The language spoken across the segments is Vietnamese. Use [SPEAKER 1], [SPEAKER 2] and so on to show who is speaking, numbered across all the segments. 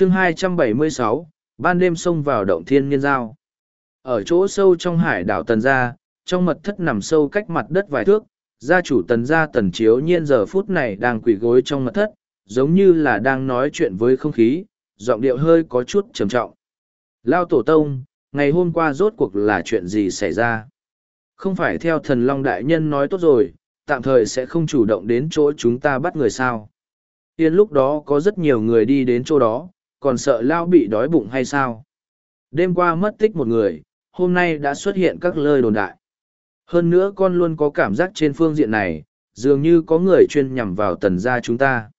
[SPEAKER 1] chương 276, ban đêm xông vào động thiên niên giao. Ở chỗ sâu trong hải đảo Tần Gia, trong mật thất nằm sâu cách mặt đất vài thước, gia chủ Tần Gia Tần Chiếu nhiên giờ phút này đang quỳ gối trong mật thất, giống như là đang nói chuyện với không khí, giọng điệu hơi có chút trầm trọng. Lao Tổ Tông, ngày hôm qua rốt cuộc là chuyện gì xảy ra? Không phải theo thần Long Đại Nhân nói tốt rồi, tạm thời sẽ không chủ động đến chỗ chúng ta bắt người sao. Yên lúc đó có rất nhiều người đi đến chỗ đó, còn sợ Lao bị đói bụng hay sao? Đêm qua mất tích một người, hôm nay đã xuất hiện các lời đồn đại. Hơn nữa con luôn có cảm giác trên phương diện này, dường như có người chuyên nhằm vào tần gia chúng ta.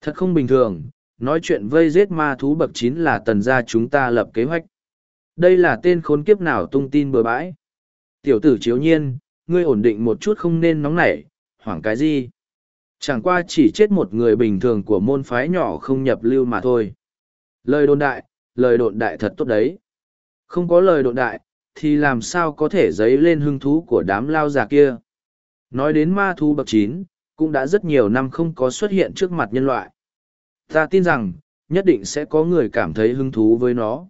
[SPEAKER 1] Thật không bình thường, nói chuyện vây giết ma thú bậc chín là tần gia chúng ta lập kế hoạch. Đây là tên khốn kiếp nào tung tin bừa bãi. Tiểu tử chiếu nhiên, ngươi ổn định một chút không nên nóng nảy, hoảng cái gì. Chẳng qua chỉ chết một người bình thường của môn phái nhỏ không nhập lưu mà thôi. Lời đồn đại, lời đồn đại thật tốt đấy. Không có lời đồn đại, thì làm sao có thể dấy lên hưng thú của đám lao già kia. Nói đến ma thú bậc chín, cũng đã rất nhiều năm không có xuất hiện trước mặt nhân loại. Ta tin rằng, nhất định sẽ có người cảm thấy hứng thú với nó.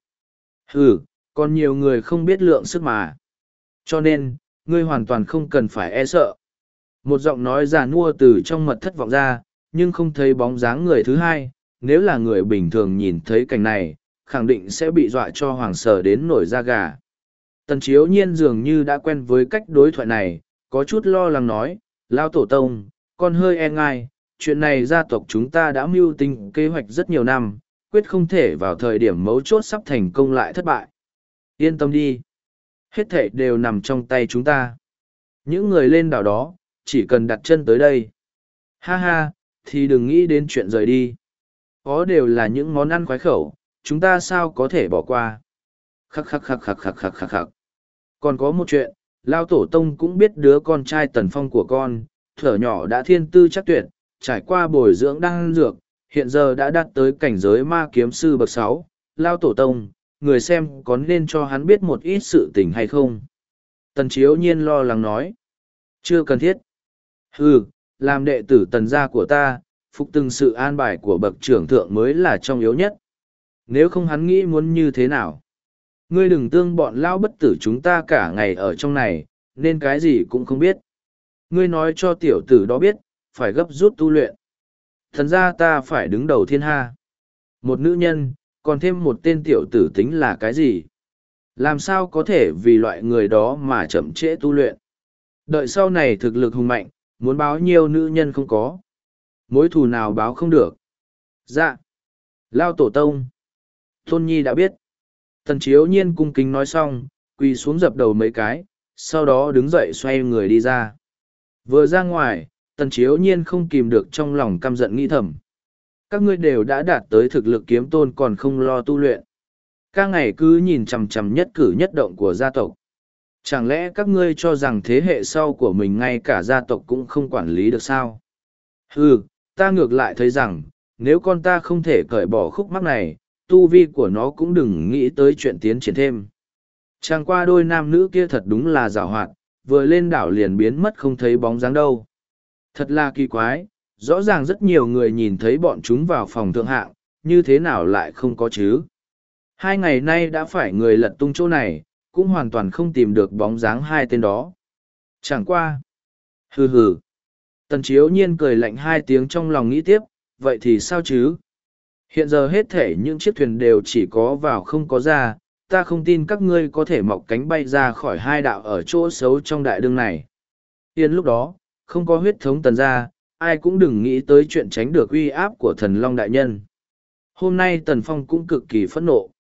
[SPEAKER 1] Ừ, còn nhiều người không biết lượng sức mà. Cho nên, ngươi hoàn toàn không cần phải e sợ. Một giọng nói già nua từ trong mật thất vọng ra, nhưng không thấy bóng dáng người thứ hai. Nếu là người bình thường nhìn thấy cảnh này, khẳng định sẽ bị dọa cho hoàng sở đến nổi da gà. Tần chiếu nhiên dường như đã quen với cách đối thoại này, có chút lo lắng nói, lao tổ tông, con hơi e ngại, chuyện này gia tộc chúng ta đã mưu tính kế hoạch rất nhiều năm, quyết không thể vào thời điểm mấu chốt sắp thành công lại thất bại. Yên tâm đi. Hết thể đều nằm trong tay chúng ta. Những người lên đảo đó, chỉ cần đặt chân tới đây. Ha ha, thì đừng nghĩ đến chuyện rời đi. Có đều là những món ăn khoái khẩu, chúng ta sao có thể bỏ qua. Khắc khắc khắc khắc khắc khắc khắc khắc. Còn có một chuyện, Lao Tổ Tông cũng biết đứa con trai tần phong của con, thở nhỏ đã thiên tư chắc tuyệt, trải qua bồi dưỡng đăng dược, hiện giờ đã đạt tới cảnh giới ma kiếm sư bậc sáu. Lao Tổ Tông, người xem có nên cho hắn biết một ít sự tình hay không? Tần Chiếu Nhiên lo lắng nói. Chưa cần thiết. Ừ, làm đệ tử tần gia của ta, phục từng sự an bài của bậc trưởng thượng mới là trong yếu nhất. Nếu không hắn nghĩ muốn như thế nào? Ngươi đừng tương bọn lao bất tử chúng ta cả ngày ở trong này, nên cái gì cũng không biết. Ngươi nói cho tiểu tử đó biết, phải gấp rút tu luyện. Thần ra ta phải đứng đầu thiên ha. Một nữ nhân, còn thêm một tên tiểu tử tính là cái gì? Làm sao có thể vì loại người đó mà chậm trễ tu luyện? Đợi sau này thực lực hùng mạnh, muốn báo nhiều nữ nhân không có. Mối thù nào báo không được? Dạ. Lao tổ tông. Tôn Nhi đã biết. Tần chiếu nhiên cung kính nói xong, quỳ xuống dập đầu mấy cái, sau đó đứng dậy xoay người đi ra. Vừa ra ngoài, tần chiếu nhiên không kìm được trong lòng căm giận nghĩ thầm. Các ngươi đều đã đạt tới thực lực kiếm tôn còn không lo tu luyện. Các ngày cứ nhìn chằm chằm nhất cử nhất động của gia tộc. Chẳng lẽ các ngươi cho rằng thế hệ sau của mình ngay cả gia tộc cũng không quản lý được sao? Ừ, ta ngược lại thấy rằng, nếu con ta không thể cởi bỏ khúc mắc này, tu vi của nó cũng đừng nghĩ tới chuyện tiến triển thêm. Chàng qua đôi nam nữ kia thật đúng là rào hoạt, vừa lên đảo liền biến mất không thấy bóng dáng đâu. Thật là kỳ quái, rõ ràng rất nhiều người nhìn thấy bọn chúng vào phòng thượng hạng, như thế nào lại không có chứ. Hai ngày nay đã phải người lật tung chỗ này, cũng hoàn toàn không tìm được bóng dáng hai tên đó. Chẳng qua. Hừ hừ. Tần chiếu nhiên cười lạnh hai tiếng trong lòng nghĩ tiếp, vậy thì sao chứ? Hiện giờ hết thể những chiếc thuyền đều chỉ có vào không có ra, ta không tin các ngươi có thể mọc cánh bay ra khỏi hai đạo ở chỗ xấu trong đại đương này. Yên lúc đó, không có huyết thống tần ra, ai cũng đừng nghĩ tới chuyện tránh được uy áp của thần Long Đại Nhân. Hôm nay Tần Phong cũng cực kỳ phẫn nộ.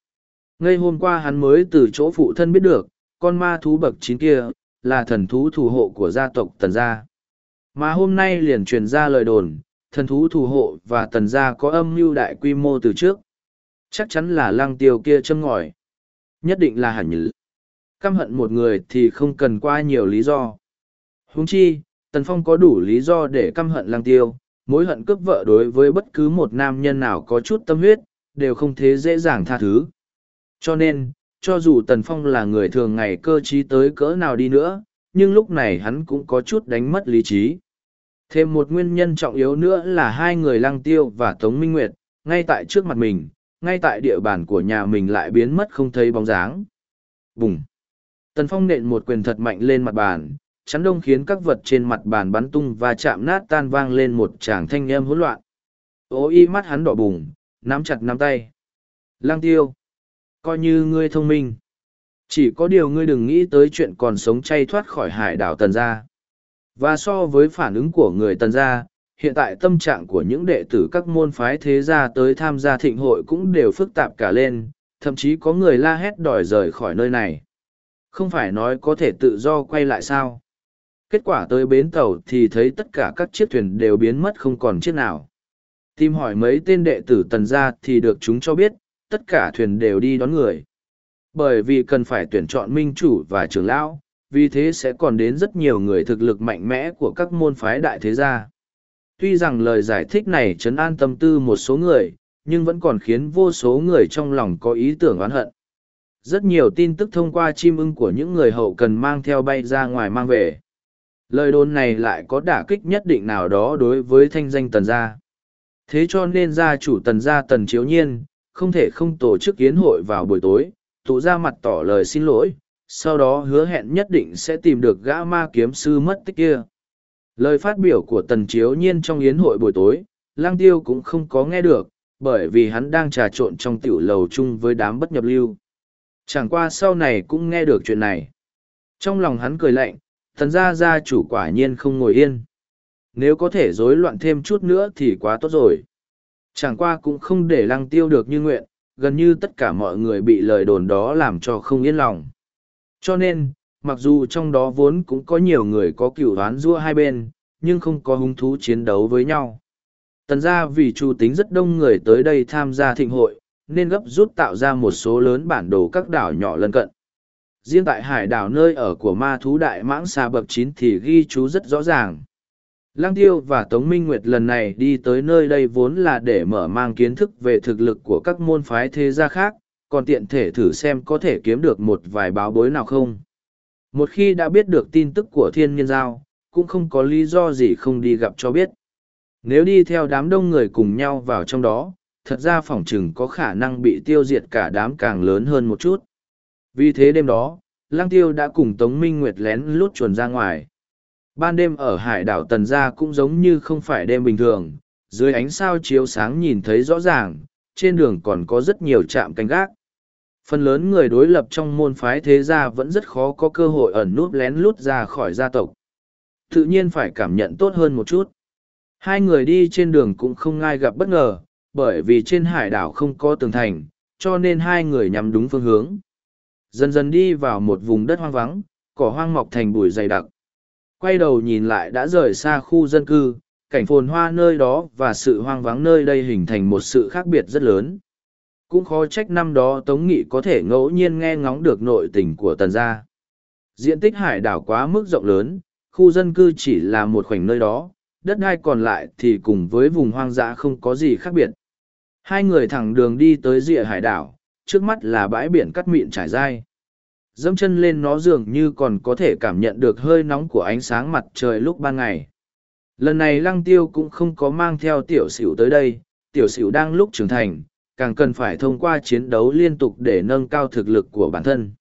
[SPEAKER 1] Ngay hôm qua hắn mới từ chỗ phụ thân biết được, con ma thú bậc chín kia, là thần thú thủ hộ của gia tộc Tần Gia. Mà hôm nay liền truyền ra lời đồn, thần thú thủ hộ và tần gia có âm mưu đại quy mô từ trước. Chắc chắn là lăng tiêu kia châm ngòi. Nhất định là hẳn nhữ. Căm hận một người thì không cần qua nhiều lý do. Huống chi, tần phong có đủ lý do để căm hận lăng tiêu, mối hận cướp vợ đối với bất cứ một nam nhân nào có chút tâm huyết, đều không thế dễ dàng tha thứ. Cho nên, cho dù tần phong là người thường ngày cơ trí tới cỡ nào đi nữa, nhưng lúc này hắn cũng có chút đánh mất lý trí. Thêm một nguyên nhân trọng yếu nữa là hai người lăng tiêu và Tống Minh Nguyệt, ngay tại trước mặt mình, ngay tại địa bàn của nhà mình lại biến mất không thấy bóng dáng. Bùng! Tần Phong nện một quyền thật mạnh lên mặt bàn, chắn đông khiến các vật trên mặt bàn bắn tung và chạm nát tan vang lên một tràng thanh âm hỗn loạn. Ô y mắt hắn đỏ bùng, nắm chặt nắm tay. Lang tiêu! Coi như ngươi thông minh. Chỉ có điều ngươi đừng nghĩ tới chuyện còn sống chay thoát khỏi hải đảo Tần Gia. Và so với phản ứng của người Tần Gia, hiện tại tâm trạng của những đệ tử các môn phái thế gia tới tham gia thịnh hội cũng đều phức tạp cả lên, thậm chí có người la hét đòi rời khỏi nơi này. Không phải nói có thể tự do quay lại sao? Kết quả tới bến tàu thì thấy tất cả các chiếc thuyền đều biến mất không còn chiếc nào. Tìm hỏi mấy tên đệ tử tần gia thì được chúng cho biết, tất cả thuyền đều đi đón người. Bởi vì cần phải tuyển chọn minh chủ và trưởng lão, vì thế sẽ còn đến rất nhiều người thực lực mạnh mẽ của các môn phái đại thế gia. Tuy rằng lời giải thích này chấn an tâm tư một số người, nhưng vẫn còn khiến vô số người trong lòng có ý tưởng oán hận. Rất nhiều tin tức thông qua chim ưng của những người hậu cần mang theo bay ra ngoài mang về. Lời đồn này lại có đả kích nhất định nào đó đối với thanh danh tần gia. Thế cho nên gia chủ tần gia tần chiếu nhiên, không thể không tổ chức kiến hội vào buổi tối, tụ ra mặt tỏ lời xin lỗi, sau đó hứa hẹn nhất định sẽ tìm được gã ma kiếm sư mất tích kia. Lời phát biểu của tần chiếu nhiên trong yến hội buổi tối, lang tiêu cũng không có nghe được, bởi vì hắn đang trà trộn trong tiểu lầu chung với đám bất nhập lưu. Chẳng qua sau này cũng nghe được chuyện này. Trong lòng hắn cười lạnh, thần gia gia chủ quả nhiên không ngồi yên. Nếu có thể rối loạn thêm chút nữa thì quá tốt rồi. Chẳng qua cũng không để lăng tiêu được như nguyện, gần như tất cả mọi người bị lời đồn đó làm cho không yên lòng. Cho nên, mặc dù trong đó vốn cũng có nhiều người có cựu đoán giữa hai bên, nhưng không có hứng thú chiến đấu với nhau. Tần ra vì chủ tính rất đông người tới đây tham gia thịnh hội, nên gấp rút tạo ra một số lớn bản đồ các đảo nhỏ lân cận. Riêng tại hải đảo nơi ở của ma thú đại mãng xà bậc chín thì ghi chú rất rõ ràng. Lang Tiêu và Tống Minh Nguyệt lần này đi tới nơi đây vốn là để mở mang kiến thức về thực lực của các môn phái thế gia khác, còn tiện thể thử xem có thể kiếm được một vài báo bối nào không. Một khi đã biết được tin tức của thiên nhân giao, cũng không có lý do gì không đi gặp cho biết. Nếu đi theo đám đông người cùng nhau vào trong đó, thật ra phỏng chừng có khả năng bị tiêu diệt cả đám càng lớn hơn một chút. Vì thế đêm đó, Lăng Tiêu đã cùng Tống Minh Nguyệt lén lút chuồn ra ngoài. Ban đêm ở hải đảo Tần Gia cũng giống như không phải đêm bình thường, dưới ánh sao chiếu sáng nhìn thấy rõ ràng, trên đường còn có rất nhiều trạm canh gác. Phần lớn người đối lập trong môn phái thế gia vẫn rất khó có cơ hội ẩn nút lén lút ra khỏi gia tộc. Tự nhiên phải cảm nhận tốt hơn một chút. Hai người đi trên đường cũng không ngai gặp bất ngờ, bởi vì trên hải đảo không có tường thành, cho nên hai người nhắm đúng phương hướng. Dần dần đi vào một vùng đất hoang vắng, cỏ hoang mọc thành bụi dày đặc. Quay đầu nhìn lại đã rời xa khu dân cư, cảnh phồn hoa nơi đó và sự hoang vắng nơi đây hình thành một sự khác biệt rất lớn. Cũng khó trách năm đó Tống Nghị có thể ngẫu nhiên nghe ngóng được nội tình của tần gia. Diện tích hải đảo quá mức rộng lớn, khu dân cư chỉ là một khoảnh nơi đó, đất đai còn lại thì cùng với vùng hoang dã không có gì khác biệt. Hai người thẳng đường đi tới rìa hải đảo, trước mắt là bãi biển cắt mịn trải dai. Dẫm chân lên nó dường như còn có thể cảm nhận được hơi nóng của ánh sáng mặt trời lúc ban ngày. Lần này lăng tiêu cũng không có mang theo tiểu sửu tới đây, tiểu sửu đang lúc trưởng thành, càng cần phải thông qua chiến đấu liên tục để nâng cao thực lực của bản thân.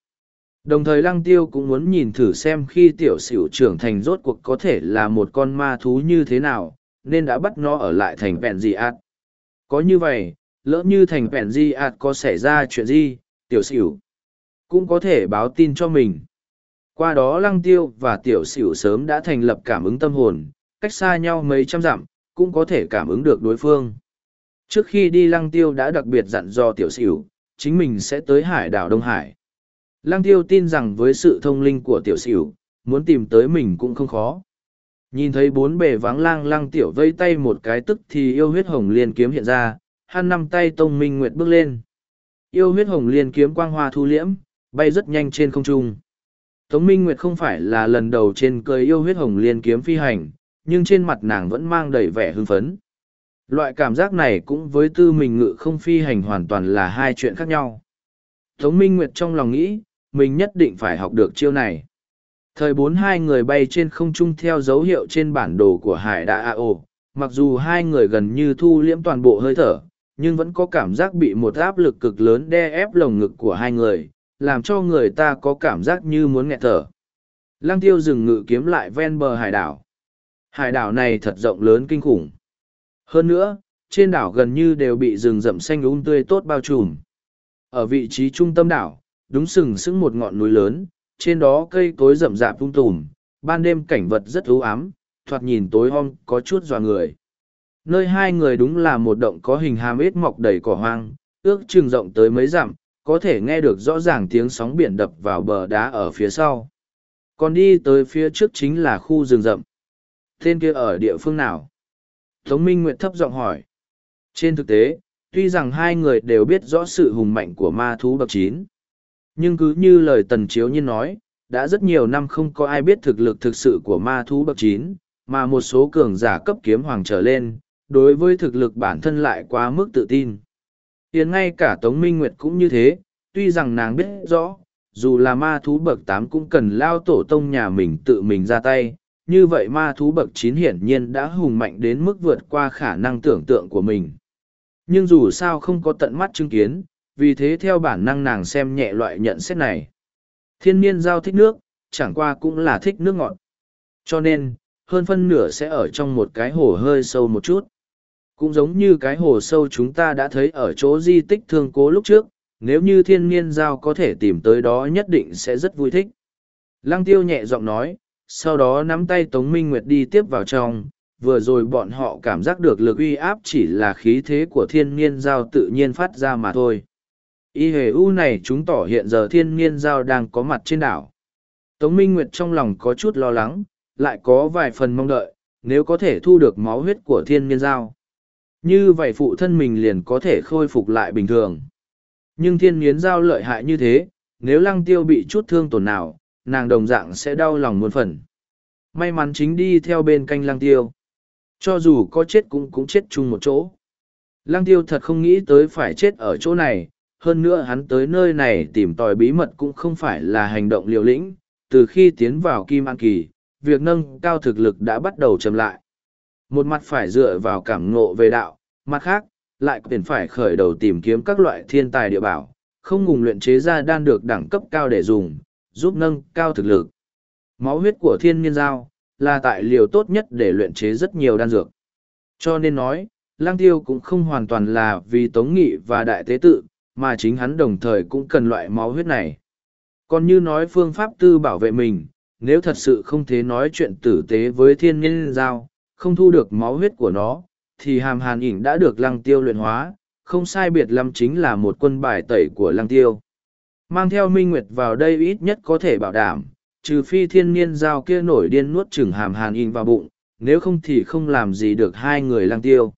[SPEAKER 1] Đồng thời lăng tiêu cũng muốn nhìn thử xem khi tiểu sửu trưởng thành rốt cuộc có thể là một con ma thú như thế nào, nên đã bắt nó ở lại thành vẹn gì ạt. Có như vậy, lỡ như thành vẹn gì ạt có xảy ra chuyện gì, tiểu sửu cũng có thể báo tin cho mình. Qua đó lăng tiêu và tiểu sửu sớm đã thành lập cảm ứng tâm hồn, cách xa nhau mấy trăm dặm, cũng có thể cảm ứng được đối phương. Trước khi đi lăng tiêu đã đặc biệt dặn dò tiểu xỉu, chính mình sẽ tới hải đảo Đông Hải. Lăng tiêu tin rằng với sự thông linh của tiểu xỉu, muốn tìm tới mình cũng không khó. Nhìn thấy bốn bề vắng lang lăng tiểu vây tay một cái tức thì yêu huyết hồng liên kiếm hiện ra, hắn năm tay tông minh nguyệt bước lên. Yêu huyết hồng liên kiếm quang hoa thu liễm, bay rất nhanh trên không trung. Tống Minh Nguyệt không phải là lần đầu trên cơi yêu huyết hồng liên kiếm phi hành, nhưng trên mặt nàng vẫn mang đầy vẻ hưng phấn. Loại cảm giác này cũng với tư mình ngự không phi hành hoàn toàn là hai chuyện khác nhau. Tống Minh Nguyệt trong lòng nghĩ, mình nhất định phải học được chiêu này. Thời bốn hai người bay trên không trung theo dấu hiệu trên bản đồ của hải đạ AO, mặc dù hai người gần như thu liễm toàn bộ hơi thở, nhưng vẫn có cảm giác bị một áp lực cực lớn đe ép lồng ngực của hai người, làm cho người ta có cảm giác như muốn nghẹt thở. Lăng tiêu dừng ngự kiếm lại ven bờ hải đảo. Hải đảo này thật rộng lớn kinh khủng. Hơn nữa, trên đảo gần như đều bị rừng rậm xanh um tươi tốt bao trùm. Ở vị trí trung tâm đảo, đúng sừng sững một ngọn núi lớn, trên đó cây cối rậm rạp tung tùm, ban đêm cảnh vật rất u ám, thoạt nhìn tối om có chút dọa người. Nơi hai người đúng là một động có hình hàm ếch mọc đầy cỏ hoang, ước chừng rộng tới mấy dặm, có thể nghe được rõ ràng tiếng sóng biển đập vào bờ đá ở phía sau. Còn đi tới phía trước chính là khu rừng rậm. Tên kia ở địa phương nào? Tống Minh Nguyệt thấp giọng hỏi. Trên thực tế, tuy rằng hai người đều biết rõ sự hùng mạnh của ma thú bậc chín, nhưng cứ như lời Tần Chiếu Nhiên nói, đã rất nhiều năm không có ai biết thực lực thực sự của ma thú bậc chín, mà một số cường giả cấp kiếm hoàng trở lên, đối với thực lực bản thân lại quá mức tự tin. Hiện ngay cả Tống Minh Nguyệt cũng như thế, tuy rằng nàng biết rõ, dù là ma thú bậc tám cũng cần lao tổ tông nhà mình tự mình ra tay, như vậy ma thú bậc chín hiển nhiên đã hùng mạnh đến mức vượt qua khả năng tưởng tượng của mình. Nhưng dù sao không có tận mắt chứng kiến, vì thế theo bản năng nàng xem nhẹ loại nhận xét này. Thiên nhiên giao thích nước, chẳng qua cũng là thích nước ngọt. Cho nên, hơn phân nửa sẽ ở trong một cái hồ hơi sâu một chút. Cũng giống như cái hồ sâu chúng ta đã thấy ở chỗ di tích thương cố lúc trước, nếu như thiên nhiên giao có thể tìm tới đó nhất định sẽ rất vui thích. Lăng tiêu nhẹ giọng nói, sau đó nắm tay Tống Minh Nguyệt đi tiếp vào trong, vừa rồi bọn họ cảm giác được lực uy áp chỉ là khí thế của thiên nhiên giao tự nhiên phát ra mà thôi. Y hề u này chúng tỏ hiện giờ thiên nhiên giao đang có mặt trên đảo. Tống Minh Nguyệt trong lòng có chút lo lắng, lại có vài phần mong đợi, nếu có thể thu được máu huyết của thiên nhiên giao. Như vậy phụ thân mình liền có thể khôi phục lại bình thường. Nhưng thiên nhiên giao lợi hại như thế, nếu lăng tiêu bị chút thương tổn nào, nàng đồng dạng sẽ đau lòng muôn phần. May mắn chính đi theo bên canh lăng tiêu. Cho dù có chết cũng cũng chết chung một chỗ. Lăng tiêu thật không nghĩ tới phải chết ở chỗ này, hơn nữa hắn tới nơi này tìm tòi bí mật cũng không phải là hành động liều lĩnh, từ khi tiến vào Kim An Kỳ, việc nâng cao thực lực đã bắt đầu chậm lại. Một mặt phải dựa vào cảm ngộ về đạo, mặt khác, lại cần phải khởi đầu tìm kiếm các loại thiên tài địa bảo, không ngừng luyện chế ra đan được đẳng cấp cao để dùng, giúp nâng cao thực lực. Máu huyết của thiên nhiên giao, là tài liệu tốt nhất để luyện chế rất nhiều đan dược. Cho nên nói, lang tiêu cũng không hoàn toàn là vì tống nghị và đại tế tự, mà chính hắn đồng thời cũng cần loại máu huyết này. Còn như nói phương pháp tư bảo vệ mình, nếu thật sự không thể nói chuyện tử tế với thiên nhiên giao, không thu được máu huyết của nó, thì hàm hàn ỉn đã được lăng tiêu luyện hóa, không sai biệt lắm chính là một quân bài tẩy của lăng tiêu. Mang theo minh nguyệt vào đây ít nhất có thể bảo đảm, trừ phi thiên niên giao kia nổi điên nuốt chừng hàm hàn in vào bụng, nếu không thì không làm gì được hai người lăng tiêu.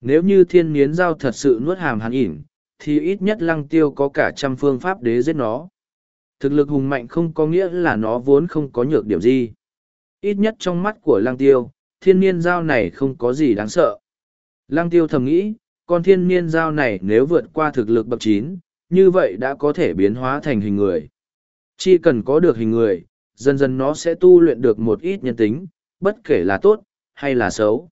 [SPEAKER 1] Nếu như thiên niên giao thật sự nuốt hàm hàn ỉn, thì ít nhất lăng tiêu có cả trăm phương pháp để giết nó. Thực lực hùng mạnh không có nghĩa là nó vốn không có nhược điểm gì. Ít nhất trong mắt của lăng tiêu, thiên niên giao này không có gì đáng sợ. Lăng tiêu thầm nghĩ, con thiên niên giao này nếu vượt qua thực lực bậc chín, như vậy đã có thể biến hóa thành hình người. Chỉ cần có được hình người, dần dần nó sẽ tu luyện được một ít nhân tính, bất kể là tốt, hay là xấu.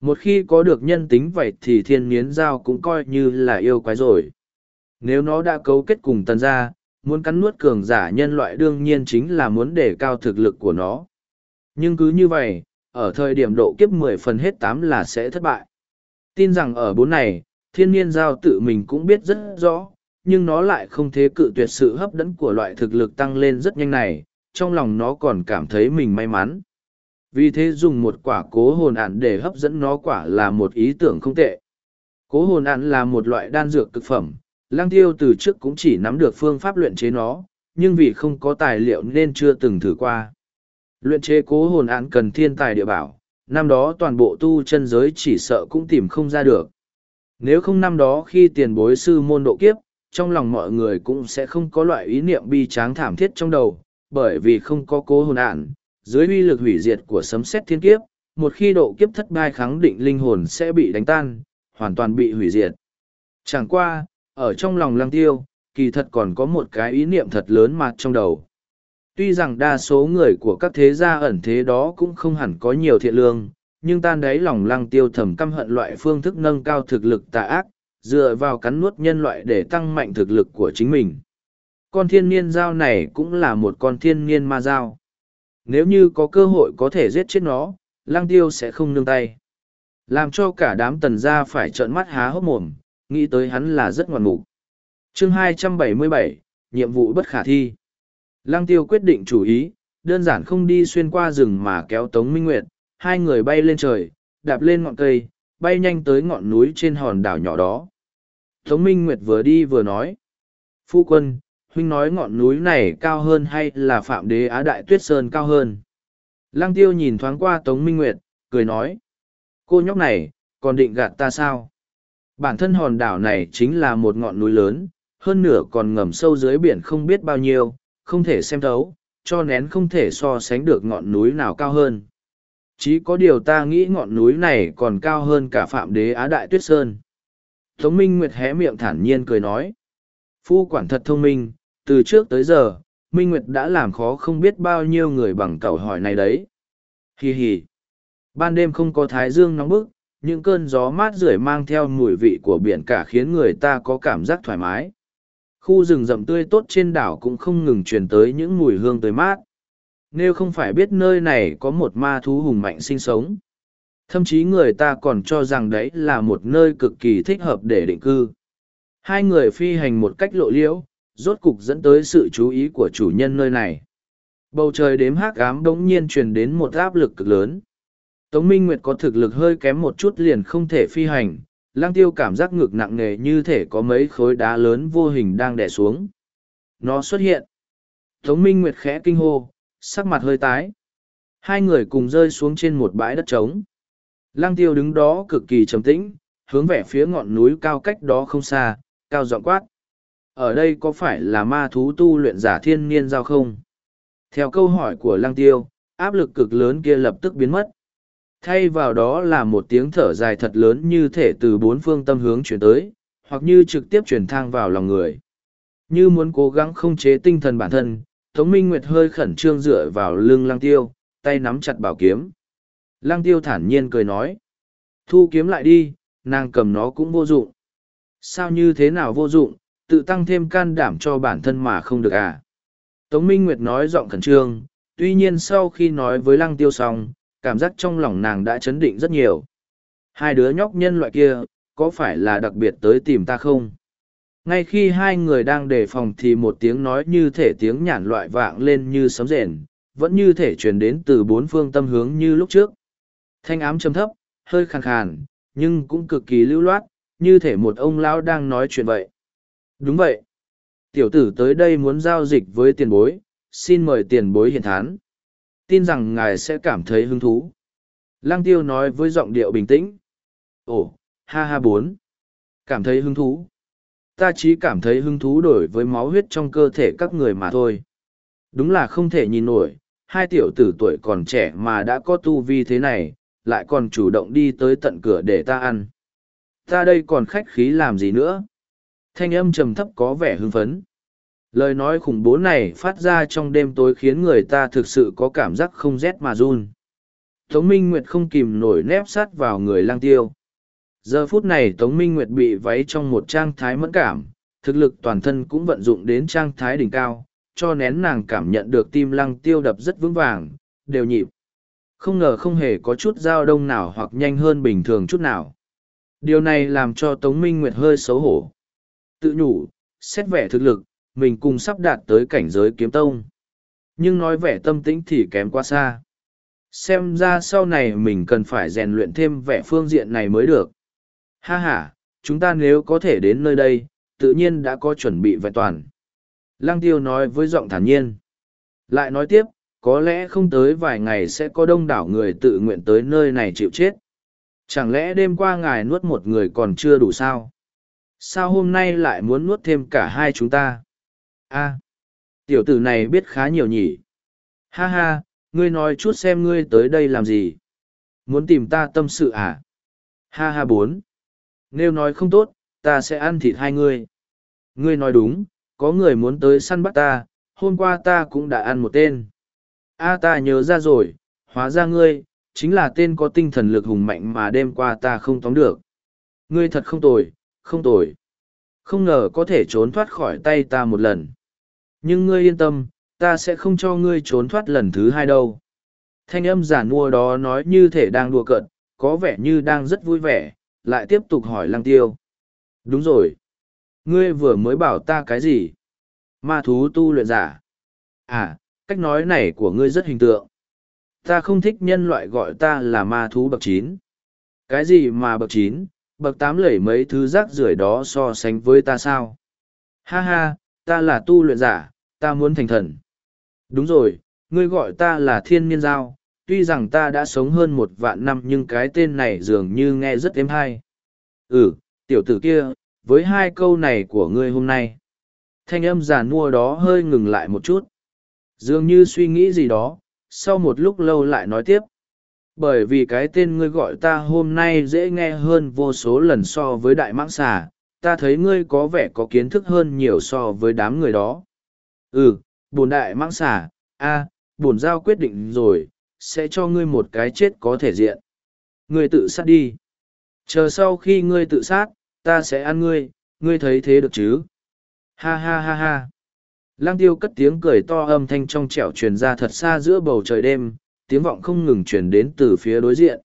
[SPEAKER 1] Một khi có được nhân tính vậy thì thiên miến giao cũng coi như là yêu quái rồi. Nếu nó đã cấu kết cùng tần gia, muốn cắn nuốt cường giả nhân loại đương nhiên chính là muốn đề cao thực lực của nó. Nhưng cứ như vậy, ở thời điểm độ kiếp mười phần hết tám là sẽ thất bại. Tin rằng ở bốn này, thiên nhiên giao tự mình cũng biết rất rõ, nhưng nó lại không thế cự tuyệt sự hấp dẫn của loại thực lực tăng lên rất nhanh này, trong lòng nó còn cảm thấy mình may mắn. Vì thế dùng một quả cố hồn ạn để hấp dẫn nó quả là một ý tưởng không tệ. Cố hồn ạn là một loại đan dược cực phẩm, lang tiêu từ trước cũng chỉ nắm được phương pháp luyện chế nó, nhưng vì không có tài liệu nên chưa từng thử qua. Luyện chế cố hồn ạn cần thiên tài địa bảo, năm đó toàn bộ tu chân giới chỉ sợ cũng tìm không ra được. Nếu không năm đó khi tiền bối sư môn độ kiếp, trong lòng mọi người cũng sẽ không có loại ý niệm bi tráng thảm thiết trong đầu, bởi vì không có cố hồn ản, dưới uy lực hủy diệt của sấm xét thiên kiếp, một khi độ kiếp thất bại khẳng định linh hồn sẽ bị đánh tan, hoàn toàn bị hủy diệt. Chẳng qua, ở trong lòng lăng tiêu, kỳ thật còn có một cái ý niệm thật lớn mặt trong đầu. Tuy rằng đa số người của các thế gia ẩn thế đó cũng không hẳn có nhiều thiện lương, nhưng tan đáy lòng lăng tiêu thầm căm hận loại phương thức nâng cao thực lực tà ác, dựa vào cắn nuốt nhân loại để tăng mạnh thực lực của chính mình. Con thiên niên dao này cũng là một con thiên niên ma dao. Nếu như có cơ hội có thể giết chết nó, lang tiêu sẽ không nương tay. Làm cho cả đám tần gia phải trợn mắt há hốc mồm, nghĩ tới hắn là rất ngoan mục. Chương 277, nhiệm vụ bất khả thi. Lăng tiêu quyết định chủ ý, đơn giản không đi xuyên qua rừng mà kéo Tống Minh Nguyệt, hai người bay lên trời, đạp lên ngọn cây, bay nhanh tới ngọn núi trên hòn đảo nhỏ đó. Tống Minh Nguyệt vừa đi vừa nói. Phu quân, huynh nói ngọn núi này cao hơn hay là Phạm Đế Á Đại Tuyết Sơn cao hơn? Lăng tiêu nhìn thoáng qua Tống Minh Nguyệt, cười nói. Cô nhóc này, còn định gạt ta sao? Bản thân hòn đảo này chính là một ngọn núi lớn, hơn nửa còn ngầm sâu dưới biển không biết bao nhiêu, không thể xem thấu, cho nén không thể so sánh được ngọn núi nào cao hơn. Chỉ có điều ta nghĩ ngọn núi này còn cao hơn cả Phạm Đế Á Đại Tuyết Sơn. Tống Minh Nguyệt hé miệng thản nhiên cười nói. Phu quản thật thông minh, từ trước tới giờ, Minh Nguyệt đã làm khó không biết bao nhiêu người bằng câu hỏi này đấy. Hì hì. Ban đêm không có thái dương nóng bức, những cơn gió mát rưởi mang theo mùi vị của biển cả khiến người ta có cảm giác thoải mái. Khu rừng rậm tươi tốt trên đảo cũng không ngừng truyền tới những mùi hương tới mát. Nếu không phải biết nơi này có một ma thú hùng mạnh sinh sống. Thậm chí người ta còn cho rằng đấy là một nơi cực kỳ thích hợp để định cư. Hai người phi hành một cách lộ liễu, rốt cục dẫn tới sự chú ý của chủ nhân nơi này. Bầu trời đếm hát ám đống nhiên truyền đến một áp lực cực lớn. Tống Minh Nguyệt có thực lực hơi kém một chút liền không thể phi hành, lang tiêu cảm giác ngực nặng nề như thể có mấy khối đá lớn vô hình đang đè xuống. Nó xuất hiện. Tống Minh Nguyệt khẽ kinh hô, sắc mặt hơi tái. Hai người cùng rơi xuống trên một bãi đất trống. Lang tiêu đứng đó cực kỳ trầm tĩnh, hướng về phía ngọn núi cao cách đó không xa, cao giọng quát. Ở đây có phải là ma thú tu luyện giả thiên niên giao không? Theo câu hỏi của Lang tiêu, áp lực cực lớn kia lập tức biến mất thay vào đó là một tiếng thở dài thật lớn như thể từ bốn phương tâm hướng chuyển tới hoặc như trực tiếp chuyển thang vào lòng người như muốn cố gắng không chế tinh thần bản thân tống minh nguyệt hơi khẩn trương dựa vào lưng lăng tiêu tay nắm chặt bảo kiếm lăng tiêu thản nhiên cười nói thu kiếm lại đi nàng cầm nó cũng vô dụng sao như thế nào vô dụng tự tăng thêm can đảm cho bản thân mà không được à tống minh nguyệt nói giọng khẩn trương tuy nhiên sau khi nói với lăng tiêu xong cảm giác trong lòng nàng đã chấn định rất nhiều. Hai đứa nhóc nhân loại kia, có phải là đặc biệt tới tìm ta không? Ngay khi hai người đang đề phòng thì một tiếng nói như thể tiếng nhản loại vạng lên như sấm rền, vẫn như thể truyền đến từ bốn phương tâm hướng như lúc trước. Thanh ám trầm thấp, hơi khàn khàn, nhưng cũng cực kỳ lưu loát, như thể một ông lão đang nói chuyện vậy. Đúng vậy. Tiểu tử tới đây muốn giao dịch với tiền bối, xin mời tiền bối hiện thán. Tin rằng ngài sẽ cảm thấy hứng thú. Lăng tiêu nói với giọng điệu bình tĩnh. Ồ ha ha bốn. Cảm thấy hứng thú. Ta chỉ cảm thấy hứng thú đổi với máu huyết trong cơ thể các người mà thôi. Đúng là không thể nhìn nổi hai tiểu tử tuổi còn trẻ mà đã có tu vi thế này lại còn chủ động đi tới tận cửa để ta ăn. Ta đây còn khách khí làm gì nữa? Thanh âm trầm thấp có vẻ hưng phấn. Lời nói khủng bố này phát ra trong đêm tối khiến người ta thực sự có cảm giác không rét mà run. Tống minh nguyệt không kìm nổi nép sát vào người lang tiêu. Giờ phút này tống minh nguyệt bị váy trong một trang thái mẫn cảm, thực lực toàn thân cũng vận dụng đến trang thái đỉnh cao, cho nén nàng cảm nhận được tim lăng tiêu đập rất vững vàng, đều nhịp không ngờ không hề có chút dao đông nào hoặc nhanh hơn bình thường chút nào điều này làm cho tống minh nguyệt hơi xấu hổ tự nhủ xét vẻ thực lực mình cùng sắp đạt tới cảnh giới kiếm tông. Nhưng nói vẻ tâm tĩnh thì kém quá xa. Xem ra sau này mình cần phải rèn luyện thêm vẻ phương diện này mới được. Ha ha, chúng ta nếu có thể đến nơi đây, tự nhiên đã có chuẩn bị vẹn toàn. Lăng tiêu nói với giọng thản nhiên. Lại nói tiếp, có lẽ không tới vài ngày sẽ có đông đảo người tự nguyện tới nơi này chịu chết. Chẳng lẽ đêm qua ngài nuốt một người còn chưa đủ sao? Sao hôm nay lại muốn nuốt thêm cả hai chúng ta? a, tiểu tử này biết khá nhiều nhỉ ha ha, ngươi nói chút xem ngươi tới đây làm gì muốn tìm ta tâm sự à ha ha bốn nếu nói không tốt, ta sẽ ăn thịt hai ngươi ngươi nói đúng, có người muốn tới săn bắt ta, hôm qua ta cũng đã ăn một tên a ta nhớ ra rồi hóa ra ngươi chính là tên có tinh thần lực hùng mạnh mà đêm qua ta không tóm được ngươi thật không tồi không tồi. Không ngờ có thể trốn thoát khỏi tay ta một lần. Nhưng ngươi yên tâm, ta sẽ không cho ngươi trốn thoát lần thứ hai đâu. Thanh âm giản mua đó nói như thể đang đùa cợt, có vẻ như đang rất vui vẻ, lại tiếp tục hỏi lăng tiêu. Đúng rồi. Ngươi vừa mới bảo ta cái gì? Ma thú tu luyện giả. À, cách nói này của ngươi rất hình tượng. Ta không thích nhân loại gọi ta là ma thú bậc chín. Cái gì mà bậc chín, bậc tám lẩy mấy thứ rác rưởi đó so sánh với ta sao? Ha ha, ta là tu luyện giả, ta muốn thành thần. Đúng rồi, ngươi gọi ta là thiên niên giao, tuy rằng ta đã sống hơn một vạn năm nhưng cái tên này dường như nghe rất êm hay. Ừ, tiểu tử kia, với hai câu này của ngươi hôm nay. Thanh âm già nua đó hơi ngừng lại một chút. Dường như suy nghĩ gì đó, sau một lúc lâu lại nói tiếp. Bởi vì cái tên ngươi gọi ta hôm nay dễ nghe hơn vô số lần so với đại mãng xà, ta thấy ngươi có vẻ có kiến thức hơn nhiều so với đám người đó. Ừ, bổn đại mãng xà, a, bổn giao quyết định rồi, sẽ cho ngươi một cái chết có thể diện. Ngươi tự sát đi. Chờ sau khi ngươi tự sát, ta sẽ ăn ngươi, ngươi thấy thế được chứ? Ha ha ha ha. Lang tiêu cất tiếng cười to âm thanh trong trẻo truyền ra thật xa giữa bầu trời đêm, tiếng vọng không ngừng truyền đến từ phía đối diện.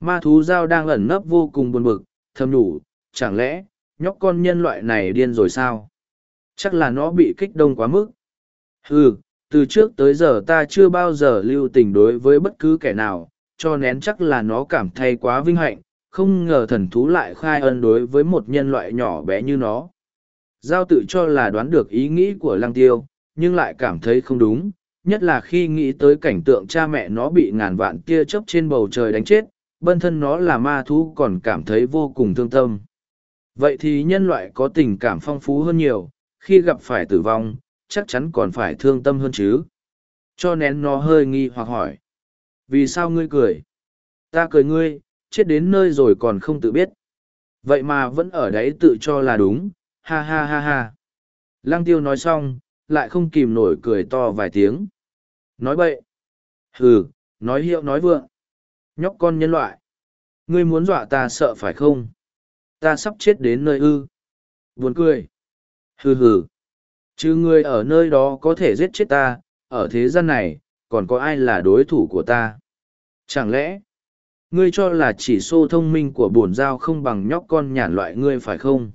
[SPEAKER 1] Ma thú dao đang ẩn nấp vô cùng buồn bực, thầm đủ, chẳng lẽ, nhóc con nhân loại này điên rồi sao? Chắc là nó bị kích đông quá mức. Hừ, từ trước tới giờ ta chưa bao giờ lưu tình đối với bất cứ kẻ nào, cho nén chắc là nó cảm thấy quá vinh hạnh, không ngờ thần thú lại khai ân đối với một nhân loại nhỏ bé như nó. Giao tự cho là đoán được ý nghĩ của lăng tiêu, nhưng lại cảm thấy không đúng, nhất là khi nghĩ tới cảnh tượng cha mẹ nó bị ngàn vạn tia chớp trên bầu trời đánh chết, bân thân nó là ma thú còn cảm thấy vô cùng thương tâm. Vậy thì nhân loại có tình cảm phong phú hơn nhiều, khi gặp phải tử vong, chắc chắn còn phải thương tâm hơn chứ. Cho nén nó hơi nghi hoặc hỏi. Vì sao ngươi cười? Ta cười ngươi, chết đến nơi rồi còn không tự biết. Vậy mà vẫn ở đấy tự cho là đúng, ha ha ha ha. Lăng tiêu nói xong, lại không kìm nổi cười to vài tiếng. Nói bậy. Hừ, nói hiệu nói vượng. Nhóc con nhân loại. Ngươi muốn dọa ta sợ phải không? Ta sắp chết đến nơi ư. Buồn cười. Hừ hừ. Chứ ngươi ở nơi đó có thể giết chết ta, ở thế gian này, còn có ai là đối thủ của ta? Chẳng lẽ, ngươi cho là chỉ số thông minh của bổn giao không bằng nhóc con nhản loại ngươi phải không?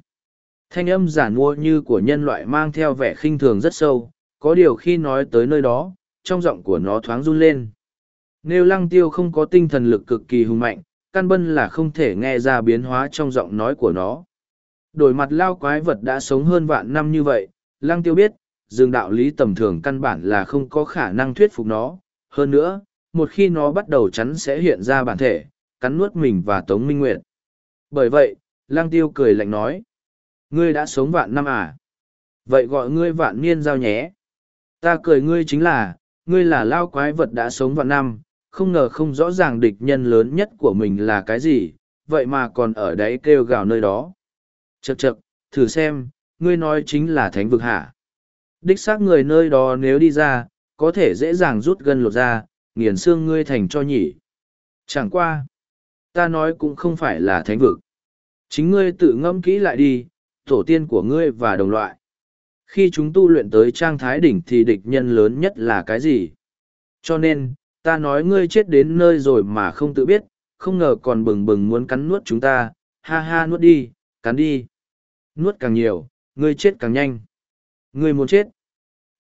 [SPEAKER 1] Thanh âm giản mua như của nhân loại mang theo vẻ khinh thường rất sâu, có điều khi nói tới nơi đó, trong giọng của nó thoáng run lên. Nếu lăng tiêu không có tinh thần lực cực kỳ hùng mạnh, căn bân là không thể nghe ra biến hóa trong giọng nói của nó. Đổi mặt lao quái vật đã sống hơn vạn năm như vậy, lăng tiêu biết, dường đạo lý tầm thường căn bản là không có khả năng thuyết phục nó. Hơn nữa, một khi nó bắt đầu chắn sẽ hiện ra bản thể, cắn nuốt mình và Tống Minh Nguyệt. Bởi vậy, lăng tiêu cười lạnh nói. Ngươi đã sống vạn năm à? Vậy gọi ngươi vạn niên giao nhé. Ta cười ngươi chính là, ngươi là lao quái vật đã sống vạn năm, không ngờ không rõ ràng địch nhân lớn nhất của mình là cái gì, vậy mà còn ở đấy kêu gào nơi đó. Chậc chậc, thử xem, ngươi nói chính là thánh vực hả? Đích xác người nơi đó nếu đi ra, có thể dễ dàng rút gân lột ra, nghiền xương ngươi thành cho nhỉ. Chẳng qua. Ta nói cũng không phải là thánh vực. Chính ngươi tự ngâm kỹ lại đi, tổ tiên của ngươi và đồng loại. Khi chúng tu luyện tới trang thái đỉnh thì địch nhân lớn nhất là cái gì? Cho nên, ta nói ngươi chết đến nơi rồi mà không tự biết, không ngờ còn bừng bừng muốn cắn nuốt chúng ta, ha ha nuốt đi, cắn đi. Nuốt càng nhiều, ngươi chết càng nhanh. Ngươi muốn chết.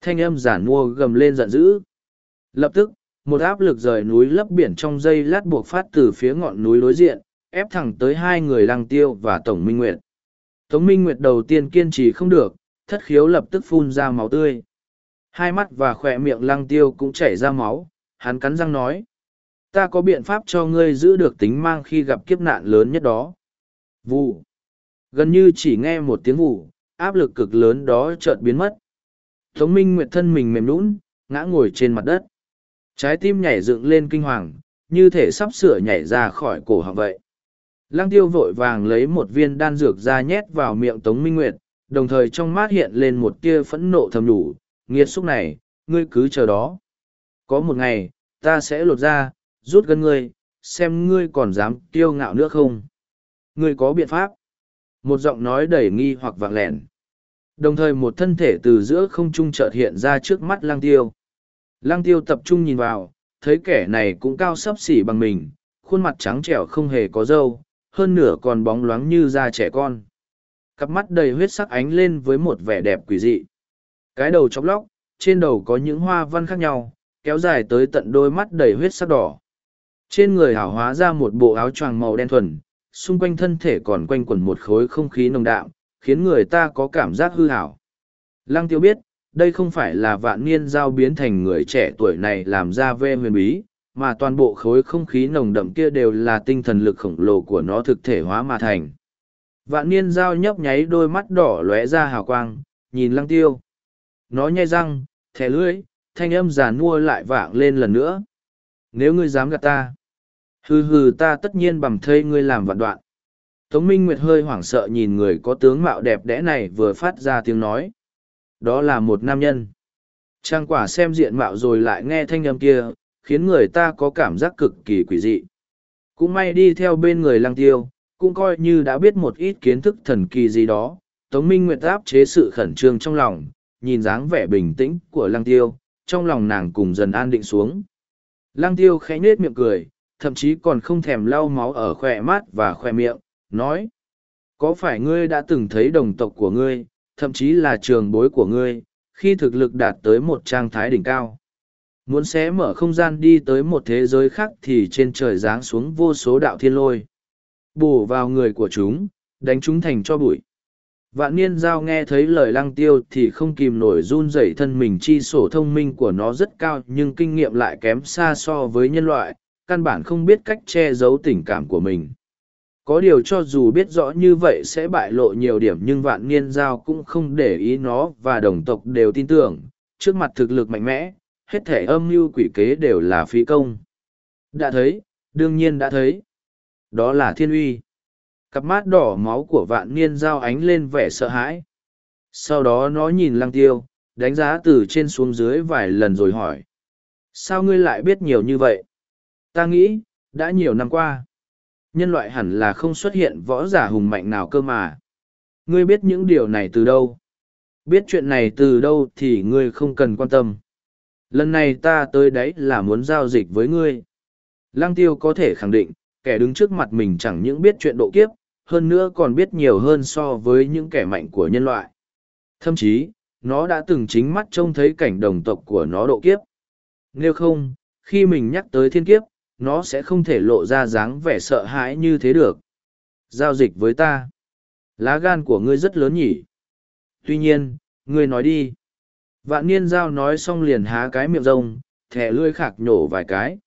[SPEAKER 1] Thanh âm giả mua gầm lên giận dữ. Lập tức, một áp lực rời núi lấp biển trong dây lát buộc phát từ phía ngọn núi đối diện, ép thẳng tới hai người lăng tiêu và Tổng Minh Nguyệt. Tống Minh Nguyệt đầu tiên kiên trì không được, thất khiếu lập tức phun ra máu tươi. Hai mắt và khỏe miệng lăng tiêu cũng chảy ra máu, hắn cắn răng nói. Ta có biện pháp cho ngươi giữ được tính mang khi gặp kiếp nạn lớn nhất đó. Vụ. Gần như chỉ nghe một tiếng vụ, áp lực cực lớn đó chợt biến mất. Tống Minh Nguyệt thân mình mềm nũng, ngã ngồi trên mặt đất. Trái tim nhảy dựng lên kinh hoàng, như thể sắp sửa nhảy ra khỏi cổ họng vậy. Lăng tiêu vội vàng lấy một viên đan dược ra nhét vào miệng Tống Minh Nguyệt, đồng thời trong mắt hiện lên một tia phẫn nộ thầm đủ, nghiệt xúc này, ngươi cứ chờ đó. Có một ngày, ta sẽ lột ra, rút gân ngươi, xem ngươi còn dám tiêu ngạo nữa không. Ngươi có biện pháp. Một giọng nói đầy nghi hoặc vạng lẹn. Đồng thời một thân thể từ giữa không trung chợt hiện ra trước mắt lang tiêu. Lang tiêu tập trung nhìn vào, thấy kẻ này cũng cao sấp xỉ bằng mình, khuôn mặt trắng trẻo không hề có râu, hơn nửa còn bóng loáng như da trẻ con. Cặp mắt đầy huyết sắc ánh lên với một vẻ đẹp quỷ dị. Cái đầu chóc lóc, trên đầu có những hoa văn khác nhau, kéo dài tới tận đôi mắt đầy huyết sắc đỏ. Trên người hảo hóa ra một bộ áo choàng màu đen thuần, xung quanh thân thể còn quanh quẩn một khối không khí nồng đạm, khiến người ta có cảm giác hư hảo. Lăng tiêu biết, đây không phải là vạn niên giao biến thành người trẻ tuổi này làm ra vê huyền bí, mà toàn bộ khối không khí nồng đậm kia đều là tinh thần lực khổng lồ của nó thực thể hóa mà thành. Vạn niên giao nhấp nháy đôi mắt đỏ lóe ra hào quang, nhìn lăng tiêu. Nó nhai răng, thẻ lưỡi, thanh âm giàn mua lại vạng lên lần nữa. Nếu ngươi dám gạt ta, hừ hừ ta tất nhiên bằng thây ngươi làm vạn đoạn. Tống Minh Nguyệt hơi hoảng sợ nhìn người có tướng mạo đẹp đẽ này vừa phát ra tiếng nói. Đó là một nam nhân. Trang quả xem diện mạo rồi lại nghe thanh âm kia, khiến người ta có cảm giác cực kỳ quỷ dị. Cũng may đi theo bên người lăng tiêu, cũng coi như đã biết một ít kiến thức thần kỳ gì đó. Tống Minh Nguyệt áp chế sự khẩn trương trong lòng, nhìn dáng vẻ bình tĩnh của lăng tiêu, trong lòng nàng cùng dần an định xuống. Lăng tiêu khẽ nết miệng cười, thậm chí còn không thèm lau máu ở khoe mắt và khoe miệng, nói. Có phải ngươi đã từng thấy đồng tộc của ngươi, thậm chí là trường bối của ngươi, khi thực lực đạt tới một trang thái đỉnh cao? Muốn xé mở không gian đi tới một thế giới khác thì trên trời giáng xuống vô số đạo thiên lôi. Bổ vào người của chúng, đánh chúng thành cho bụi. Vạn niên giao nghe thấy lời lăng tiêu thì không kìm nổi run rẩy thân mình chi sổ thông minh của nó rất cao nhưng kinh nghiệm lại kém xa so với nhân loại, căn bản không biết cách che giấu tình cảm của mình. Có điều cho dù biết rõ như vậy sẽ bại lộ nhiều điểm nhưng vạn niên giao cũng không để ý nó và đồng tộc đều tin tưởng, trước mặt thực lực mạnh mẽ, hết thể âm mưu quỷ kế đều là phí công. Đã thấy, đương nhiên đã thấy. Đó là thiên uy. Cặp mắt đỏ máu của vạn niên giao ánh lên vẻ sợ hãi. Sau đó nó nhìn lăng tiêu, đánh giá từ trên xuống dưới vài lần rồi hỏi. Sao ngươi lại biết nhiều như vậy? Ta nghĩ, đã nhiều năm qua. Nhân loại hẳn là không xuất hiện võ giả hùng mạnh nào cơ mà. Ngươi biết những điều này từ đâu? Biết chuyện này từ đâu thì ngươi không cần quan tâm. Lần này ta tới đấy là muốn giao dịch với ngươi. Lăng tiêu có thể khẳng định, kẻ đứng trước mặt mình chẳng những biết chuyện độ kiếp, hơn nữa còn biết nhiều hơn so với những kẻ mạnh của nhân loại. Thậm chí, nó đã từng chính mắt trông thấy cảnh đồng tộc của nó độ kiếp. Nếu không, khi mình nhắc tới thiên kiếp, nó sẽ không thể lộ ra dáng vẻ sợ hãi như thế được. Giao dịch với ta. Lá gan của ngươi rất lớn nhỉ. Tuy nhiên, ngươi nói đi. Vạn niên giao nói xong liền há cái miệng rông, thẻ lươi khạc nhổ vài cái.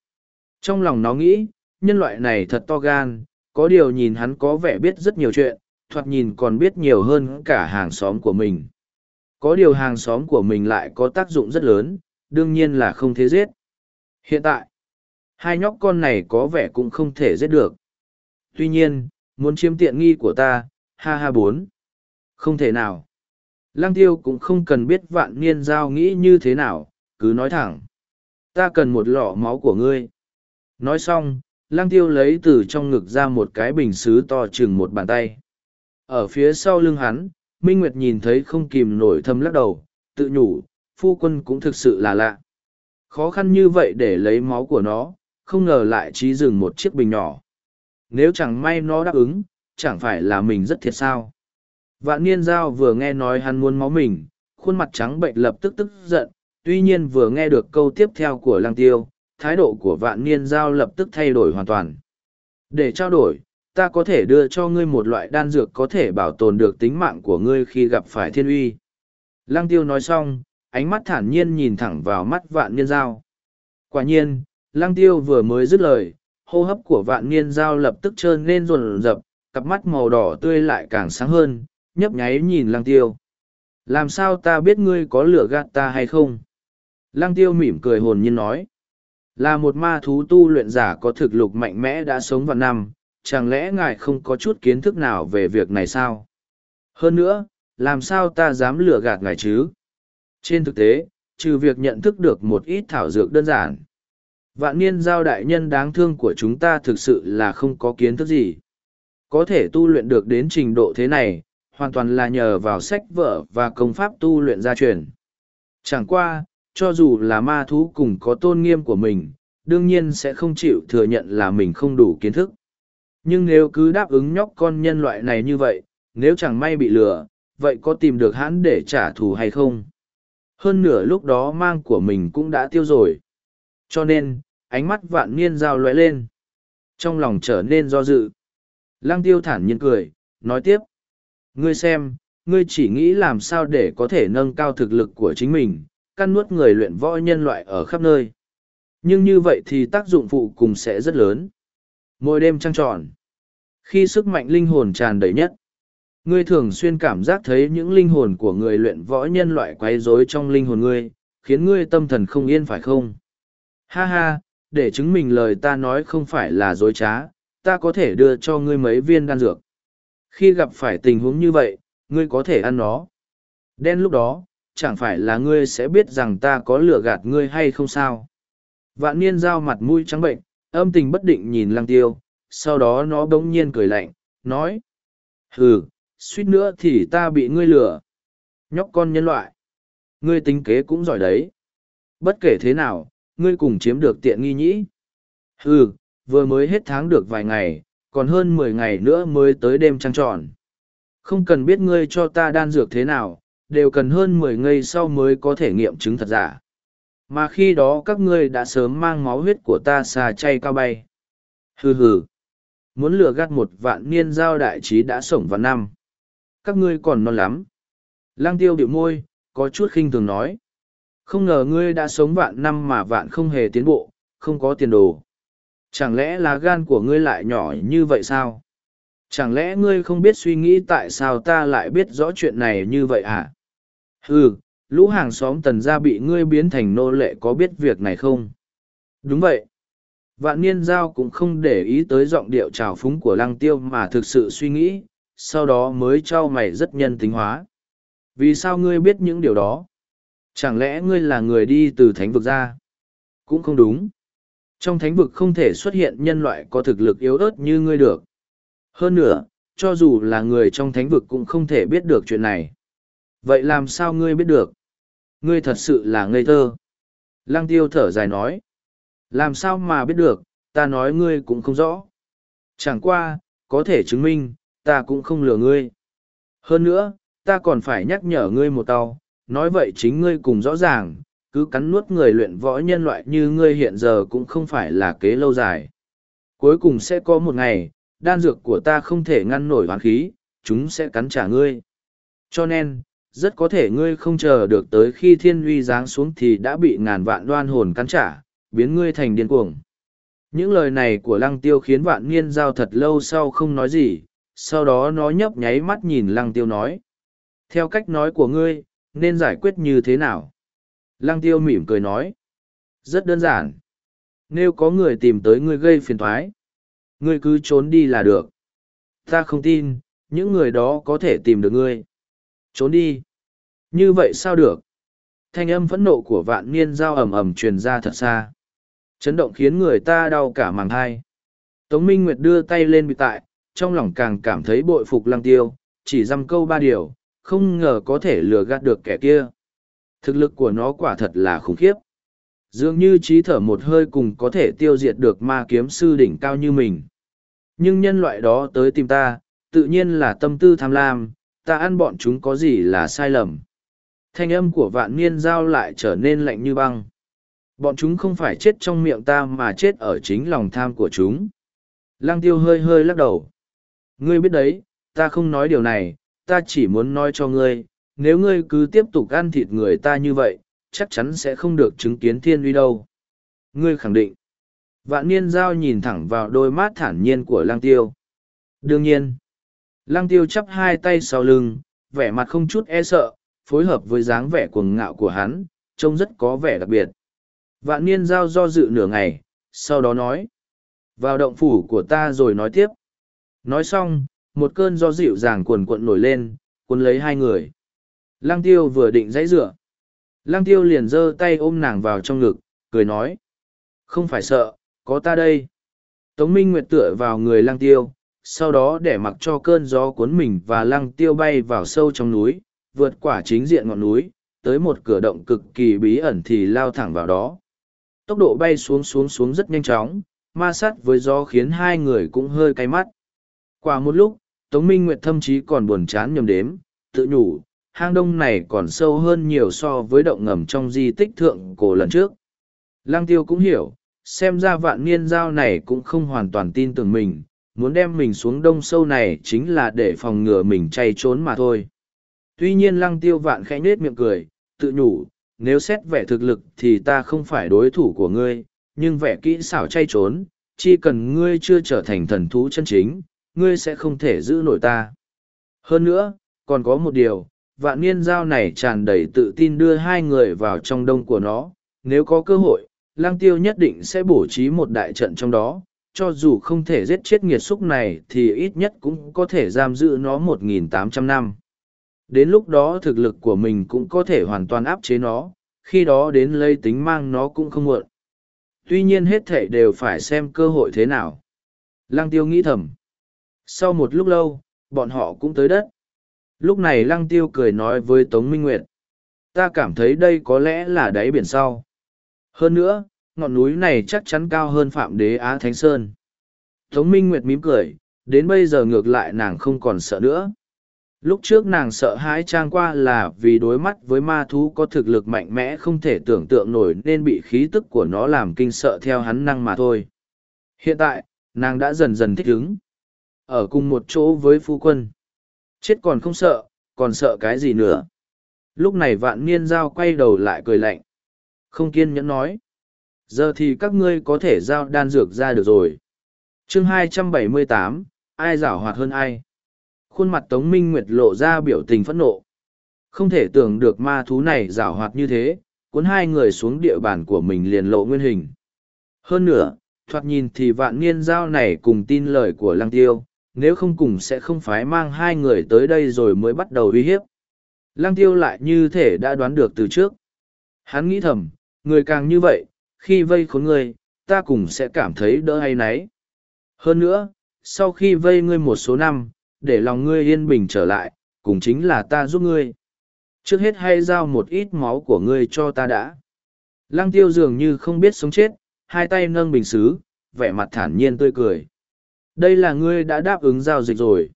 [SPEAKER 1] Trong lòng nó nghĩ, nhân loại này thật to gan, có điều nhìn hắn có vẻ biết rất nhiều chuyện, thoạt nhìn còn biết nhiều hơn cả hàng xóm của mình. Có điều hàng xóm của mình lại có tác dụng rất lớn, đương nhiên là không thể giết. Hiện tại, hai nhóc con này có vẻ cũng không thể giết được. Tuy nhiên, muốn chiếm tiện nghi của ta, ha ha bốn. Không thể nào. Lăng tiêu cũng không cần biết vạn niên giao nghĩ như thế nào, cứ nói thẳng. Ta cần một lọ máu của ngươi. Nói xong, lăng tiêu lấy từ trong ngực ra một cái bình xứ to chừng một bàn tay. Ở phía sau lưng hắn, Minh Nguyệt nhìn thấy không kìm nổi thâm lắc đầu, tự nhủ, phu quân cũng thực sự là lạ. Khó khăn như vậy để lấy máu của nó, không ngờ lại trí dừng một chiếc bình nhỏ. Nếu chẳng may nó đáp ứng, chẳng phải là mình rất thiệt sao. Vạn niên giao vừa nghe nói hắn muốn máu mình, khuôn mặt trắng bệnh lập tức tức giận, tuy nhiên vừa nghe được câu tiếp theo của lăng tiêu, thái độ của vạn niên giao lập tức thay đổi hoàn toàn. Để trao đổi, ta có thể đưa cho ngươi một loại đan dược có thể bảo tồn được tính mạng của ngươi khi gặp phải thiên uy. Lăng tiêu nói xong, ánh mắt thản nhiên nhìn thẳng vào mắt vạn niên giao. Quả nhiên, lăng tiêu vừa mới dứt lời, hô hấp của vạn niên giao lập tức trơn lên ruồn rập, cặp mắt màu đỏ tươi lại càng sáng hơn, nhấp nháy nhìn lăng tiêu. Làm sao ta biết ngươi có lửa gạt ta hay không? Lăng tiêu mỉm cười hồn nhiên nói. Là một ma thú tu luyện giả có thực lực mạnh mẽ đã sống vào năm, chẳng lẽ ngài không có chút kiến thức nào về việc này sao? Hơn nữa, làm sao ta dám lừa gạt ngài chứ? Trên thực tế, trừ việc nhận thức được một ít thảo dược đơn giản. Vạn niên giao đại nhân đáng thương của chúng ta thực sự là không có kiến thức gì. Có thể tu luyện được đến trình độ thế này, hoàn toàn là nhờ vào sách vở và công pháp tu luyện gia truyền. Chẳng qua, cho dù là ma thú cùng có tôn nghiêm của mình, đương nhiên sẽ không chịu thừa nhận là mình không đủ kiến thức. Nhưng nếu cứ đáp ứng nhóc con nhân loại này như vậy, nếu chẳng may bị lừa, vậy có tìm được hắn để trả thù hay không? Hơn nửa lúc đó mang của mình cũng đã tiêu rồi. Cho nên, ánh mắt vạn niên giao lóe lên. Trong lòng trở nên do dự. Lăng tiêu thản nhiên cười, nói tiếp. Ngươi xem, ngươi chỉ nghĩ làm sao để có thể nâng cao thực lực của chính mình, căn nuốt người luyện võ nhân loại ở khắp nơi. Nhưng như vậy thì tác dụng phụ cùng sẽ rất lớn. Mỗi đêm trăng tròn. Khi sức mạnh linh hồn tràn đầy nhất, ngươi thường xuyên cảm giác thấy những linh hồn của người luyện võ nhân loại quấy rối trong linh hồn ngươi, khiến ngươi tâm thần không yên phải không? Ha ha, để chứng minh lời ta nói không phải là dối trá, ta có thể đưa cho ngươi mấy viên đan dược. Khi gặp phải tình huống như vậy, ngươi có thể ăn nó. Đen lúc đó, chẳng phải là ngươi sẽ biết rằng ta có lừa gạt ngươi hay không sao. Vạn niên giao mặt mũi trắng bệnh, âm tình bất định nhìn lăng tiêu, sau đó nó bỗng nhiên cười lạnh, nói. Hừ, suýt nữa thì ta bị ngươi lừa. Nhóc con nhân loại. Ngươi tính kế cũng giỏi đấy. Bất kể thế nào, ngươi cùng chiếm được tiện nghi nhĩ. Hừ, vừa mới hết tháng được vài ngày, còn hơn mười ngày nữa mới tới đêm trăng tròn. Không cần biết ngươi cho ta đan dược thế nào, đều cần hơn mười ngày sau mới có thể nghiệm chứng thật giả. Mà khi đó các ngươi đã sớm mang máu huyết của ta xà chay cao bay. Hừ hừ. Muốn lừa gạt một vạn niên giao đại trí đã sống vào năm. Các ngươi còn non lắm. Lang tiêu điệu môi, có chút khinh thường nói. Không ngờ ngươi đã sống vạn năm mà vạn không hề tiến bộ, không có tiền đồ. Chẳng lẽ là gan của ngươi lại nhỏ như vậy sao? Chẳng lẽ ngươi không biết suy nghĩ tại sao ta lại biết rõ chuyện này như vậy à? Ừ, lũ hàng xóm tần gia bị ngươi biến thành nô lệ có biết việc này không? Đúng vậy. Vạn niên giao cũng không để ý tới giọng điệu trào phúng của lăng tiêu mà thực sự suy nghĩ, sau đó mới cho mày rất nhân tính hóa. Vì sao ngươi biết những điều đó? Chẳng lẽ ngươi là người đi từ thánh vực ra? Cũng không đúng. Trong thánh vực không thể xuất hiện nhân loại có thực lực yếu ớt như ngươi được. Hơn nữa, cho dù là người trong thánh vực cũng không thể biết được chuyện này. Vậy làm sao ngươi biết được? Ngươi thật sự là ngây thơ. Lăng tiêu thở dài nói. Làm sao mà biết được, ta nói ngươi cũng không rõ. Chẳng qua, có thể chứng minh, ta cũng không lừa ngươi. Hơn nữa, ta còn phải nhắc nhở ngươi một tàu, nói vậy chính ngươi cùng rõ ràng, cứ cắn nuốt người luyện võ nhân loại như ngươi hiện giờ cũng không phải là kế lâu dài. Cuối cùng sẽ có một ngày, đan dược của ta không thể ngăn nổi hoàn khí, chúng sẽ cắn trả ngươi. Cho nên, rất có thể ngươi không chờ được tới khi thiên uy giáng xuống thì đã bị ngàn vạn đoan hồn cắn trả, biến ngươi thành điên cuồng. Những lời này của lăng tiêu khiến vạn niên giao thật lâu sau không nói gì, sau đó nó nhấp nháy mắt nhìn lăng tiêu nói. Theo cách nói của ngươi, nên giải quyết như thế nào? Lăng tiêu mỉm cười nói. Rất đơn giản. Nếu có người tìm tới ngươi gây phiền thoái, ngươi cứ trốn đi là được. Ta không tin, những người đó có thể tìm được ngươi. Trốn đi. Như vậy sao được? Thanh âm phẫn nộ của vạn niên giao ầm ầm truyền ra thật xa. Chấn động khiến người ta đau cả màng thai. Tống Minh Nguyệt đưa tay lên bị tại, trong lòng càng cảm thấy bội phục lăng tiêu, chỉ dăm câu ba điều, không ngờ có thể lừa gạt được kẻ kia. Thực lực của nó quả thật là khủng khiếp. Dường như trí thở một hơi cùng có thể tiêu diệt được ma kiếm sư đỉnh cao như mình. Nhưng nhân loại đó tới tìm ta, tự nhiên là tâm tư tham lam, ta ăn bọn chúng có gì là sai lầm. Thanh âm của vạn niên giao lại trở nên lạnh như băng. Bọn chúng không phải chết trong miệng ta mà chết ở chính lòng tham của chúng. Lăng tiêu hơi hơi lắc đầu. Ngươi biết đấy, ta không nói điều này, ta chỉ muốn nói cho ngươi, nếu ngươi cứ tiếp tục ăn thịt người ta như vậy, chắc chắn sẽ không được chứng kiến thiên uy đâu. Ngươi khẳng định. Vạn niên giao nhìn thẳng vào đôi mắt thản nhiên của lang tiêu. Đương nhiên. Lang tiêu chắp hai tay sau lưng, vẻ mặt không chút e sợ, phối hợp với dáng vẻ cuồng ngạo của hắn, trông rất có vẻ đặc biệt. Vạn niên giao do dự nửa ngày, sau đó nói. Vào động phủ của ta rồi nói tiếp. Nói xong, một cơn do dịu dàng cuồn cuộn nổi lên, cuốn lấy hai người. Lăng tiêu vừa định dãy rửa. Lăng tiêu liền giơ tay ôm nàng vào trong ngực, cười nói. Không phải sợ, có ta đây. Tống Minh Nguyệt tựa vào người lăng tiêu, sau đó để mặc cho cơn gió cuốn mình và lăng tiêu bay vào sâu trong núi, vượt quả chính diện ngọn núi, tới một cửa động cực kỳ bí ẩn thì lao thẳng vào đó. Tốc độ bay xuống xuống xuống rất nhanh chóng, ma sát với gió khiến hai người cũng hơi cay mắt. Qua một lúc, Tống Minh Nguyệt thậm chí còn buồn chán nhầm đếm, tự nhủ, hang đông này còn sâu hơn nhiều so với động ngầm trong di tích thượng cổ lần trước. Lang tiêu cũng hiểu, xem ra vạn niên giao này cũng không hoàn toàn tin tưởng mình, muốn đem mình xuống đông sâu này chính là để phòng ngừa mình chay trốn mà thôi. Tuy nhiên lăng tiêu vạn khẽ nết miệng cười, tự nhủ, nếu xét vẻ thực lực thì ta không phải đối thủ của ngươi, nhưng vẻ kỹ xảo chay trốn, chỉ cần ngươi chưa trở thành thần thú chân chính, ngươi sẽ không thể giữ nổi ta. Hơn nữa, còn có một điều, vạn niên giao này tràn đầy tự tin đưa hai người vào trong đông của nó, nếu có cơ hội, lang tiêu nhất định sẽ bổ trí một đại trận trong đó, cho dù không thể giết chết nghiệt xúc này thì ít nhất cũng có thể giam giữ nó 1.800 năm. Đến lúc đó thực lực của mình cũng có thể hoàn toàn áp chế nó, khi đó đến lấy tính mang nó cũng không muộn. Tuy nhiên hết thệ đều phải xem cơ hội thế nào. Lang tiêu nghĩ thầm. Sau một lúc lâu, bọn họ cũng tới đất. Lúc này lăng tiêu cười nói với Tống Minh Nguyệt. Ta cảm thấy đây có lẽ là đáy biển sau. Hơn nữa, ngọn núi này chắc chắn cao hơn Phạm Đế Á Thánh Sơn. Tống Minh Nguyệt mím cười, đến bây giờ ngược lại nàng không còn sợ nữa. Lúc trước nàng sợ hãi trang qua là vì đối mắt với ma thú có thực lực mạnh mẽ không thể tưởng tượng nổi nên bị khí tức của nó làm kinh sợ theo hắn năng mà thôi. Hiện tại, nàng đã dần dần thích ứng. Ở cùng một chỗ với phu quân. Chết còn không sợ, còn sợ cái gì nữa. Lúc này vạn niên giao quay đầu lại cười lạnh. Không kiên nhẫn nói. Giờ thì các ngươi có thể giao đan dược ra được rồi. chương 278, ai giảo hoạt hơn ai? Khuôn mặt Tống Minh Nguyệt lộ ra biểu tình phẫn nộ. Không thể tưởng được ma thú này giảo hoạt như thế, cuốn hai người xuống địa bàn của mình liền lộ nguyên hình. Hơn nữa, thoạt nhìn thì vạn niên giao này cùng tin lời của lăng tiêu, nếu không cùng sẽ không phái mang hai người tới đây rồi mới bắt đầu uy hiếp. Lăng tiêu lại như thể đã đoán được từ trước. Hắn nghĩ thầm, người càng như vậy, khi vây khốn ngươi, ta cùng sẽ cảm thấy đỡ hay nấy. Hơn nữa, sau khi vây ngươi một số năm, để lòng ngươi yên bình trở lại, cùng chính là ta giúp ngươi. Trước hết hay giao một ít máu của ngươi cho ta đã. Lăng tiêu dường như không biết sống chết, hai tay nâng bình xứ, vẻ mặt thản nhiên tươi cười. Đây là ngươi đã đáp ứng giao dịch rồi.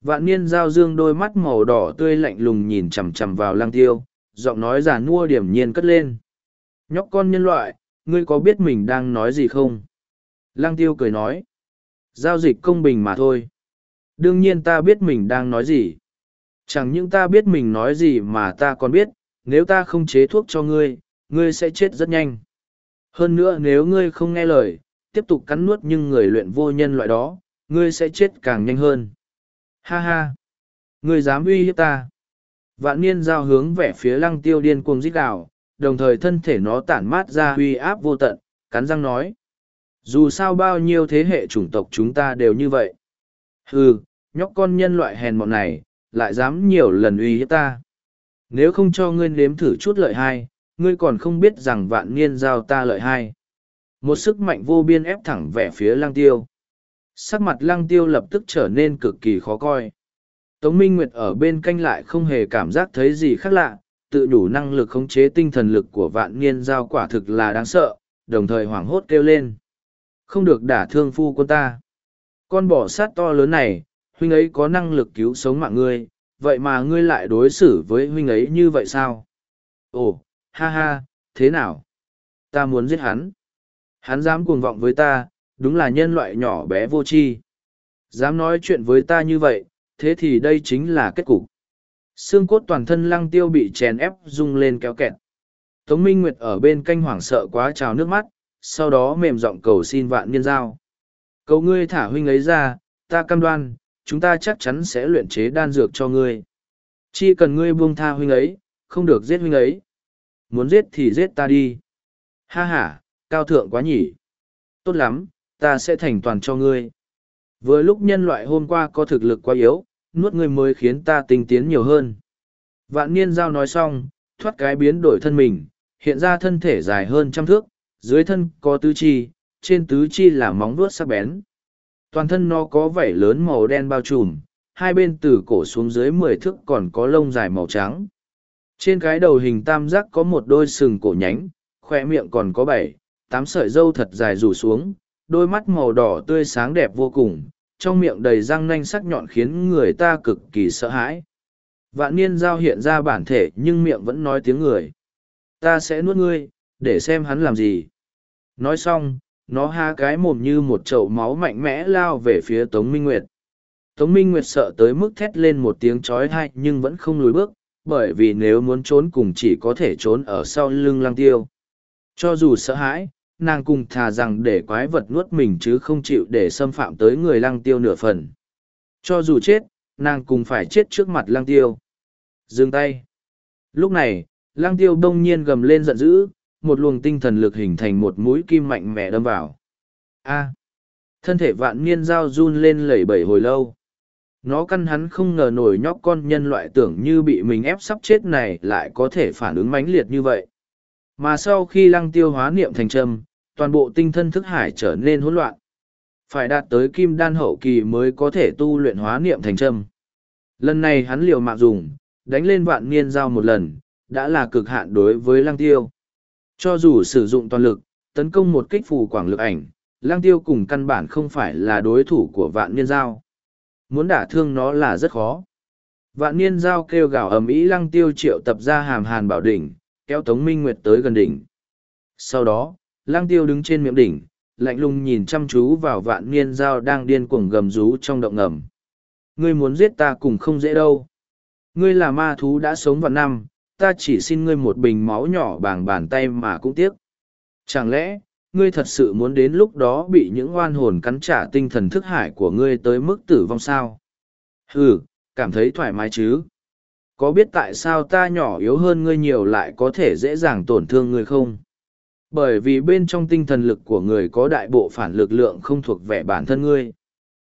[SPEAKER 1] Vạn niên giao dương đôi mắt màu đỏ tươi lạnh lùng nhìn chằm chằm vào Lang tiêu, giọng nói giả nua điểm nhiên cất lên. Nhóc con nhân loại, ngươi có biết mình đang nói gì không? Lang tiêu cười nói. Giao dịch công bình mà thôi. Đương nhiên ta biết mình đang nói gì. Chẳng những ta biết mình nói gì mà ta còn biết, nếu ta không chế thuốc cho ngươi, ngươi sẽ chết rất nhanh. Hơn nữa nếu ngươi không nghe lời, tiếp tục cắn nuốt nhưng người luyện vô nhân loại đó, ngươi sẽ chết càng nhanh hơn. Ha ha! Ngươi dám uy hiếp ta. Vạn niên giao hướng về phía lăng tiêu điên cuồng rít gào, đồng thời thân thể nó tản mát ra uy áp vô tận, cắn răng nói. Dù sao bao nhiêu thế hệ chủng tộc chúng ta đều như vậy. Hừ, nhóc con nhân loại hèn mọn này, lại dám nhiều lần uy hiếp ta. Nếu không cho ngươi nếm thử chút lợi hai, ngươi còn không biết rằng vạn niên giao ta lợi hai. Một sức mạnh vô biên ép thẳng về phía lăng tiêu. Sắc mặt lăng tiêu lập tức trở nên cực kỳ khó coi. Tống Minh Nguyệt ở bên canh lại không hề cảm giác thấy gì khác lạ, tự đủ năng lực khống chế tinh thần lực của vạn niên giao quả thực là đáng sợ, đồng thời hoảng hốt kêu lên. Không được đả thương phu quân ta. Con bỏ sát to lớn này, huynh ấy có năng lực cứu sống mạng ngươi, vậy mà ngươi lại đối xử với huynh ấy như vậy sao? Ồ, ha ha, thế nào? Ta muốn giết hắn. Hắn dám cuồng vọng với ta, đúng là nhân loại nhỏ bé vô tri. Dám nói chuyện với ta như vậy, thế thì đây chính là kết cục. Xương cốt toàn thân lăng tiêu bị chèn ép rung lên kéo kẹt. Tống Minh Nguyệt ở bên canh hoảng sợ quá trào nước mắt, sau đó mềm giọng cầu xin vạn niên giao. Cầu ngươi thả huynh ấy ra, ta cam đoan, chúng ta chắc chắn sẽ luyện chế đan dược cho ngươi. Chỉ cần ngươi buông tha huynh ấy, không được giết huynh ấy. Muốn giết thì giết ta đi. Ha ha, cao thượng quá nhỉ. Tốt lắm, ta sẽ thành toàn cho ngươi. Vừa lúc nhân loại hôm qua có thực lực quá yếu, nuốt ngươi mới khiến ta tinh tiến nhiều hơn. Vạn niên giao nói xong, thoát cái biến đổi thân mình, hiện ra thân thể dài hơn trăm thước, dưới thân có tứ chi, trên tứ chi là móng vuốt sắc bén. Toàn thân nó có vảy lớn màu đen bao trùm, hai bên từ cổ xuống dưới mười thước còn có lông dài màu trắng. Trên cái đầu hình tam giác có một đôi sừng cổ nhánh, khoe miệng còn có bảy, tám sợi râu thật dài rủ xuống, đôi mắt màu đỏ tươi sáng đẹp vô cùng, trong miệng đầy răng nanh sắc nhọn khiến người ta cực kỳ sợ hãi. Vạn niên giao hiện ra bản thể nhưng miệng vẫn nói tiếng người. Ta sẽ nuốt ngươi, để xem hắn làm gì. Nói xong, nó ha cái mồm như một chậu máu mạnh mẽ lao về phía Tống Minh Nguyệt. Tống Minh Nguyệt sợ tới mức thét lên một tiếng chói tai nhưng vẫn không lùi bước, bởi vì nếu muốn trốn cùng chỉ có thể trốn ở sau lưng lăng tiêu. Cho dù sợ hãi, nàng cùng thà rằng để quái vật nuốt mình chứ không chịu để xâm phạm tới người lăng tiêu nửa phần. Cho dù chết, nàng cùng phải chết trước mặt lăng tiêu. Dừng tay. Lúc này, lăng tiêu đông nhiên gầm lên giận dữ, một luồng tinh thần lực hình thành một mũi kim mạnh mẽ đâm vào. A. Thân thể vạn niên dao run lên lẩy bẩy hồi lâu. Nó căn hắn không ngờ nổi nhóc con nhân loại tưởng như bị mình ép sắp chết này lại có thể phản ứng mãnh liệt như vậy. Mà sau khi lăng tiêu hóa niệm thành trầm, toàn bộ tinh thân thức hải trở nên hỗn loạn. Phải đạt tới kim đan hậu kỳ mới có thể tu luyện hóa niệm thành châm. Lần này hắn liều mạng dùng, đánh lên vạn niên giao một lần, đã là cực hạn đối với lăng tiêu. Cho dù sử dụng toàn lực, tấn công một kích phù quảng lực ảnh, lăng tiêu cùng căn bản không phải là đối thủ của vạn niên giao. Muốn đả thương nó là rất khó. Vạn niên giao kêu gào ầm ĩ lăng tiêu triệu tập ra hàm hàn bảo đỉnh, kéo Tống Minh Nguyệt tới gần đỉnh. Sau đó, lăng tiêu đứng trên miệng đỉnh, lạnh lùng nhìn chăm chú vào vạn niên giao đang điên cuồng gầm rú trong động ngầm. Ngươi muốn giết ta cũng không dễ đâu. Ngươi là ma thú đã sống vào năm, ta chỉ xin ngươi một bình máu nhỏ bằng bàn tay mà cũng tiếc. Chẳng lẽ, ngươi thật sự muốn đến lúc đó bị những oan hồn cắn trả tinh thần thức hải của ngươi tới mức tử vong sao? Ừ, cảm thấy thoải mái chứ? Có biết tại sao ta nhỏ yếu hơn ngươi nhiều lại có thể dễ dàng tổn thương ngươi không? Bởi vì bên trong tinh thần lực của người có đại bộ phản lực lượng không thuộc về bản thân ngươi.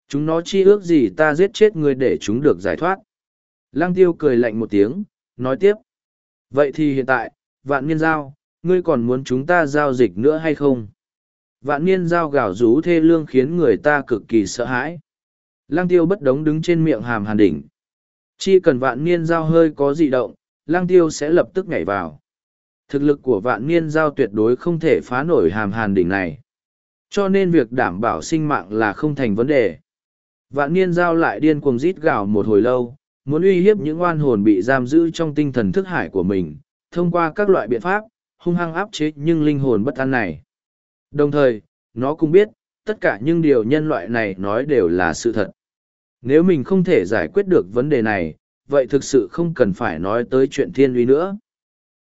[SPEAKER 1] Chúng nó chi ước gì ta giết chết ngươi để chúng được giải thoát. Lăng tiêu cười lạnh một tiếng, nói tiếp. Vậy thì hiện tại, vạn niên giao, ngươi còn muốn chúng ta giao dịch nữa hay không? Vạn niên giao gào rú thê lương khiến người ta cực kỳ sợ hãi. Lăng tiêu bất đống đứng trên miệng hàm hàn đỉnh. Chỉ cần vạn niên giao hơi có dị động, lăng tiêu sẽ lập tức nhảy vào. Thực lực của vạn niên giao tuyệt đối không thể phá nổi hàm hàn đỉnh này. Cho nên việc đảm bảo sinh mạng là không thành vấn đề. Vạn niên giao lại điên cuồng rít gào một hồi lâu, muốn uy hiếp những oan hồn bị giam giữ trong tinh thần thức hải của mình, thông qua các loại biện pháp, hung hăng áp chế nhưng linh hồn bất an này. Đồng thời, nó cũng biết, tất cả những điều nhân loại này nói đều là sự thật. Nếu mình không thể giải quyết được vấn đề này, vậy thực sự không cần phải nói tới chuyện thiên uy nữa.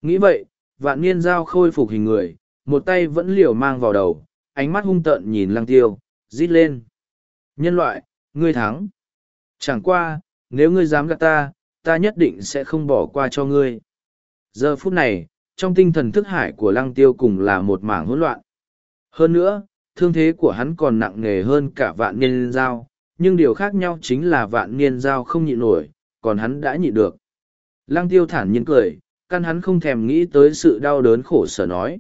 [SPEAKER 1] Nghĩ vậy, vạn niên giao khôi phục hình người, một tay vẫn liều mang vào đầu, ánh mắt hung tợn nhìn lăng tiêu, rít lên. Nhân loại, ngươi thắng. Chẳng qua, nếu ngươi dám gạt ta, ta nhất định sẽ không bỏ qua cho ngươi. Giờ phút này, trong tinh thần thức hải của lăng tiêu cùng là một mảng hỗn loạn. Hơn nữa, thương thế của hắn còn nặng nề hơn cả vạn niên giao, nhưng điều khác nhau chính là vạn niên giao không nhịn nổi, còn hắn đã nhịn được. Lăng tiêu thản nhiên cười, căn hắn không thèm nghĩ tới sự đau đớn khổ sở nói.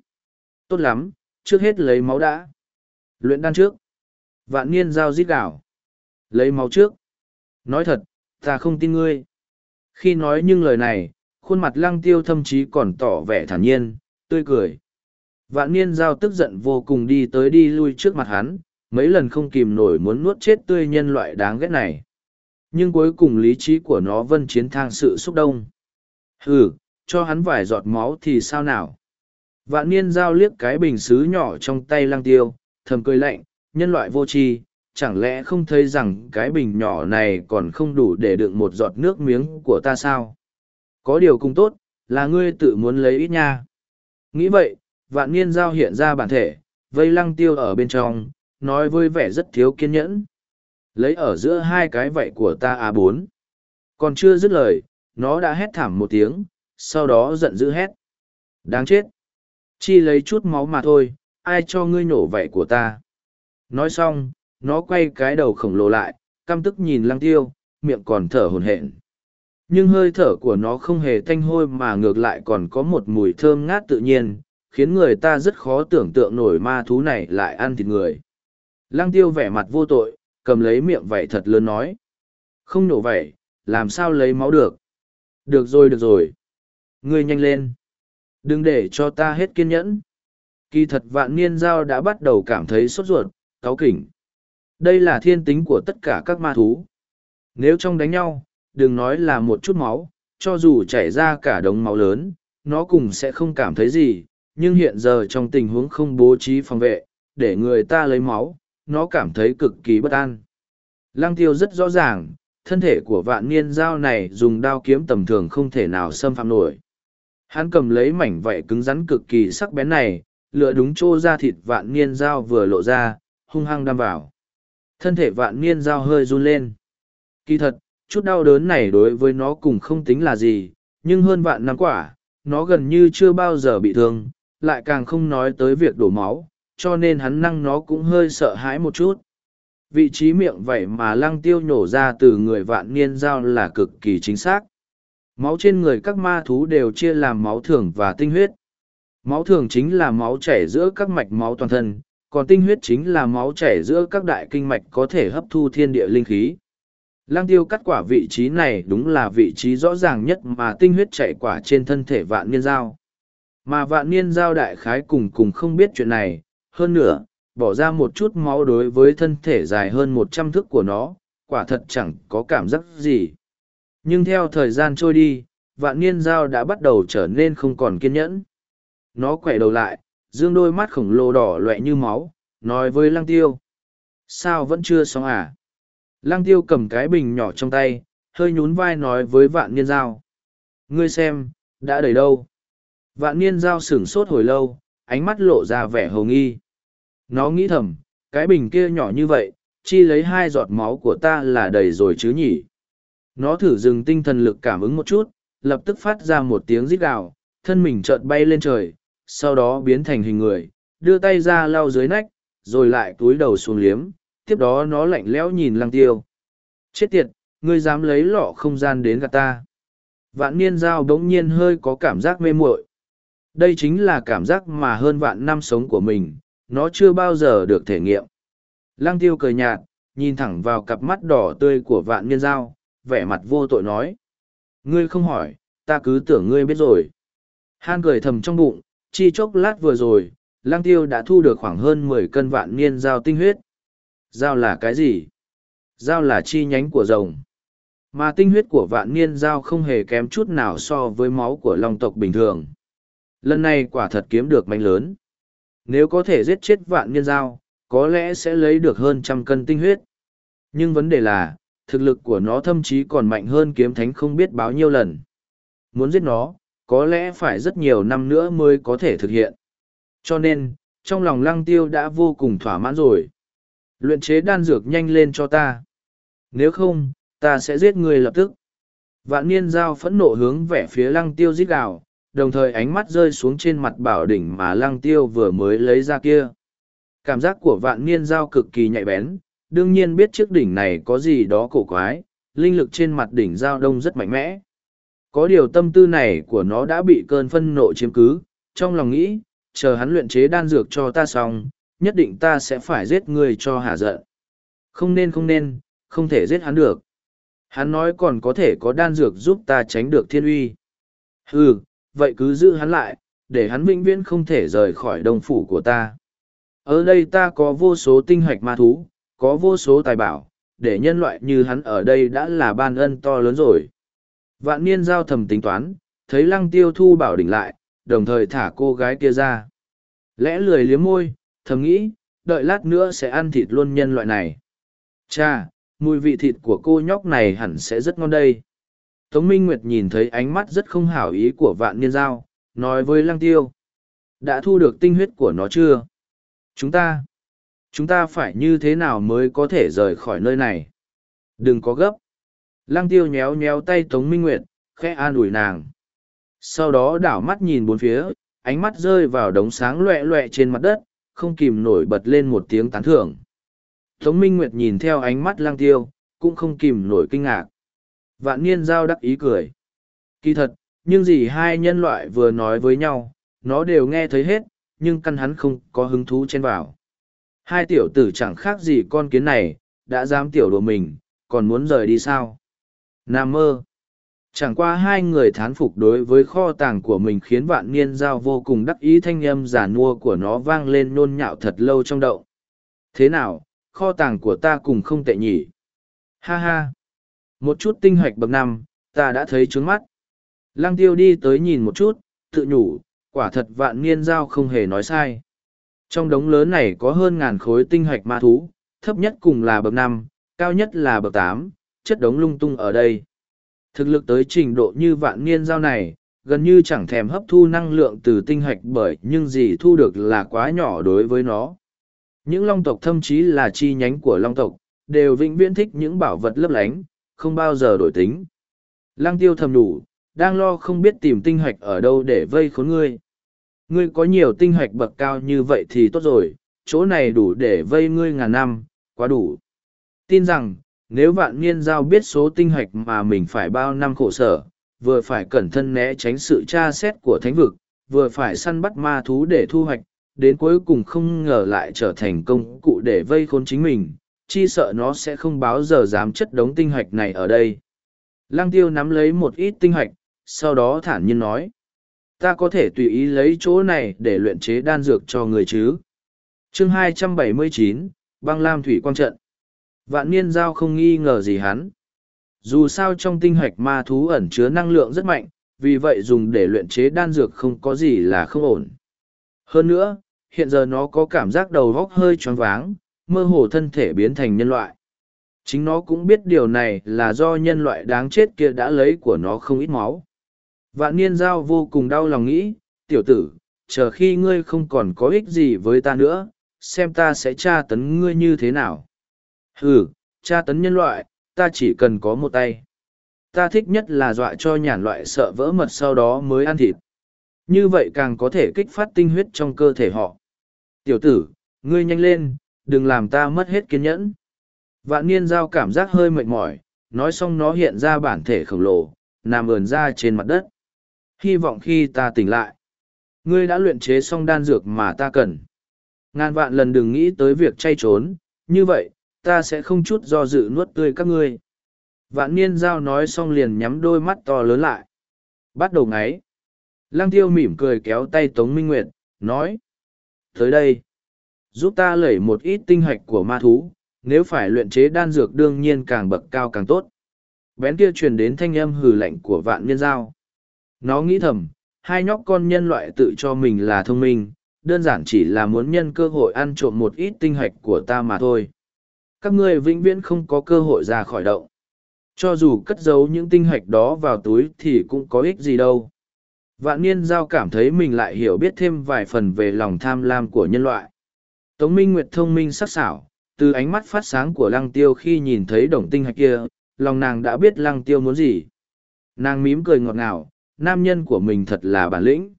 [SPEAKER 1] Tốt lắm, trước hết lấy máu đã. Luyện đan trước. Vạn niên giao giết gạo. Lấy máu trước. Nói thật, ta không tin ngươi. Khi nói những lời này, khuôn mặt lăng tiêu thậm chí còn tỏ vẻ thản nhiên, tươi cười. Vạn niên giao tức giận vô cùng đi tới đi lui trước mặt hắn, mấy lần không kìm nổi muốn nuốt chết tươi nhân loại đáng ghét này. Nhưng cuối cùng lý trí của nó vân chiến thang sự xúc đông. Hừ, cho hắn vài giọt máu thì sao nào? Vạn niên giao liếc cái bình xứ nhỏ trong tay lăng tiêu, thầm cười lạnh, nhân loại vô tri chẳng lẽ không thấy rằng cái bình nhỏ này còn không đủ để đựng một giọt nước miếng của ta sao? Có điều cũng tốt, là ngươi tự muốn lấy ít nha. Nghĩ vậy, vạn niên giao hiện ra bản thể, vây lăng tiêu ở bên trong, nói với vẻ rất thiếu kiên nhẫn. Lấy ở giữa hai cái vậy của ta a bốn Còn chưa dứt lời, nó đã hét thảm một tiếng, sau đó giận dữ hét. Đáng chết! Chi lấy chút máu mà thôi, ai cho ngươi nổ vậy của ta? Nói xong, nó quay cái đầu khổng lồ lại, căm tức nhìn lăng tiêu, miệng còn thở hồn hển. Nhưng hơi thở của nó không hề thanh hôi mà ngược lại còn có một mùi thơm ngát tự nhiên, khiến người ta rất khó tưởng tượng nổi ma thú này lại ăn thịt người. Lăng tiêu vẻ mặt vô tội, cầm lấy miệng vẩy thật lớn nói. Không nổ vẩy, làm sao lấy máu được? Được rồi được rồi. Ngươi nhanh lên. Đừng để cho ta hết kiên nhẫn. Kỳ thật vạn niên giao đã bắt đầu cảm thấy sốt ruột, cáu kỉnh. Đây là thiên tính của tất cả các ma thú. Nếu trong đánh nhau, đừng nói là một chút máu, cho dù chảy ra cả đống máu lớn, nó cũng sẽ không cảm thấy gì, nhưng hiện giờ trong tình huống không bố trí phòng vệ, để người ta lấy máu, nó cảm thấy cực kỳ bất an. Lăng tiêu rất rõ ràng, thân thể của vạn niên dao này dùng đao kiếm tầm thường không thể nào xâm phạm nổi. Hắn cầm lấy mảnh vảy cứng rắn cực kỳ sắc bén này, lựa đúng chỗ ra thịt vạn niên dao vừa lộ ra, hung hăng đâm vào. Thân thể vạn niên dao hơi run lên. Kỳ thật, chút đau đớn này đối với nó cùng không tính là gì, nhưng hơn vạn năm quả, nó gần như chưa bao giờ bị thương, lại càng không nói tới việc đổ máu, cho nên hắn năng nó cũng hơi sợ hãi một chút. Vị trí miệng vậy mà lăng tiêu nhổ ra từ người vạn niên giao là cực kỳ chính xác. Máu trên người các ma thú đều chia làm máu thường và tinh huyết. Máu thường chính là máu chảy giữa các mạch máu toàn thân, còn tinh huyết chính là máu chảy giữa các đại kinh mạch có thể hấp thu thiên địa linh khí. Lăng tiêu cắt quả vị trí này đúng là vị trí rõ ràng nhất mà tinh huyết chảy quả trên thân thể vạn niên giao. Mà vạn niên giao đại khái cùng cùng không biết chuyện này, hơn nữa, bỏ ra một chút máu đối với thân thể dài hơn một trăm thước của nó, quả thật chẳng có cảm giác gì. Nhưng theo thời gian trôi đi, vạn niên giao đã bắt đầu trở nên không còn kiên nhẫn. Nó quẻ đầu lại, dương đôi mắt khổng lồ đỏ loẹ như máu, nói với lăng tiêu. Sao vẫn chưa xong à? Lăng tiêu cầm cái bình nhỏ trong tay, hơi nhún vai nói với vạn niên giao. Ngươi xem, đã đầy đâu? Vạn niên giao sửng sốt hồi lâu, ánh mắt lộ ra vẻ hầu nghi. Nó nghĩ thầm, cái bình kia nhỏ như vậy, chi lấy hai giọt máu của ta là đầy rồi chứ nhỉ? Nó thử dừng tinh thần lực cảm ứng một chút, lập tức phát ra một tiếng rít gào, thân mình chợt bay lên trời, sau đó biến thành hình người, đưa tay ra lau dưới nách, rồi lại túi đầu xuống liếm, tiếp đó nó lạnh lẽo nhìn lăng tiêu. Chết tiệt, ngươi dám lấy lọ không gian đến gạt ta. Vạn niên giao đống nhiên hơi có cảm giác mê muội. Đây chính là cảm giác mà hơn vạn năm sống của mình, nó chưa bao giờ được thể nghiệm. Lăng tiêu cười nhạt, nhìn thẳng vào cặp mắt đỏ tươi của vạn niên giao, vẻ mặt vô tội nói. Ngươi không hỏi, ta cứ tưởng ngươi biết rồi. Han cười thầm trong bụng, chi chốc lát vừa rồi, lăng tiêu đã thu được khoảng hơn mười cân vạn niên giao tinh huyết. Giao là cái gì? Giao là chi nhánh của rồng. Mà tinh huyết của vạn niên giao không hề kém chút nào so với máu của long tộc bình thường. Lần này quả thật kiếm được mạnh lớn. Nếu có thể giết chết vạn niên giao, có lẽ sẽ lấy được hơn trăm cân tinh huyết. Nhưng vấn đề là, thực lực của nó thậm chí còn mạnh hơn kiếm thánh không biết bao nhiêu lần. Muốn giết nó, có lẽ phải rất nhiều năm nữa mới có thể thực hiện. Cho nên, trong lòng lăng tiêu đã vô cùng thỏa mãn rồi. Luyện chế đan dược nhanh lên cho ta. Nếu không, ta sẽ giết người lập tức. Vạn niên giao phẫn nộ hướng vẻ phía lăng tiêu giết gào, đồng thời ánh mắt rơi xuống trên mặt bảo đỉnh mà lăng tiêu vừa mới lấy ra kia. Cảm giác của vạn niên giao cực kỳ nhạy bén, đương nhiên biết chiếc đỉnh này có gì đó cổ quái, linh lực trên mặt đỉnh giao đông rất mạnh mẽ. Có điều tâm tư này của nó đã bị cơn phân nộ chiếm cứ, trong lòng nghĩ, chờ hắn luyện chế đan dược cho ta xong, nhất định ta sẽ phải giết người cho hả giận. Không nên không nên, không thể giết hắn được. Hắn nói còn có thể có đan dược giúp ta tránh được thiên uy. Ừ, vậy cứ giữ hắn lại, để hắn vĩnh viễn không thể rời khỏi đồng phủ của ta. Ở đây ta có vô số tinh hoạch ma thú, có vô số tài bảo, để nhân loại như hắn ở đây đã là ban ân to lớn rồi. Vạn niên giao thầm tính toán, thấy lăng tiêu thu bảo đỉnh lại, đồng thời thả cô gái kia ra. Lẽ lười liếm môi, thầm nghĩ, đợi lát nữa sẽ ăn thịt luôn nhân loại này. Cha, mùi vị thịt của cô nhóc này hẳn sẽ rất ngon đây. Tống Minh Nguyệt nhìn thấy ánh mắt rất không hảo ý của vạn niên giao, nói với lăng tiêu. Đã thu được tinh huyết của nó chưa? Chúng ta, chúng ta phải như thế nào mới có thể rời khỏi nơi này? Đừng có gấp. Lăng tiêu nhéo nhéo tay Tống Minh Nguyệt, khẽ an ủi nàng. Sau đó đảo mắt nhìn bốn phía, ánh mắt rơi vào đống sáng loẹ loẹ trên mặt đất, không kìm nổi bật lên một tiếng tán thưởng. Tống Minh Nguyệt nhìn theo ánh mắt lang tiêu, cũng không kìm nổi kinh ngạc. Vạn niên giao đắc ý cười. Kỳ thật, nhưng gì hai nhân loại vừa nói với nhau, nó đều nghe thấy hết, nhưng căn hắn không có hứng thú chen vào. Hai tiểu tử chẳng khác gì con kiến này, đã dám tiểu đùa mình, còn muốn rời đi sao? Nam mơ. Chẳng qua hai người thán phục đối với kho tàng của mình khiến vạn niên giao vô cùng đắc ý thanh âm giả nua của nó vang lên nôn nhạo thật lâu trong đậu. Thế nào, kho tàng của ta cùng không tệ nhỉ? Ha ha! Một chút tinh hoạch bậc năm, ta đã thấy trướng mắt. Lăng tiêu đi tới nhìn một chút, tự nhủ, quả thật vạn niên giao không hề nói sai. Trong đống lớn này có hơn ngàn khối tinh hoạch ma thú, thấp nhất cùng là bậc năm, cao nhất là bậc tám, chất đống lung tung ở đây. Thực lực tới trình độ như vạn niên giao này, gần như chẳng thèm hấp thu năng lượng từ tinh hạch bởi nhưng gì thu được là quá nhỏ đối với nó. Những long tộc thậm chí là chi nhánh của long tộc, đều vĩnh viễn thích những bảo vật lấp lánh, không bao giờ đổi tính. Lăng tiêu thầm đủ, đang lo không biết tìm tinh hạch ở đâu để vây khốn ngươi. Ngươi có nhiều tinh hạch bậc cao như vậy thì tốt rồi, chỗ này đủ để vây ngươi ngàn năm, quá đủ. Tin rằng, nếu vạn niên giao biết số tinh hạch mà mình phải bao năm khổ sở, vừa phải cẩn thận né tránh sự tra xét của thánh vực, vừa phải săn bắt ma thú để thu hoạch, đến cuối cùng không ngờ lại trở thành công cụ để vây khốn chính mình, chi sợ nó sẽ không báo giờ dám chất đống tinh hạch này ở đây. Lăng tiêu nắm lấy một ít tinh hạch, sau đó thản nhiên nói. Ta có thể tùy ý lấy chỗ này để luyện chế đan dược cho người chứ. chương 279, băng lam thủy quang trận. Vạn niên giao không nghi ngờ gì hắn. Dù sao trong tinh hạch ma thú ẩn chứa năng lượng rất mạnh, vì vậy dùng để luyện chế đan dược không có gì là không ổn. Hơn nữa, hiện giờ nó có cảm giác đầu góc hơi choáng váng, mơ hồ thân thể biến thành nhân loại. Chính nó cũng biết điều này là do nhân loại đáng chết kia đã lấy của nó không ít máu. Vạn niên giao vô cùng đau lòng nghĩ, tiểu tử, chờ khi ngươi không còn có ích gì với ta nữa, xem ta sẽ tra tấn ngươi như thế nào. Ừ, tra tấn nhân loại, ta chỉ cần có một tay. Ta thích nhất là dọa cho nhàn loại sợ vỡ mật sau đó mới ăn thịt. Như vậy càng có thể kích phát tinh huyết trong cơ thể họ. Tiểu tử, ngươi nhanh lên, đừng làm ta mất hết kiên nhẫn. Vạn niên giao cảm giác hơi mệt mỏi, nói xong nó hiện ra bản thể khổng lồ, nằm ườn ra trên mặt đất. Hy vọng khi ta tỉnh lại, ngươi đã luyện chế xong đan dược mà ta cần. Ngàn vạn lần đừng nghĩ tới việc chay trốn, như vậy, ta sẽ không chút do dự nuốt tươi các ngươi. Vạn niên giao nói xong liền nhắm đôi mắt to lớn lại. Bắt đầu ngáy. Lăng tiêu mỉm cười kéo tay Tống Minh Nguyệt, nói. Tới đây, giúp ta lẩy một ít tinh hạch của ma thú, nếu phải luyện chế đan dược đương nhiên càng bậc cao càng tốt. Bén kia truyền đến thanh âm hừ lạnh của vạn niên giao. Nó nghĩ thầm, hai nhóc con nhân loại tự cho mình là thông minh, đơn giản chỉ là muốn nhân cơ hội ăn trộm một ít tinh hạch của ta mà thôi các ngươi vĩnh viễn không có cơ hội ra khỏi động. Cho dù cất giấu những tinh hạch đó vào túi thì cũng có ích gì đâu. Vạn niên giao cảm thấy mình lại hiểu biết thêm vài phần về lòng tham lam của nhân loại. Tống Minh Nguyệt thông minh sắc sảo, từ ánh mắt phát sáng của lăng tiêu khi nhìn thấy đồng tinh hạch kia, lòng nàng đã biết lăng tiêu muốn gì. Nàng mím cười ngọt ngào, nam nhân của mình thật là bản lĩnh.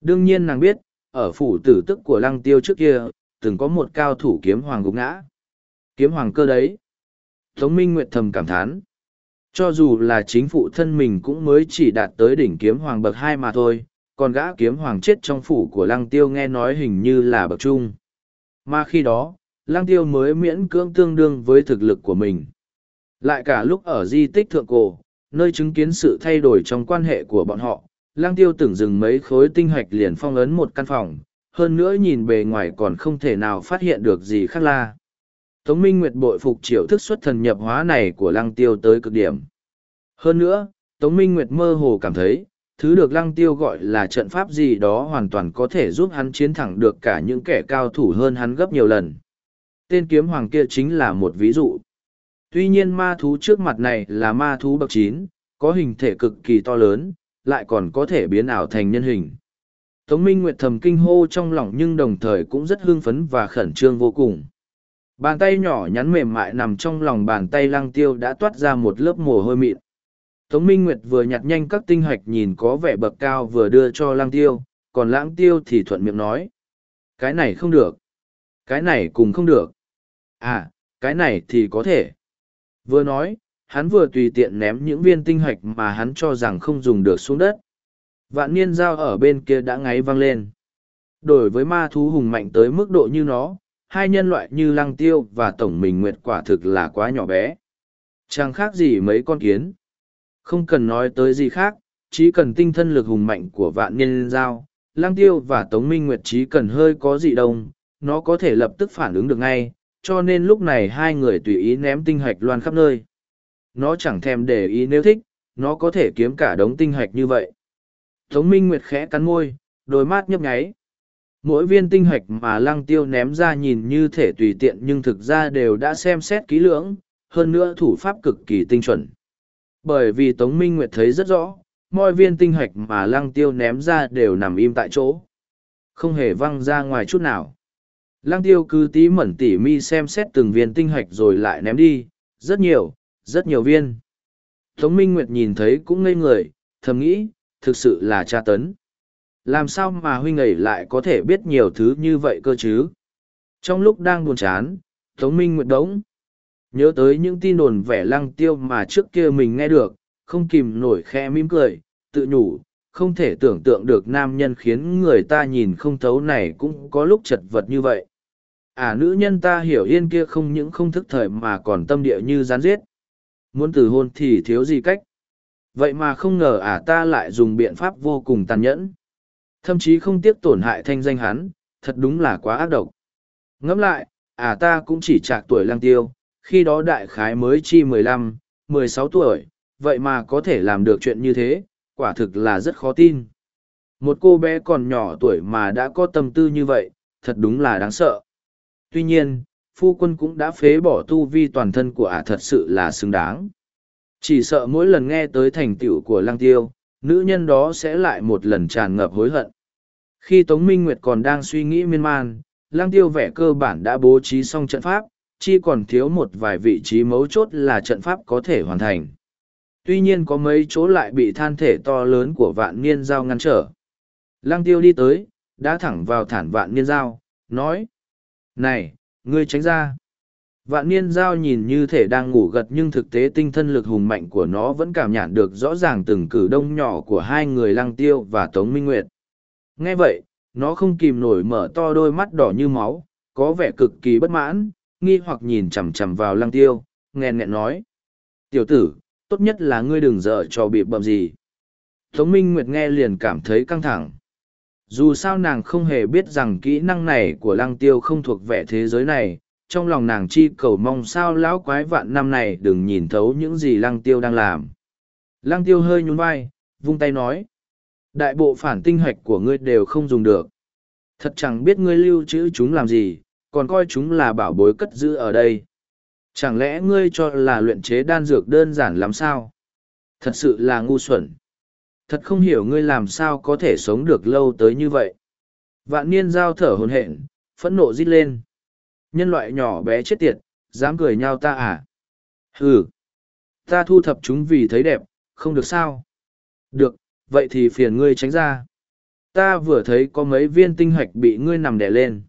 [SPEAKER 1] Đương nhiên nàng biết, ở phủ tử tức của lăng tiêu trước kia, từng có một cao thủ kiếm hoàng gục ngã. Kiếm hoàng cơ đấy. Tống Minh Nguyệt thầm cảm thán. Cho dù là chính phụ thân mình cũng mới chỉ đạt tới đỉnh kiếm hoàng bậc hai mà thôi, còn gã kiếm hoàng chết trong phủ của lăng tiêu nghe nói hình như là bậc trung. Mà khi đó, lăng tiêu mới miễn cưỡng tương đương với thực lực của mình. Lại cả lúc ở di tích thượng cổ, nơi chứng kiến sự thay đổi trong quan hệ của bọn họ, lăng tiêu tưởng dừng mấy khối tinh hạch liền phong ấn một căn phòng, hơn nữa nhìn bề ngoài còn không thể nào phát hiện được gì khác la. Tống Minh Nguyệt bội phục triệu thức xuất thần nhập hóa này của lăng tiêu tới cực điểm. Hơn nữa, Tống Minh Nguyệt mơ hồ cảm thấy, thứ được lăng tiêu gọi là trận pháp gì đó hoàn toàn có thể giúp hắn chiến thẳng được cả những kẻ cao thủ hơn hắn gấp nhiều lần. Tên kiếm hoàng kia chính là một ví dụ. Tuy nhiên ma thú trước mặt này là ma thú bậc chín, có hình thể cực kỳ to lớn, lại còn có thể biến ảo thành nhân hình. Tống Minh Nguyệt thầm kinh hô trong lòng nhưng đồng thời cũng rất hưng phấn và khẩn trương vô cùng. Bàn tay nhỏ nhắn mềm mại nằm trong lòng bàn tay lăng tiêu đã toát ra một lớp mồ hôi mịn. Tống Minh Nguyệt vừa nhặt nhanh các tinh hạch nhìn có vẻ bậc cao vừa đưa cho lăng tiêu, còn lãng tiêu thì thuận miệng nói. Cái này không được. Cái này cũng không được. À, cái này thì có thể. Vừa nói, hắn vừa tùy tiện ném những viên tinh hạch mà hắn cho rằng không dùng được xuống đất. Vạn niên dao ở bên kia đã ngáy văng lên. Đổi với ma thú hùng mạnh tới mức độ như nó, hai nhân loại như lăng tiêu và tổng mình nguyệt quả thực là quá nhỏ bé. Chẳng khác gì mấy con kiến. Không cần nói tới gì khác, chỉ cần tinh thân lực hùng mạnh của vạn niên giao, lăng tiêu và tống minh nguyệt chỉ cần hơi có dị đông, nó có thể lập tức phản ứng được ngay, cho nên lúc này hai người tùy ý ném tinh hạch loan khắp nơi. Nó chẳng thèm để ý nếu thích, nó có thể kiếm cả đống tinh hạch như vậy. Tống Minh Nguyệt khẽ cắn môi, đôi mắt nhấp nháy. Mỗi viên tinh hạch mà lăng tiêu ném ra nhìn như thể tùy tiện nhưng thực ra đều đã xem xét kỹ lưỡng, hơn nữa thủ pháp cực kỳ tinh chuẩn. Bởi vì Tống Minh Nguyệt thấy rất rõ, mọi viên tinh hạch mà lăng tiêu ném ra đều nằm im tại chỗ. Không hề văng ra ngoài chút nào. Lăng tiêu cứ tí mẩn tỉ mi xem xét từng viên tinh hạch rồi lại ném đi, rất nhiều, rất nhiều viên. Tống Minh Nguyệt nhìn thấy cũng ngây người, thầm nghĩ, thực sự là tra tấn. Làm sao mà huynh ấy lại có thể biết nhiều thứ như vậy cơ chứ? Trong lúc đang buồn chán, Tống Minh Nguyệt đống. Nhớ tới những tin đồn vẻ lăng tiêu mà trước kia mình nghe được, không kìm nổi khe mỉm cười, tự nhủ, không thể tưởng tượng được nam nhân khiến người ta nhìn không thấu này cũng có lúc chật vật như vậy. À nữ nhân ta hiểu yên kia không những không thức thời mà còn tâm địa như gián giết. Muốn từ hôn thì thiếu gì cách. Vậy mà không ngờ à ta lại dùng biện pháp vô cùng tàn nhẫn. Thậm chí không tiếc tổn hại thanh danh hắn, thật đúng là quá ác độc. Ngẫm lại, à ta cũng chỉ trạc tuổi lang tiêu, khi đó đại khái mới chi mười lăm, mười sáu tuổi, vậy mà có thể làm được chuyện như thế, quả thực là rất khó tin. Một cô bé còn nhỏ tuổi mà đã có tâm tư như vậy, thật đúng là đáng sợ. Tuy nhiên, phu quân cũng đã phế bỏ tu vi toàn thân của ả thật sự là xứng đáng. Chỉ sợ mỗi lần nghe tới thành tựu của lăng tiêu, nữ nhân đó sẽ lại một lần tràn ngập hối hận. Khi Tống Minh Nguyệt còn đang suy nghĩ miên man, lăng tiêu vẻ cơ bản đã bố trí xong trận pháp, chỉ còn thiếu một vài vị trí mấu chốt là trận pháp có thể hoàn thành. Tuy nhiên có mấy chỗ lại bị than thể to lớn của vạn niên giao ngăn trở. Lăng tiêu đi tới, đã thẳng vào thản vạn niên giao, nói. Này, ngươi tránh ra. Vạn niên giao nhìn như thể đang ngủ gật nhưng thực tế tinh thân lực hùng mạnh của nó vẫn cảm nhận được rõ ràng từng cử đông nhỏ của hai người lăng tiêu và tống minh nguyệt. Nghe vậy, nó không kìm nổi mở to đôi mắt đỏ như máu, có vẻ cực kỳ bất mãn, nghi hoặc nhìn chằm chằm vào lăng tiêu, nghẹn nghẹn nói. Tiểu tử, tốt nhất là ngươi đừng dở cho bị bậm gì. Tống Minh Nguyệt nghe liền cảm thấy căng thẳng. Dù sao nàng không hề biết rằng kỹ năng này của lăng tiêu không thuộc vẻ thế giới này, trong lòng nàng chi cầu mong sao lão quái vạn năm này đừng nhìn thấu những gì lăng tiêu đang làm. Lăng tiêu hơi nhún vai, vung tay nói. Đại bộ phản tinh hoạch của ngươi đều không dùng được. Thật chẳng biết ngươi lưu trữ chúng làm gì, còn coi chúng là bảo bối cất giữ ở đây. Chẳng lẽ ngươi cho là luyện chế đan dược đơn giản lắm sao? Thật sự là ngu xuẩn. Thật không hiểu ngươi làm sao có thể sống được lâu tới như vậy. Vạn niên giao thở hồn hển, phẫn nộ rít lên. Nhân loại nhỏ bé chết tiệt, dám cười nhau ta à? Ừ. Ta thu thập chúng vì thấy đẹp, không được sao? Được, vậy thì phiền ngươi tránh ra. Ta vừa thấy có mấy viên tinh hạch bị ngươi nằm đè lên.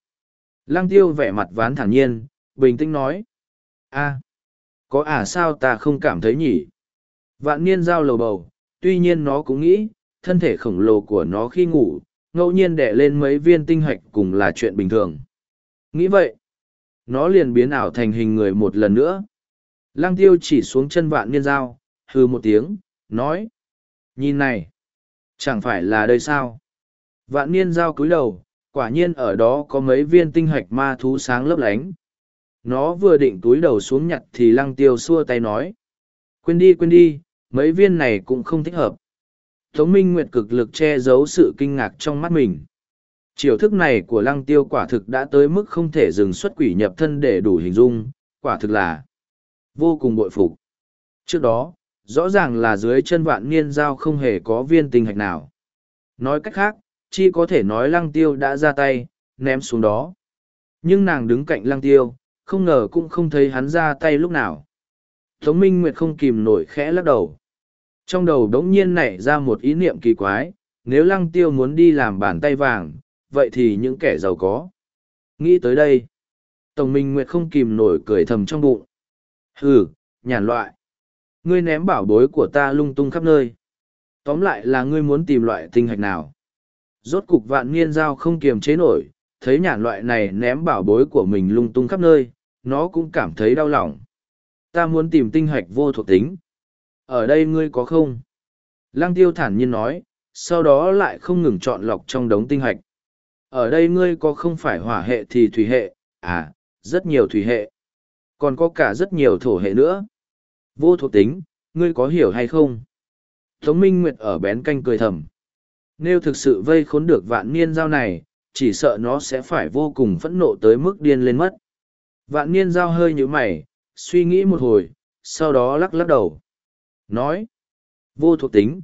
[SPEAKER 1] Lăng tiêu vẻ mặt ván thản nhiên, bình tĩnh nói. a có à sao ta không cảm thấy nhỉ? Vạn niên giao lầu bầu, tuy nhiên nó cũng nghĩ, thân thể khổng lồ của nó khi ngủ, ngẫu nhiên đẻ lên mấy viên tinh hạch cùng là chuyện bình thường. Nghĩ vậy, nó liền biến ảo thành hình người một lần nữa. Lăng tiêu chỉ xuống chân vạn niên giao, hư một tiếng, nói. Nhìn này, chẳng phải là đây sao? Vạn niên giao cúi đầu, quả nhiên ở đó có mấy viên tinh hạch ma thú sáng lấp lánh. Nó vừa định túi đầu xuống nhặt thì lăng tiêu xua tay nói. Quên đi quên đi, mấy viên này cũng không thích hợp. Tống Minh Nguyệt cực lực che giấu sự kinh ngạc trong mắt mình. Chiều thức này của lăng tiêu quả thực đã tới mức không thể dừng xuất quỷ nhập thân để đủ hình dung, quả thực là vô cùng bội phục. Trước đó, rõ ràng là dưới chân vạn niên giao không hề có viên tinh hạch nào. Nói cách khác, chi có thể nói lăng tiêu đã ra tay, ném xuống đó. Nhưng nàng đứng cạnh lăng tiêu, không ngờ cũng không thấy hắn ra tay lúc nào. Tống Minh Nguyệt không kìm nổi khẽ lắc đầu. Trong đầu đống nhiên nảy ra một ý niệm kỳ quái, nếu lăng tiêu muốn đi làm bàn tay vàng, vậy thì những kẻ giàu có. Nghĩ tới đây, Tổng Minh Nguyệt không kìm nổi cười thầm trong bụng. Hừ, nhàn loại. Ngươi ném bảo bối của ta lung tung khắp nơi. Tóm lại là ngươi muốn tìm loại tinh hạch nào. Rốt cục vạn niên giao không kiềm chế nổi, thấy nhàn loại này ném bảo bối của mình lung tung khắp nơi, nó cũng cảm thấy đau lòng. Ta muốn tìm tinh hạch vô thuộc tính. Ở đây ngươi có không? Lăng tiêu thản nhiên nói, sau đó lại không ngừng chọn lọc trong đống tinh hạch. Ở đây ngươi có không phải hỏa hệ thì thủy hệ, à, rất nhiều thủy hệ. Còn có cả rất nhiều thổ hệ nữa. Vô thuộc tính, ngươi có hiểu hay không? Tống Minh Nguyệt ở bén canh cười thầm. Nếu thực sự vây khốn được vạn niên giao này, chỉ sợ nó sẽ phải vô cùng phẫn nộ tới mức điên lên mất. Vạn niên giao hơi như mày, suy nghĩ một hồi, sau đó lắc lắc đầu. Nói, vô thuộc tính,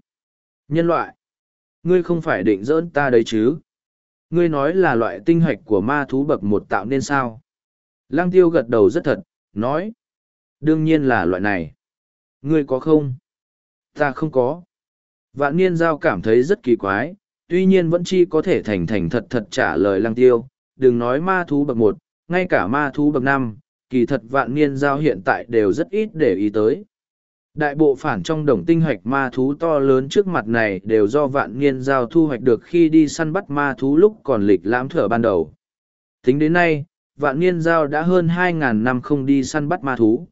[SPEAKER 1] nhân loại, ngươi không phải định dỡn ta đấy chứ? Ngươi nói là loại tinh hạch của ma thú bậc một tạo nên sao? Lăng tiêu gật đầu rất thật, nói, đương nhiên là loại này. Ngươi có không? Ta không có. Vạn niên giao cảm thấy rất kỳ quái, tuy nhiên vẫn chi có thể thành thành thật thật trả lời lăng tiêu, đừng nói ma thú bậc một, ngay cả ma thú bậc năm, kỳ thật vạn niên giao hiện tại đều rất ít để ý tới. Đại bộ phản trong đồng tinh hoạch ma thú to lớn trước mặt này đều do vạn niên giao thu hoạch được khi đi săn bắt ma thú lúc còn lịch lãm thở ban đầu. Tính đến nay, vạn niên giao đã hơn 2.000 năm không đi săn bắt ma thú.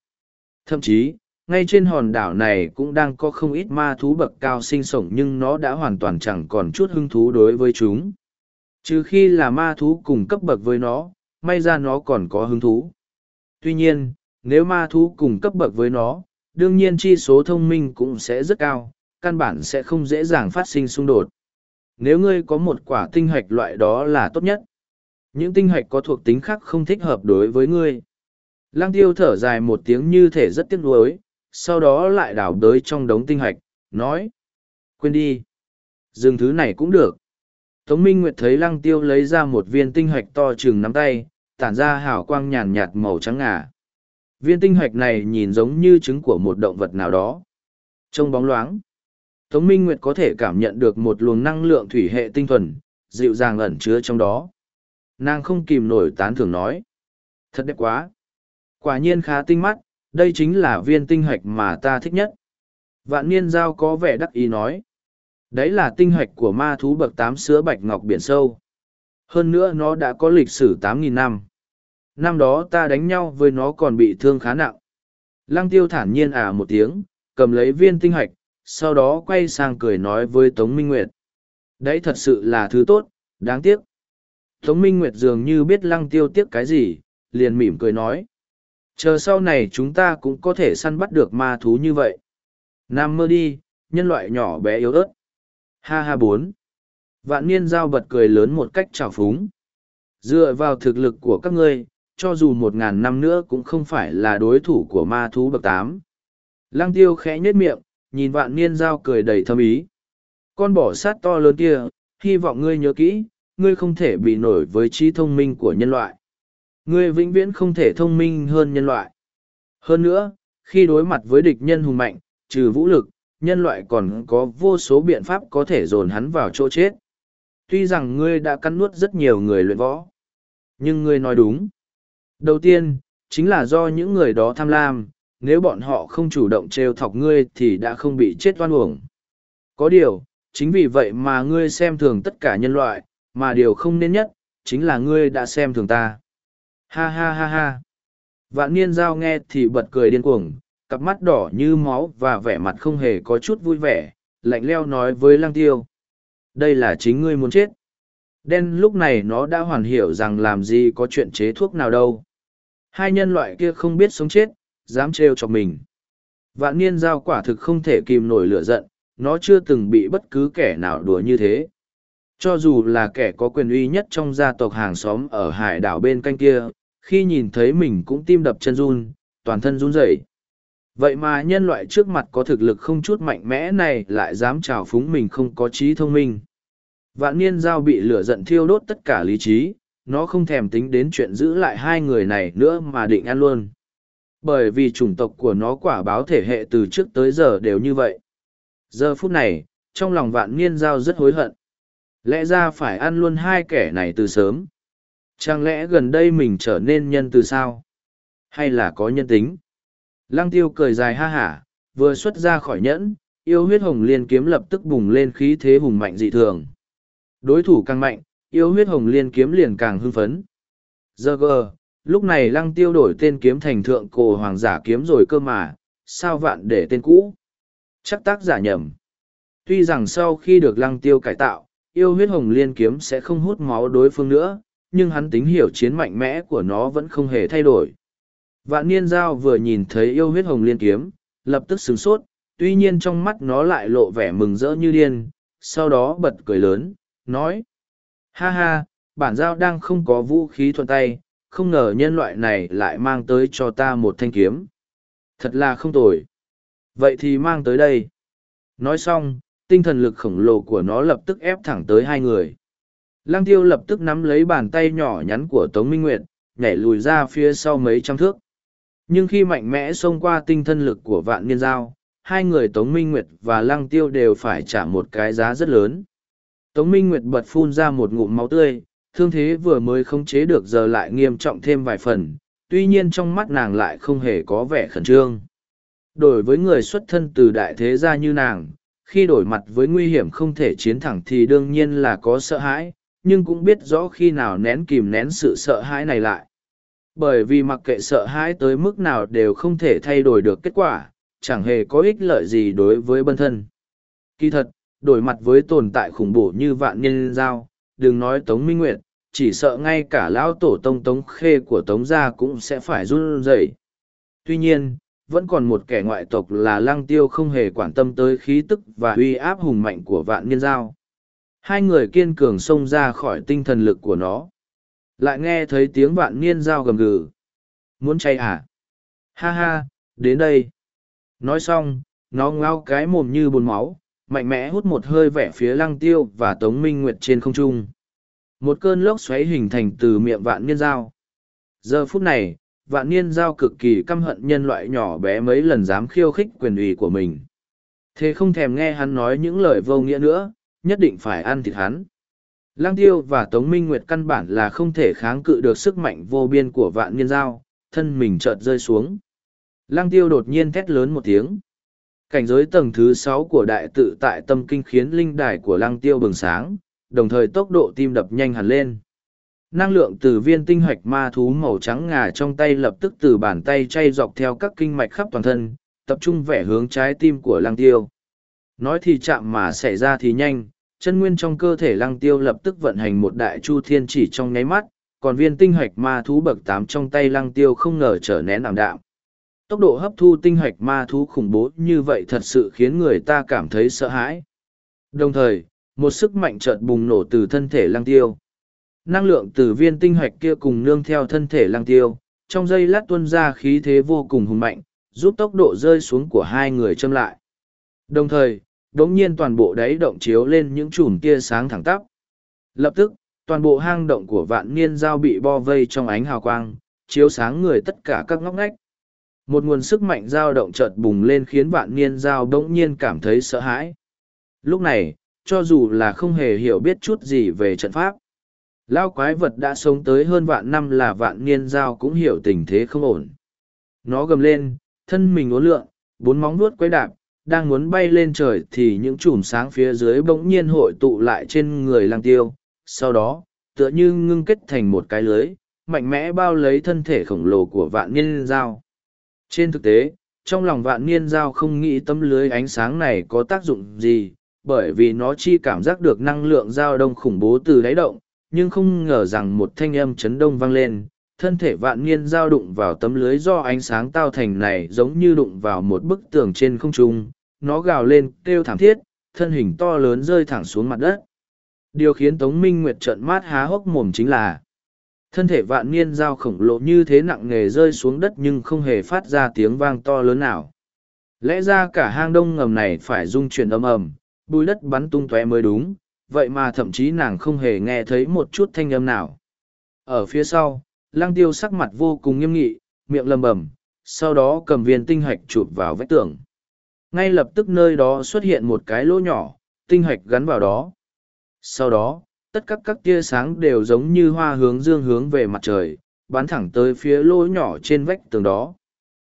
[SPEAKER 1] Thậm chí, ngay trên hòn đảo này cũng đang có không ít ma thú bậc cao sinh sống nhưng nó đã hoàn toàn chẳng còn chút hứng thú đối với chúng. Trừ khi là ma thú cùng cấp bậc với nó, may ra nó còn có hứng thú. Tuy nhiên, nếu ma thú cùng cấp bậc với nó, đương nhiên chi số thông minh cũng sẽ rất cao, căn bản sẽ không dễ dàng phát sinh xung đột. Nếu ngươi có một quả tinh hạch loại đó là tốt nhất. Những tinh hạch có thuộc tính khác không thích hợp đối với ngươi. Lăng tiêu thở dài một tiếng như thể rất tiếc nuối, sau đó lại đảo đới trong đống tinh hạch, nói. Quên đi. Dừng thứ này cũng được. Tống Minh Nguyệt thấy lăng tiêu lấy ra một viên tinh hạch to chừng nắm tay, tản ra hào quang nhàn nhạt màu trắng ngà. Viên tinh hạch này nhìn giống như trứng của một động vật nào đó. Trông bóng loáng. Tống Minh Nguyệt có thể cảm nhận được một luồng năng lượng thủy hệ tinh thuần, dịu dàng ẩn chứa trong đó. Nàng không kìm nổi tán thưởng nói. Thật đẹp quá. Quả nhiên khá tinh mắt, đây chính là viên tinh hạch mà ta thích nhất. Vạn niên giao có vẻ đắc ý nói. Đấy là tinh hạch của ma thú bậc tám sứa bạch ngọc biển sâu. Hơn nữa nó đã có lịch sử tám nghìn năm. Năm đó ta đánh nhau với nó còn bị thương khá nặng. Lăng tiêu thản nhiên à một tiếng, cầm lấy viên tinh hạch, sau đó quay sang cười nói với Tống Minh Nguyệt. Đấy thật sự là thứ tốt, đáng tiếc. Tống Minh Nguyệt dường như biết lăng tiêu tiếc cái gì, liền mỉm cười nói. Chờ sau này chúng ta cũng có thể săn bắt được ma thú như vậy. Nam mơ đi, nhân loại nhỏ bé yếu ớt. Ha ha bốn. Vạn niên giao bật cười lớn một cách trào phúng. Dựa vào thực lực của các ngươi, cho dù một ngàn năm nữa cũng không phải là đối thủ của ma thú bậc tám. Lăng tiêu khẽ nhếch miệng, nhìn vạn niên giao cười đầy thâm ý. Con bỏ sát to lớn kia, hy vọng ngươi nhớ kỹ, ngươi không thể bị nổi với trí thông minh của nhân loại. Ngươi vĩnh viễn không thể thông minh hơn nhân loại. Hơn nữa, khi đối mặt với địch nhân hùng mạnh, trừ vũ lực, nhân loại còn có vô số biện pháp có thể dồn hắn vào chỗ chết. Tuy rằng ngươi đã cắn nuốt rất nhiều người luyện võ, nhưng ngươi nói đúng. Đầu tiên, chính là do những người đó tham lam, nếu bọn họ không chủ động trêu thọc ngươi thì đã không bị chết oan uổng. Có điều, chính vì vậy mà ngươi xem thường tất cả nhân loại, mà điều không nên nhất, chính là ngươi đã xem thường ta. Ha ha ha ha. Vạn niên giao nghe thì bật cười điên cuồng, cặp mắt đỏ như máu và vẻ mặt không hề có chút vui vẻ, lạnh leo nói với lăng tiêu. Đây là chính ngươi muốn chết. Đen lúc này nó đã hoàn hiểu rằng làm gì có chuyện chế thuốc nào đâu. Hai nhân loại kia không biết sống chết, dám trêu chọc mình. Vạn niên giao quả thực không thể kìm nổi lửa giận, nó chưa từng bị bất cứ kẻ nào đùa như thế. Cho dù là kẻ có quyền uy nhất trong gia tộc hàng xóm ở hải đảo bên canh kia, khi nhìn thấy mình cũng tim đập chân run, toàn thân run rẩy. Vậy mà nhân loại trước mặt có thực lực không chút mạnh mẽ này lại dám trào phúng mình không có trí thông minh. Vạn niên giao bị lửa giận thiêu đốt tất cả lý trí, nó không thèm tính đến chuyện giữ lại hai người này nữa mà định ăn luôn. Bởi vì chủng tộc của nó quả báo thể hệ từ trước tới giờ đều như vậy. Giờ phút này, trong lòng vạn niên giao rất hối hận. Lẽ ra phải ăn luôn hai kẻ này từ sớm. Chẳng lẽ gần đây mình trở nên nhân từ sao? Hay là có nhân tính? Lăng tiêu cười dài ha hả, vừa xuất ra khỏi nhẫn, yêu huyết hồng liên kiếm lập tức bùng lên khí thế hùng mạnh dị thường. Đối thủ càng mạnh, yêu huyết hồng liên kiếm liền càng hưng phấn. Giờ gờ, lúc này lăng tiêu đổi tên kiếm thành thượng cổ hoàng giả kiếm rồi cơ mà, sao vạn để tên cũ? Chắc tác giả nhầm. Tuy rằng sau khi được lăng tiêu cải tạo, yêu huyết hồng liên kiếm sẽ không hút máu đối phương nữa, nhưng hắn tính hiểu chiến mạnh mẽ của nó vẫn không hề thay đổi. Vạn niên giao vừa nhìn thấy yêu huyết hồng liên kiếm, lập tức sửng sốt, tuy nhiên trong mắt nó lại lộ vẻ mừng rỡ như điên, sau đó bật cười lớn, nói. Ha ha, bản giao đang không có vũ khí thuận tay, không ngờ nhân loại này lại mang tới cho ta một thanh kiếm. Thật là không tồi. Vậy thì mang tới đây. Nói xong, tinh thần lực khổng lồ của nó lập tức ép thẳng tới hai người. Lăng tiêu lập tức nắm lấy bàn tay nhỏ nhắn của Tống Minh Nguyệt, nhảy lùi ra phía sau mấy trăm thước. Nhưng khi mạnh mẽ xông qua tinh thần lực của vạn niên giao, hai người Tống Minh Nguyệt và Lăng Tiêu đều phải trả một cái giá rất lớn. Tống Minh Nguyệt bật phun ra một ngụm máu tươi, thương thế vừa mới khống chế được giờ lại nghiêm trọng thêm vài phần, tuy nhiên trong mắt nàng lại không hề có vẻ khẩn trương. Đổi với người xuất thân từ đại thế gia như nàng, khi đổi mặt với nguy hiểm không thể chiến thẳng thì đương nhiên là có sợ hãi, nhưng cũng biết rõ khi nào nén kìm nén sự sợ hãi này lại. Bởi vì mặc kệ sợ hãi tới mức nào đều không thể thay đổi được kết quả, chẳng hề có ích lợi gì đối với bân thân. Kỳ thật, đổi mặt với tồn tại khủng bố như vạn nhân giao, đừng nói Tống Minh Nguyệt, chỉ sợ ngay cả lão tổ tông Tống Khê của Tống gia cũng sẽ phải run rẩy. Tuy nhiên, vẫn còn một kẻ ngoại tộc là lăng tiêu không hề quan tâm tới khí tức và uy áp hùng mạnh của vạn niên giao. Hai người kiên cường xông ra khỏi tinh thần lực của nó. Lại nghe thấy tiếng vạn niên giao gầm gừ. Muốn chạy à? Ha ha, đến đây. Nói xong, nó ngao cái mồm như bồn máu, mạnh mẽ hút một hơi vẻ phía lăng tiêu và tống minh nguyệt trên không trung. Một cơn lốc xoáy hình thành từ miệng vạn niên giao. Giờ phút này, vạn niên giao cực kỳ căm hận nhân loại nhỏ bé mấy lần dám khiêu khích quyền ủy của mình. Thế không thèm nghe hắn nói những lời vô nghĩa nữa, nhất định phải ăn thịt hắn. Lang tiêu và Tống Minh Nguyệt căn bản là không thể kháng cự được sức mạnh vô biên của vạn niên giao, thân mình chợt rơi xuống. Lang tiêu đột nhiên thét lớn một tiếng. Cảnh giới tầng thứ sáu của đại tự tại tâm kinh khiến linh đài của lăng tiêu bừng sáng, đồng thời tốc độ tim đập nhanh hẳn lên. Năng lượng từ viên tinh hoạch ma thú màu trắng ngà trong tay lập tức từ bàn tay chay dọc theo các kinh mạch khắp toàn thân, tập trung vẻ hướng trái tim của lăng tiêu. Nói thì chạm mà xảy ra thì nhanh, chân nguyên trong cơ thể lăng tiêu lập tức vận hành một đại chu thiên chỉ trong nháy mắt, còn viên tinh hoạch ma thú bậc tám trong tay lăng tiêu không ngờ trở nén ảm đạm. Tốc độ hấp thu tinh hoạch ma thú khủng bố như vậy thật sự khiến người ta cảm thấy sợ hãi. Đồng thời, một sức mạnh chợt bùng nổ từ thân thể Lang tiêu. Năng lượng từ viên tinh hoạch kia cùng nương theo thân thể Lang tiêu, trong giây lát tuân ra khí thế vô cùng hùng mạnh, giúp tốc độ rơi xuống của hai người châm lại. Đồng thời, đống nhiên toàn bộ đáy động chiếu lên những chùm tia sáng thẳng tắp. Lập tức, toàn bộ hang động của vạn niên giao bị bo vây trong ánh hào quang, chiếu sáng người tất cả các ngóc ngách. Một nguồn sức mạnh dao động chợt bùng lên khiến vạn niên giao đống nhiên cảm thấy sợ hãi. Lúc này, cho dù là không hề hiểu biết chút gì về trận pháp, Lao quái vật đã sống tới hơn vạn năm là vạn niên giao cũng hiểu tình thế không ổn. Nó gầm lên, thân mình uốn lượn, bốn móng vuốt quấy đạp, đang muốn bay lên trời thì những chùm sáng phía dưới bỗng nhiên hội tụ lại trên người lang tiêu. Sau đó, tựa như ngưng kết thành một cái lưới, mạnh mẽ bao lấy thân thể khổng lồ của vạn niên giao. Trên thực tế, trong lòng vạn niên giao không nghĩ tấm lưới ánh sáng này có tác dụng gì, bởi vì nó chi cảm giác được năng lượng dao đông khủng bố từ đáy động, nhưng không ngờ rằng một thanh âm chấn đông vang lên, thân thể vạn niên giao đụng vào tấm lưới do ánh sáng tao thành này giống như đụng vào một bức tường trên không trung, nó gào lên kêu thảm thiết, thân hình to lớn rơi thẳng xuống mặt đất. Điều khiến Tống Minh Nguyệt trợn mắt há hốc mồm chính là thân thể vạn niên giao khổng lồ như thế nặng nề rơi xuống đất nhưng không hề phát ra tiếng vang to lớn nào. Lẽ ra cả hang đông ngầm này phải rung chuyển ầm ầm, bùi đất bắn tung tóe mới đúng, vậy mà thậm chí nàng không hề nghe thấy một chút thanh âm nào. Ở phía sau, lang tiêu sắc mặt vô cùng nghiêm nghị, miệng lầm bầm, sau đó cầm viên tinh hạch chụp vào vách tường. Ngay lập tức nơi đó xuất hiện một cái lỗ nhỏ, tinh hạch gắn vào đó. Sau đó, tất cả các tia sáng đều giống như hoa hướng dương hướng về mặt trời, bắn thẳng tới phía lỗ nhỏ trên vách tường đó.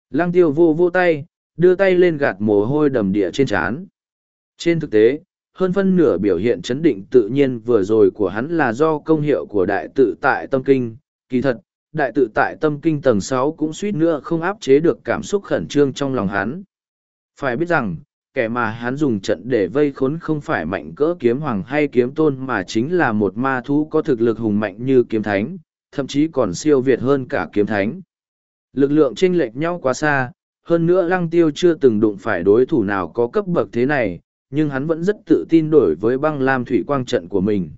[SPEAKER 1] Lăng tiêu vô vô tay, đưa tay lên gạt mồ hôi đầm địa trên trán. Trên thực tế, hơn phân nửa biểu hiện chấn định tự nhiên vừa rồi của hắn là do công hiệu của đại tự tại tâm kinh. Kỳ thật, đại tự tại tâm kinh tầng sáu cũng suýt nữa không áp chế được cảm xúc khẩn trương trong lòng hắn. Phải biết rằng, kẻ mà hắn dùng trận để vây khốn không phải mạnh cỡ kiếm hoàng hay kiếm tôn mà chính là một ma thú có thực lực hùng mạnh như kiếm thánh, thậm chí còn siêu việt hơn cả kiếm thánh. Lực lượng chênh lệch nhau quá xa, hơn nữa lăng tiêu chưa từng đụng phải đối thủ nào có cấp bậc thế này, nhưng hắn vẫn rất tự tin đổi với băng lam thủy quang trận của mình.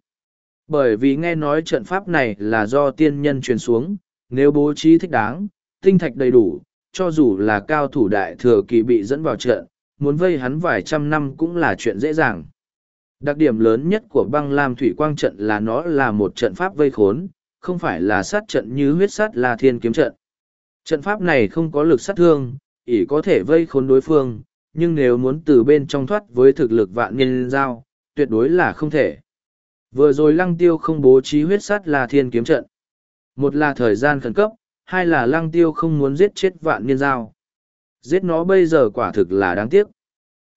[SPEAKER 1] Bởi vì nghe nói trận pháp này là do tiên nhân truyền xuống, nếu bố trí thích đáng, tinh thạch đầy đủ, cho dù là cao thủ đại thừa kỳ bị dẫn vào trận, muốn vây hắn vài trăm năm cũng là chuyện dễ dàng. Đặc điểm lớn nhất của băng lam thủy quang trận là nó là một trận pháp vây khốn, không phải là sát trận như huyết sát là thiên kiếm trận. Trận pháp này không có lực sát thương, ỷ có thể vây khốn đối phương, nhưng nếu muốn từ bên trong thoát với thực lực vạn nhân giao, tuyệt đối là không thể. Vừa rồi lăng tiêu không bố trí huyết sát là thiên kiếm trận. Một là thời gian khẩn cấp, hai là lăng tiêu không muốn giết chết vạn niên giao. Giết nó bây giờ quả thực là đáng tiếc.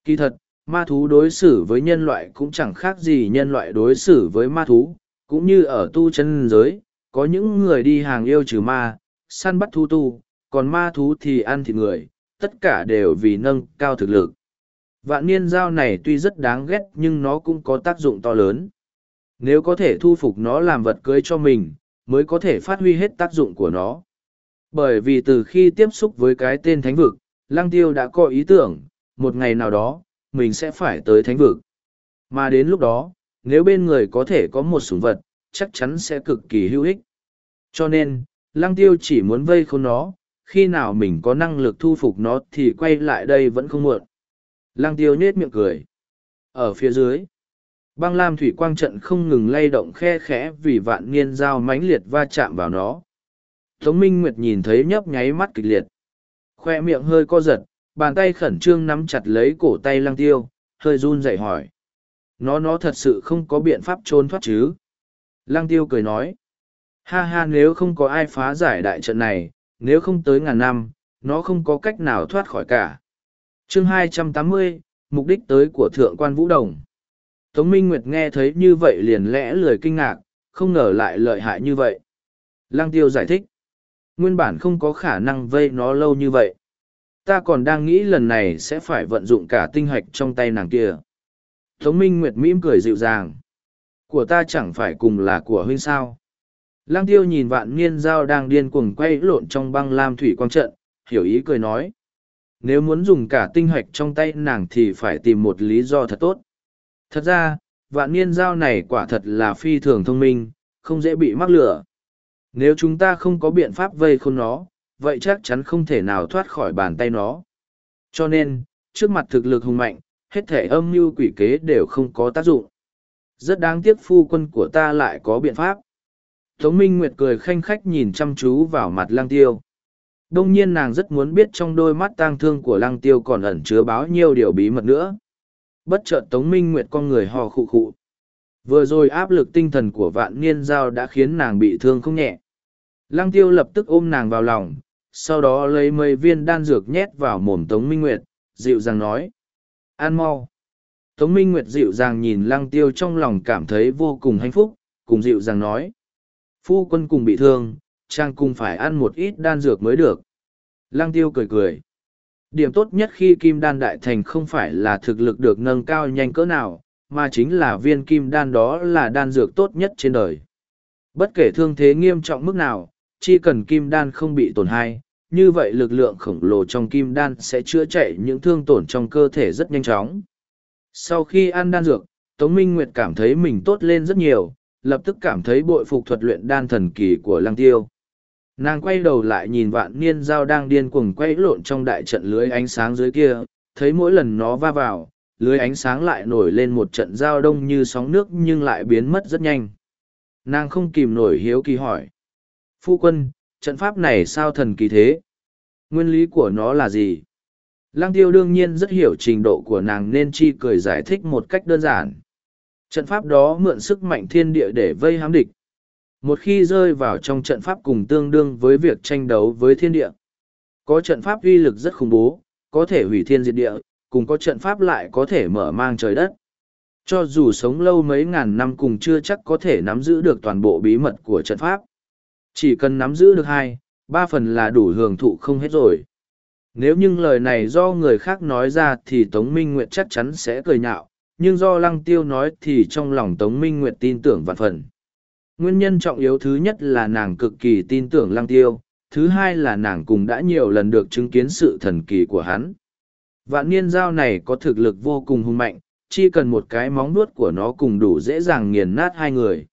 [SPEAKER 1] Kỳ thật, ma thú đối xử với nhân loại cũng chẳng khác gì nhân loại đối xử với ma thú, cũng như ở tu chân giới, có những người đi hàng yêu trừ ma, săn bắt thú tu, còn ma thú thì ăn thịt người, tất cả đều vì nâng cao thực lực. Vạn niên giao này tuy rất đáng ghét nhưng nó cũng có tác dụng to lớn. Nếu có thể thu phục nó làm vật cưới cho mình, mới có thể phát huy hết tác dụng của nó. Bởi vì từ khi tiếp xúc với cái tên thánh vực, Lăng Tiêu đã có ý tưởng, một ngày nào đó, mình sẽ phải tới thánh vực. Mà đến lúc đó, nếu bên người có thể có một sủng vật, chắc chắn sẽ cực kỳ hữu ích. Cho nên, Lăng Tiêu chỉ muốn vây khôn nó, khi nào mình có năng lực thu phục nó thì quay lại đây vẫn không muộn. Lăng Tiêu nhết miệng cười. Ở phía dưới, băng lam thủy quang trận không ngừng lay động khe khẽ vì vạn niên dao mãnh liệt va chạm vào nó. Tống Minh Nguyệt nhìn thấy nhấp nháy mắt kịch liệt. Khoe miệng hơi co giật, bàn tay khẩn trương nắm chặt lấy cổ tay lăng tiêu, hơi run dậy hỏi. Nó nó thật sự không có biện pháp trốn thoát chứ? Lăng tiêu cười nói. Ha ha nếu không có ai phá giải đại trận này, nếu không tới ngàn năm, nó không có cách nào thoát khỏi cả. chương 280, mục đích tới của Thượng quan Vũ Đồng. Tống Minh Nguyệt nghe thấy như vậy liền lẽ lười kinh ngạc, không ngờ lại lợi hại như vậy. Lăng tiêu giải thích. Nguyên bản không có khả năng vây nó lâu như vậy. Ta còn đang nghĩ lần này sẽ phải vận dụng cả tinh hạch trong tay nàng kia. Tống Minh Nguyệt mỉm cười dịu dàng. Của ta chẳng phải cùng là của huynh sao. Lang tiêu nhìn vạn niên dao đang điên cuồng quay lộn trong băng lam thủy quang trận, hiểu ý cười nói. Nếu muốn dùng cả tinh hạch trong tay nàng thì phải tìm một lý do thật tốt. Thật ra, vạn niên dao này quả thật là phi thường thông minh, không dễ bị mắc lửa. Nếu chúng ta không có biện pháp vây khôn nó, vậy chắc chắn không thể nào thoát khỏi bàn tay nó. Cho nên, trước mặt thực lực hùng mạnh, hết thể âm mưu quỷ kế đều không có tác dụng. Rất đáng tiếc phu quân của ta lại có biện pháp. Tống Minh Nguyệt cười khanh khách nhìn chăm chú vào mặt lang tiêu. Đông nhiên nàng rất muốn biết trong đôi mắt tang thương của lang tiêu còn ẩn chứa báo nhiêu điều bí mật nữa. Bất chợt Tống Minh Nguyệt con người hò khụ khụ. Vừa rồi áp lực tinh thần của vạn niên giao đã khiến nàng bị thương không nhẹ. Lăng tiêu lập tức ôm nàng vào lòng, sau đó lấy mấy viên đan dược nhét vào mồm Tống Minh Nguyệt, dịu dàng nói. An mau. Tống Minh Nguyệt dịu dàng nhìn lăng tiêu trong lòng cảm thấy vô cùng hạnh phúc, cùng dịu dàng nói. Phu quân cùng bị thương, chàng cùng phải ăn một ít đan dược mới được. Lăng tiêu cười cười. Điểm tốt nhất khi kim đan đại thành không phải là thực lực được nâng cao nhanh cỡ nào, mà chính là viên kim đan đó là đan dược tốt nhất trên đời. Bất kể thương thế nghiêm trọng mức nào, chỉ cần kim đan không bị tổn hại, như vậy lực lượng khổng lồ trong kim đan sẽ chữa chạy những thương tổn trong cơ thể rất nhanh chóng. Sau khi ăn đan dược, Tống Minh Nguyệt cảm thấy mình tốt lên rất nhiều, lập tức cảm thấy bội phục thuật luyện đan thần kỳ của lăng tiêu. Nàng quay đầu lại nhìn vạn niên dao đang điên cuồng quay lộn trong đại trận lưới ánh sáng dưới kia, thấy mỗi lần nó va vào, lưới ánh sáng lại nổi lên một trận dao đông như sóng nước nhưng lại biến mất rất nhanh. Nàng không kìm nổi hiếu kỳ hỏi, Phu quân, trận pháp này sao thần kỳ thế? Nguyên lý của nó là gì? Lăng tiêu đương nhiên rất hiểu trình độ của nàng nên chi cười giải thích một cách đơn giản. Trận pháp đó mượn sức mạnh thiên địa để vây hám địch. Một khi rơi vào trong trận pháp cùng tương đương với việc tranh đấu với thiên địa. Có trận pháp uy lực rất khủng bố, có thể hủy thiên diệt địa, cùng có trận pháp lại có thể mở mang trời đất. Cho dù sống lâu mấy ngàn năm cùng chưa chắc có thể nắm giữ được toàn bộ bí mật của trận pháp. Chỉ cần nắm giữ được hai, ba phần là đủ hưởng thụ không hết rồi. Nếu những lời này do người khác nói ra thì Tống Minh Nguyệt chắc chắn sẽ cười nhạo, nhưng do Lăng Tiêu nói thì trong lòng Tống Minh Nguyệt tin tưởng vạn phần. Nguyên nhân trọng yếu thứ nhất là nàng cực kỳ tin tưởng Lăng Tiêu, thứ hai là nàng cũng đã nhiều lần được chứng kiến sự thần kỳ của hắn. Vạn niên giao này có thực lực vô cùng hung mạnh, chỉ cần một cái móng nuốt của nó cùng đủ dễ dàng nghiền nát hai người.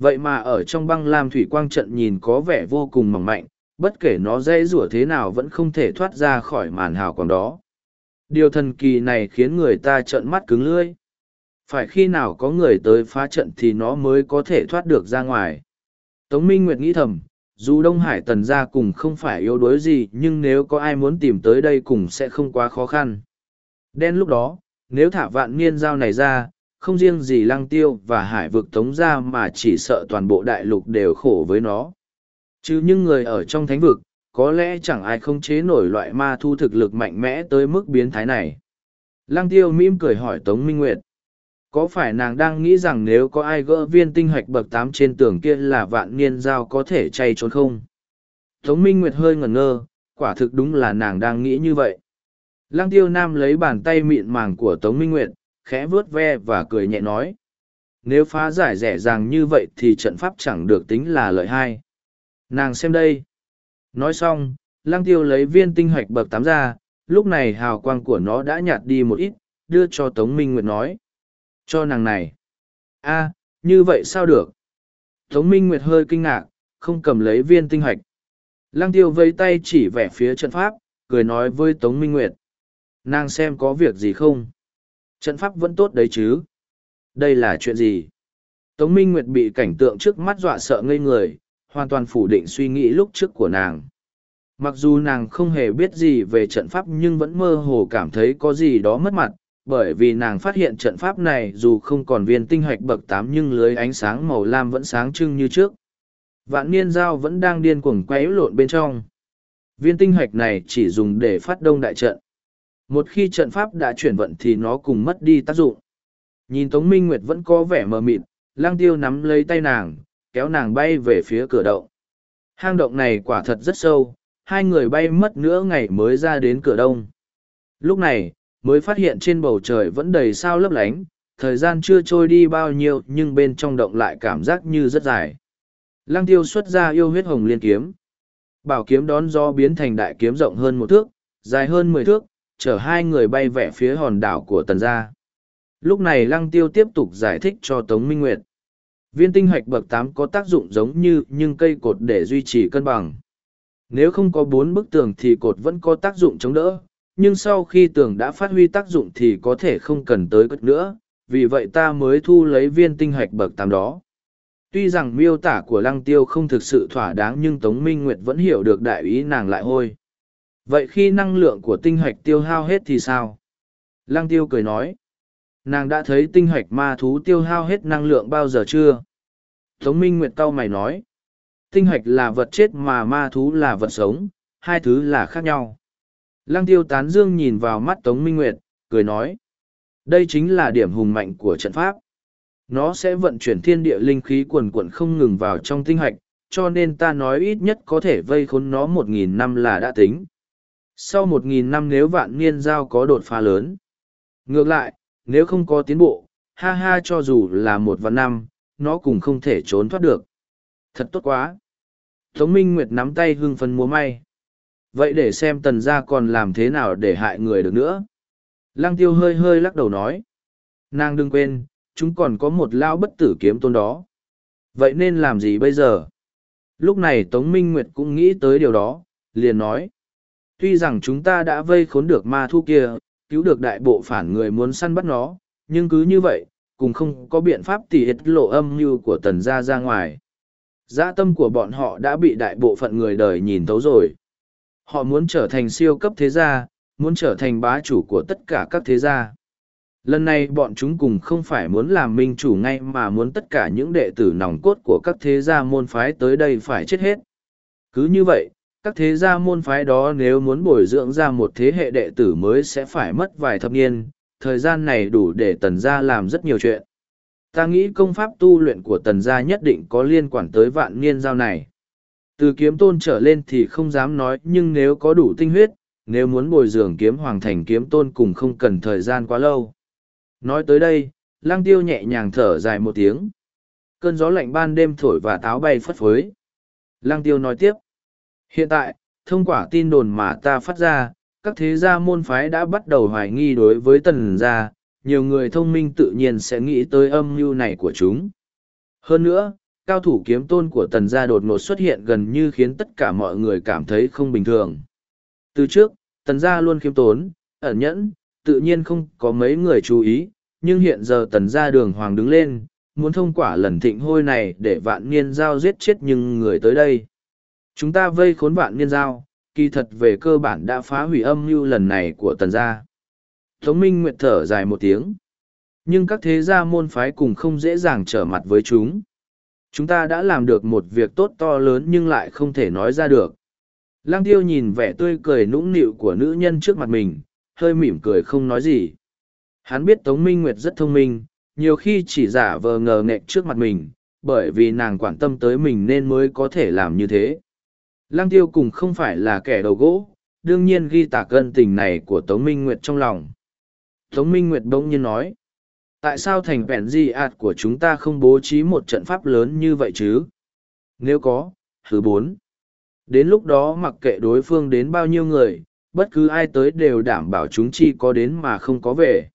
[SPEAKER 1] Vậy mà ở trong băng lam thủy quang trận nhìn có vẻ vô cùng mỏng mạnh, bất kể nó dễ rủa thế nào vẫn không thể thoát ra khỏi màn hào quang đó. Điều thần kỳ này khiến người ta trợn mắt cứng lưỡi. Phải khi nào có người tới phá trận thì nó mới có thể thoát được ra ngoài. Tống Minh Nguyệt nghĩ thầm, dù Đông Hải tần ra cùng không phải yếu đuối gì nhưng nếu có ai muốn tìm tới đây cùng sẽ không quá khó khăn. Đen lúc đó, nếu thả vạn niên dao này ra, không riêng gì lăng tiêu và hải vực tống ra mà chỉ sợ toàn bộ đại lục đều khổ với nó. Chứ những người ở trong thánh vực, có lẽ chẳng ai không chế nổi loại ma thu thực lực mạnh mẽ tới mức biến thái này. Lăng tiêu mỉm cười hỏi Tống Minh Nguyệt. Có phải nàng đang nghĩ rằng nếu có ai gỡ viên tinh hoạch bậc tám trên tường kia là vạn niên giao có thể chay trốn không? Tống Minh Nguyệt hơi ngẩn ngơ, quả thực đúng là nàng đang nghĩ như vậy. Lăng tiêu nam lấy bàn tay mịn màng của Tống Minh Nguyệt, khẽ vuốt ve và cười nhẹ nói. Nếu phá giải rẻ ràng như vậy thì trận pháp chẳng được tính là lợi hai. Nàng xem đây. Nói xong, lăng tiêu lấy viên tinh hoạch bậc tám ra, lúc này hào quang của nó đã nhạt đi một ít, đưa cho Tống Minh Nguyệt nói. Cho nàng này. a như vậy sao được? Tống Minh Nguyệt hơi kinh ngạc, không cầm lấy viên tinh hoạch. Lăng tiêu vây tay chỉ vẻ phía trận pháp, cười nói với Tống Minh Nguyệt. Nàng xem có việc gì không? Trận pháp vẫn tốt đấy chứ? Đây là chuyện gì? Tống Minh Nguyệt bị cảnh tượng trước mắt dọa sợ ngây người, hoàn toàn phủ định suy nghĩ lúc trước của nàng. Mặc dù nàng không hề biết gì về trận pháp nhưng vẫn mơ hồ cảm thấy có gì đó mất mặt, bởi vì nàng phát hiện trận pháp này dù không còn viên tinh hạch bậc tám nhưng lưới ánh sáng màu lam vẫn sáng trưng như trước. Vạn niên giao vẫn đang điên cuồng quấy lộn bên trong. Viên tinh hạch này chỉ dùng để phát đông đại trận. Một khi trận pháp đã chuyển vận thì nó cùng mất đi tác dụng. Nhìn Tống Minh Nguyệt vẫn có vẻ mờ mịt, lang tiêu nắm lấy tay nàng, kéo nàng bay về phía cửa động. Hang động này quả thật rất sâu, hai người bay mất nửa ngày mới ra đến cửa đông. Lúc này, mới phát hiện trên bầu trời vẫn đầy sao lấp lánh, thời gian chưa trôi đi bao nhiêu nhưng bên trong động lại cảm giác như rất dài. Lăng tiêu xuất ra yêu huyết hồng liên kiếm. Bảo kiếm đón do biến thành đại kiếm rộng hơn một thước, dài hơn mười thước, chở hai người bay vẽ phía hòn đảo của tần gia. Lúc này lăng tiêu tiếp tục giải thích cho Tống Minh Nguyệt. Viên tinh hoạch bậc tám có tác dụng giống như nhưng cây cột để duy trì cân bằng. Nếu không có bốn bức tường thì cột vẫn có tác dụng chống đỡ, nhưng sau khi tường đã phát huy tác dụng thì có thể không cần tới cất nữa, vì vậy ta mới thu lấy viên tinh hoạch bậc tám đó. Tuy rằng miêu tả của lăng tiêu không thực sự thỏa đáng nhưng Tống Minh Nguyệt vẫn hiểu được đại ý nàng lại hôi. Vậy khi năng lượng của tinh hạch tiêu hao hết thì sao? Lăng tiêu cười nói. Nàng đã thấy tinh hạch ma thú tiêu hao hết năng lượng bao giờ chưa? Tống Minh Nguyệt cau mày nói. Tinh hạch là vật chết mà ma thú là vật sống, hai thứ là khác nhau. Lăng tiêu tán dương nhìn vào mắt Tống Minh Nguyệt, cười nói. Đây chính là điểm hùng mạnh của trận pháp. Nó sẽ vận chuyển thiên địa linh khí quần quận không ngừng vào trong tinh hạch, cho nên ta nói ít nhất có thể vây khốn nó một nghìn năm là đã tính. Sau một nghìn năm nếu vạn niên giao có đột phá lớn. Ngược lại, nếu không có tiến bộ, ha ha cho dù là một vạn năm, nó cũng không thể trốn thoát được. Thật tốt quá. Tống Minh Nguyệt nắm tay hưng phấn múa may. Vậy để xem tần gia còn làm thế nào để hại người được nữa. Lăng tiêu hơi hơi lắc đầu nói. Nàng đừng quên, chúng còn có một lao bất tử kiếm tôn đó. Vậy nên làm gì bây giờ? Lúc này Tống Minh Nguyệt cũng nghĩ tới điều đó, liền nói. Tuy rằng chúng ta đã vây khốn được ma thu kia, cứu được đại bộ phản người muốn săn bắt nó, nhưng cứ như vậy, cùng không có biện pháp tỉ hết lộ âm mưu của tần gia ra ngoài. Gia tâm của bọn họ đã bị đại bộ phận người đời nhìn thấu rồi. Họ muốn trở thành siêu cấp thế gia, muốn trở thành bá chủ của tất cả các thế gia. Lần này bọn chúng cùng không phải muốn làm minh chủ ngay mà muốn tất cả những đệ tử nòng cốt của các thế gia môn phái tới đây phải chết hết. Cứ như vậy, các thế gia môn phái đó nếu muốn bồi dưỡng ra một thế hệ đệ tử mới sẽ phải mất vài thập niên, thời gian này đủ để tần gia làm rất nhiều chuyện. Ta nghĩ công pháp tu luyện của tần gia nhất định có liên quan tới vạn niên giao này. Từ kiếm tôn trở lên thì không dám nói nhưng nếu có đủ tinh huyết, nếu muốn bồi dưỡng kiếm hoàng thành kiếm tôn cùng không cần thời gian quá lâu. Nói tới đây, lang tiêu nhẹ nhàng thở dài một tiếng. Cơn gió lạnh ban đêm thổi và táo bay phất phới. Lăng tiêu nói tiếp. Hiện tại, thông quả tin đồn mà ta phát ra, các thế gia môn phái đã bắt đầu hoài nghi đối với tần gia, nhiều người thông minh tự nhiên sẽ nghĩ tới âm mưu này của chúng. Hơn nữa, cao thủ kiếm tôn của tần gia đột ngột xuất hiện gần như khiến tất cả mọi người cảm thấy không bình thường. Từ trước, tần gia luôn khiêm tốn, ẩn nhẫn, tự nhiên không có mấy người chú ý, nhưng hiện giờ tần gia đường hoàng đứng lên, muốn thông quả lần thịnh hôi này để vạn niên giao giết chết nhưng người tới đây. Chúng ta vây khốn vạn niên giao, kỳ thật về cơ bản đã phá hủy âm mưu lần này của tần gia. Tống Minh Nguyệt thở dài một tiếng. Nhưng các thế gia môn phái cùng không dễ dàng trở mặt với chúng. Chúng ta đã làm được một việc tốt to lớn nhưng lại không thể nói ra được. Lăng tiêu nhìn vẻ tươi cười nũng nịu của nữ nhân trước mặt mình, hơi mỉm cười không nói gì. Hắn biết Tống Minh Nguyệt rất thông minh, nhiều khi chỉ giả vờ ngờ nghệch trước mặt mình, bởi vì nàng quan tâm tới mình nên mới có thể làm như thế. Lăng tiêu cùng không phải là kẻ đầu gỗ, đương nhiên ghi tả cân tình này của Tống Minh Nguyệt trong lòng. Tống Minh Nguyệt bỗng nhiên nói, tại sao thành vẹn di ạt của chúng ta không bố trí một trận pháp lớn như vậy chứ? Nếu có, thứ bốn. Đến lúc đó mặc kệ đối phương đến bao nhiêu người, bất cứ ai tới đều đảm bảo chúng chi có đến mà không có về.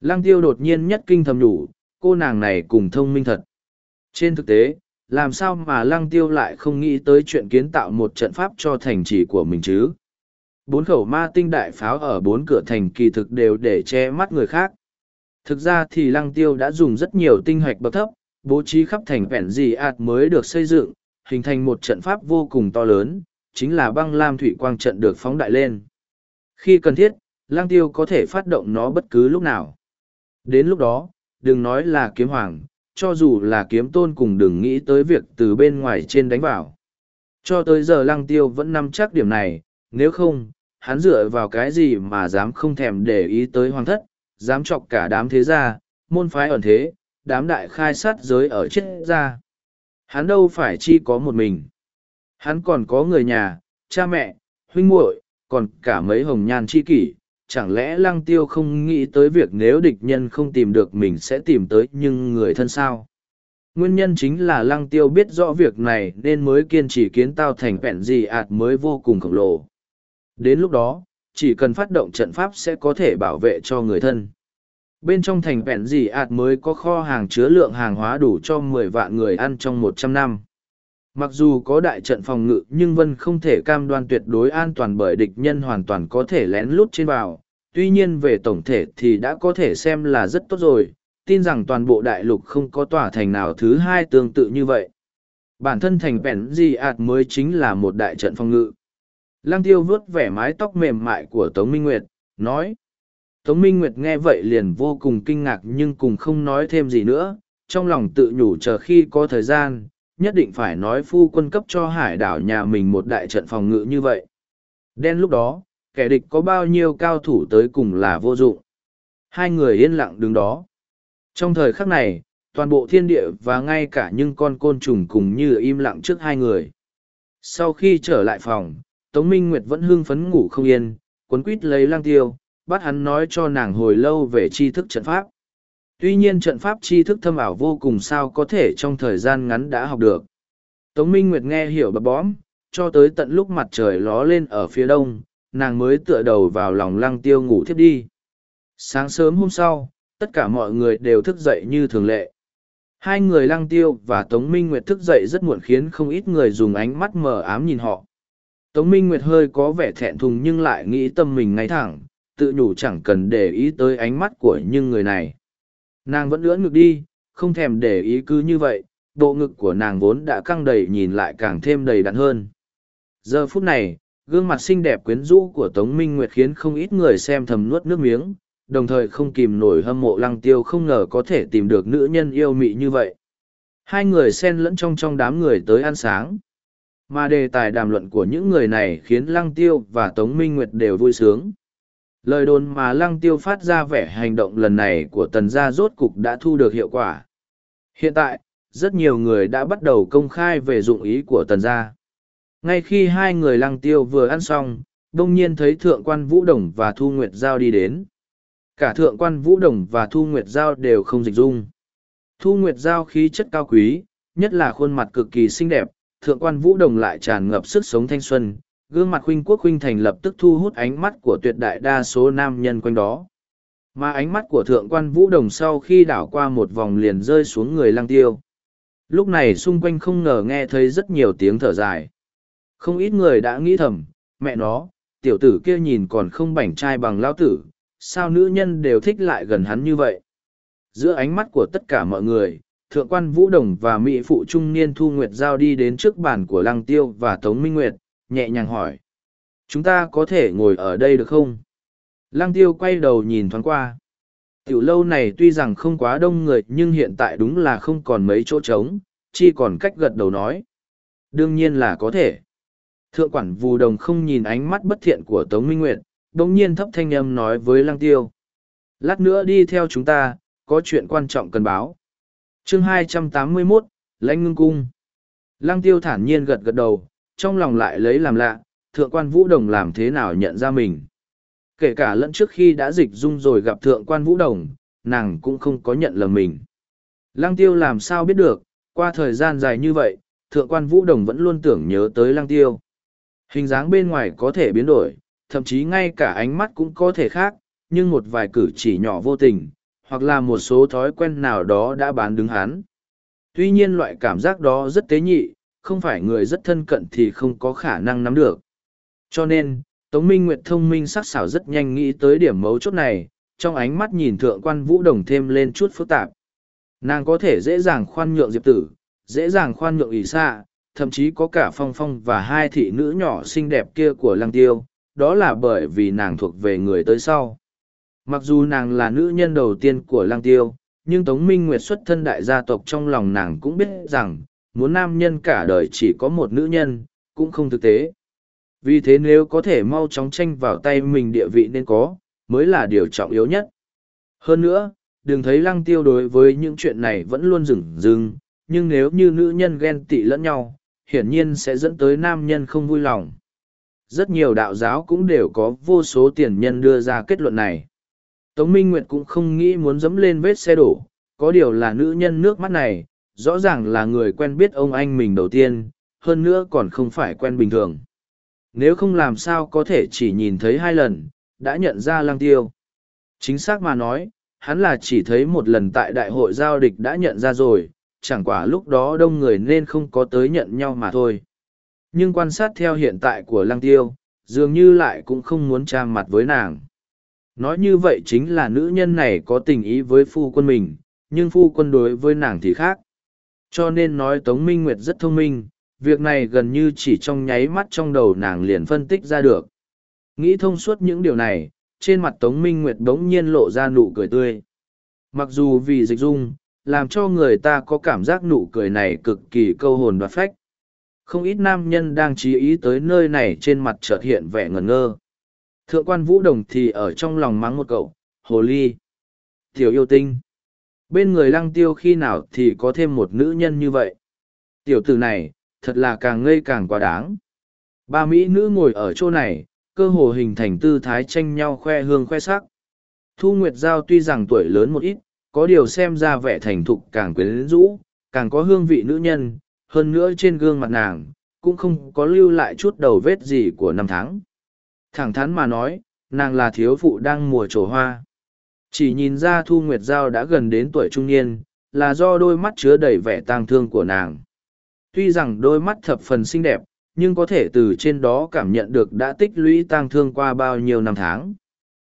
[SPEAKER 1] Lăng tiêu đột nhiên nhất kinh thầm đủ, cô nàng này cùng thông minh thật. Trên thực tế, làm sao mà lăng tiêu lại không nghĩ tới chuyện kiến tạo một trận pháp cho thành trì của mình chứ? Bốn khẩu ma tinh đại pháo ở bốn cửa thành kỳ thực đều để che mắt người khác. Thực ra thì lăng tiêu đã dùng rất nhiều tinh hoạch bậc thấp, bố trí khắp thành vẹn gì ạt mới được xây dựng, hình thành một trận pháp vô cùng to lớn, chính là băng lam thủy quang trận được phóng đại lên. Khi cần thiết, lang tiêu có thể phát động nó bất cứ lúc nào. Đến lúc đó, đừng nói là kiếm hoàng, cho dù là kiếm tôn cùng đừng nghĩ tới việc từ bên ngoài trên đánh vào. Cho tới giờ lăng tiêu vẫn nắm chắc điểm này, nếu không, hắn dựa vào cái gì mà dám không thèm để ý tới hoàng thất, dám chọc cả đám thế gia, môn phái ẩn thế, đám đại khai sát giới ở chết gia. Hắn đâu phải chi có một mình. Hắn còn có người nhà, cha mẹ, huynh muội, còn cả mấy hồng nhan chi kỷ. Chẳng lẽ lăng tiêu không nghĩ tới việc nếu địch nhân không tìm được mình sẽ tìm tới nhưng người thân sao? Nguyên nhân chính là lăng tiêu biết rõ việc này nên mới kiên trì kiến tạo thành vẹn gì ạt mới vô cùng khổng lồ. Đến lúc đó, chỉ cần phát động trận pháp sẽ có thể bảo vệ cho người thân. Bên trong thành vẹn gì ạt mới có kho hàng chứa lượng hàng hóa đủ cho mười vạn người ăn trong một trăm năm. Mặc dù có đại trận phòng ngự nhưng Vân không thể cam đoan tuyệt đối an toàn bởi địch nhân hoàn toàn có thể lén lút trên vào. Tuy nhiên về tổng thể thì đã có thể xem là rất tốt rồi, tin rằng toàn bộ đại lục không có tòa thành nào thứ hai tương tự như vậy. Bản thân thành vẹn Di ạt mới chính là một đại trận phòng ngự. Lăng tiêu vớt vẻ mái tóc mềm mại của Tống Minh Nguyệt, nói. Tống Minh Nguyệt nghe vậy liền vô cùng kinh ngạc nhưng cùng không nói thêm gì nữa, trong lòng tự nhủ chờ khi có thời gian, nhất định phải nói phu quân cấp cho hải đảo nhà mình một đại trận phòng ngự như vậy. Đen lúc đó, kẻ địch có bao nhiêu cao thủ tới cùng là vô dụng. Hai người yên lặng đứng đó. Trong thời khắc này, toàn bộ thiên địa và ngay cả những con côn trùng cùng như im lặng trước hai người. Sau khi trở lại phòng, Tống Minh Nguyệt vẫn hưng phấn ngủ không yên, cuốn quýt lấy lang tiêu, bắt hắn nói cho nàng hồi lâu về tri thức trận pháp. Tuy nhiên trận pháp tri thức thâm ảo vô cùng sao có thể trong thời gian ngắn đã học được. Tống Minh Nguyệt nghe hiểu bập bõm, cho tới tận lúc mặt trời ló lên ở phía đông, nàng mới tựa đầu vào lòng lăng tiêu ngủ thiếp đi. Sáng sớm hôm sau, tất cả mọi người đều thức dậy như thường lệ. Hai người lăng tiêu và Tống Minh Nguyệt thức dậy rất muộn khiến không ít người dùng ánh mắt mờ ám nhìn họ. Tống Minh Nguyệt hơi có vẻ thẹn thùng nhưng lại nghĩ tâm mình ngay thẳng, tự nhủ chẳng cần để ý tới ánh mắt của những người này. Nàng vẫn lưỡn ngực đi, không thèm để ý cứ như vậy, bộ ngực của nàng vốn đã căng đầy nhìn lại càng thêm đầy đặn hơn. Giờ phút này, gương mặt xinh đẹp quyến rũ của Tống Minh Nguyệt khiến không ít người xem thầm nuốt nước miếng, đồng thời không kìm nổi hâm mộ lăng tiêu không ngờ có thể tìm được nữ nhân yêu mị như vậy. Hai người xen lẫn trong trong đám người tới ăn sáng. Mà đề tài đàm luận của những người này khiến lăng tiêu và Tống Minh Nguyệt đều vui sướng lời đồn mà lăng tiêu phát ra vẻ hành động lần này của tần gia rốt cục đã thu được hiệu quả. Hiện tại, rất nhiều người đã bắt đầu công khai về dụng ý của tần gia. Ngay khi hai người lăng tiêu vừa ăn xong, đông nhiên thấy thượng quan vũ đồng và thu nguyệt giao đi đến. Cả thượng quan vũ đồng và thu nguyệt giao đều không dịch dung. Thu nguyệt giao khí chất cao quý, nhất là khuôn mặt cực kỳ xinh đẹp, thượng quan vũ đồng lại tràn ngập sức sống thanh xuân gương mặt huynh quốc huynh thành lập tức thu hút ánh mắt của tuyệt đại đa số nam nhân quanh đó. Mà ánh mắt của thượng quan vũ đồng sau khi đảo qua một vòng liền rơi xuống người lang tiêu. Lúc này xung quanh không ngờ nghe thấy rất nhiều tiếng thở dài. Không ít người đã nghĩ thầm, mẹ nó, tiểu tử kia nhìn còn không bảnh trai bằng lao tử, sao nữ nhân đều thích lại gần hắn như vậy? Giữa ánh mắt của tất cả mọi người, thượng quan vũ đồng và mỹ phụ trung niên thu nguyệt giao đi đến trước bàn của lăng tiêu và tống minh nguyệt nhẹ nhàng hỏi. Chúng ta có thể ngồi ở đây được không? Lăng tiêu quay đầu nhìn thoáng qua. Tiểu lâu này tuy rằng không quá đông người nhưng hiện tại đúng là không còn mấy chỗ trống chỉ còn cách gật đầu nói. Đương nhiên là có thể. Thượng quản vù đồng không nhìn ánh mắt bất thiện của tống minh nguyệt đồng nhiên thấp thanh âm nói với lăng tiêu. Lát nữa đi theo chúng ta có chuyện quan trọng cần báo. Chương 281, lãnh ngưng cung. Lăng tiêu thản nhiên gật gật đầu trong lòng lại lấy làm lạ thượng quan vũ đồng làm thế nào nhận ra mình? Kể cả lẫn trước khi đã dịch dung rồi gặp thượng quan vũ đồng nàng cũng không có nhận lầm mình. Lăng tiêu làm sao biết được qua thời gian dài như vậy thượng quan vũ đồng vẫn luôn tưởng nhớ tới lăng tiêu. Hình dáng bên ngoài có thể biến đổi, thậm chí ngay cả ánh mắt cũng có thể khác, nhưng một vài cử chỉ nhỏ vô tình, hoặc là một số thói quen nào đó đã bán đứng hắn. Tuy nhiên loại cảm giác đó rất tế nhị, không phải người rất thân cận thì không có khả năng nắm được. Cho nên, Tống Minh Nguyệt thông minh sắc sảo rất nhanh nghĩ tới điểm mấu chốt này, trong ánh mắt nhìn thượng quan vũ đồng thêm lên chút phức tạp. Nàng có thể dễ dàng khoan nhượng diệp tử, dễ dàng khoan nhượng ỷ xa, thậm chí có cả phong phong và hai thị nữ nhỏ xinh đẹp kia của lăng tiêu, đó là bởi vì nàng thuộc về người tới sau. Mặc dù nàng là nữ nhân đầu tiên của lăng tiêu, nhưng Tống Minh Nguyệt xuất thân đại gia tộc trong lòng nàng cũng biết rằng, muốn nam nhân cả đời chỉ có một nữ nhân, cũng không thực tế. Vì thế nếu có thể mau chóng tranh vào tay mình địa vị nên có, mới là điều trọng yếu nhất. Hơn nữa, đừng thấy lăng tiêu đối với những chuyện này vẫn luôn dừng dừng, nhưng nếu như nữ nhân ghen tị lẫn nhau, hiển nhiên sẽ dẫn tới nam nhân không vui lòng. Rất nhiều đạo giáo cũng đều có vô số tiền nhân đưa ra kết luận này. Tống Minh Nguyệt cũng không nghĩ muốn dẫm lên vết xe đổ, có điều là nữ nhân nước mắt này, rõ ràng là người quen biết ông anh mình đầu tiên, hơn nữa còn không phải quen bình thường. Nếu không làm sao có thể chỉ nhìn thấy hai lần, đã nhận ra lang tiêu. Chính xác mà nói, hắn là chỉ thấy một lần tại đại hội giao địch đã nhận ra rồi, chẳng quả lúc đó đông người nên không có tới nhận nhau mà thôi. Nhưng quan sát theo hiện tại của lăng tiêu, dường như lại cũng không muốn trang mặt với nàng. Nói như vậy chính là nữ nhân này có tình ý với phu quân mình, nhưng phu quân đối với nàng thì khác. Cho nên nói Tống Minh Nguyệt rất thông minh, việc này gần như chỉ trong nháy mắt trong đầu nàng liền phân tích ra được. Nghĩ thông suốt những điều này, trên mặt Tống Minh Nguyệt đống nhiên lộ ra nụ cười tươi. Mặc dù vì dịch dung, làm cho người ta có cảm giác nụ cười này cực kỳ câu hồn và phách. Không ít nam nhân đang chú ý tới nơi này trên mặt chợt hiện vẻ ngẩn ngơ. Thượng quan Vũ Đồng thì ở trong lòng mắng một cậu, hồ ly, tiểu yêu tinh. Bên người lăng tiêu khi nào thì có thêm một nữ nhân như vậy. Tiểu tử này, thật là càng ngây càng quá đáng. Ba Mỹ nữ ngồi ở chỗ này, cơ hồ hình thành tư thái tranh nhau khoe hương khoe sắc. Thu Nguyệt Giao tuy rằng tuổi lớn một ít, có điều xem ra vẻ thành thục càng quyến rũ, càng có hương vị nữ nhân, hơn nữa trên gương mặt nàng, cũng không có lưu lại chút đầu vết gì của năm tháng. Thẳng thắn mà nói, nàng là thiếu phụ đang mùa trổ hoa. Chỉ nhìn ra Thu Nguyệt Giao đã gần đến tuổi trung niên, là do đôi mắt chứa đầy vẻ tang thương của nàng. Tuy rằng đôi mắt thập phần xinh đẹp, nhưng có thể từ trên đó cảm nhận được đã tích lũy tang thương qua bao nhiêu năm tháng.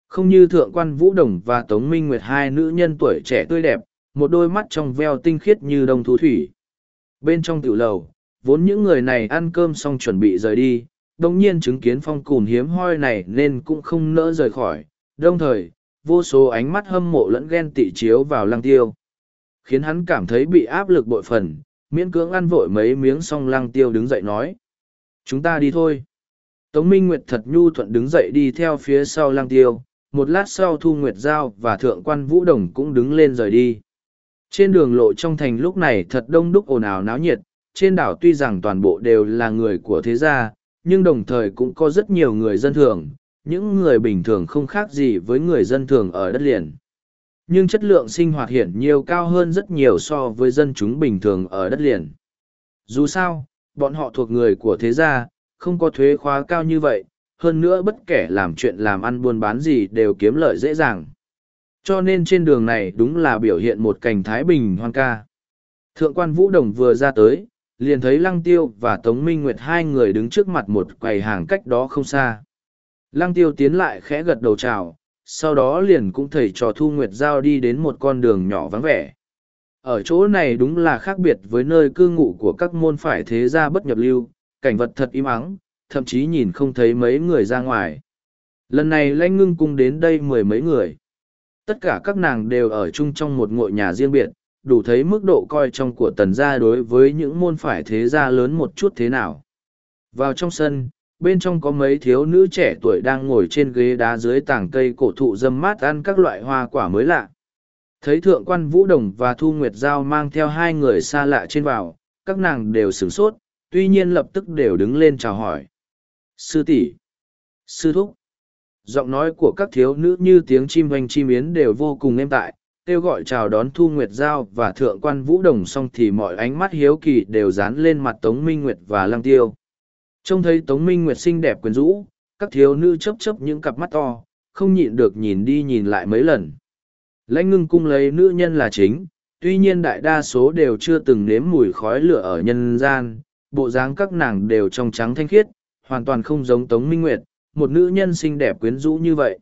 [SPEAKER 1] Không như thượng quan Vũ Đồng và Tống Minh Nguyệt hai nữ nhân tuổi trẻ tươi đẹp, một đôi mắt trong veo tinh khiết như đông thú thủy. Bên trong tiểu lầu, vốn những người này ăn cơm xong chuẩn bị rời đi, đồng nhiên chứng kiến phong cùn hiếm hoi này nên cũng không nỡ rời khỏi. Đồng thời, vô số ánh mắt hâm mộ lẫn ghen tị chiếu vào lăng tiêu. Khiến hắn cảm thấy bị áp lực bội phần, miễn cưỡng ăn vội mấy miếng xong lăng tiêu đứng dậy nói. Chúng ta đi thôi. Tống Minh Nguyệt thật nhu thuận đứng dậy đi theo phía sau lăng tiêu, một lát sau thu nguyệt giao và thượng quan vũ đồng cũng đứng lên rời đi trên đường lộ trong thành lúc này thật đông đúc ồn ào náo nhiệt trên đảo tuy rằng toàn bộ đều là người của thế gia nhưng đồng thời cũng có rất nhiều người dân thường những người bình thường không khác gì với người dân thường ở đất liền. Nhưng chất lượng sinh hoạt hiển nhiều cao hơn rất nhiều so với dân chúng bình thường ở đất liền. Dù sao, bọn họ thuộc người của thế gia, không có thuế khóa cao như vậy, hơn nữa bất kể làm chuyện làm ăn buôn bán gì đều kiếm lợi dễ dàng. Cho nên trên đường này đúng là biểu hiện một cảnh thái bình hoang ca. Thượng quan vũ đồng vừa ra tới, liền thấy lăng tiêu và tống minh nguyệt hai người đứng trước mặt một quầy hàng cách đó không xa lăng tiêu tiến lại khẽ gật đầu chào, sau đó liền cũng thầy trò thu nguyệt giao đi đến một con đường nhỏ vắng vẻ. Ở chỗ này đúng là khác biệt với nơi cư ngụ của các môn phải thế gia bất nhập lưu, cảnh vật thật im ắng, thậm chí nhìn không thấy mấy người ra ngoài. Lần này lãnh ngưng cung đến đây mười mấy người. Tất cả các nàng đều ở chung trong một ngôi nhà riêng biệt, đủ thấy mức độ coi trọng của tần gia đối với những môn phải thế gia lớn một chút thế nào. Vào trong sân bên trong có mấy thiếu nữ trẻ tuổi đang ngồi trên ghế đá dưới tảng cây cổ thụ dâm mát ăn các loại hoa quả mới lạ. Thấy thượng quan vũ đồng và thu nguyệt giao mang theo hai người xa lạ trên vào, các nàng đều sửng sốt, tuy nhiên lập tức đều đứng lên chào hỏi. Sư tỷ, sư thúc. Giọng nói của các thiếu nữ như tiếng chim hoành chim yến đều vô cùng êm tại, kêu gọi chào đón thu nguyệt giao và thượng quan vũ đồng xong thì mọi ánh mắt hiếu kỳ đều dán lên mặt tống minh nguyệt và lăng tiêu trông thấy tống minh nguyệt xinh đẹp quyến rũ, các thiếu nữ chấp chấp những cặp mắt to, không nhịn được nhìn đi nhìn lại mấy lần. Lãnh ngưng cung lấy nữ nhân là chính, tuy nhiên đại đa số đều chưa từng nếm mùi khói lửa ở nhân gian, bộ dáng các nàng đều trong trắng thanh khiết, hoàn toàn không giống tống minh nguyệt, một nữ nhân xinh đẹp quyến rũ như vậy.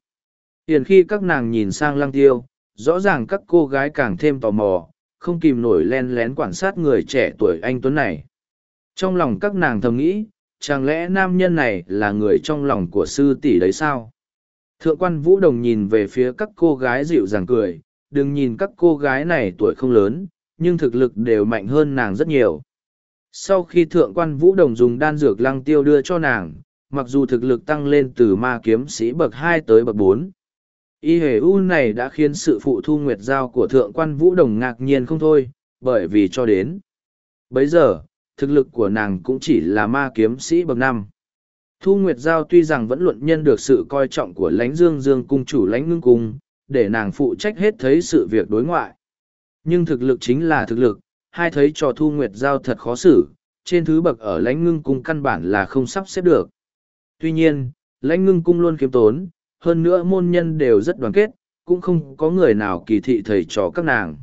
[SPEAKER 1] Hiền khi các nàng nhìn sang lăng tiêu, rõ ràng các cô gái càng thêm tò mò, không kìm nổi len lén quan sát người trẻ tuổi anh tuấn này. Trong lòng các nàng thầm nghĩ chẳng lẽ nam nhân này là người trong lòng của sư tỷ đấy sao? Thượng quan vũ đồng nhìn về phía các cô gái dịu dàng cười, đừng nhìn các cô gái này tuổi không lớn, nhưng thực lực đều mạnh hơn nàng rất nhiều. Sau khi thượng quan vũ đồng dùng đan dược lăng tiêu đưa cho nàng, mặc dù thực lực tăng lên từ ma kiếm sĩ bậc hai tới bậc bốn, y hề u này đã khiến sự phụ thu nguyệt giao của thượng quan vũ đồng ngạc nhiên không thôi, bởi vì cho đến bấy giờ thực lực của nàng cũng chỉ là ma kiếm sĩ bậc năm. Thu nguyệt giao tuy rằng vẫn luận nhân được sự coi trọng của lãnh dương dương cung chủ lãnh ngưng cung, để nàng phụ trách hết thấy sự việc đối ngoại. Nhưng thực lực chính là thực lực, hai thấy cho thu nguyệt giao thật khó xử, trên thứ bậc ở lãnh ngưng cung căn bản là không sắp xếp được. Tuy nhiên, lãnh ngưng cung luôn kiếm tốn, hơn nữa môn nhân đều rất đoàn kết, cũng không có người nào kỳ thị thầy trò các nàng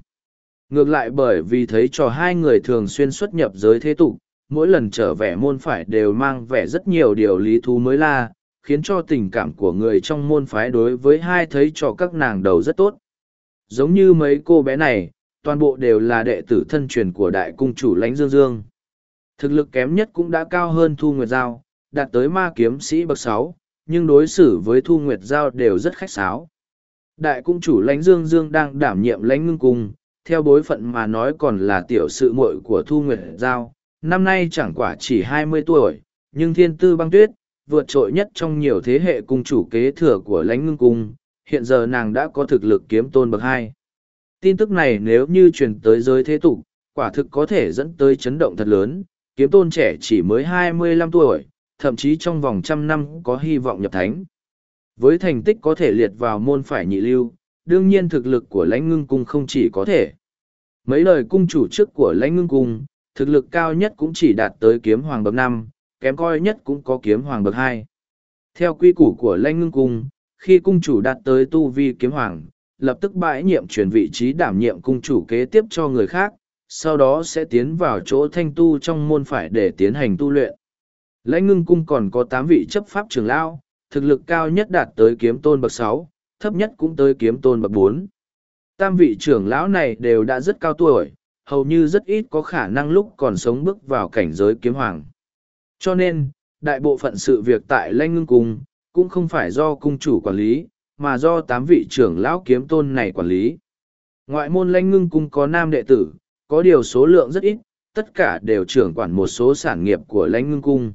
[SPEAKER 1] ngược lại bởi vì thấy trò hai người thường xuyên xuất nhập giới thế tục, mỗi lần trở về môn phải đều mang vẻ rất nhiều điều lý thú mới la khiến cho tình cảm của người trong môn phái đối với hai thấy trò các nàng đầu rất tốt. Giống như mấy cô bé này, toàn bộ đều là đệ tử thân truyền của đại cung chủ lãnh dương dương. Thực lực kém nhất cũng đã cao hơn thu nguyệt giao, đạt tới ma kiếm sĩ bậc sáu, nhưng đối xử với thu nguyệt giao đều rất khách sáo. Đại cung chủ lãnh dương dương đang đảm nhiệm lãnh ngưng cung theo bối phận mà nói còn là tiểu sự muội của thu nguyệt giao, năm nay chẳng quả chỉ hai mươi tuổi, nhưng thiên tư băng tuyết, vượt trội nhất trong nhiều thế hệ cung chủ kế thừa của lãnh ngưng cung, hiện giờ nàng đã có thực lực kiếm tôn bậc hai. Tin tức này nếu như truyền tới giới thế tục, quả thực có thể dẫn tới chấn động thật lớn, kiếm tôn trẻ chỉ mới hai mươi lăm tuổi, thậm chí trong vòng trăm năm có hy vọng nhập thánh. Với thành tích có thể liệt vào môn phải nhị lưu đương nhiên thực lực của lãnh ngưng cung không chỉ có thể. Mấy lời cung chủ trước của lãnh ngưng cung, thực lực cao nhất cũng chỉ đạt tới kiếm hoàng bậc năm, kém coi nhất cũng có kiếm hoàng bậc hai. Theo quy củ của lãnh ngưng cung, khi cung chủ đạt tới tu vi kiếm hoàng, lập tức bãi nhiệm chuyển vị trí đảm nhiệm cung chủ kế tiếp cho người khác, sau đó sẽ tiến vào chỗ thanh tu trong môn phải để tiến hành tu luyện. Lãnh ngưng cung còn có tám vị chấp pháp trưởng lão, thực lực cao nhất đạt tới kiếm tôn bậc sáu thấp nhất cũng tới kiếm tôn bậc bốn. Tam vị trưởng lão này đều đã rất cao tuổi, hầu như rất ít có khả năng lúc còn sống bước vào cảnh giới kiếm hoàng. Cho nên, đại bộ phận sự việc tại lanh ngưng cung cũng không phải do cung chủ quản lý, mà do tám vị trưởng lão kiếm tôn này quản lý. Ngoại môn lanh ngưng cung có nam đệ tử, có điều số lượng rất ít, tất cả đều trưởng quản một số sản nghiệp của lãnh ngưng cung.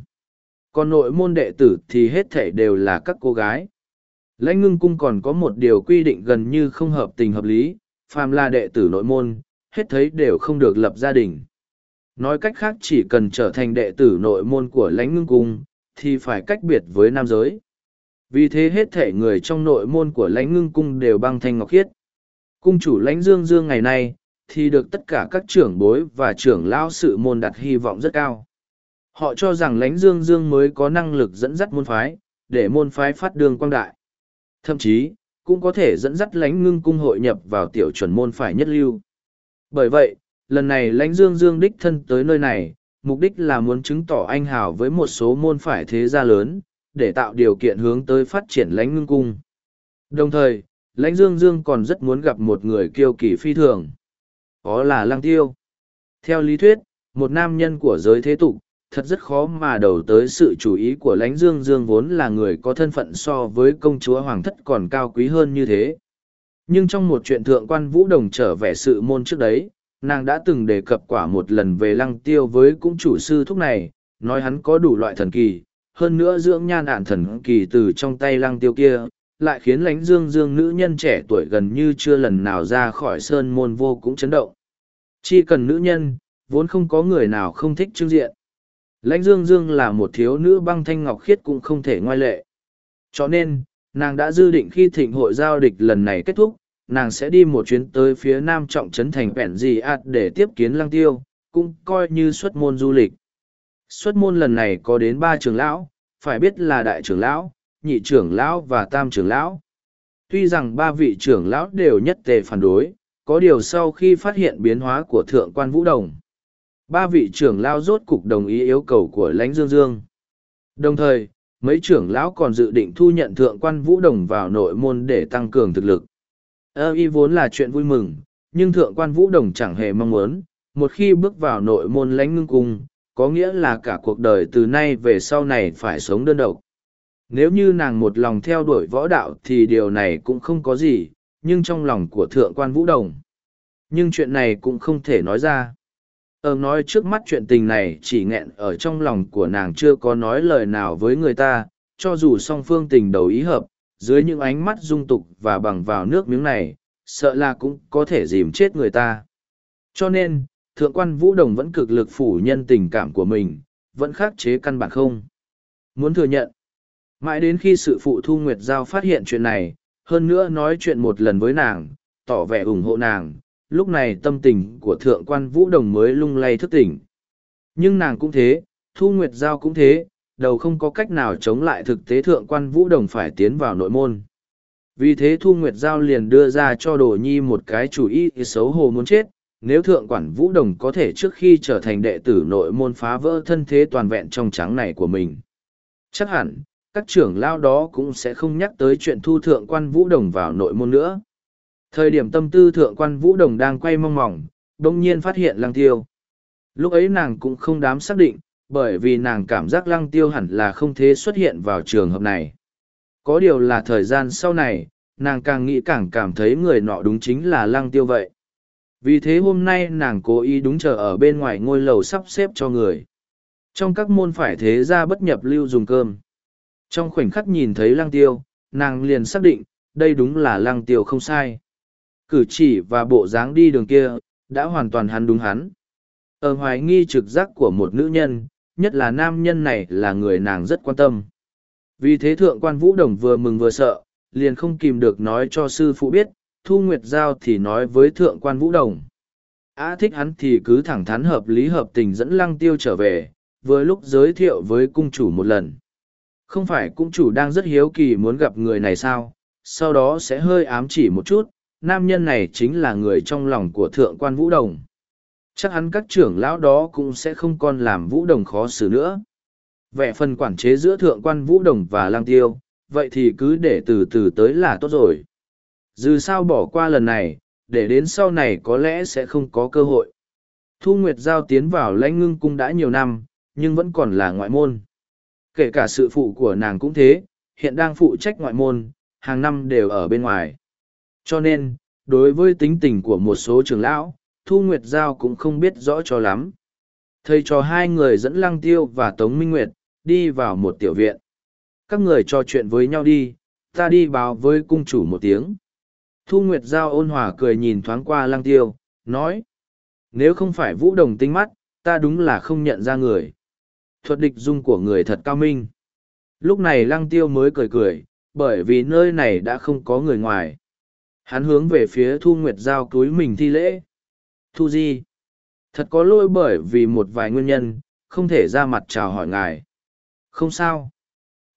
[SPEAKER 1] Còn nội môn đệ tử thì hết thể đều là các cô gái. Lãnh ngưng cung còn có một điều quy định gần như không hợp tình hợp lý, phàm là đệ tử nội môn, hết thấy đều không được lập gia đình. Nói cách khác chỉ cần trở thành đệ tử nội môn của lãnh ngưng cung, thì phải cách biệt với nam giới. Vì thế hết thể người trong nội môn của lãnh ngưng cung đều băng thanh ngọc khiết. Cung chủ lãnh dương dương ngày nay, thì được tất cả các trưởng bối và trưởng lão sự môn đặt hy vọng rất cao. Họ cho rằng lãnh dương dương mới có năng lực dẫn dắt môn phái, để môn phái phát đường quang đại. Thậm chí, cũng có thể dẫn dắt lãnh ngưng cung hội nhập vào tiểu chuẩn môn phải nhất lưu. Bởi vậy, lần này lãnh dương dương đích thân tới nơi này, mục đích là muốn chứng tỏ anh hào với một số môn phải thế gia lớn, để tạo điều kiện hướng tới phát triển lãnh ngưng cung. Đồng thời, lãnh dương dương còn rất muốn gặp một người kiêu kỳ phi thường. Đó là lăng tiêu. Theo lý thuyết, một nam nhân của giới thế tục, thật rất khó mà đầu tới sự chú ý của lãnh dương dương vốn là người có thân phận so với công chúa hoàng thất còn cao quý hơn như thế. Nhưng trong một chuyện thượng quan vũ đồng trở về sự môn trước đấy, nàng đã từng đề cập quả một lần về lăng tiêu với cũng chủ sư thúc này, nói hắn có đủ loại thần kỳ, hơn nữa dưỡng nhan ạn thần kỳ từ trong tay lăng tiêu kia, lại khiến lãnh dương dương nữ nhân trẻ tuổi gần như chưa lần nào ra khỏi sơn môn vô cũng chấn động. Chỉ cần nữ nhân, vốn không có người nào không thích trưng diện. Lãnh dương dương là một thiếu nữ băng thanh ngọc khiết cũng không thể ngoại lệ. Cho nên, nàng đã dự định khi thịnh hội giao địch lần này kết thúc, nàng sẽ đi một chuyến tới phía nam trọng trấn thành vẹn gì ạt để tiếp kiến lăng tiêu, cũng coi như xuất môn du lịch. Xuất môn lần này có đến ba trường lão, phải biết là đại trưởng lão, nhị trưởng lão và tam trưởng lão. Tuy rằng ba vị trưởng lão đều nhất tề phản đối, có điều sau khi phát hiện biến hóa của thượng quan vũ đồng. Ba vị trưởng lão rốt cục đồng ý yêu cầu của lãnh dương dương. Đồng thời, mấy trưởng lão còn dự định thu nhận thượng quan vũ đồng vào nội môn để tăng cường thực lực. Ơ y vốn là chuyện vui mừng, nhưng thượng quan vũ đồng chẳng hề mong muốn, một khi bước vào nội môn lãnh ngưng cung, có nghĩa là cả cuộc đời từ nay về sau này phải sống đơn độc. Nếu như nàng một lòng theo đuổi võ đạo thì điều này cũng không có gì, nhưng trong lòng của thượng quan vũ đồng. Nhưng chuyện này cũng không thể nói ra. Ờ nói trước mắt chuyện tình này chỉ nghẹn ở trong lòng của nàng chưa có nói lời nào với người ta, cho dù song phương tình đầu ý hợp, dưới những ánh mắt dung tục và bằng vào nước miếng này, sợ là cũng có thể dìm chết người ta. Cho nên, thượng quan vũ đồng vẫn cực lực phủ nhân tình cảm của mình, vẫn khắc chế căn bản không. Muốn thừa nhận, mãi đến khi sự phụ thu nguyệt giao phát hiện chuyện này, hơn nữa nói chuyện một lần với nàng, tỏ vẻ ủng hộ nàng, lúc này tâm tình của thượng quan vũ đồng mới lung lay thức tỉnh. Nhưng nàng cũng thế, thu nguyệt giao cũng thế, đầu không có cách nào chống lại thực tế thượng quan vũ đồng phải tiến vào nội môn. Vì thế Thu Nguyệt Giao liền đưa ra cho Đồ Nhi một cái chủ ý xấu hổ muốn chết, nếu thượng quản vũ đồng có thể trước khi trở thành đệ tử nội môn phá vỡ thân thế toàn vẹn trong trắng này của mình. Chắc hẳn, các trưởng lao đó cũng sẽ không nhắc tới chuyện thu thượng quan vũ đồng vào nội môn nữa. Thời điểm tâm tư thượng quan vũ đồng đang quay mong mỏng, đông nhiên phát hiện lăng tiêu. Lúc ấy nàng cũng không dám xác định, bởi vì nàng cảm giác lăng tiêu hẳn là không thế xuất hiện vào trường hợp này. Có điều là thời gian sau này, nàng càng nghĩ càng cảm thấy người nọ đúng chính là lăng tiêu vậy. Vì thế hôm nay nàng cố ý đúng chờ ở bên ngoài ngôi lầu sắp xếp cho người. Trong các môn phải thế ra bất nhập lưu dùng cơm. Trong khoảnh khắc nhìn thấy lăng tiêu, nàng liền xác định, đây đúng là lăng tiêu không sai. Cử chỉ và bộ dáng đi đường kia, đã hoàn toàn hắn đúng hắn. Ở hoài nghi trực giác của một nữ nhân, nhất là nam nhân này là người nàng rất quan tâm. Vì thế thượng quan vũ đồng vừa mừng vừa sợ, liền không kìm được nói cho sư phụ biết, Thu Nguyệt Giao thì nói với thượng quan vũ đồng. Á thích hắn thì cứ thẳng thắn hợp lý hợp tình dẫn lăng tiêu trở về, vừa lúc giới thiệu với cung chủ một lần. Không phải cung chủ đang rất hiếu kỳ muốn gặp người này sao, sau đó sẽ hơi ám chỉ một chút, nam nhân này chính là người trong lòng của thượng quan vũ đồng. Chắc hắn các trưởng lão đó cũng sẽ không còn làm vũ đồng khó xử nữa. Vẻ phần quản chế giữa thượng quan vũ đồng và lang tiêu, vậy thì cứ để từ từ tới là tốt rồi. Dù sao bỏ qua lần này, để đến sau này có lẽ sẽ không có cơ hội. Thu Nguyệt Giao tiến vào lãnh ngưng cung đã nhiều năm, nhưng vẫn còn là ngoại môn. Kể cả sự phụ của nàng cũng thế, hiện đang phụ trách ngoại môn, hàng năm đều ở bên ngoài. Cho nên, đối với tính tình của một số trường lão, Thu Nguyệt Giao cũng không biết rõ cho lắm. Thầy cho hai người dẫn Lăng Tiêu và Tống Minh Nguyệt, đi vào một tiểu viện. Các người trò chuyện với nhau đi, ta đi báo với cung chủ một tiếng. Thu Nguyệt Giao ôn hòa cười nhìn thoáng qua lăng tiêu, nói. Nếu không phải vũ đồng tinh mắt, ta đúng là không nhận ra người. Thuật địch dung của người thật cao minh. Lúc này lăng tiêu mới cười cười, bởi vì nơi này đã không có người ngoài. Hắn hướng về phía Thu Nguyệt Giao túi mình thi lễ. Thu Di. Thật có lỗi bởi vì một vài nguyên nhân, không thể ra mặt chào hỏi ngài. Không sao.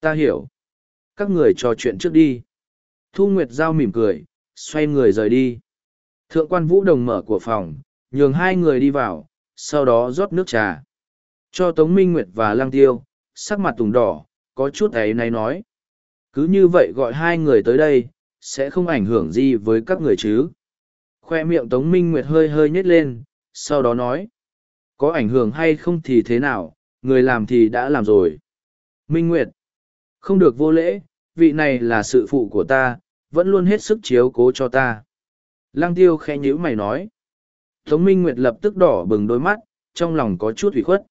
[SPEAKER 1] Ta hiểu. Các người trò chuyện trước đi. Thu Nguyệt Giao mỉm cười, xoay người rời đi. Thượng quan Vũ Đồng mở của phòng, nhường hai người đi vào, sau đó rót nước trà. Cho Tống Minh Nguyệt và Lang Tiêu, sắc mặt tùng đỏ, có chút ấy này nói. Cứ như vậy gọi hai người tới đây, sẽ không ảnh hưởng gì với các người chứ. Khoe miệng Tống Minh Nguyệt hơi hơi nhếch lên, sau đó nói. Có ảnh hưởng hay không thì thế nào, người làm thì đã làm rồi. Minh Nguyệt. Không được vô lễ, vị này là sự phụ của ta, vẫn luôn hết sức chiếu cố cho ta. Lang tiêu khẽ nhữ mày nói. Tống Minh Nguyệt lập tức đỏ bừng đôi mắt, trong lòng có chút ủy khuất.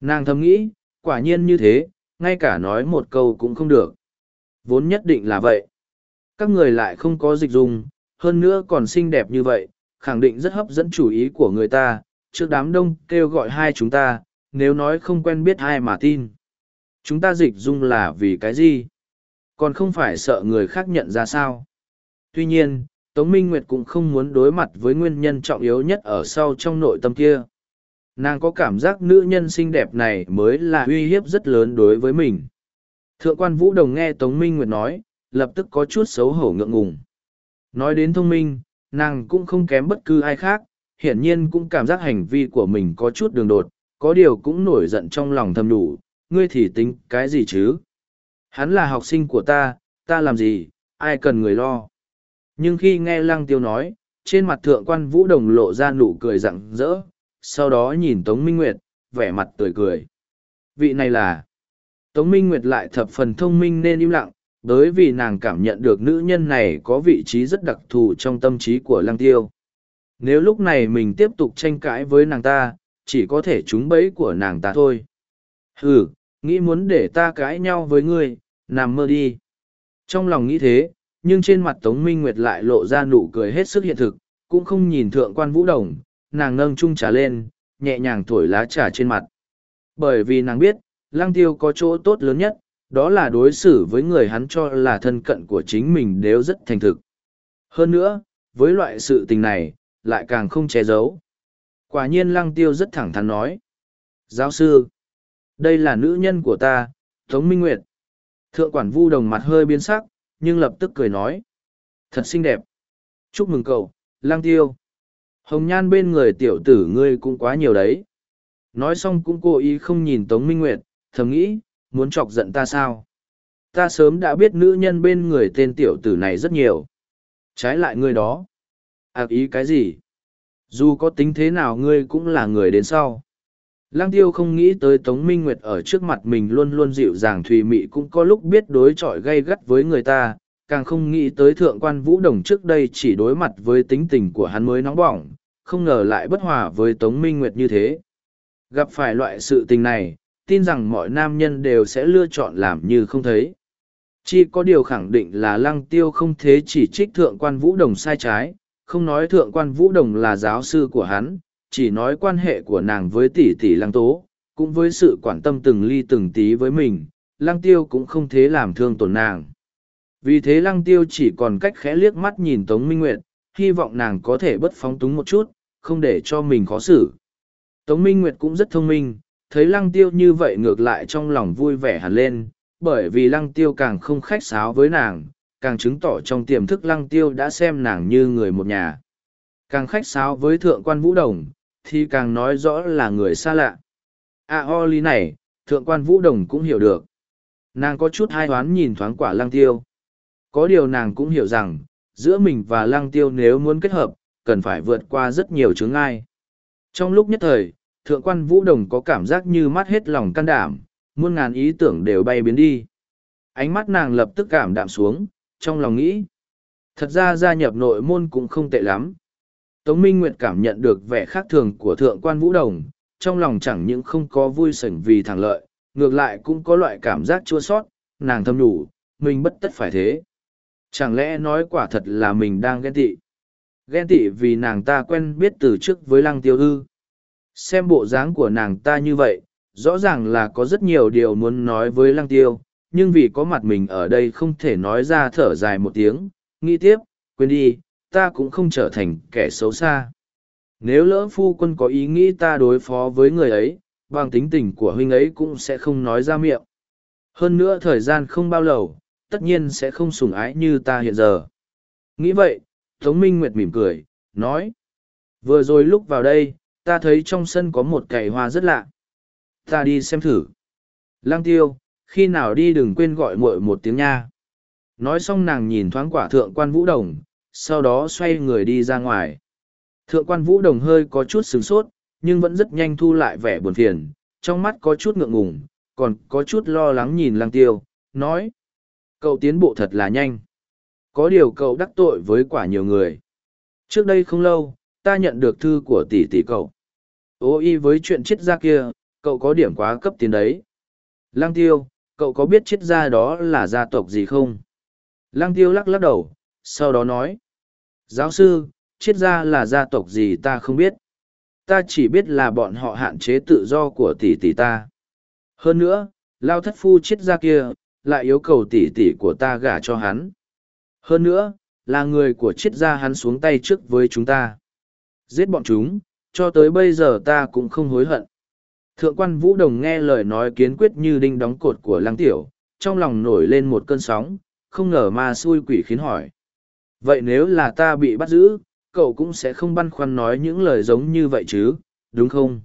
[SPEAKER 1] Nàng thầm nghĩ, quả nhiên như thế, ngay cả nói một câu cũng không được. Vốn nhất định là vậy. Các người lại không có dịch dùng, hơn nữa còn xinh đẹp như vậy, khẳng định rất hấp dẫn chủ ý của người ta, trước đám đông kêu gọi hai chúng ta, nếu nói không quen biết ai mà tin. Chúng ta dịch dung là vì cái gì? Còn không phải sợ người khác nhận ra sao? Tuy nhiên, Tống Minh Nguyệt cũng không muốn đối mặt với nguyên nhân trọng yếu nhất ở sau trong nội tâm kia. Nàng có cảm giác nữ nhân xinh đẹp này mới là uy hiếp rất lớn đối với mình. Thượng quan Vũ Đồng nghe Tống Minh Nguyệt nói, lập tức có chút xấu hổ ngượng ngùng. Nói đến thông minh, nàng cũng không kém bất cứ ai khác, hiển nhiên cũng cảm giác hành vi của mình có chút đường đột, có điều cũng nổi giận trong lòng thầm đủ, ngươi thì tính cái gì chứ? Hắn là học sinh của ta, ta làm gì, ai cần người lo. Nhưng khi nghe Lăng Tiêu nói, trên mặt thượng quan Vũ Đồng lộ ra nụ cười rặng rỡ, sau đó nhìn Tống Minh Nguyệt, vẻ mặt tươi cười. Vị này là... Tống Minh Nguyệt lại thập phần thông minh nên im lặng, bởi vì nàng cảm nhận được nữ nhân này có vị trí rất đặc thù trong tâm trí của Lăng Tiêu. Nếu lúc này mình tiếp tục tranh cãi với nàng ta, chỉ có thể trúng bẫy của nàng ta thôi. Ừ, nghĩ muốn để ta cãi nhau với ngươi, nằm mơ đi. Trong lòng nghĩ thế, nhưng trên mặt Tống Minh Nguyệt lại lộ ra nụ cười hết sức hiện thực, cũng không nhìn thượng quan vũ đồng, nàng nâng chung trà lên, nhẹ nhàng thổi lá trà trên mặt. Bởi vì nàng biết, lăng tiêu có chỗ tốt lớn nhất, đó là đối xử với người hắn cho là thân cận của chính mình đều rất thành thực. Hơn nữa, với loại sự tình này, lại càng không che giấu. Quả nhiên lăng tiêu rất thẳng thắn nói. Giáo sư, đây là nữ nhân của ta, Tống Minh Nguyệt. Thượng quản vu đồng mặt hơi biến sắc, nhưng lập tức cười nói. Thật xinh đẹp. Chúc mừng cậu, lang tiêu. Hồng nhan bên người tiểu tử ngươi cũng quá nhiều đấy. Nói xong cũng cố ý không nhìn Tống Minh Nguyệt, thầm nghĩ, muốn chọc giận ta sao? Ta sớm đã biết nữ nhân bên người tên tiểu tử này rất nhiều. Trái lại ngươi đó. Ác ý cái gì? Dù có tính thế nào ngươi cũng là người đến sau. Lăng tiêu không nghĩ tới Tống Minh Nguyệt ở trước mặt mình luôn luôn dịu dàng thùy mị cũng có lúc biết đối chọi gay gắt với người ta, càng không nghĩ tới thượng quan vũ đồng trước đây chỉ đối mặt với tính tình của hắn mới nóng bỏng, không ngờ lại bất hòa với Tống Minh Nguyệt như thế. Gặp phải loại sự tình này, tin rằng mọi nam nhân đều sẽ lựa chọn làm như không thấy. Chỉ có điều khẳng định là lăng tiêu không thế chỉ trích thượng quan vũ đồng sai trái, không nói thượng quan vũ đồng là giáo sư của hắn, chỉ nói quan hệ của nàng với tỷ tỷ lăng tố, cũng với sự quan tâm từng ly từng tí với mình, lăng tiêu cũng không thế làm thương tổn nàng. Vì thế lăng tiêu chỉ còn cách khẽ liếc mắt nhìn Tống Minh Nguyệt, hy vọng nàng có thể bất phóng túng một chút, không để cho mình khó xử. Tống Minh Nguyệt cũng rất thông minh, thấy lăng tiêu như vậy ngược lại trong lòng vui vẻ hẳn lên, bởi vì lăng tiêu càng không khách sáo với nàng, càng chứng tỏ trong tiềm thức lăng tiêu đã xem nàng như người một nhà. Càng khách sáo với thượng quan vũ đồng, thì càng nói rõ là người xa lạ. À ho lý này, thượng quan vũ đồng cũng hiểu được. Nàng có chút hai hoán nhìn thoáng quả lăng tiêu. Có điều nàng cũng hiểu rằng, giữa mình và lăng tiêu nếu muốn kết hợp, cần phải vượt qua rất nhiều chướng ngai. Trong lúc nhất thời, thượng quan vũ đồng có cảm giác như mắt hết lòng can đảm, muôn ngàn ý tưởng đều bay biến đi. Ánh mắt nàng lập tức cảm đạm xuống, trong lòng nghĩ. Thật ra gia nhập nội môn cũng không tệ lắm. Tống Minh Nguyệt cảm nhận được vẻ khác thường của thượng quan vũ đồng, trong lòng chẳng những không có vui sảnh vì thẳng lợi, ngược lại cũng có loại cảm giác chua sót, nàng thâm đủ, mình bất tất phải thế. Chẳng lẽ nói quả thật là mình đang ghen tị? Ghen tị vì nàng ta quen biết từ trước với lăng tiêu hư, Xem bộ dáng của nàng ta như vậy, rõ ràng là có rất nhiều điều muốn nói với lăng tiêu, nhưng vì có mặt mình ở đây không thể nói ra thở dài một tiếng, nghĩ tiếp, quên đi, ta cũng không trở thành kẻ xấu xa. Nếu lỡ phu quân có ý nghĩ ta đối phó với người ấy, bằng tính tình của huynh ấy cũng sẽ không nói ra miệng. Hơn nữa thời gian không bao lâu, tất nhiên sẽ không sủng ái như ta hiện giờ. Nghĩ vậy, Tống Minh Nguyệt mỉm cười, nói. Vừa rồi lúc vào đây, ta thấy trong sân có một cày hoa rất lạ. Ta đi xem thử. Lang tiêu, khi nào đi đừng quên gọi muội một tiếng nha. Nói xong nàng nhìn thoáng quả thượng quan vũ đồng, sau đó xoay người đi ra ngoài. Thượng quan vũ đồng hơi có chút sửng sốt, nhưng vẫn rất nhanh thu lại vẻ buồn phiền, trong mắt có chút ngượng ngùng, còn có chút lo lắng nhìn lang tiêu, nói. Cậu tiến bộ thật là nhanh. Có điều cậu đắc tội với quả nhiều người. Trước đây không lâu, ta nhận được thư của tỷ tỷ cậu. Ô y với chuyện chết ra kia, cậu có điểm quá cấp tiến đấy. Lang tiêu, cậu có biết chết ra đó là gia tộc gì không? Lang tiêu lắc lắc đầu, sau đó nói. Giáo sư, chết ra là gia tộc gì ta không biết. Ta chỉ biết là bọn họ hạn chế tự do của tỷ tỷ ta. Hơn nữa, lao thất phu chết ra kia, lại yêu cầu tỷ tỷ của ta gả cho hắn. Hơn nữa, là người của chết gia hắn xuống tay trước với chúng ta. Giết bọn chúng, cho tới bây giờ ta cũng không hối hận. Thượng quan Vũ Đồng nghe lời nói kiến quyết như đinh đóng cột của lăng tiểu, trong lòng nổi lên một cơn sóng, không ngờ ma xui quỷ khiến hỏi. Vậy nếu là ta bị bắt giữ, cậu cũng sẽ không băn khoăn nói những lời giống như vậy chứ, đúng không?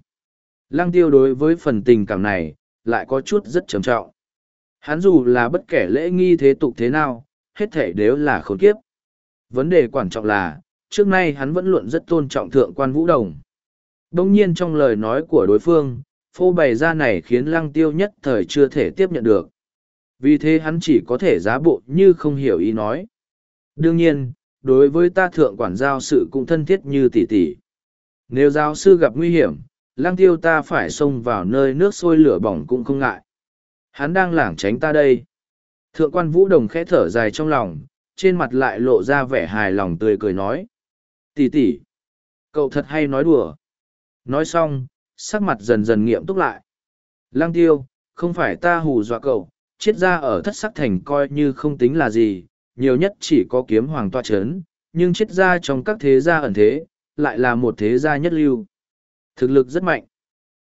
[SPEAKER 1] Lăng tiêu đối với phần tình cảm này, lại có chút rất trầm trọng. Hắn dù là bất kể lễ nghi thế tục thế nào, hết thể đều là khốn kiếp. Vấn đề quan trọng là, trước nay hắn vẫn luôn rất tôn trọng thượng quan vũ đồng. Đông nhiên trong lời nói của đối phương, phô bày ra này khiến lăng tiêu nhất thời chưa thể tiếp nhận được. Vì thế hắn chỉ có thể giá bộ như không hiểu ý nói. Đương nhiên, đối với ta thượng quản giao sự cũng thân thiết như tỷ tỷ. Nếu giáo sư gặp nguy hiểm, lăng tiêu ta phải xông vào nơi nước sôi lửa bỏng cũng không ngại. Hắn đang lảng tránh ta đây. Thượng quan vũ đồng khẽ thở dài trong lòng, trên mặt lại lộ ra vẻ hài lòng tươi cười nói. Tỷ tỷ, cậu thật hay nói đùa. Nói xong, sắc mặt dần dần nghiệm túc lại. Lăng tiêu, không phải ta hù dọa cậu, chết ra ở thất sắc thành coi như không tính là gì, nhiều nhất chỉ có kiếm hoàng toa chấn, nhưng chết ra trong các thế gia ẩn thế, lại là một thế gia nhất lưu. Thực lực rất mạnh.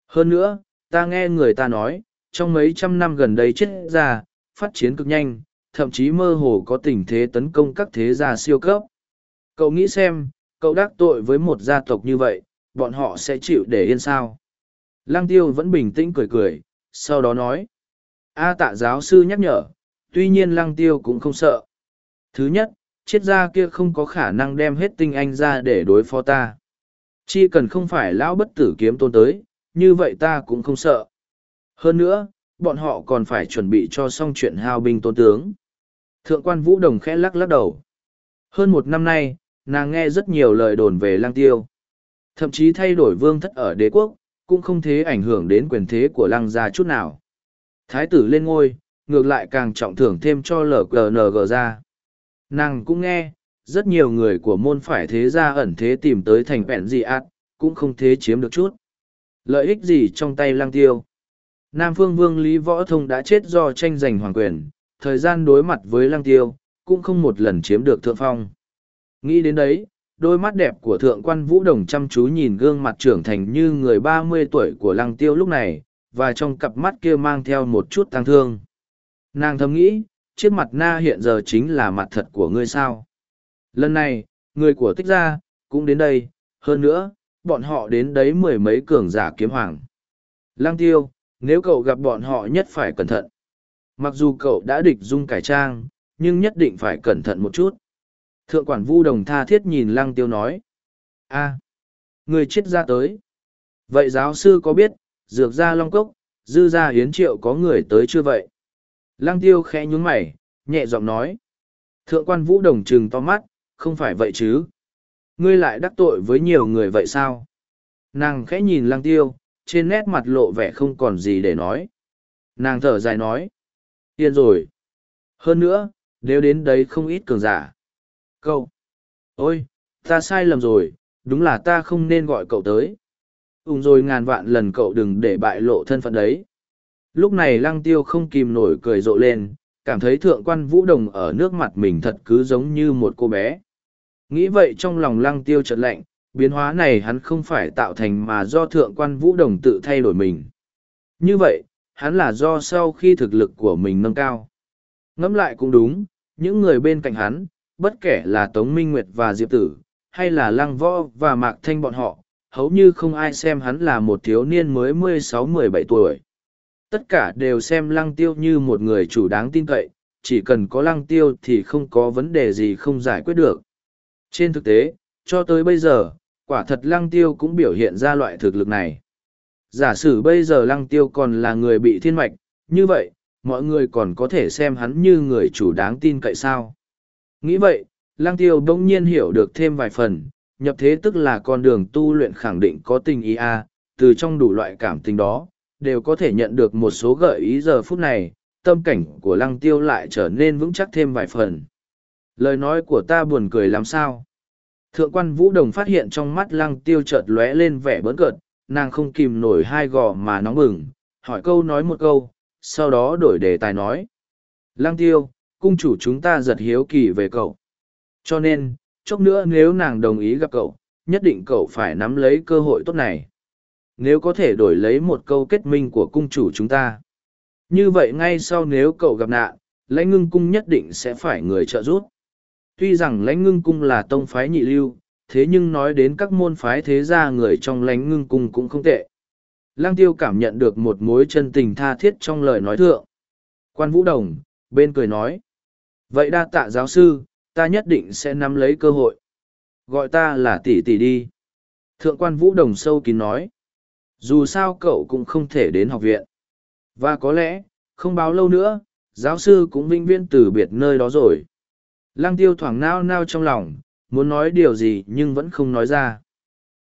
[SPEAKER 1] Hơn nữa, ta nghe người ta nói, trong mấy trăm năm gần đây chết ra, phát triển cực nhanh, thậm chí mơ hồ có tình thế tấn công các thế gia siêu cấp. Cậu nghĩ xem, cậu đắc tội với một gia tộc như vậy, bọn họ sẽ chịu để yên sao? Lăng tiêu vẫn bình tĩnh cười cười, sau đó nói. A tạ giáo sư nhắc nhở, tuy nhiên lăng tiêu cũng không sợ. Thứ nhất, triết gia kia không có khả năng đem hết tinh anh ra để đối phó ta. Chỉ cần không phải lão bất tử kiếm tôn tới, như vậy ta cũng không sợ. Hơn nữa, bọn họ còn phải chuẩn bị cho xong chuyện hao binh tôn tướng. Thượng quan Vũ Đồng khẽ lắc lắc đầu. Hơn một năm nay, nàng nghe rất nhiều lời đồn về lăng tiêu. Thậm chí thay đổi vương thất ở đế quốc, cũng không thế ảnh hưởng đến quyền thế của lăng gia chút nào. Thái tử lên ngôi, ngược lại càng trọng thưởng thêm cho LQNG ra. Nàng cũng nghe, rất nhiều người của môn phải thế gia ẩn thế tìm tới thành vẹn gì ạt, cũng không thế chiếm được chút. Lợi ích gì trong tay lăng tiêu? Nam phương vương Lý Võ Thông đã chết do tranh giành hoàng quyền, thời gian đối mặt với lăng tiêu, cũng không một lần chiếm được thượng phong. Nghĩ đến đấy, đôi mắt đẹp của thượng quan vũ đồng chăm chú nhìn gương mặt trưởng thành như người ba mươi tuổi của lăng tiêu lúc này, và trong cặp mắt kia mang theo một chút tăng thương. Nàng thầm nghĩ, chiếc mặt na hiện giờ chính là mặt thật của ngươi sao. Lần này, người của tích gia, cũng đến đây, hơn nữa, bọn họ đến đấy mười mấy cường giả kiếm hoàng. Lăng tiêu, nếu cậu gặp bọn họ nhất phải cẩn thận. Mặc dù cậu đã địch dung cải trang, nhưng nhất định phải cẩn thận một chút. Thượng quản vu đồng tha thiết nhìn lăng tiêu nói. a người chết ra tới. Vậy giáo sư có biết, dược gia long cốc, dư gia hiến triệu có người tới chưa vậy? Lăng tiêu khẽ nhún mày, nhẹ giọng nói. Thượng quan vũ đồng trừng to mắt, không phải vậy chứ. Ngươi lại đắc tội với nhiều người vậy sao? Nàng khẽ nhìn lăng tiêu, trên nét mặt lộ vẻ không còn gì để nói. Nàng thở dài nói. Yên rồi. Hơn nữa, nếu đến đấy không ít cường giả. Cậu! Ôi, ta sai lầm rồi, đúng là ta không nên gọi cậu tới. Úng rồi ngàn vạn lần cậu đừng để bại lộ thân phận đấy. Lúc này lăng tiêu không kìm nổi cười rộ lên, cảm thấy thượng quan vũ đồng ở nước mặt mình thật cứ giống như một cô bé. Nghĩ vậy trong lòng lăng tiêu chợt lạnh, biến hóa này hắn không phải tạo thành mà do thượng quan vũ đồng tự thay đổi mình. Như vậy, hắn là do sau khi thực lực của mình nâng cao. Ngẫm lại cũng đúng, những người bên cạnh hắn, bất kể là Tống Minh Nguyệt và Diệp Tử, hay là Lăng Võ và Mạc Thanh bọn họ, hầu như không ai xem hắn là một thiếu niên mới mười sáu mười bảy tuổi. Tất cả đều xem Lăng Tiêu như một người chủ đáng tin cậy, chỉ cần có Lăng Tiêu thì không có vấn đề gì không giải quyết được. Trên thực tế, cho tới bây giờ, quả thật Lăng Tiêu cũng biểu hiện ra loại thực lực này. Giả sử bây giờ Lăng Tiêu còn là người bị thiên mạch, như vậy, mọi người còn có thể xem hắn như người chủ đáng tin cậy sao. Nghĩ vậy, Lăng Tiêu bỗng nhiên hiểu được thêm vài phần, nhập thế tức là con đường tu luyện khẳng định có tình ý a, từ trong đủ loại cảm tình đó, đều có thể nhận được một số gợi ý giờ phút này, tâm cảnh của Lăng Tiêu lại trở nên vững chắc thêm vài phần. Lời nói của ta buồn cười làm sao? Thượng quan Vũ Đồng phát hiện trong mắt Lăng Tiêu chợt lóe lên vẻ bớn cợt, nàng không kìm nổi hai gò mà nóng bừng, hỏi câu nói một câu, sau đó đổi đề tài nói. Lăng Tiêu, cung chủ chúng ta giật hiếu kỳ về cậu. Cho nên, chốc nữa nếu nàng đồng ý gặp cậu, nhất định cậu phải nắm lấy cơ hội tốt này. Nếu có thể đổi lấy một câu kết minh của cung chủ chúng ta. Như vậy ngay sau nếu cậu gặp nạn, lãnh ngưng cung nhất định sẽ phải người trợ giúp. Tuy rằng lãnh ngưng cung là tông phái nhị lưu, thế nhưng nói đến các môn phái thế gia người trong lãnh ngưng cung cũng không tệ. Lăng tiêu cảm nhận được một mối chân tình tha thiết trong lời nói thượng. Quan Vũ Đồng, bên cười nói. Vậy đa tạ giáo sư, ta nhất định sẽ nắm lấy cơ hội. Gọi ta là tỷ tỷ đi. Thượng quan Vũ Đồng sâu kín nói. Dù sao cậu cũng không thể đến học viện. Và có lẽ, không báo lâu nữa, giáo sư cũng vĩnh viên từ biệt nơi đó rồi. Lăng tiêu thoảng nao nao trong lòng, muốn nói điều gì nhưng vẫn không nói ra.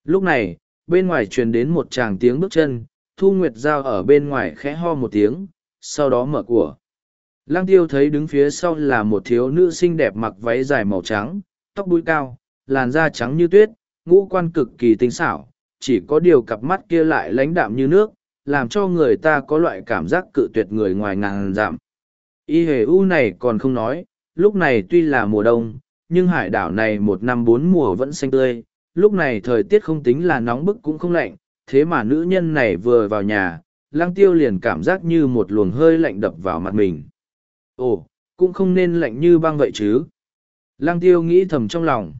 [SPEAKER 1] Lúc này, bên ngoài truyền đến một tràng tiếng bước chân, Thu Nguyệt Giao ở bên ngoài khẽ ho một tiếng, sau đó mở của. Lăng tiêu thấy đứng phía sau là một thiếu nữ xinh đẹp mặc váy dài màu trắng, tóc búi cao, làn da trắng như tuyết, ngũ quan cực kỳ tinh xảo, chỉ có điều cặp mắt kia lại lãnh đạm như nước, làm cho người ta có loại cảm giác cự tuyệt người ngoài ngàn giảm. Y hề u này còn không nói, lúc này tuy là mùa đông, nhưng hải đảo này một năm bốn mùa vẫn xanh tươi, lúc này thời tiết không tính là nóng bức cũng không lạnh, thế mà nữ nhân này vừa vào nhà, lăng tiêu liền cảm giác như một luồng hơi lạnh đập vào mặt mình. Ồ, cũng không nên lạnh như băng vậy chứ. Lăng tiêu nghĩ thầm trong lòng.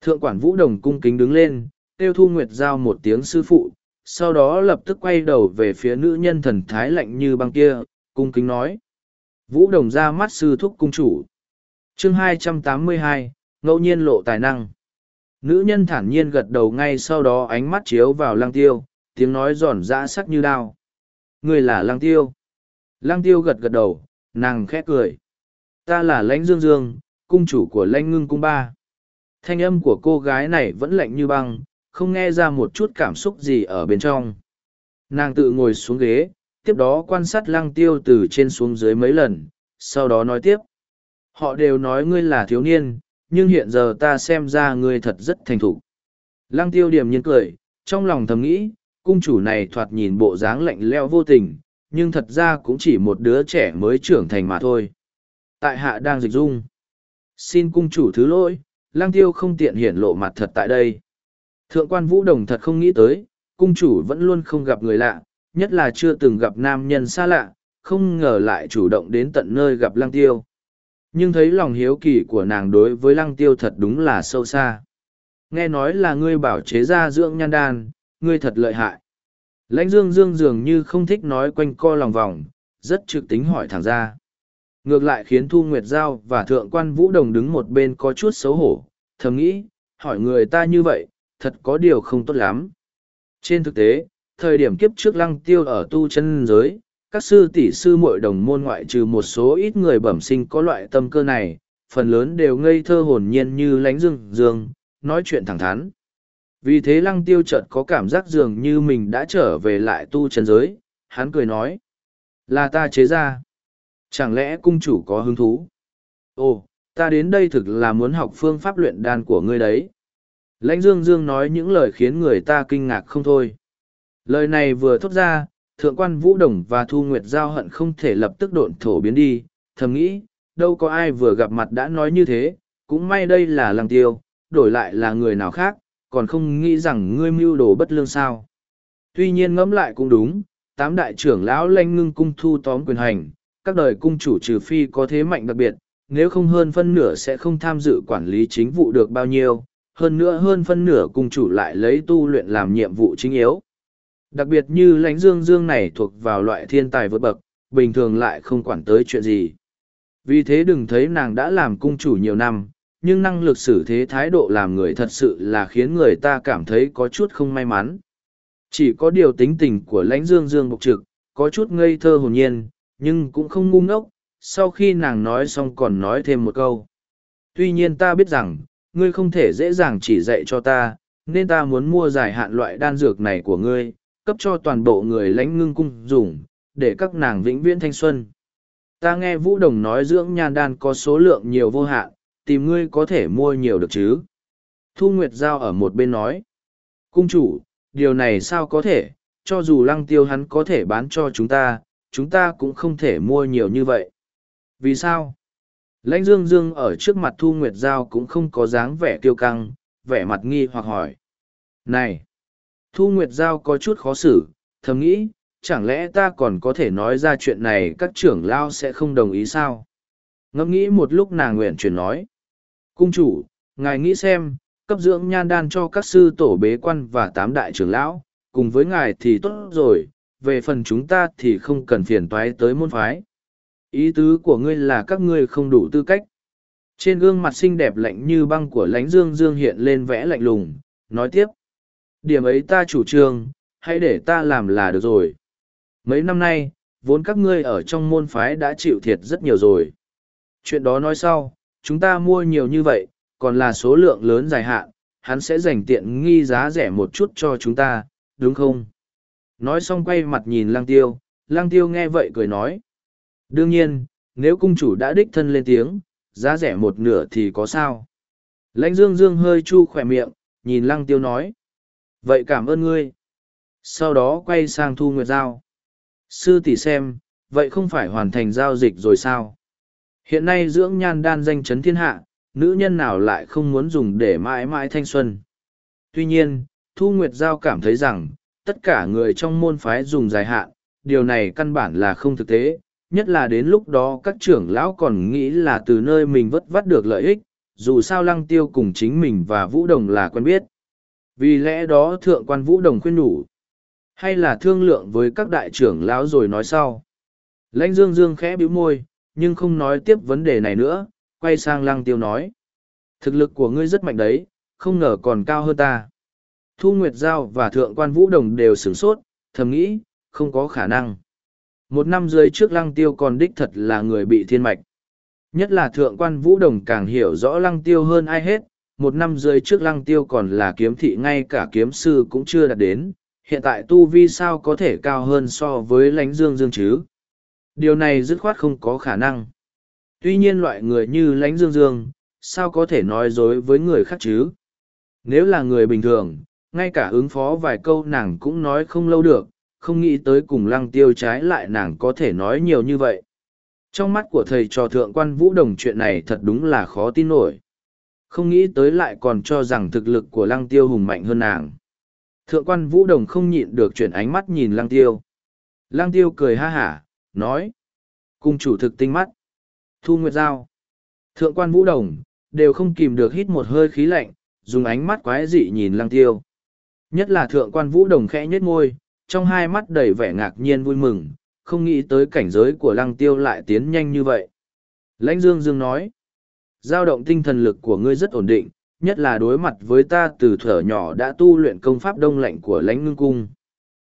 [SPEAKER 1] Thượng quản vũ đồng cung kính đứng lên, tiêu thu nguyệt giao một tiếng sư phụ, sau đó lập tức quay đầu về phía nữ nhân thần thái lạnh như băng kia, cung kính nói. Vũ đồng ra mắt sư thúc cung chủ. chương 282, ngẫu nhiên lộ tài năng. Nữ nhân thản nhiên gật đầu ngay sau đó ánh mắt chiếu vào lăng tiêu, tiếng nói giòn giã sắc như đao. Người là lăng tiêu. Lăng tiêu gật gật đầu, nàng khẽ cười. Ta là lãnh dương dương, cung chủ của lãnh ngưng cung ba. Thanh âm của cô gái này vẫn lạnh như băng, không nghe ra một chút cảm xúc gì ở bên trong. Nàng tự ngồi xuống ghế, tiếp đó quan sát lăng tiêu từ trên xuống dưới mấy lần, sau đó nói tiếp. Họ đều nói ngươi là thiếu niên, nhưng hiện giờ ta xem ra ngươi thật rất thành thục. Lăng tiêu điểm nhiên cười, trong lòng thầm nghĩ, cung chủ này thoạt nhìn bộ dáng lạnh leo vô tình, nhưng thật ra cũng chỉ một đứa trẻ mới trưởng thành mà thôi. Tại hạ đang dịch dung. Xin cung chủ thứ lỗi, lang tiêu không tiện hiển lộ mặt thật tại đây. Thượng quan vũ đồng thật không nghĩ tới, cung chủ vẫn luôn không gặp người lạ, nhất là chưa từng gặp nam nhân xa lạ, không ngờ lại chủ động đến tận nơi gặp lăng tiêu. Nhưng thấy lòng hiếu kỳ của nàng đối với lăng tiêu thật đúng là sâu xa. Nghe nói là ngươi bảo chế ra dưỡng nhan đan, ngươi thật lợi hại. Lãnh dương dương dường như không thích nói quanh co lòng vòng, rất trực tính hỏi thẳng ra. Ngược lại khiến Thu Nguyệt Giao và Thượng quan Vũ Đồng đứng một bên có chút xấu hổ, thầm nghĩ, hỏi người ta như vậy, thật có điều không tốt lắm. Trên thực tế, thời điểm kiếp trước lăng tiêu ở tu chân giới, các sư tỷ sư muội đồng môn ngoại trừ một số ít người bẩm sinh có loại tâm cơ này, phần lớn đều ngây thơ hồn nhiên như lánh dương dương, nói chuyện thẳng thắn. Vì thế lăng tiêu chợt có cảm giác dường như mình đã trở về lại tu chân giới, hắn cười nói. Là ta chế ra. Chẳng lẽ cung chủ có hứng thú? ồ ta đến đây thực là muốn học phương pháp luyện đan của ngươi đấy lãnh dương dương nói những lời khiến người ta kinh ngạc không thôi lời này vừa thốt ra thượng quan vũ đồng và thu nguyệt giao hận không thể lập tức độn thổ biến đi thầm nghĩ đâu có ai vừa gặp mặt đã nói như thế cũng may đây là lăng tiêu đổi lại là người nào khác còn không nghĩ rằng ngươi mưu đồ bất lương sao. Tuy nhiên ngẫm lại cũng đúng, tám đại trưởng lão lanh ngưng cung thu tóm quyền hành, các đời cung chủ trừ phi có thế mạnh đặc biệt, nếu không hơn phân nửa sẽ không tham dự quản lý chính vụ được bao nhiêu, hơn nữa hơn phân nửa cung chủ lại lấy tu luyện làm nhiệm vụ chính yếu. Đặc biệt như lãnh dương dương này thuộc vào loại thiên tài vượt bậc, bình thường lại không quản tới chuyện gì. Vì thế đừng thấy nàng đã làm cung chủ nhiều năm nhưng năng lực xử thế thái độ làm người thật sự là khiến người ta cảm thấy có chút không may mắn. Chỉ có điều tính tình của lãnh dương dương bộc trực, có chút ngây thơ hồn nhiên, nhưng cũng không ngu ngốc, sau khi nàng nói xong còn nói thêm một câu. Tuy nhiên ta biết rằng, ngươi không thể dễ dàng chỉ dạy cho ta, nên ta muốn mua giải hạn loại đan dược này của ngươi, cấp cho toàn bộ người lãnh ngưng cung dùng, để các nàng vĩnh viễn thanh xuân. Ta nghe vũ đồng nói dưỡng nhan đan có số lượng nhiều vô hạn tìm ngươi có thể mua nhiều được chứ? Thu nguyệt giao ở một bên nói, cung chủ, điều này sao có thể? Cho dù lăng tiêu hắn có thể bán cho chúng ta chúng ta cũng không thể mua nhiều như vậy. Vì sao? Lãnh dương dương ở trước mặt thu nguyệt giao cũng không có dáng vẻ kiêu căng, vẻ mặt nghi hoặc hỏi, này, thu nguyệt giao có chút khó xử, thầm nghĩ, chẳng lẽ ta còn có thể nói ra chuyện này các trưởng lao sẽ không đồng ý sao? Ngẫm nghĩ một lúc nàng nguyện chuyển nói cung chủ, ngài nghĩ xem, cấp dưỡng nhan đan cho các sư tổ bế quan và tám đại trưởng lão, cùng với ngài thì tốt rồi, về phần chúng ta thì không cần phiền toái tới môn phái. Ý tứ của ngươi là các ngươi không đủ tư cách. Trên gương mặt xinh đẹp lạnh như băng của lãnh dương dương hiện lên vẽ lạnh lùng, nói tiếp. Điểm ấy ta chủ trương, hãy để ta làm là được rồi. Mấy năm nay, vốn các ngươi ở trong môn phái đã chịu thiệt rất nhiều rồi. Chuyện đó nói sau chúng ta mua nhiều như vậy, còn là số lượng lớn dài hạn, hắn sẽ dành tiện nghi giá rẻ một chút cho chúng ta, đúng không? Nói xong quay mặt nhìn lang tiêu lang tiêu nghe vậy cười nói, đương nhiên, nếu cung chủ đã đích thân lên tiếng, giá rẻ một nửa thì có sao? Lãnh dương dương hơi chu khỏe miệng, nhìn lăng tiêu nói, vậy cảm ơn ngươi. Sau đó quay sang thu nguyệt giao, sư tỷ xem, vậy không phải hoàn thành giao dịch rồi sao? Hiện nay dưỡng nhan đan danh chấn thiên hạ, nữ nhân nào lại không muốn dùng để mãi mãi thanh xuân? Tuy nhiên, thu nguyệt giao cảm thấy rằng, tất cả người trong môn phái dùng dài hạn, điều này căn bản là không thực tế, nhất là đến lúc đó các trưởng lão còn nghĩ là từ nơi mình vất vắt được lợi ích, dù sao lăng tiêu cùng chính mình và vũ đồng là quen biết. Vì lẽ đó thượng quan vũ đồng khuyên nhủ, hay là thương lượng với các đại trưởng lão rồi nói sau. Lãnh dương dương khẽ bĩu môi nhưng không nói tiếp vấn đề này nữa, quay sang lăng tiêu nói. Thực lực của ngươi rất mạnh đấy, không ngờ còn cao hơn ta. Thu nguyệt giao và thượng quan vũ đồng đều sửng sốt, thầm nghĩ, không có khả năng. Một năm dưới trước lăng tiêu còn đích thật là người bị thiên mạch. Nhất là thượng quan vũ đồng càng hiểu rõ lăng tiêu hơn ai hết, một năm dưới trước lăng tiêu còn là kiếm thị ngay cả kiếm sư cũng chưa đạt đến, hiện tại tu vi sao có thể cao hơn so với lánh dương dương chứ? Điều này dứt khoát không có khả năng. Tuy nhiên loại người như lánh dương dương, sao có thể nói dối với người khác chứ? Nếu là người bình thường, ngay cả ứng phó vài câu nàng cũng nói không lâu được, không nghĩ tới cùng lăng tiêu trái lại nàng có thể nói nhiều như vậy. Trong mắt của thầy trò thượng quan vũ đồng chuyện này thật đúng là khó tin nổi. Không nghĩ tới lại còn cho rằng thực lực của lăng tiêu hùng mạnh hơn nàng. Thượng quan vũ đồng không nhịn được chuyển ánh mắt nhìn lăng tiêu. Lăng tiêu cười ha hả nói cung chủ thực tinh mắt. Thu nguyệt giao, thượng quan vũ đồng, đều không kìm được hít một hơi khí lạnh, dùng ánh mắt quái dị nhìn lăng tiêu. Nhất là thượng quan vũ đồng khẽ nhếch môi, trong hai mắt đầy vẻ ngạc nhiên vui mừng, không nghĩ tới cảnh giới của lăng tiêu lại tiến nhanh như vậy. Lãnh dương dương nói dao động tinh thần lực của ngươi rất ổn định, nhất là đối mặt với ta từ thở nhỏ đã tu luyện công pháp đông lạnh của lãnh ngưng cung.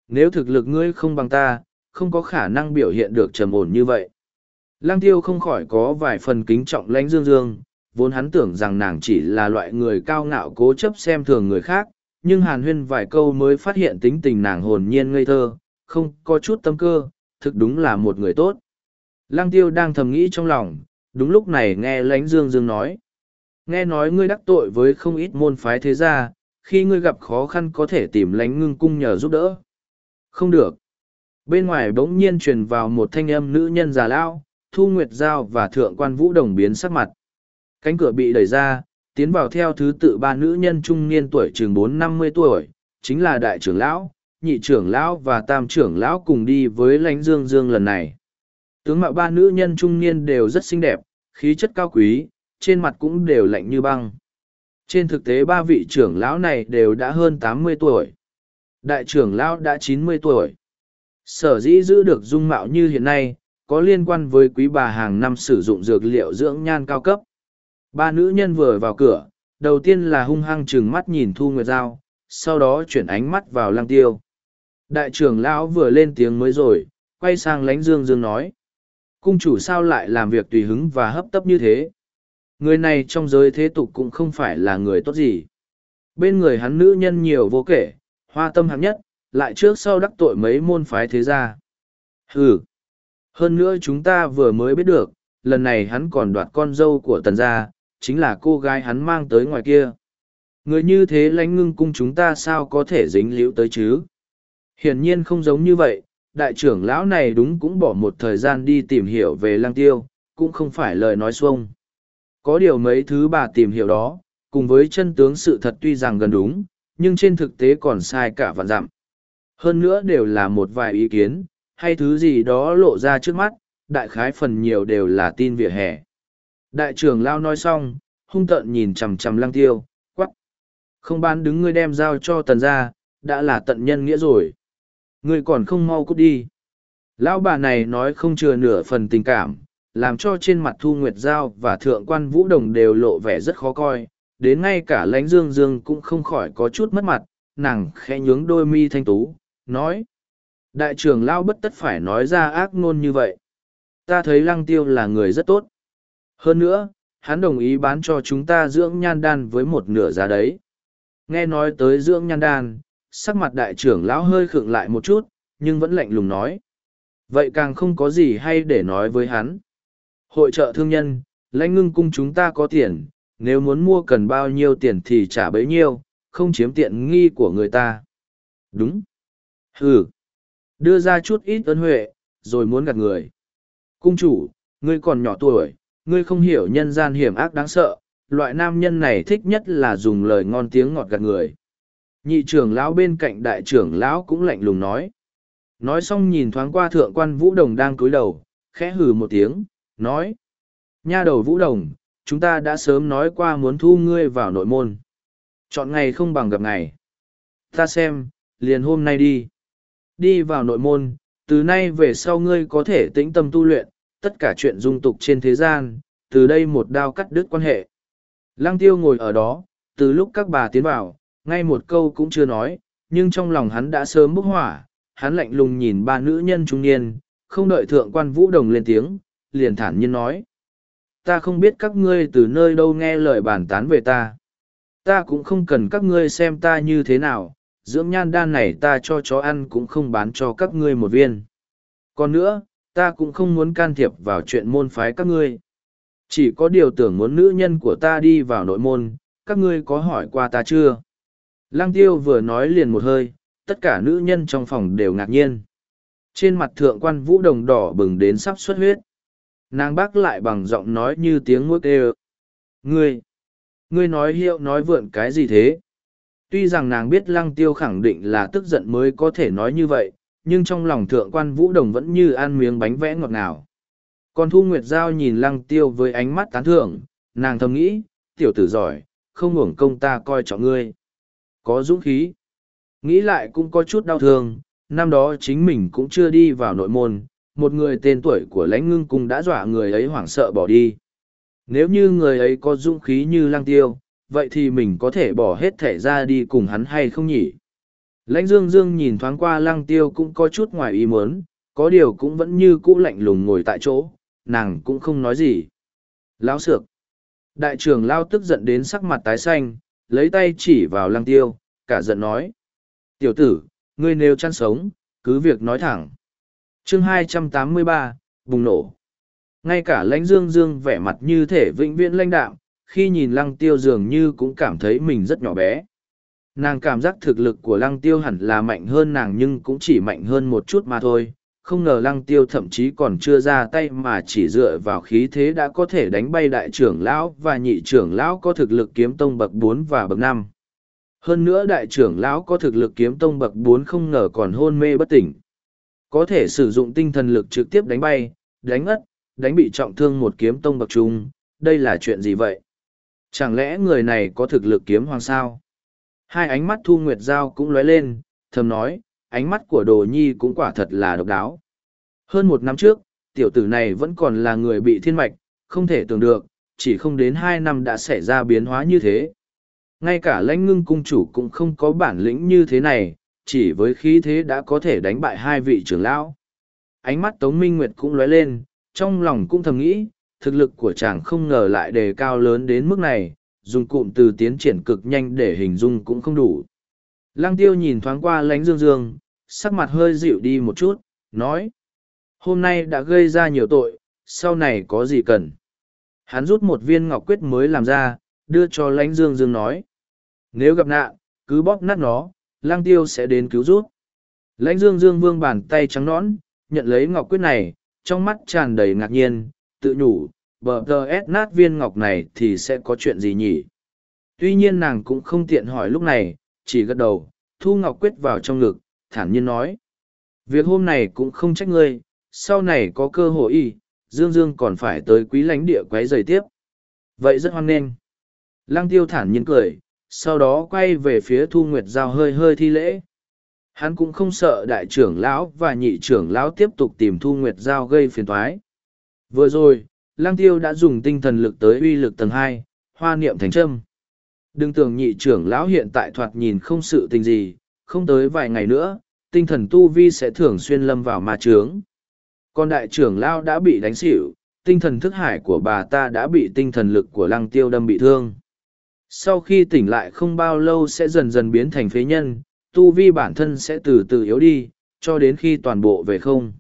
[SPEAKER 1] Nếu thực lực ngươi không bằng ta không có khả năng biểu hiện được trầm ổn như vậy. Lăng tiêu không khỏi có vài phần kính trọng lãnh dương dương, vốn hắn tưởng rằng nàng chỉ là loại người cao ngạo cố chấp xem thường người khác, nhưng hàn huyên vài câu mới phát hiện tính tình nàng hồn nhiên ngây thơ, không có chút tâm cơ, thực đúng là một người tốt. Lăng tiêu đang thầm nghĩ trong lòng, đúng lúc này nghe lãnh dương dương nói. Nghe nói ngươi đắc tội với không ít môn phái thế gia, khi ngươi gặp khó khăn có thể tìm lãnh ngưng cung nhờ giúp đỡ. Không được bên ngoài bỗng nhiên truyền vào một thanh âm nữ nhân già lão, thu nguyệt giao và thượng quan vũ đồng biến sắc mặt. Cánh cửa bị đẩy ra, tiến vào theo thứ tự ba nữ nhân trung niên tuổi chừng bốn năm mươi tuổi, chính là đại trưởng lão, nhị trưởng lão và tam trưởng lão cùng đi với lãnh dương dương lần này. Tướng mạo ba nữ nhân trung niên đều rất xinh đẹp, khí chất cao quý, trên mặt cũng đều lạnh như băng. Trên thực tế ba vị trưởng lão này đều đã hơn tám mươi tuổi. Đại trưởng lão đã chín mươi tuổi sở dĩ giữ được dung mạo như hiện nay, có liên quan với quý bà hàng năm sử dụng dược liệu dưỡng nhan cao cấp. Ba nữ nhân vừa vào cửa, đầu tiên là hung hăng chừng mắt nhìn thu nguyệt giao, sau đó chuyển ánh mắt vào Lang tiêu. Đại trưởng lão vừa lên tiếng mới rồi, quay sang lánh dương dương nói, cung chủ sao lại làm việc tùy hứng và hấp tấp như thế? Người này trong giới thế tục cũng không phải là người tốt gì. Bên người hắn nữ nhân nhiều vô kể, hoa tâm hạng nhất lại trước sau đắc tội mấy môn phái thế gia. Hừ, hơn nữa chúng ta vừa mới biết được lần này hắn còn đoạt con dâu của tần gia chính là cô gái hắn mang tới ngoài kia. Người như thế lãnh ngưng cung chúng ta sao có thể dính liễu tới chứ? Hiển nhiên không giống như vậy đại trưởng lão này đúng cũng bỏ một thời gian đi tìm hiểu về lăng tiêu cũng không phải lời nói xuông. Có điều mấy thứ bà tìm hiểu đó cùng với chân tướng sự thật tuy rằng gần đúng nhưng trên thực tế còn sai cả vạn dặm hơn nữa đều là một vài ý kiến, hay thứ gì đó lộ ra trước mắt, đại khái phần nhiều đều là tin vỉa hè. Đại trưởng lao nói xong, hung tợn nhìn chằm chằm lăng tiêu quắp không bán đứng ngươi đem giao cho tần gia, đã là tận nhân nghĩa rồi. Ngươi còn không mau cút đi. Lão bà này nói không chừa nửa phần tình cảm, làm cho trên mặt thu nguyệt giao và thượng quan vũ đồng đều lộ vẻ rất khó coi. Đến ngay cả lãnh dương dương cũng không khỏi có chút mất mặt, nàng khẽ nhướng đôi mi thanh tú nói, đại trưởng lao bất tất phải nói ra ác ngôn như vậy. Ta thấy lăng tiêu là người rất tốt. Hơn nữa, hắn đồng ý bán cho chúng ta dưỡng nhan đan với một nửa giá đấy. Nghe nói tới dưỡng nhan đan, sắc mặt đại trưởng lão hơi khựng lại một chút, nhưng vẫn lạnh lùng nói, vậy càng không có gì hay để nói với hắn. Hội trợ thương nhân, lãnh ngưng cung chúng ta có tiền, nếu muốn mua cần bao nhiêu tiền thì trả bấy nhiêu, không chiếm tiện nghi của người ta. Đúng hừ, đưa ra chút ít ơn huệ rồi muốn gạt người. Cung chủ ngươi còn nhỏ tuổi ngươi không hiểu nhân gian hiểm ác đáng sợ loại nam nhân này thích nhất là dùng lời ngon tiếng ngọt gạt người. Nhị trưởng lão bên cạnh đại trưởng lão cũng lạnh lùng nói. Nói xong nhìn thoáng qua thượng quan vũ đồng đang cúi đầu khẽ hừ một tiếng nói. Nha đầu vũ đồng chúng ta đã sớm nói qua muốn thu ngươi vào nội môn. Chọn ngày không bằng gặp ngày. Ta xem liền hôm nay đi đi vào nội môn, từ nay về sau ngươi có thể tĩnh tâm tu luyện, tất cả chuyện dung tục trên thế gian, từ đây một đao cắt đứt quan hệ. Lăng tiêu ngồi ở đó, từ lúc các bà tiến vào, ngay một câu cũng chưa nói, nhưng trong lòng hắn đã sớm bốc hỏa, hắn lạnh lùng nhìn ba nữ nhân trung niên, không đợi thượng quan vũ đồng lên tiếng, liền thản nhiên nói, ta không biết các ngươi từ nơi đâu nghe lời bàn tán về ta. Ta cũng không cần các ngươi xem ta như thế nào dưỡng nhan đan này ta cho chó ăn cũng không bán cho các ngươi một viên. Còn nữa, ta cũng không muốn can thiệp vào chuyện môn phái các ngươi. Chỉ có điều tưởng muốn nữ nhân của ta đi vào nội môn, các ngươi có hỏi qua ta chưa? Lăng tiêu vừa nói liền một hơi, tất cả nữ nhân trong phòng đều ngạc nhiên. Trên mặt thượng quan vũ đồng đỏ bừng đến sắp xuất huyết. Nàng bác lại bằng giọng nói như tiếng mũi kêu ngươi ngươi nói hiệu nói vượn cái gì thế? Tuy rằng nàng biết lăng tiêu khẳng định là tức giận mới có thể nói như vậy, nhưng trong lòng thượng quan vũ đồng vẫn như ăn miếng bánh vẽ ngọt ngào. Còn thu nguyệt giao nhìn lăng tiêu với ánh mắt tán thưởng, nàng thầm nghĩ, tiểu tử giỏi, không hưởng công ta coi trọng ngươi. Có dũng khí. Nghĩ lại cũng có chút đau thương, năm đó chính mình cũng chưa đi vào nội môn, một người tên tuổi của lãnh ngưng cung đã dọa người ấy hoảng sợ bỏ đi. Nếu như người ấy có dũng khí như lăng tiêu vậy thì mình có thể bỏ hết thẻ ra đi cùng hắn hay không nhỉ? Lãnh dương dương nhìn thoáng qua lăng tiêu cũng có chút ngoài ý muốn có điều cũng vẫn như cũ lạnh lùng ngồi tại chỗ nàng cũng không nói gì. Lão sược. Đại trưởng lao tức giận đến sắc mặt tái xanh lấy tay chỉ vào lăng tiêu cả giận nói. Tiểu tử ngươi nếu chăn sống cứ việc nói thẳng. Chương 283, bùng nổ. Ngay cả lãnh dương dương vẻ mặt như thể vĩnh viễn lãnh đạo khi nhìn lăng tiêu dường như cũng cảm thấy mình rất nhỏ bé. Nàng cảm giác thực lực của lăng tiêu hẳn là mạnh hơn nàng nhưng cũng chỉ mạnh hơn một chút mà thôi. Không ngờ lăng tiêu thậm chí còn chưa ra tay mà chỉ dựa vào khí thế đã có thể đánh bay đại trưởng lão và nhị trưởng lão có thực lực kiếm tông bậc bốn và bậc năm. Hơn nữa đại trưởng lão có thực lực kiếm tông bậc bốn không ngờ còn hôn mê bất tỉnh. Có thể sử dụng tinh thần lực trực tiếp đánh bay, đánh ất đánh bị trọng thương một kiếm tông bậc trung. Đây là chuyện gì vậy? Chẳng lẽ người này có thực lực kiếm hoàng sao? Hai ánh mắt thu nguyệt giao cũng lóe lên, thầm nói, ánh mắt của đồ nhi cũng quả thật là độc đáo. Hơn một năm trước, tiểu tử này vẫn còn là người bị thiên mạch, không thể tưởng được, chỉ không đến hai năm đã xảy ra biến hóa như thế. Ngay cả lãnh ngưng cung chủ cũng không có bản lĩnh như thế này, chỉ với khí thế đã có thể đánh bại hai vị trưởng lão. Ánh mắt tống minh nguyệt cũng lóe lên, trong lòng cũng thầm nghĩ thực lực của chàng không ngờ lại đề cao lớn đến mức này, dùng cụm từ tiến triển cực nhanh để hình dung cũng không đủ. Lăng tiêu nhìn thoáng qua lánh dương dương, sắc mặt hơi dịu đi một chút, nói, hôm nay đã gây ra nhiều tội, sau này có gì cần? Hắn rút một viên ngọc quyết mới làm ra, đưa cho lãnh dương dương nói, nếu gặp nạn, cứ bóp nát nó lang tiêu sẽ đến cứu rút lãnh dương dương vương bàn tay trắng nõn, nhận lấy ngọc quyết này, trong mắt tràn đầy ngạc nhiên tự nhủ, bờ tờ ép nát viên ngọc này thì sẽ có chuyện gì nhỉ? Tuy nhiên nàng cũng không tiện hỏi lúc này, chỉ gật đầu, thu ngọc quyết vào trong ngực, thản nhiên nói. Việc hôm này cũng không trách ngươi, sau này có cơ hội y, dương dương còn phải tới quý lánh địa quấy giày tiếp. Vậy rất hoan nghênh. Lăng tiêu thản nhiên cười, sau đó quay về phía thu nguyệt giao hơi hơi thi lễ. Hắn cũng không sợ đại trưởng lão và nhị trưởng lão tiếp tục tìm thu nguyệt giao gây phiền thoái vừa rồi, lăng tiêu đã dùng tinh thần lực tới uy lực tầng hai, hoa niệm thành trâm. Đừng tưởng nhị trưởng lão hiện tại thoạt nhìn không sự tình gì, không tới vài ngày nữa, tinh thần tu vi sẽ thường xuyên lâm vào ma trướng còn đại trưởng lão đã bị đánh xỉu, tinh thần thức hải của bà ta đã bị tinh thần lực của lăng tiêu đâm bị thương. Sau khi tỉnh lại không bao lâu sẽ dần dần biến thành phế nhân, tu vi bản thân sẽ từ từ yếu đi, cho đến khi toàn bộ về không.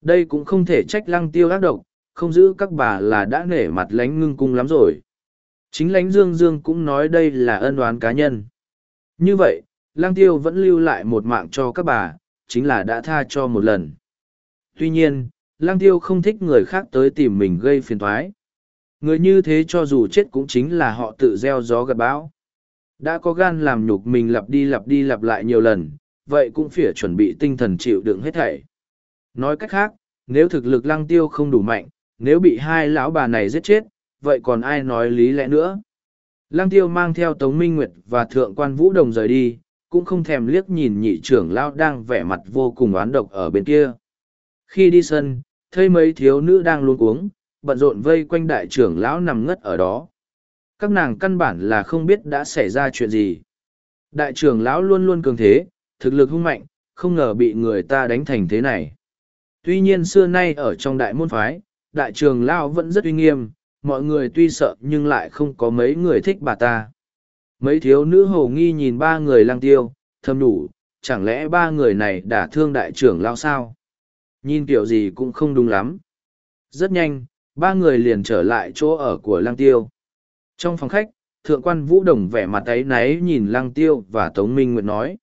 [SPEAKER 1] Đây cũng không thể trách lăng tiêu ác độc không giữ các bà là đã nể mặt lánh ngưng cung lắm rồi chính lánh dương dương cũng nói đây là ân oán cá nhân như vậy Lang tiêu vẫn lưu lại một mạng cho các bà chính là đã tha cho một lần tuy nhiên Lang tiêu không thích người khác tới tìm mình gây phiền thoái Người như thế cho dù chết cũng chính là họ tự gieo gió gặt bão. Đã có gan làm nhục mình lặp đi lặp đi lặp lại nhiều lần, vậy cũng phải chuẩn bị tinh thần chịu đựng hết thảy. Nói cách khác, nếu thực lực lăng tiêu không đủ mạnh, nếu bị hai lão bà này giết chết, vậy còn ai nói lý lẽ nữa? Lăng tiêu mang theo Tống Minh Nguyệt và Thượng quan Vũ Đồng rời đi, cũng không thèm liếc nhìn nhị trưởng lão đang vẻ mặt vô cùng oán độc ở bên kia. Khi đi sân, thấy mấy thiếu nữ đang luôn uống, bận rộn vây quanh đại trưởng lão nằm ngất ở đó các nàng căn bản là không biết đã xảy ra chuyện gì đại trưởng lão luôn luôn cường thế thực lực hung mạnh không ngờ bị người ta đánh thành thế này tuy nhiên xưa nay ở trong đại môn phái đại trưởng lao vẫn rất uy nghiêm mọi người tuy sợ nhưng lại không có mấy người thích bà ta mấy thiếu nữ hầu nghi nhìn ba người lang tiêu thầm đủ chẳng lẽ ba người này đã thương đại trưởng lao sao nhìn kiểu gì cũng không đúng lắm rất nhanh ba người liền trở lại chỗ ở của Lang tiêu. Trong phòng khách, thượng quan vũ đồng vẻ mặt ấy náy nhìn Lang tiêu và Tống Minh Nguyệt nói.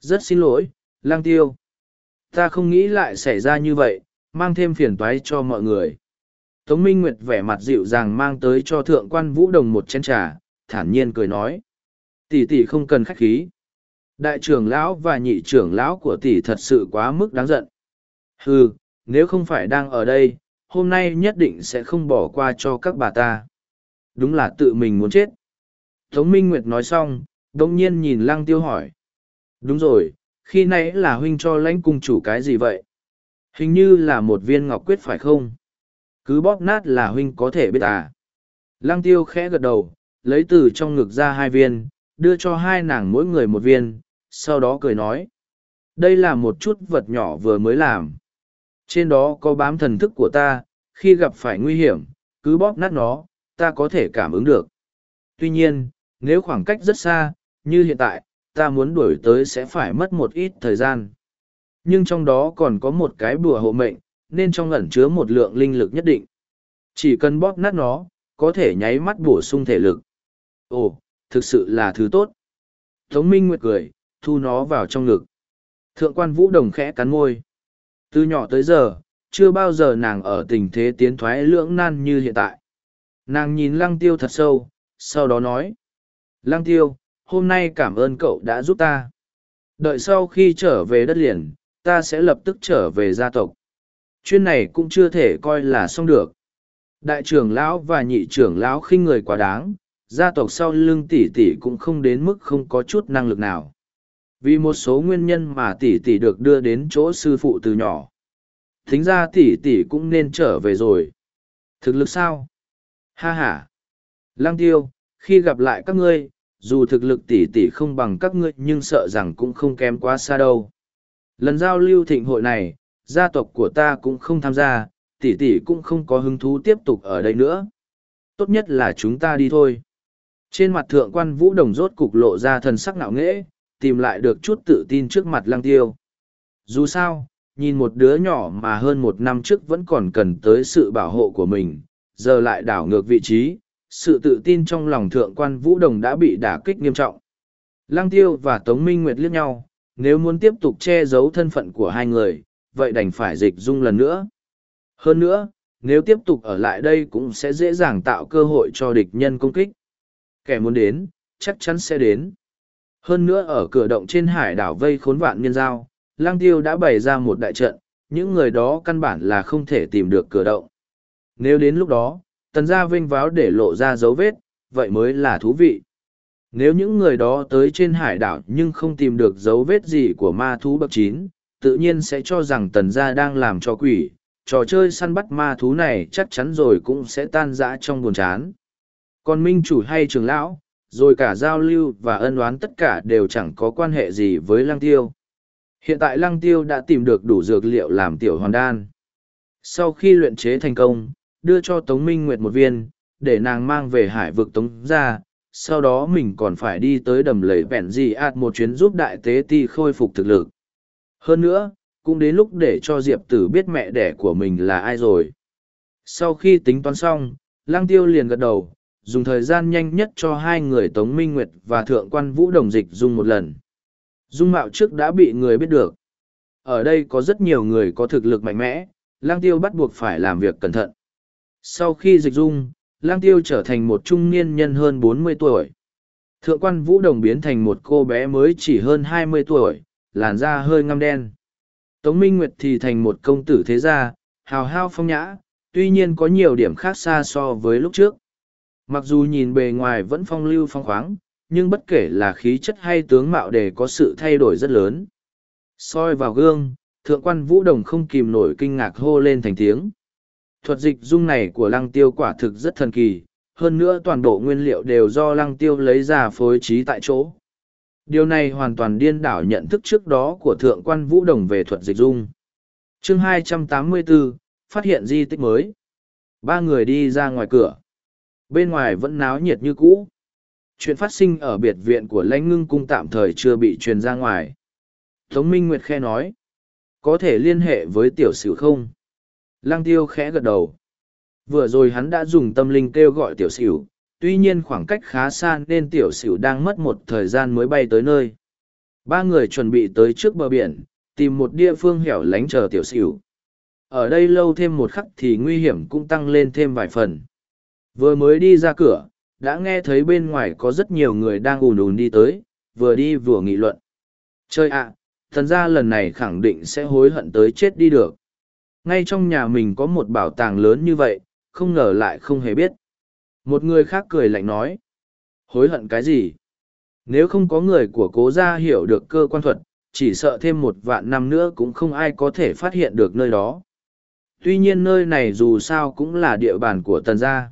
[SPEAKER 1] Rất xin lỗi, Lang tiêu. Ta không nghĩ lại xảy ra như vậy, mang thêm phiền toái cho mọi người. Tống Minh Nguyệt vẻ mặt dịu dàng mang tới cho thượng quan vũ đồng một chén trà, thản nhiên cười nói. Tỷ tỷ không cần khách khí. Đại trưởng lão và nhị trưởng lão của tỷ thật sự quá mức đáng giận. Hừ, nếu không phải đang ở đây, hôm nay nhất định sẽ không bỏ qua cho các bà ta. Đúng là tự mình muốn chết. Tống Minh Nguyệt nói xong, đồng nhiên nhìn lăng tiêu hỏi. Đúng rồi, khi nãy là huynh cho lãnh cung chủ cái gì vậy? Hình như là một viên ngọc quyết phải không? Cứ bóp nát là huynh có thể biết à? Lăng tiêu khẽ gật đầu, lấy từ trong ngực ra hai viên, đưa cho hai nàng mỗi người một viên, sau đó cười nói. Đây là một chút vật nhỏ vừa mới làm. Trên đó có bám thần thức của ta, khi gặp phải nguy hiểm, cứ bóp nát nó, ta có thể cảm ứng được. Tuy nhiên, nếu khoảng cách rất xa, như hiện tại, ta muốn đuổi tới sẽ phải mất một ít thời gian. Nhưng trong đó còn có một cái bùa hộ mệnh, nên trong ẩn chứa một lượng linh lực nhất định. Chỉ cần bóp nát nó, có thể nháy mắt bổ sung thể lực. Ồ, thực sự là thứ tốt. Tống Minh Nguyệt cười, thu nó vào trong ngực. Thượng quan Vũ Đồng khẽ cắn môi. Từ nhỏ tới giờ, chưa bao giờ nàng ở tình thế tiến thoái lưỡng nan như hiện tại. Nàng nhìn lăng tiêu thật sâu, sau đó nói. Lăng tiêu, hôm nay cảm ơn cậu đã giúp ta. Đợi sau khi trở về đất liền, ta sẽ lập tức trở về gia tộc. Chuyên này cũng chưa thể coi là xong được. Đại trưởng lão và nhị trưởng lão khinh người quá đáng, gia tộc sau lưng tỷ tỷ cũng không đến mức không có chút năng lực nào. Vì một số nguyên nhân mà tỷ tỷ được đưa đến chỗ sư phụ từ nhỏ. Thính ra tỷ tỷ cũng nên trở về rồi. Thực lực sao? Ha ha! Lăng tiêu, khi gặp lại các ngươi, dù thực lực tỷ tỷ không bằng các ngươi nhưng sợ rằng cũng không kém quá xa đâu. Lần giao lưu thịnh hội này, gia tộc của ta cũng không tham gia, tỷ tỷ cũng không có hứng thú tiếp tục ở đây nữa. Tốt nhất là chúng ta đi thôi. Trên mặt thượng quan vũ đồng rốt cục lộ ra thần sắc nạo nghễ, tìm lại được chút tự tin trước mặt lăng tiêu. Dù sao, nhìn một đứa nhỏ mà hơn một năm trước vẫn còn cần tới sự bảo hộ của mình, giờ lại đảo ngược vị trí, sự tự tin trong lòng thượng quan vũ đồng đã bị đả kích nghiêm trọng. Lăng tiêu và Tống Minh Nguyệt liếc nhau, nếu muốn tiếp tục che giấu thân phận của hai người, vậy đành phải dịch dung lần nữa. Hơn nữa, nếu tiếp tục ở lại đây cũng sẽ dễ dàng tạo cơ hội cho địch nhân công kích. Kẻ muốn đến, chắc chắn sẽ đến. Hơn nữa ở cửa động trên hải đảo vây khốn vạn nhân giao, lang tiêu đã bày ra một đại trận, những người đó căn bản là không thể tìm được cửa động. Nếu đến lúc đó, tần gia vinh váo để lộ ra dấu vết, vậy mới là thú vị. Nếu những người đó tới trên hải đảo nhưng không tìm được dấu vết gì của ma thú bậc chín, tự nhiên sẽ cho rằng tần gia đang làm cho quỷ, trò chơi săn bắt ma thú này chắc chắn rồi cũng sẽ tan rã trong buồn chán. Còn minh chủ hay trường lão, rồi cả giao lưu và ân oán tất cả đều chẳng có quan hệ gì với lăng tiêu. Hiện tại lăng tiêu đã tìm được đủ dược liệu làm tiểu hoàn đan. Sau khi luyện chế thành công, đưa cho Tống Minh Nguyệt một viên, để nàng mang về hải vực Tống ra, sau đó mình còn phải đi tới đầm lầy vẹn gì ạt một chuyến giúp đại tế ti khôi phục thực lực. Hơn nữa, cũng đến lúc để cho Diệp Tử biết mẹ đẻ của mình là ai rồi. Sau khi tính toán xong, lang Tiêu liền gật đầu, dùng thời gian nhanh nhất cho hai người Tống Minh Nguyệt và Thượng quan Vũ Đồng Dịch dung một lần. Dung mạo trước đã bị người biết được. Ở đây có rất nhiều người có thực lực mạnh mẽ, Lang Tiêu bắt buộc phải làm việc cẩn thận. Sau khi dịch dung, Lang Tiêu trở thành một trung niên nhân hơn bốn mươi tuổi. Thượng quan Vũ Đồng biến thành một cô bé mới chỉ hơn hai mươi tuổi, làn da hơi ngăm đen. Tống Minh Nguyệt thì thành một công tử thế gia, hào hao phong nhã, tuy nhiên có nhiều điểm khác xa so với lúc trước. Mặc dù nhìn bề ngoài vẫn phong lưu phong khoáng, nhưng bất kể là khí chất hay tướng mạo đều có sự thay đổi rất lớn. soi vào gương, thượng quan vũ đồng không kìm nổi kinh ngạc hô lên thành tiếng. Thuật dịch dung này của lăng tiêu quả thực rất thần kỳ, hơn nữa toàn bộ nguyên liệu đều do lăng tiêu lấy ra phối trí tại chỗ. Điều này hoàn toàn điên đảo nhận thức trước đó của thượng quan vũ đồng về thuật dịch dung. chương 284, phát hiện di tích mới. Ba người đi ra ngoài cửa. Bên ngoài vẫn náo nhiệt như cũ. Chuyện phát sinh ở biệt viện của lãnh ngưng cung tạm thời chưa bị truyền ra ngoài. Tống Minh Nguyệt khe nói. Có thể liên hệ với tiểu sử không? Lăng tiêu khẽ gật đầu. Vừa rồi hắn đã dùng tâm linh kêu gọi tiểu xỉu, tuy nhiên khoảng cách khá xa nên tiểu xỉu đang mất một thời gian mới bay tới nơi. Ba người chuẩn bị tới trước bờ biển, tìm một địa phương hẻo lánh chờ tiểu xỉu. Ở đây lâu thêm một khắc thì nguy hiểm cũng tăng lên thêm vài phần. Vừa mới đi ra cửa, đã nghe thấy bên ngoài có rất nhiều người đang ùn ùn đi tới, vừa đi vừa nghị luận. Chơi ạ, thần ra lần này khẳng định sẽ hối hận tới chết đi được. Ngay trong nhà mình có một bảo tàng lớn như vậy, không ngờ lại không hề biết. Một người khác cười lạnh nói. Hối hận cái gì? Nếu không có người của cố gia hiểu được cơ quan thuật, chỉ sợ thêm một vạn năm nữa cũng không ai có thể phát hiện được nơi đó. Tuy nhiên nơi này dù sao cũng là địa bàn của tần gia.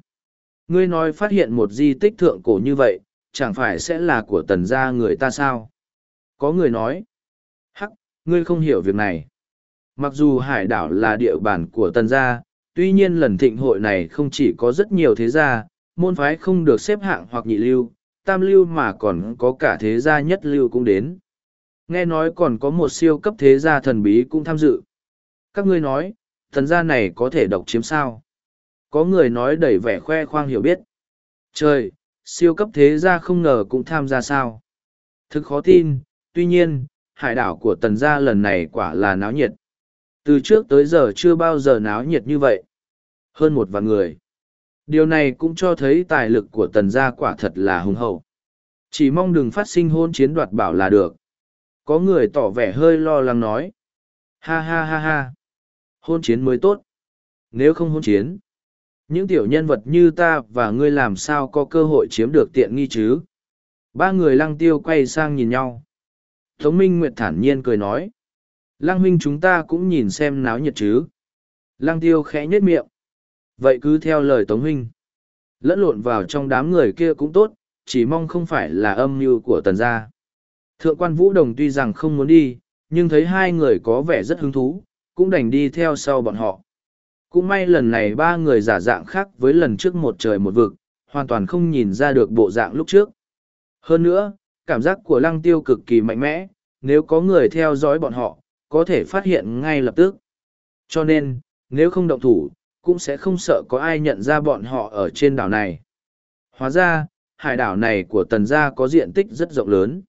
[SPEAKER 1] Ngươi nói phát hiện một di tích thượng cổ như vậy, chẳng phải sẽ là của tần gia người ta sao? Có người nói, hắc, ngươi không hiểu việc này. Mặc dù hải đảo là địa bàn của tần gia, tuy nhiên lần thịnh hội này không chỉ có rất nhiều thế gia, môn phái không được xếp hạng hoặc nhị lưu, tam lưu mà còn có cả thế gia nhất lưu cũng đến. Nghe nói còn có một siêu cấp thế gia thần bí cũng tham dự. Các ngươi nói, thần gia này có thể độc chiếm sao? Có người nói đầy vẻ khoe khoang hiểu biết. Trời, siêu cấp thế gia không ngờ cũng tham gia sao. Thực khó tin, tuy nhiên, hải đảo của tần gia lần này quả là náo nhiệt. Từ trước tới giờ chưa bao giờ náo nhiệt như vậy. Hơn một vạn người. Điều này cũng cho thấy tài lực của tần gia quả thật là hùng hậu. Chỉ mong đừng phát sinh hôn chiến đoạt bảo là được. Có người tỏ vẻ hơi lo lắng nói. Ha ha ha ha. Hôn chiến mới tốt. Nếu không hôn chiến, những tiểu nhân vật như ta và ngươi làm sao có cơ hội chiếm được tiện nghi chứ? Ba người lăng tiêu quay sang nhìn nhau. Tống Minh Nguyệt thản nhiên cười nói. Lăng huynh chúng ta cũng nhìn xem náo nhiệt chứ. Lăng tiêu khẽ nhếch miệng. Vậy cứ theo lời Tống huynh. Lẫn lộn vào trong đám người kia cũng tốt, chỉ mong không phải là âm mưu của tần gia. Thượng quan Vũ Đồng tuy rằng không muốn đi, nhưng thấy hai người có vẻ rất hứng thú, cũng đành đi theo sau bọn họ. Cũng may lần này ba người giả dạng khác với lần trước một trời một vực, hoàn toàn không nhìn ra được bộ dạng lúc trước. Hơn nữa, cảm giác của lăng tiêu cực kỳ mạnh mẽ, nếu có người theo dõi bọn họ, có thể phát hiện ngay lập tức. Cho nên, nếu không động thủ, cũng sẽ không sợ có ai nhận ra bọn họ ở trên đảo này. Hóa ra, hải đảo này của tần gia có diện tích rất rộng lớn.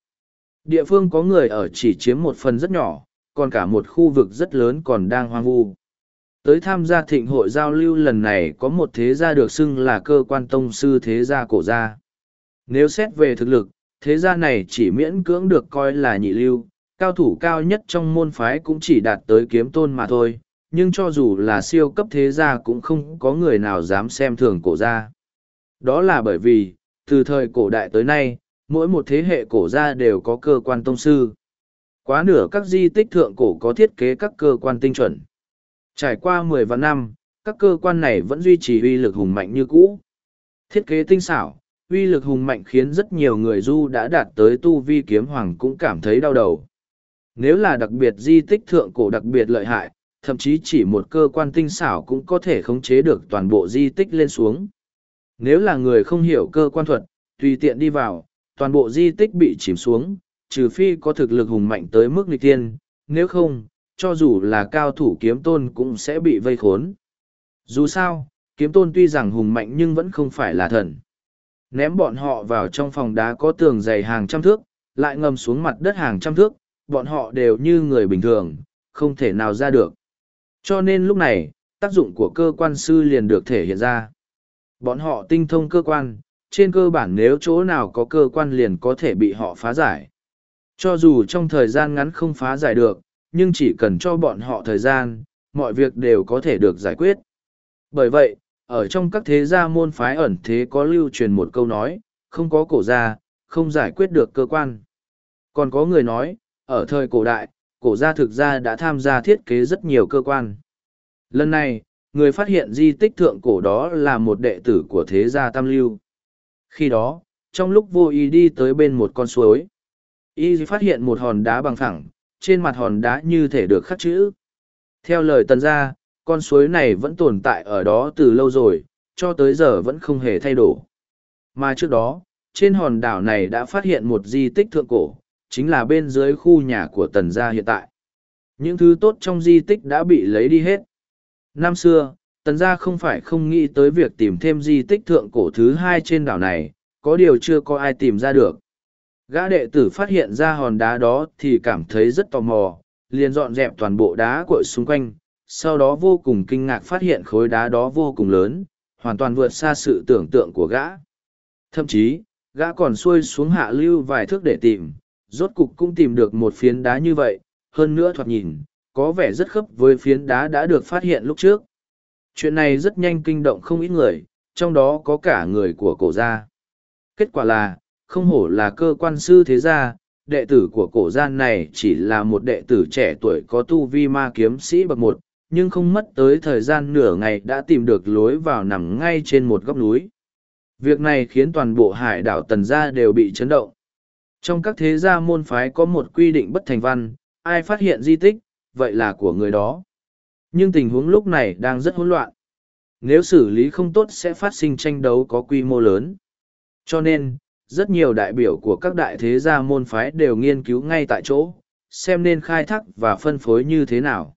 [SPEAKER 1] Địa phương có người ở chỉ chiếm một phần rất nhỏ, còn cả một khu vực rất lớn còn đang hoang vu. Tới tham gia thịnh hội giao lưu lần này có một thế gia được xưng là cơ quan tông sư thế gia cổ gia. Nếu xét về thực lực, thế gia này chỉ miễn cưỡng được coi là nhị lưu, cao thủ cao nhất trong môn phái cũng chỉ đạt tới kiếm tôn mà thôi, nhưng cho dù là siêu cấp thế gia cũng không có người nào dám xem thường cổ gia. Đó là bởi vì, từ thời cổ đại tới nay, mỗi một thế hệ cổ gia đều có cơ quan tông sư. Quá nửa các di tích thượng cổ có thiết kế các cơ quan tinh chuẩn. Trải qua mười vạn năm, các cơ quan này vẫn duy trì uy lực hùng mạnh như cũ. Thiết kế tinh xảo, uy lực hùng mạnh khiến rất nhiều người du đã đạt tới tu vi kiếm hoàng cũng cảm thấy đau đầu. Nếu là đặc biệt di tích thượng cổ đặc biệt lợi hại, thậm chí chỉ một cơ quan tinh xảo cũng có thể khống chế được toàn bộ di tích lên xuống. Nếu là người không hiểu cơ quan thuật, tùy tiện đi vào, toàn bộ di tích bị chìm xuống, trừ phi có thực lực hùng mạnh tới mức nghịch tiên, nếu không, cho dù là cao thủ kiếm tôn cũng sẽ bị vây khốn. Dù sao, kiếm tôn tuy rằng hùng mạnh nhưng vẫn không phải là thần. Ném bọn họ vào trong phòng đá có tường dày hàng trăm thước, lại ngầm xuống mặt đất hàng trăm thước, bọn họ đều như người bình thường, không thể nào ra được. Cho nên lúc này, tác dụng của cơ quan sư liền được thể hiện ra. Bọn họ tinh thông cơ quan, trên cơ bản nếu chỗ nào có cơ quan liền có thể bị họ phá giải. Cho dù trong thời gian ngắn không phá giải được, nhưng chỉ cần cho bọn họ thời gian, mọi việc đều có thể được giải quyết. Bởi vậy, ở trong các thế gia môn phái ẩn thế có lưu truyền một câu nói, không có cổ gia, không giải quyết được cơ quan. Còn có người nói, ở thời cổ đại, cổ gia thực ra đã tham gia thiết kế rất nhiều cơ quan. Lần này, người phát hiện di tích thượng cổ đó là một đệ tử của thế gia Tam Lưu. Khi đó, trong lúc vô ý đi tới bên một con suối, y phát hiện một hòn đá bằng phẳng, trên mặt hòn đá như thể được khắc chữ. Theo lời tần gia, con suối này vẫn tồn tại ở đó từ lâu rồi, cho tới giờ vẫn không hề thay đổi. Mà trước đó, trên hòn đảo này đã phát hiện một di tích thượng cổ, chính là bên dưới khu nhà của tần gia hiện tại. Những thứ tốt trong di tích đã bị lấy đi hết. Năm xưa, tần gia không phải không nghĩ tới việc tìm thêm di tích thượng cổ thứ hai trên đảo này, có điều chưa có ai tìm ra được. Gã đệ tử phát hiện ra hòn đá đó thì cảm thấy rất tò mò, liền dọn dẹp toàn bộ đá cội xung quanh, sau đó vô cùng kinh ngạc phát hiện khối đá đó vô cùng lớn, hoàn toàn vượt xa sự tưởng tượng của gã. Thậm chí, gã còn xuôi xuống hạ lưu vài thước để tìm, rốt cục cũng tìm được một phiến đá như vậy, hơn nữa thoạt nhìn, có vẻ rất khớp với phiến đá đã được phát hiện lúc trước. Chuyện này rất nhanh kinh động không ít người, trong đó có cả người của cổ gia. Kết quả là, không hổ là cơ quan sư thế gia, đệ tử của cổ gia này chỉ là một đệ tử trẻ tuổi có tu vi ma kiếm sĩ bậc một, nhưng không mất tới thời gian nửa ngày đã tìm được lối vào nằm ngay trên một góc núi. Việc này khiến toàn bộ hải đảo tần gia đều bị chấn động. Trong các thế gia môn phái có một quy định bất thành văn, ai phát hiện di tích, vậy là của người đó. Nhưng tình huống lúc này đang rất hỗn loạn. Nếu xử lý không tốt sẽ phát sinh tranh đấu có quy mô lớn. Cho nên, rất nhiều đại biểu của các đại thế gia môn phái đều nghiên cứu ngay tại chỗ, xem nên khai thác và phân phối như thế nào.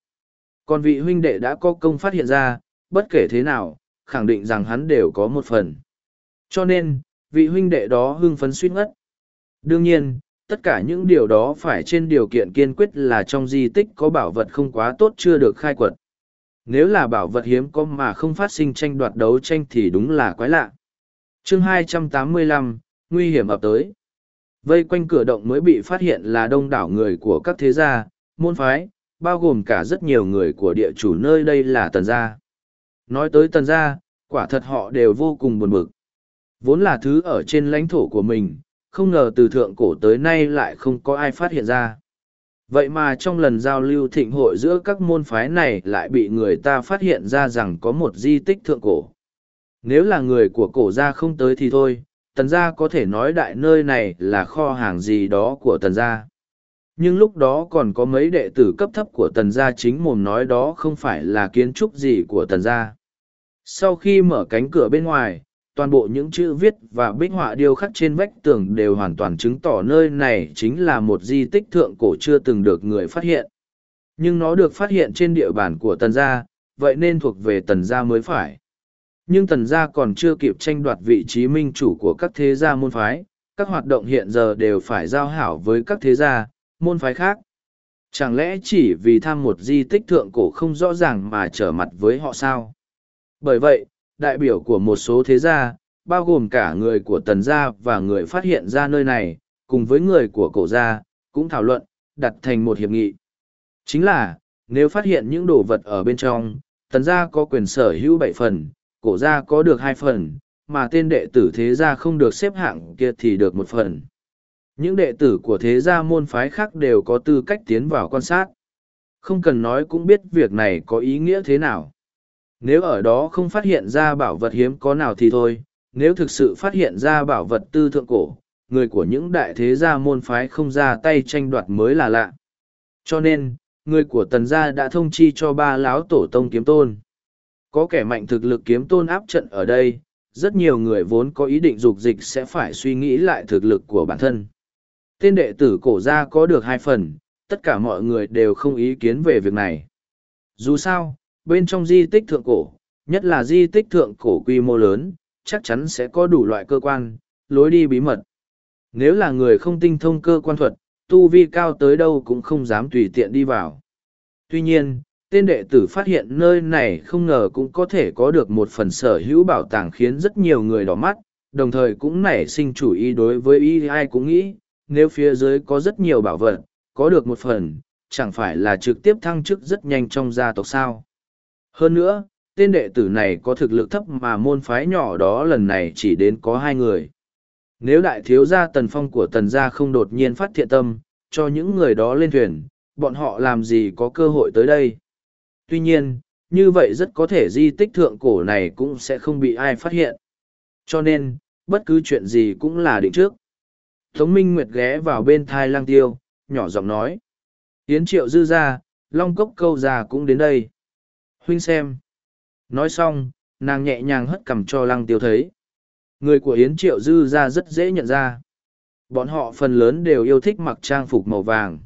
[SPEAKER 1] Còn vị huynh đệ đã có công phát hiện ra, bất kể thế nào, khẳng định rằng hắn đều có một phần. Cho nên, vị huynh đệ đó hưng phấn suýt ngất. Đương nhiên, tất cả những điều đó phải trên điều kiện kiên quyết là trong di tích có bảo vật không quá tốt chưa được khai quật. Nếu là bảo vật hiếm có mà không phát sinh tranh đoạt đấu tranh thì đúng là quái lạ. chương 285, nguy hiểm ập tới. Vây quanh cửa động mới bị phát hiện là đông đảo người của các thế gia, môn phái, bao gồm cả rất nhiều người của địa chủ nơi đây là tần gia. Nói tới tần gia, quả thật họ đều vô cùng buồn bực. Vốn là thứ ở trên lãnh thổ của mình, không ngờ từ thượng cổ tới nay lại không có ai phát hiện ra. Vậy mà trong lần giao lưu thịnh hội giữa các môn phái này lại bị người ta phát hiện ra rằng có một di tích thượng cổ. Nếu là người của cổ gia không tới thì thôi, tần gia có thể nói đại nơi này là kho hàng gì đó của tần gia. Nhưng lúc đó còn có mấy đệ tử cấp thấp của tần gia chính mồm nói đó không phải là kiến trúc gì của tần gia. Sau khi mở cánh cửa bên ngoài, toàn bộ những chữ viết và bích họa điêu khắc trên vách tường đều hoàn toàn chứng tỏ nơi này chính là một di tích thượng cổ chưa từng được người phát hiện. Nhưng nó được phát hiện trên địa bàn của tần gia, vậy nên thuộc về tần gia mới phải. Nhưng tần gia còn chưa kịp tranh đoạt vị trí minh chủ của các thế gia môn phái, các hoạt động hiện giờ đều phải giao hảo với các thế gia, môn phái khác. Chẳng lẽ chỉ vì tham một di tích thượng cổ không rõ ràng mà trở mặt với họ sao? Bởi vậy, đại biểu của một số thế gia, bao gồm cả người của tần gia và người phát hiện ra nơi này, cùng với người của cổ gia, cũng thảo luận, đặt thành một hiệp nghị. Chính là, nếu phát hiện những đồ vật ở bên trong, tần gia có quyền sở hữu bảy phần, cổ gia có được hai phần, mà tên đệ tử thế gia không được xếp hạng kia thì được một phần. Những đệ tử của thế gia môn phái khác đều có tư cách tiến vào quan sát. Không cần nói cũng biết việc này có ý nghĩa thế nào. Nếu ở đó không phát hiện ra bảo vật hiếm có nào thì thôi, nếu thực sự phát hiện ra bảo vật tư thượng cổ, người của những đại thế gia môn phái không ra tay tranh đoạt mới là lạ. Cho nên, người của tần gia đã thông chi cho ba lão tổ tông kiếm tôn. Có kẻ mạnh thực lực kiếm tôn áp trận ở đây, rất nhiều người vốn có ý định dục dịch sẽ phải suy nghĩ lại thực lực của bản thân. Tên đệ tử cổ gia có được hai phần, tất cả mọi người đều không ý kiến về việc này. Dù sao, bên trong di tích thượng cổ, nhất là di tích thượng cổ quy mô lớn, chắc chắn sẽ có đủ loại cơ quan, lối đi bí mật. Nếu là người không tinh thông cơ quan thuật, tu vi cao tới đâu cũng không dám tùy tiện đi vào. Tuy nhiên, tên đệ tử phát hiện nơi này không ngờ cũng có thể có được một phần sở hữu bảo tàng khiến rất nhiều người đỏ mắt, đồng thời cũng nảy sinh chủ ý đối với ý ai cũng nghĩ, nếu phía dưới có rất nhiều bảo vật, có được một phần, chẳng phải là trực tiếp thăng chức rất nhanh trong gia tộc sao. Hơn nữa, tên đệ tử này có thực lực thấp mà môn phái nhỏ đó lần này chỉ đến có hai người. Nếu đại thiếu gia tần phong của tần gia không đột nhiên phát thiện tâm, cho những người đó lên thuyền, bọn họ làm gì có cơ hội tới đây. Tuy nhiên, như vậy rất có thể di tích thượng cổ này cũng sẽ không bị ai phát hiện. Cho nên, bất cứ chuyện gì cũng là định trước. Tống Minh Nguyệt ghé vào bên thai lang tiêu, nhỏ giọng nói. Yến triệu dư ra, long cốc câu già cũng đến đây huynh xem. Nói xong nàng nhẹ nhàng hất cằm cho lăng tiêu thấy. Người của yến triệu dư ra rất dễ nhận ra. Bọn họ phần lớn đều yêu thích mặc trang phục màu vàng.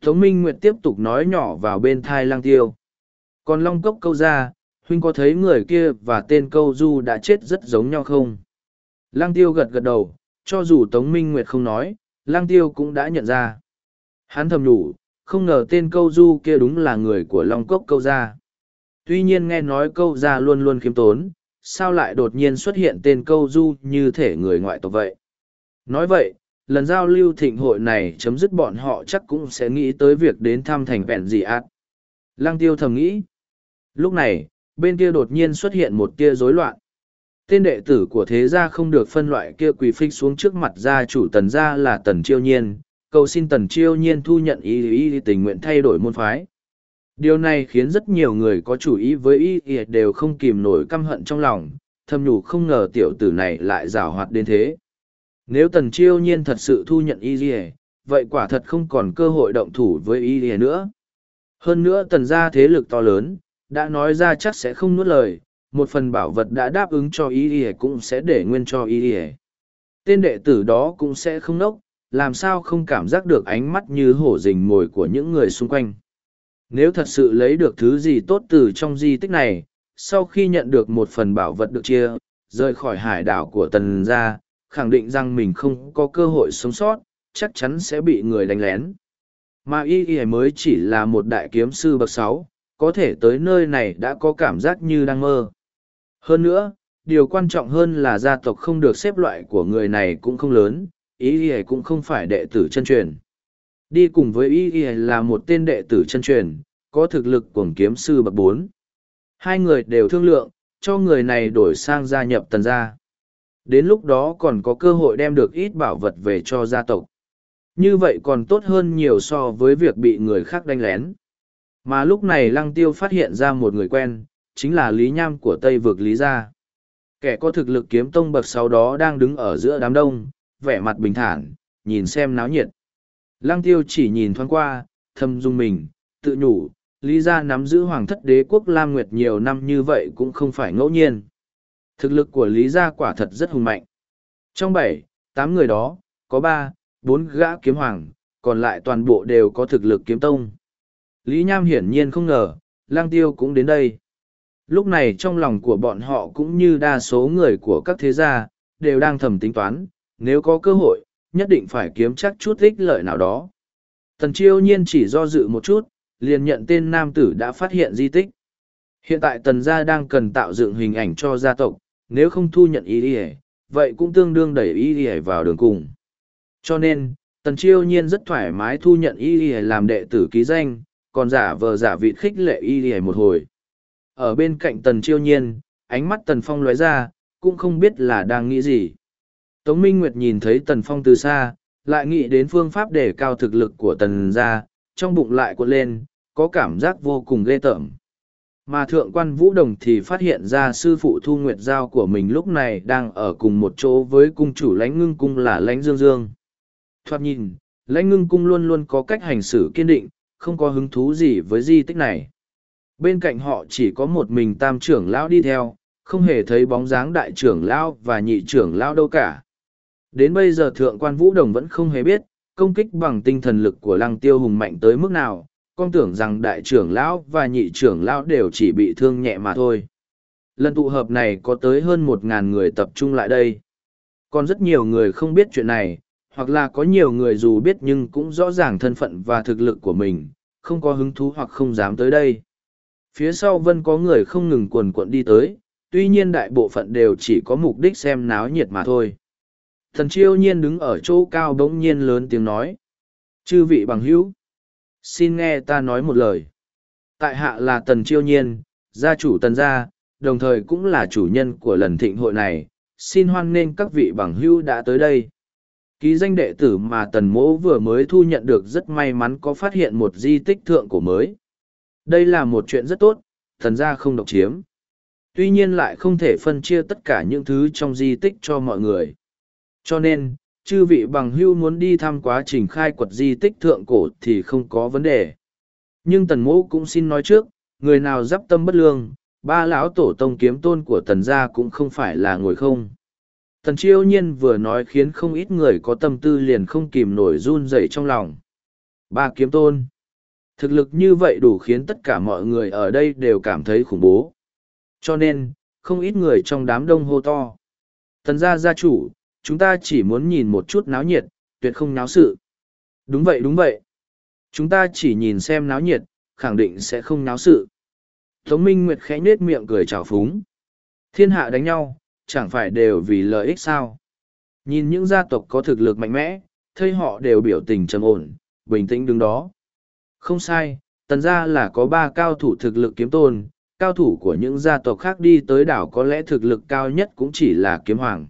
[SPEAKER 1] Tống minh nguyệt tiếp tục nói nhỏ vào bên thai lăng tiêu. Còn long cốc câu ra huynh có thấy người kia và tên câu du đã chết rất giống nhau không? Lăng tiêu gật gật đầu cho dù tống minh nguyệt không nói lăng tiêu cũng đã nhận ra. Hắn thầm đủ, không ngờ tên câu du kia đúng là người của long cốc câu gia tuy nhiên nghe nói câu ra luôn luôn khiêm tốn, sao lại đột nhiên xuất hiện tên câu du như thể người ngoại tộc vậy. Nói vậy, lần giao lưu thịnh hội này chấm dứt bọn họ chắc cũng sẽ nghĩ tới việc đến thăm thành vẹn gì ạt. Lăng tiêu thầm nghĩ. Lúc này, bên kia đột nhiên xuất hiện một tia rối loạn. Tên đệ tử của thế gia không được phân loại kia quỳ phích xuống trước mặt gia chủ tần gia là tần chiêu nhiên, cầu xin tần chiêu nhiên thu nhận ý ý tình nguyện thay đổi môn phái. Điều này khiến rất nhiều người có chủ ý với y y đều không kìm nổi căm hận trong lòng, thầm nhủ không ngờ tiểu tử này lại rào hoạt đến thế. Nếu tần chiêu nhiên thật sự thu nhận y y, vậy quả thật không còn cơ hội động thủ với y y nữa. Hơn nữa tần gia thế lực to lớn, đã nói ra chắc sẽ không nuốt lời, một phần bảo vật đã đáp ứng cho y y cũng sẽ để nguyên cho y y. Tên đệ tử đó cũng sẽ không nốc, làm sao không cảm giác được ánh mắt như hổ rình mồi của những người xung quanh. Nếu thật sự lấy được thứ gì tốt từ trong di tích này, sau khi nhận được một phần bảo vật được chia, rời khỏi hải đảo của tần gia, khẳng định rằng mình không có cơ hội sống sót, chắc chắn sẽ bị người đánh lén. Mà y y mới chỉ là một đại kiếm sư bậc sáu, có thể tới nơi này đã có cảm giác như đang mơ. Hơn nữa, điều quan trọng hơn là gia tộc không được xếp loại của người này cũng không lớn, y y cũng không phải đệ tử chân truyền. Đi cùng với y y là một tên đệ tử chân truyền, có thực lực cuồng kiếm sư bậc bốn. Hai người đều thương lượng, cho người này đổi sang gia nhập tần gia. Đến lúc đó còn có cơ hội đem được ít bảo vật về cho gia tộc. Như vậy còn tốt hơn nhiều so với việc bị người khác đánh lén. Mà lúc này lăng tiêu phát hiện ra một người quen, chính là Lý Nham của Tây vực Lý Gia. Kẻ có thực lực kiếm tông bậc sau đó đang đứng ở giữa đám đông, vẻ mặt bình thản, nhìn xem náo nhiệt. Lăng tiêu chỉ nhìn thoáng qua, thâm dung mình, tự nhủ, Lý Gia nắm giữ hoàng thất đế quốc Lam Nguyệt nhiều năm như vậy cũng không phải ngẫu nhiên. Thực lực của Lý Gia quả thật rất hùng mạnh. Trong bảy, tám người đó, có ba, bốn gã kiếm hoàng, còn lại toàn bộ đều có thực lực kiếm tông. Lý Nham hiển nhiên không ngờ, lang tiêu cũng đến đây. Lúc này trong lòng của bọn họ cũng như đa số người của các thế gia, đều đang thầm tính toán, nếu có cơ hội, nhất định phải kiếm chắc chút ích lợi nào đó. Tần chiêu nhiên chỉ do dự một chút, liền nhận tên nam tử đã phát hiện di tích. Hiện tại tần gia đang cần tạo dựng hình ảnh cho gia tộc, nếu không thu nhận ý ỉa vậy cũng tương đương đẩy ý đi vào đường cùng cho nên tần chiêu nhiên rất thoải mái thu nhận ý đi làm đệ tử ký danh còn giả vờ giả vị khích lệ ý đi một hồi ở bên cạnh tần chiêu nhiên ánh mắt tần phong lóe ra cũng không biết là đang nghĩ gì tống minh nguyệt nhìn thấy tần phong từ xa, lại nghĩ đến phương pháp để cao thực lực của tần gia, trong bụng lại cuộn lên, có cảm giác vô cùng ghê tởm. Mà thượng quan vũ đồng thì phát hiện ra sư phụ thu nguyệt giao của mình lúc này đang ở cùng một chỗ với cung chủ lãnh ngưng cung là lãnh dương dương. Thoạt nhìn, lãnh ngưng cung luôn luôn có cách hành xử kiên định, không có hứng thú gì với di tích này. Bên cạnh họ chỉ có một mình tam trưởng lão đi theo, không hề thấy bóng dáng đại trưởng lão và nhị trưởng lão đâu cả đến bây giờ thượng quan vũ đồng vẫn không hề biết công kích bằng tinh thần lực của lăng tiêu hùng mạnh tới mức nào con tưởng rằng đại trưởng lão và nhị trưởng lão đều chỉ bị thương nhẹ mà thôi. Lần tụ hợp này có tới hơn một ngàn người tập trung lại đây. Còn rất nhiều người không biết chuyện này, hoặc là có nhiều người dù biết nhưng cũng rõ ràng thân phận và thực lực của mình, không có hứng thú hoặc không dám tới đây. Phía sau vân có người không ngừng quần quận đi tới, tuy nhiên đại bộ phận đều chỉ có mục đích xem náo nhiệt mà thôi. Thần chiêu nhiên đứng ở chỗ cao bỗng nhiên lớn tiếng nói. Chư vị bằng hữu, xin nghe ta nói một lời. Tại hạ là tần chiêu nhiên, gia chủ tần gia, đồng thời cũng là chủ nhân của lần thịnh hội này. Xin hoan nghênh các vị bằng hữu đã tới đây. Ký danh đệ tử mà tần mỗ vừa mới thu nhận được rất may mắn có phát hiện một di tích thượng cổ mới. Đây là một chuyện rất tốt thần gia không độc chiếm. Tuy nhiên lại không thể phân chia tất cả những thứ trong di tích cho mọi người cho nên chư vị bằng hưu muốn đi thăm quá trình khai quật di tích thượng cổ thì không có vấn đề. Nhưng tần mũ cũng xin nói trước, người nào d tâm bất lương, ba lão tổ tông kiếm tôn của tần gia cũng không phải là ngồi không. Tần chiêu nhiên vừa nói khiến không ít người có tâm tư liền không kìm nổi run rẩy trong lòng. Ba kiếm tôn. Thực lực như vậy đủ khiến tất cả mọi người ở đây đều cảm thấy khủng bố. Cho nên, không ít người trong đám đông hô to. Tần gia gia chủ, chúng ta chỉ muốn nhìn một chút náo nhiệt, tuyệt không náo sự. Đúng vậy đúng vậy. Chúng ta chỉ nhìn xem náo nhiệt, khẳng định sẽ không náo sự. Tống Minh Nguyệt khẽ nết miệng cười trào phúng. Thiên hạ đánh nhau, chẳng phải đều vì lợi ích sao. Nhìn những gia tộc có thực lực mạnh mẽ, thấy họ đều biểu tình trầm ổn, bình tĩnh đứng đó. Không sai, tần gia là có ba cao thủ thực lực kiếm tôn, cao thủ của những gia tộc khác đi tới đảo có lẽ thực lực cao nhất cũng chỉ là kiếm hoàng.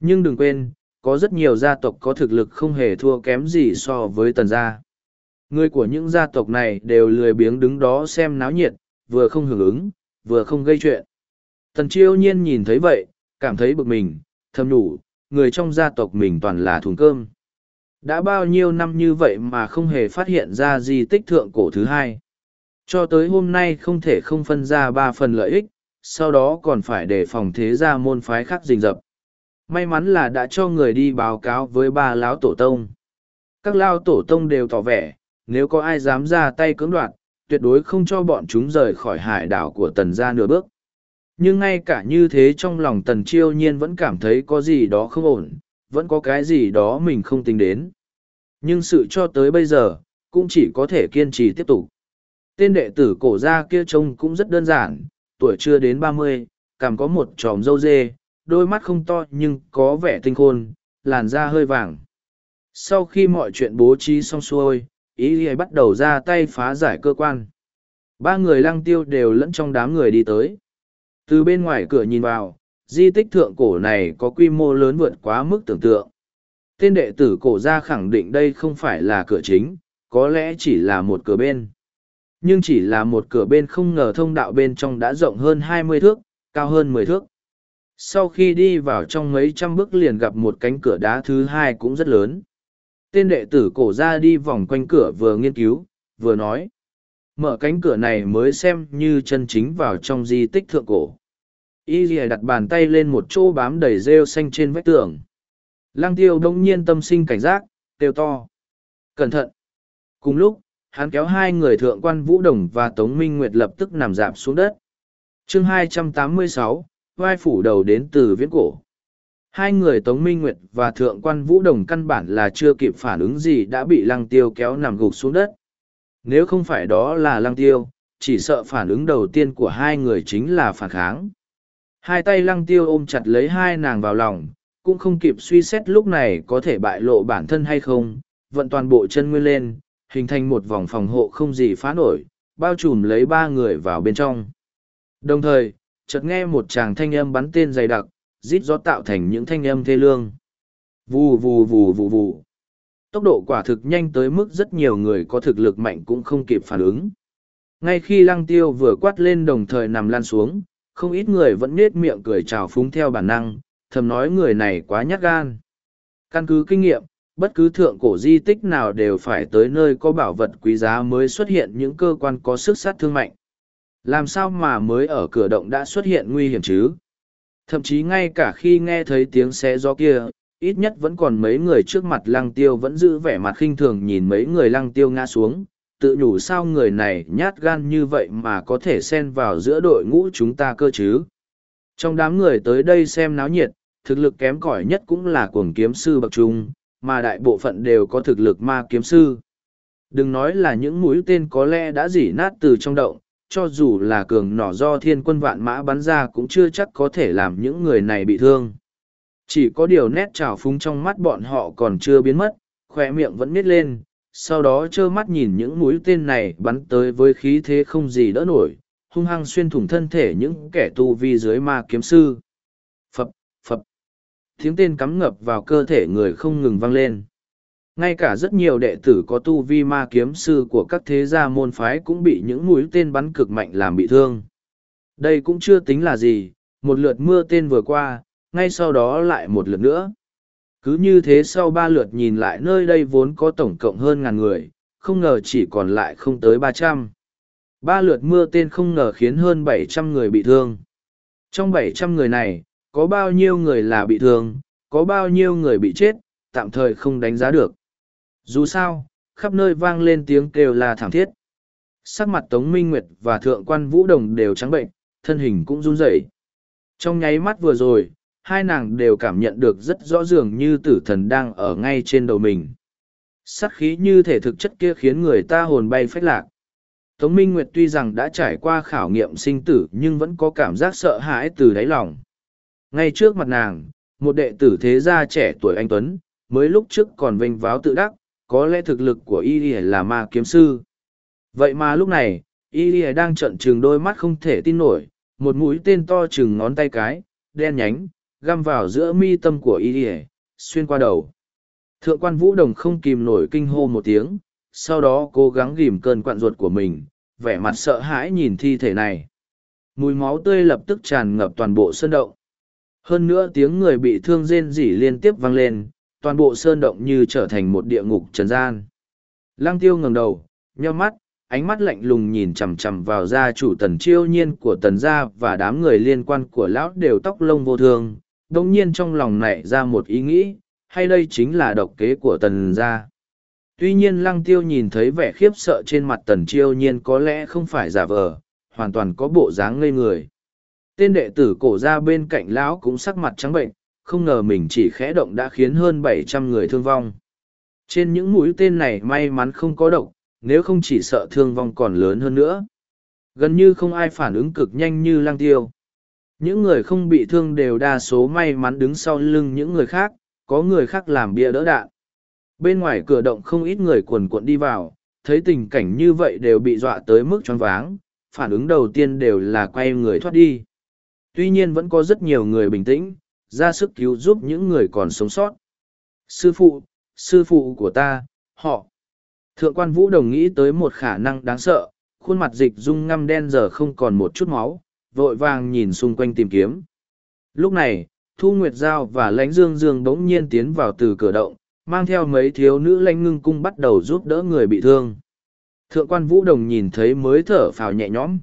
[SPEAKER 1] Nhưng đừng quên, có rất nhiều gia tộc có thực lực không hề thua kém gì so với tần gia. Người của những gia tộc này đều lười biếng đứng đó xem náo nhiệt, vừa không hưởng ứng, vừa không gây chuyện. Tần chiêu nhiên nhìn thấy vậy, cảm thấy bực mình, thầm đủ, người trong gia tộc mình toàn là thùng cơm. Đã bao nhiêu năm như vậy mà không hề phát hiện ra di tích thượng cổ thứ hai. Cho tới hôm nay không thể không phân ra ba phần lợi ích, sau đó còn phải đề phòng thế gia môn phái khác rình rập may mắn là đã cho người đi báo cáo với ba lão tổ tông. Các lao tổ tông đều tỏ vẻ, nếu có ai dám ra tay cưỡng đoạt, tuyệt đối không cho bọn chúng rời khỏi hải đảo của tần gia nửa bước. Nhưng ngay cả như thế trong lòng tần chiêu nhiên vẫn cảm thấy có gì đó không ổn, vẫn có cái gì đó mình không tính đến. Nhưng sự cho tới bây giờ, cũng chỉ có thể kiên trì tiếp tục. Tên đệ tử cổ gia kia trông cũng rất đơn giản, tuổi chưa đến ba mươi cảm có một tròm râu dê đôi mắt không to nhưng có vẻ tinh khôn, làn da hơi vàng. Sau khi mọi chuyện bố trí xong xuôi, ý y bắt đầu ra tay phá giải cơ quan. Ba người lăng tiêu đều lẫn trong đám người đi tới. Từ bên ngoài cửa nhìn vào, di tích thượng cổ này có quy mô lớn vượt quá mức tưởng tượng. Tên đệ tử cổ gia khẳng định đây không phải là cửa chính, có lẽ chỉ là một cửa bên. Nhưng chỉ là một cửa bên không ngờ thông đạo bên trong đã rộng hơn hai mươi thước, cao hơn mười thước sau khi đi vào trong mấy trăm bước liền gặp một cánh cửa đá thứ hai cũng rất lớn. Tên đệ tử cổ ra đi vòng quanh cửa vừa nghiên cứu vừa nói. Mở cánh cửa này mới xem như chân chính vào trong di tích thượng cổ. Y rìa đặt bàn tay lên một chỗ bám đầy rêu xanh trên vách tường. Lang tiêu đông nhiên tâm sinh cảnh giác kêu to. Cẩn thận! Cùng lúc hắn kéo hai người thượng quan vũ đồng và tống minh nguyệt lập tức nằm dạp xuống đất. Chương 286, vai phủ đầu đến từ viễn cổ. Hai người tống minh nguyệt và thượng quan vũ đồng căn bản là chưa kịp phản ứng gì đã bị lăng tiêu kéo nằm gục xuống đất. Nếu không phải đó là lăng tiêu, chỉ sợ phản ứng đầu tiên của hai người chính là phản kháng. Hai tay lăng tiêu ôm chặt lấy hai nàng vào lòng, cũng không kịp suy xét lúc này có thể bại lộ bản thân hay không, vận toàn bộ chân nguyên lên, hình thành một vòng phòng hộ không gì phá nổi, bao trùm lấy ba người vào bên trong. Đồng thời chợt nghe một chàng thanh âm bắn tên dày đặc, rít gió tạo thành những thanh âm thê lương. Vù vù vù vù vù. Tốc độ quả thực nhanh tới mức rất nhiều người có thực lực mạnh cũng không kịp phản ứng. Ngay khi lăng tiêu vừa quát lên đồng thời nằm lan xuống, không ít người vẫn nết miệng cười trào phúng theo bản năng, thầm nói người này quá nhát gan. Căn cứ kinh nghiệm, bất cứ thượng cổ di tích nào đều phải tới nơi có bảo vật quý giá mới xuất hiện những cơ quan có sức sát thương mạnh. Làm sao mà mới ở cửa động đã xuất hiện nguy hiểm chứ? Thậm chí ngay cả khi nghe thấy tiếng xé gió kia, ít nhất vẫn còn mấy người trước mặt lăng tiêu vẫn giữ vẻ mặt khinh thường nhìn mấy người lăng tiêu ngã xuống, tự nhủ sao người này nhát gan như vậy mà có thể xen vào giữa đội ngũ chúng ta cơ chứ. Trong đám người tới đây xem náo nhiệt, thực lực kém cỏi nhất cũng là cuồng kiếm sư bậc trung, mà đại bộ phận đều có thực lực ma kiếm sư. Đừng nói là những mũi tên có lẽ đã dỉ nát từ trong động, cho dù là cường nỏ do thiên quân vạn mã bắn ra cũng chưa chắc có thể làm những người này bị thương. Chỉ có điều nét trào phúng trong mắt bọn họ còn chưa biến mất, khỏe miệng vẫn nít lên, sau đó trơ mắt nhìn những mũi tên này bắn tới với khí thế không gì đỡ nổi, hung hăng xuyên thủng thân thể những kẻ tu vi dưới ma kiếm sư. Phập, phập. Tiếng tên cắm ngập vào cơ thể người không ngừng vang lên ngay cả rất nhiều đệ tử có tu vi ma kiếm sư của các thế gia môn phái cũng bị những mũi tên bắn cực mạnh làm bị thương. Đây cũng chưa tính là gì, một lượt mưa tên vừa qua, ngay sau đó lại một lượt nữa. Cứ như thế sau ba lượt nhìn lại nơi đây vốn có tổng cộng hơn ngàn người, không ngờ chỉ còn lại không tới ba trăm. Ba lượt mưa tên không ngờ khiến hơn bảy trăm người bị thương. Trong bảy trăm người này, có bao nhiêu người là bị thương, có bao nhiêu người bị chết, tạm thời không đánh giá được dù sao, khắp nơi vang lên tiếng kêu là thảm thiết. Sắc mặt Tống Minh Nguyệt và Thượng quan Vũ Đồng đều trắng bệnh, thân hình cũng run rẩy. Trong nháy mắt vừa rồi, hai nàng đều cảm nhận được rất rõ ràng như tử thần đang ở ngay trên đầu mình. Sắc khí như thể thực chất kia khiến người ta hồn bay phách lạc. Tống Minh Nguyệt tuy rằng đã trải qua khảo nghiệm sinh tử nhưng vẫn có cảm giác sợ hãi từ đáy lòng. Ngay trước mặt nàng, một đệ tử thế gia trẻ tuổi anh Tuấn, mới lúc trước còn vênh váo tự đắc, có lẽ thực lực của y là ma kiếm sư. Vậy mà lúc này, y đang trận chừng đôi mắt không thể tin nổi, một mũi tên to chừng ngón tay cái, đen nhánh, găm vào giữa mi tâm của y xuyên qua đầu. Thượng quan vũ đồng không kìm nổi kinh hô một tiếng, sau đó cố gắng ghìm cơn quặn ruột của mình, vẻ mặt sợ hãi nhìn thi thể này. Mùi máu tươi lập tức tràn ngập toàn bộ sân động. Hơn nữa tiếng người bị thương rên rỉ liên tiếp vang lên toàn bộ sơn động như trở thành một địa ngục trần gian. Lăng tiêu ngẩng đầu, nheo mắt, ánh mắt lạnh lùng nhìn chằm chằm vào gia chủ tần chiêu nhiên của tần gia và đám người liên quan của lão đều tóc lông vô thường, đồng nhiên trong lòng nảy ra một ý nghĩ, hay đây chính là độc kế của tần gia. Tuy nhiên lăng tiêu nhìn thấy vẻ khiếp sợ trên mặt tần chiêu nhiên có lẽ không phải giả vờ, hoàn toàn có bộ dáng ngây người. Tên đệ tử cổ ra bên cạnh lão cũng sắc mặt trắng bệnh, không ngờ mình chỉ khẽ động đã khiến hơn bảy trăm người thương vong. Trên những mũi tên này may mắn không có độc, nếu không chỉ sợ thương vong còn lớn hơn nữa. Gần như không ai phản ứng cực nhanh như lang tiêu. Những người không bị thương đều đa số may mắn đứng sau lưng những người khác, có người khác làm bia đỡ đạn. Bên ngoài cửa động không ít người cuồn cuộn đi vào, thấy tình cảnh như vậy đều bị dọa tới mức choáng váng, phản ứng đầu tiên đều là quay người thoát đi. Tuy nhiên vẫn có rất nhiều người bình tĩnh, ra sức cứu giúp những người còn sống sót. Sư phụ, sư phụ của ta, họ. Thượng quan Vũ Đồng nghĩ tới một khả năng đáng sợ, khuôn mặt dịch dung ngăm đen giờ không còn một chút máu, vội vàng nhìn xung quanh tìm kiếm. Lúc này, Thu Nguyệt Giao và Lãnh Dương Dương bỗng nhiên tiến vào từ cửa động, mang theo mấy thiếu nữ lãnh ngưng cung bắt đầu giúp đỡ người bị thương. Thượng quan Vũ Đồng nhìn thấy mới thở phào nhẹ nhõm.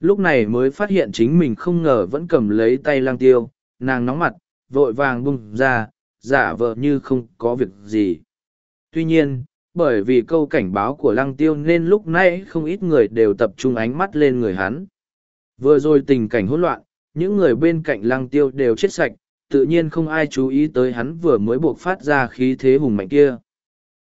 [SPEAKER 1] Lúc này mới phát hiện chính mình không ngờ vẫn cầm lấy tay lang tiêu, nàng nóng mặt, vội vàng bung ra, giả vờ như không có việc gì. Tuy nhiên, bởi vì câu cảnh báo của lăng tiêu nên lúc nãy không ít người đều tập trung ánh mắt lên người hắn. Vừa rồi tình cảnh hỗn loạn, những người bên cạnh lăng tiêu đều chết sạch, tự nhiên không ai chú ý tới hắn vừa mới buộc phát ra khí thế hùng mạnh kia.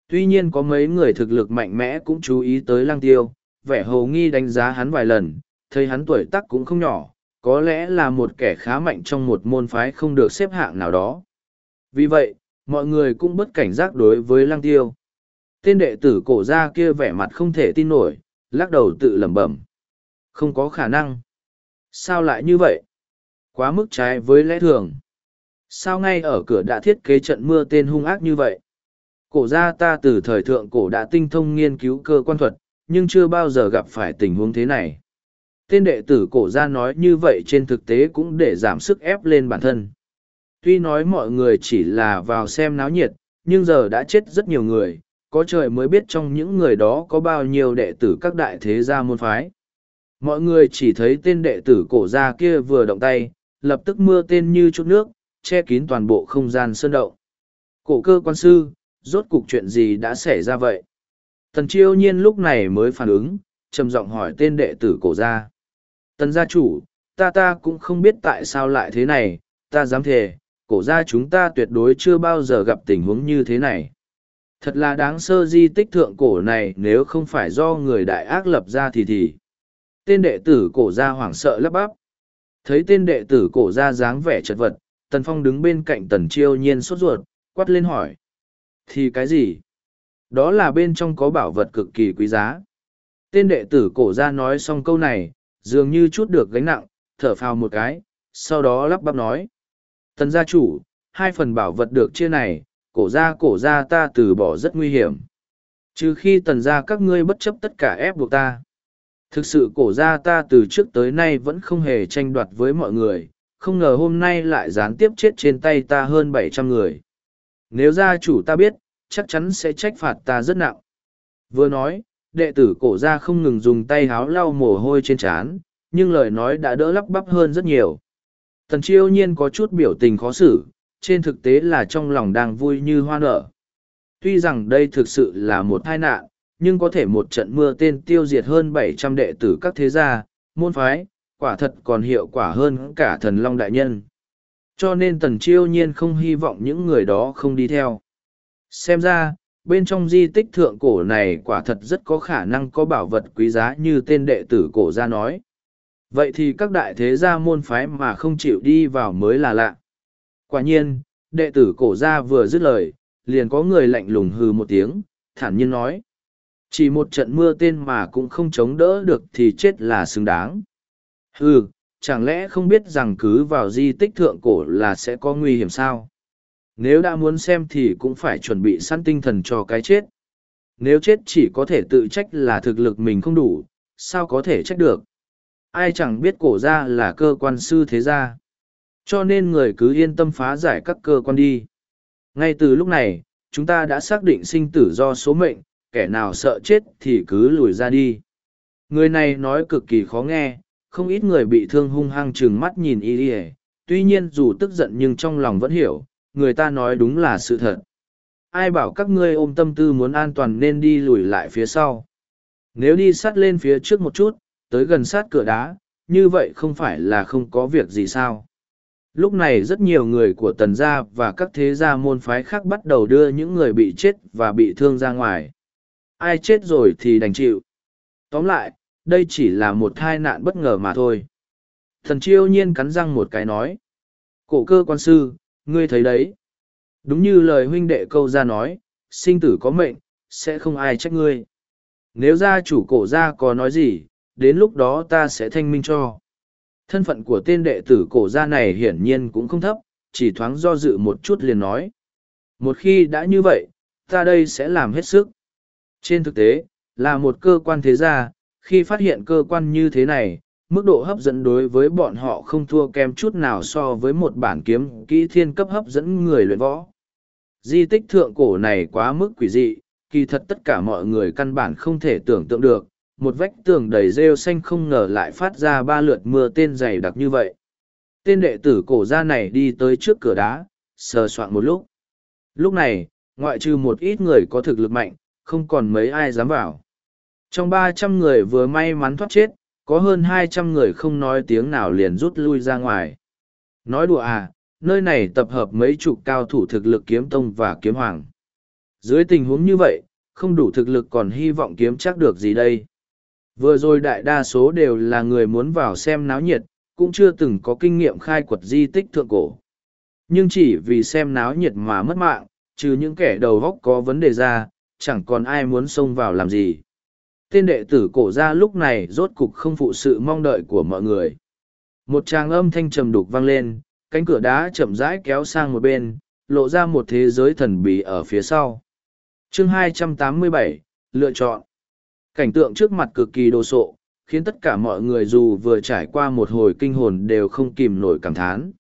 [SPEAKER 1] Tuy nhiên có mấy người thực lực mạnh mẽ cũng chú ý tới lăng tiêu, vẻ hồ nghi đánh giá hắn vài lần, thấy hắn tuổi tác cũng không nhỏ, có lẽ là một kẻ khá mạnh trong một môn phái không được xếp hạng nào đó. Vì vậy, mọi người cũng bất cảnh giác đối với lăng tiêu. Tên đệ tử cổ ra kia vẻ mặt không thể tin nổi, lắc đầu tự lẩm bẩm. Không có khả năng. Sao lại như vậy? Quá mức trái với lẽ thường. Sao ngay ở cửa đã thiết kế trận mưa tên hung ác như vậy? Cổ gia ta từ thời thượng cổ đã tinh thông nghiên cứu cơ quan thuật, nhưng chưa bao giờ gặp phải tình huống thế này. Tên đệ tử cổ ra nói như vậy trên thực tế cũng để giảm sức ép lên bản thân. Tuy nói mọi người chỉ là vào xem náo nhiệt, nhưng giờ đã chết rất nhiều người, có trời mới biết trong những người đó có bao nhiêu đệ tử các đại thế gia môn phái. Mọi người chỉ thấy tên đệ tử cổ gia kia vừa động tay, lập tức mưa tên như chút nước, che kín toàn bộ không gian sơn động. Cổ cơ quan sư, rốt cục chuyện gì đã xảy ra vậy? Tần chiêu nhiên lúc này mới phản ứng, trầm giọng hỏi tên đệ tử cổ gia. Tần gia chủ, ta ta cũng không biết tại sao lại thế này, ta dám thề, cổ gia chúng ta tuyệt đối chưa bao giờ gặp tình huống như thế này. Thật là đáng sơ di tích thượng cổ này nếu không phải do người đại ác lập ra thì thì. Tên đệ tử cổ gia hoảng sợ lắp bắp. Thấy tên đệ tử cổ gia dáng vẻ chật vật, Tần Phong đứng bên cạnh Tần Chiêu nhiên sốt ruột, quát lên hỏi. Thì cái gì? Đó là bên trong có bảo vật cực kỳ quý giá. Tên đệ tử cổ gia nói xong câu này, dường như chút được gánh nặng, thở phào một cái, sau đó lắp bắp nói. Tần gia chủ, hai phần bảo vật được chia này, cổ gia cổ gia ta từ bỏ rất nguy hiểm. Trừ khi tần gia các ngươi bất chấp tất cả ép buộc ta. Thực sự cổ gia ta từ trước tới nay vẫn không hề tranh đoạt với mọi người, không ngờ hôm nay lại gián tiếp chết trên tay ta hơn bảy trăm người. Nếu gia chủ ta biết, chắc chắn sẽ trách phạt ta rất nặng. Vừa nói, đệ tử cổ gia không ngừng dùng tay háo lau mồ hôi trên trán, nhưng lời nói đã đỡ lắp bắp hơn rất nhiều. Tần chiêu nhiên có chút biểu tình khó xử, trên thực tế là trong lòng đang vui như hoa nở. Tuy rằng đây thực sự là một tai nạn, nhưng có thể một trận mưa tên tiêu diệt hơn bảy trăm đệ tử các thế gia, môn phái, quả thật còn hiệu quả hơn cả thần long đại nhân. Cho nên tần chiêu nhiên không hy vọng những người đó không đi theo. Xem ra, bên trong di tích thượng cổ này quả thật rất có khả năng có bảo vật quý giá như tên đệ tử cổ gia nói. Vậy thì các đại thế gia môn phái mà không chịu đi vào mới là lạ. Quả nhiên, đệ tử cổ gia vừa dứt lời, liền có người lạnh lùng hừ một tiếng, thản nhiên nói. Chỉ một trận mưa tên mà cũng không chống đỡ được thì chết là xứng đáng. Hừ, chẳng lẽ không biết rằng cứ vào di tích thượng cổ là sẽ có nguy hiểm sao? Nếu đã muốn xem thì cũng phải chuẩn bị săn tinh thần cho cái chết. Nếu chết chỉ có thể tự trách là thực lực mình không đủ, sao có thể trách được? Ai chẳng biết cổ ra là cơ quan sư thế gia. Cho nên người cứ yên tâm phá giải các cơ quan đi. Ngay từ lúc này, chúng ta đã xác định sinh tử do số mệnh, kẻ nào sợ chết thì cứ lùi ra đi. Người này nói cực kỳ khó nghe, không ít người bị thương hung hăng chừng mắt nhìn y ỉa tuy nhiên dù tức giận nhưng trong lòng vẫn hiểu người ta nói đúng là sự thật. Ai bảo các ngươi ôm tâm tư muốn an toàn nên đi lùi lại phía sau? Nếu đi sát lên phía trước một chút, tới gần sát cửa đá, như vậy không phải là không có việc gì sao? Lúc này rất nhiều người của tần gia và các thế gia môn phái khác bắt đầu đưa những người bị chết và bị thương ra ngoài. Ai chết rồi thì đành chịu. Tóm lại, đây chỉ là một tai nạn bất ngờ mà thôi. Thần chiêu nhiên cắn răng một cái nói, cổ cơ quan sư ngươi thấy đấy. Đúng như lời huynh đệ câu ra nói, sinh tử có mệnh, sẽ không ai trách ngươi. Nếu gia chủ cổ gia có nói gì, đến lúc đó ta sẽ thanh minh cho. Thân phận của tên đệ tử cổ gia này hiển nhiên cũng không thấp, chỉ thoáng do dự một chút liền nói. Một khi đã như vậy, ta đây sẽ làm hết sức. Trên thực tế, là một cơ quan thế gia, khi phát hiện cơ quan như thế này mức độ hấp dẫn đối với bọn họ không thua kém chút nào so với một bản kiếm kỹ thiên cấp hấp dẫn người luyện võ. Di tích thượng cổ này quá mức quỷ dị, kỳ thật tất cả mọi người căn bản không thể tưởng tượng được, một vách tường đầy rêu xanh không ngờ lại phát ra ba lượt mưa tên dày đặc như vậy. Tên đệ tử cổ gia này đi tới trước cửa đá, sờ soạn một lúc. Lúc này, ngoại trừ một ít người có thực lực mạnh, không còn mấy ai dám vào. Trong ba trăm người vừa may mắn thoát chết có hơn hai trăm người không nói tiếng nào liền rút lui ra ngoài. Nói đùa à nơi này tập hợp mấy chục cao thủ thực lực kiếm tông và kiếm hoàng. Dưới tình huống như vậy, không đủ thực lực còn hy vọng kiếm chắc được gì đây. Vừa rồi đại đa số đều là người muốn vào xem náo nhiệt, cũng chưa từng có kinh nghiệm khai quật di tích thượng cổ. Nhưng chỉ vì xem náo nhiệt mà mất mạng, trừ những kẻ đầu góc có vấn đề ra, chẳng còn ai muốn xông vào làm gì tên đệ tử cổ ra lúc này rốt cục không phụ sự mong đợi của mọi người. Một tràng âm thanh trầm đục vang lên cánh cửa đá chậm rãi kéo sang một bên lộ ra một thế giới thần bí ở phía sau. Chương 287, lựa chọn. Cảnh tượng trước mặt cực kỳ đồ sộ khiến tất cả mọi người dù vừa trải qua một hồi kinh hồn đều không kìm nổi cảm thán.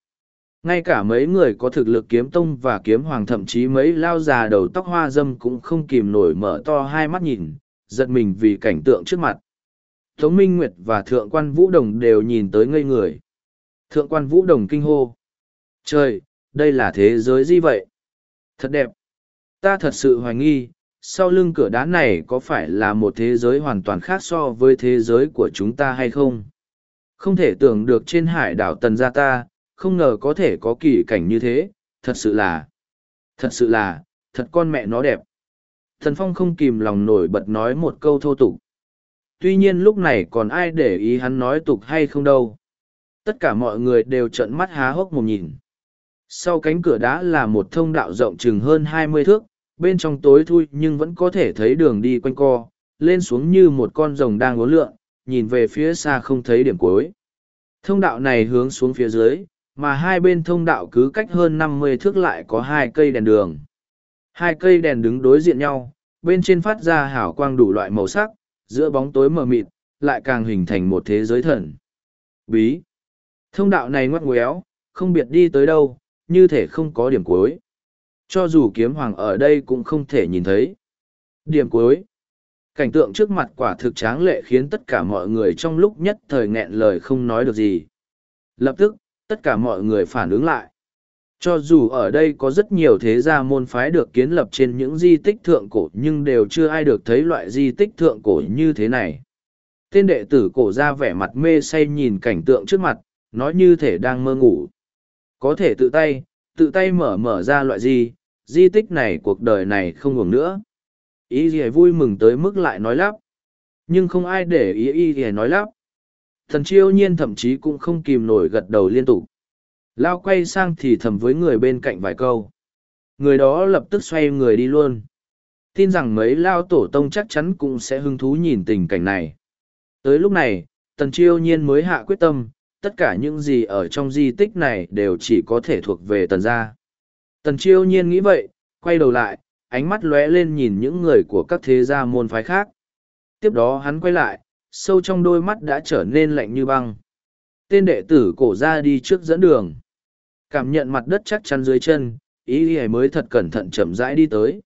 [SPEAKER 1] Ngay cả mấy người có thực lực kiếm tông và kiếm hoàng thậm chí mấy lao già đầu tóc hoa dâm cũng không kìm nổi mở to hai mắt nhìn giật mình vì cảnh tượng trước mặt. Tống minh nguyệt và thượng quan vũ đồng đều nhìn tới ngây người. Thượng quan vũ đồng kinh hô. Trời, đây là thế giới gì vậy? Thật đẹp. Ta thật sự hoài nghi, sau lưng cửa đá này có phải là một thế giới hoàn toàn khác so với thế giới của chúng ta hay không? Không thể tưởng được trên hải đảo tần gia ta, không ngờ có thể có kỳ cảnh như thế. Thật sự là, thật sự là, thật con mẹ nó đẹp thần phong không kìm lòng nổi bật nói một câu thô tục. Tuy nhiên lúc này còn ai để ý hắn nói tục hay không đâu. Tất cả mọi người đều trợn mắt há hốc một nhìn. Sau cánh cửa đá là một thông đạo rộng chừng hơn hai mươi thước, bên trong tối thui nhưng vẫn có thể thấy đường đi quanh co, lên xuống như một con rồng đang uốn lượn, nhìn về phía xa không thấy điểm cuối. Thông đạo này hướng xuống phía dưới, mà hai bên thông đạo cứ cách hơn năm mươi thước lại có hai cây đèn đường hai cây đèn đứng đối diện nhau, bên trên phát ra hảo quang đủ loại màu sắc, giữa bóng tối mờ mịt, lại càng hình thành một thế giới thần. Bí. Thông đạo này ngoắc ngoéo, không biệt đi tới đâu, như thể không có điểm cuối. Cho dù kiếm hoàng ở đây cũng không thể nhìn thấy. Điểm cuối. Cảnh tượng trước mặt quả thực tráng lệ khiến tất cả mọi người trong lúc nhất thời nghẹn lời không nói được gì. Lập tức, tất cả mọi người phản ứng lại cho dù ở đây có rất nhiều thế gia môn phái được kiến lập trên những di tích thượng cổ nhưng đều chưa ai được thấy loại di tích thượng cổ như thế này. Tên đệ tử cổ ra vẻ mặt mê say nhìn cảnh tượng trước mặt, nói như thể đang mơ ngủ. Có thể tự tay, tự tay mở mở ra loại gì, di tích này cuộc đời này không ngừng nữa. Ý gì vui mừng tới mức lại nói lắp. Nhưng không ai để ý ý gì nói lắp. Thần chiêu nhiên thậm chí cũng không kìm nổi gật đầu liên tục. Lao quay sang thì thầm với người bên cạnh vài câu. Người đó lập tức xoay người đi luôn. Tin rằng mấy lao tổ tông chắc chắn cũng sẽ hứng thú nhìn tình cảnh này. Tới lúc này, tần chiêu nhiên mới hạ quyết tâm, tất cả những gì ở trong di tích này đều chỉ có thể thuộc về tần gia. Tần chiêu nhiên nghĩ vậy, quay đầu lại, ánh mắt lóe lên nhìn những người của các thế gia môn phái khác. Tiếp đó hắn quay lại, sâu trong đôi mắt đã trở nên lạnh như băng. Tên đệ tử cổ ra đi trước dẫn đường. Cảm nhận mặt đất chắc chắn dưới chân, ý ý mới thật cẩn thận chậm rãi đi tới.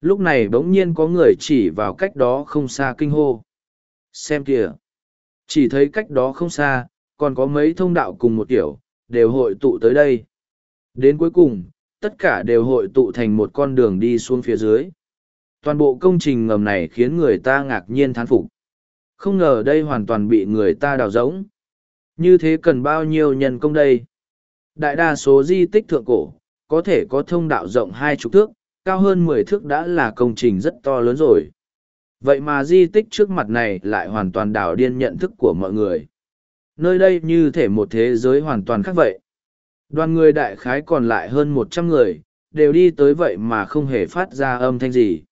[SPEAKER 1] Lúc này bỗng nhiên có người chỉ vào cách đó không xa kinh hô. Xem kìa! Chỉ thấy cách đó không xa, còn có mấy thông đạo cùng một kiểu, đều hội tụ tới đây. Đến cuối cùng, tất cả đều hội tụ thành một con đường đi xuống phía dưới. Toàn bộ công trình ngầm này khiến người ta ngạc nhiên thán phục. Không ngờ đây hoàn toàn bị người ta đào rỗng. Như thế cần bao nhiêu nhân công đây? Đại đa số di tích thượng cổ, có thể có thông đạo rộng hai chục thước, cao hơn mười thước đã là công trình rất to lớn rồi. Vậy mà di tích trước mặt này lại hoàn toàn đảo điên nhận thức của mọi người. Nơi đây như thể một thế giới hoàn toàn khác vậy. Đoàn người đại khái còn lại hơn một trăm người, đều đi tới vậy mà không hề phát ra âm thanh gì.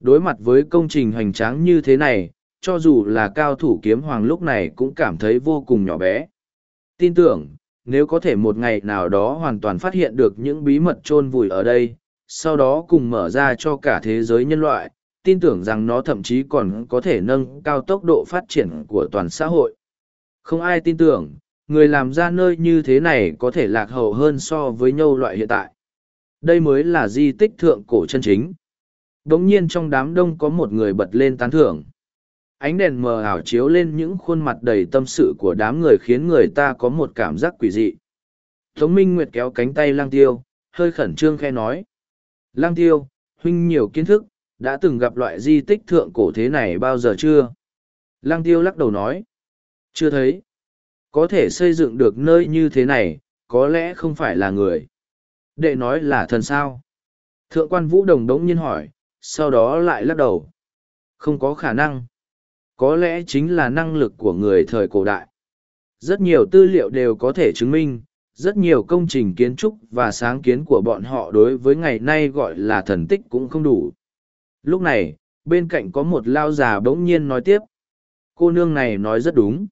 [SPEAKER 1] Đối mặt với công trình hoành tráng như thế này, cho dù là cao thủ kiếm hoàng lúc này cũng cảm thấy vô cùng nhỏ bé. Tin tưởng, nếu có thể một ngày nào đó hoàn toàn phát hiện được những bí mật chôn vùi ở đây, sau đó cùng mở ra cho cả thế giới nhân loại, tin tưởng rằng nó thậm chí còn có thể nâng cao tốc độ phát triển của toàn xã hội. Không ai tin tưởng, người làm ra nơi như thế này có thể lạc hậu hơn so với nhâu loại hiện tại. Đây mới là di tích thượng cổ chân chính. Đống nhiên trong đám đông có một người bật lên tán thưởng. Ánh đèn mờ ảo chiếu lên những khuôn mặt đầy tâm sự của đám người khiến người ta có một cảm giác quỷ dị. Tống Minh Nguyệt kéo cánh tay Lang Tiêu, hơi khẩn trương khe nói. Lang Tiêu, huynh nhiều kiến thức, đã từng gặp loại di tích thượng cổ thế này bao giờ chưa? Lang Tiêu lắc đầu nói. Chưa thấy. Có thể xây dựng được nơi như thế này, có lẽ không phải là người. Đệ nói là thần sao? Thượng quan Vũ Đồng đống nhiên hỏi, sau đó lại lắc đầu. Không có khả năng. Có lẽ chính là năng lực của người thời cổ đại. Rất nhiều tư liệu đều có thể chứng minh, rất nhiều công trình kiến trúc và sáng kiến của bọn họ đối với ngày nay gọi là thần tích cũng không đủ. Lúc này, bên cạnh có một lao già bỗng nhiên nói tiếp. Cô nương này nói rất đúng.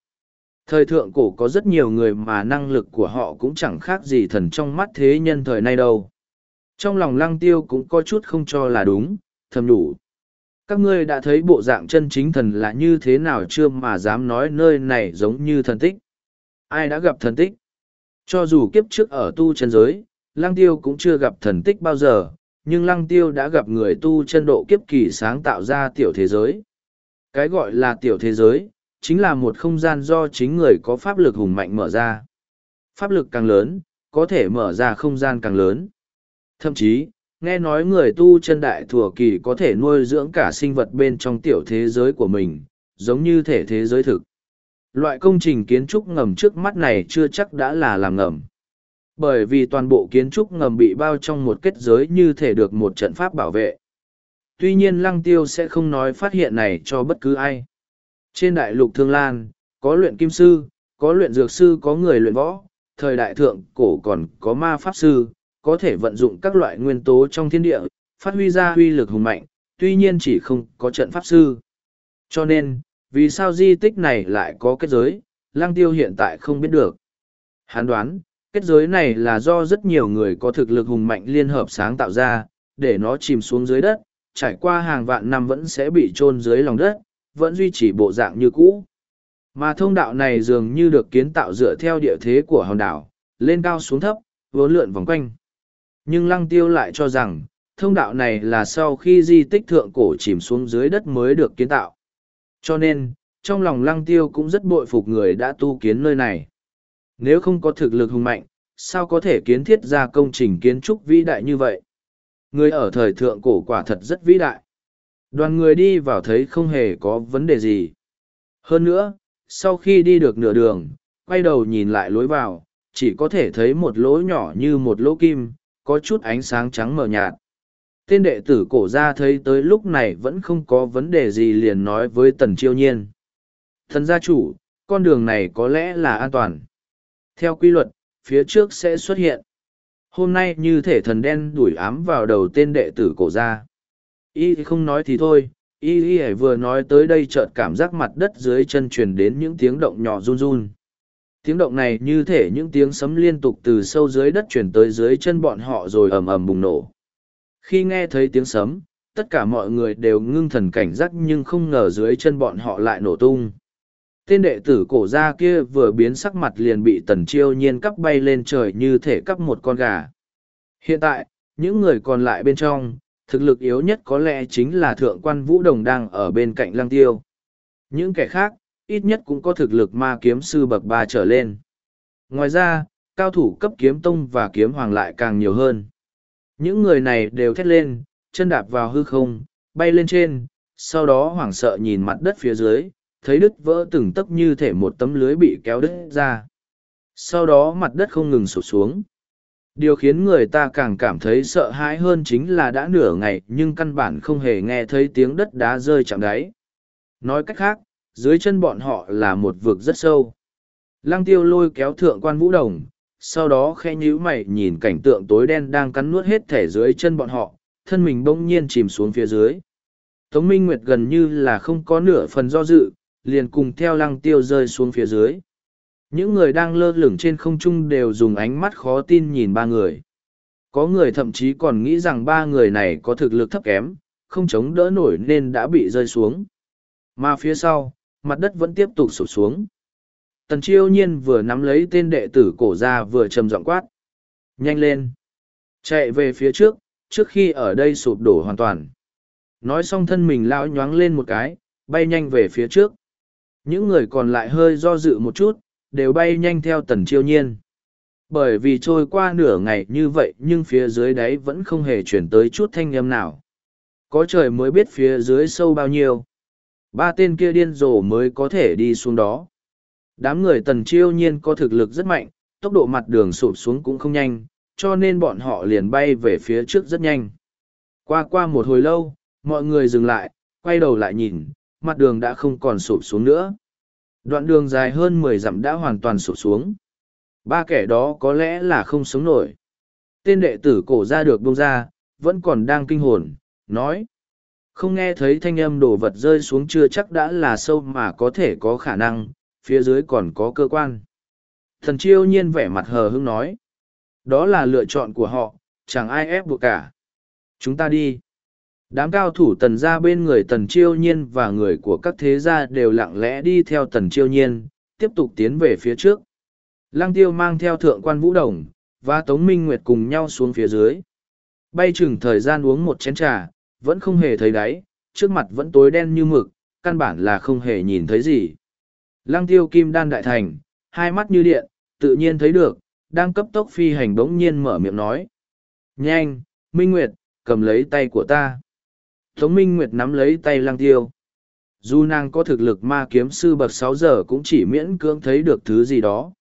[SPEAKER 1] Thời thượng cổ có rất nhiều người mà năng lực của họ cũng chẳng khác gì thần trong mắt thế nhân thời nay đâu. Trong lòng lăng tiêu cũng có chút không cho là đúng, thầm đủ. Các ngươi đã thấy bộ dạng chân chính thần là như thế nào chưa mà dám nói nơi này giống như thần tích. Ai đã gặp thần tích? Cho dù kiếp trước ở tu chân giới, lăng tiêu cũng chưa gặp thần tích bao giờ, nhưng lăng tiêu đã gặp người tu chân độ kiếp kỳ sáng tạo ra tiểu thế giới. Cái gọi là tiểu thế giới, chính là một không gian do chính người có pháp lực hùng mạnh mở ra. Pháp lực càng lớn, có thể mở ra không gian càng lớn. Thậm chí, nghe nói người tu chân đại thừa kỳ có thể nuôi dưỡng cả sinh vật bên trong tiểu thế giới của mình, giống như thể thế giới thực. Loại công trình kiến trúc ngầm trước mắt này chưa chắc đã là làm ngầm. Bởi vì toàn bộ kiến trúc ngầm bị bao trong một kết giới như thể được một trận pháp bảo vệ. Tuy nhiên lăng tiêu sẽ không nói phát hiện này cho bất cứ ai. Trên đại lục Thương Lan, có luyện kim sư, có luyện dược sư có người luyện võ, thời đại thượng cổ còn có ma pháp sư, có thể vận dụng các loại nguyên tố trong thiên địa, phát huy ra huy lực hùng mạnh, tuy nhiên chỉ không có trận pháp sư. Cho nên, vì sao di tích này lại có kết giới, lang tiêu hiện tại không biết được. Hán đoán, kết giới này là do rất nhiều người có thực lực hùng mạnh liên hợp sáng tạo ra, để nó chìm xuống dưới đất, trải qua hàng vạn năm vẫn sẽ bị chôn dưới lòng đất, vẫn duy trì bộ dạng như cũ. Mà thông đạo này dường như được kiến tạo dựa theo địa thế của hòn đảo, lên cao xuống thấp, vốn lượn vòng quanh. Nhưng lăng tiêu lại cho rằng, thông đạo này là sau khi di tích thượng cổ chìm xuống dưới đất mới được kiến tạo. Cho nên, trong lòng lăng tiêu cũng rất bội phục người đã tu kiến nơi này. Nếu không có thực lực hùng mạnh, sao có thể kiến thiết ra công trình kiến trúc vĩ đại như vậy? Người ở thời thượng cổ quả thật rất vĩ đại. Đoàn người đi vào thấy không hề có vấn đề gì. Hơn nữa, sau khi đi được nửa đường, quay đầu nhìn lại lối vào, chỉ có thể thấy một lỗ nhỏ như một lỗ kim, có chút ánh sáng trắng mờ nhạt. Tên đệ tử cổ ra thấy tới lúc này vẫn không có vấn đề gì liền nói với tần chiêu nhiên. Thần gia chủ, con đường này có lẽ là an toàn. Theo quy luật, phía trước sẽ xuất hiện. Hôm nay như thể thần đen đuổi ám vào đầu tên đệ tử cổ ra. Y không nói thì thôi, Y Y vừa nói tới đây chợt cảm giác mặt đất dưới chân truyền đến những tiếng động nhỏ run run. Tiếng động này như thể những tiếng sấm liên tục từ sâu dưới đất chuyển tới dưới chân bọn họ rồi ầm ầm bùng nổ. Khi nghe thấy tiếng sấm, tất cả mọi người đều ngưng thần cảnh giác nhưng không ngờ dưới chân bọn họ lại nổ tung. Tên đệ tử cổ ra kia vừa biến sắc mặt liền bị tần chiêu nhiên cắp bay lên trời như thể cắp một con gà. Hiện tại, những người còn lại bên trong, thực lực yếu nhất có lẽ chính là thượng quan vũ đồng đang ở bên cạnh lăng tiêu. Những kẻ khác, ít nhất cũng có thực lực ma kiếm sư bậc ba trở lên. Ngoài ra, cao thủ cấp kiếm tông và kiếm hoàng lại càng nhiều hơn. Những người này đều thét lên, chân đạp vào hư không, bay lên trên, sau đó hoảng sợ nhìn mặt đất phía dưới, thấy đứt vỡ từng tấc như thể một tấm lưới bị kéo đứt ra. Sau đó mặt đất không ngừng sụp xuống. Điều khiến người ta càng cảm thấy sợ hãi hơn chính là đã nửa ngày nhưng căn bản không hề nghe thấy tiếng đất đá rơi chạm đáy. Nói cách khác, dưới chân bọn họ là một vực rất sâu. Lăng tiêu lôi kéo thượng quan vũ đồng, sau đó khe nhíu mày nhìn cảnh tượng tối đen đang cắn nuốt hết thể dưới chân bọn họ, thân mình bỗng nhiên chìm xuống phía dưới. Tống Minh Nguyệt gần như là không có nửa phần do dự, liền cùng theo lăng tiêu rơi xuống phía dưới. Những người đang lơ lửng trên không trung đều dùng ánh mắt khó tin nhìn ba người. Có người thậm chí còn nghĩ rằng ba người này có thực lực thấp kém, không chống đỡ nổi nên đã bị rơi xuống. Mà phía sau, mặt đất vẫn tiếp tục sụp xuống. Tần chiêu nhiên vừa nắm lấy tên đệ tử cổ ra vừa trầm giọng quát. Nhanh lên! Chạy về phía trước, trước khi ở đây sụp đổ hoàn toàn. Nói xong thân mình lão nhoáng lên một cái, bay nhanh về phía trước. Những người còn lại hơi do dự một chút, đều bay nhanh theo tần chiêu nhiên. Bởi vì trôi qua nửa ngày như vậy nhưng phía dưới đáy vẫn không hề chuyển tới chút thanh âm nào. Có trời mới biết phía dưới sâu bao nhiêu. Ba tên kia điên rồ mới có thể đi xuống đó. Đám người tần chiêu nhiên có thực lực rất mạnh, tốc độ mặt đường sụp xuống cũng không nhanh, cho nên bọn họ liền bay về phía trước rất nhanh. Qua qua một hồi lâu, mọi người dừng lại, quay đầu lại nhìn, mặt đường đã không còn sụp xuống nữa. Đoạn đường dài hơn mười dặm đã hoàn toàn sụp xuống. Ba kẻ đó có lẽ là không sống nổi. Tên đệ tử cổ ra được bông ra, vẫn còn đang kinh hồn, nói. Không nghe thấy thanh âm đồ vật rơi xuống chưa chắc đã là sâu mà có thể có khả năng, phía dưới còn có cơ quan. Thần chiêu nhiên vẻ mặt hờ hững nói. Đó là lựa chọn của họ, chẳng ai ép buộc cả. Chúng ta đi. Đám cao thủ tần ra bên người tần chiêu nhiên và người của các thế gia đều lặng lẽ đi theo tần chiêu nhiên, tiếp tục tiến về phía trước. Lăng tiêu mang theo thượng quan vũ đồng, và Tống Minh Nguyệt cùng nhau xuống phía dưới. Bay chừng thời gian uống một chén trà, vẫn không hề thấy đáy, trước mặt vẫn tối đen như mực, căn bản là không hề nhìn thấy gì. Lăng tiêu kim đan đại thành, hai mắt như điện, tự nhiên thấy được, đang cấp tốc phi hành bỗng nhiên mở miệng nói. Nhanh, Minh Nguyệt, cầm lấy tay của ta. Tống Minh Nguyệt nắm lấy tay lăng tiêu. Dù nàng có thực lực ma kiếm sư bậc sáu giờ cũng chỉ miễn cưỡng thấy được thứ gì đó.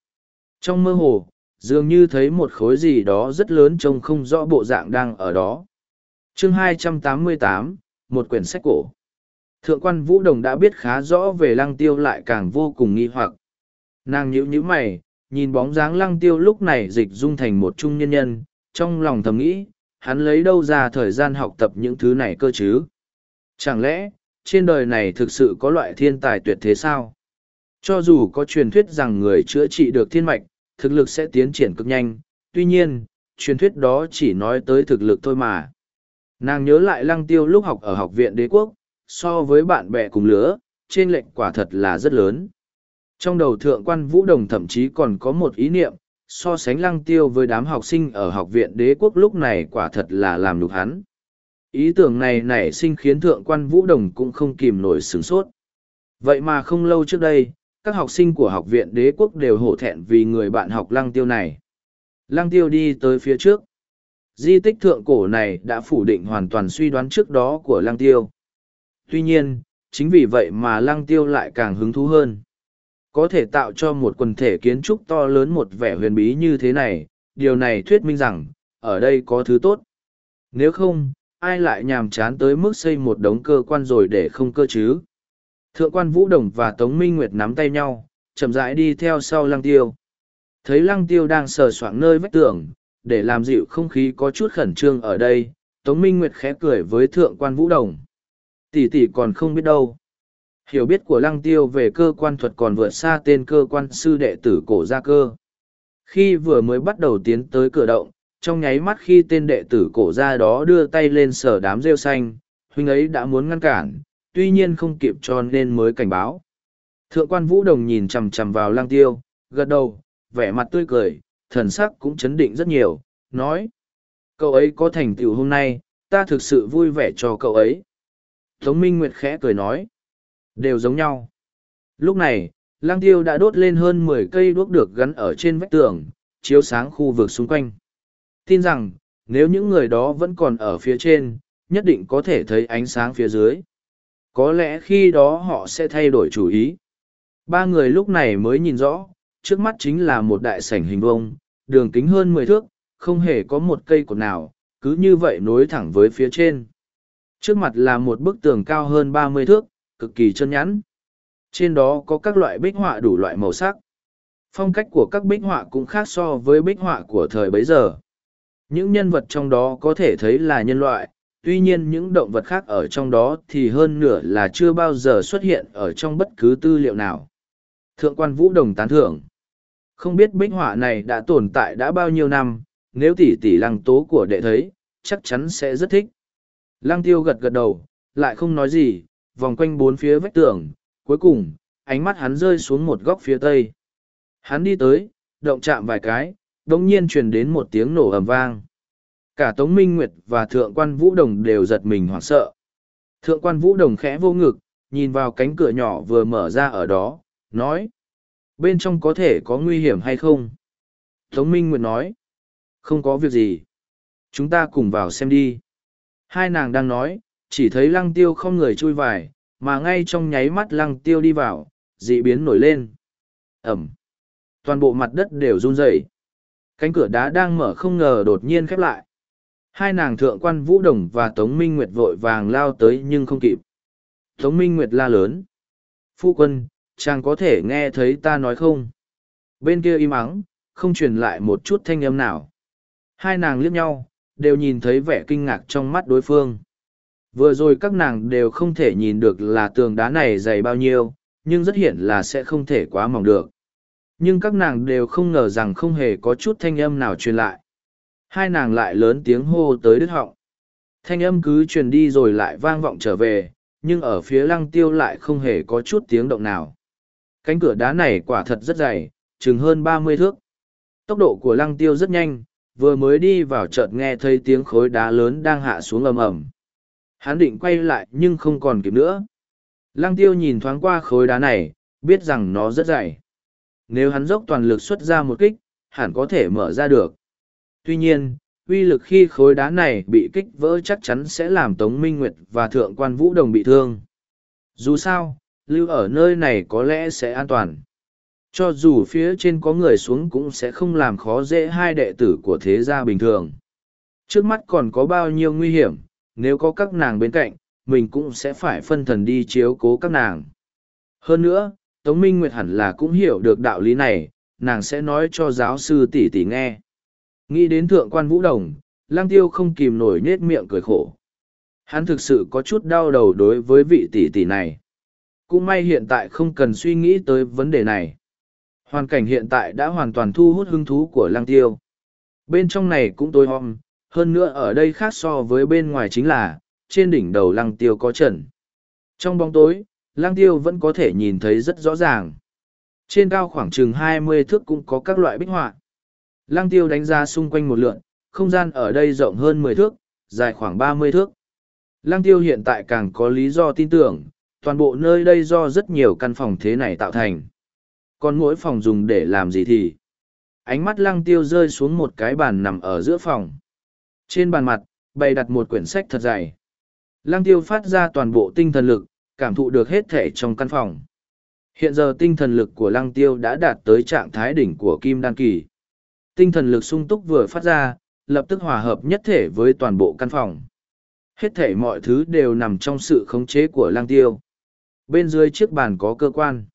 [SPEAKER 1] Trong mơ hồ, dường như thấy một khối gì đó rất lớn trông không rõ bộ dạng đang ở đó chương 288, một quyển sách cổ. Thượng quan Vũ Đồng đã biết khá rõ về lăng tiêu lại càng vô cùng nghi hoặc. Nàng nhíu nhíu mày, nhìn bóng dáng lăng tiêu lúc này dịch dung thành một trung nhân nhân, trong lòng thầm nghĩ, hắn lấy đâu ra thời gian học tập những thứ này cơ chứ? Chẳng lẽ, trên đời này thực sự có loại thiên tài tuyệt thế sao? Cho dù có truyền thuyết rằng người chữa trị được thiên mạch, thực lực sẽ tiến triển cực nhanh, tuy nhiên, truyền thuyết đó chỉ nói tới thực lực thôi mà. Nàng nhớ lại lăng tiêu lúc học ở học viện đế quốc, so với bạn bè cùng lứa, trên lệnh quả thật là rất lớn. Trong đầu thượng quan Vũ Đồng thậm chí còn có một ý niệm, so sánh lăng tiêu với đám học sinh ở học viện đế quốc lúc này quả thật là làm nhục hắn. Ý tưởng này nảy sinh khiến thượng quan Vũ Đồng cũng không kìm nổi sửng sốt. Vậy mà không lâu trước đây, các học sinh của học viện đế quốc đều hổ thẹn vì người bạn học lăng tiêu này. Lăng tiêu đi tới phía trước. Di tích thượng cổ này đã phủ định hoàn toàn suy đoán trước đó của lăng tiêu. Tuy nhiên, chính vì vậy mà lăng tiêu lại càng hứng thú hơn. Có thể tạo cho một quần thể kiến trúc to lớn một vẻ huyền bí như thế này, điều này thuyết minh rằng, ở đây có thứ tốt. Nếu không, ai lại nhàm chán tới mức xây một đống cơ quan rồi để không cơ chứ? Thượng quan Vũ Đồng và Tống Minh Nguyệt nắm tay nhau, chậm rãi đi theo sau lăng tiêu. Thấy lăng tiêu đang sờ soạng nơi vách tường, để làm dịu không khí có chút khẩn trương ở đây, Tống Minh Nguyệt khẽ cười với thượng quan Vũ Đồng. Tỷ tỷ còn không biết đâu. Hiểu biết của lăng tiêu về cơ quan thuật còn vượt xa tên cơ quan sư đệ tử cổ gia cơ. Khi vừa mới bắt đầu tiến tới cửa động, trong nháy mắt khi tên đệ tử cổ gia đó đưa tay lên sở đám rêu xanh, huynh ấy đã muốn ngăn cản, tuy nhiên không kịp cho nên mới cảnh báo. Thượng quan Vũ Đồng nhìn chằm chằm vào lăng tiêu, gật đầu, vẻ mặt tươi cười, thần sắc cũng chấn định rất nhiều, nói. Cậu ấy có thành tựu hôm nay, ta thực sự vui vẻ cho cậu ấy. Tống Minh Nguyệt khẽ cười nói. Đều giống nhau. Lúc này, lang tiêu đã đốt lên hơn mười cây đuốc được gắn ở trên vách tường, chiếu sáng khu vực xung quanh. Tin rằng, nếu những người đó vẫn còn ở phía trên, nhất định có thể thấy ánh sáng phía dưới. Có lẽ khi đó họ sẽ thay đổi chủ ý. Ba người lúc này mới nhìn rõ, trước mắt chính là một đại sảnh hình vông, đường kính hơn mười thước, không hề có một cây cột nào, cứ như vậy nối thẳng với phía trên. Trước mặt là một bức tường cao hơn ba mươi thước, cực kỳ chân nhẵn. Trên đó có các loại bích họa đủ loại màu sắc. Phong cách của các bích họa cũng khác so với bích họa của thời bấy giờ. Những nhân vật trong đó có thể thấy là nhân loại, tuy nhiên những động vật khác ở trong đó thì hơn nửa là chưa bao giờ xuất hiện ở trong bất cứ tư liệu nào. Thượng quan Vũ Đồng tán thưởng. Không biết bích họa này đã tồn tại đã bao nhiêu năm, nếu tỷ tỷ lăng tố của đệ thấy, chắc chắn sẽ rất thích. Lăng tiêu gật gật đầu, lại không nói gì, vòng quanh bốn phía vách tường, cuối cùng, ánh mắt hắn rơi xuống một góc phía tây. Hắn đi tới, động chạm vài cái, đồng nhiên truyền đến một tiếng nổ ầm vang. Cả Tống Minh Nguyệt và Thượng quan Vũ Đồng đều giật mình hoảng sợ. Thượng quan Vũ Đồng khẽ vô ngực, nhìn vào cánh cửa nhỏ vừa mở ra ở đó, nói. Bên trong có thể có nguy hiểm hay không? Tống Minh Nguyệt nói. Không có việc gì. Chúng ta cùng vào xem đi. Hai nàng đang nói, chỉ thấy lăng tiêu không người chui vải, mà ngay trong nháy mắt lăng tiêu đi vào, dị biến nổi lên. Ẩm. Toàn bộ mặt đất đều run rẩy. Cánh cửa đá đang mở không ngờ đột nhiên khép lại. Hai nàng thượng quan Vũ Đồng và Tống Minh Nguyệt vội vàng lao tới nhưng không kịp. Tống Minh Nguyệt la lớn. Phu quân, chàng có thể nghe thấy ta nói không? Bên kia im ắng, không truyền lại một chút thanh âm nào. Hai nàng liếc nhau, đều nhìn thấy vẻ kinh ngạc trong mắt đối phương. Vừa rồi các nàng đều không thể nhìn được là tường đá này dày bao nhiêu, nhưng rất hiển là sẽ không thể quá mỏng được. Nhưng các nàng đều không ngờ rằng không hề có chút thanh âm nào truyền lại. Hai nàng lại lớn tiếng hô tới đứt họng. Thanh âm cứ truyền đi rồi lại vang vọng trở về, nhưng ở phía lăng tiêu lại không hề có chút tiếng động nào. Cánh cửa đá này quả thật rất dày, chừng hơn ba mươi thước. Tốc độ của lăng tiêu rất nhanh, vừa mới đi vào chợt nghe thấy tiếng khối đá lớn đang hạ xuống ầm ầm. Hắn định quay lại nhưng không còn kịp nữa. Lăng tiêu nhìn thoáng qua khối đá này, biết rằng nó rất dày. Nếu hắn dốc toàn lực xuất ra một kích, hẳn có thể mở ra được. Tuy nhiên, uy lực khi khối đá này bị kích vỡ chắc chắn sẽ làm Tống Minh Nguyệt và Thượng quan Vũ Đồng bị thương. Dù sao, lưu ở nơi này có lẽ sẽ an toàn. Cho dù phía trên có người xuống cũng sẽ không làm khó dễ hai đệ tử của thế gia bình thường. Trước mắt còn có bao nhiêu nguy hiểm, nếu có các nàng bên cạnh, mình cũng sẽ phải phân thần đi chiếu cố các nàng. Hơn nữa, Tống Minh Nguyệt hẳn là cũng hiểu được đạo lý này, nàng sẽ nói cho giáo sư tỷ tỷ nghe. Nghĩ đến thượng quan vũ đồng, lang tiêu không kìm nổi nết miệng cười khổ. Hắn thực sự có chút đau đầu đối với vị tỷ tỷ này. Cũng may hiện tại không cần suy nghĩ tới vấn đề này. Hoàn cảnh hiện tại đã hoàn toàn thu hút hứng thú của lang tiêu. Bên trong này cũng tối om, hơn nữa ở đây khác so với bên ngoài chính là, trên đỉnh đầu lăng tiêu có trần. Trong bóng tối, lăng tiêu vẫn có thể nhìn thấy rất rõ ràng. Trên cao khoảng chừng hai mươi thước cũng có các loại bích họa. Lăng tiêu đánh ra xung quanh một lượn, không gian ở đây rộng hơn mười thước, dài khoảng ba mươi thước. Lăng tiêu hiện tại càng có lý do tin tưởng, toàn bộ nơi đây do rất nhiều căn phòng thế này tạo thành. Còn mỗi phòng dùng để làm gì thì? Ánh mắt lăng tiêu rơi xuống một cái bàn nằm ở giữa phòng. Trên bàn mặt, bày đặt một quyển sách thật dày. Lăng tiêu phát ra toàn bộ tinh thần lực, cảm thụ được hết thể trong căn phòng. Hiện giờ tinh thần lực của lăng tiêu đã đạt tới trạng thái đỉnh của kim đan kỳ. Tinh thần lực sung túc vừa phát ra, lập tức hòa hợp nhất thể với toàn bộ căn phòng. Hết thể mọi thứ đều nằm trong sự khống chế của lăng tiêu. Bên dưới chiếc bàn có cơ quan.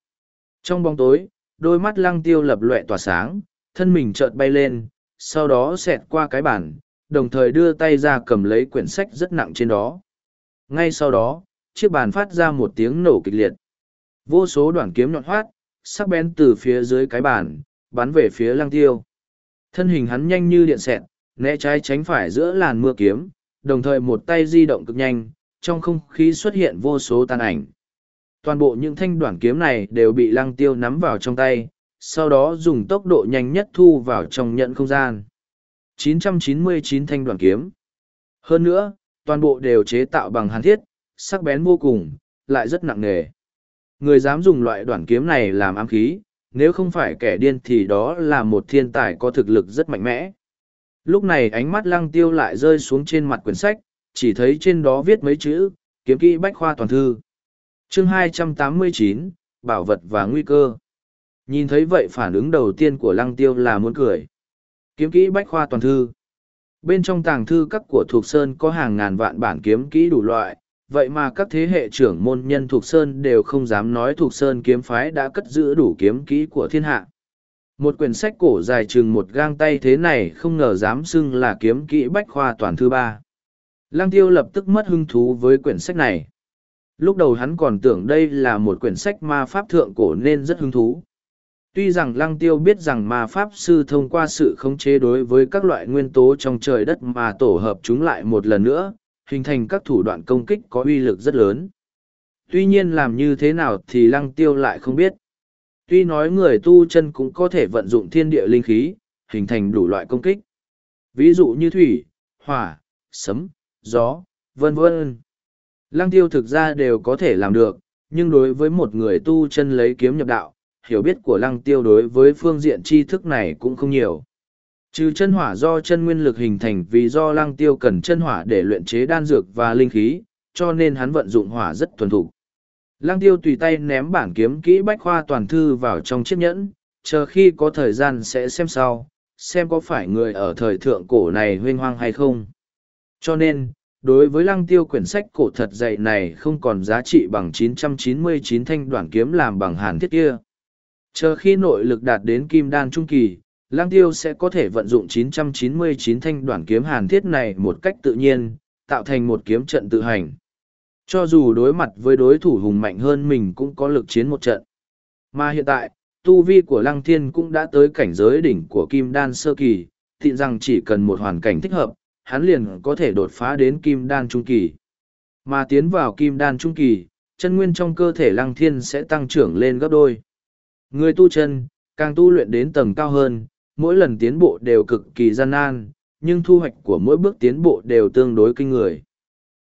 [SPEAKER 1] Trong bóng tối, đôi mắt lăng tiêu lập lệ tỏa sáng, thân mình chợt bay lên, sau đó xẹt qua cái bàn, đồng thời đưa tay ra cầm lấy quyển sách rất nặng trên đó. Ngay sau đó, chiếc bàn phát ra một tiếng nổ kịch liệt. Vô số đoạn kiếm nhọn hoát, sắc bén từ phía dưới cái bàn, bắn về phía lăng tiêu. Thân hình hắn nhanh như điện xẹt, né trái tránh phải giữa làn mưa kiếm, đồng thời một tay di động cực nhanh, trong không khí xuất hiện vô số tàn ảnh. Toàn bộ những thanh đoạn kiếm này đều bị lăng tiêu nắm vào trong tay, sau đó dùng tốc độ nhanh nhất thu vào trong nhận không gian. 999 thanh đoạn kiếm. Hơn nữa, toàn bộ đều chế tạo bằng hàn thiết, sắc bén vô cùng, lại rất nặng nề. Người dám dùng loại đoạn kiếm này làm ám khí, nếu không phải kẻ điên thì đó là một thiên tài có thực lực rất mạnh mẽ. Lúc này ánh mắt lăng tiêu lại rơi xuống trên mặt quyển sách, chỉ thấy trên đó viết mấy chữ, kiếm kỹ bách khoa toàn thư chương 289, Bảo vật và nguy cơ. Nhìn thấy vậy phản ứng đầu tiên của lăng tiêu là muốn cười. Kiếm kỹ bách khoa toàn thư. Bên trong tàng thư các của Thục Sơn có hàng ngàn vạn bản kiếm kỹ đủ loại, vậy mà các thế hệ trưởng môn nhân Thục Sơn đều không dám nói Thục Sơn kiếm phái đã cất giữ đủ kiếm kỹ của thiên hạ. Một quyển sách cổ dài chừng một gang tay thế này không ngờ dám xưng là kiếm kỹ bách khoa toàn thư ba. Lăng tiêu lập tức mất hứng thú với quyển sách này. Lúc đầu hắn còn tưởng đây là một quyển sách ma pháp thượng cổ nên rất hứng thú. Tuy rằng lăng tiêu biết rằng ma pháp sư thông qua sự khống chế đối với các loại nguyên tố trong trời đất mà tổ hợp chúng lại một lần nữa, hình thành các thủ đoạn công kích có uy lực rất lớn. Tuy nhiên làm như thế nào thì lăng tiêu lại không biết. Tuy nói người tu chân cũng có thể vận dụng thiên địa linh khí, hình thành đủ loại công kích. Ví dụ như thủy, hỏa, sấm, gió, vân vân. Lăng tiêu thực ra đều có thể làm được, nhưng đối với một người tu chân lấy kiếm nhập đạo, hiểu biết của lăng tiêu đối với phương diện tri thức này cũng không nhiều. Trừ chân hỏa do chân nguyên lực hình thành vì do lăng tiêu cần chân hỏa để luyện chế đan dược và linh khí, cho nên hắn vận dụng hỏa rất thuần thục. Lăng tiêu tùy tay ném bản kiếm kỹ bách khoa toàn thư vào trong chiếc nhẫn, chờ khi có thời gian sẽ xem sau, xem có phải người ở thời thượng cổ này huynh hoang hay không. Cho nên, đối với lăng tiêu quyển sách cổ thật dạy này không còn giá trị bằng 999 thanh đoạn kiếm làm bằng hàn thiết kia. Chờ khi nội lực đạt đến kim đan trung kỳ, lăng tiêu sẽ có thể vận dụng 999 thanh đoạn kiếm hàn thiết này một cách tự nhiên, tạo thành một kiếm trận tự hành. Cho dù đối mặt với đối thủ hùng mạnh hơn mình cũng có lực chiến một trận. Mà hiện tại, tu vi của lăng thiên cũng đã tới cảnh giới đỉnh của kim đan sơ kỳ, tịnh rằng chỉ cần một hoàn cảnh thích hợp, hắn liền có thể đột phá đến kim đan trung kỳ. Mà tiến vào kim đan trung kỳ, chân nguyên trong cơ thể lăng thiên sẽ tăng trưởng lên gấp đôi. Người tu chân, càng tu luyện đến tầng cao hơn, mỗi lần tiến bộ đều cực kỳ gian nan, nhưng thu hoạch của mỗi bước tiến bộ đều tương đối kinh người.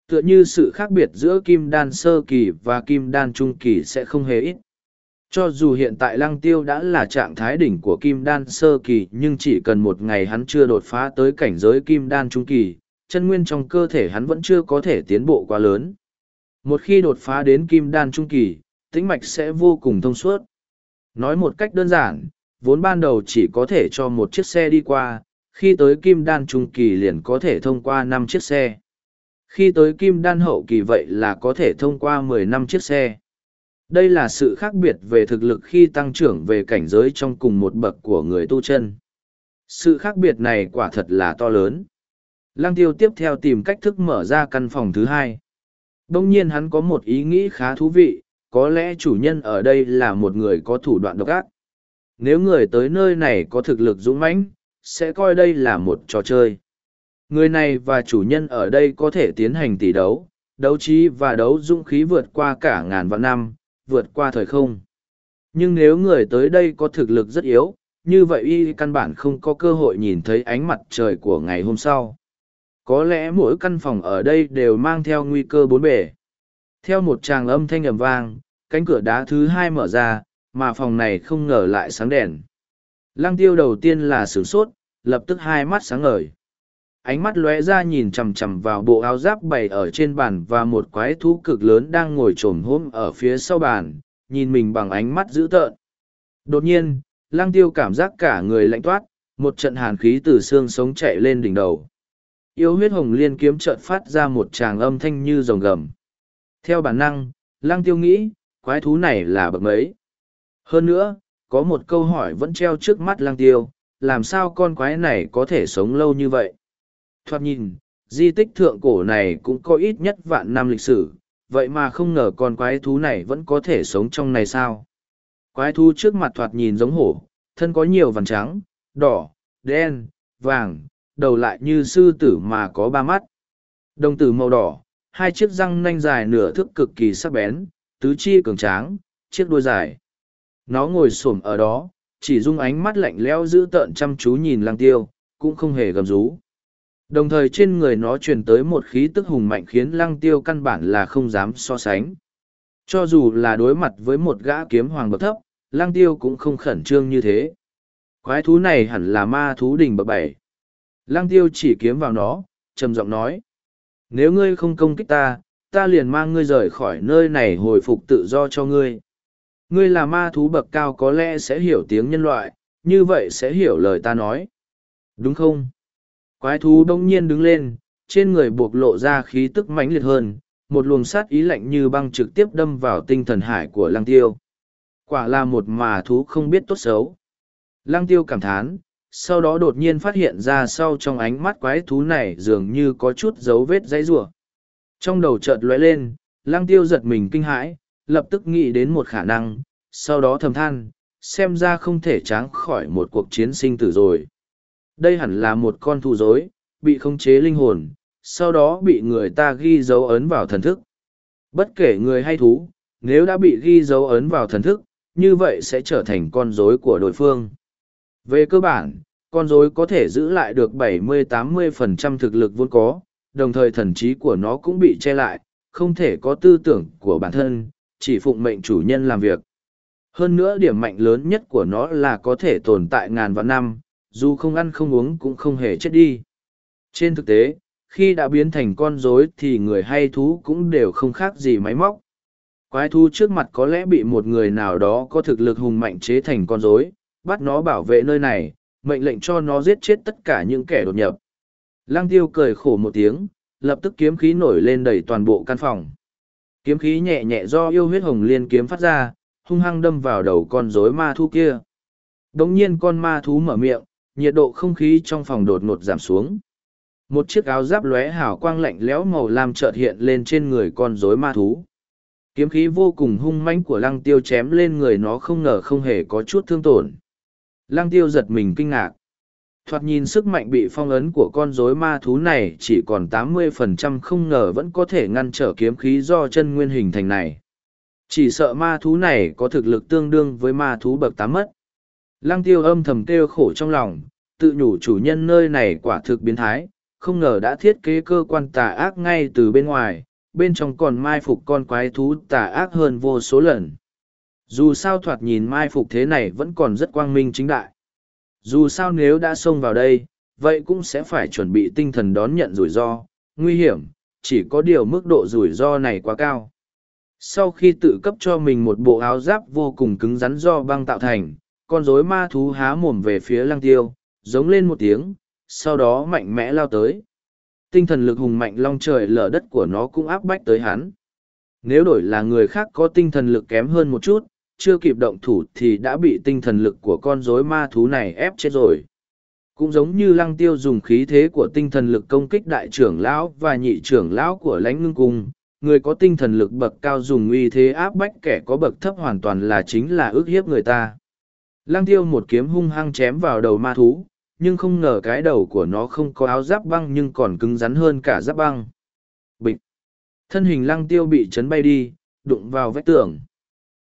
[SPEAKER 1] Tựa như sự khác biệt giữa kim đan sơ kỳ và kim đan trung kỳ sẽ không hề ít. Cho dù hiện tại lăng tiêu đã là trạng thái đỉnh của kim đan sơ kỳ nhưng chỉ cần một ngày hắn chưa đột phá tới cảnh giới kim đan trung kỳ, chân nguyên trong cơ thể hắn vẫn chưa có thể tiến bộ quá lớn. Một khi đột phá đến kim đan trung kỳ, tĩnh mạch sẽ vô cùng thông suốt. Nói một cách đơn giản, vốn ban đầu chỉ có thể cho một chiếc xe đi qua, khi tới kim đan trung kỳ liền có thể thông qua năm chiếc xe. Khi tới kim đan hậu kỳ vậy là có thể thông qua mười năm chiếc xe. Đây là sự khác biệt về thực lực khi tăng trưởng về cảnh giới trong cùng một bậc của người tu chân. Sự khác biệt này quả thật là to lớn. Lăng tiêu tiếp theo tìm cách thức mở ra căn phòng thứ hai. Đông nhiên hắn có một ý nghĩ khá thú vị, có lẽ chủ nhân ở đây là một người có thủ đoạn độc ác. Nếu người tới nơi này có thực lực dũng mãnh, sẽ coi đây là một trò chơi. Người này và chủ nhân ở đây có thể tiến hành tỷ đấu, đấu trí và đấu dũng khí vượt qua cả ngàn vạn năm, vượt qua thời không. Nhưng nếu người tới đây có thực lực rất yếu, như vậy y căn bản không có cơ hội nhìn thấy ánh mặt trời của ngày hôm sau. Có lẽ mỗi căn phòng ở đây đều mang theo nguy cơ bốn bể. Theo một tràng âm thanh ầm vang, cánh cửa đá thứ hai mở ra, mà phòng này không ngờ lại sáng đèn. Lăng tiêu đầu tiên là sửng sốt, lập tức hai mắt sáng ngời. Ánh mắt lóe ra nhìn chằm chằm vào bộ áo giáp bày ở trên bàn và một quái thú cực lớn đang ngồi trồm hôm ở phía sau bàn, nhìn mình bằng ánh mắt dữ tợn. Đột nhiên, lăng tiêu cảm giác cả người lạnh toát, một trận hàn khí từ xương sống chạy lên đỉnh đầu. Yêu huyết hồng liên kiếm chợt phát ra một tràng âm thanh như rồng gầm. Theo bản năng, lăng tiêu nghĩ, quái thú này là bậc mấy. Hơn nữa, có một câu hỏi vẫn treo trước mắt lăng tiêu, làm sao con quái này có thể sống lâu như vậy? Thoạt nhìn, di tích thượng cổ này cũng có ít nhất vạn năm lịch sử, vậy mà không ngờ con quái thú này vẫn có thể sống trong này sao? Quái thú trước mặt thoạt nhìn giống hổ, thân có nhiều vằn trắng, đỏ, đen, vàng, đầu lại như sư tử mà có ba mắt. Đồng tử màu đỏ, hai chiếc răng nanh dài nửa thước cực kỳ sắc bén, tứ chi cường tráng, chiếc đuôi dài. Nó ngồi xổm ở đó, chỉ dung ánh mắt lạnh lẽo giữ tợn chăm chú nhìn Lang tiêu, cũng không hề gầm rú. Đồng thời trên người nó truyền tới một khí tức hùng mạnh khiến lăng tiêu căn bản là không dám so sánh. Cho dù là đối mặt với một gã kiếm hoàng bậc thấp, lăng tiêu cũng không khẩn trương như thế. Quái thú này hẳn là ma thú đỉnh bậc bảy. Lăng tiêu chỉ kiếm vào nó, trầm giọng nói. Nếu ngươi không công kích ta, ta liền mang ngươi rời khỏi nơi này hồi phục tự do cho ngươi. Ngươi là ma thú bậc cao có lẽ sẽ hiểu tiếng nhân loại, như vậy sẽ hiểu lời ta nói. Đúng không? Quái thú đông nhiên đứng lên, trên người buộc lộ ra khí tức mãnh liệt hơn, một luồng sát ý lạnh như băng trực tiếp đâm vào tinh thần hải của lăng tiêu. Quả là một mà thú không biết tốt xấu. Lăng tiêu cảm thán, sau đó đột nhiên phát hiện ra sau trong ánh mắt quái thú này dường như có chút dấu vết dãy rủa Trong đầu chợt lóe lên, lăng tiêu giật mình kinh hãi, lập tức nghĩ đến một khả năng, sau đó thầm than, xem ra không thể tráng khỏi một cuộc chiến sinh tử rồi. Đây hẳn là một con thù dối, bị khống chế linh hồn, sau đó bị người ta ghi dấu ấn vào thần thức. Bất kể người hay thú, nếu đã bị ghi dấu ấn vào thần thức, như vậy sẽ trở thành con rối của đối phương. Về cơ bản, con rối có thể giữ lại được 70-80% thực lực vốn có, đồng thời thần trí của nó cũng bị che lại, không thể có tư tưởng của bản thân, chỉ phụng mệnh chủ nhân làm việc. Hơn nữa điểm mạnh lớn nhất của nó là có thể tồn tại ngàn vạn năm, dù không ăn không uống cũng không hề chết đi. Trên thực tế, khi đã biến thành con rối thì người hay thú cũng đều không khác gì máy móc. Quái thú trước mặt có lẽ bị một người nào đó có thực lực hùng mạnh chế thành con rối, bắt nó bảo vệ nơi này, mệnh lệnh cho nó giết chết tất cả những kẻ đột nhập. Lăng tiêu cười khổ một tiếng, lập tức kiếm khí nổi lên đầy toàn bộ căn phòng. Kiếm khí nhẹ nhẹ do yêu huyết hồng liên kiếm phát ra, hung hăng đâm vào đầu con rối ma thú kia. Đống nhiên con ma thú mở miệng, nhiệt độ không khí trong phòng đột ngột giảm xuống. Một chiếc áo giáp lóe hào quang lạnh lẽo màu lam chợt hiện lên trên người con rối ma thú. Kiếm khí vô cùng hung mãnh của lăng tiêu chém lên người nó không ngờ không hề có chút thương tổn. Lăng tiêu giật mình kinh ngạc. Thoạt nhìn sức mạnh bị phong ấn của con rối ma thú này chỉ còn 80% không ngờ vẫn có thể ngăn trở kiếm khí do chân nguyên hình thành này. Chỉ sợ ma thú này có thực lực tương đương với ma thú bậc tám mất. Lăng tiêu âm thầm kêu khổ trong lòng, tự nhủ chủ nhân nơi này quả thực biến thái, không ngờ đã thiết kế cơ quan tà ác ngay từ bên ngoài, bên trong còn mai phục con quái thú tà ác hơn vô số lần. Dù sao thoạt nhìn mai phục thế này vẫn còn rất quang minh chính đại. Dù sao nếu đã xông vào đây, vậy cũng sẽ phải chuẩn bị tinh thần đón nhận rủi ro, nguy hiểm, chỉ có điều mức độ rủi ro này quá cao. Sau khi tự cấp cho mình một bộ áo giáp vô cùng cứng rắn do băng tạo thành, con rối ma thú há mồm về phía lăng tiêu, giống lên một tiếng, sau đó mạnh mẽ lao tới. Tinh thần lực hùng mạnh long trời lở đất của nó cũng áp bách tới hắn. Nếu đổi là người khác có tinh thần lực kém hơn một chút, chưa kịp động thủ thì đã bị tinh thần lực của con rối ma thú này ép chết rồi. Cũng giống như lăng tiêu dùng khí thế của tinh thần lực công kích đại trưởng lão và nhị trưởng lão của lãnh ngưng cung, người có tinh thần lực bậc cao dùng uy thế áp bách kẻ có bậc thấp hoàn toàn là chính là ước hiếp người ta. Lăng tiêu một kiếm hung hăng chém vào đầu ma thú, nhưng không ngờ cái đầu của nó không có áo giáp băng nhưng còn cứng rắn hơn cả giáp băng. Bịch! Thân hình lăng tiêu bị chấn bay đi, đụng vào vách tường.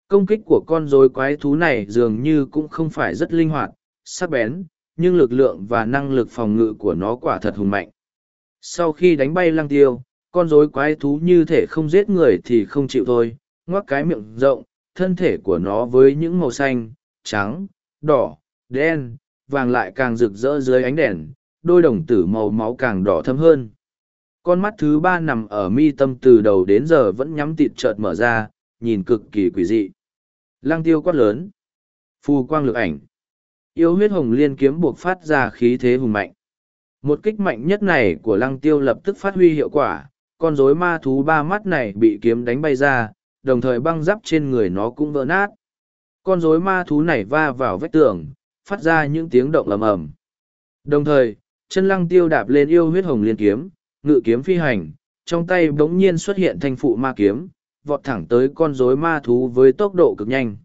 [SPEAKER 1] Công kích của con rối quái thú này dường như cũng không phải rất linh hoạt, sắc bén, nhưng lực lượng và năng lực phòng ngự của nó quả thật hùng mạnh. Sau khi đánh bay lăng tiêu, con rối quái thú như thể không giết người thì không chịu thôi, ngoác cái miệng rộng, thân thể của nó với những màu xanh, trắng, đỏ, đen, vàng lại càng rực rỡ dưới ánh đèn, đôi đồng tử màu máu càng đỏ thâm hơn. Con mắt thứ ba nằm ở mi tâm từ đầu đến giờ vẫn nhắm tịt chợt mở ra, nhìn cực kỳ quỷ dị. Lăng tiêu quát lớn. Phù quang lực ảnh. Yêu huyết hồng liên kiếm buộc phát ra khí thế hùng mạnh. Một kích mạnh nhất này của lăng tiêu lập tức phát huy hiệu quả, con rối ma thú ba mắt này bị kiếm đánh bay ra, đồng thời băng giáp trên người nó cũng vỡ nát. Con rối ma thú này va vào vách tường, phát ra những tiếng động ầm ầm. Đồng thời, chân lăng tiêu đạp lên yêu huyết hồng liên kiếm, ngự kiếm phi hành, trong tay bỗng nhiên xuất hiện thanh phụ ma kiếm, vọt thẳng tới con rối ma thú với tốc độ cực nhanh.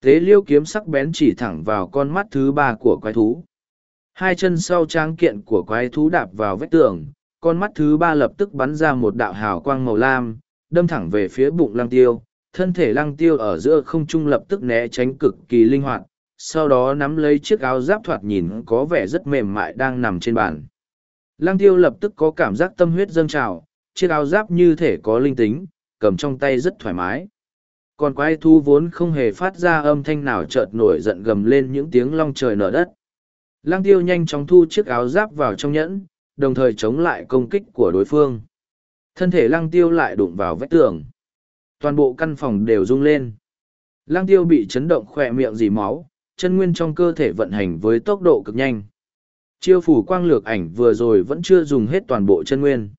[SPEAKER 1] Thế liêu kiếm sắc bén chỉ thẳng vào con mắt thứ ba của quái thú. Hai chân sau tráng kiện của quái thú đạp vào vách tường, con mắt thứ ba lập tức bắn ra một đạo hào quang màu lam, đâm thẳng về phía bụng lăng tiêu. Thân thể lăng tiêu ở giữa không trung lập tức né tránh cực kỳ linh hoạt, sau đó nắm lấy chiếc áo giáp thoạt nhìn có vẻ rất mềm mại đang nằm trên bàn. Lăng tiêu lập tức có cảm giác tâm huyết dâng trào, chiếc áo giáp như thể có linh tính, cầm trong tay rất thoải mái. Còn quái thú vốn không hề phát ra âm thanh nào chợt nổi giận gầm lên những tiếng long trời nở đất. Lăng tiêu nhanh chóng thu chiếc áo giáp vào trong nhẫn, đồng thời chống lại công kích của đối phương. Thân thể lăng tiêu lại đụng vào vách tường. Toàn bộ căn phòng đều rung lên. Lăng tiêu bị chấn động khỏe miệng dì máu, chân nguyên trong cơ thể vận hành với tốc độ cực nhanh. Chiêu phủ quang lược ảnh vừa rồi vẫn chưa dùng hết toàn bộ chân nguyên.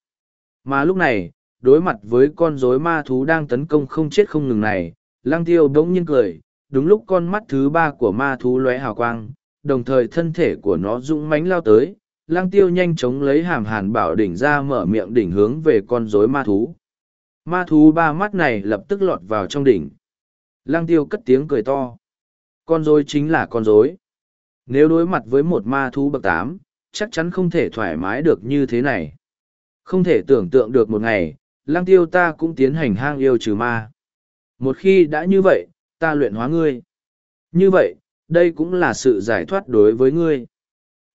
[SPEAKER 1] Mà lúc này, đối mặt với con rối ma thú đang tấn công không chết không ngừng này, lăng tiêu đống nhiên cười, đúng lúc con mắt thứ ba của ma thú lóe hào quang, đồng thời thân thể của nó dũng mãnh lao tới, lăng tiêu nhanh chóng lấy hàm hàn bảo đỉnh ra mở miệng đỉnh hướng về con rối ma thú. Ma thú ba mắt này lập tức lọt vào trong đỉnh. Lăng tiêu cất tiếng cười to. Con rối chính là con rối. Nếu đối mặt với một ma thú bậc tám, chắc chắn không thể thoải mái được như thế này. Không thể tưởng tượng được một ngày, lăng tiêu ta cũng tiến hành hang yêu trừ ma. Một khi đã như vậy, ta luyện hóa ngươi. Như vậy, đây cũng là sự giải thoát đối với ngươi.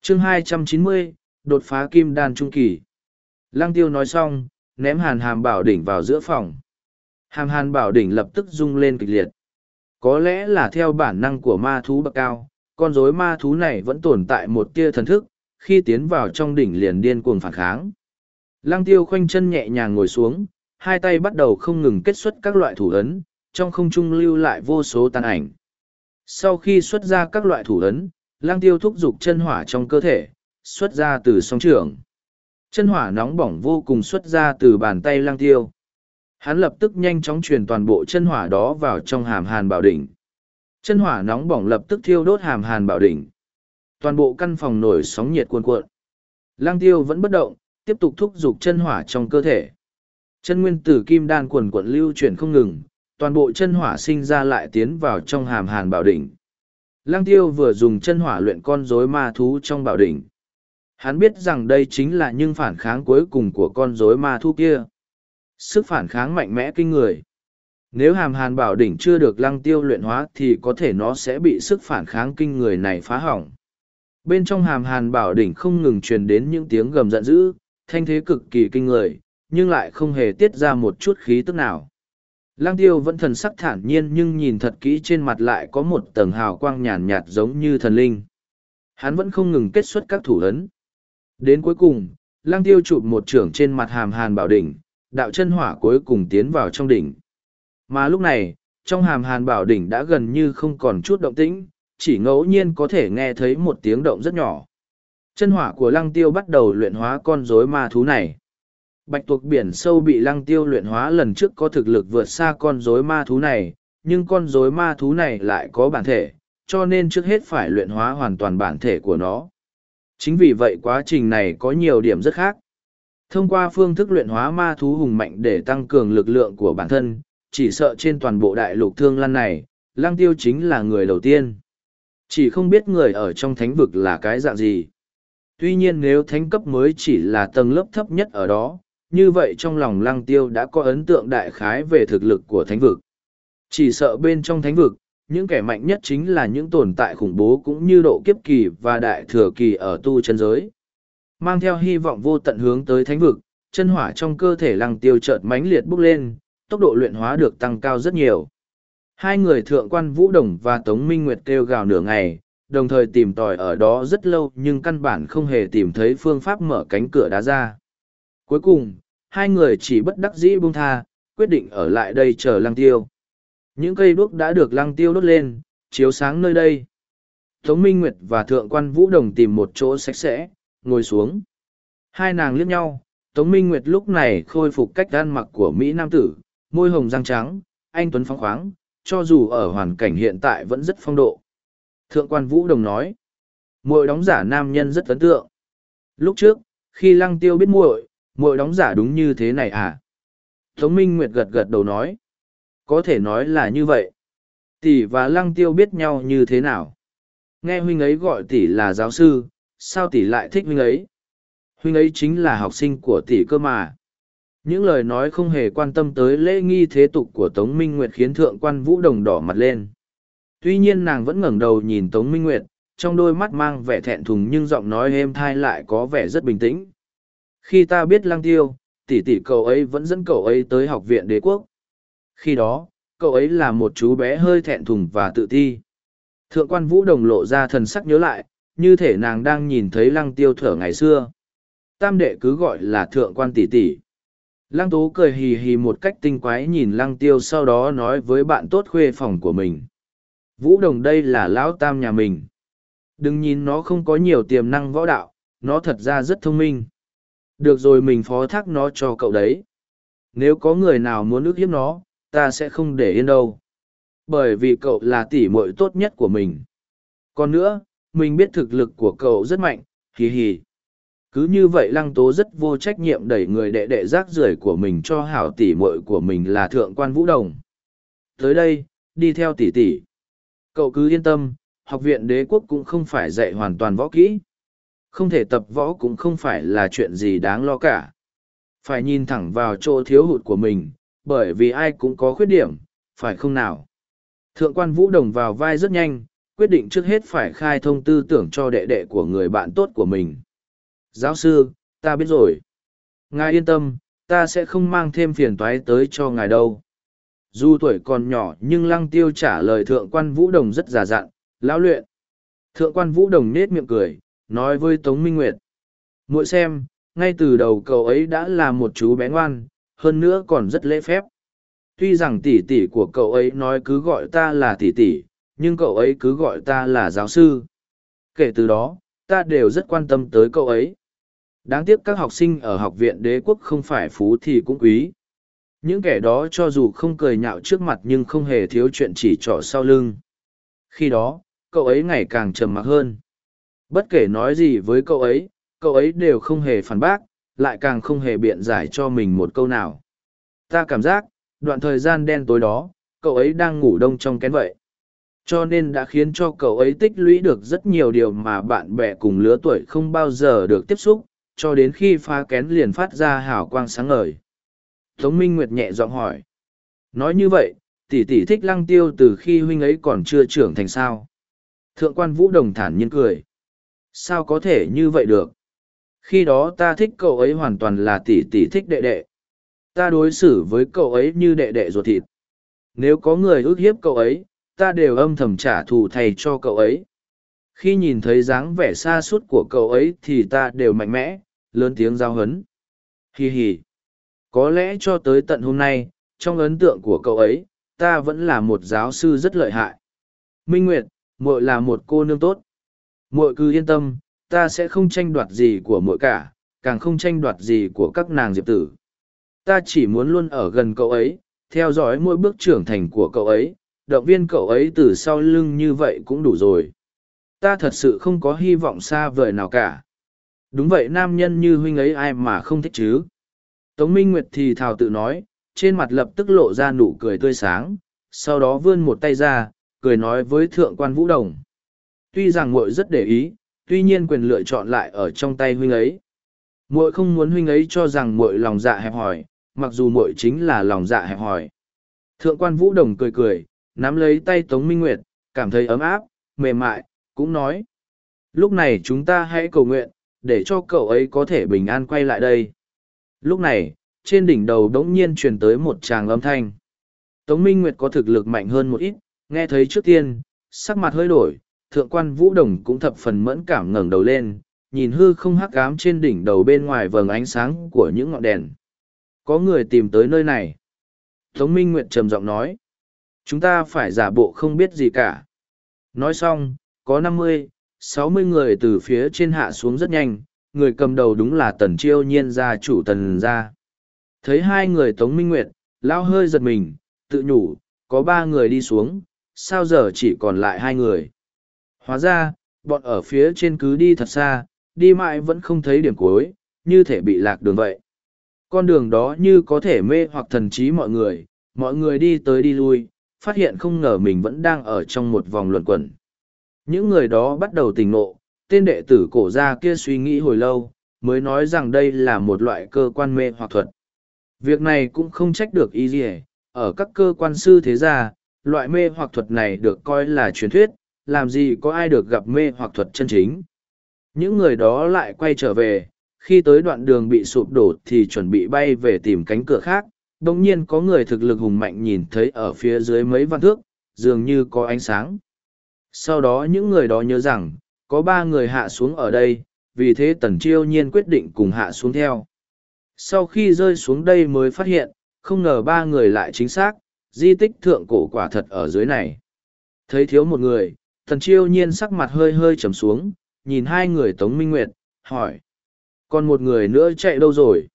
[SPEAKER 1] chương 290, đột phá kim đan trung kỳ. Lăng tiêu nói xong, ném hàn hàm bảo đỉnh vào giữa phòng. Hàm hàn bảo đỉnh lập tức rung lên kịch liệt. Có lẽ là theo bản năng của ma thú bậc cao, con rối ma thú này vẫn tồn tại một tia thần thức, khi tiến vào trong đỉnh liền điên cuồng phản kháng. Lăng tiêu khoanh chân nhẹ nhàng ngồi xuống, hai tay bắt đầu không ngừng kết xuất các loại thủ ấn, trong không trung lưu lại vô số tàn ảnh. Sau khi xuất ra các loại thủ ấn, lăng tiêu thúc dục chân hỏa trong cơ thể, xuất ra từ song trường. Chân hỏa nóng bỏng vô cùng xuất ra từ bàn tay Lang tiêu. Hắn lập tức nhanh chóng truyền toàn bộ chân hỏa đó vào trong hàm hàn bảo đỉnh. Chân hỏa nóng bỏng lập tức thiêu đốt hàm hàn bảo đỉnh. Toàn bộ căn phòng nổi sóng nhiệt cuồn cuộn. Lang tiêu vẫn bất động, tiếp tục thúc giục chân hỏa trong cơ thể. Chân nguyên tử kim đan quần quận lưu chuyển không ngừng, toàn bộ chân hỏa sinh ra lại tiến vào trong hàm hàn bảo đỉnh. Lăng tiêu vừa dùng chân hỏa luyện con rối ma thú trong bảo đỉnh. Hắn biết rằng đây chính là những phản kháng cuối cùng của con rối ma thu kia. Sức phản kháng mạnh mẽ kinh người. Nếu hàm hàn bảo đỉnh chưa được lăng tiêu luyện hóa thì có thể nó sẽ bị sức phản kháng kinh người này phá hỏng. Bên trong hàm hàn bảo đỉnh không ngừng truyền đến những tiếng gầm giận dữ, thanh thế cực kỳ kinh người, nhưng lại không hề tiết ra một chút khí tức nào. Lăng tiêu vẫn thần sắc thản nhiên nhưng nhìn thật kỹ trên mặt lại có một tầng hào quang nhàn nhạt giống như thần linh. Hắn vẫn không ngừng kết xuất các thủ ấn. Đến cuối cùng, lăng tiêu chụp một trưởng trên mặt hàm hàn bảo đỉnh, đạo chân hỏa cuối cùng tiến vào trong đỉnh. Mà lúc này, trong hàm hàn bảo đỉnh đã gần như không còn chút động tĩnh, chỉ ngẫu nhiên có thể nghe thấy một tiếng động rất nhỏ. Chân hỏa của lăng tiêu bắt đầu luyện hóa con rối ma thú này. Bạch tuộc biển sâu bị lăng tiêu luyện hóa lần trước có thực lực vượt xa con rối ma thú này, nhưng con rối ma thú này lại có bản thể, cho nên trước hết phải luyện hóa hoàn toàn bản thể của nó. Chính vì vậy quá trình này có nhiều điểm rất khác. Thông qua phương thức luyện hóa ma thú hùng mạnh để tăng cường lực lượng của bản thân, chỉ sợ trên toàn bộ đại lục thương lan này, lang tiêu chính là người đầu tiên. Chỉ không biết người ở trong thánh vực là cái dạng gì. Tuy nhiên nếu thánh cấp mới chỉ là tầng lớp thấp nhất ở đó, như vậy trong lòng lăng tiêu đã có ấn tượng đại khái về thực lực của thánh vực. Chỉ sợ bên trong thánh vực, những kẻ mạnh nhất chính là những tồn tại khủng bố cũng như độ kiếp kỳ và đại thừa kỳ ở tu chân giới. Mang theo hy vọng vô tận hướng tới thánh vực, chân hỏa trong cơ thể lăng tiêu chợt mãnh liệt bốc lên, tốc độ luyện hóa được tăng cao rất nhiều. Hai người thượng quan Vũ Đồng và Tống Minh Nguyệt kêu gào nửa ngày, đồng thời tìm tòi ở đó rất lâu nhưng căn bản không hề tìm thấy phương pháp mở cánh cửa đá ra. Cuối cùng, hai người chỉ bất đắc dĩ buông tha, quyết định ở lại đây chờ lăng tiêu. Những cây đuốc đã được lăng tiêu đốt lên, chiếu sáng nơi đây. Tống Minh Nguyệt và Thượng quan Vũ Đồng tìm một chỗ sạch sẽ, ngồi xuống. Hai nàng liếc nhau, Tống Minh Nguyệt lúc này khôi phục cách ăn mặc của Mỹ Nam Tử, môi hồng răng trắng, anh Tuấn phóng khoáng, cho dù ở hoàn cảnh hiện tại vẫn rất phong độ. Thượng quan Vũ Đồng nói, muội đóng giả nam nhân rất ấn tượng. Lúc trước, khi lăng tiêu biết muội, muội đóng giả đúng như thế này à? Tống Minh Nguyệt gật gật đầu nói, có thể nói là như vậy. Tỷ và lăng tiêu biết nhau như thế nào? Nghe huynh ấy gọi tỷ là giáo sư, sao tỷ lại thích huynh ấy? Huynh ấy chính là học sinh của tỷ cơ mà. Những lời nói không hề quan tâm tới lễ nghi thế tục của Tống Minh Nguyệt khiến thượng quan vũ đồng đỏ mặt lên. Tuy nhiên nàng vẫn ngẩng đầu nhìn Tống Minh Nguyệt, trong đôi mắt mang vẻ thẹn thùng nhưng giọng nói êm thai lại có vẻ rất bình tĩnh. Khi ta biết lăng tiêu, tỷ tỷ cậu ấy vẫn dẫn cậu ấy tới học viện đế quốc. Khi đó, cậu ấy là một chú bé hơi thẹn thùng và tự ti. Thượng quan vũ đồng lộ ra thần sắc nhớ lại, như thể nàng đang nhìn thấy lăng tiêu thở ngày xưa. Tam đệ cứ gọi là thượng quan tỷ tỷ. Lăng tố cười hì hì một cách tinh quái nhìn lăng tiêu sau đó nói với bạn tốt khuê phòng của mình. Vũ đồng đây là lão tam nhà mình. Đừng nhìn nó không có nhiều tiềm năng võ đạo, nó thật ra rất thông minh. Được rồi mình phó thác nó cho cậu đấy. Nếu có người nào muốn ước hiếp nó, ta sẽ không để yên đâu. Bởi vì cậu là tỷ muội tốt nhất của mình. Còn nữa, mình biết thực lực của cậu rất mạnh, hì hì. Cứ như vậy lăng tố rất vô trách nhiệm đẩy người đệ đệ rác rưởi của mình cho hảo tỷ muội của mình là thượng quan vũ đồng. Tới đây, đi theo tỷ tỷ. Cậu cứ yên tâm, học viện đế quốc cũng không phải dạy hoàn toàn võ kỹ. Không thể tập võ cũng không phải là chuyện gì đáng lo cả. Phải nhìn thẳng vào chỗ thiếu hụt của mình, bởi vì ai cũng có khuyết điểm, phải không nào? Thượng quan Vũ Đồng vào vai rất nhanh, quyết định trước hết phải khai thông tư tưởng cho đệ đệ của người bạn tốt của mình. Giáo sư, ta biết rồi. Ngài yên tâm, ta sẽ không mang thêm phiền toái tới cho ngài đâu. Dù tuổi còn nhỏ nhưng lăng tiêu trả lời thượng quan Vũ Đồng rất giả dặn, lão luyện. Thượng quan Vũ Đồng nết miệng cười, nói với Tống Minh Nguyệt. Muội xem, ngay từ đầu cậu ấy đã là một chú bé ngoan, hơn nữa còn rất lễ phép. Tuy rằng tỷ tỷ của cậu ấy nói cứ gọi ta là tỷ tỷ, nhưng cậu ấy cứ gọi ta là giáo sư. Kể từ đó, ta đều rất quan tâm tới cậu ấy. Đáng tiếc các học sinh ở học viện đế quốc không phải phú thì cũng quý. Những kẻ đó cho dù không cười nhạo trước mặt nhưng không hề thiếu chuyện chỉ trỏ sau lưng. Khi đó, cậu ấy ngày càng trầm mặc hơn. Bất kể nói gì với cậu ấy, cậu ấy đều không hề phản bác, lại càng không hề biện giải cho mình một câu nào. Ta cảm giác, đoạn thời gian đen tối đó, cậu ấy đang ngủ đông trong kén vậy. Cho nên đã khiến cho cậu ấy tích lũy được rất nhiều điều mà bạn bè cùng lứa tuổi không bao giờ được tiếp xúc, cho đến khi phá kén liền phát ra hào quang sáng ngời. Tống Minh Nguyệt nhẹ giọng hỏi. Nói như vậy, tỷ tỷ thích lăng tiêu từ khi huynh ấy còn chưa trưởng thành sao. Thượng quan Vũ Đồng thản nhiên cười. Sao có thể như vậy được? Khi đó ta thích cậu ấy hoàn toàn là tỷ tỷ thích đệ đệ. Ta đối xử với cậu ấy như đệ đệ ruột thịt. Nếu có người ước hiếp cậu ấy, ta đều âm thầm trả thù thầy cho cậu ấy. Khi nhìn thấy dáng vẻ xa suốt của cậu ấy thì ta đều mạnh mẽ, lớn tiếng giao hấn. hì hì. Có lẽ cho tới tận hôm nay, trong ấn tượng của cậu ấy, ta vẫn là một giáo sư rất lợi hại. Minh Nguyệt, muội là một cô nương tốt. Muội cứ yên tâm, ta sẽ không tranh đoạt gì của muội cả, càng không tranh đoạt gì của các nàng diệp tử. Ta chỉ muốn luôn ở gần cậu ấy, theo dõi mỗi bước trưởng thành của cậu ấy, động viên cậu ấy từ sau lưng như vậy cũng đủ rồi. Ta thật sự không có hy vọng xa vời nào cả. Đúng vậy nam nhân như huynh ấy ai mà không thích chứ. Tống Minh Nguyệt thì thào tự nói, trên mặt lập tức lộ ra nụ cười tươi sáng, sau đó vươn một tay ra, cười nói với thượng quan vũ đồng. Tuy rằng muội rất để ý, tuy nhiên quyền lựa chọn lại ở trong tay huynh ấy. Muội không muốn huynh ấy cho rằng muội lòng dạ hẹp hòi, mặc dù muội chính là lòng dạ hẹp hòi. Thượng quan vũ đồng cười cười, nắm lấy tay Tống Minh Nguyệt, cảm thấy ấm áp, mềm mại, cũng nói. Lúc này chúng ta hãy cầu nguyện, để cho cậu ấy có thể bình an quay lại đây. Lúc này, trên đỉnh đầu đống nhiên truyền tới một tràng âm thanh. Tống Minh Nguyệt có thực lực mạnh hơn một ít, nghe thấy trước tiên, sắc mặt hơi đổi, thượng quan vũ đồng cũng thập phần mẫn cảm ngẩng đầu lên, nhìn hư không hắc ám trên đỉnh đầu bên ngoài vầng ánh sáng của những ngọn đèn. Có người tìm tới nơi này. Tống Minh Nguyệt trầm giọng nói. Chúng ta phải giả bộ không biết gì cả. Nói xong, có năm mươi, sáu mươi người từ phía trên hạ xuống rất nhanh, người cầm đầu đúng là tần chiêu nhiên gia chủ tần gia. Thấy hai người Tống Minh Nguyệt, lão hơi giật mình, tự nhủ, có ba người đi xuống, sao giờ chỉ còn lại hai người. Hóa ra, bọn ở phía trên cứ đi thật xa, đi mãi vẫn không thấy điểm cuối, như thể bị lạc đường vậy. Con đường đó như có thể mê hoặc thần trí mọi người, mọi người đi tới đi lui, phát hiện không ngờ mình vẫn đang ở trong một vòng luẩn quẩn. Những người đó bắt đầu tỉnh ngộ, tên đệ tử cổ gia kia suy nghĩ hồi lâu, mới nói rằng đây là một loại cơ quan mê hoặc thuật. Việc này cũng không trách được y gì ở các cơ quan sư thế gia, loại mê hoặc thuật này được coi là truyền thuyết, làm gì có ai được gặp mê hoặc thuật chân chính. Những người đó lại quay trở về, khi tới đoạn đường bị sụp đổ thì chuẩn bị bay về tìm cánh cửa khác, đồng nhiên có người thực lực hùng mạnh nhìn thấy ở phía dưới mấy văn thước, dường như có ánh sáng. Sau đó những người đó nhớ rằng, có ba người hạ xuống ở đây, vì thế tần chiêu nhiên quyết định cùng hạ xuống theo. Sau khi rơi xuống đây mới phát hiện, không ngờ ba người lại chính xác, di tích thượng cổ quả thật ở dưới này. Thấy thiếu một người, thần chiêu nhiên sắc mặt hơi hơi trầm xuống, nhìn hai người Tống Minh Nguyệt, hỏi. Còn một người nữa chạy đâu rồi?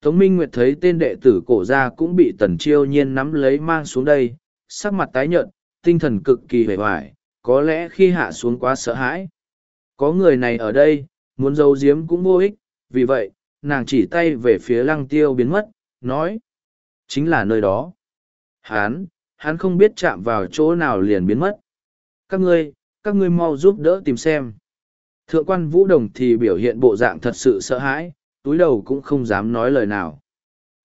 [SPEAKER 1] Tống Minh Nguyệt thấy tên đệ tử cổ ra cũng bị tần chiêu nhiên nắm lấy mang xuống đây, sắc mặt tái nhợt, tinh thần cực kỳ hề hoài, có lẽ khi hạ xuống quá sợ hãi. Có người này ở đây, muốn giấu giếm cũng vô ích, vì vậy, nàng chỉ tay về phía lăng tiêu biến mất, nói. Chính là nơi đó. Hán, hắn không biết chạm vào chỗ nào liền biến mất. Các ngươi, các ngươi mau giúp đỡ tìm xem. Thượng quan Vũ Đồng thì biểu hiện bộ dạng thật sự sợ hãi, túi đầu cũng không dám nói lời nào.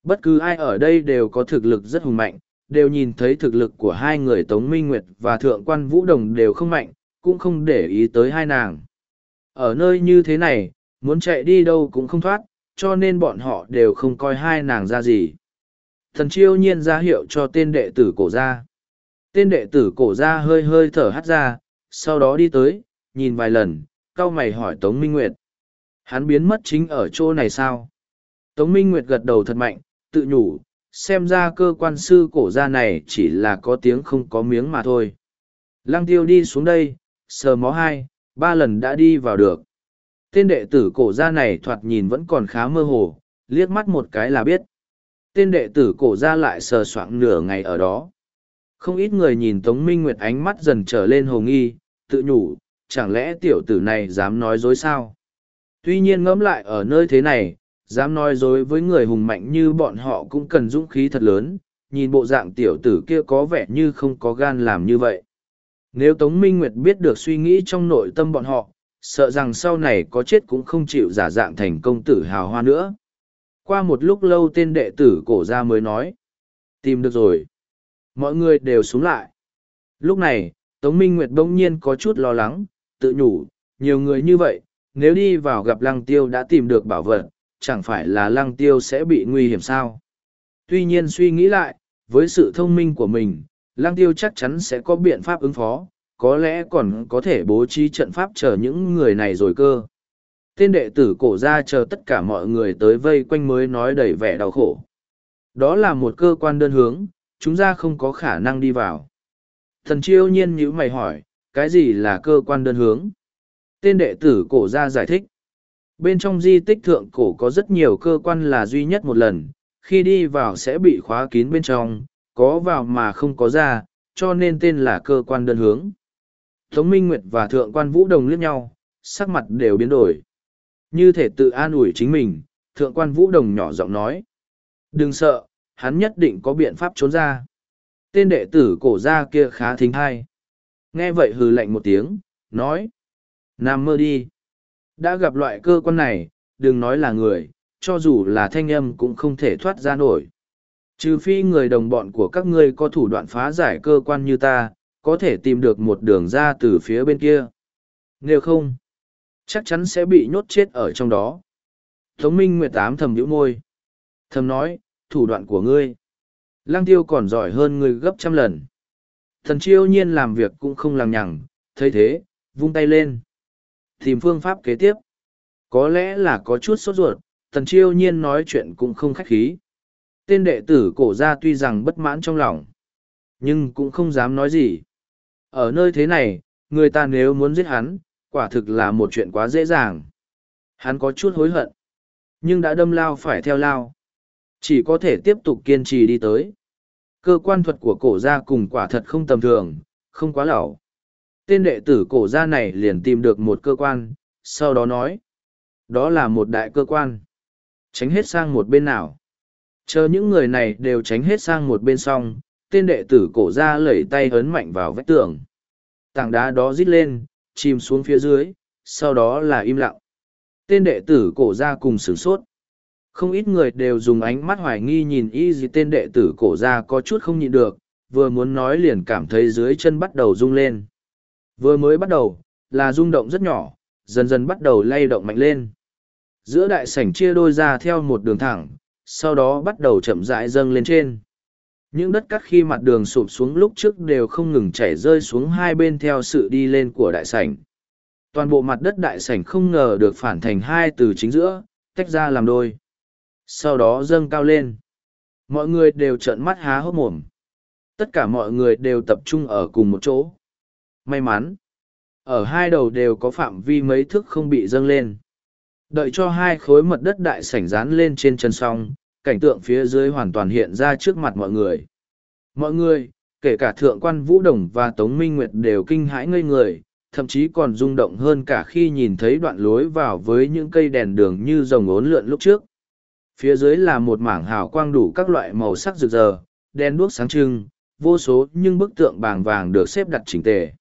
[SPEAKER 1] Bất cứ ai ở đây đều có thực lực rất hùng mạnh, đều nhìn thấy thực lực của hai người Tống Minh Nguyệt và Thượng quan Vũ Đồng đều không mạnh, cũng không để ý tới hai nàng. Ở nơi như thế này, muốn chạy đi đâu cũng không thoát, cho nên bọn họ đều không coi hai nàng ra gì. Thần chiêu nhiên ra hiệu cho tên đệ tử cổ ra. Tên đệ tử cổ ra hơi hơi thở hắt ra, sau đó đi tới, nhìn vài lần, cau mày hỏi Tống Minh Nguyệt. Hắn biến mất chính ở chỗ này sao? Tống Minh Nguyệt gật đầu thật mạnh, tự nhủ, xem ra cơ quan sư cổ ra này chỉ là có tiếng không có miếng mà thôi. Lăng tiêu đi xuống đây, sờ mó hai, ba lần đã đi vào được. Tên đệ tử cổ ra này thoạt nhìn vẫn còn khá mơ hồ, liếc mắt một cái là biết. Tên đệ tử cổ ra lại sờ soạng nửa ngày ở đó. Không ít người nhìn Tống Minh Nguyệt ánh mắt dần trở lên hồ nghi, tự nhủ, chẳng lẽ tiểu tử này dám nói dối sao? Tuy nhiên ngẫm lại ở nơi thế này, dám nói dối với người hùng mạnh như bọn họ cũng cần dũng khí thật lớn, nhìn bộ dạng tiểu tử kia có vẻ như không có gan làm như vậy. Nếu Tống Minh Nguyệt biết được suy nghĩ trong nội tâm bọn họ, sợ rằng sau này có chết cũng không chịu giả dạng thành công tử hào hoa nữa. Qua một lúc lâu tên đệ tử cổ ra mới nói. Tìm được rồi. Mọi người đều xuống lại. Lúc này, Tống Minh Nguyệt bỗng nhiên có chút lo lắng, tự nhủ, nhiều người như vậy, nếu đi vào gặp lăng tiêu đã tìm được bảo vật, chẳng phải là lăng tiêu sẽ bị nguy hiểm sao. Tuy nhiên suy nghĩ lại, với sự thông minh của mình, lăng tiêu chắc chắn sẽ có biện pháp ứng phó, có lẽ còn có thể bố trí trận pháp chờ những người này rồi cơ. Tên đệ tử cổ ra chờ tất cả mọi người tới vây quanh mới nói đầy vẻ đau khổ. Đó là một cơ quan đơn hướng, chúng ta không có khả năng đi vào. Thần chiêu nhiên nhữ mày hỏi, cái gì là cơ quan đơn hướng? Tên đệ tử cổ ra giải thích. Bên trong di tích thượng cổ có rất nhiều cơ quan là duy nhất một lần, khi đi vào sẽ bị khóa kín bên trong, có vào mà không có ra, cho nên tên là cơ quan đơn hướng. Tống Minh Nguyệt và Thượng quan Vũ Đồng liếc nhau, sắc mặt đều biến đổi. Như thể tự an ủi chính mình, Thượng quan Vũ Đồng nhỏ giọng nói. Đừng sợ, hắn nhất định có biện pháp trốn ra. Tên đệ tử cổ ra kia khá thính hay. Nghe vậy hừ lạnh một tiếng, nói. Nam mơ đi. Đã gặp loại cơ quan này, đừng nói là người, cho dù là thanh âm cũng không thể thoát ra nổi. Trừ phi người đồng bọn của các ngươi có thủ đoạn phá giải cơ quan như ta, có thể tìm được một đường ra từ phía bên kia. Nếu không, chắc chắn sẽ bị nhốt chết ở trong đó. Tống Minh Nguyệt Tám thầm nhíu môi. Thầm nói, thủ đoạn của ngươi. Lăng tiêu còn giỏi hơn ngươi gấp trăm lần. Thần chiêu nhiên làm việc cũng không lằng nhằng, thấy thế, vung tay lên. Tìm phương pháp kế tiếp. Có lẽ là có chút sốt ruột, thần chiêu nhiên nói chuyện cũng không khách khí. Tên đệ tử cổ ra tuy rằng bất mãn trong lòng, nhưng cũng không dám nói gì. Ở nơi thế này, người ta nếu muốn giết hắn, quả thực là một chuyện quá dễ dàng. Hắn có chút hối hận, nhưng đã đâm lao phải theo lao. Chỉ có thể tiếp tục kiên trì đi tới. Cơ quan thuật của cổ gia cùng quả thật không tầm thường, không quá lảo Tên đệ tử cổ gia này liền tìm được một cơ quan, sau đó nói. Đó là một đại cơ quan. Tránh hết sang một bên nào. Chờ những người này đều tránh hết sang một bên xong, tên đệ tử cổ ra lẩy tay ấn mạnh vào vách tường. Tảng đá đó rít lên, chìm xuống phía dưới, sau đó là im lặng. Tên đệ tử cổ ra cùng sửng sốt. Không ít người đều dùng ánh mắt hoài nghi nhìn y gì tên đệ tử cổ ra có chút không nhịn được, vừa muốn nói liền cảm thấy dưới chân bắt đầu rung lên. Vừa mới bắt đầu, là rung động rất nhỏ, dần dần bắt đầu lay động mạnh lên. Giữa đại sảnh chia đôi ra theo một đường thẳng, sau đó bắt đầu chậm rãi dâng lên trên. Những đất cắt khi mặt đường sụp xuống lúc trước đều không ngừng chảy rơi xuống hai bên theo sự đi lên của đại sảnh. Toàn bộ mặt đất đại sảnh không ngờ được phản thành hai từ chính giữa, tách ra làm đôi. Sau đó dâng cao lên. Mọi người đều trợn mắt há hốc mồm. Tất cả mọi người đều tập trung ở cùng một chỗ. May mắn. Ở hai đầu đều có phạm vi mấy thước không bị dâng lên. Đợi cho hai khối mật đất đại sảnh dán lên trên chân song, cảnh tượng phía dưới hoàn toàn hiện ra trước mặt mọi người. Mọi người, kể cả thượng quan Vũ Đồng và Tống Minh Nguyệt đều kinh hãi ngây người, thậm chí còn rung động hơn cả khi nhìn thấy đoạn lối vào với những cây đèn đường như rồng ốn lượn lúc trước. Phía dưới là một mảng hào quang đủ các loại màu sắc rực rỡ, đen đuốc sáng trưng, vô số nhưng bức tượng bàng vàng được xếp đặt chỉnh tề.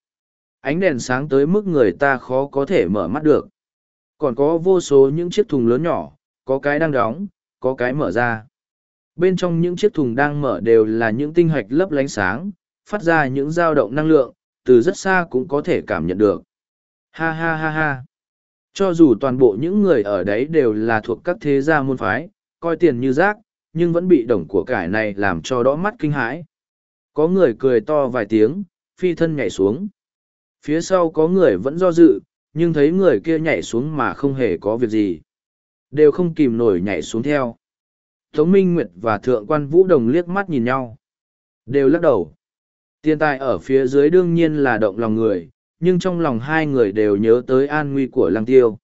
[SPEAKER 1] Ánh đèn sáng tới mức người ta khó có thể mở mắt được. Còn có vô số những chiếc thùng lớn nhỏ, có cái đang đóng, có cái mở ra. Bên trong những chiếc thùng đang mở đều là những tinh hạch lấp lánh sáng, phát ra những dao động năng lượng, từ rất xa cũng có thể cảm nhận được. Ha ha ha ha. Cho dù toàn bộ những người ở đấy đều là thuộc các thế gia môn phái, coi tiền như rác, nhưng vẫn bị đồng của cải này làm cho đỏ mắt kinh hãi. Có người cười to vài tiếng, phi thân nhảy xuống. Phía sau có người vẫn do dự, nhưng thấy người kia nhảy xuống mà không hề có việc gì. Đều không kìm nổi nhảy xuống theo. Tống Minh Nguyệt và Thượng quan Vũ Đồng liếc mắt nhìn nhau. Đều lắc đầu. Tiền tài ở phía dưới đương nhiên là động lòng người, nhưng trong lòng hai người đều nhớ tới an nguy của lăng tiêu.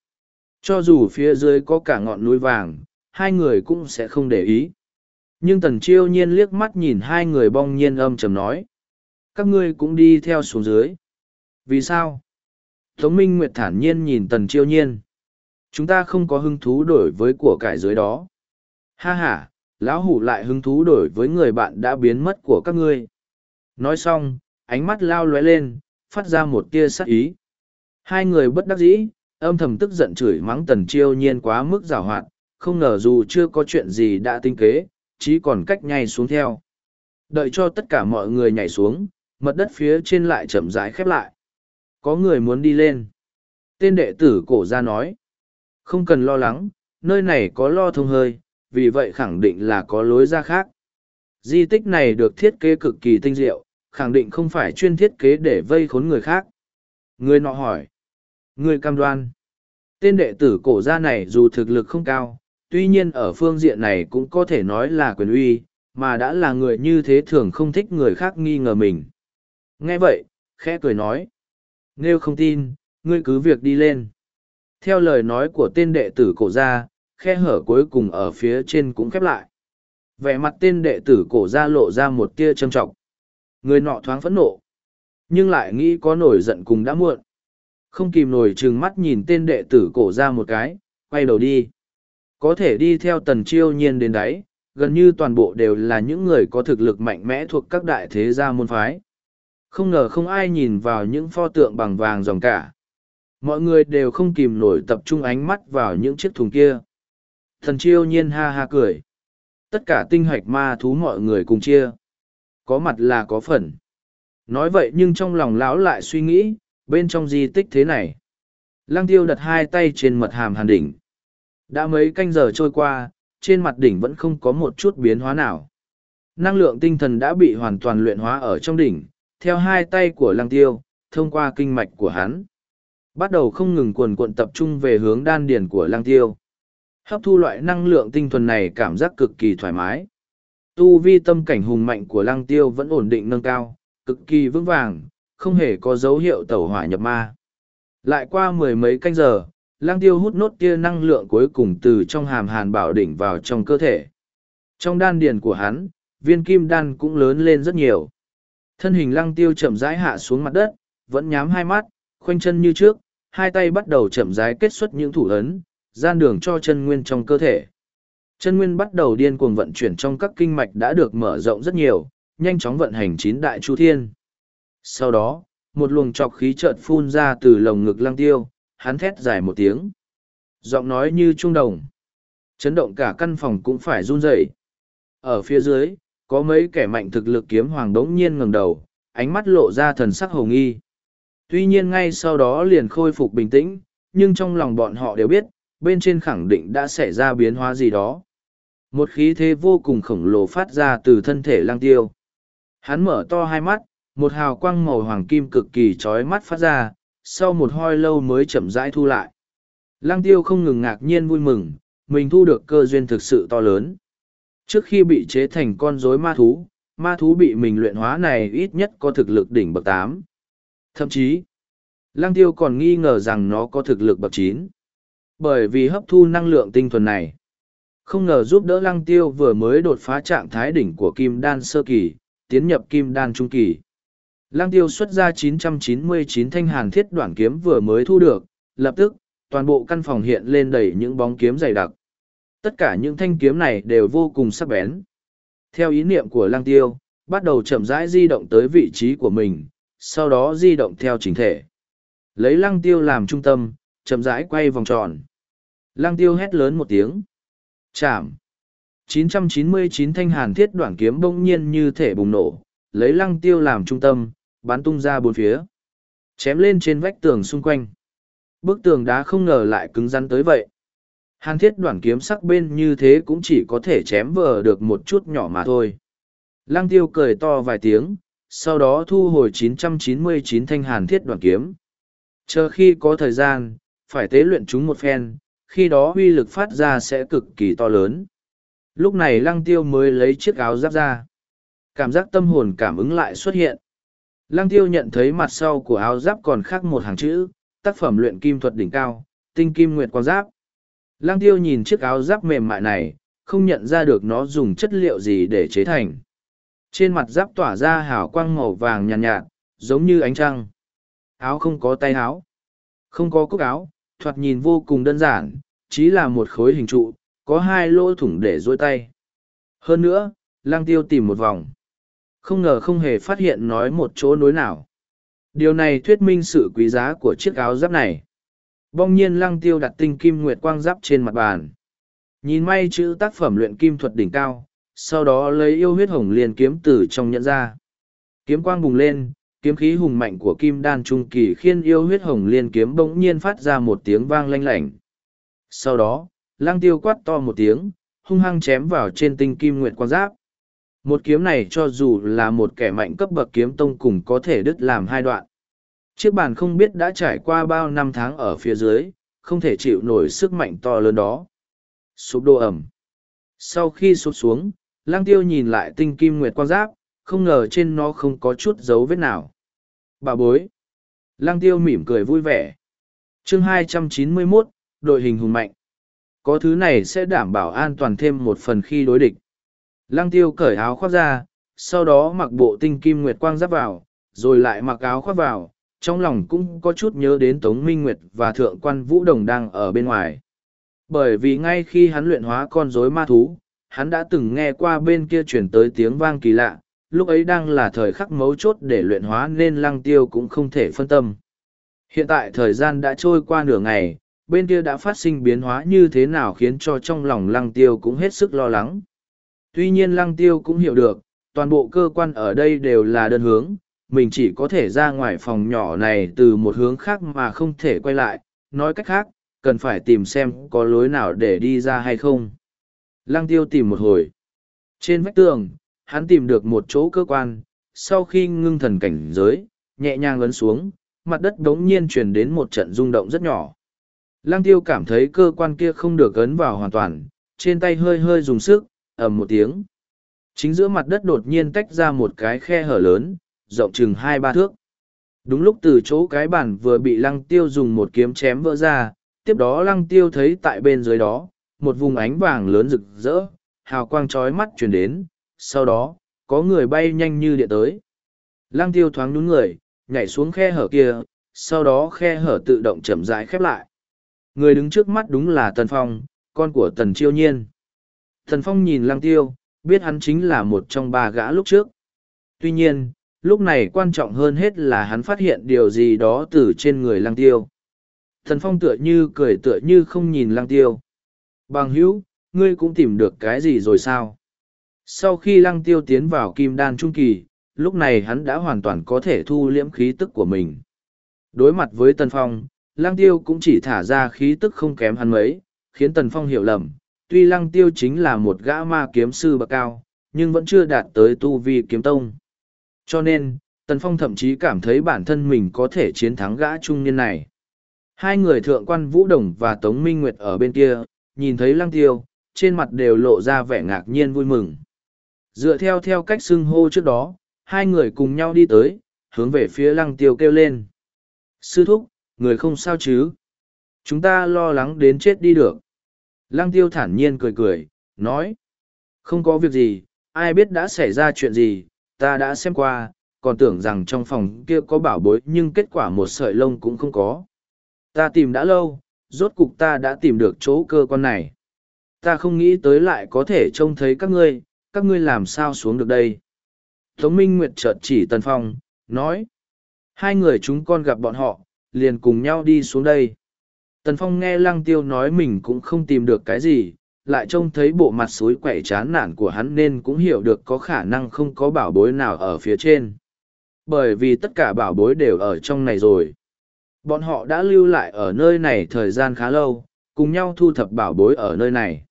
[SPEAKER 1] Cho dù phía dưới có cả ngọn núi vàng, hai người cũng sẽ không để ý. Nhưng tần chiêu nhiên liếc mắt nhìn hai người bong nhiên âm trầm nói. Các ngươi cũng đi theo xuống dưới. Vì sao? Tống Minh Nguyệt thản nhiên nhìn tần chiêu nhiên. Chúng ta không có hứng thú đổi với của cải dưới đó. Ha ha, lão hủ lại hứng thú đổi với người bạn đã biến mất của các ngươi. Nói xong, ánh mắt lao lóe lên, phát ra một tia sắc ý. Hai người bất đắc dĩ, âm thầm tức giận chửi mắng tần chiêu nhiên quá mức rào hoạt, không ngờ dù chưa có chuyện gì đã tinh kế, chỉ còn cách nhảy xuống theo. Đợi cho tất cả mọi người nhảy xuống, mật đất phía trên lại chậm rãi khép lại. Có người muốn đi lên. Tên đệ tử cổ ra nói. Không cần lo lắng, nơi này có lo thông hơi, vì vậy khẳng định là có lối ra khác. Di tích này được thiết kế cực kỳ tinh diệu, khẳng định không phải chuyên thiết kế để vây khốn người khác. Người nọ hỏi. Người cam đoan. Tên đệ tử cổ gia này dù thực lực không cao, tuy nhiên ở phương diện này cũng có thể nói là quyền uy, mà đã là người như thế thường không thích người khác nghi ngờ mình. Nghe vậy, khẽ cười nói. Nếu không tin, ngươi cứ việc đi lên. Theo lời nói của tên đệ tử cổ gia, khe hở cuối cùng ở phía trên cũng khép lại. Vẻ mặt tên đệ tử cổ gia lộ ra một tia trầm trọng. Người nọ thoáng phẫn nộ. Nhưng lại nghĩ có nổi giận cùng đã muộn. Không kìm nổi trừng mắt nhìn tên đệ tử cổ ra một cái, quay đầu đi. Có thể đi theo tần chiêu nhiên đến đáy, gần như toàn bộ đều là những người có thực lực mạnh mẽ thuộc các đại thế gia môn phái. Không ngờ không ai nhìn vào những pho tượng bằng vàng dòng cả. Mọi người đều không kìm nổi tập trung ánh mắt vào những chiếc thùng kia. Thần chiêu nhiên ha ha cười. Tất cả tinh hoạch ma thú mọi người cùng chia. Có mặt là có phần. Nói vậy nhưng trong lòng lão lại suy nghĩ, bên trong di tích thế này. Lăng tiêu đặt hai tay trên mật hàm hàn đỉnh. Đã mấy canh giờ trôi qua, trên mặt đỉnh vẫn không có một chút biến hóa nào. Năng lượng tinh thần đã bị hoàn toàn luyện hóa ở trong đỉnh, theo hai tay của lăng tiêu, thông qua kinh mạch của hắn. Bắt đầu không ngừng cuồn cuộn tập trung về hướng đan điền của lăng tiêu. Hấp thu loại năng lượng tinh thuần này cảm giác cực kỳ thoải mái. Tu vi tâm cảnh hùng mạnh của lăng tiêu vẫn ổn định nâng cao, cực kỳ vững vàng, không hề có dấu hiệu tẩu hỏa nhập ma. Lại qua mười mấy canh giờ, Lang tiêu hút nốt tia năng lượng cuối cùng từ trong hàm hàn bảo đỉnh vào trong cơ thể. Trong đan điền của hắn, viên kim đan cũng lớn lên rất nhiều. Thân hình lăng tiêu chậm rãi hạ xuống mặt đất, vẫn nhắm hai mắt, khoanh chân như trước, hai tay bắt đầu chậm rãi kết xuất những thủ ấn, gian đường cho chân nguyên trong cơ thể. Chân nguyên bắt đầu điên cuồng vận chuyển trong các kinh mạch đã được mở rộng rất nhiều, nhanh chóng vận hành chín đại chu thiên. Sau đó, một luồng trọc khí chợt phun ra từ lồng ngực lăng tiêu, hắn thét dài một tiếng. Giọng nói như trung đồng. Chấn động cả căn phòng cũng phải run rẩy. Ở phía dưới, có mấy kẻ mạnh thực lực kiếm hoàng đống nhiên ngẩng đầu, ánh mắt lộ ra thần sắc hồng nghi. Tuy nhiên ngay sau đó liền khôi phục bình tĩnh, nhưng trong lòng bọn họ đều biết, bên trên khẳng định đã xảy ra biến hóa gì đó. Một khí thế vô cùng khổng lồ phát ra từ thân thể lang tiêu. Hắn mở to hai mắt, một hào quang màu hoàng kim cực kỳ trói mắt phát ra, sau một hoi lâu mới chậm rãi thu lại. Lang tiêu không ngừng ngạc nhiên vui mừng, mình thu được cơ duyên thực sự to lớn. Trước khi bị chế thành con rối ma thú, ma thú bị mình luyện hóa này ít nhất có thực lực đỉnh bậc tám. Thậm chí, Lăng Tiêu còn nghi ngờ rằng nó có thực lực bậc chín, Bởi vì hấp thu năng lượng tinh thuần này. Không ngờ giúp đỡ Lăng Tiêu vừa mới đột phá trạng thái đỉnh của Kim Đan Sơ Kỳ, tiến nhập Kim Đan Trung Kỳ. Lăng Tiêu xuất ra 999 thanh hàn thiết đoạn kiếm vừa mới thu được, lập tức, toàn bộ căn phòng hiện lên đầy những bóng kiếm dày đặc. Tất cả những thanh kiếm này đều vô cùng sắc bén. Theo ý niệm của Lăng Tiêu, bắt đầu chậm rãi di động tới vị trí của mình, sau đó di động theo chính thể. Lấy Lăng Tiêu làm trung tâm, chậm rãi quay vòng tròn. Lăng Tiêu hét lớn một tiếng. Chạm. 999 thanh hàn thiết đoạn kiếm bỗng nhiên như thể bùng nổ, lấy Lăng Tiêu làm trung tâm, bắn tung ra bốn phía. Chém lên trên vách tường xung quanh. Bức tường đá không ngờ lại cứng rắn tới vậy. Hàn thiết đoàn kiếm sắc bên như thế cũng chỉ có thể chém vờ được một chút nhỏ mà thôi. Lăng tiêu cười to vài tiếng, sau đó thu hồi 999 thanh hàn thiết đoàn kiếm. Chờ khi có thời gian, phải tế luyện chúng một phen, khi đó uy lực phát ra sẽ cực kỳ to lớn. Lúc này lăng tiêu mới lấy chiếc áo giáp ra. Cảm giác tâm hồn cảm ứng lại xuất hiện. Lăng tiêu nhận thấy mặt sau của áo giáp còn khác một hàng chữ, tác phẩm luyện kim thuật đỉnh cao, tinh kim nguyệt quang giáp. Lăng tiêu nhìn chiếc áo giáp mềm mại này, không nhận ra được nó dùng chất liệu gì để chế thành. Trên mặt giáp tỏa ra hào quang màu vàng nhàn nhạt, nhạt, giống như ánh trăng. Áo không có tay áo, không có cúc áo, thoạt nhìn vô cùng đơn giản, chỉ là một khối hình trụ, có hai lỗ thủng để dôi tay. Hơn nữa, lăng tiêu tìm một vòng. Không ngờ không hề phát hiện nói một chỗ nối nào. Điều này thuyết minh sự quý giá của chiếc áo giáp này. Bong nhiên lăng tiêu đặt tinh kim nguyệt quang giáp trên mặt bàn. Nhìn may chữ tác phẩm luyện kim thuật đỉnh cao, sau đó lấy yêu huyết hồng liền kiếm từ trong nhận ra. Kiếm quang bùng lên, kiếm khí hùng mạnh của kim đan trung kỳ khiên yêu huyết hồng liên kiếm bỗng nhiên phát ra một tiếng vang lanh lảnh. Sau đó, lăng tiêu quát to một tiếng, hung hăng chém vào trên tinh kim nguyệt quang giáp. Một kiếm này cho dù là một kẻ mạnh cấp bậc kiếm tông cùng có thể đứt làm hai đoạn. Chiếc bàn không biết đã trải qua bao năm tháng ở phía dưới, không thể chịu nổi sức mạnh to lớn đó. Sụp đổ ẩm. Sau khi sụp xuống, lang tiêu nhìn lại tinh kim nguyệt quan giáp, không ngờ trên nó không có chút dấu vết nào. Bà bối. Lang tiêu mỉm cười vui vẻ. chương 291, đội hình hùng mạnh. Có thứ này sẽ đảm bảo an toàn thêm một phần khi đối địch. Lăng tiêu cởi áo khoác ra, sau đó mặc bộ tinh kim nguyệt quang giáp vào, rồi lại mặc áo khoác vào, trong lòng cũng có chút nhớ đến Tống Minh Nguyệt và Thượng quan Vũ Đồng đang ở bên ngoài. Bởi vì ngay khi hắn luyện hóa con rối ma thú, hắn đã từng nghe qua bên kia chuyển tới tiếng vang kỳ lạ, lúc ấy đang là thời khắc mấu chốt để luyện hóa nên lăng tiêu cũng không thể phân tâm. Hiện tại thời gian đã trôi qua nửa ngày, bên kia đã phát sinh biến hóa như thế nào khiến cho trong lòng lăng tiêu cũng hết sức lo lắng. Tuy nhiên lăng tiêu cũng hiểu được, toàn bộ cơ quan ở đây đều là đơn hướng, mình chỉ có thể ra ngoài phòng nhỏ này từ một hướng khác mà không thể quay lại, nói cách khác, cần phải tìm xem có lối nào để đi ra hay không. Lăng tiêu tìm một hồi. Trên vách tường, hắn tìm được một chỗ cơ quan, sau khi ngưng thần cảnh giới, nhẹ nhàng ấn xuống, mặt đất đống nhiên truyền đến một trận rung động rất nhỏ. Lăng tiêu cảm thấy cơ quan kia không được ấn vào hoàn toàn, trên tay hơi hơi dùng sức, ầm một tiếng. Chính giữa mặt đất đột nhiên tách ra một cái khe hở lớn, rộng chừng hai ba thước. Đúng lúc từ chỗ cái bàn vừa bị lăng tiêu dùng một kiếm chém vỡ ra, tiếp đó lăng tiêu thấy tại bên dưới đó, một vùng ánh vàng lớn rực rỡ, hào quang chói mắt chuyển đến, sau đó, có người bay nhanh như địa tới. Lăng tiêu thoáng nhún người, nhảy xuống khe hở kia, sau đó khe hở tự động chậm rãi khép lại. Người đứng trước mắt đúng là Tần Phong, con của Tần Chiêu Nhiên. Tần Phong nhìn Lăng Tiêu, biết hắn chính là một trong ba gã lúc trước. Tuy nhiên, lúc này quan trọng hơn hết là hắn phát hiện điều gì đó từ trên người Lăng Tiêu. Tần Phong tựa như cười tựa như không nhìn Lăng Tiêu. Bằng hữu, ngươi cũng tìm được cái gì rồi sao? Sau khi Lăng Tiêu tiến vào kim đan trung kỳ, lúc này hắn đã hoàn toàn có thể thu liễm khí tức của mình. Đối mặt với Tần Phong, Lăng Tiêu cũng chỉ thả ra khí tức không kém hắn mấy, khiến Tần Phong hiểu lầm. Tuy Lăng Tiêu chính là một gã ma kiếm sư bậc cao, nhưng vẫn chưa đạt tới tu vi kiếm tông. Cho nên, Tần Phong thậm chí cảm thấy bản thân mình có thể chiến thắng gã trung niên này. Hai người thượng quan Vũ Đồng và Tống Minh Nguyệt ở bên kia, nhìn thấy lăng tiêu, trên mặt đều lộ ra vẻ ngạc nhiên vui mừng. Dựa theo theo cách xưng hô trước đó, hai người cùng nhau đi tới, hướng về phía lăng tiêu kêu lên. Sư thúc, người không sao chứ? Chúng ta lo lắng đến chết đi được. Lăng tiêu thản nhiên cười cười, nói. Không có việc gì, ai biết đã xảy ra chuyện gì, ta đã xem qua, còn tưởng rằng trong phòng kia có bảo bối nhưng kết quả một sợi lông cũng không có. Ta tìm đã lâu, rốt cục ta đã tìm được chỗ cơ quan này. Ta không nghĩ tới lại có thể trông thấy các ngươi, các ngươi làm sao xuống được đây. Tống Minh Nguyệt chợt chỉ Tần Phong, nói. Hai người chúng con gặp bọn họ, liền cùng nhau đi xuống đây. Tần Phong nghe Lăng Tiêu nói mình cũng không tìm được cái gì, lại trông thấy bộ mặt suối quẻ chán nản của hắn nên cũng hiểu được có khả năng không có bảo bối nào ở phía trên. Bởi vì tất cả bảo bối đều ở trong này rồi. Bọn họ đã lưu lại ở nơi này thời gian khá lâu, cùng nhau thu thập bảo bối ở nơi này.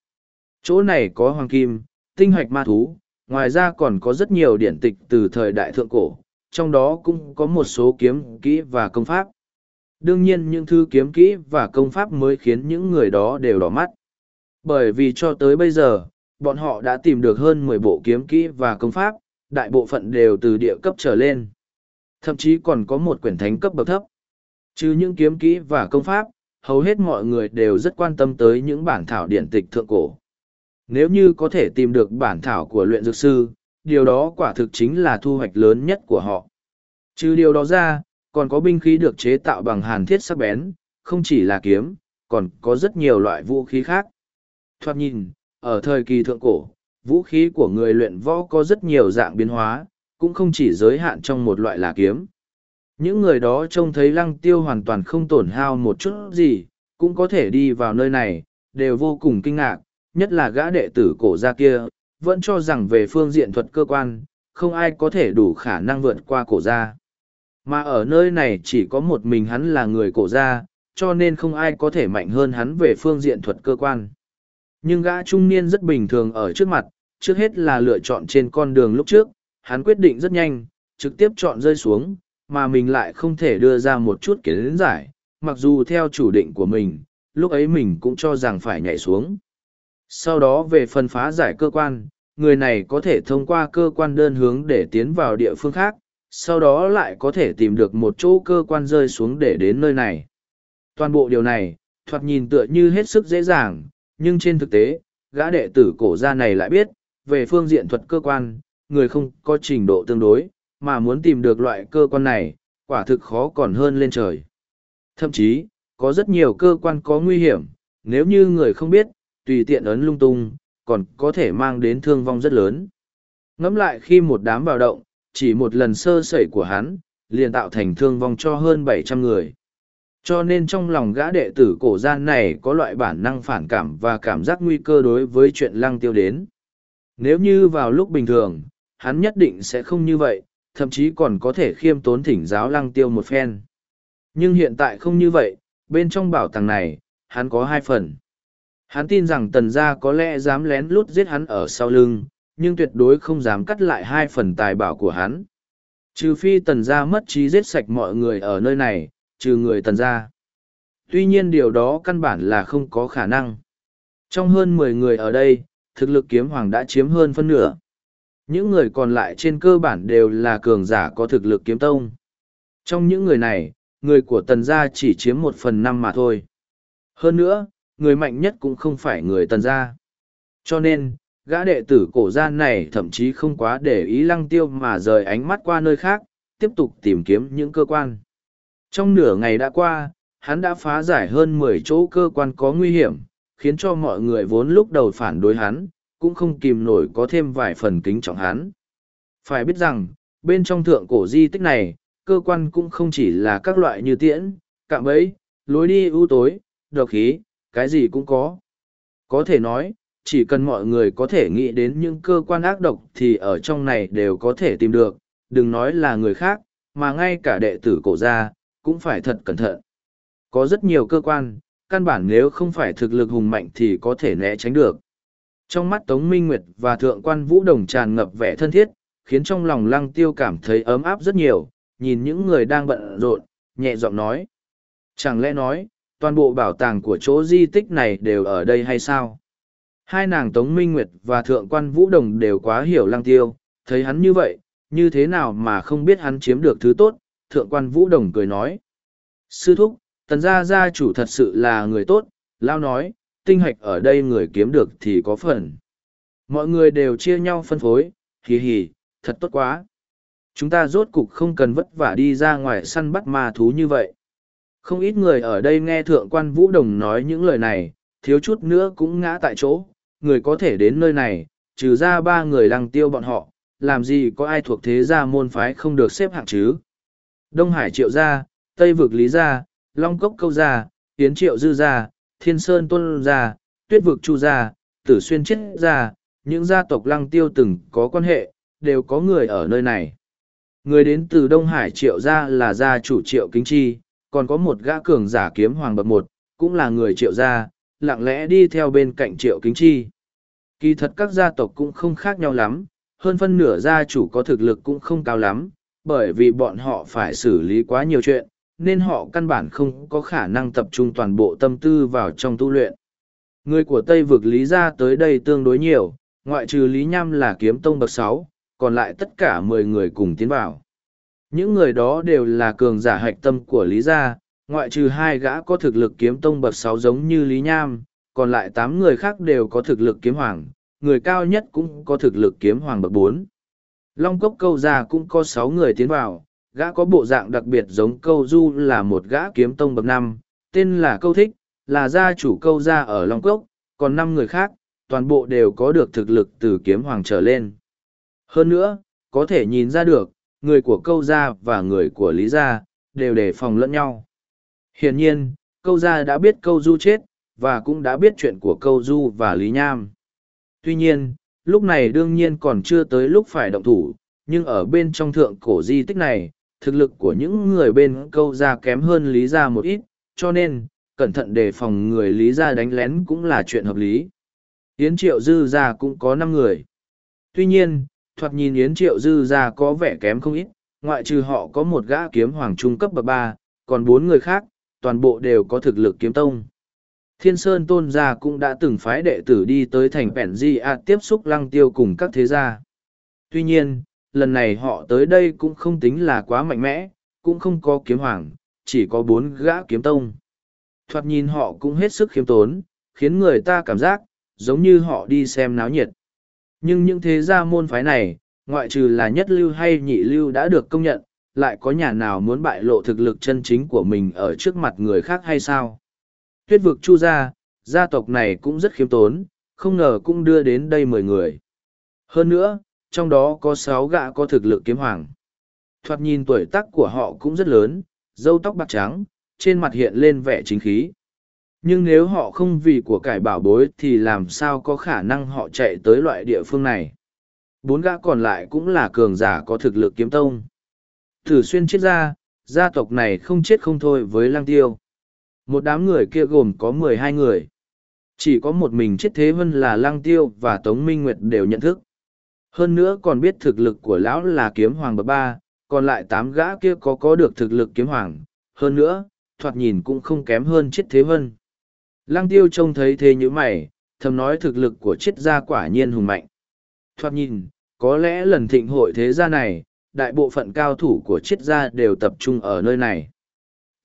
[SPEAKER 1] Chỗ này có hoàng kim, tinh hoạch ma thú, ngoài ra còn có rất nhiều điển tịch từ thời đại thượng cổ, trong đó cũng có một số kiếm kỹ và công pháp. Đương nhiên những thư kiếm kỹ và công pháp mới khiến những người đó đều đỏ mắt. Bởi vì cho tới bây giờ, bọn họ đã tìm được hơn mười bộ kiếm kỹ và công pháp, đại bộ phận đều từ địa cấp trở lên. Thậm chí còn có một quyển thánh cấp bậc thấp. Chứ những kiếm kỹ và công pháp, hầu hết mọi người đều rất quan tâm tới những bản thảo điện tịch thượng cổ. Nếu như có thể tìm được bản thảo của luyện dược sư, điều đó quả thực chính là thu hoạch lớn nhất của họ. Trừ điều đó ra, còn có binh khí được chế tạo bằng hàn thiết sắc bén, không chỉ là kiếm, còn có rất nhiều loại vũ khí khác. Thoạt nhìn, ở thời kỳ thượng cổ, vũ khí của người luyện võ có rất nhiều dạng biến hóa, cũng không chỉ giới hạn trong một loại là kiếm. Những người đó trông thấy lăng tiêu hoàn toàn không tổn hao một chút gì, cũng có thể đi vào nơi này, đều vô cùng kinh ngạc, nhất là gã đệ tử cổ gia kia, vẫn cho rằng về phương diện thuật cơ quan, không ai có thể đủ khả năng vượt qua cổ gia. Mà ở nơi này chỉ có một mình hắn là người cổ gia, cho nên không ai có thể mạnh hơn hắn về phương diện thuật cơ quan. Nhưng gã trung niên rất bình thường ở trước mặt, trước hết là lựa chọn trên con đường lúc trước, hắn quyết định rất nhanh, trực tiếp chọn rơi xuống, mà mình lại không thể đưa ra một chút kiến giải, mặc dù theo chủ định của mình, lúc ấy mình cũng cho rằng phải nhảy xuống. Sau đó về phần phá giải cơ quan, người này có thể thông qua cơ quan đơn hướng để tiến vào địa phương khác, sau đó lại có thể tìm được một chỗ cơ quan rơi xuống để đến nơi này. Toàn bộ điều này, thoạt nhìn tựa như hết sức dễ dàng, nhưng trên thực tế, gã đệ tử cổ gia này lại biết, về phương diện thuật cơ quan, người không có trình độ tương đối, mà muốn tìm được loại cơ quan này, quả thực khó còn hơn lên trời. Thậm chí, có rất nhiều cơ quan có nguy hiểm, nếu như người không biết, tùy tiện ấn lung tung, còn có thể mang đến thương vong rất lớn. Ngẫm lại khi một đám vào động, chỉ một lần sơ sẩy của hắn, liền tạo thành thương vong cho hơn bảy trăm người. Cho nên trong lòng gã đệ tử cổ gian này có loại bản năng phản cảm và cảm giác nguy cơ đối với chuyện lăng tiêu đến. Nếu như vào lúc bình thường, hắn nhất định sẽ không như vậy, thậm chí còn có thể khiêm tốn thỉnh giáo lăng tiêu một phen. Nhưng hiện tại không như vậy, bên trong bảo tàng này, hắn có hai phần. Hắn tin rằng tần gia có lẽ dám lén lút giết hắn ở sau lưng, nhưng tuyệt đối không dám cắt lại hai phần tài bảo của hắn. Trừ phi tần gia mất trí giết sạch mọi người ở nơi này, trừ người tần gia. Tuy nhiên điều đó căn bản là không có khả năng. Trong hơn mười người ở đây, thực lực kiếm hoàng đã chiếm hơn phân nửa. Những người còn lại trên cơ bản đều là cường giả có thực lực kiếm tông. Trong những người này, người của tần gia chỉ chiếm một phần năm mà thôi. Hơn nữa, người mạnh nhất cũng không phải người tần gia. Cho nên, gã đệ tử cổ gian này thậm chí không quá để ý lăng tiêu mà rời ánh mắt qua nơi khác, tiếp tục tìm kiếm những cơ quan. Trong nửa ngày đã qua, hắn đã phá giải hơn mười chỗ cơ quan có nguy hiểm, khiến cho mọi người vốn lúc đầu phản đối hắn, cũng không kìm nổi có thêm vài phần kính trọng hắn. Phải biết rằng, bên trong thượng cổ di tích này, cơ quan cũng không chỉ là các loại như tiễn, cạm bẫy, lối đi ưu tối, độc khí, cái gì cũng có. Có thể nói, chỉ cần mọi người có thể nghĩ đến những cơ quan ác độc thì ở trong này đều có thể tìm được, đừng nói là người khác, mà ngay cả đệ tử cổ gia, cũng phải thật cẩn thận. Có rất nhiều cơ quan, căn bản nếu không phải thực lực hùng mạnh thì có thể né tránh được. Trong mắt Tống Minh Nguyệt và Thượng quan Vũ Đồng tràn ngập vẻ thân thiết, khiến trong lòng lăng tiêu cảm thấy ấm áp rất nhiều, nhìn những người đang bận rộn, nhẹ giọng nói. Chẳng lẽ nói, toàn bộ bảo tàng của chỗ di tích này đều ở đây hay sao? Hai nàng Tống Minh Nguyệt và Thượng quan Vũ Đồng đều quá hiểu lăng tiêu, thấy hắn như vậy, như thế nào mà không biết hắn chiếm được thứ tốt, Thượng quan Vũ Đồng cười nói. Sư thúc, tần gia gia chủ thật sự là người tốt, lao nói, tinh hạch ở đây người kiếm được thì có phần. Mọi người đều chia nhau phân phối, hì hì, thật tốt quá. Chúng ta rốt cục không cần vất vả đi ra ngoài săn bắt ma thú như vậy. Không ít người ở đây nghe thượng quan Vũ Đồng nói những lời này, thiếu chút nữa cũng ngã tại chỗ. Người có thể đến nơi này, trừ ra ba người lăng tiêu bọn họ, làm gì có ai thuộc thế gia môn phái không được xếp hạng chứ. Đông Hải triệu gia, Tây vực lý gia, Long cốc câu gia, Tiến triệu dư gia, Thiên sơn tôn gia, Tuyết vực chu gia, Tử xuyên chết gia, những gia tộc lăng tiêu từng có quan hệ, đều có người ở nơi này. Người đến từ Đông Hải triệu gia là gia chủ triệu kính chi, còn có một gã cường giả kiếm hoàng bậc một, cũng là người triệu gia, lặng lẽ đi theo bên cạnh triệu kính chi. Kỳ thật các gia tộc cũng không khác nhau lắm, hơn phân nửa gia chủ có thực lực cũng không cao lắm, bởi vì bọn họ phải xử lý quá nhiều chuyện, nên họ căn bản không có khả năng tập trung toàn bộ tâm tư vào trong tu luyện. Người của Tây vực Lý gia tới đây tương đối nhiều, ngoại trừ Lý Nham là kiếm tông bậc sáu, còn lại tất cả mười người cùng tiến vào. Những người đó đều là cường giả hạch tâm của Lý gia, ngoại trừ hai gã có thực lực kiếm tông bậc sáu giống như Lý Nham, còn lại tám người khác đều có thực lực kiếm hoàng, người cao nhất cũng có thực lực kiếm hoàng bậc bốn. Long cốc câu gia cũng có sáu người tiến vào, gã có bộ dạng đặc biệt giống câu du là một gã kiếm tông bậc năm, tên là câu thích, là gia chủ câu gia ở Long cốc, còn năm người khác, toàn bộ đều có được thực lực từ kiếm hoàng trở lên. Hơn nữa, có thể nhìn ra được, người của câu gia và người của lý gia, đều đề phòng lẫn nhau. Hiển nhiên, câu gia đã biết câu du chết, và cũng đã biết chuyện của câu du và lý nham. Tuy nhiên, lúc này đương nhiên còn chưa tới lúc phải động thủ, nhưng ở bên trong thượng cổ di tích này, thực lực của những người bên câu gia kém hơn lý gia một ít, cho nên, cẩn thận đề phòng người lý gia đánh lén cũng là chuyện hợp lý. Yến Triệu Dư gia cũng có năm người. Tuy nhiên, thoạt nhìn Yến Triệu Dư gia có vẻ kém không ít, ngoại trừ họ có một gã kiếm hoàng trung cấp bậc ba, còn bốn người khác, toàn bộ đều có thực lực kiếm tông. Thiên Sơn Tôn gia cũng đã từng phái đệ tử đi tới thành Pẻn Di A tiếp xúc lăng tiêu cùng các thế gia. Tuy nhiên, lần này họ tới đây cũng không tính là quá mạnh mẽ, cũng không có kiếm hoàng, chỉ có bốn gã kiếm tông. Thoạt nhìn họ cũng hết sức khiêm tốn, khiến người ta cảm giác, giống như họ đi xem náo nhiệt. Nhưng những thế gia môn phái này, ngoại trừ là nhất lưu hay nhị lưu đã được công nhận, lại có nhà nào muốn bại lộ thực lực chân chính của mình ở trước mặt người khác hay sao? Tuyết vực chu gia, gia tộc này cũng rất khiêm tốn, không ngờ cũng đưa đến đây mười người. Hơn nữa, trong đó có sáu gã có thực lực kiếm hoàng. Thoạt nhìn tuổi tác của họ cũng rất lớn, râu tóc bạc trắng, trên mặt hiện lên vẻ chính khí. Nhưng nếu họ không vì của cải bảo bối thì làm sao có khả năng họ chạy tới loại địa phương này. Bốn gã còn lại cũng là cường giả có thực lực kiếm tông. Thử xuyên chết ra, gia tộc này không chết không thôi với lang tiêu. Một đám người kia gồm có mười hai người. Chỉ có một mình chết thế vân là lang tiêu và Tống Minh Nguyệt đều nhận thức. Hơn nữa còn biết thực lực của lão là kiếm hoàng bậc ba, còn lại tám gã kia có có được thực lực kiếm hoàng. Hơn nữa, thoạt nhìn cũng không kém hơn chết thế vân. Lăng tiêu trông thấy thế như mày, thầm nói thực lực của chết gia quả nhiên hùng mạnh. Thoạt nhìn, có lẽ lần thịnh hội thế gia này, đại bộ phận cao thủ của chiết gia đều tập trung ở nơi này.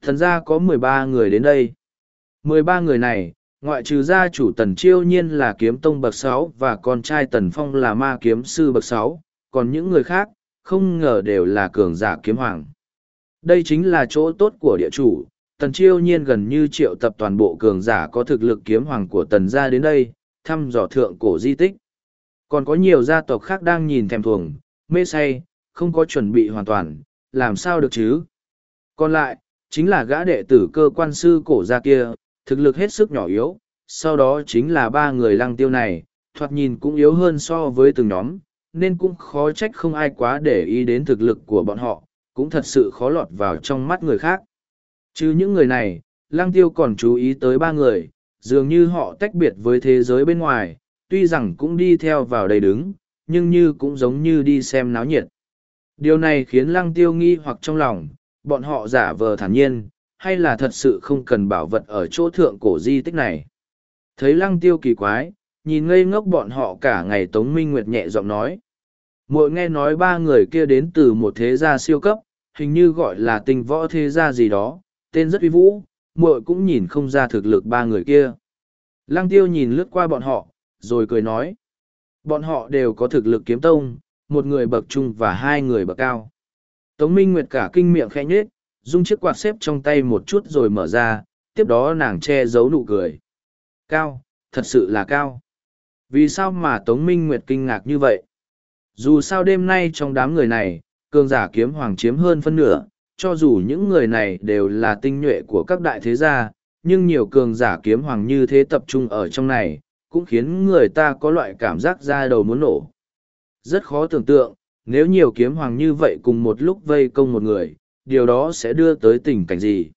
[SPEAKER 1] Thần gia có mười ba người đến đây. mười ba người này, ngoại trừ gia chủ tần chiêu nhiên là kiếm tông bậc sáu và con trai tần phong là ma kiếm sư bậc sáu, còn những người khác, không ngờ đều là cường giả kiếm hoàng. Đây chính là chỗ tốt của địa chủ, tần chiêu nhiên gần như triệu tập toàn bộ cường giả có thực lực kiếm hoàng của tần gia đến đây, thăm dò thượng cổ di tích. Còn có nhiều gia tộc khác đang nhìn thèm thuồng, mê say, không có chuẩn bị hoàn toàn, làm sao được chứ? Còn lại, chính là gã đệ tử cơ quan sư cổ gia kia, thực lực hết sức nhỏ yếu, sau đó chính là ba người lăng tiêu này, thoạt nhìn cũng yếu hơn so với từng nhóm, nên cũng khó trách không ai quá để ý đến thực lực của bọn họ, cũng thật sự khó lọt vào trong mắt người khác. Chứ những người này, lăng tiêu còn chú ý tới ba người, dường như họ tách biệt với thế giới bên ngoài, tuy rằng cũng đi theo vào đây đứng, nhưng như cũng giống như đi xem náo nhiệt. Điều này khiến lăng tiêu nghi hoặc trong lòng, bọn họ giả vờ thản nhiên, hay là thật sự không cần bảo vật ở chỗ thượng cổ di tích này. Thấy lăng tiêu kỳ quái, nhìn ngây ngốc bọn họ cả ngày Tống Minh Nguyệt nhẹ giọng nói. Mội nghe nói ba người kia đến từ một thế gia siêu cấp, hình như gọi là tình võ thế gia gì đó, tên rất uy vũ, muội cũng nhìn không ra thực lực ba người kia. Lăng tiêu nhìn lướt qua bọn họ, rồi cười nói. Bọn họ đều có thực lực kiếm tông, một người bậc trung và hai người bậc cao. Tống Minh Nguyệt cả kinh miệng khẽ nhếch, dung chiếc quạt xếp trong tay một chút rồi mở ra, tiếp đó nàng che giấu nụ cười. Cao, thật sự là cao. Vì sao mà Tống Minh Nguyệt kinh ngạc như vậy? Dù sao đêm nay trong đám người này, cường giả kiếm hoàng chiếm hơn phân nửa, cho dù những người này đều là tinh nhuệ của các đại thế gia, nhưng nhiều cường giả kiếm hoàng như thế tập trung ở trong này, cũng khiến người ta có loại cảm giác da đầu muốn nổ. Rất khó tưởng tượng, nếu nhiều kiếm hoàng như vậy cùng một lúc vây công một người, điều đó sẽ đưa tới tình cảnh gì?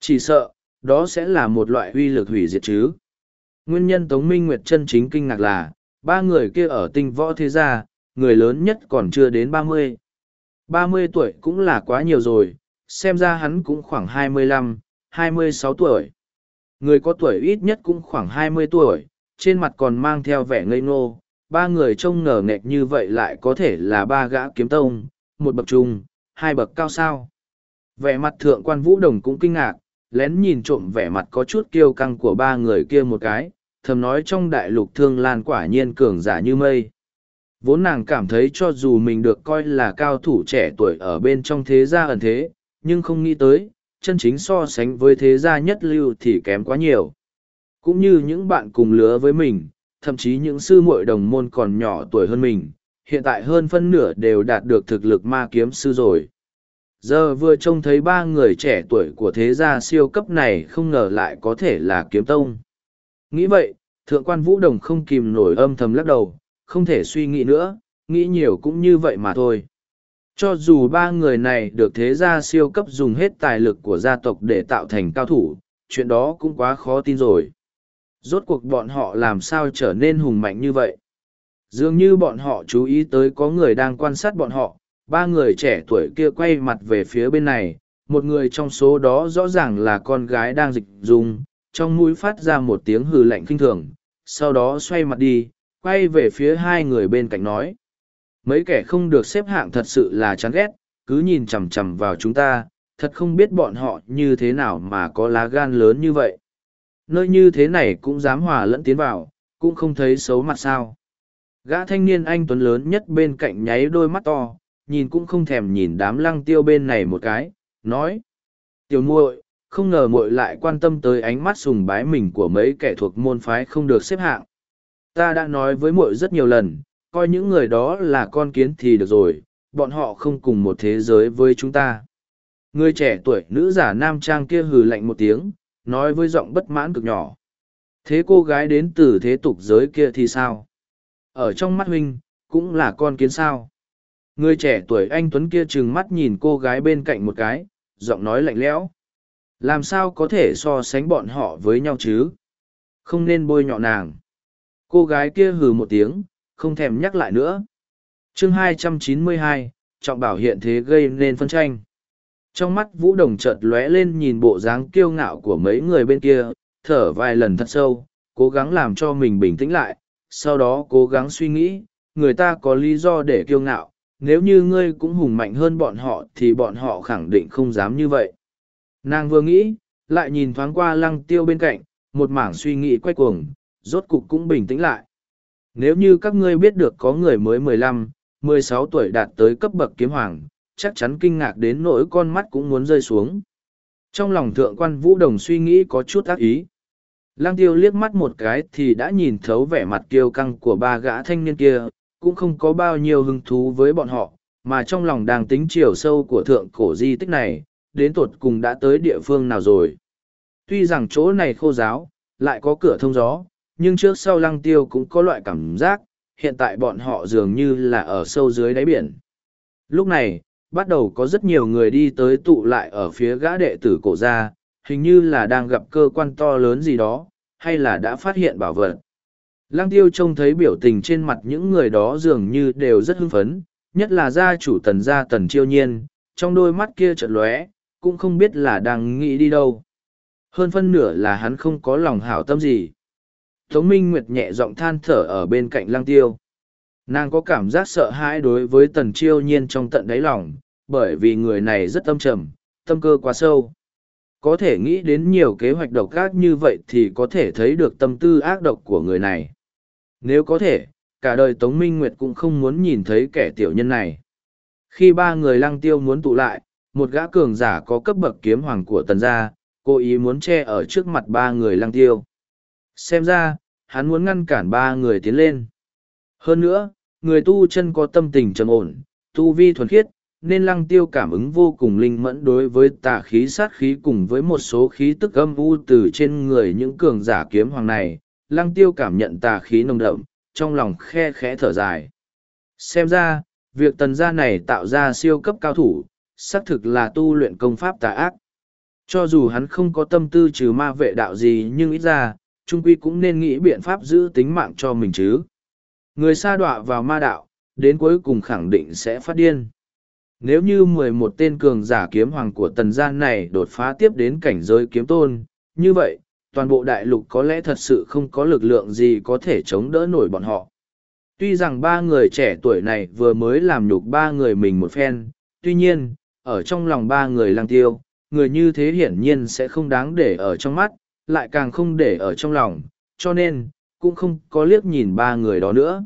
[SPEAKER 1] Chỉ sợ, đó sẽ là một loại uy lực hủy diệt chứ. Nguyên nhân Tống Minh Nguyệt chân chính kinh ngạc là, ba người kia ở tinh võ thế gia, người lớn nhất còn chưa đến ba mươi. Ba mươi tuổi cũng là quá nhiều rồi, xem ra hắn cũng khoảng hai mươi lăm, hai mươi sáu tuổi. Người có tuổi ít nhất cũng khoảng hai mươi tuổi, trên mặt còn mang theo vẻ ngây ngô, ba người trông ngờ nghệch như vậy lại có thể là ba gã kiếm tông, một bậc trung, hai bậc cao sao. Vẻ mặt thượng quan vũ đồng cũng kinh ngạc, lén nhìn trộm vẻ mặt có chút kiêu căng của ba người kia một cái, thầm nói trong đại lục thương lan quả nhiên cường giả như mây. Vốn nàng cảm thấy cho dù mình được coi là cao thủ trẻ tuổi ở bên trong thế gia ẩn thế, nhưng không nghĩ tới, chân chính so sánh với thế gia nhất lưu thì kém quá nhiều. Cũng như những bạn cùng lứa với mình, thậm chí những sư muội đồng môn còn nhỏ tuổi hơn mình, hiện tại hơn phân nửa đều đạt được thực lực ma kiếm sư rồi. Giờ vừa trông thấy ba người trẻ tuổi của thế gia siêu cấp này không ngờ lại có thể là kiếm tông. Nghĩ vậy, thượng quan vũ đồng không kìm nổi âm thầm lắc đầu, không thể suy nghĩ nữa, nghĩ nhiều cũng như vậy mà thôi. Cho dù ba người này được thế gia siêu cấp dùng hết tài lực của gia tộc để tạo thành cao thủ, chuyện đó cũng quá khó tin rồi. Rốt cuộc bọn họ làm sao trở nên hùng mạnh như vậy? Dường như bọn họ chú ý tới có người đang quan sát bọn họ, ba người trẻ tuổi kia quay mặt về phía bên này, một người trong số đó rõ ràng là con gái đang dịch dùng, trong mũi phát ra một tiếng hừ lạnh kinh thường, sau đó xoay mặt đi, quay về phía hai người bên cạnh nói. Mấy kẻ không được xếp hạng thật sự là chán ghét, cứ nhìn chằm chằm vào chúng ta, thật không biết bọn họ như thế nào mà có lá gan lớn như vậy. Nơi như thế này cũng dám hòa lẫn tiến vào, cũng không thấy xấu mặt sao. Gã thanh niên anh tuấn lớn nhất bên cạnh nháy đôi mắt to, nhìn cũng không thèm nhìn đám lăng tiêu bên này một cái, nói. Tiểu muội, không ngờ muội lại quan tâm tới ánh mắt sùng bái mình của mấy kẻ thuộc môn phái không được xếp hạng. Ta đã nói với muội rất nhiều lần, coi những người đó là con kiến thì được rồi, bọn họ không cùng một thế giới với chúng ta. Người trẻ tuổi nữ giả nam trang kia hừ lạnh một tiếng, nói với giọng bất mãn cực nhỏ. Thế cô gái đến từ thế tục giới kia thì sao? Ở trong mắt huynh, cũng là con kiến sao? Người trẻ tuổi anh Tuấn kia trừng mắt nhìn cô gái bên cạnh một cái, giọng nói lạnh lẽo. Làm sao có thể so sánh bọn họ với nhau chứ? Không nên bôi nhọ nàng. Cô gái kia hừ một tiếng, không thèm nhắc lại nữa. chương 292, trọng bảo hiện thế gây nên phân tranh. Trong mắt Vũ Đồng chợt lóe lên nhìn bộ dáng kiêu ngạo của mấy người bên kia, thở vài lần thật sâu, cố gắng làm cho mình bình tĩnh lại, sau đó cố gắng suy nghĩ, người ta có lý do để kiêu ngạo, nếu như ngươi cũng hùng mạnh hơn bọn họ thì bọn họ khẳng định không dám như vậy. Nàng vừa nghĩ, lại nhìn thoáng qua lăng tiêu bên cạnh, một mảng suy nghĩ quay cuồng, rốt cục cũng bình tĩnh lại. Nếu như các ngươi biết được có người mới mười lăm, mười sáu tuổi đạt tới cấp bậc kiếm hoàng, chắc chắn kinh ngạc đến nỗi con mắt cũng muốn rơi xuống. Trong lòng thượng quan vũ đồng suy nghĩ có chút ác ý. Lăng tiêu liếc mắt một cái thì đã nhìn thấu vẻ mặt kiêu căng của ba gã thanh niên kia, cũng không có bao nhiêu hứng thú với bọn họ, mà trong lòng đang tính chiều sâu của thượng cổ di tích này, đến tột cùng đã tới địa phương nào rồi. Tuy rằng chỗ này khô giáo, lại có cửa thông gió, nhưng trước sau lăng tiêu cũng có loại cảm giác, hiện tại bọn họ dường như là ở sâu dưới đáy biển. Lúc này, bắt đầu có rất nhiều người đi tới tụ lại ở phía gã đệ tử cổ gia, hình như là đang gặp cơ quan to lớn gì đó, hay là đã phát hiện bảo vật. Lăng tiêu trông thấy biểu tình trên mặt những người đó dường như đều rất hưng phấn, nhất là gia chủ tần gia tần chiêu nhiên, trong đôi mắt kia chợt lóe, cũng không biết là đang nghĩ đi đâu. Hơn phân nửa là hắn không có lòng hảo tâm gì. Tống Minh Nguyệt nhẹ giọng than thở ở bên cạnh lăng tiêu. Nàng có cảm giác sợ hãi đối với tần chiêu nhiên trong tận đáy lòng, bởi vì người này rất tâm trầm, tâm cơ quá sâu. Có thể nghĩ đến nhiều kế hoạch độc ác như vậy thì có thể thấy được tâm tư ác độc của người này. Nếu có thể, cả đời Tống Minh Nguyệt cũng không muốn nhìn thấy kẻ tiểu nhân này. Khi ba người lăng tiêu muốn tụ lại, một gã cường giả có cấp bậc kiếm hoàng của tần gia, cố ý muốn che ở trước mặt ba người lăng tiêu. Xem ra, hắn muốn ngăn cản ba người tiến lên. Hơn nữa, người tu chân có tâm tình trầm ổn, tu vi thuần khiết, nên lăng tiêu cảm ứng vô cùng linh mẫn đối với tà khí sát khí cùng với một số khí tức âm u từ trên người những cường giả kiếm hoàng này. Lăng tiêu cảm nhận tà khí nồng đậm, trong lòng khe khẽ thở dài. Xem ra, việc tần gia này tạo ra siêu cấp cao thủ, xác thực là tu luyện công pháp tà ác. Cho dù hắn không có tâm tư trừ ma vệ đạo gì nhưng ít ra, trung quy cũng nên nghĩ biện pháp giữ tính mạng cho mình chứ. Người sa đọa vào ma đạo, đến cuối cùng khẳng định sẽ phát điên. Nếu như mười một tên cường giả kiếm hoàng của tần gian này đột phá tiếp đến cảnh giới kiếm tôn, như vậy, toàn bộ đại lục có lẽ thật sự không có lực lượng gì có thể chống đỡ nổi bọn họ. Tuy rằng ba người trẻ tuổi này vừa mới làm nhục ba người mình một phen, tuy nhiên, ở trong lòng ba người lang tiêu, người như thế hiển nhiên sẽ không đáng để ở trong mắt, lại càng không để ở trong lòng, cho nên, cũng không có liếc nhìn ba người đó nữa.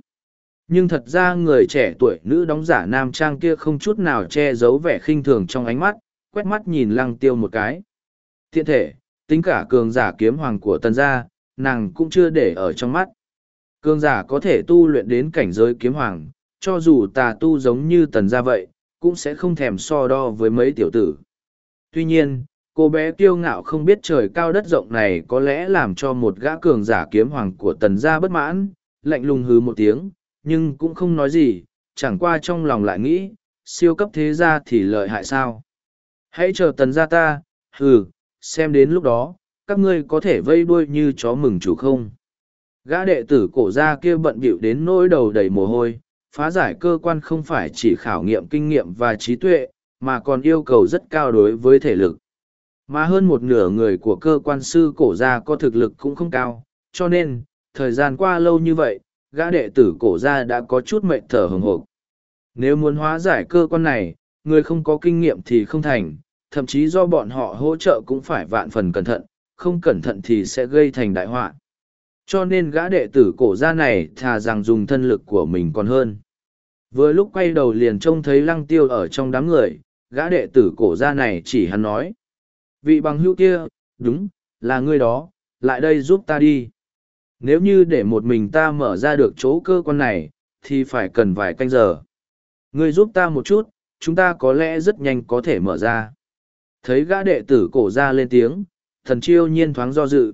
[SPEAKER 1] Nhưng thật ra người trẻ tuổi nữ đóng giả nam trang kia không chút nào che giấu vẻ khinh thường trong ánh mắt, quét mắt nhìn lăng tiêu một cái. Tiện thể, tính cả cường giả kiếm hoàng của tần gia, nàng cũng chưa để ở trong mắt. Cường giả có thể tu luyện đến cảnh giới kiếm hoàng, cho dù tà tu giống như tần gia vậy, cũng sẽ không thèm so đo với mấy tiểu tử. Tuy nhiên, cô bé kiêu ngạo không biết trời cao đất rộng này có lẽ làm cho một gã cường giả kiếm hoàng của tần gia bất mãn, lạnh lùng hứ một tiếng, nhưng cũng không nói gì, chẳng qua trong lòng lại nghĩ, siêu cấp thế gia thì lợi hại sao. Hãy chờ tần gia ta, hừ, xem đến lúc đó, các ngươi có thể vây đuôi như chó mừng chủ không. Gã đệ tử cổ gia kia bận bịu đến nỗi đầu đầy mồ hôi, phá giải cơ quan không phải chỉ khảo nghiệm kinh nghiệm và trí tuệ, mà còn yêu cầu rất cao đối với thể lực. Mà hơn một nửa người của cơ quan sư cổ gia có thực lực cũng không cao, cho nên, thời gian qua lâu như vậy, gã đệ tử cổ gia đã có chút mệnh thở hồng hộc. Nếu muốn hóa giải cơ quan này, người không có kinh nghiệm thì không thành, thậm chí do bọn họ hỗ trợ cũng phải vạn phần cẩn thận, không cẩn thận thì sẽ gây thành đại họa. Cho nên gã đệ tử cổ gia này thà rằng dùng thân lực của mình còn hơn. Vừa lúc quay đầu liền trông thấy lăng tiêu ở trong đám người, gã đệ tử cổ gia này chỉ hắn nói. Vị bằng hữu kia, đúng, là ngươi đó, lại đây giúp ta đi. Nếu như để một mình ta mở ra được chỗ cơ quan này, thì phải cần vài canh giờ. Ngươi giúp ta một chút, chúng ta có lẽ rất nhanh có thể mở ra. Thấy gã đệ tử cổ ra lên tiếng, thần chiêu nhiên thoáng do dự.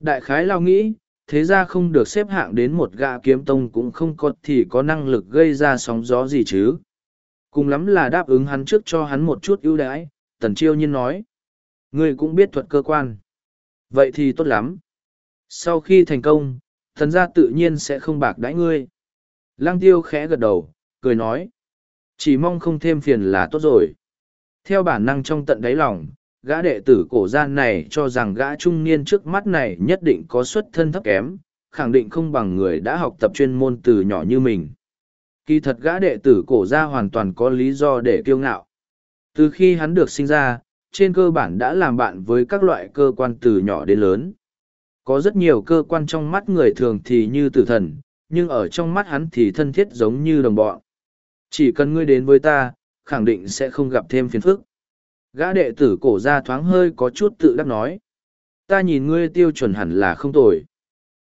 [SPEAKER 1] Đại khái lao nghĩ, thế ra không được xếp hạng đến một gã kiếm tông cũng không có thì có năng lực gây ra sóng gió gì chứ. Cùng lắm là đáp ứng hắn trước cho hắn một chút ưu đãi, tần chiêu nhiên nói. Ngươi cũng biết thuật cơ quan. Vậy thì tốt lắm. Sau khi thành công, thần gia tự nhiên sẽ không bạc đãi ngươi. Lăng tiêu khẽ gật đầu, cười nói. Chỉ mong không thêm phiền là tốt rồi. Theo bản năng trong tận đáy lòng, gã đệ tử cổ gian này cho rằng gã trung niên trước mắt này nhất định có xuất thân thấp kém, khẳng định không bằng người đã học tập chuyên môn từ nhỏ như mình. Kỳ thật gã đệ tử cổ gia hoàn toàn có lý do để kiêu ngạo. Từ khi hắn được sinh ra, trên cơ bản đã làm bạn với các loại cơ quan từ nhỏ đến lớn. Có rất nhiều cơ quan trong mắt người thường thì như tử thần, nhưng ở trong mắt hắn thì thân thiết giống như đồng bọn. Chỉ cần ngươi đến với ta, khẳng định sẽ không gặp thêm phiền phức. Gã đệ tử cổ ra thoáng hơi có chút tự đắc nói. Ta nhìn ngươi tiêu chuẩn hẳn là không tồi.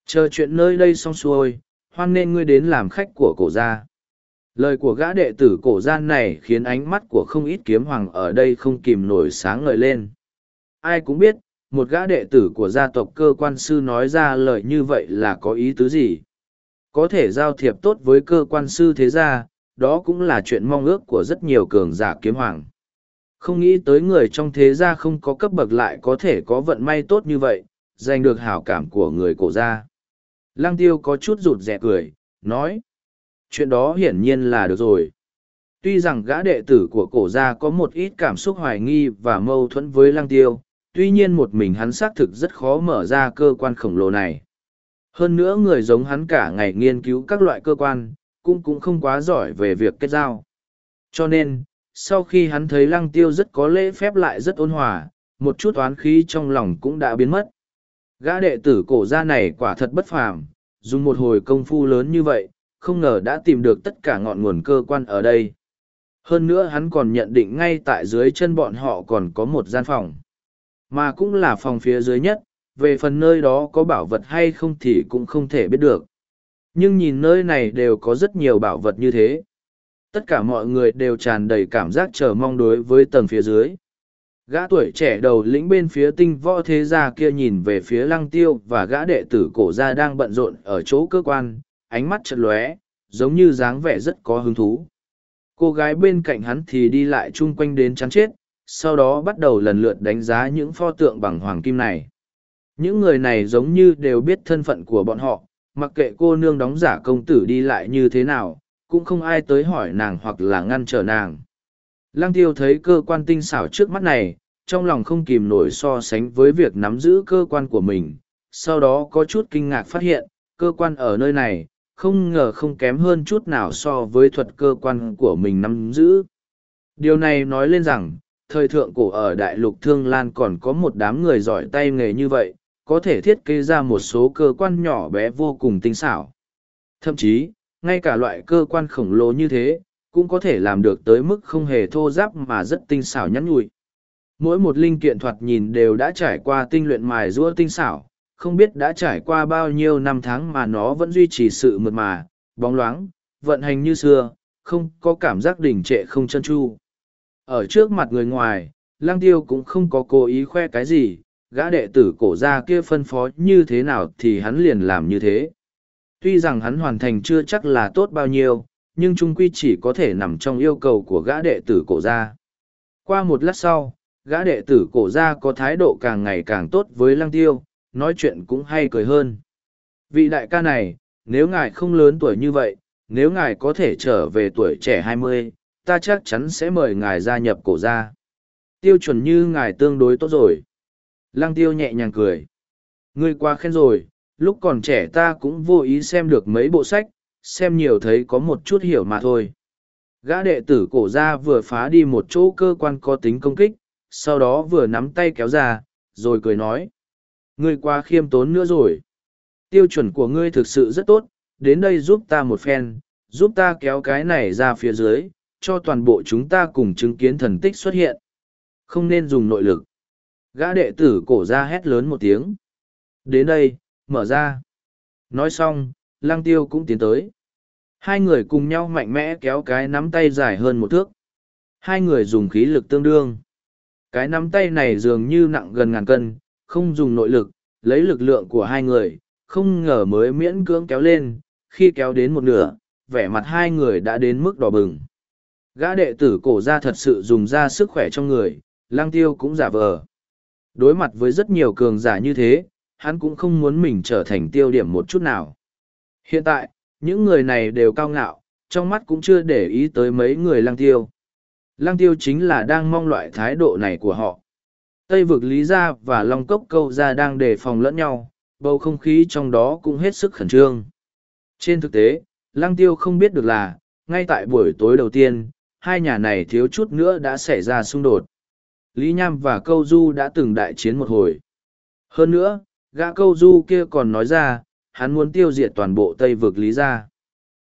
[SPEAKER 1] Chờ chuyện nơi đây xong xuôi, hoan nên ngươi đến làm khách của cổ gia. Lời của gã đệ tử cổ gia này khiến ánh mắt của không ít kiếm hoàng ở đây không kìm nổi sáng ngời lên. Ai cũng biết, một gã đệ tử của gia tộc cơ quan sư nói ra lời như vậy là có ý tứ gì. Có thể giao thiệp tốt với cơ quan sư thế gia, đó cũng là chuyện mong ước của rất nhiều cường giả kiếm hoàng. Không nghĩ tới người trong thế gia không có cấp bậc lại có thể có vận may tốt như vậy, giành được hảo cảm của người cổ gia. Lăng tiêu có chút rụt rè cười, nói. Chuyện đó hiển nhiên là được rồi. Tuy rằng gã đệ tử của cổ gia có một ít cảm xúc hoài nghi và mâu thuẫn với lăng tiêu, tuy nhiên một mình hắn xác thực rất khó mở ra cơ quan khổng lồ này. Hơn nữa người giống hắn cả ngày nghiên cứu các loại cơ quan, cũng cũng không quá giỏi về việc kết giao. Cho nên, sau khi hắn thấy lăng tiêu rất có lễ phép lại rất ôn hòa, một chút oán khí trong lòng cũng đã biến mất. Gã đệ tử cổ gia này quả thật bất phàm, dùng một hồi công phu lớn như vậy, không ngờ đã tìm được tất cả ngọn nguồn cơ quan ở đây. Hơn nữa hắn còn nhận định ngay tại dưới chân bọn họ còn có một gian phòng. Mà cũng là phòng phía dưới nhất, về phần nơi đó có bảo vật hay không thì cũng không thể biết được. Nhưng nhìn nơi này đều có rất nhiều bảo vật như thế. Tất cả mọi người đều tràn đầy cảm giác chờ mong đối với tầng phía dưới. Gã tuổi trẻ đầu lĩnh bên phía tinh võ thế gia kia nhìn về phía lăng tiêu và gã đệ tử cổ gia đang bận rộn ở chỗ cơ quan, ánh mắt chật lóe, giống như dáng vẻ rất có hứng thú. Cô gái bên cạnh hắn thì đi lại chung quanh đến chán chết, sau đó bắt đầu lần lượt đánh giá những pho tượng bằng hoàng kim này. Những người này giống như đều biết thân phận của bọn họ, mặc kệ cô nương đóng giả công tử đi lại như thế nào, cũng không ai tới hỏi nàng hoặc là ngăn trở nàng. Lăng tiêu thấy cơ quan tinh xảo trước mắt này, trong lòng không kìm nổi so sánh với việc nắm giữ cơ quan của mình, sau đó có chút kinh ngạc phát hiện, cơ quan ở nơi này, không ngờ không kém hơn chút nào so với thuật cơ quan của mình nắm giữ. Điều này nói lên rằng, thời thượng cổ ở Đại lục Thương Lan còn có một đám người giỏi tay nghề như vậy, có thể thiết kế ra một số cơ quan nhỏ bé vô cùng tinh xảo. Thậm chí, ngay cả loại cơ quan khổng lồ như thế, cũng có thể làm được tới mức không hề thô giáp mà rất tinh xảo nhắn nhụi. Mỗi một linh kiện thoạt nhìn đều đã trải qua tinh luyện mài rũa tinh xảo, không biết đã trải qua bao nhiêu năm tháng mà nó vẫn duy trì sự mượt mà, bóng loáng, vận hành như xưa, không có cảm giác đỉnh trệ không chân chu. Ở trước mặt người ngoài, Lăng Tiêu cũng không có cố ý khoe cái gì, gã đệ tử cổ gia kia phân phó như thế nào thì hắn liền làm như thế. Tuy rằng hắn hoàn thành chưa chắc là tốt bao nhiêu, nhưng trung quy chỉ có thể nằm trong yêu cầu của gã đệ tử cổ gia. Qua một lát sau, gã đệ tử cổ gia có thái độ càng ngày càng tốt với lăng tiêu, nói chuyện cũng hay cười hơn. Vị đại ca này, nếu ngài không lớn tuổi như vậy, nếu ngài có thể trở về tuổi trẻ hai mươi, ta chắc chắn sẽ mời ngài gia nhập cổ gia. Tiêu chuẩn như ngài tương đối tốt rồi. Lăng tiêu nhẹ nhàng cười. Ngươi qua khen rồi, lúc còn trẻ ta cũng vô ý xem được mấy bộ sách, xem nhiều thấy có một chút hiểu mà thôi. Gã đệ tử cổ gia vừa phá đi một chỗ cơ quan có tính công kích, sau đó vừa nắm tay kéo ra, rồi cười nói. Ngươi qua khiêm tốn nữa rồi. Tiêu chuẩn của ngươi thực sự rất tốt, đến đây giúp ta một phen, giúp ta kéo cái này ra phía dưới, cho toàn bộ chúng ta cùng chứng kiến thần tích xuất hiện. Không nên dùng nội lực. Gã đệ tử cổ ra hét lớn một tiếng. Đến đây, mở ra. Nói xong, lăng tiêu cũng tiến tới. Hai người cùng nhau mạnh mẽ kéo cái nắm tay dài hơn một thước. Hai người dùng khí lực tương đương. Cái nắm tay này dường như nặng gần ngàn cân, không dùng nội lực, lấy lực lượng của hai người, không ngờ mới miễn cưỡng kéo lên, khi kéo đến một nửa, vẻ mặt hai người đã đến mức đỏ bừng. Gã đệ tử cổ ra thật sự dùng ra sức khỏe trong người, lang tiêu cũng giả vờ. Đối mặt với rất nhiều cường giả như thế, hắn cũng không muốn mình trở thành tiêu điểm một chút nào. Hiện tại, những người này đều cao ngạo, trong mắt cũng chưa để ý tới mấy người lang tiêu. Lang tiêu chính là đang mong loại thái độ này của họ. Tây vực Lý Gia và Long Cốc Câu Gia đang đề phòng lẫn nhau, bầu không khí trong đó cũng hết sức khẩn trương. Trên thực tế, Lang Tiêu không biết được là, ngay tại buổi tối đầu tiên, hai nhà này thiếu chút nữa đã xảy ra xung đột. Lý Nham và Câu Du đã từng đại chiến một hồi. Hơn nữa, gã Câu Du kia còn nói ra, hắn muốn tiêu diệt toàn bộ Tây vực Lý gia.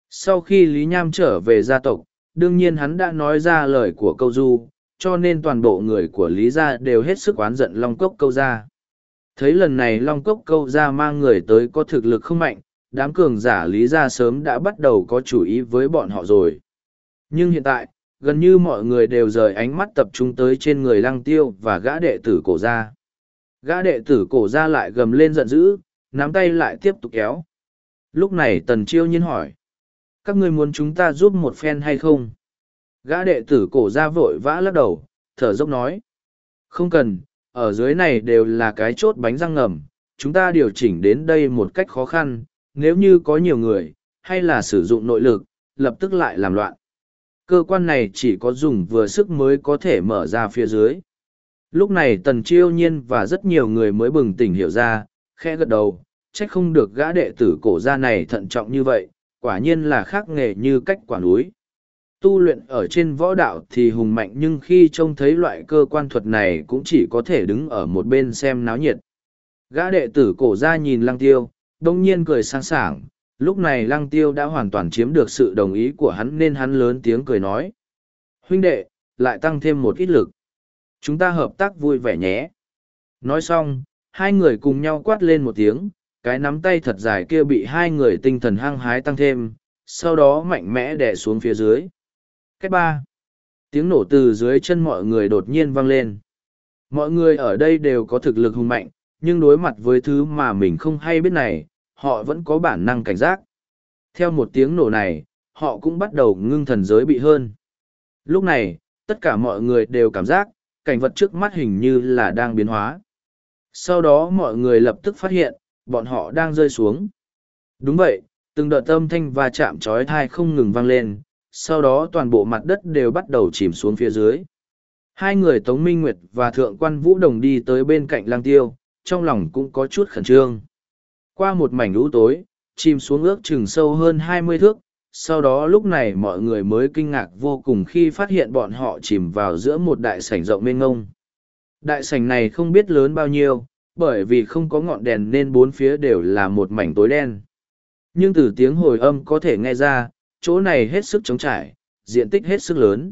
[SPEAKER 1] Sau khi Lý Nham trở về gia tộc, đương nhiên hắn đã nói ra lời của Câu Du, cho nên toàn bộ người của Lý gia đều hết sức oán giận Long Cốc Câu gia. Thấy lần này Long Cốc Câu gia mang người tới có thực lực không mạnh, đám cường giả Lý gia sớm đã bắt đầu có chủ ý với bọn họ rồi. Nhưng hiện tại, gần như mọi người đều rời ánh mắt tập trung tới trên người lăng tiêu và gã đệ tử cổ ra, Gã đệ tử cổ ra lại gầm lên giận dữ, nắm tay lại tiếp tục kéo. Lúc này tần chiêu nhiên hỏi. Các ngươi muốn chúng ta giúp một phen hay không? Gã đệ tử cổ ra vội vã lắc đầu, thở dốc nói. Không cần, ở dưới này đều là cái chốt bánh răng ngầm, chúng ta điều chỉnh đến đây một cách khó khăn, nếu như có nhiều người, hay là sử dụng nội lực, lập tức lại làm loạn. Cơ quan này chỉ có dùng vừa sức mới có thể mở ra phía dưới. Lúc này tần chiêu nhiên và rất nhiều người mới bừng tỉnh hiểu ra, khẽ gật đầu, Chắc không được gã đệ tử cổ gia này thận trọng như vậy, quả nhiên là khác nghề như cách quả núi. Tu luyện ở trên võ đạo thì hùng mạnh nhưng khi trông thấy loại cơ quan thuật này cũng chỉ có thể đứng ở một bên xem náo nhiệt. Gã đệ tử cổ gia nhìn lăng tiêu, đông nhiên cười sang sảng, lúc này lăng tiêu đã hoàn toàn chiếm được sự đồng ý của hắn nên hắn lớn tiếng cười nói. Huynh đệ, lại tăng thêm một ít lực. Chúng ta hợp tác vui vẻ nhé. Nói xong, hai người cùng nhau quát lên một tiếng, cái nắm tay thật dài kia bị hai người tinh thần hăng hái tăng thêm, sau đó mạnh mẽ đè xuống phía dưới. Cách ba. Tiếng nổ từ dưới chân mọi người đột nhiên vang lên. Mọi người ở đây đều có thực lực hùng mạnh, nhưng đối mặt với thứ mà mình không hay biết này, họ vẫn có bản năng cảnh giác. Theo một tiếng nổ này, họ cũng bắt đầu ngưng thần giới bị hơn. Lúc này, tất cả mọi người đều cảm giác, cảnh vật trước mắt hình như là đang biến hóa. Sau đó mọi người lập tức phát hiện, bọn họ đang rơi xuống. Đúng vậy, từng đợt âm thanh và chạm trói thai không ngừng vang lên, sau đó toàn bộ mặt đất đều bắt đầu chìm xuống phía dưới. Hai người Tống Minh Nguyệt và Thượng quan Vũ Đồng đi tới bên cạnh lang tiêu, trong lòng cũng có chút khẩn trương. Qua một mảnh lũ tối, chìm xuống ước chừng sâu hơn hai mươi thước, sau đó lúc này mọi người mới kinh ngạc vô cùng khi phát hiện bọn họ chìm vào giữa một đại sảnh rộng mênh ngông. Đại sảnh này không biết lớn bao nhiêu, bởi vì không có ngọn đèn nên bốn phía đều là một mảnh tối đen. Nhưng từ tiếng hồi âm có thể nghe ra, chỗ này hết sức trống trải, diện tích hết sức lớn.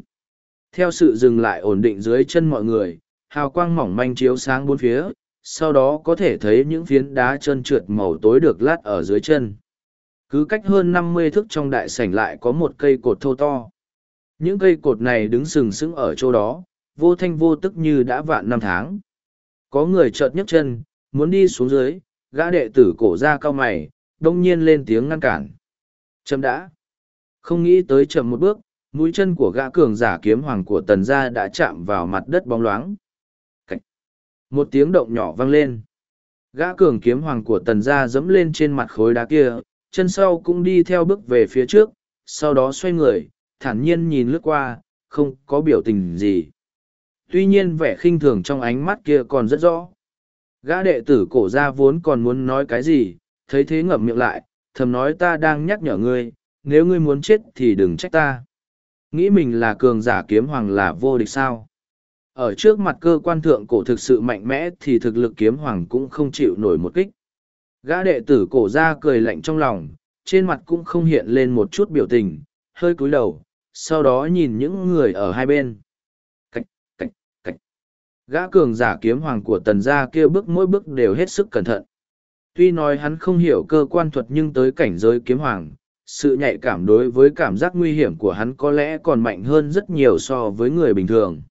[SPEAKER 1] Theo sự dừng lại ổn định dưới chân mọi người, hào quang mỏng manh chiếu sáng bốn phía, sau đó có thể thấy những phiến đá trơn trượt màu tối được lát ở dưới chân. Cứ cách hơn năm mươi thước trong đại sảnh lại có một cây cột thô to. Những cây cột này đứng sừng sững ở chỗ đó, vô thanh vô tức như đã vạn năm tháng. Có người chợt nhấc chân, muốn đi xuống dưới, gã đệ tử cổ ra cao mày, đông nhiên lên tiếng ngăn cản. Chấm đã. Không nghĩ tới chậm một bước, mũi chân của gã cường giả kiếm hoàng của tần gia đã chạm vào mặt đất bóng loáng. Một tiếng động nhỏ vang lên. Gã cường kiếm hoàng của tần gia dẫm lên trên mặt khối đá kia, chân sau cũng đi theo bước về phía trước, sau đó xoay người, thản nhiên nhìn lướt qua, không có biểu tình gì. Tuy nhiên vẻ khinh thường trong ánh mắt kia còn rất rõ. Gã đệ tử cổ gia vốn còn muốn nói cái gì, thấy thế ngậm miệng lại, thầm nói ta đang nhắc nhở ngươi, nếu ngươi muốn chết thì đừng trách ta. Nghĩ mình là cường giả kiếm hoàng là vô địch sao. Ở trước mặt cơ quan thượng cổ thực sự mạnh mẽ thì thực lực kiếm hoàng cũng không chịu nổi một kích. Gã đệ tử cổ ra cười lạnh trong lòng, trên mặt cũng không hiện lên một chút biểu tình, hơi cúi đầu, sau đó nhìn những người ở hai bên. Cách, cách, cách. Gã cường giả kiếm hoàng của tần gia kia bước mỗi bước đều hết sức cẩn thận. Tuy nói hắn không hiểu cơ quan thuật nhưng tới cảnh giới kiếm hoàng, sự nhạy cảm đối với cảm giác nguy hiểm của hắn có lẽ còn mạnh hơn rất nhiều so với người bình thường.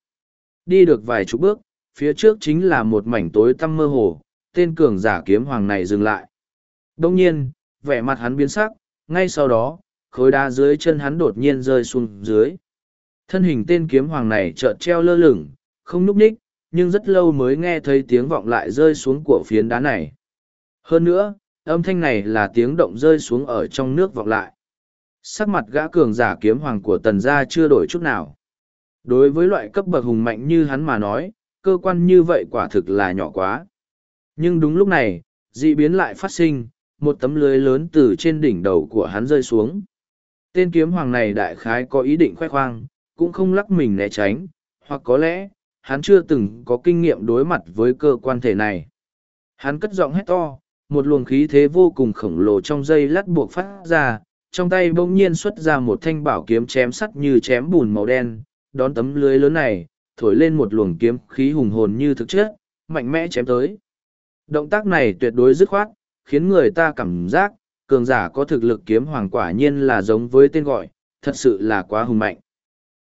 [SPEAKER 1] Đi được vài chục bước, phía trước chính là một mảnh tối tăm mơ hồ, tên cường giả kiếm hoàng này dừng lại. Đông nhiên, vẻ mặt hắn biến sắc, ngay sau đó, khối đá dưới chân hắn đột nhiên rơi xuống dưới. Thân hình tên kiếm hoàng này chợt treo lơ lửng, không núp ních, nhưng rất lâu mới nghe thấy tiếng vọng lại rơi xuống của phiến đá này. Hơn nữa, âm thanh này là tiếng động rơi xuống ở trong nước vọng lại. Sắc mặt gã cường giả kiếm hoàng của tần gia chưa đổi chút nào. Đối với loại cấp bậc hùng mạnh như hắn mà nói, cơ quan như vậy quả thực là nhỏ quá. Nhưng đúng lúc này, dị biến lại phát sinh, một tấm lưới lớn từ trên đỉnh đầu của hắn rơi xuống. Tên kiếm hoàng này đại khái có ý định khoe khoang, cũng không lắc mình né tránh, hoặc có lẽ, hắn chưa từng có kinh nghiệm đối mặt với cơ quan thể này. Hắn cất giọng hét to, một luồng khí thế vô cùng khổng lồ trong dây lắt buộc phát ra, trong tay bỗng nhiên xuất ra một thanh bảo kiếm chém sắt như chém bùn màu đen, đón tấm lưới lớn này, thổi lên một luồng kiếm khí hùng hồn như thực chất, mạnh mẽ chém tới. Động tác này tuyệt đối dứt khoát, khiến người ta cảm giác, cường giả có thực lực kiếm hoàng quả nhiên là giống với tên gọi, thật sự là quá hùng mạnh.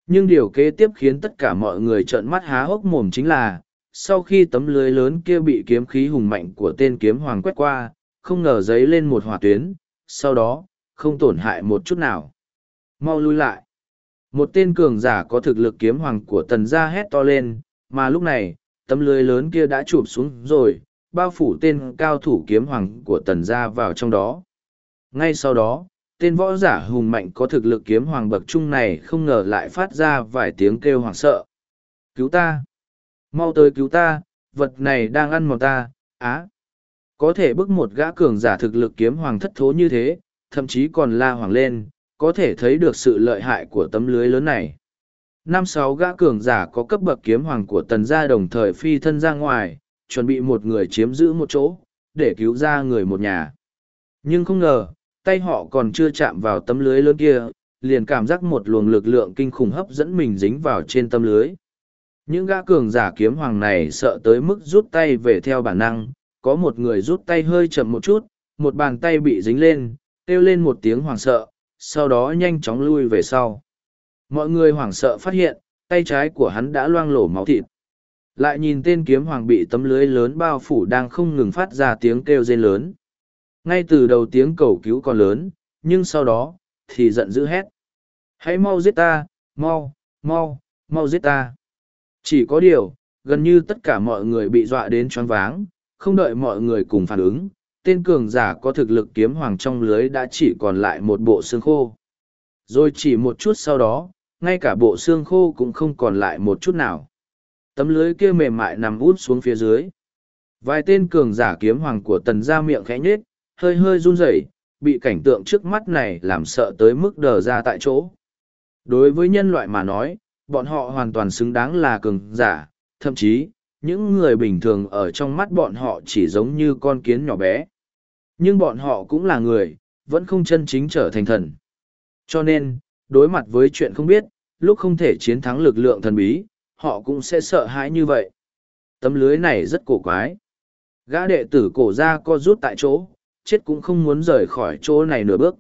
[SPEAKER 1] Nhưng điều kế tiếp khiến tất cả mọi người trợn mắt há hốc mồm chính là, sau khi tấm lưới lớn kia bị kiếm khí hùng mạnh của tên kiếm hoàng quét qua, không ngờ giấy lên một hỏa tuyến, sau đó, không tổn hại một chút nào. Mau lui lại. Một tên cường giả có thực lực kiếm hoàng của tần gia hét to lên, mà lúc này, tấm lưới lớn kia đã chụp xuống rồi, bao phủ tên cao thủ kiếm hoàng của tần gia vào trong đó. Ngay sau đó, tên võ giả hùng mạnh có thực lực kiếm hoàng bậc trung này không ngờ lại phát ra vài tiếng kêu hoảng sợ. Cứu ta! Mau tới cứu ta, vật này đang ăn mòn ta, á! Có thể bức một gã cường giả thực lực kiếm hoàng thất thố như thế, thậm chí còn la hoàng lên, có thể thấy được sự lợi hại của tấm lưới lớn này. Năm sáu gã cường giả có cấp bậc kiếm hoàng của tần gia đồng thời phi thân ra ngoài, chuẩn bị một người chiếm giữ một chỗ, để cứu ra người một nhà. Nhưng không ngờ, tay họ còn chưa chạm vào tấm lưới lớn kia, liền cảm giác một luồng lực lượng kinh khủng hấp dẫn mình dính vào trên tấm lưới. Những gã cường giả kiếm hoàng này sợ tới mức rút tay về theo bản năng, có một người rút tay hơi chậm một chút, một bàn tay bị dính lên, kêu lên một tiếng hoảng sợ, sau đó nhanh chóng lui về sau. Mọi người hoảng sợ phát hiện, tay trái của hắn đã loang lổ máu thịt. Lại nhìn tên kiếm hoàng bị tấm lưới lớn bao phủ đang không ngừng phát ra tiếng kêu rên lớn. Ngay từ đầu tiếng cầu cứu còn lớn, nhưng sau đó, thì giận dữ hét. Hãy mau giết ta, mau, mau, mau giết ta. Chỉ có điều, gần như tất cả mọi người bị dọa đến choáng váng, không đợi mọi người cùng phản ứng, tên cường giả có thực lực kiếm hoàng trong lưới đã chỉ còn lại một bộ xương khô. Rồi chỉ một chút sau đó, ngay cả bộ xương khô cũng không còn lại một chút nào. Tấm lưới kia mềm mại nằm út xuống phía dưới. Vài tên cường giả kiếm hoàng của tần ra miệng khẽ nhết, hơi hơi run rẩy, bị cảnh tượng trước mắt này làm sợ tới mức đờ ra tại chỗ. Đối với nhân loại mà nói, bọn họ hoàn toàn xứng đáng là cường giả, thậm chí, những người bình thường ở trong mắt bọn họ chỉ giống như con kiến nhỏ bé. Nhưng bọn họ cũng là người, vẫn không chân chính trở thành thần. Cho nên, đối mặt với chuyện không biết, lúc không thể chiến thắng lực lượng thần bí, họ cũng sẽ sợ hãi như vậy. Tấm lưới này rất cổ quái. Gã đệ tử cổ ra co rút tại chỗ, chết cũng không muốn rời khỏi chỗ này nửa bước.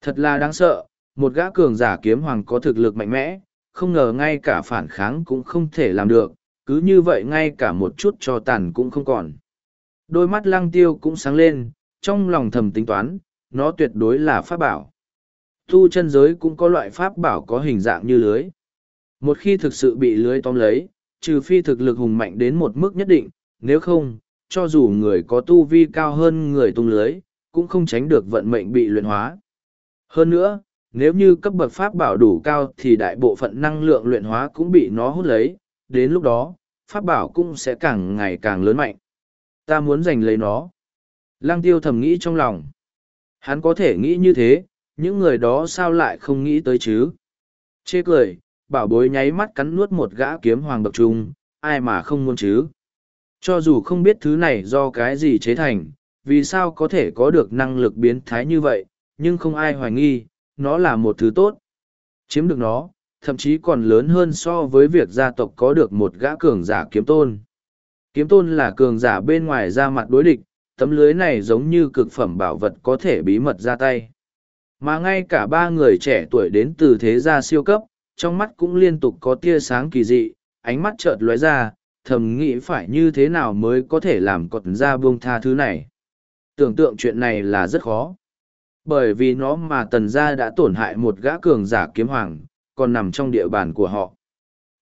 [SPEAKER 1] Thật là đáng sợ, một gã cường giả kiếm hoàng có thực lực mạnh mẽ, không ngờ ngay cả phản kháng cũng không thể làm được, cứ như vậy ngay cả một chút cho tàn cũng không còn. Đôi mắt lăng tiêu cũng sáng lên, trong lòng thầm tính toán, nó tuyệt đối là pháp bảo. Tu chân giới cũng có loại pháp bảo có hình dạng như lưới. Một khi thực sự bị lưới tóm lấy, trừ phi thực lực hùng mạnh đến một mức nhất định, nếu không, cho dù người có tu vi cao hơn người tung lưới, cũng không tránh được vận mệnh bị luyện hóa. Hơn nữa, nếu như cấp bậc pháp bảo đủ cao thì đại bộ phận năng lượng luyện hóa cũng bị nó hút lấy, đến lúc đó, pháp bảo cũng sẽ càng ngày càng lớn mạnh. Ta muốn giành lấy nó. Lăng tiêu thầm nghĩ trong lòng. Hắn có thể nghĩ như thế, những người đó sao lại không nghĩ tới chứ? Chê cười, bảo bối nháy mắt cắn nuốt một gã kiếm hoàng bậc trung, ai mà không muốn chứ? Cho dù không biết thứ này do cái gì chế thành, vì sao có thể có được năng lực biến thái như vậy, nhưng không ai hoài nghi, nó là một thứ tốt. Chiếm được nó, thậm chí còn lớn hơn so với việc gia tộc có được một gã cường giả kiếm tôn. Kiếm tôn là cường giả bên ngoài ra mặt đối địch, tấm lưới này giống như cực phẩm bảo vật có thể bí mật ra tay. Mà ngay cả ba người trẻ tuổi đến từ thế gia siêu cấp, trong mắt cũng liên tục có tia sáng kỳ dị, ánh mắt chợt lóe ra, thầm nghĩ phải như thế nào mới có thể làm cọt ra buông tha thứ này. Tưởng tượng chuyện này là rất khó. Bởi vì nó mà tần gia đã tổn hại một gã cường giả kiếm hoàng, còn nằm trong địa bàn của họ.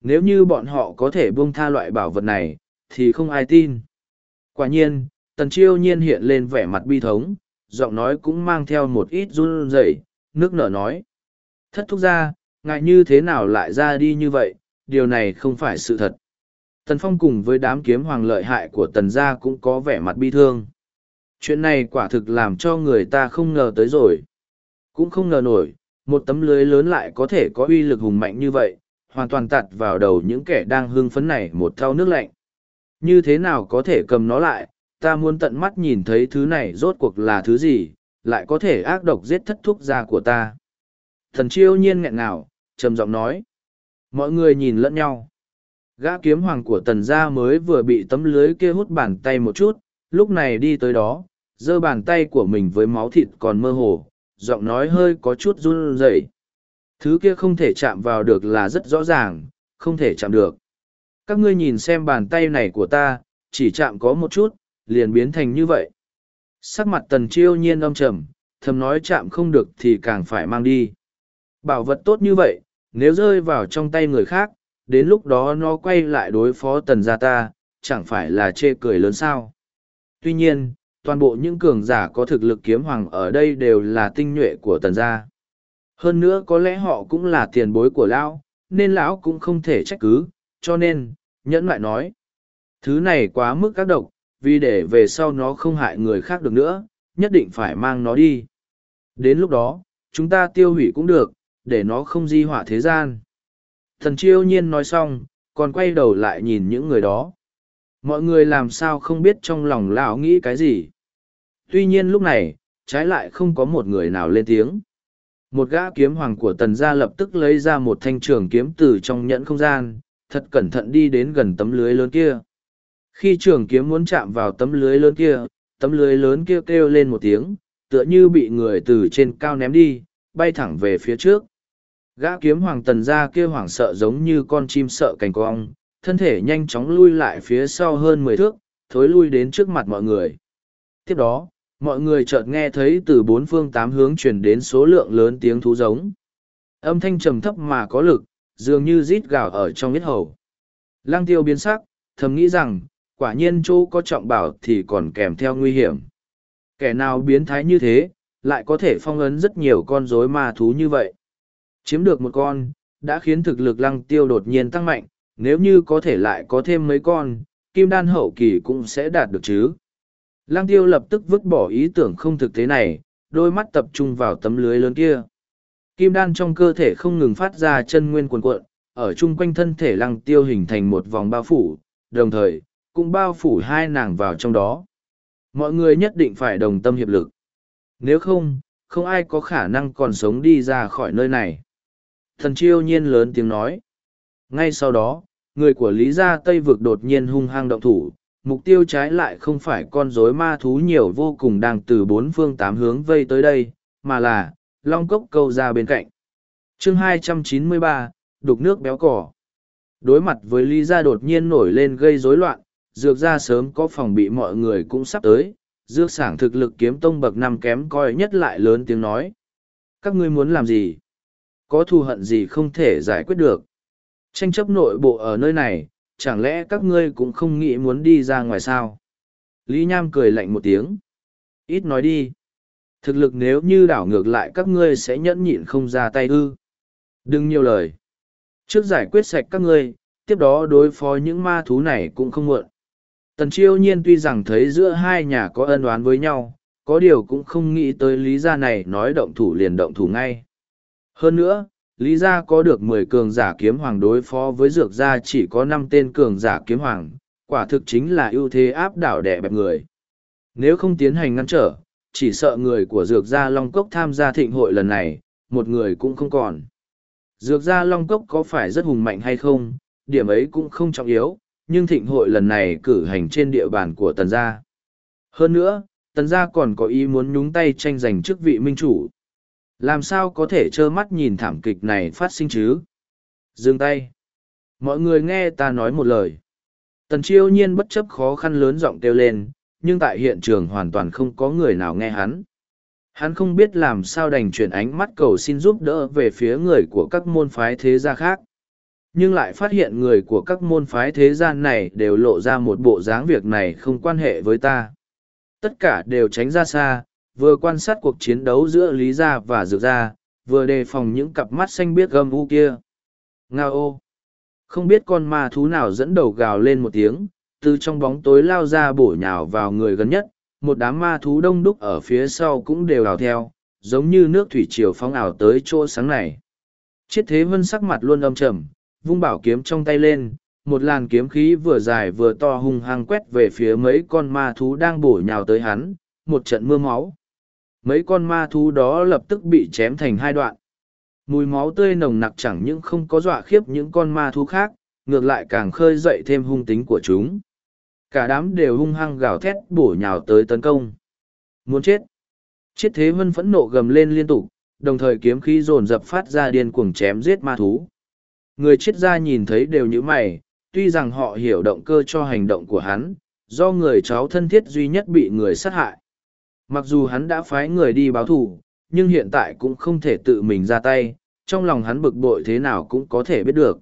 [SPEAKER 1] Nếu như bọn họ có thể buông tha loại bảo vật này, thì không ai tin. Quả nhiên, tần chiêu nhiên hiện lên vẻ mặt bi thống, giọng nói cũng mang theo một ít run rẩy, nước nở nói. Thất thúc ra, ngại như thế nào lại ra đi như vậy, điều này không phải sự thật. Tần Phong cùng với đám kiếm hoàng lợi hại của tần gia cũng có vẻ mặt bi thương. Chuyện này quả thực làm cho người ta không ngờ tới rồi. Cũng không ngờ nổi, một tấm lưới lớn lại có thể có uy lực hùng mạnh như vậy, hoàn toàn tạt vào đầu những kẻ đang hưng phấn này một thao nước lạnh. Như thế nào có thể cầm nó lại, ta muốn tận mắt nhìn thấy thứ này rốt cuộc là thứ gì, lại có thể ác độc giết thất thúc gia của ta. Thần chiêu nhiên nghẹn ngào, trầm giọng nói. Mọi người nhìn lẫn nhau. Gã kiếm hoàng của tần gia mới vừa bị tấm lưới kia hút bàn tay một chút, lúc này đi tới đó, giơ bàn tay của mình với máu thịt còn mơ hồ, giọng nói hơi có chút run rẩy. Thứ kia không thể chạm vào được là rất rõ ràng, không thể chạm được. Các ngươi nhìn xem bàn tay này của ta, chỉ chạm có một chút, liền biến thành như vậy. Sắc mặt tần chiêu nhiên âm trầm, thầm nói chạm không được thì càng phải mang đi. Bảo vật tốt như vậy, nếu rơi vào trong tay người khác, đến lúc đó nó quay lại đối phó tần gia ta, chẳng phải là chê cười lớn sao. Tuy nhiên, toàn bộ những cường giả có thực lực kiếm hoàng ở đây đều là tinh nhuệ của tần gia. Hơn nữa có lẽ họ cũng là tiền bối của lão, nên lão cũng không thể trách cứ, cho nên, nhẫn lại nói. Thứ này quá mức các độc, vì để về sau nó không hại người khác được nữa, nhất định phải mang nó đi. Đến lúc đó, chúng ta tiêu hủy cũng được, để nó không di họa thế gian. Thần chiêu nhiên nói xong, còn quay đầu lại nhìn những người đó. Mọi người làm sao không biết trong lòng lão nghĩ cái gì. Tuy nhiên lúc này, trái lại không có một người nào lên tiếng. Một gã kiếm hoàng của tần gia lập tức lấy ra một thanh trường kiếm từ trong nhẫn không gian, thật cẩn thận đi đến gần tấm lưới lớn kia. Khi trường kiếm muốn chạm vào tấm lưới lớn kia, tấm lưới lớn kia kêu lên một tiếng, tựa như bị người từ trên cao ném đi, bay thẳng về phía trước. Gã kiếm hoàng tần gia kia hoảng sợ giống như con chim sợ cành cong, thân thể nhanh chóng lui lại phía sau hơn mười thước, thối lui đến trước mặt mọi người. Tiếp đó, mọi người chợt nghe thấy từ bốn phương tám hướng truyền đến số lượng lớn tiếng thú giống. Âm thanh trầm thấp mà có lực, dường như rít gào ở trong huyết hầu. Lăng tiêu biến sắc, thầm nghĩ rằng, quả nhiên chỗ có trọng bảo thì còn kèm theo nguy hiểm. Kẻ nào biến thái như thế, lại có thể phong ấn rất nhiều con rối ma thú như vậy. Chiếm được một con, đã khiến thực lực lăng tiêu đột nhiên tăng mạnh, nếu như có thể lại có thêm mấy con, kim đan hậu kỳ cũng sẽ đạt được chứ. Lăng tiêu lập tức vứt bỏ ý tưởng không thực tế này, đôi mắt tập trung vào tấm lưới lớn kia. Kim đan trong cơ thể không ngừng phát ra chân nguyên cuồn cuộn, ở chung quanh thân thể lăng tiêu hình thành một vòng bao phủ, đồng thời, cũng bao phủ hai nàng vào trong đó. Mọi người nhất định phải đồng tâm hiệp lực. Nếu không, không ai có khả năng còn sống đi ra khỏi nơi này. Thần chiêu nhiên lớn tiếng nói. Ngay sau đó, người của Lý Gia Tây Vực đột nhiên hung hăng động thủ, mục tiêu trái lại không phải con rối ma thú nhiều vô cùng đang từ bốn phương tám hướng vây tới đây, mà là, long cốc câu ra bên cạnh. chương 293, đục nước béo cỏ. Đối mặt với Lý Gia đột nhiên nổi lên gây rối loạn, dược gia sớm có phòng bị mọi người cũng sắp tới, dược sảng thực lực kiếm tông bậc năm kém coi nhất lại lớn tiếng nói. Các ngươi muốn làm gì? Có thù hận gì không thể giải quyết được? Tranh chấp nội bộ ở nơi này, chẳng lẽ các ngươi cũng không nghĩ muốn đi ra ngoài sao? Lý Nham cười lạnh một tiếng. Ít nói đi. Thực lực nếu như đảo ngược lại các ngươi sẽ nhẫn nhịn không ra tay ư. Đừng nhiều lời. Trước giải quyết sạch các ngươi, tiếp đó đối phó những ma thú này cũng không muộn. Tần chiêu nhiên tuy rằng thấy giữa hai nhà có ân oán với nhau, có điều cũng không nghĩ tới lý gia này nói động thủ liền động thủ ngay. Hơn nữa, lý gia có được mười cường giả kiếm hoàng đối phó với dược gia chỉ có năm tên cường giả kiếm hoàng, quả thực chính là ưu thế áp đảo đẻ bẹp người. Nếu không tiến hành ngăn trở, chỉ sợ người của dược gia Long Cốc tham gia thịnh hội lần này, một người cũng không còn. Dược gia Long Cốc có phải rất hùng mạnh hay không, điểm ấy cũng không trọng yếu, nhưng thịnh hội lần này cử hành trên địa bàn của tần gia. Hơn nữa, tần gia còn có ý muốn nhúng tay tranh giành chức vị minh chủ. Làm sao có thể trơ mắt nhìn thảm kịch này phát sinh chứ? Dừng tay. Mọi người nghe ta nói một lời. Tần chiêu nhiên bất chấp khó khăn lớn giọng kêu lên, nhưng tại hiện trường hoàn toàn không có người nào nghe hắn. Hắn không biết làm sao đành chuyển ánh mắt cầu xin giúp đỡ về phía người của các môn phái thế gia khác nhưng lại phát hiện người của các môn phái thế gian này đều lộ ra một bộ dáng việc này không quan hệ với ta tất cả đều tránh ra xa vừa quan sát cuộc chiến đấu giữa lý gia và dược gia vừa đề phòng những cặp mắt xanh biếc gầm u kia. Nga ô. Không biết con ma thú nào dẫn đầu gào lên một tiếng từ trong bóng tối lao ra bổ nhào vào người gần nhất một đám ma thú đông đúc ở phía sau cũng đều ảo theo giống như nước thủy triều phóng ảo tới chỗ sáng này. Chiết thế vân sắc mặt luôn âm trầm vung bảo kiếm trong tay lên, một làn kiếm khí vừa dài vừa to hung hăng quét về phía mấy con ma thú đang bổ nhào tới hắn, một trận mưa máu. Mấy con ma thú đó lập tức bị chém thành hai đoạn. Mùi máu tươi nồng nặc chẳng những không có dọa khiếp những con ma thú khác, ngược lại càng khơi dậy thêm hung tính của chúng. Cả đám đều hung hăng gào thét bổ nhào tới tấn công. Muốn chết. Chiết thế vân phẫn nộ gầm lên liên tục, đồng thời kiếm khí dồn dập phát ra điên cuồng chém giết ma thú. Người chết ra nhìn thấy đều như mày, tuy rằng họ hiểu động cơ cho hành động của hắn, do người cháu thân thiết duy nhất bị người sát hại. Mặc dù hắn đã phái người đi báo thù, nhưng hiện tại cũng không thể tự mình ra tay, trong lòng hắn bực bội thế nào cũng có thể biết được.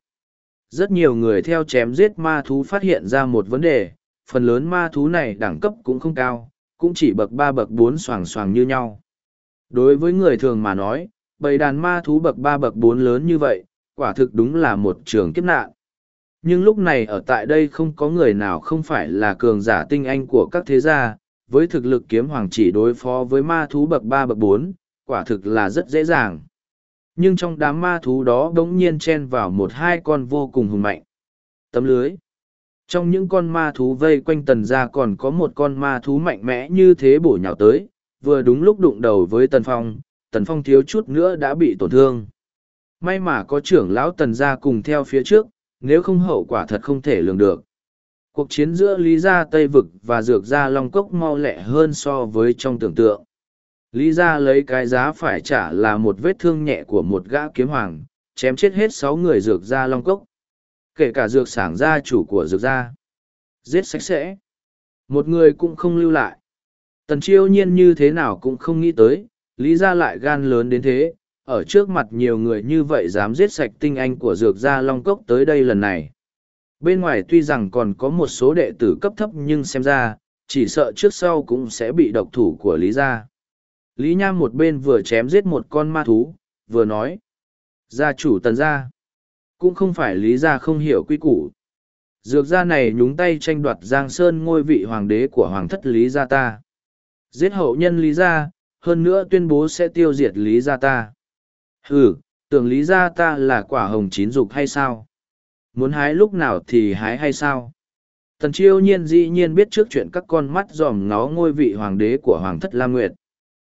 [SPEAKER 1] Rất nhiều người theo chém giết ma thú phát hiện ra một vấn đề, phần lớn ma thú này đẳng cấp cũng không cao, cũng chỉ bậc ba bậc bốn xoàng xoàng như nhau. Đối với người thường mà nói, bầy đàn ma thú bậc ba bậc bốn lớn như vậy, quả thực đúng là một trường kiếp nạn. Nhưng lúc này ở tại đây không có người nào không phải là cường giả tinh anh của các thế gia, với thực lực kiếm hoàng chỉ đối phó với ma thú bậc ba bậc bốn, quả thực là rất dễ dàng. Nhưng trong đám ma thú đó đống nhiên chen vào một hai con vô cùng hùng mạnh. Tấm lưới. Trong những con ma thú vây quanh tần gia còn có một con ma thú mạnh mẽ như thế bổ nhào tới, vừa đúng lúc đụng đầu với tần phong, tần phong thiếu chút nữa đã bị tổn thương. May mà có trưởng lão tần gia cùng theo phía trước, nếu không hậu quả thật không thể lường được. Cuộc chiến giữa Lý Gia Tây Vực và Dược Gia Long Cốc mau lẹ hơn so với trong tưởng tượng. Lý Gia lấy cái giá phải trả là một vết thương nhẹ của một gã kiếm hoàng, chém chết hết sáu người Dược Gia Long Cốc. Kể cả Dược Sảng gia chủ của Dược Gia. Giết sạch sẽ. Một người cũng không lưu lại. Tần chiêu nhiên như thế nào cũng không nghĩ tới, Lý Gia lại gan lớn đến thế, ở trước mặt nhiều người như vậy dám giết sạch tinh anh của dược gia long cốc tới đây lần này bên ngoài tuy rằng còn có một số đệ tử cấp thấp nhưng xem ra, chỉ sợ trước sau cũng sẽ bị độc thủ của lý gia. Lý nham một bên vừa chém giết một con ma thú, vừa nói, gia chủ tần gia, cũng không phải lý gia không hiểu quy củ. Dược gia này nhúng tay tranh đoạt giang sơn ngôi vị hoàng đế của hoàng thất lý gia ta. Giết hậu nhân lý gia, hơn nữa tuyên bố sẽ tiêu diệt lý gia ta. Ừ tưởng lý gia ta là quả hồng chín dục hay sao? Muốn hái lúc nào thì hái hay sao? Tần chiêu nhiên dĩ nhiên biết trước chuyện các con mắt dòm ngó ngôi vị hoàng đế của hoàng thất lam nguyệt.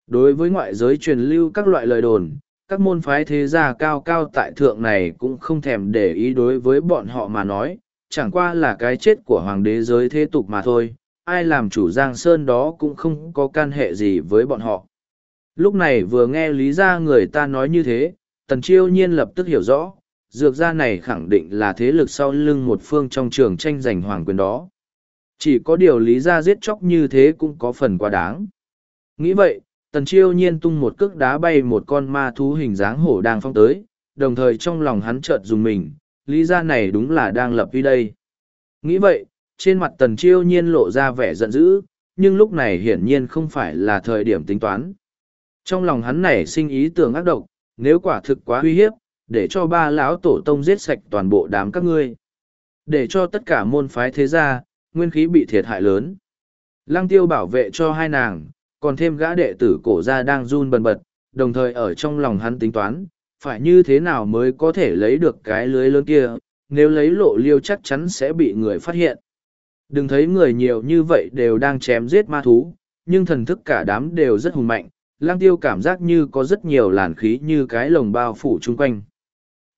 [SPEAKER 1] Đối với ngoại giới truyền lưu các loại lời đồn các môn phái thế gia cao cao tại thượng này cũng không thèm để ý đối với bọn họ mà nói chẳng qua là cái chết của hoàng đế giới thế tục mà thôi ai làm chủ giang sơn đó cũng không có can hệ gì với bọn họ. Lúc này vừa nghe lý ra người ta nói như thế, tần chiêu nhiên lập tức hiểu rõ, dược gia này khẳng định là thế lực sau lưng một phương trong trường tranh giành hoàng quyền đó. Chỉ có điều lý ra giết chóc như thế cũng có phần quá đáng. Nghĩ vậy, tần chiêu nhiên tung một cước đá bay một con ma thú hình dáng hổ đang phong tới, đồng thời trong lòng hắn chợt dùng mình, lý ra này đúng là đang lập vi đây. Nghĩ vậy, trên mặt tần chiêu nhiên lộ ra vẻ giận dữ, nhưng lúc này hiển nhiên không phải là thời điểm tính toán. Trong lòng hắn nảy sinh ý tưởng ác độc, nếu quả thực quá uy hiếp, để cho ba lão tổ tông giết sạch toàn bộ đám các ngươi. Để cho tất cả môn phái thế gia, nguyên khí bị thiệt hại lớn. Lăng tiêu bảo vệ cho hai nàng, còn thêm gã đệ tử cổ gia đang run bần bật, đồng thời ở trong lòng hắn tính toán, phải như thế nào mới có thể lấy được cái lưới lớn kia, nếu lấy lộ liêu chắc chắn sẽ bị người phát hiện. Đừng thấy người nhiều như vậy đều đang chém giết ma thú, nhưng thần thức cả đám đều rất hùng mạnh, lang tiêu cảm giác như có rất nhiều làn khí như cái lồng bao phủ chung quanh.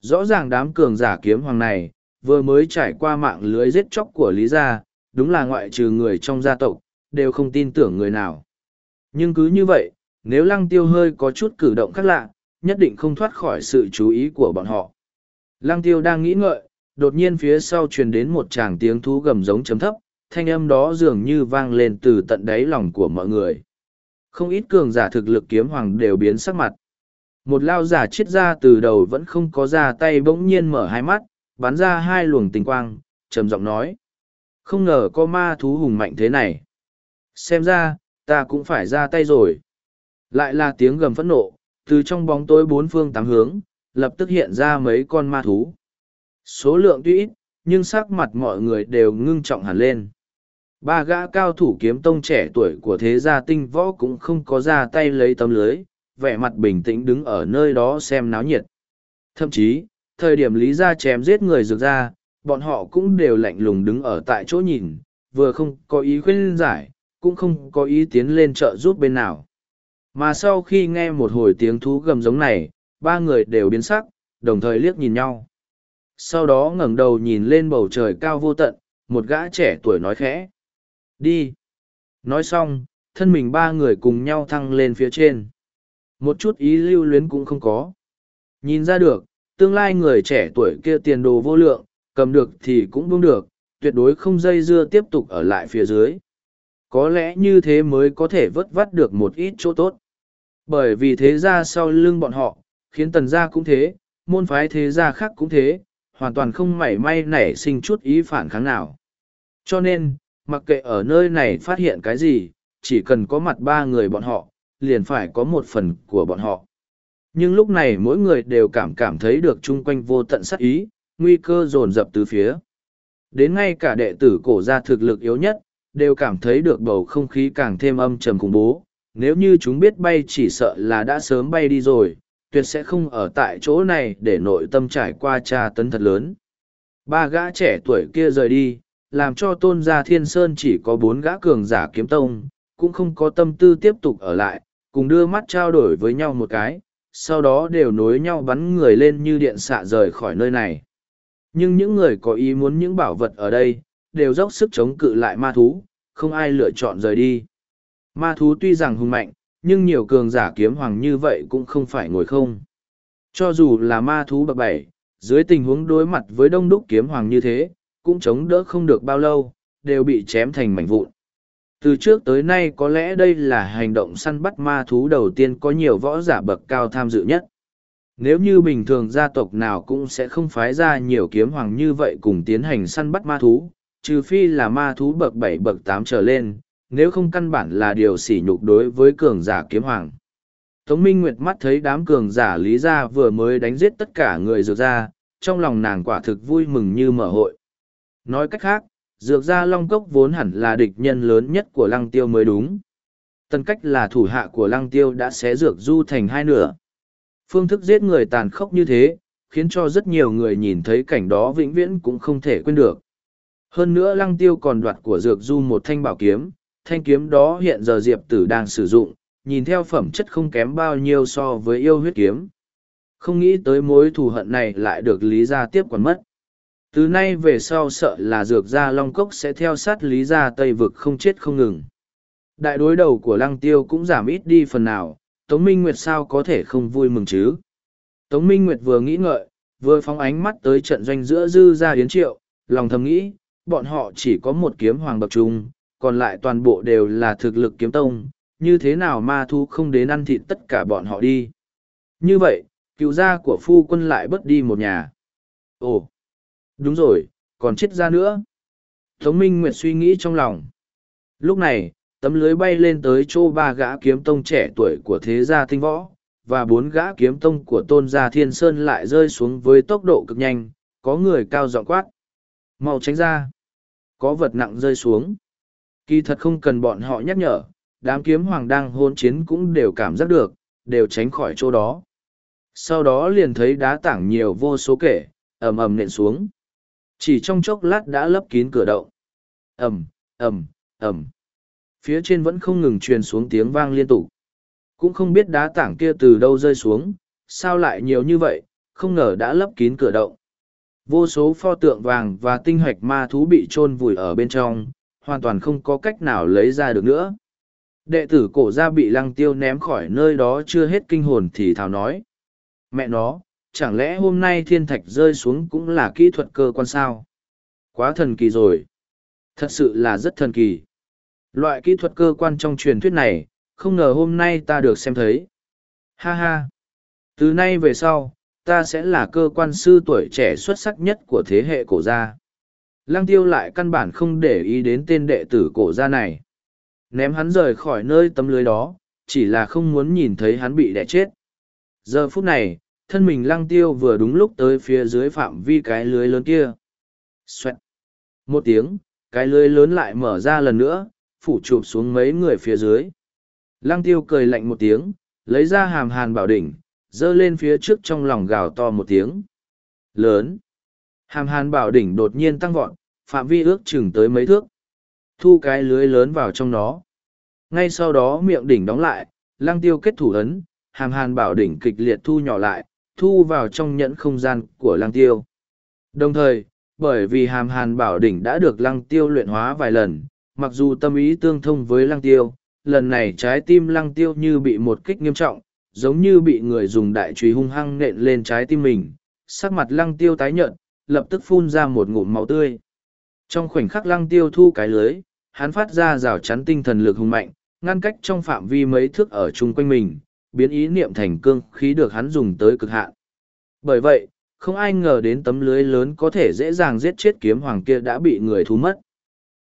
[SPEAKER 1] Rõ ràng đám cường giả kiếm hoàng này, vừa mới trải qua mạng lưới giết chóc của Lý Gia, đúng là ngoại trừ người trong gia tộc, đều không tin tưởng người nào. Nhưng cứ như vậy, nếu lăng tiêu hơi có chút cử động khác lạ, nhất định không thoát khỏi sự chú ý của bọn họ. Lăng tiêu đang nghĩ ngợi, đột nhiên phía sau truyền đến một tràng tiếng thú gầm giống chấm thấp, thanh âm đó dường như vang lên từ tận đáy lòng của mọi người. Không ít cường giả thực lực kiếm hoàng đều biến sắc mặt. Một lao giả chết ra từ đầu vẫn không có ra tay bỗng nhiên mở hai mắt, bắn ra hai luồng tình quang, trầm giọng nói. Không ngờ có ma thú hùng mạnh thế này. Xem ra, ta cũng phải ra tay rồi. Lại là tiếng gầm phẫn nộ, từ trong bóng tối bốn phương tám hướng, lập tức hiện ra mấy con ma thú. Số lượng tuy ít, nhưng sắc mặt mọi người đều ngưng trọng hẳn lên. Ba gã cao thủ kiếm tông trẻ tuổi của thế gia tinh võ cũng không có ra tay lấy tấm lưới, vẻ mặt bình tĩnh đứng ở nơi đó xem náo nhiệt. Thậm chí, thời điểm lý gia chém giết người dược ra, bọn họ cũng đều lạnh lùng đứng ở tại chỗ nhìn, vừa không có ý khuyên giải, cũng không có ý tiến lên trợ giúp bên nào. Mà sau khi nghe một hồi tiếng thú gầm giống này, ba người đều biến sắc, đồng thời liếc nhìn nhau. Sau đó ngẩng đầu nhìn lên bầu trời cao vô tận, một gã trẻ tuổi nói khẽ. Đi. Nói xong, thân mình ba người cùng nhau thăng lên phía trên. Một chút ý lưu luyến cũng không có. Nhìn ra được, tương lai người trẻ tuổi kia tiền đồ vô lượng, cầm được thì cũng buông được, tuyệt đối không dây dưa tiếp tục ở lại phía dưới. Có lẽ như thế mới có thể vớt vắt được một ít chỗ tốt. Bởi vì thế ra sau lưng bọn họ, khiến tần gia cũng thế, môn phái thế gia khác cũng thế, hoàn toàn không mảy may nảy sinh chút ý phản kháng nào. Cho nên, mặc kệ ở nơi này phát hiện cái gì, chỉ cần có mặt ba người bọn họ, liền phải có một phần của bọn họ. Nhưng lúc này mỗi người đều cảm cảm thấy được chung quanh vô tận sát ý, nguy cơ dồn dập từ phía. Đến ngay cả đệ tử cổ gia thực lực yếu nhất, đều cảm thấy được bầu không khí càng thêm âm trầm khủng bố. Nếu như chúng biết bay chỉ sợ là đã sớm bay đi rồi, tuyệt sẽ không ở tại chỗ này để nội tâm trải qua tra tấn thật lớn. Ba gã trẻ tuổi kia rời đi, làm cho tôn gia thiên sơn chỉ có bốn gã cường giả kiếm tông, cũng không có tâm tư tiếp tục ở lại, cùng đưa mắt trao đổi với nhau một cái, sau đó đều nối nhau bắn người lên như điện xạ rời khỏi nơi này. Nhưng những người có ý muốn những bảo vật ở đây, đều dốc sức chống cự lại ma thú, không ai lựa chọn rời đi. Ma thú tuy rằng hung mạnh, nhưng nhiều cường giả kiếm hoàng như vậy cũng không phải ngồi không. Cho dù là ma thú bậc bảy, dưới tình huống đối mặt với đông đúc kiếm hoàng như thế, cũng chống đỡ không được bao lâu, đều bị chém thành mảnh vụn. Từ trước tới nay có lẽ đây là hành động săn bắt ma thú đầu tiên có nhiều võ giả bậc cao tham dự nhất. Nếu như bình thường gia tộc nào cũng sẽ không phái ra nhiều kiếm hoàng như vậy cùng tiến hành săn bắt ma thú, trừ phi là ma thú bậc bảy bậc tám trở lên, nếu không căn bản là điều sỉ nhục đối với cường giả kiếm hoàng. Tống Minh Nguyệt mắt thấy đám cường giả lý gia vừa mới đánh giết tất cả người dược ra, trong lòng nàng quả thực vui mừng như mở hội. Nói cách khác, dược gia long cốc vốn hẳn là địch nhân lớn nhất của lăng tiêu mới đúng. Tân cách là thủ hạ của lăng tiêu đã xé dược du thành hai nửa. Phương thức giết người tàn khốc như thế, khiến cho rất nhiều người nhìn thấy cảnh đó vĩnh viễn cũng không thể quên được. Hơn nữa lăng tiêu còn đoạt của dược du một thanh bảo kiếm, thanh kiếm đó hiện giờ diệp tử đang sử dụng, nhìn theo phẩm chất không kém bao nhiêu so với yêu huyết kiếm. Không nghĩ tới mối thù hận này lại được lý gia tiếp quản mất. Từ nay về sau sợ là dược gia Long Cốc sẽ theo sát lý gia Tây Vực không chết không ngừng. Đại đối đầu của lăng tiêu cũng giảm ít đi phần nào, Tống Minh Nguyệt sao có thể không vui mừng chứ? Tống Minh Nguyệt vừa nghĩ ngợi, vừa phóng ánh mắt tới trận doanh giữa dư gia yến triệu, lòng thầm nghĩ, bọn họ chỉ có một kiếm hoàng bậc trung, còn lại toàn bộ đều là thực lực kiếm tông, như thế nào ma thu không đến ăn thịt tất cả bọn họ đi. Như vậy, cựu gia của phu quân lại bớt đi một nhà. Ồ, đúng rồi, còn chết ra nữa. Tống Minh Nguyệt suy nghĩ trong lòng. Lúc này, tấm lưới bay lên tới chỗ ba gã kiếm tông trẻ tuổi của thế gia tinh võ, và bốn gã kiếm tông của tôn gia thiên sơn lại rơi xuống với tốc độ cực nhanh, có người cao dọn quát. mau tránh ra. Có vật nặng rơi xuống. Kỳ thật không cần bọn họ nhắc nhở, đám kiếm hoàng đang hôn chiến cũng đều cảm giác được, đều tránh khỏi chỗ đó. Sau đó liền thấy đá tảng nhiều vô số kể, ầm ầm nện xuống. Chỉ trong chốc lát đã lấp kín cửa động. ầm, ầm, ầm. Phía trên vẫn không ngừng truyền xuống tiếng vang liên tục. Cũng không biết đá tảng kia từ đâu rơi xuống, sao lại nhiều như vậy, không ngờ đã lấp kín cửa động. Vô số pho tượng vàng và tinh hoạch ma thú bị chôn vùi ở bên trong, hoàn toàn không có cách nào lấy ra được nữa. Đệ tử cổ gia bị lăng tiêu ném khỏi nơi đó chưa hết kinh hồn thì thảo nói. Mẹ nó, chẳng lẽ hôm nay thiên thạch rơi xuống cũng là kỹ thuật cơ quan sao? Quá thần kỳ rồi. Thật sự là rất thần kỳ. Loại kỹ thuật cơ quan trong truyền thuyết này, không ngờ hôm nay ta được xem thấy. Ha ha. Từ nay về sau, ta sẽ là cơ quan sư tuổi trẻ xuất sắc nhất của thế hệ cổ gia. Lăng tiêu lại căn bản không để ý đến tên đệ tử cổ gia này. Ném hắn rời khỏi nơi tấm lưới đó, chỉ là không muốn nhìn thấy hắn bị đẻ chết. Giờ phút này, thân mình lăng tiêu vừa đúng lúc tới phía dưới phạm vi cái lưới lớn kia. Xoẹt. Một tiếng, cái lưới lớn lại mở ra lần nữa, phủ chụp xuống mấy người phía dưới. Lăng tiêu cười lạnh một tiếng, lấy ra hàm hàn bảo đỉnh, dơ lên phía trước trong lòng gào to một tiếng. Lớn. Hàm hàn bảo đỉnh đột nhiên tăng vọt, phạm vi ước chừng tới mấy thước. Thu cái lưới lớn vào trong nó. Ngay sau đó miệng đỉnh đóng lại, lăng tiêu kết thủ ấn, hàm hàn bảo đỉnh kịch liệt thu nhỏ lại, thu vào trong nhẫn không gian của lăng tiêu. Đồng thời, bởi vì hàm hàn bảo đỉnh đã được lăng tiêu luyện hóa vài lần, mặc dù tâm ý tương thông với lăng tiêu, lần này trái tim lăng tiêu như bị một kích nghiêm trọng, giống như bị người dùng đại trùy hung hăng nện lên trái tim mình, sắc mặt lăng tiêu tái nhợt, lập tức phun ra một ngụm máu tươi. Trong khoảnh khắc lăng tiêu thu cái lưới, hắn phát ra rào chắn tinh thần lực hùng mạnh, ngăn cách trong phạm vi mấy thước ở chung quanh mình, biến ý niệm thành cương khí được hắn dùng tới cực hạn. Bởi vậy, không ai ngờ đến tấm lưới lớn có thể dễ dàng giết chết kiếm hoàng kia đã bị người thu mất.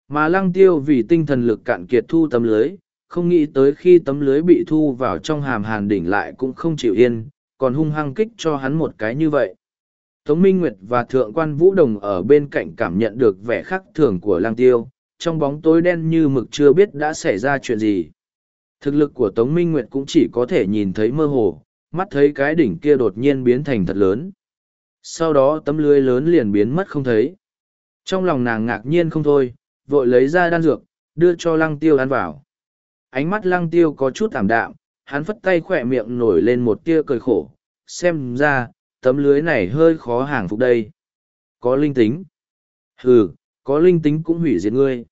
[SPEAKER 1] Mà lăng tiêu vì tinh thần lực cạn kiệt thu tấm lưới, không nghĩ tới khi tấm lưới bị thu vào trong hàm hàn đỉnh lại cũng không chịu yên, còn hung hăng kích cho hắn một cái như vậy. Tống Minh Nguyệt và Thượng quan Vũ Đồng ở bên cạnh cảm nhận được vẻ khắc thường của lang tiêu, trong bóng tối đen như mực chưa biết đã xảy ra chuyện gì. Thực lực của Tống Minh Nguyệt cũng chỉ có thể nhìn thấy mơ hồ, mắt thấy cái đỉnh kia đột nhiên biến thành thật lớn. Sau đó tấm lưới lớn liền biến mất không thấy. Trong lòng nàng ngạc nhiên không thôi, vội lấy ra đan dược, đưa cho lăng tiêu ăn vào. Ánh mắt lăng tiêu có chút ảm đạm, hắn phất tay khỏe miệng nổi lên một tia cười khổ. Xem ra, tấm lưới này hơi khó hàng phục đây. Có linh tính. Ừ, có linh tính cũng hủy diệt ngươi.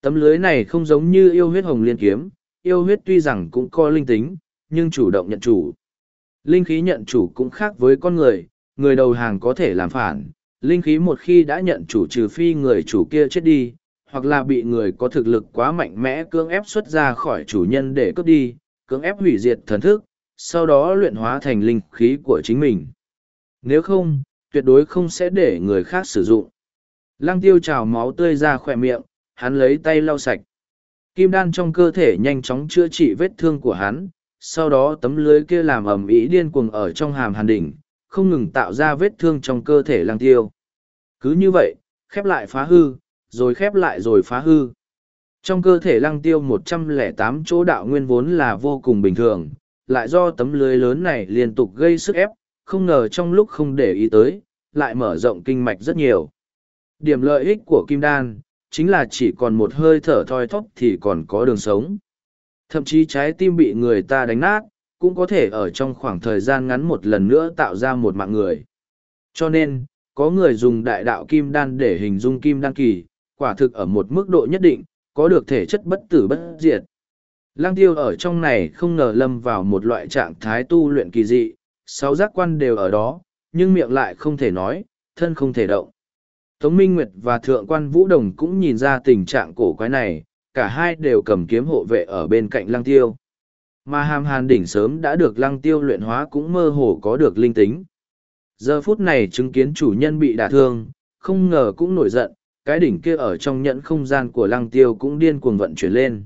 [SPEAKER 1] Tấm lưới này không giống như yêu huyết hồng liên kiếm, yêu huyết tuy rằng cũng có linh tính, nhưng chủ động nhận chủ. Linh khí nhận chủ cũng khác với con người, người đầu hàng có thể làm phản. Linh khí một khi đã nhận chủ trừ phi người chủ kia chết đi, hoặc là bị người có thực lực quá mạnh mẽ cưỡng ép xuất ra khỏi chủ nhân để cướp đi, cưỡng ép hủy diệt thần thức, sau đó luyện hóa thành linh khí của chính mình. Nếu không, tuyệt đối không sẽ để người khác sử dụng. Lăng tiêu trào máu tươi ra khỏe miệng, hắn lấy tay lau sạch. Kim đan trong cơ thể nhanh chóng chữa trị vết thương của hắn, sau đó tấm lưới kia làm ẩm ý điên cuồng ở trong hàm hàn đỉnh, không ngừng tạo ra vết thương trong cơ thể Lang tiêu. Cứ như vậy, khép lại phá hư, rồi khép lại rồi phá hư. Trong cơ thể lăng tiêu một trăm lẻ tám chỗ đạo nguyên vốn là vô cùng bình thường, lại do tấm lưới lớn này liên tục gây sức ép, không ngờ trong lúc không để ý tới, lại mở rộng kinh mạch rất nhiều. Điểm lợi ích của kim đan, chính là chỉ còn một hơi thở thoi thóp thì còn có đường sống. Thậm chí trái tim bị người ta đánh nát, cũng có thể ở trong khoảng thời gian ngắn một lần nữa tạo ra một mạng người. Cho nên, có người dùng đại đạo kim đan để hình dung kim đan kỳ, quả thực ở một mức độ nhất định, có được thể chất bất tử bất diệt. Lăng tiêu ở trong này không ngờ lâm vào một loại trạng thái tu luyện kỳ dị, sáu giác quan đều ở đó, nhưng miệng lại không thể nói, thân không thể động. Tống Minh Nguyệt và Thượng quan Vũ Đồng cũng nhìn ra tình trạng cổ quái này, cả hai đều cầm kiếm hộ vệ ở bên cạnh lăng tiêu. Mà hàm hàn đỉnh sớm đã được lăng tiêu luyện hóa cũng mơ hồ có được linh tính. Giờ phút này chứng kiến chủ nhân bị đả thương, không ngờ cũng nổi giận, cái đỉnh kia ở trong nhẫn không gian của lăng tiêu cũng điên cuồng vận chuyển lên.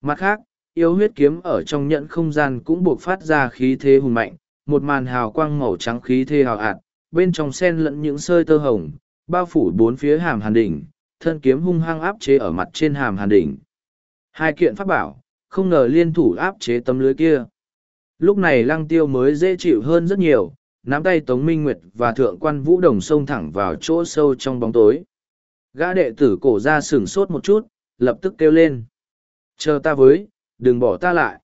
[SPEAKER 1] Mặt khác, yêu huyết kiếm ở trong nhẫn không gian cũng buộc phát ra khí thế hùng mạnh, một màn hào quang màu trắng khí thế hào ạt, bên trong sen lẫn những sơi tơ hồng, bao phủ bốn phía hàm hàn đỉnh, thân kiếm hung hăng áp chế ở mặt trên hàm hàn đỉnh. Hai kiện pháp bảo, không ngờ liên thủ áp chế tấm lưới kia. Lúc này lăng tiêu mới dễ chịu hơn rất nhiều, nắm tay Tống Minh Nguyệt và Thượng quan Vũ Đồng xông thẳng vào chỗ sâu trong bóng tối. Gã đệ tử cổ ra sửng sốt một chút, lập tức kêu lên. Chờ ta với, đừng bỏ ta lại.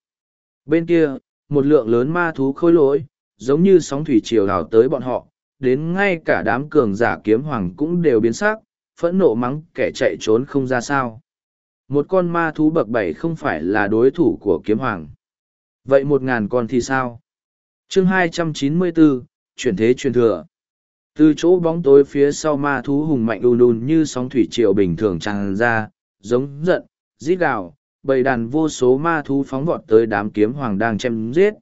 [SPEAKER 1] Bên kia, một lượng lớn ma thú khôi lỗi, giống như sóng thủy triều hào tới bọn họ, đến ngay cả đám cường giả kiếm hoàng cũng đều biến sắc, phẫn nộ mắng kẻ chạy trốn không ra sao. Một con ma thú bậc bảy không phải là đối thủ của kiếm hoàng. Vậy một ngàn con thì sao? chương hai trăm chín mươi bốn chuyển thế truyền thừa. Từ chỗ bóng tối phía sau ma thú hùng mạnh ùn ùn như sóng thủy triều bình thường tràn ra, giống giận, rít gào, bầy đàn vô số ma thú phóng vọt tới đám kiếm hoàng đang chém giết.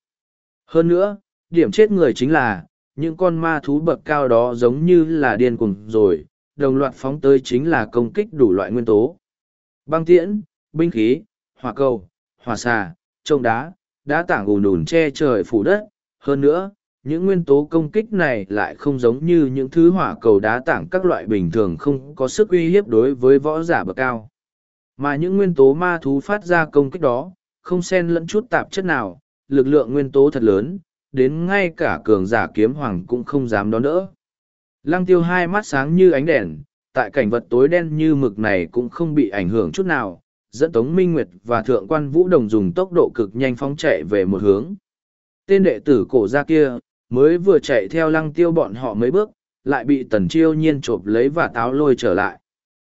[SPEAKER 1] Hơn nữa, điểm chết người chính là, những con ma thú bậc cao đó giống như là điên cuồng rồi, đồng loạt phóng tới chính là công kích đủ loại nguyên tố. Băng tiễn, binh khí, hỏa cầu, hỏa xà, trông đá, đá tảng ùn ùn che trời phủ đất. Hơn nữa, những nguyên tố công kích này lại không giống như những thứ hỏa cầu đá tảng các loại bình thường không có sức uy hiếp đối với võ giả bậc cao. Mà những nguyên tố ma thú phát ra công kích đó, không xen lẫn chút tạp chất nào, lực lượng nguyên tố thật lớn, đến ngay cả cường giả kiếm hoàng cũng không dám đón đỡ. Lăng tiêu hai mắt sáng như ánh đèn, tại cảnh vật tối đen như mực này cũng không bị ảnh hưởng chút nào, dẫn Tống Minh Nguyệt và Thượng quan Vũ Đồng dùng tốc độ cực nhanh phóng chạy về một hướng. Tên đệ tử cổ ra kia, mới vừa chạy theo lăng tiêu bọn họ mấy bước, lại bị tần chiêu nhiên chộp lấy và táo lôi trở lại.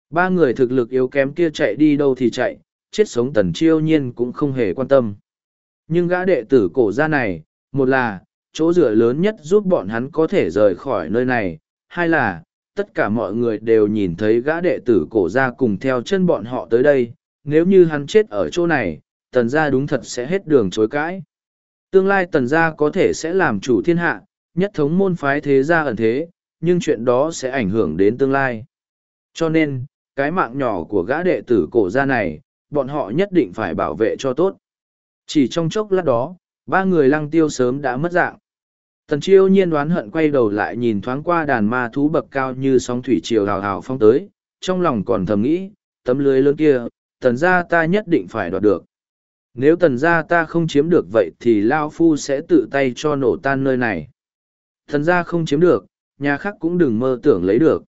[SPEAKER 1] Ba người thực lực yếu kém kia chạy đi đâu thì chạy, chết sống tần chiêu nhiên cũng không hề quan tâm. Nhưng gã đệ tử cổ ra này, một là, chỗ dựa lớn nhất giúp bọn hắn có thể rời khỏi nơi này, hai là, tất cả mọi người đều nhìn thấy gã đệ tử cổ ra cùng theo chân bọn họ tới đây, nếu như hắn chết ở chỗ này, tần gia đúng thật sẽ hết đường chối cãi. Tương lai tần gia có thể sẽ làm chủ thiên hạ, nhất thống môn phái thế gia ẩn thế, nhưng chuyện đó sẽ ảnh hưởng đến tương lai. Cho nên, cái mạng nhỏ của gã đệ tử cổ gia này, bọn họ nhất định phải bảo vệ cho tốt. Chỉ trong chốc lát đó, ba người lăng tiêu sớm đã mất dạng. Tần chiêu nhiên đoán hận quay đầu lại nhìn thoáng qua đàn ma thú bậc cao như sóng thủy triều hào hào phong tới, trong lòng còn thầm nghĩ, tấm lưới lớn kia, tần gia ta nhất định phải đoạt được. Nếu tần gia ta không chiếm được vậy thì Lao Phu sẽ tự tay cho nổ tan nơi này. Tần gia không chiếm được, nhà khác cũng đừng mơ tưởng lấy được.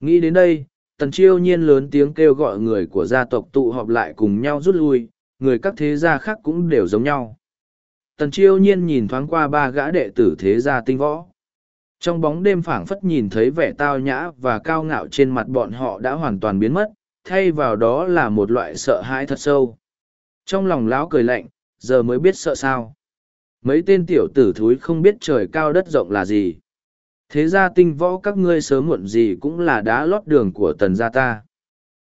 [SPEAKER 1] Nghĩ đến đây, tần chiêu nhiên lớn tiếng kêu gọi người của gia tộc tụ họp lại cùng nhau rút lui, người các thế gia khác cũng đều giống nhau. Tần chiêu nhiên nhìn thoáng qua ba gã đệ tử thế gia tinh võ. Trong bóng đêm phảng phất nhìn thấy vẻ tao nhã và cao ngạo trên mặt bọn họ đã hoàn toàn biến mất, thay vào đó là một loại sợ hãi thật sâu. Trong lòng lão cười lạnh, giờ mới biết sợ sao. Mấy tên tiểu tử thúi không biết trời cao đất rộng là gì. Thế ra tinh võ các ngươi sớm muộn gì cũng là đá lót đường của tần gia ta.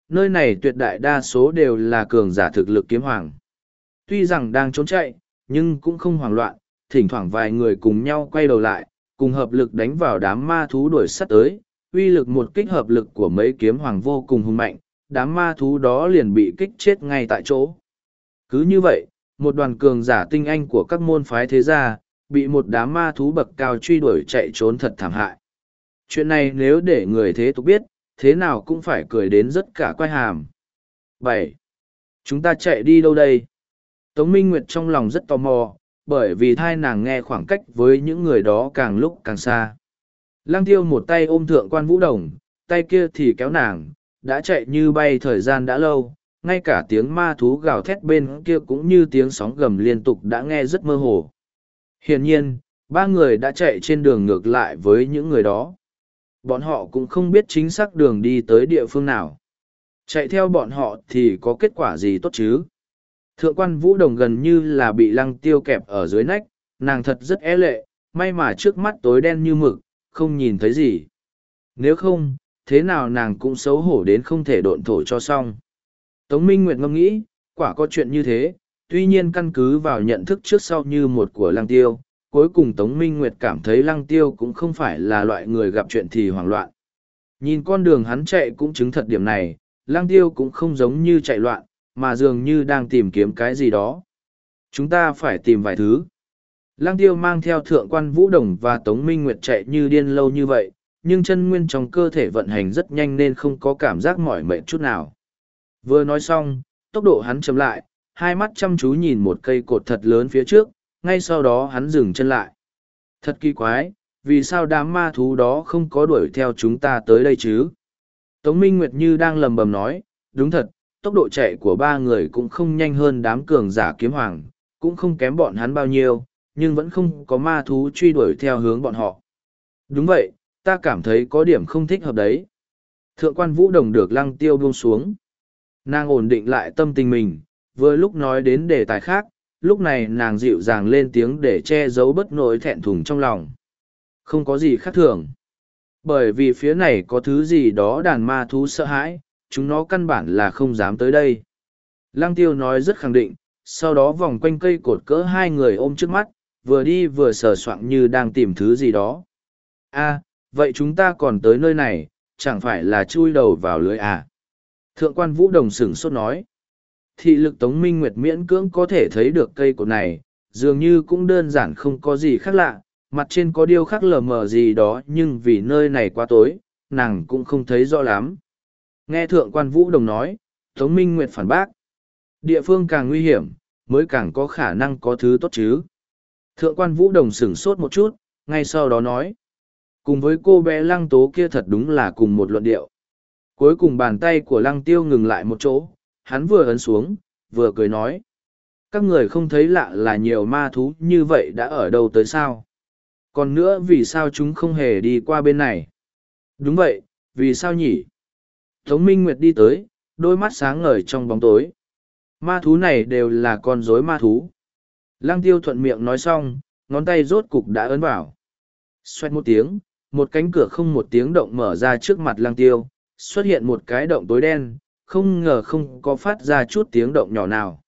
[SPEAKER 1] Nơi này tuyệt đại đa số đều là cường giả thực lực kiếm hoàng. Tuy rằng đang trốn chạy, nhưng cũng không hoảng loạn, thỉnh thoảng vài người cùng nhau quay đầu lại, cùng hợp lực đánh vào đám ma thú đuổi sắt tới, uy lực một kích hợp lực của mấy kiếm hoàng vô cùng hùng mạnh, đám ma thú đó liền bị kích chết ngay tại chỗ. Cứ như vậy, một đoàn cường giả tinh anh của các môn phái thế gia, bị một đám ma thú bậc cao truy đuổi chạy trốn thật thảm hại. Chuyện này nếu để người thế tục biết, thế nào cũng phải cười đến rất cả quay hàm. bảy Chúng ta chạy đi đâu đây? Tống Minh Nguyệt trong lòng rất tò mò, bởi vì thai nàng nghe khoảng cách với những người đó càng lúc càng xa. Lăng tiêu một tay ôm thượng quan vũ đồng, tay kia thì kéo nàng, đã chạy như bay thời gian đã lâu, ngay cả tiếng ma thú gào thét bên kia cũng như tiếng sóng gầm liên tục đã nghe rất mơ hồ. Hiển nhiên, ba người đã chạy trên đường ngược lại với những người đó. Bọn họ cũng không biết chính xác đường đi tới địa phương nào. Chạy theo bọn họ thì có kết quả gì tốt chứ? Thượng quan vũ đồng gần như là bị lăng tiêu kẹp ở dưới nách, nàng thật rất é lệ, may mà trước mắt tối đen như mực, không nhìn thấy gì. Nếu không, thế nào nàng cũng xấu hổ đến không thể độn thổ cho xong. Tống Minh Nguyệt ngâm nghĩ, quả có chuyện như thế, tuy nhiên căn cứ vào nhận thức trước sau như một của lăng tiêu, cuối cùng Tống Minh Nguyệt cảm thấy lăng tiêu cũng không phải là loại người gặp chuyện thì hoảng loạn. Nhìn con đường hắn chạy cũng chứng thật điểm này, lăng tiêu cũng không giống như chạy loạn, mà dường như đang tìm kiếm cái gì đó. Chúng ta phải tìm vài thứ. Lăng tiêu mang theo thượng quan vũ đồng và Tống Minh Nguyệt chạy như điên lâu như vậy, nhưng chân nguyên trong cơ thể vận hành rất nhanh nên không có cảm giác mỏi mệt chút nào. Vừa nói xong, tốc độ hắn chậm lại, hai mắt chăm chú nhìn một cây cột thật lớn phía trước, ngay sau đó hắn dừng chân lại. Thật kỳ quái, vì sao đám ma thú đó không có đuổi theo chúng ta tới đây chứ? Tống Minh Nguyệt như đang lầm bầm nói, đúng thật, tốc độ chạy của ba người cũng không nhanh hơn đám cường giả kiếm hoàng, cũng không kém bọn hắn bao nhiêu, nhưng vẫn không có ma thú truy đuổi theo hướng bọn họ. Đúng vậy, ta cảm thấy có điểm không thích hợp đấy. Thượng quan vũ đồng được lăng tiêu buông xuống. Nàng ổn định lại tâm tình mình, vừa lúc nói đến đề tài khác, lúc này nàng dịu dàng lên tiếng để che giấu bất nỗi thẹn thùng trong lòng. Không có gì khác thường. Bởi vì phía này có thứ gì đó đàn ma thú sợ hãi, chúng nó căn bản là không dám tới đây. Lăng tiêu nói rất khẳng định, sau đó vòng quanh cây cột cỡ hai người ôm trước mắt, vừa đi vừa sờ soạng như đang tìm thứ gì đó. a vậy chúng ta còn tới nơi này, chẳng phải là chui đầu vào lưới à? Thượng quan Vũ Đồng sửng sốt nói. Thị lực Tống Minh Nguyệt miễn cưỡng có thể thấy được cây cột này, dường như cũng đơn giản không có gì khác lạ, mặt trên có điêu khắc lờ mờ gì đó nhưng vì nơi này quá tối, nàng cũng không thấy rõ lắm. Nghe Thượng quan Vũ Đồng nói, Tống Minh Nguyệt phản bác. Địa phương càng nguy hiểm, mới càng có khả năng có thứ tốt chứ. Thượng quan Vũ Đồng sửng sốt một chút, ngay sau đó nói. Cùng với cô bé lăng tố kia thật đúng là cùng một luận điệu. Cuối cùng bàn tay của lăng tiêu ngừng lại một chỗ, hắn vừa ấn xuống, vừa cười nói. Các người không thấy lạ là nhiều ma thú như vậy đã ở đâu tới sao? Còn nữa vì sao chúng không hề đi qua bên này? Đúng vậy, vì sao nhỉ? Tống Minh Nguyệt đi tới, đôi mắt sáng ngời trong bóng tối. Ma thú này đều là con rối ma thú. Lăng tiêu thuận miệng nói xong, ngón tay rốt cục đã ấn vào. Xoẹt một tiếng, một cánh cửa không một tiếng động mở ra trước mặt lăng tiêu, xuất hiện một cái động tối đen, không ngờ không có phát ra chút tiếng động nhỏ nào.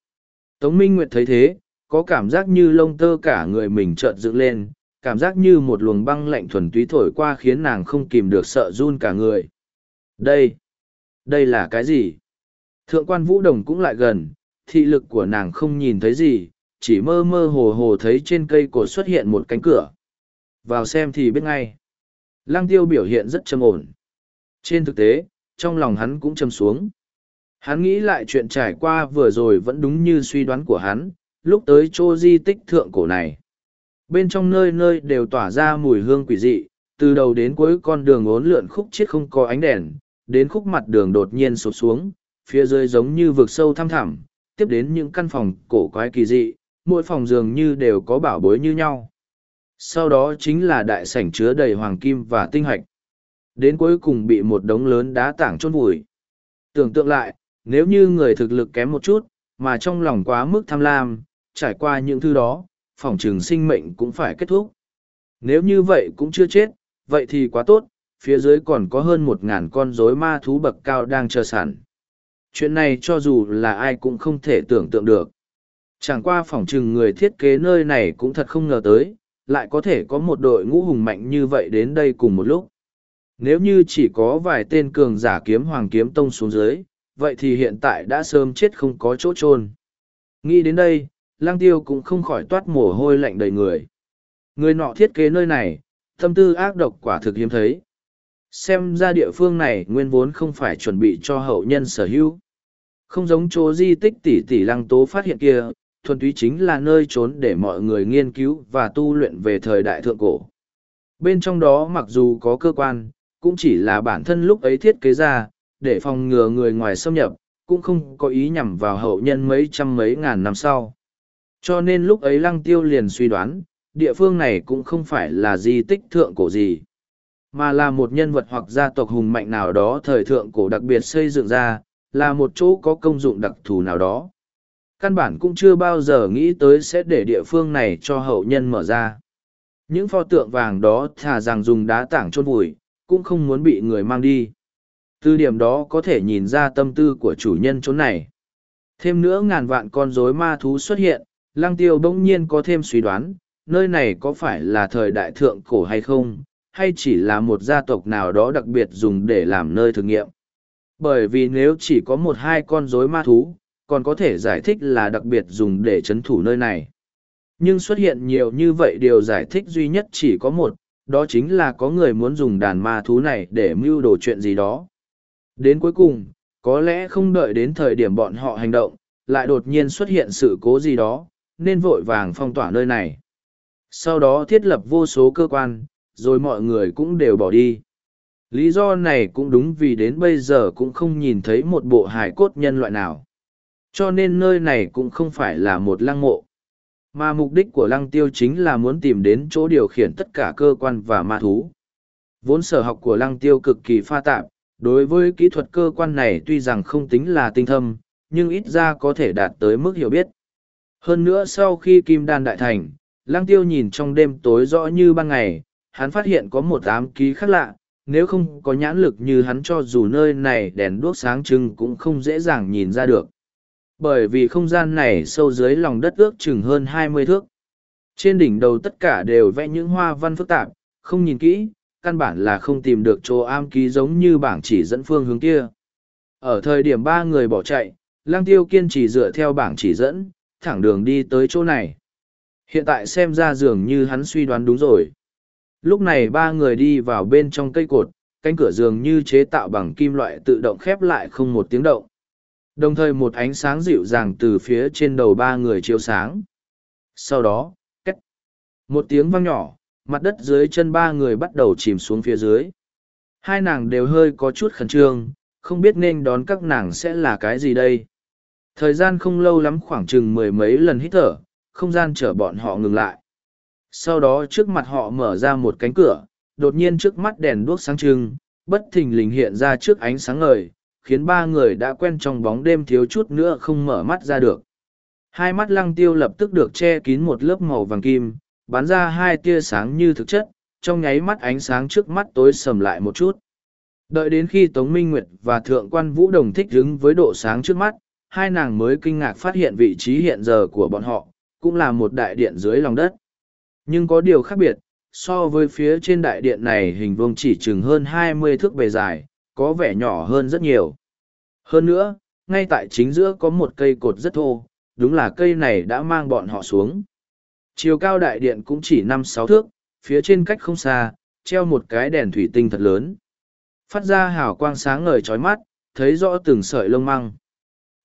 [SPEAKER 1] Tống Minh Nguyệt thấy thế, có cảm giác như lông tơ cả người mình chợt dựng lên, cảm giác như một luồng băng lạnh thuần túy thổi qua khiến nàng không kìm được sợ run cả người. Đây, đây là cái gì? Thượng quan Vũ Đồng cũng lại gần, thị lực của nàng không nhìn thấy gì, chỉ mơ mơ hồ hồ thấy trên cây cột xuất hiện một cánh cửa. Vào xem thì biết ngay. Lăng tiêu biểu hiện rất trầm ổn. Trên thực tế, trong lòng hắn cũng trầm xuống. Hắn nghĩ lại chuyện trải qua vừa rồi vẫn đúng như suy đoán của hắn, lúc tới chỗ di tích thượng cổ này. Bên trong nơi nơi đều tỏa ra mùi hương quỷ dị, từ đầu đến cuối con đường ốn lượn khúc chết không có ánh đèn, đến khúc mặt đường đột nhiên sụp xuống, phía dưới giống như vực sâu thăm thẳm, tiếp đến những căn phòng cổ quái kỳ dị, mỗi phòng dường như đều có bảo bối như nhau. Sau đó chính là đại sảnh chứa đầy hoàng kim và tinh hạch. Đến cuối cùng bị một đống lớn đá tảng chôn vùi. Tưởng tượng lại, nếu như người thực lực kém một chút, mà trong lòng quá mức tham lam, trải qua những thứ đó, phòng trường sinh mệnh cũng phải kết thúc. Nếu như vậy cũng chưa chết, vậy thì quá tốt, phía dưới còn có hơn một ngàn con rối ma thú bậc cao đang chờ sẵn. Chuyện này cho dù là ai cũng không thể tưởng tượng được. Chẳng qua phỏng chừng người thiết kế nơi này cũng thật không ngờ tới, lại có thể có một đội ngũ hùng mạnh như vậy đến đây cùng một lúc. Nếu như chỉ có vài tên cường giả kiếm hoàng kiếm tông xuống dưới, vậy thì hiện tại đã sớm chết không có chỗ chôn Nghĩ đến đây, lang tiêu cũng không khỏi toát mồ hôi lạnh đầy người. Người nọ thiết kế nơi này, tâm tư ác độc quả thực hiếm thấy. Xem ra địa phương này nguyên vốn không phải chuẩn bị cho hậu nhân sở hữu. Không giống chỗ di tích tỷ tỷ lăng tố phát hiện kia, thuần túy chính là nơi trốn để mọi người nghiên cứu và tu luyện về thời đại thượng cổ. Bên trong đó mặc dù có cơ quan, cũng chỉ là bản thân lúc ấy thiết kế ra, để phòng ngừa người ngoài xâm nhập, cũng không có ý nhằm vào hậu nhân mấy trăm mấy ngàn năm sau. Cho nên lúc ấy lăng tiêu liền suy đoán, địa phương này cũng không phải là di tích thượng cổ gì, mà là một nhân vật hoặc gia tộc hùng mạnh nào đó thời thượng cổ đặc biệt xây dựng ra, là một chỗ có công dụng đặc thù nào đó. Căn bản cũng chưa bao giờ nghĩ tới sẽ để địa phương này cho hậu nhân mở ra. Những pho tượng vàng đó thà rằng dùng đá tảng chôn vùi, cũng không muốn bị người mang đi. Từ điểm đó có thể nhìn ra tâm tư của chủ nhân chỗ này. Thêm nữa ngàn vạn con rối ma thú xuất hiện, lăng tiêu bỗng nhiên có thêm suy đoán, nơi này có phải là thời đại thượng cổ hay không, hay chỉ là một gia tộc nào đó đặc biệt dùng để làm nơi thử nghiệm. Bởi vì nếu chỉ có một hai con rối ma thú, còn có thể giải thích là đặc biệt dùng để chấn thủ nơi này. Nhưng xuất hiện nhiều như vậy điều giải thích duy nhất chỉ có một, đó chính là có người muốn dùng đàn ma thú này để mưu đồ chuyện gì đó. Đến cuối cùng, có lẽ không đợi đến thời điểm bọn họ hành động, lại đột nhiên xuất hiện sự cố gì đó, nên vội vàng phong tỏa nơi này. Sau đó thiết lập vô số cơ quan, rồi mọi người cũng đều bỏ đi. Lý do này cũng đúng vì đến bây giờ cũng không nhìn thấy một bộ hài cốt nhân loại nào. Cho nên nơi này cũng không phải là một lăng mộ. Mà mục đích của lăng tiêu chính là muốn tìm đến chỗ điều khiển tất cả cơ quan và ma thú. Vốn sở học của lăng tiêu cực kỳ pha tạp, đối với kỹ thuật cơ quan này tuy rằng không tính là tinh thâm, nhưng ít ra có thể đạt tới mức hiểu biết. Hơn nữa sau khi kim đan đại thành, lăng tiêu nhìn trong đêm tối rõ như ban ngày, hắn phát hiện có một ám ký khác lạ, nếu không có nhãn lực như hắn cho dù nơi này đèn đuốc sáng trưng cũng không dễ dàng nhìn ra được. Bởi vì không gian này sâu dưới lòng đất ước chừng hơn hai mươi thước. Trên đỉnh đầu tất cả đều vẽ những hoa văn phức tạp, không nhìn kỹ, căn bản là không tìm được chỗ am ký giống như bảng chỉ dẫn phương hướng kia. Ở thời điểm ba người bỏ chạy, Lang Tiêu kiên trì dựa theo bảng chỉ dẫn, thẳng đường đi tới chỗ này. Hiện tại xem ra dường như hắn suy đoán đúng rồi. Lúc này ba người đi vào bên trong cây cột, cánh cửa dường như chế tạo bằng kim loại tự động khép lại không một tiếng động. Đồng thời một ánh sáng dịu dàng từ phía trên đầu ba người chiếu sáng. Sau đó, cách. Một tiếng vang nhỏ, mặt đất dưới chân ba người bắt đầu chìm xuống phía dưới. Hai nàng đều hơi có chút khẩn trương, không biết nên đón các nàng sẽ là cái gì đây. Thời gian không lâu lắm khoảng chừng mười mấy lần hít thở, không gian chở bọn họ ngừng lại. Sau đó trước mặt họ mở ra một cánh cửa, đột nhiên trước mắt đèn đuốc sáng trưng, bất thình lình hiện ra trước ánh sáng ngời, khiến ba người đã quen trong bóng đêm thiếu chút nữa không mở mắt ra được. Hai mắt lăng tiêu lập tức được che kín một lớp màu vàng kim, bắn ra hai tia sáng như thực chất, trong nháy mắt ánh sáng trước mắt tối sầm lại một chút. Đợi đến khi Tống Minh Nguyệt và Thượng quan Vũ Đồng thích ứng với độ sáng trước mắt, hai nàng mới kinh ngạc phát hiện vị trí hiện giờ của bọn họ, cũng là một đại điện dưới lòng đất. Nhưng có điều khác biệt, so với phía trên đại điện này hình vuông chỉ chừng hơn hai mươi thước bề dài, có vẻ nhỏ hơn rất nhiều. Hơn nữa, ngay tại chính giữa có một cây cột rất thô, đúng là cây này đã mang bọn họ xuống. Chiều cao đại điện cũng chỉ năm sáu thước, phía trên cách không xa, treo một cái đèn thủy tinh thật lớn. Phát ra hào quang sáng ngời chói mắt, thấy rõ từng sợi lông măng.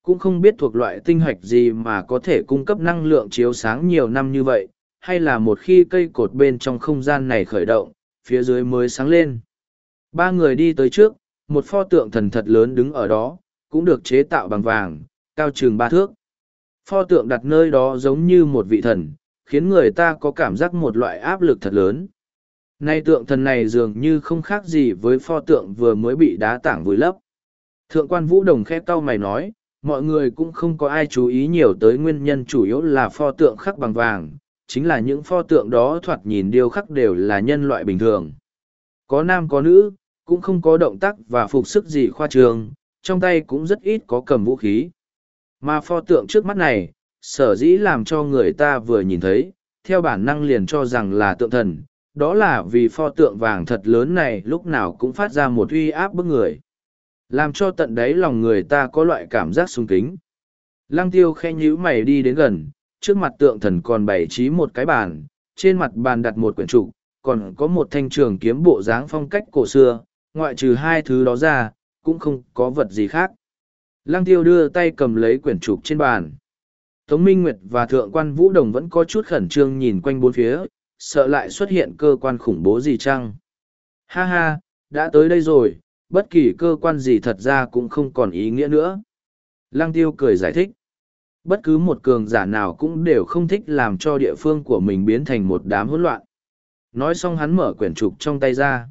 [SPEAKER 1] Cũng không biết thuộc loại tinh hoạch gì mà có thể cung cấp năng lượng chiếu sáng nhiều năm như vậy, hay là một khi cây cột bên trong không gian này khởi động, phía dưới mới sáng lên. Ba người đi tới trước, một pho tượng thần thật lớn đứng ở đó, cũng được chế tạo bằng vàng, cao chừng ba thước. Pho tượng đặt nơi đó giống như một vị thần, khiến người ta có cảm giác một loại áp lực thật lớn. Nay tượng thần này dường như không khác gì với pho tượng vừa mới bị đá tảng vùi lấp. Thượng quan Vũ Đồng khẽ cau mày nói, mọi người cũng không có ai chú ý nhiều tới nguyên nhân chủ yếu là pho tượng khắc bằng vàng, chính là những pho tượng đó thoạt nhìn điêu khắc đều là nhân loại bình thường. Có nam có nữ, cũng không có động tác và phục sức gì khoa trương, trong tay cũng rất ít có cầm vũ khí. Mà pho tượng trước mắt này, sở dĩ làm cho người ta vừa nhìn thấy, theo bản năng liền cho rằng là tượng thần, đó là vì pho tượng vàng thật lớn này lúc nào cũng phát ra một uy áp bức người. Làm cho tận đáy lòng người ta có loại cảm giác sung kính. Lăng tiêu khe nhíu mày đi đến gần, trước mặt tượng thần còn bày trí một cái bàn, trên mặt bàn đặt một quyển trục, còn có một thanh trường kiếm bộ dáng phong cách cổ xưa, ngoại trừ hai thứ đó ra, cũng không có vật gì khác. Lăng tiêu đưa tay cầm lấy quyển trục trên bàn. Tống Minh Nguyệt và Thượng quan Vũ Đồng vẫn có chút khẩn trương nhìn quanh bốn phía, sợ lại xuất hiện cơ quan khủng bố gì chăng? Ha ha, đã tới đây rồi, bất kỳ cơ quan gì thật ra cũng không còn ý nghĩa nữa. Lăng tiêu cười giải thích. Bất cứ một cường giả nào cũng đều không thích làm cho địa phương của mình biến thành một đám hỗn loạn. Nói xong hắn mở quyển trục trong tay ra.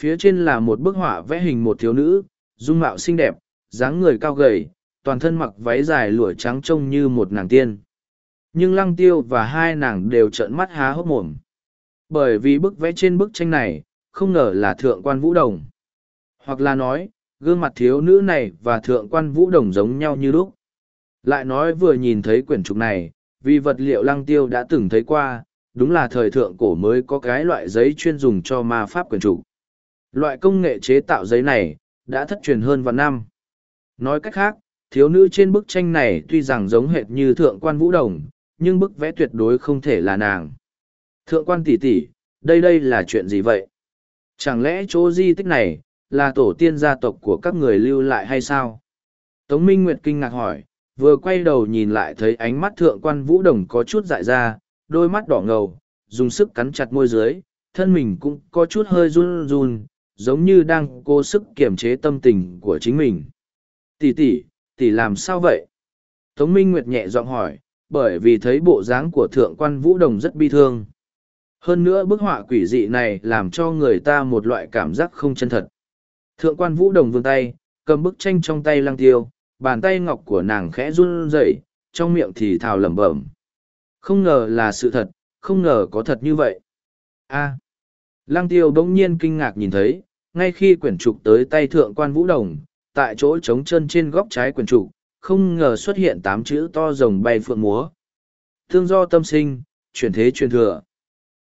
[SPEAKER 1] Phía trên là một bức họa vẽ hình một thiếu nữ, dung mạo xinh đẹp, dáng người cao gầy, toàn thân mặc váy dài lụa trắng trông như một nàng tiên. Nhưng lăng tiêu và hai nàng đều trợn mắt há hốc mồm. Bởi vì bức vẽ trên bức tranh này, không ngờ là thượng quan vũ đồng. Hoặc là nói, gương mặt thiếu nữ này và thượng quan vũ đồng giống nhau như lúc. Lại nói vừa nhìn thấy quyển trục này, vì vật liệu lăng tiêu đã từng thấy qua, đúng là thời thượng cổ mới có cái loại giấy chuyên dùng cho ma pháp quyển trục. Loại công nghệ chế tạo giấy này, đã thất truyền hơn vạn năm. Nói cách khác, thiếu nữ trên bức tranh này tuy rằng giống hệt như thượng quan vũ đồng, nhưng bức vẽ tuyệt đối không thể là nàng. Thượng quan tỷ tỷ, đây đây là chuyện gì vậy? Chẳng lẽ chỗ di tích này, là tổ tiên gia tộc của các người lưu lại hay sao? Tống Minh Nguyệt kinh ngạc hỏi, vừa quay đầu nhìn lại thấy ánh mắt thượng quan vũ đồng có chút dại ra, đôi mắt đỏ ngầu, dùng sức cắn chặt môi dưới, thân mình cũng có chút hơi run run, giống như đang cố sức kiềm chế tâm tình của chính mình. Tỷ tỷ, tỷ làm sao vậy? Tống Minh Nguyệt nhẹ giọng hỏi, bởi vì thấy bộ dáng của thượng quan vũ đồng rất bi thương. Hơn nữa bức họa quỷ dị này làm cho người ta một loại cảm giác không chân thật. Thượng quan vũ đồng vươn tay, cầm bức tranh trong tay lăng tiêu, bàn tay ngọc của nàng khẽ run rẩy, trong miệng thì thào lẩm bẩm. Không ngờ là sự thật, không ngờ có thật như vậy. a Lăng tiêu bỗng nhiên kinh ngạc nhìn thấy, ngay khi quyển trục tới tay thượng quan vũ đồng, tại chỗ trống chân trên góc trái quyển trục, không ngờ xuất hiện tám chữ to rồng bay phượng múa. Thương do tâm sinh, chuyển thế truyền thừa.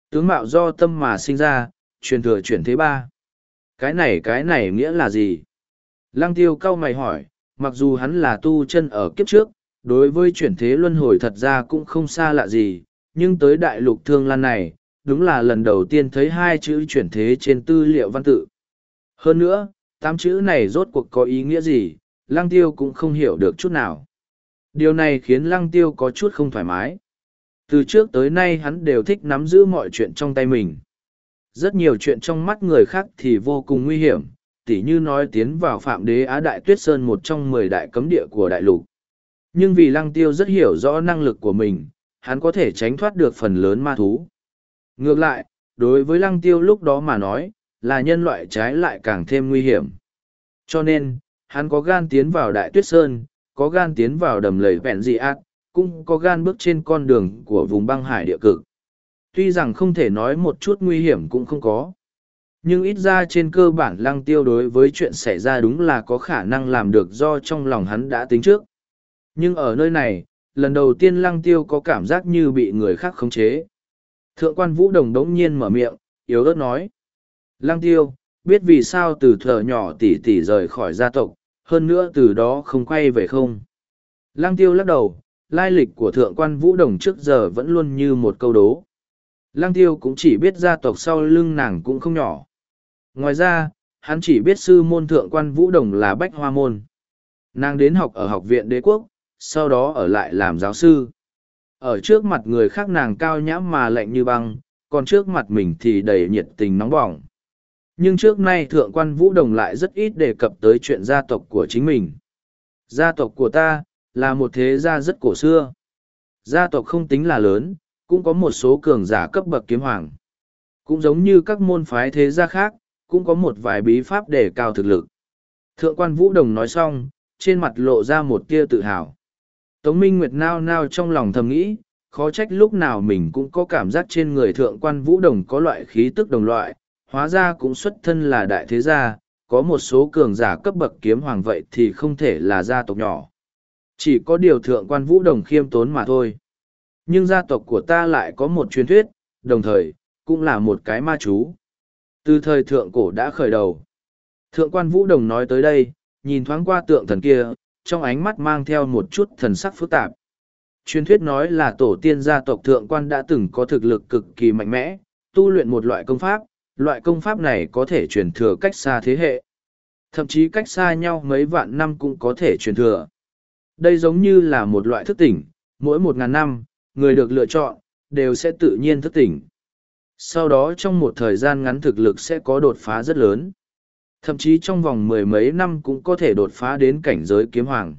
[SPEAKER 1] Tướng mạo do tâm mà sinh ra, truyền thừa chuyển thế ba. Cái này cái này nghĩa là gì? Lăng tiêu cau mày hỏi, mặc dù hắn là tu chân ở kiếp trước, đối với chuyển thế luân hồi thật ra cũng không xa lạ gì, nhưng tới đại lục thương lan này, đúng là lần đầu tiên thấy hai chữ chuyển thế trên tư liệu văn tự. Hơn nữa, tám chữ này rốt cuộc có ý nghĩa gì, lăng tiêu cũng không hiểu được chút nào. Điều này khiến lăng tiêu có chút không thoải mái. Từ trước tới nay hắn đều thích nắm giữ mọi chuyện trong tay mình. Rất nhiều chuyện trong mắt người khác thì vô cùng nguy hiểm, tỉ như nói tiến vào phạm đế Á Đại Tuyết Sơn một trong mười đại cấm địa của đại lục. Nhưng vì lăng tiêu rất hiểu rõ năng lực của mình, hắn có thể tránh thoát được phần lớn ma thú. Ngược lại, đối với lăng tiêu lúc đó mà nói, là nhân loại trái lại càng thêm nguy hiểm. Cho nên, hắn có gan tiến vào Đại Tuyết Sơn, có gan tiến vào đầm lầy vẹn dị ác, cũng có gan bước trên con đường của vùng băng hải địa cực. Tuy rằng không thể nói một chút nguy hiểm cũng không có. Nhưng ít ra trên cơ bản lăng tiêu đối với chuyện xảy ra đúng là có khả năng làm được do trong lòng hắn đã tính trước. Nhưng ở nơi này, lần đầu tiên lăng tiêu có cảm giác như bị người khác khống chế. Thượng quan vũ đồng đống nhiên mở miệng, yếu ớt nói. Lăng tiêu, biết vì sao từ thở nhỏ tỷ tỷ rời khỏi gia tộc, hơn nữa từ đó không quay về không. Lăng tiêu lắc đầu, lai lịch của thượng quan vũ đồng trước giờ vẫn luôn như một câu đố. Lăng tiêu cũng chỉ biết gia tộc sau lưng nàng cũng không nhỏ. Ngoài ra, hắn chỉ biết sư môn thượng quan vũ đồng là bách hoa môn. Nàng đến học ở học viện đế quốc, sau đó ở lại làm giáo sư. Ở trước mặt người khác nàng cao nhãm mà lạnh như băng, còn trước mặt mình thì đầy nhiệt tình nóng bỏng. Nhưng trước nay thượng quan vũ đồng lại rất ít đề cập tới chuyện gia tộc của chính mình. Gia tộc của ta, là một thế gia rất cổ xưa. Gia tộc không tính là lớn, cũng có một số cường giả cấp bậc kiếm hoàng. Cũng giống như các môn phái thế gia khác, cũng có một vài bí pháp để cao thực lực. Thượng quan Vũ Đồng nói xong, trên mặt lộ ra một tia tự hào. Tống Minh Nguyệt nao nao trong lòng thầm nghĩ, khó trách lúc nào mình cũng có cảm giác trên người thượng quan Vũ Đồng có loại khí tức đồng loại, hóa ra cũng xuất thân là đại thế gia, có một số cường giả cấp bậc kiếm hoàng vậy thì không thể là gia tộc nhỏ. Chỉ có điều thượng quan Vũ Đồng khiêm tốn mà thôi. Nhưng gia tộc của ta lại có một truyền thuyết, đồng thời, cũng là một cái ma chú. Từ thời thượng cổ đã khởi đầu. Thượng quan Vũ Đồng nói tới đây, nhìn thoáng qua tượng thần kia, trong ánh mắt mang theo một chút thần sắc phức tạp. Truyền thuyết nói là tổ tiên gia tộc thượng quan đã từng có thực lực cực kỳ mạnh mẽ, tu luyện một loại công pháp, loại công pháp này có thể truyền thừa cách xa thế hệ. Thậm chí cách xa nhau mấy vạn năm cũng có thể truyền thừa. Đây giống như là một loại thức tỉnh, mỗi một ngàn năm, người được lựa chọn, đều sẽ tự nhiên thức tỉnh. Sau đó trong một thời gian ngắn thực lực sẽ có đột phá rất lớn. Thậm chí trong vòng mười mấy năm cũng có thể đột phá đến cảnh giới kiếm hoàng.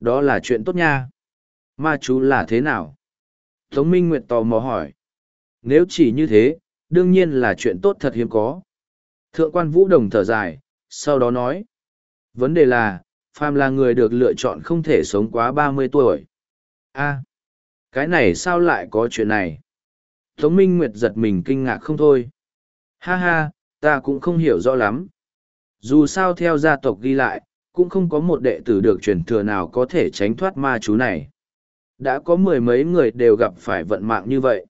[SPEAKER 1] Đó là chuyện tốt nha. Ma chú là thế nào? Tống Minh Nguyệt tò mò hỏi. Nếu chỉ như thế, đương nhiên là chuyện tốt thật hiếm có. Thượng quan Vũ Đồng thở dài, sau đó nói. Vấn đề là, phàm là người được lựa chọn không thể sống quá ba mươi tuổi. a cái này sao lại có chuyện này? Tống Minh Nguyệt giật mình kinh ngạc không thôi. Ha ha, ta cũng không hiểu rõ lắm. Dù sao theo gia tộc ghi lại, cũng không có một đệ tử được truyền thừa nào có thể tránh thoát ma chú này. Đã có mười mấy người đều gặp phải vận mạng như vậy.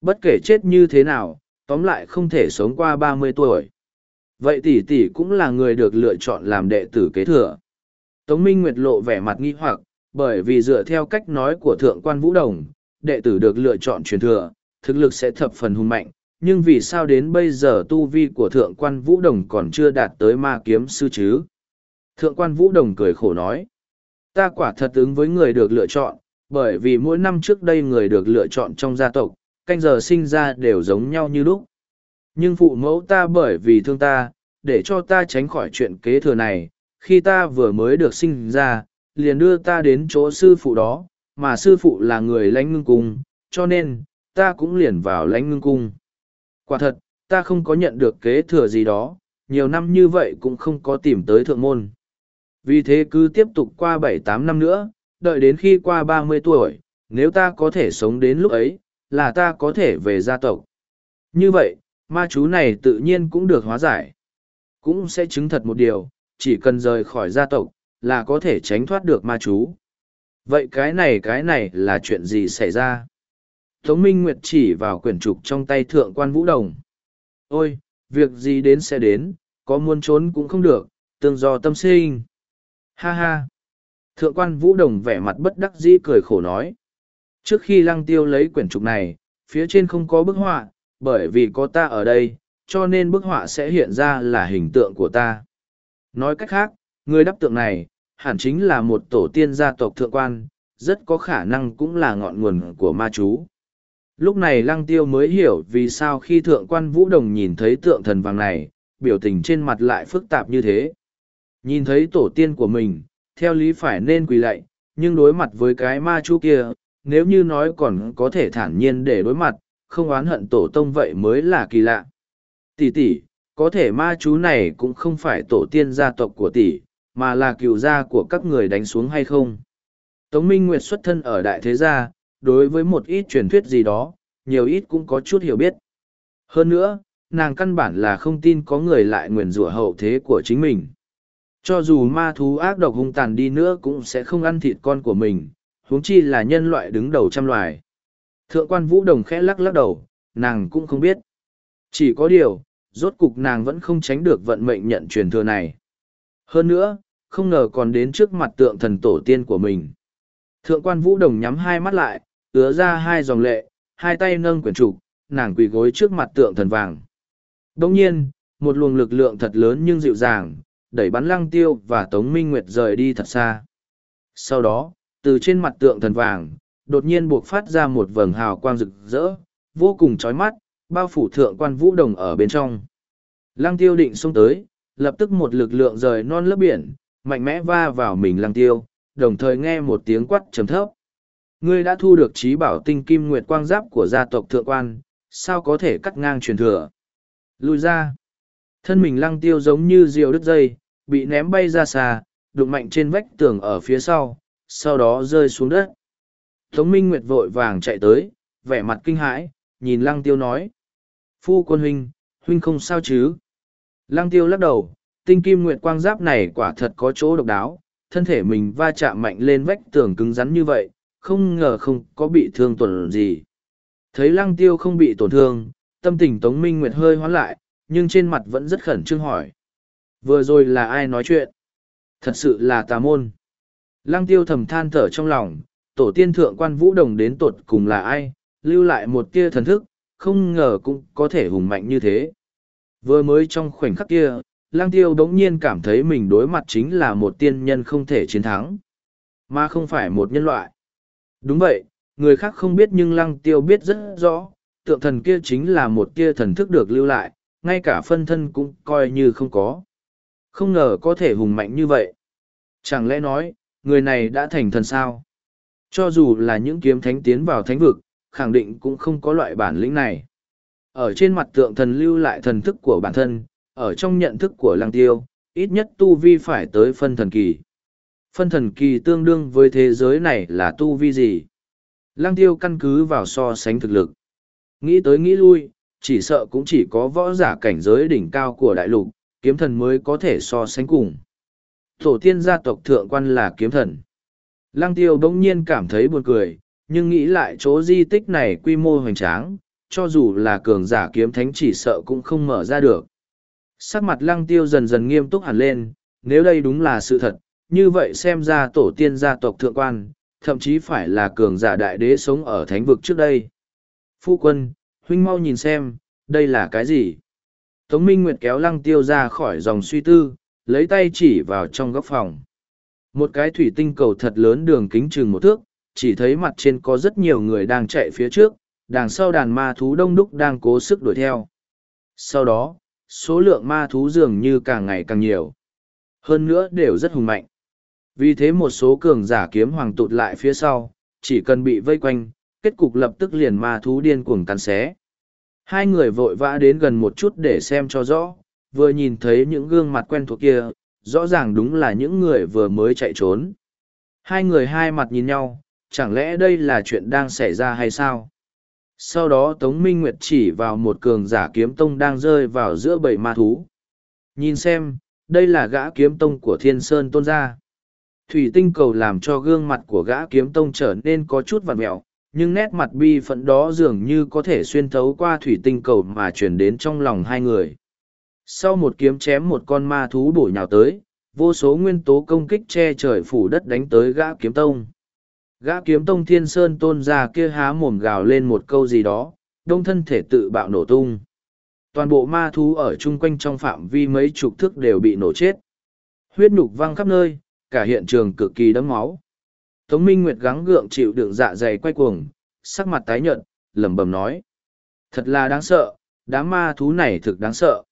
[SPEAKER 1] Bất kể chết như thế nào, tóm lại không thể sống qua ba mươi tuổi. Vậy tỷ tỷ cũng là người được lựa chọn làm đệ tử kế thừa. Tống Minh Nguyệt lộ vẻ mặt nghi hoặc, bởi vì dựa theo cách nói của Thượng quan Vũ Đồng, đệ tử được lựa chọn truyền thừa, thực lực sẽ thập phần hùng mạnh, nhưng vì sao đến bây giờ tu vi của Thượng quan Vũ Đồng còn chưa đạt tới ma kiếm sư chứ? Thượng quan Vũ Đồng cười khổ nói, ta quả thật ứng với người được lựa chọn, bởi vì mỗi năm trước đây người được lựa chọn trong gia tộc, canh giờ sinh ra đều giống nhau như lúc. Nhưng phụ mẫu ta bởi vì thương ta, để cho ta tránh khỏi chuyện kế thừa này, khi ta vừa mới được sinh ra, liền đưa ta đến chỗ sư phụ đó, mà sư phụ là người lãnh ngưng cung, cho nên, ta cũng liền vào lãnh ngưng cung. Quả thật, ta không có nhận được kế thừa gì đó, nhiều năm như vậy cũng không có tìm tới thượng môn. Vì thế cứ tiếp tục qua bảy tám năm nữa, đợi đến khi qua ba mươi tuổi, nếu ta có thể sống đến lúc ấy, là ta có thể về gia tộc. Như vậy, ma chú này tự nhiên cũng được hóa giải. Cũng sẽ chứng thật một điều, chỉ cần rời khỏi gia tộc, là có thể tránh thoát được ma chú. Vậy cái này cái này là chuyện gì xảy ra? Tống Minh Nguyệt chỉ vào quyển trục trong tay thượng quan vũ đồng. Ôi, việc gì đến sẽ đến, có muốn trốn cũng không được, tương do tâm sinh. Ha ha. Thượng quan vũ đồng vẻ mặt bất đắc dĩ cười khổ nói. Trước khi lăng tiêu lấy quyển trục này, phía trên không có bức họa, bởi vì có ta ở đây, cho nên bức họa sẽ hiện ra là hình tượng của ta. Nói cách khác, người đắp tượng này, hẳn chính là một tổ tiên gia tộc thượng quan, rất có khả năng cũng là ngọn nguồn của ma chú. Lúc này lăng tiêu mới hiểu vì sao khi thượng quan vũ đồng nhìn thấy tượng thần vàng này, biểu tình trên mặt lại phức tạp như thế. Nhìn thấy tổ tiên của mình, theo lý phải nên quỳ lạy, nhưng đối mặt với cái ma chú kia, nếu như nói còn có thể thản nhiên để đối mặt, không oán hận tổ tông vậy mới là kỳ lạ. Tỷ tỷ, có thể ma chú này cũng không phải tổ tiên gia tộc của tỷ, mà là cựu gia của các người đánh xuống hay không. Tống Minh Nguyệt xuất thân ở đại thế gia, đối với một ít truyền thuyết gì đó, nhiều ít cũng có chút hiểu biết. Hơn nữa, nàng căn bản là không tin có người lại nguyền rủa hậu thế của chính mình. Cho dù ma thú ác độc hung tàn đi nữa cũng sẽ không ăn thịt con của mình, huống chi là nhân loại đứng đầu trăm loài. Thượng quan vũ đồng khẽ lắc lắc đầu, nàng cũng không biết. Chỉ có điều, rốt cục nàng vẫn không tránh được vận mệnh nhận truyền thừa này. Hơn nữa, không ngờ còn đến trước mặt tượng thần tổ tiên của mình. Thượng quan vũ đồng nhắm hai mắt lại, ứa ra hai dòng lệ, hai tay nâng quyển trục, nàng quỳ gối trước mặt tượng thần vàng. Đồng nhiên, một luồng lực lượng thật lớn nhưng dịu dàng, đẩy bắn lăng tiêu và Tống Minh Nguyệt rời đi thật xa. Sau đó, từ trên mặt tượng thần vàng, đột nhiên buộc phát ra một vầng hào quang rực rỡ, vô cùng chói mắt, bao phủ thượng quan vũ đồng ở bên trong. Lăng tiêu định xông tới, lập tức một lực lượng rời non lớp biển, mạnh mẽ va vào mình lăng tiêu, đồng thời nghe một tiếng quát trầm thấp. Ngươi đã thu được trí bảo tinh kim nguyệt quang giáp của gia tộc thượng quan, sao có thể cắt ngang truyền thừa? Lùi ra. Thân mình lăng tiêu giống như diều đứt dây, bị ném bay ra xa, đụng mạnh trên vách tường ở phía sau, sau đó rơi xuống đất. Tống Minh Nguyệt vội vàng chạy tới, vẻ mặt kinh hãi, nhìn lăng tiêu nói. Phu quân huynh, huynh không sao chứ? Lăng tiêu lắc đầu, tinh kim nguyệt quang giáp này quả thật có chỗ độc đáo, thân thể mình va chạm mạnh lên vách tường cứng rắn như vậy, không ngờ không có bị thương tổn gì. Thấy lăng tiêu không bị tổn thương, tâm tình Tống Minh Nguyệt hơi hoán lại, nhưng trên mặt vẫn rất khẩn trương hỏi. Vừa rồi là ai nói chuyện? Thật sự là tà môn. Lăng tiêu thầm than thở trong lòng, tổ tiên thượng quan vũ đồng đến tột cùng là ai, lưu lại một tia thần thức, không ngờ cũng có thể hùng mạnh như thế. Vừa mới trong khoảnh khắc kia, lang tiêu đống nhiên cảm thấy mình đối mặt chính là một tiên nhân không thể chiến thắng, mà không phải một nhân loại. Đúng vậy, người khác không biết nhưng lăng tiêu biết rất rõ, tượng thần kia chính là một tia thần thức được lưu lại, ngay cả phân thân cũng coi như không có. Không ngờ có thể hùng mạnh như vậy. Chẳng lẽ nói, người này đã thành thần sao? Cho dù là những kiếm thánh tiến vào thánh vực, khẳng định cũng không có loại bản lĩnh này. Ở trên mặt tượng thần lưu lại thần thức của bản thân, ở trong nhận thức của lăng tiêu, ít nhất tu vi phải tới phân thần kỳ. Phân thần kỳ tương đương với thế giới này là tu vi gì? Lăng tiêu căn cứ vào so sánh thực lực. Nghĩ tới nghĩ lui, chỉ sợ cũng chỉ có võ giả cảnh giới đỉnh cao của đại lục, kiếm thần mới có thể so sánh cùng. Tổ tiên gia tộc thượng quan là kiếm thần. Lăng tiêu bỗng nhiên cảm thấy buồn cười, nhưng nghĩ lại chỗ di tích này quy mô hoành tráng, cho dù là cường giả kiếm thánh chỉ sợ cũng không mở ra được. Sắc mặt lăng tiêu dần dần nghiêm túc hẳn lên, nếu đây đúng là sự thật, như vậy xem ra tổ tiên gia tộc thượng quan, thậm chí phải là cường giả đại đế sống ở thánh vực trước đây. Phu quân, huynh mau nhìn xem, đây là cái gì? Tống Minh Nguyệt kéo lăng tiêu ra khỏi dòng suy tư, lấy tay chỉ vào trong góc phòng. Một cái thủy tinh cầu thật lớn đường kính chừng một thước, chỉ thấy mặt trên có rất nhiều người đang chạy phía trước, đằng sau đàn ma thú đông đúc đang cố sức đuổi theo. Sau đó, số lượng ma thú dường như càng ngày càng nhiều. Hơn nữa đều rất hùng mạnh. Vì thế một số cường giả kiếm hoàng tụt lại phía sau, chỉ cần bị vây quanh, kết cục lập tức liền ma thú điên cuồng cắn xé. Hai người vội vã đến gần một chút để xem cho rõ, vừa nhìn thấy những gương mặt quen thuộc kia, rõ ràng đúng là những người vừa mới chạy trốn. Hai người hai mặt nhìn nhau, chẳng lẽ đây là chuyện đang xảy ra hay sao? Sau đó Tống Minh Nguyệt chỉ vào một cường giả kiếm tông đang rơi vào giữa bầy ma thú. Nhìn xem, đây là gã kiếm tông của Thiên Sơn Tôn Gia. Thủy tinh cầu làm cho gương mặt của gã kiếm tông trở nên có chút vặt mẹo, nhưng nét mặt bi phẫn đó dường như có thể xuyên thấu qua thủy tinh cầu mà truyền đến trong lòng hai người. Sau một kiếm chém một con ma thú bổ nhào tới, vô số nguyên tố công kích che trời phủ đất đánh tới gã kiếm tông. Gã kiếm tông thiên sơn tôn ra kia há mồm gào lên một câu gì đó, đông thân thể tự bạo nổ tung. Toàn bộ ma thú ở chung quanh trong phạm vi mấy chục thước đều bị nổ chết. Huyết nhục văng khắp nơi, cả hiện trường cực kỳ đẫm máu. Tống Minh Nguyệt gắng gượng chịu đựng dạ dày quay cuồng, sắc mặt tái nhợt, lẩm bẩm nói. Thật là đáng sợ, đám ma thú này thực đáng sợ.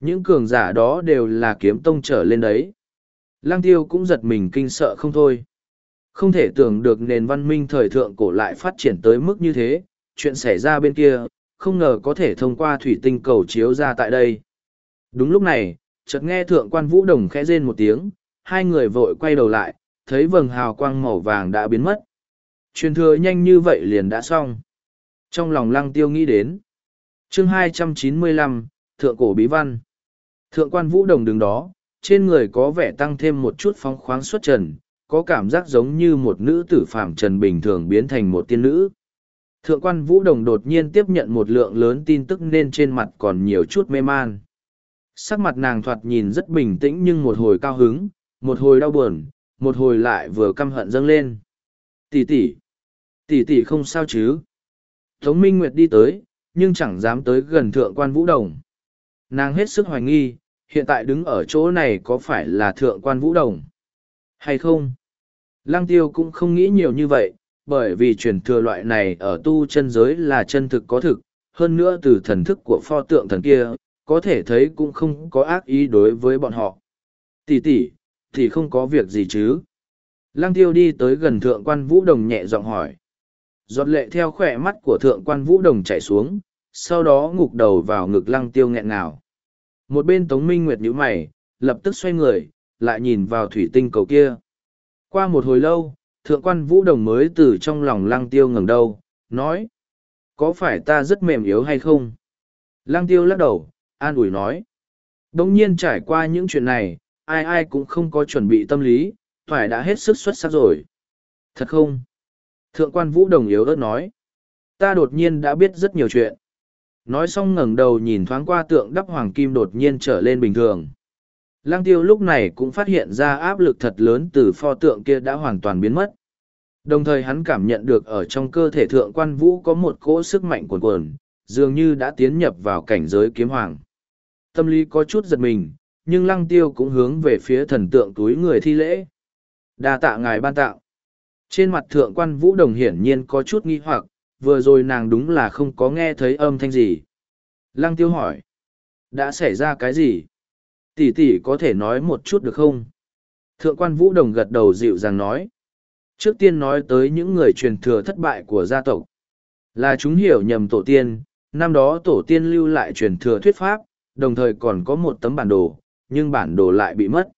[SPEAKER 1] Những cường giả đó đều là kiếm tông trở lên đấy. Lăng tiêu cũng giật mình kinh sợ không thôi. Không thể tưởng được nền văn minh thời thượng cổ lại phát triển tới mức như thế, chuyện xảy ra bên kia, không ngờ có thể thông qua thủy tinh cầu chiếu ra tại đây. Đúng lúc này, chợt nghe thượng quan vũ đồng khẽ rên một tiếng, hai người vội quay đầu lại, thấy vầng hào quang màu vàng đã biến mất. Truyền thừa nhanh như vậy liền đã xong. Trong lòng lăng tiêu nghĩ đến. chương 295, Thượng Cổ Bí Văn. Thượng quan vũ đồng đứng đó, trên người có vẻ tăng thêm một chút phóng khoáng xuất trần, có cảm giác giống như một nữ tử phạm trần bình thường biến thành một tiên nữ. Thượng quan Vũ Đồng đột nhiên tiếp nhận một lượng lớn tin tức nên trên mặt còn nhiều chút mê man. Sắc mặt nàng thoạt nhìn rất bình tĩnh nhưng một hồi cao hứng, một hồi đau buồn, một hồi lại vừa căm hận dâng lên. Tỷ tỷ, tỷ tỷ không sao chứ? Tống Minh Nguyệt đi tới, nhưng chẳng dám tới gần thượng quan vũ đồng. Nàng hết sức hoài nghi, hiện tại đứng ở chỗ này có phải là thượng quan vũ đồng? Hay không? Lăng tiêu cũng không nghĩ nhiều như vậy, bởi vì truyền thừa loại này ở tu chân giới là chân thực có thực, hơn nữa từ thần thức của pho tượng thần kia, có thể thấy cũng không có ác ý đối với bọn họ. Tỷ tỷ, thì không có việc gì chứ? Lăng tiêu đi tới gần thượng quan vũ đồng nhẹ giọng hỏi. Giọt lệ theo khỏe mắt của thượng quan vũ đồng chảy xuống, sau đó ngục đầu vào ngực lăng tiêu nghẹn ngào. Một bên tống minh nguyệt nhíu mày, lập tức xoay người, lại nhìn vào thủy tinh cầu kia. Qua một hồi lâu, thượng quan vũ đồng mới từ trong lòng lăng tiêu ngẩng đầu, nói. Có phải ta rất mềm yếu hay không? Lăng tiêu lắc đầu, an ủi nói. Đông nhiên trải qua những chuyện này, ai ai cũng không có chuẩn bị tâm lý, phải đã hết sức xuất sắc rồi. Thật không? Thượng quan vũ đồng yếu ớt nói. Ta đột nhiên đã biết rất nhiều chuyện. Nói xong ngẩng đầu nhìn thoáng qua tượng đắp hoàng kim đột nhiên trở lên bình thường. Lăng tiêu lúc này cũng phát hiện ra áp lực thật lớn từ pho tượng kia đã hoàn toàn biến mất. Đồng thời hắn cảm nhận được ở trong cơ thể thượng quan vũ có một cỗ sức mạnh cuồn cuộn, dường như đã tiến nhập vào cảnh giới kiếm hoàng. Tâm lý có chút giật mình, nhưng lăng tiêu cũng hướng về phía thần tượng túi người thi lễ. đa tạ ngài ban tạo. Trên mặt thượng quan vũ đồng hiển nhiên có chút nghi hoặc, vừa rồi nàng đúng là không có nghe thấy âm thanh gì. Lăng tiêu hỏi. Đã xảy ra cái gì? Tỷ tỷ có thể nói một chút được không? Thượng quan vũ đồng gật đầu dịu dàng nói. Trước tiên nói tới những người truyền thừa thất bại của gia tộc. Là chúng hiểu nhầm tổ tiên, năm đó tổ tiên lưu lại truyền thừa thuyết pháp, đồng thời còn có một tấm bản đồ, nhưng bản đồ lại bị mất.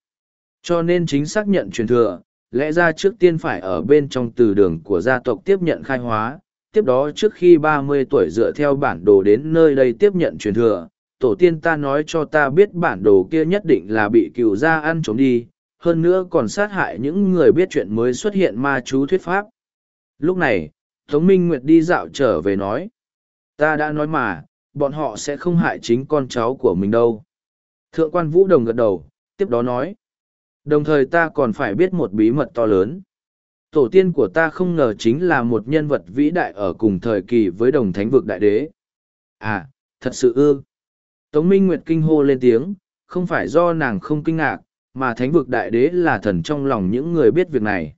[SPEAKER 1] Cho nên chính xác nhận truyền thừa, lẽ ra trước tiên phải ở bên trong từ đường của gia tộc tiếp nhận khai hóa, tiếp đó trước khi ba mươi tuổi dựa theo bản đồ đến nơi đây tiếp nhận truyền thừa, tổ tiên ta nói cho ta biết bản đồ kia nhất định là bị cựu gia ăn trốn đi, hơn nữa còn sát hại những người biết chuyện mới xuất hiện ma chú thuyết pháp. Lúc này, Tống Minh Nguyệt đi dạo trở về nói, ta đã nói mà, bọn họ sẽ không hại chính con cháu của mình đâu. Thượng quan Vũ Đồng gật đầu, tiếp đó nói, đồng thời ta còn phải biết một bí mật to lớn. Tổ tiên của ta không ngờ chính là một nhân vật vĩ đại ở cùng thời kỳ với đồng thánh vực đại đế. À, thật sự ư. Tống Minh Nguyệt kinh hô lên tiếng, không phải do nàng không kinh ngạc, mà thánh vực đại đế là thần trong lòng những người biết việc này.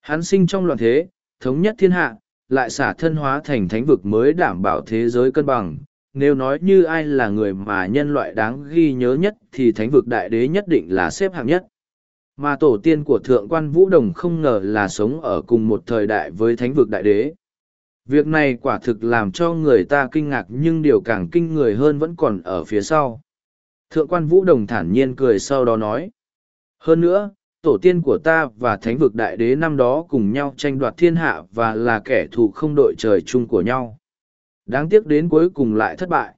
[SPEAKER 1] Hắn sinh trong loạn thế, thống nhất thiên hạ, lại xả thân hóa thành thánh vực mới đảm bảo thế giới cân bằng. Nếu nói như ai là người mà nhân loại đáng ghi nhớ nhất thì thánh vực đại đế nhất định là xếp hạng nhất. Mà tổ tiên của thượng quan Vũ Đồng không ngờ là sống ở cùng một thời đại với thánh vực đại đế. Việc này quả thực làm cho người ta kinh ngạc nhưng điều càng kinh người hơn vẫn còn ở phía sau. Thượng quan Vũ Đồng thản nhiên cười sau đó nói. Hơn nữa, tổ tiên của ta và thánh vực đại đế năm đó cùng nhau tranh đoạt thiên hạ và là kẻ thù không đội trời chung của nhau. Đáng tiếc đến cuối cùng lại thất bại.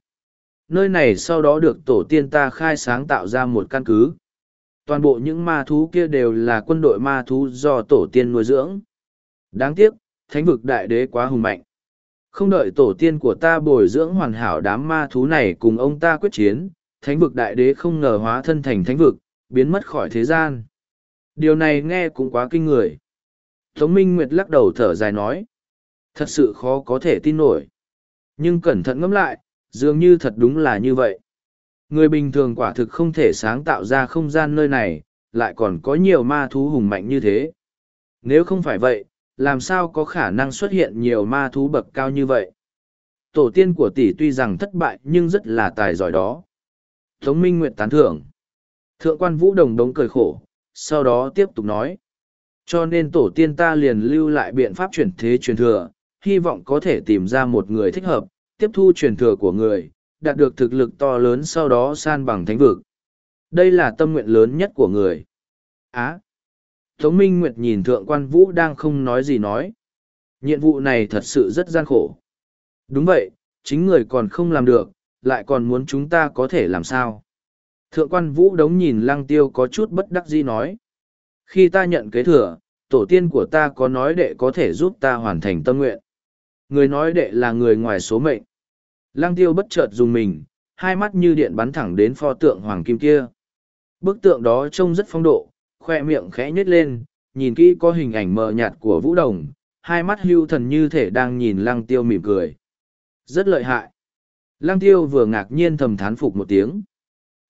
[SPEAKER 1] Nơi này sau đó được tổ tiên ta khai sáng tạo ra một căn cứ. Toàn bộ những ma thú kia đều là quân đội ma thú do tổ tiên nuôi dưỡng. Đáng tiếc, thánh vực đại đế quá hùng mạnh. Không đợi tổ tiên của ta bồi dưỡng hoàn hảo đám ma thú này cùng ông ta quyết chiến, thánh vực đại đế không ngờ hóa thân thành thánh vực, biến mất khỏi thế gian. Điều này nghe cũng quá kinh người. Tống Minh Nguyệt lắc đầu thở dài nói. Thật sự khó có thể tin nổi. Nhưng cẩn thận ngẫm lại, dường như thật đúng là như vậy. Người bình thường quả thực không thể sáng tạo ra không gian nơi này, lại còn có nhiều ma thú hùng mạnh như thế. Nếu không phải vậy, làm sao có khả năng xuất hiện nhiều ma thú bậc cao như vậy? Tổ tiên của tỷ tuy rằng thất bại nhưng rất là tài giỏi đó. Tống Minh nguyện tán thưởng. Thượng quan Vũ Đồng đống cười khổ, sau đó tiếp tục nói. Cho nên tổ tiên ta liền lưu lại biện pháp chuyển thế truyền thừa, hy vọng có thể tìm ra một người thích hợp, tiếp thu truyền thừa của người, đạt được thực lực to lớn sau đó san bằng thánh vực. Đây là tâm nguyện lớn nhất của người. Á! Tống Minh Nguyệt nhìn Thượng quan Vũ đang không nói gì nói. Nhiệm vụ này thật sự rất gian khổ. Đúng vậy, chính người còn không làm được, lại còn muốn chúng ta có thể làm sao. Thượng quan Vũ đống nhìn lăng tiêu có chút bất đắc dĩ nói. Khi ta nhận kế thừa, tổ tiên của ta có nói đệ có thể giúp ta hoàn thành tâm nguyện. Người nói đệ là người ngoài số mệnh. Lăng tiêu bất chợt dùng mình, hai mắt như điện bắn thẳng đến pho tượng hoàng kim kia. Bức tượng đó trông rất phong độ, khoe miệng khẽ nhếch lên, nhìn kỹ có hình ảnh mờ nhạt của Vũ Đồng, hai mắt hưu thần như thể đang nhìn lăng tiêu mỉm cười. Rất lợi hại. Lăng tiêu vừa ngạc nhiên thầm thán phục một tiếng.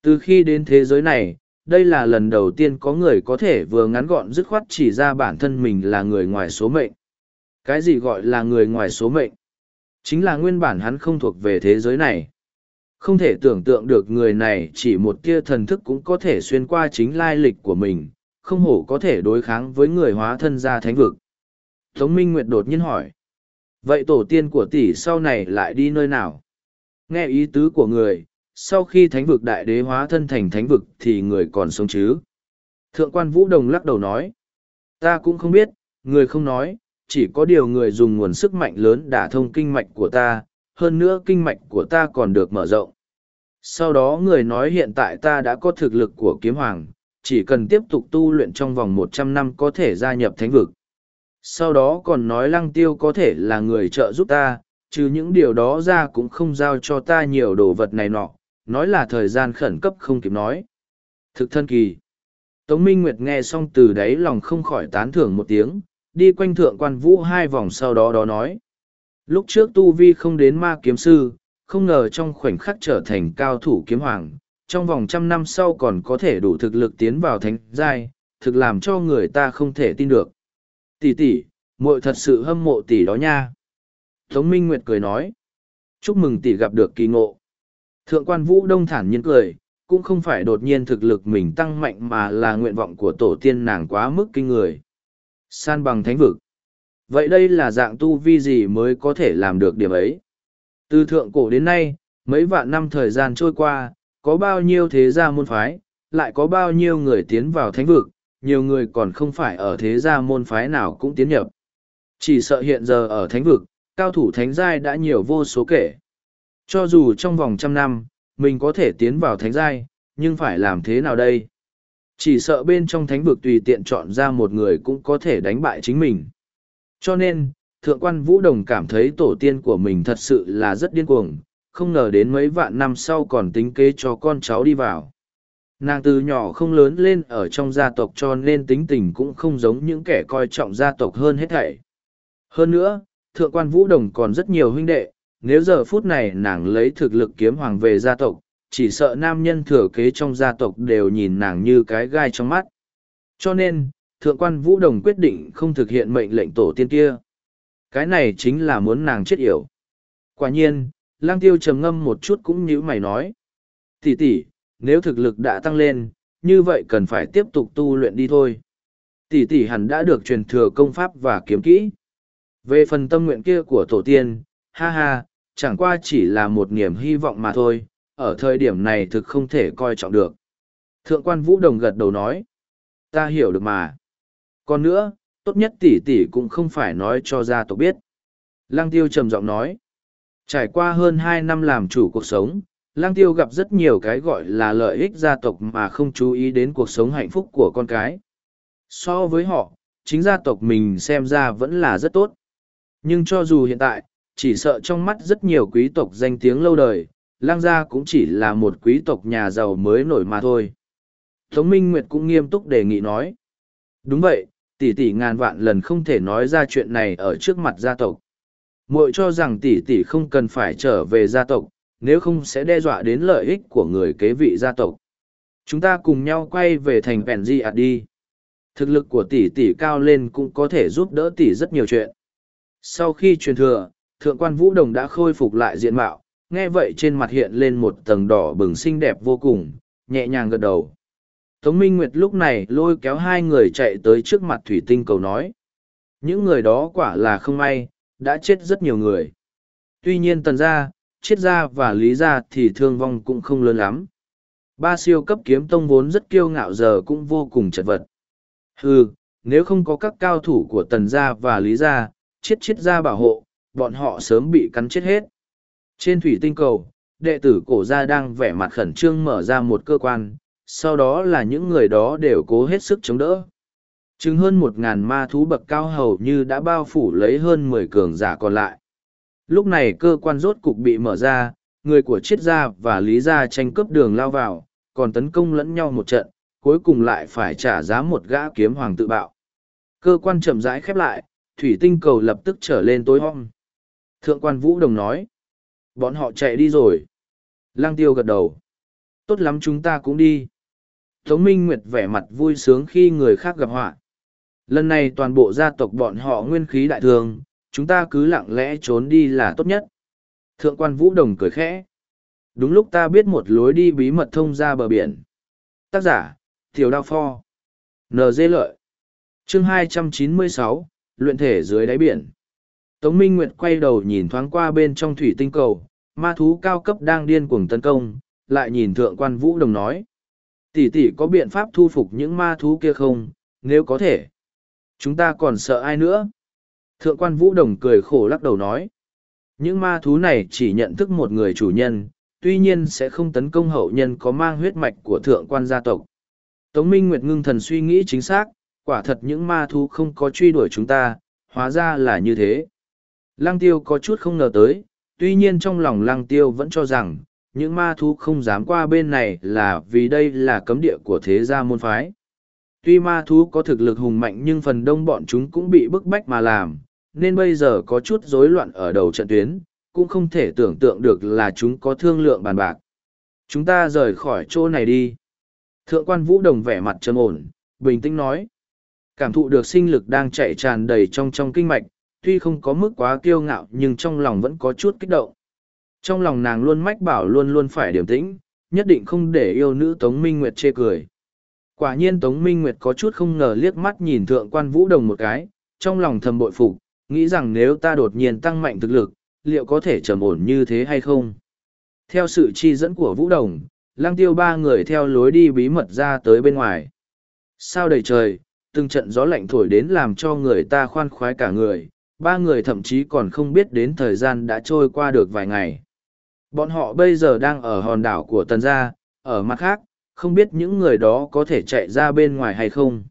[SPEAKER 1] Từ khi đến thế giới này, đây là lần đầu tiên có người có thể vừa ngắn gọn dứt khoát chỉ ra bản thân mình là người ngoài số mệnh. Cái gì gọi là người ngoài số mệnh? Chính là nguyên bản hắn không thuộc về thế giới này. Không thể tưởng tượng được người này chỉ một tia thần thức cũng có thể xuyên qua chính lai lịch của mình, không hổ có thể đối kháng với người hóa thân ra thánh vực. Tống Minh Nguyệt đột nhiên hỏi. Vậy tổ tiên của tỷ sau này lại đi nơi nào? Nghe ý tứ của người, sau khi thánh vực đại đế hóa thân thành thánh vực thì người còn sống chứ? Thượng quan Vũ Đồng lắc đầu nói. Ta cũng không biết, người không nói, chỉ có điều người dùng nguồn sức mạnh lớn đả thông kinh mạch của ta, hơn nữa kinh mạch của ta còn được mở rộng. Sau đó người nói hiện tại ta đã có thực lực của kiếm hoàng, chỉ cần tiếp tục tu luyện trong vòng một trăm năm có thể gia nhập thánh vực. Sau đó còn nói lăng tiêu có thể là người trợ giúp ta, trừ những điều đó ra cũng không giao cho ta nhiều đồ vật này nọ, nói là thời gian khẩn cấp không kịp nói. Thực thân kỳ. Tống Minh Nguyệt nghe xong từ đấy lòng không khỏi tán thưởng một tiếng, đi quanh thượng quan vũ hai vòng sau đó đó nói. Lúc trước Tu Vi không đến ma kiếm sư, không ngờ trong khoảnh khắc trở thành cao thủ kiếm hoàng, trong vòng trăm năm sau còn có thể đủ thực lực tiến vào thánh giai, thực làm cho người ta không thể tin được. Tỷ tỷ, muội thật sự hâm mộ tỷ đó nha. Tống Minh Nguyệt cười nói. Chúc mừng tỷ gặp được kỳ ngộ. Thượng quan Vũ Đông thản nhiên cười, cũng không phải đột nhiên thực lực mình tăng mạnh mà là nguyện vọng của tổ tiên nàng quá mức kinh người. San bằng thánh vực. Vậy đây là dạng tu vi gì mới có thể làm được điểm ấy? Từ thượng cổ đến nay, mấy vạn năm thời gian trôi qua, có bao nhiêu thế gia môn phái, lại có bao nhiêu người tiến vào thánh vực, nhiều người còn không phải ở thế gia môn phái nào cũng tiến nhập. Chỉ sợ hiện giờ ở thánh vực, cao thủ thánh giai đã nhiều vô số kể. Cho dù trong vòng trăm năm, mình có thể tiến vào thánh giai, nhưng phải làm thế nào đây? Chỉ sợ bên trong thánh vực tùy tiện chọn ra một người cũng có thể đánh bại chính mình. Cho nên, Thượng quan Vũ Đồng cảm thấy tổ tiên của mình thật sự là rất điên cuồng, không ngờ đến mấy vạn năm sau còn tính kế cho con cháu đi vào. Nàng từ nhỏ không lớn lên ở trong gia tộc cho nên tính tình cũng không giống những kẻ coi trọng gia tộc hơn hết thảy. Hơn nữa, Thượng quan Vũ Đồng còn rất nhiều huynh đệ, nếu giờ phút này nàng lấy thực lực kiếm hoàng về gia tộc, chỉ sợ nam nhân thừa kế trong gia tộc đều nhìn nàng như cái gai trong mắt. Cho nên, thượng quan vũ đồng quyết định không thực hiện mệnh lệnh tổ tiên kia. Cái này chính là muốn nàng chết yểu. Quả nhiên, lang tiêu trầm ngâm một chút cũng như mày nói. Tỷ tỷ, nếu thực lực đã tăng lên, như vậy cần phải tiếp tục tu luyện đi thôi. Tỷ tỷ hẳn đã được truyền thừa công pháp và kiếm kỹ. Về phần tâm nguyện kia của tổ tiên, ha ha, chẳng qua chỉ là một niềm hy vọng mà thôi, ở thời điểm này thực không thể coi trọng được. Thượng quan Vũ Đồng gật đầu nói, ta hiểu được mà. Còn nữa, tốt nhất tỷ tỷ cũng không phải nói cho gia tộc biết. Lăng tiêu trầm giọng nói, trải qua hơn hai năm làm chủ cuộc sống, Lăng tiêu gặp rất nhiều cái gọi là lợi ích gia tộc mà không chú ý đến cuộc sống hạnh phúc của con cái. So với họ, chính gia tộc mình xem ra vẫn là rất tốt. Nhưng cho dù hiện tại, chỉ sợ trong mắt rất nhiều quý tộc danh tiếng lâu đời, lang gia cũng chỉ là một quý tộc nhà giàu mới nổi mà thôi. Tống Minh Nguyệt cũng nghiêm túc đề nghị nói. Đúng vậy, tỷ tỷ ngàn vạn lần không thể nói ra chuyện này ở trước mặt gia tộc. Muội cho rằng tỷ tỷ không cần phải trở về gia tộc, nếu không sẽ đe dọa đến lợi ích của người kế vị gia tộc. Chúng ta cùng nhau quay về thành Vẹn Di ạt đi. Thực lực của tỷ tỷ cao lên cũng có thể giúp đỡ tỷ rất nhiều chuyện. Sau khi truyền thừa, thượng quan vũ đồng đã khôi phục lại diện mạo, nghe vậy trên mặt hiện lên một tầng đỏ bừng xinh đẹp vô cùng, nhẹ nhàng gật đầu. Tống Minh Nguyệt lúc này lôi kéo hai người chạy tới trước mặt thủy tinh cầu nói. Những người đó quả là không may, đã chết rất nhiều người. Tuy nhiên tần gia, triết gia và lý gia thì thương vong cũng không lớn lắm. Ba siêu cấp kiếm tông vốn rất kiêu ngạo giờ cũng vô cùng chật vật. Hừ, nếu không có các cao thủ của tần gia và lý gia, triết triết gia bảo hộ, bọn họ sớm bị cắn chết hết. Trên thủy tinh cầu, đệ tử cổ gia đang vẻ mặt khẩn trương mở ra một cơ quan, sau đó là những người đó đều cố hết sức chống đỡ. Chứng hơn một ngàn ma thú bậc cao hầu như đã bao phủ lấy hơn mười cường giả còn lại. Lúc này cơ quan rốt cục bị mở ra, người của triết gia và lý gia tranh cướp đường lao vào, còn tấn công lẫn nhau một trận, cuối cùng lại phải trả giá một gã kiếm hoàng tự bạo. Cơ quan chậm rãi khép lại, thủy tinh cầu lập tức trở lên tối om. Thượng quan Vũ Đồng nói, bọn họ chạy đi rồi. Lăng tiêu gật đầu. Tốt lắm chúng ta cũng đi. Tống Minh Nguyệt vẻ mặt vui sướng khi người khác gặp họa. Lần này toàn bộ gia tộc bọn họ nguyên khí đại thường, chúng ta cứ lặng lẽ trốn đi là tốt nhất. Thượng quan Vũ Đồng cười khẽ. Đúng lúc ta biết một lối đi bí mật thông ra bờ biển. Tác giả, Thiều Đao Pho. NG Lợi. chương 296, Luyện thể dưới đáy biển. Tống Minh Nguyệt quay đầu nhìn thoáng qua bên trong thủy tinh cầu, ma thú cao cấp đang điên cuồng tấn công, lại nhìn thượng quan Vũ Đồng nói. Tỷ tỷ có biện pháp thu phục những ma thú kia không, nếu có thể. Chúng ta còn sợ ai nữa? Thượng quan Vũ Đồng cười khổ lắc đầu nói. Những ma thú này chỉ nhận thức một người chủ nhân, tuy nhiên sẽ không tấn công hậu nhân có mang huyết mạch của thượng quan gia tộc. Tống Minh Nguyệt ngưng thần suy nghĩ chính xác, quả thật những ma thú không có truy đuổi chúng ta, hóa ra là như thế. Lăng tiêu có chút không ngờ tới, tuy nhiên trong lòng lăng tiêu vẫn cho rằng, những ma thú không dám qua bên này là vì đây là cấm địa của thế gia môn phái. Tuy ma thú có thực lực hùng mạnh nhưng phần đông bọn chúng cũng bị bức bách mà làm, nên bây giờ có chút rối loạn ở đầu trận tuyến, cũng không thể tưởng tượng được là chúng có thương lượng bàn bạc. Chúng ta rời khỏi chỗ này đi. Thượng quan Vũ Đồng vẻ mặt trầm ổn, bình tĩnh nói. Cảm thụ được sinh lực đang chạy tràn đầy trong trong kinh mạch, tuy không có mức quá kiêu ngạo nhưng trong lòng vẫn có chút kích động. Trong lòng nàng luôn mách bảo luôn luôn phải điềm tĩnh, nhất định không để yêu nữ Tống Minh Nguyệt chê cười. Quả nhiên Tống Minh Nguyệt có chút không ngờ liếc mắt nhìn thượng quan Vũ Đồng một cái, trong lòng thầm bội phục, nghĩ rằng nếu ta đột nhiên tăng mạnh thực lực, liệu có thể trầm ổn như thế hay không? Theo sự chi dẫn của Vũ Đồng, lăng tiêu ba người theo lối đi bí mật ra tới bên ngoài. Sao đầy trời, từng trận gió lạnh thổi đến làm cho người ta khoan khoái cả người, ba người thậm chí còn không biết đến thời gian đã trôi qua được vài ngày. Bọn họ bây giờ đang ở hòn đảo của Tần Gia, ở mặt khác, không biết những người đó có thể chạy ra bên ngoài hay không.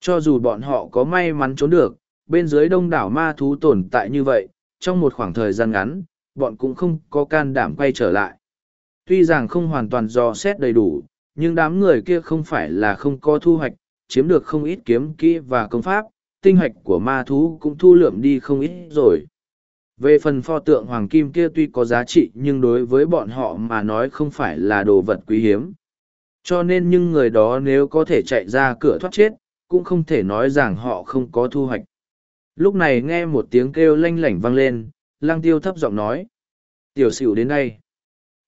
[SPEAKER 1] Cho dù bọn họ có may mắn trốn được, bên dưới đông đảo ma thú tồn tại như vậy, trong một khoảng thời gian ngắn, bọn cũng không có can đảm quay trở lại. Tuy rằng không hoàn toàn dò xét đầy đủ, nhưng đám người kia không phải là không có thu hoạch, chiếm được không ít kiếm kỹ và công pháp, tinh hạch của ma thú cũng thu lượm đi không ít rồi. Về phần pho tượng hoàng kim kia tuy có giá trị nhưng đối với bọn họ mà nói không phải là đồ vật quý hiếm. Cho nên những người đó nếu có thể chạy ra cửa thoát chết, cũng không thể nói rằng họ không có thu hoạch. Lúc này nghe một tiếng kêu lanh lảnh vang lên, Lang tiêu thấp giọng nói. Tiểu xỉu đến đây.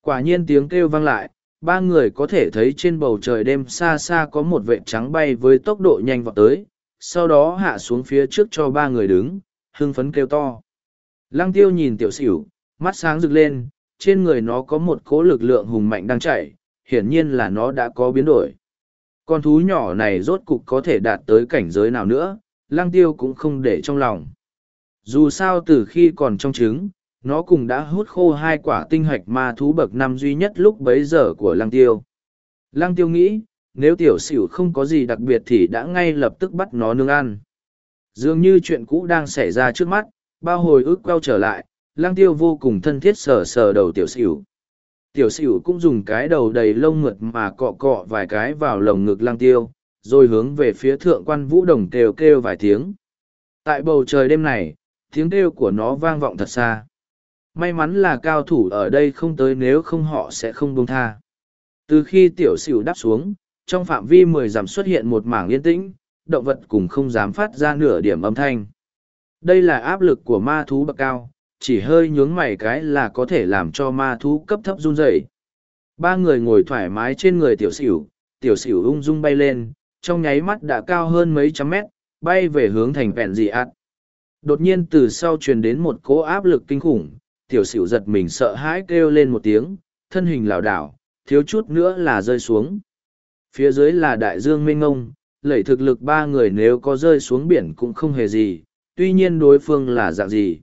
[SPEAKER 1] Quả nhiên tiếng kêu vang lại, ba người có thể thấy trên bầu trời đêm xa xa có một vệ trắng bay với tốc độ nhanh vọt tới, sau đó hạ xuống phía trước cho ba người đứng, hưng phấn kêu to. Lăng tiêu nhìn tiểu xỉu, mắt sáng rực lên, trên người nó có một cỗ lực lượng hùng mạnh đang chảy, hiển nhiên là nó đã có biến đổi. Con thú nhỏ này rốt cục có thể đạt tới cảnh giới nào nữa, lăng tiêu cũng không để trong lòng. Dù sao từ khi còn trong trứng, nó cũng đã hút khô hai quả tinh hạch ma thú bậc năm duy nhất lúc bấy giờ của lăng tiêu. Lăng tiêu nghĩ, nếu tiểu xỉu không có gì đặc biệt thì đã ngay lập tức bắt nó nướng ăn. Dường như chuyện cũ đang xảy ra trước mắt, bao hồi ức queo trở lại, lang tiêu vô cùng thân thiết sờ sờ đầu tiểu xỉu. Tiểu xỉu cũng dùng cái đầu đầy lông mượt mà cọ cọ vài cái vào lồng ngực lang tiêu, rồi hướng về phía thượng quan vũ đồng kêu kêu vài tiếng. Tại bầu trời đêm này, tiếng kêu của nó vang vọng thật xa. May mắn là cao thủ ở đây không tới nếu không họ sẽ không buông tha. Từ khi tiểu xỉu đáp xuống, trong phạm vi mười dặm xuất hiện một mảng yên tĩnh, động vật cùng không dám phát ra nửa điểm âm thanh. Đây là áp lực của ma thú bậc cao, chỉ hơi nhướng mày cái là có thể làm cho ma thú cấp thấp run rẩy. Ba người ngồi thoải mái trên người tiểu sửu, tiểu sửu ung dung bay lên, trong nháy mắt đã cao hơn mấy trăm mét, bay về hướng thành vẹn dị ạt. Đột nhiên từ sau truyền đến một cỗ áp lực kinh khủng, tiểu sửu giật mình sợ hãi kêu lên một tiếng, thân hình lảo đảo, thiếu chút nữa là rơi xuống. Phía dưới là đại dương mênh ngông, lẩy thực lực ba người nếu có rơi xuống biển cũng không hề gì, tuy nhiên đối phương là dạng gì.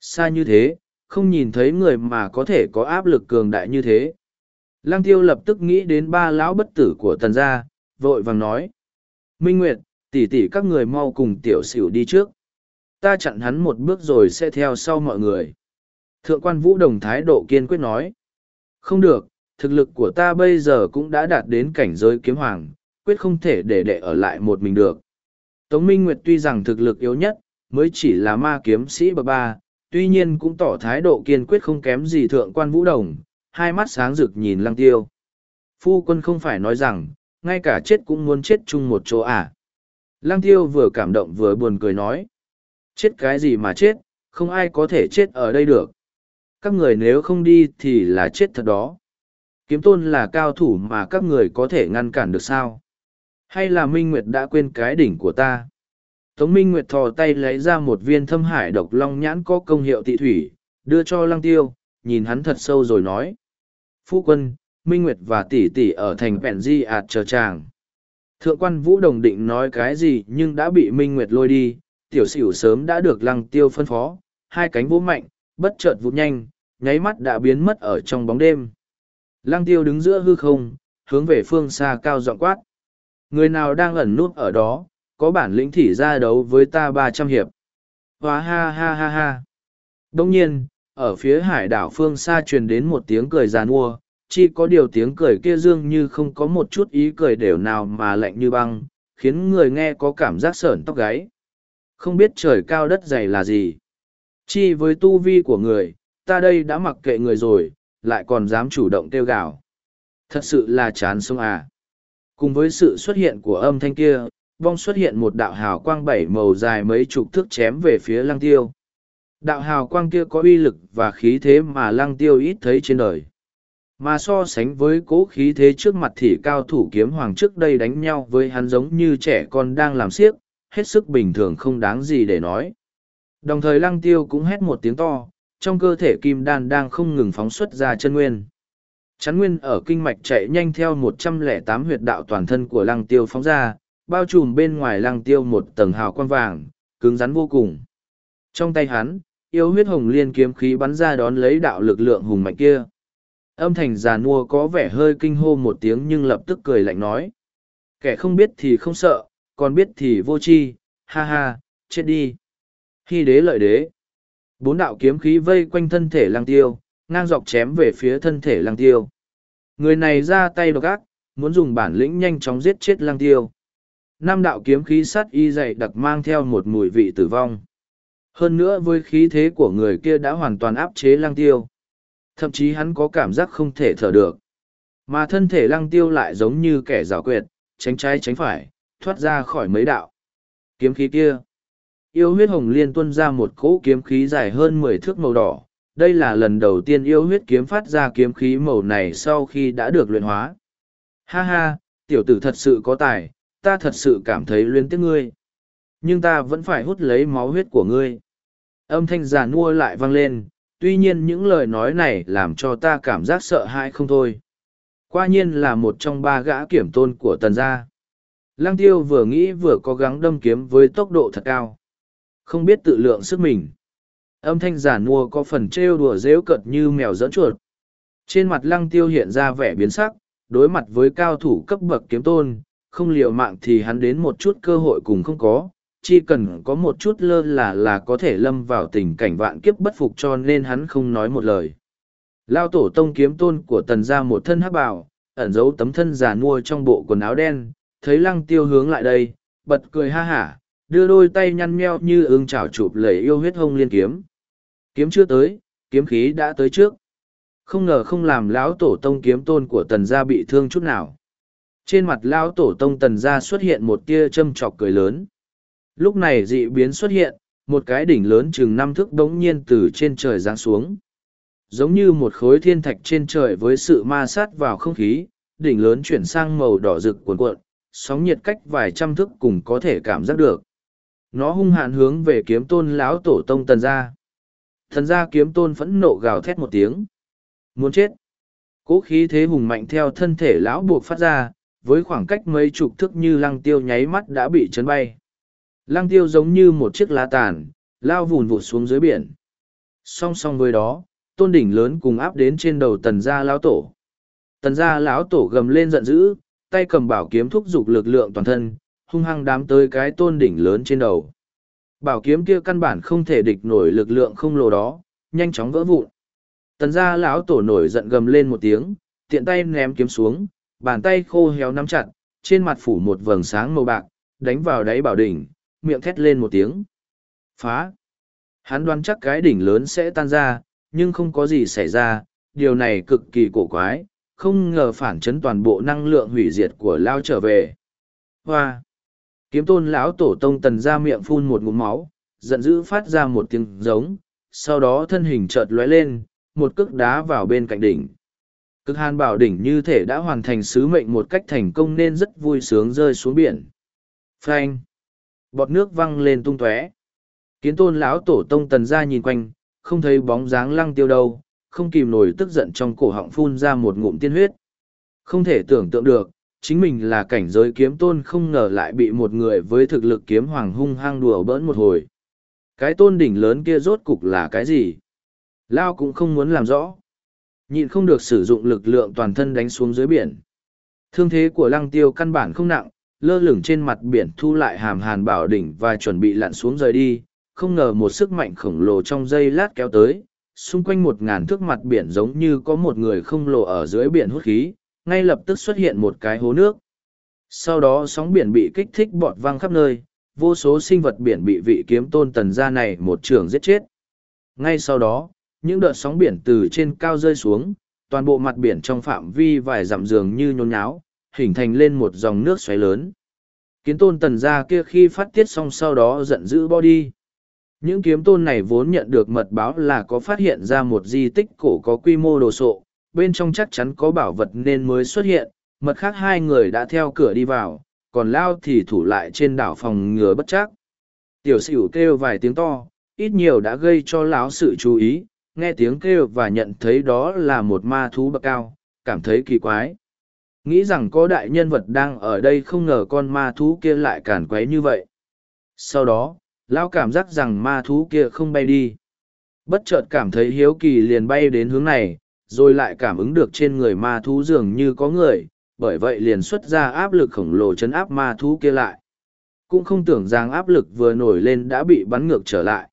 [SPEAKER 1] Xa như thế, không nhìn thấy người mà có thể có áp lực cường đại như thế. Lăng tiêu lập tức nghĩ đến ba lão bất tử của tần gia, vội vàng nói. Minh Nguyệt, tỷ tỷ các người mau cùng tiểu xỉu đi trước. Ta chặn hắn một bước rồi sẽ theo sau mọi người. Thượng quan Vũ Đồng thái độ kiên quyết nói. Không được, thực lực của ta bây giờ cũng đã đạt đến cảnh giới kiếm hoàng, quyết không thể để đệ ở lại một mình được. Tống Minh Nguyệt tuy rằng thực lực yếu nhất, mới chỉ là ma kiếm sĩ bậc ba, tuy nhiên cũng tỏ thái độ kiên quyết không kém gì thượng quan vũ đồng, hai mắt sáng rực nhìn lăng tiêu. Phu quân không phải nói rằng, ngay cả chết cũng muốn chết chung một chỗ à. Lăng tiêu vừa cảm động vừa buồn cười nói. Chết cái gì mà chết, không ai có thể chết ở đây được. Các người nếu không đi thì là chết thật đó. Kiếm tôn là cao thủ mà các người có thể ngăn cản được sao? Hay là Minh Nguyệt đã quên cái đỉnh của ta? Tống Minh Nguyệt thò tay lấy ra một viên thâm hải độc long nhãn có công hiệu tị thủy, đưa cho lăng tiêu, nhìn hắn thật sâu rồi nói. Phu quân, Minh Nguyệt và tỷ tỷ ở thành Vẹn Di ạt chờ chàng. Thượng quan Vũ Đồng định nói cái gì nhưng đã bị Minh Nguyệt lôi đi, tiểu xỉu sớm đã được lăng tiêu phân phó, hai cánh vỗ mạnh, bất chợt vụt nhanh, nháy mắt đã biến mất ở trong bóng đêm. Lăng tiêu đứng giữa hư không, hướng về phương xa cao dọn quát. Người nào đang ẩn nút ở đó, có bản lĩnh thỉ ra đấu với ta ba trăm hiệp. Hóa ha ha ha ha. Đông nhiên, ở phía hải đảo phương xa truyền đến một tiếng cười giàn mua, chỉ có điều tiếng cười kia dương như không có một chút ý cười đều nào mà lạnh như băng, khiến người nghe có cảm giác sởn tóc gáy. Không biết trời cao đất dày là gì. Chi với tu vi của người, ta đây đã mặc kệ người rồi, lại còn dám chủ động kêu gào. Thật sự là chán sống à. Cùng với sự xuất hiện của âm thanh kia, vong xuất hiện một đạo hào quang bảy màu dài mấy chục thước chém về phía lăng tiêu. Đạo hào quang kia có uy lực và khí thế mà lăng tiêu ít thấy trên đời. Mà so sánh với cố khí thế trước mặt thì cao thủ kiếm hoàng trước đây đánh nhau với hắn giống như trẻ con đang làm siếc, hết sức bình thường không đáng gì để nói. Đồng thời lăng tiêu cũng hét một tiếng to, trong cơ thể kim đan đang không ngừng phóng xuất ra chân nguyên. Chắn nguyên ở kinh mạch chạy nhanh theo một trăm lẻ tám huyệt đạo toàn thân của lăng tiêu phóng ra, bao trùm bên ngoài lăng tiêu một tầng hào quang vàng, cứng rắn vô cùng. Trong tay hắn, yêu huyết hồng liên kiếm khí bắn ra đón lấy đạo lực lượng hùng mạnh kia. Âm thanh già nua có vẻ hơi kinh hô một tiếng nhưng lập tức cười lạnh nói. Kẻ không biết thì không sợ, còn biết thì vô chi, ha ha, chết đi. Hy đế lợi đế. Bốn đạo kiếm khí vây quanh thân thể lăng tiêu, ngang dọc chém về phía thân thể lăng tiêu. Người này ra tay độc ác, muốn dùng bản lĩnh nhanh chóng giết chết lăng tiêu. Năm đạo kiếm khí sắt y dày đặc mang theo một mùi vị tử vong. Hơn nữa với khí thế của người kia đã hoàn toàn áp chế lăng tiêu. Thậm chí hắn có cảm giác không thể thở được. Mà thân thể lăng tiêu lại giống như kẻ rào quyệt, tránh trái tránh phải, thoát ra khỏi mấy đạo. Kiếm khí kia. Yêu huyết hồng liên tuân ra một cỗ kiếm khí dài hơn mười thước màu đỏ. Đây là lần đầu tiên yêu huyết kiếm phát ra kiếm khí màu này sau khi đã được luyện hóa. Ha ha, tiểu tử thật sự có tài, ta thật sự cảm thấy luyến tiếc ngươi. Nhưng ta vẫn phải hút lấy máu huyết của ngươi. Âm thanh già nua lại vang lên, tuy nhiên những lời nói này làm cho ta cảm giác sợ hãi không thôi. Qua nhiên là một trong ba gã kiểm tôn của tần gia. Lăng tiêu vừa nghĩ vừa cố gắng đâm kiếm với tốc độ thật cao. Không biết tự lượng sức mình. Âm thanh giản mua có phần trêu đùa dễu cợt như mèo dẫn chuột. Trên mặt lăng tiêu hiện ra vẻ biến sắc, đối mặt với cao thủ cấp bậc kiếm tôn, không liệu mạng thì hắn đến một chút cơ hội cùng không có, chỉ cần có một chút lơ là là có thể lâm vào tình cảnh vạn kiếp bất phục cho nên hắn không nói một lời. Lao tổ tông kiếm tôn của tần ra một thân hắc bảo, ẩn giấu tấm thân già nua trong bộ quần áo đen, thấy lăng tiêu hướng lại đây, bật cười ha hả, đưa đôi tay nhăn nheo như ương chảo chụp lấy yêu huyết hông liên kiếm. Kiếm chưa tới, kiếm khí đã tới trước. Không ngờ không làm lão tổ tông kiếm tôn của tần gia bị thương chút nào. Trên mặt lão tổ tông tần gia xuất hiện một tia châm trọc cười lớn. Lúc này dị biến xuất hiện, một cái đỉnh lớn chừng năm thước đống nhiên từ trên trời giáng xuống. Giống như một khối thiên thạch trên trời với sự ma sát vào không khí, đỉnh lớn chuyển sang màu đỏ rực cuồn cuộn, sóng nhiệt cách vài trăm thước cùng có thể cảm giác được. Nó hung hạn hướng về kiếm tôn lão tổ tông tần gia. Thần gia kiếm tôn phẫn nộ gào thét một tiếng. Muốn chết. Cố khí thế hùng mạnh theo thân thể lão buộc phát ra, với khoảng cách mấy chục thước như lăng tiêu nháy mắt đã bị chấn bay. Lăng tiêu giống như một chiếc lá tàn, lao vùn vụt xuống dưới biển. Song song với đó, tôn đỉnh lớn cùng áp đến trên đầu tần gia lão tổ. Tần gia lão tổ gầm lên giận dữ, tay cầm bảo kiếm thúc giục lực lượng toàn thân, hung hăng đám tới cái tôn đỉnh lớn trên đầu. Bảo kiếm kia căn bản không thể địch nổi lực lượng không lồ đó, nhanh chóng vỡ vụn. Tần gia lão tổ nổi giận gầm lên một tiếng, tiện tay ném kiếm xuống, bàn tay khô héo nắm chặt, trên mặt phủ một vầng sáng màu bạc, đánh vào đáy bảo đỉnh, miệng thét lên một tiếng. Phá! Hắn đoán chắc cái đỉnh lớn sẽ tan ra, nhưng không có gì xảy ra, điều này cực kỳ cổ quái, không ngờ phản chấn toàn bộ năng lượng hủy diệt của Lao trở về. Hoa! Kiếm tôn lão tổ tông tần ra miệng phun một ngụm máu, giận dữ phát ra một tiếng giống, sau đó thân hình chợt lóe lên, một cước đá vào bên cạnh đỉnh. Cực hàn bảo đỉnh như thể đã hoàn thành sứ mệnh một cách thành công nên rất vui sướng rơi xuống biển. Phanh! Bọt nước văng lên tung tóe. Kiến tôn lão tổ tông tần ra nhìn quanh, không thấy bóng dáng lăng tiêu đâu, không kìm nổi tức giận trong cổ họng phun ra một ngụm tiên huyết. Không thể tưởng tượng được, chính mình là cảnh giới kiếm tôn không ngờ lại bị một người với thực lực kiếm hoàng hung hăng đùa bỡn một hồi. Cái tôn đỉnh lớn kia rốt cục là cái gì? Lao cũng không muốn làm rõ. Nhịn không được sử dụng lực lượng toàn thân đánh xuống dưới biển. Thương thế của lăng tiêu căn bản không nặng, lơ lửng trên mặt biển thu lại hàm hàn bảo đỉnh và chuẩn bị lặn xuống rời đi. Không ngờ một sức mạnh khổng lồ trong giây lát kéo tới, xung quanh một ngàn thước mặt biển giống như có một người không lồ ở dưới biển hút khí, ngay lập tức xuất hiện một cái hố nước. Sau đó sóng biển bị kích thích bọt văng khắp nơi, vô số sinh vật biển bị vị kiếm tôn tần gia này một trường giết chết. Ngay sau đó, những đợt sóng biển từ trên cao rơi xuống, toàn bộ mặt biển trong phạm vi vài dặm dường như nhốn nháo, hình thành lên một dòng nước xoáy lớn. Kiếm tôn tần gia kia khi phát tiết xong sau đó giận dữ bỏ đi. Những kiếm tôn này vốn nhận được mật báo là có phát hiện ra một di tích cổ có quy mô đồ sộ, bên trong chắc chắn có bảo vật nên mới xuất hiện, mật khác hai người đã theo cửa đi vào, còn Lao thì thủ lại trên đảo phòng ngừa bất chắc. Tiểu sửu kêu vài tiếng to, ít nhiều đã gây cho lão sự chú ý, nghe tiếng kêu và nhận thấy đó là một ma thú bậc cao, cảm thấy kỳ quái. Nghĩ rằng có đại nhân vật đang ở đây không ngờ con ma thú kia lại cản quấy như vậy. Sau đó, lão cảm giác rằng ma thú kia không bay đi. Bất chợt cảm thấy hiếu kỳ liền bay đến hướng này, rồi lại cảm ứng được trên người ma thú dường như có người, bởi vậy liền xuất ra áp lực khổng lồ chấn áp ma thú kia lại. Cũng không tưởng rằng áp lực vừa nổi lên đã bị bắn ngược trở lại.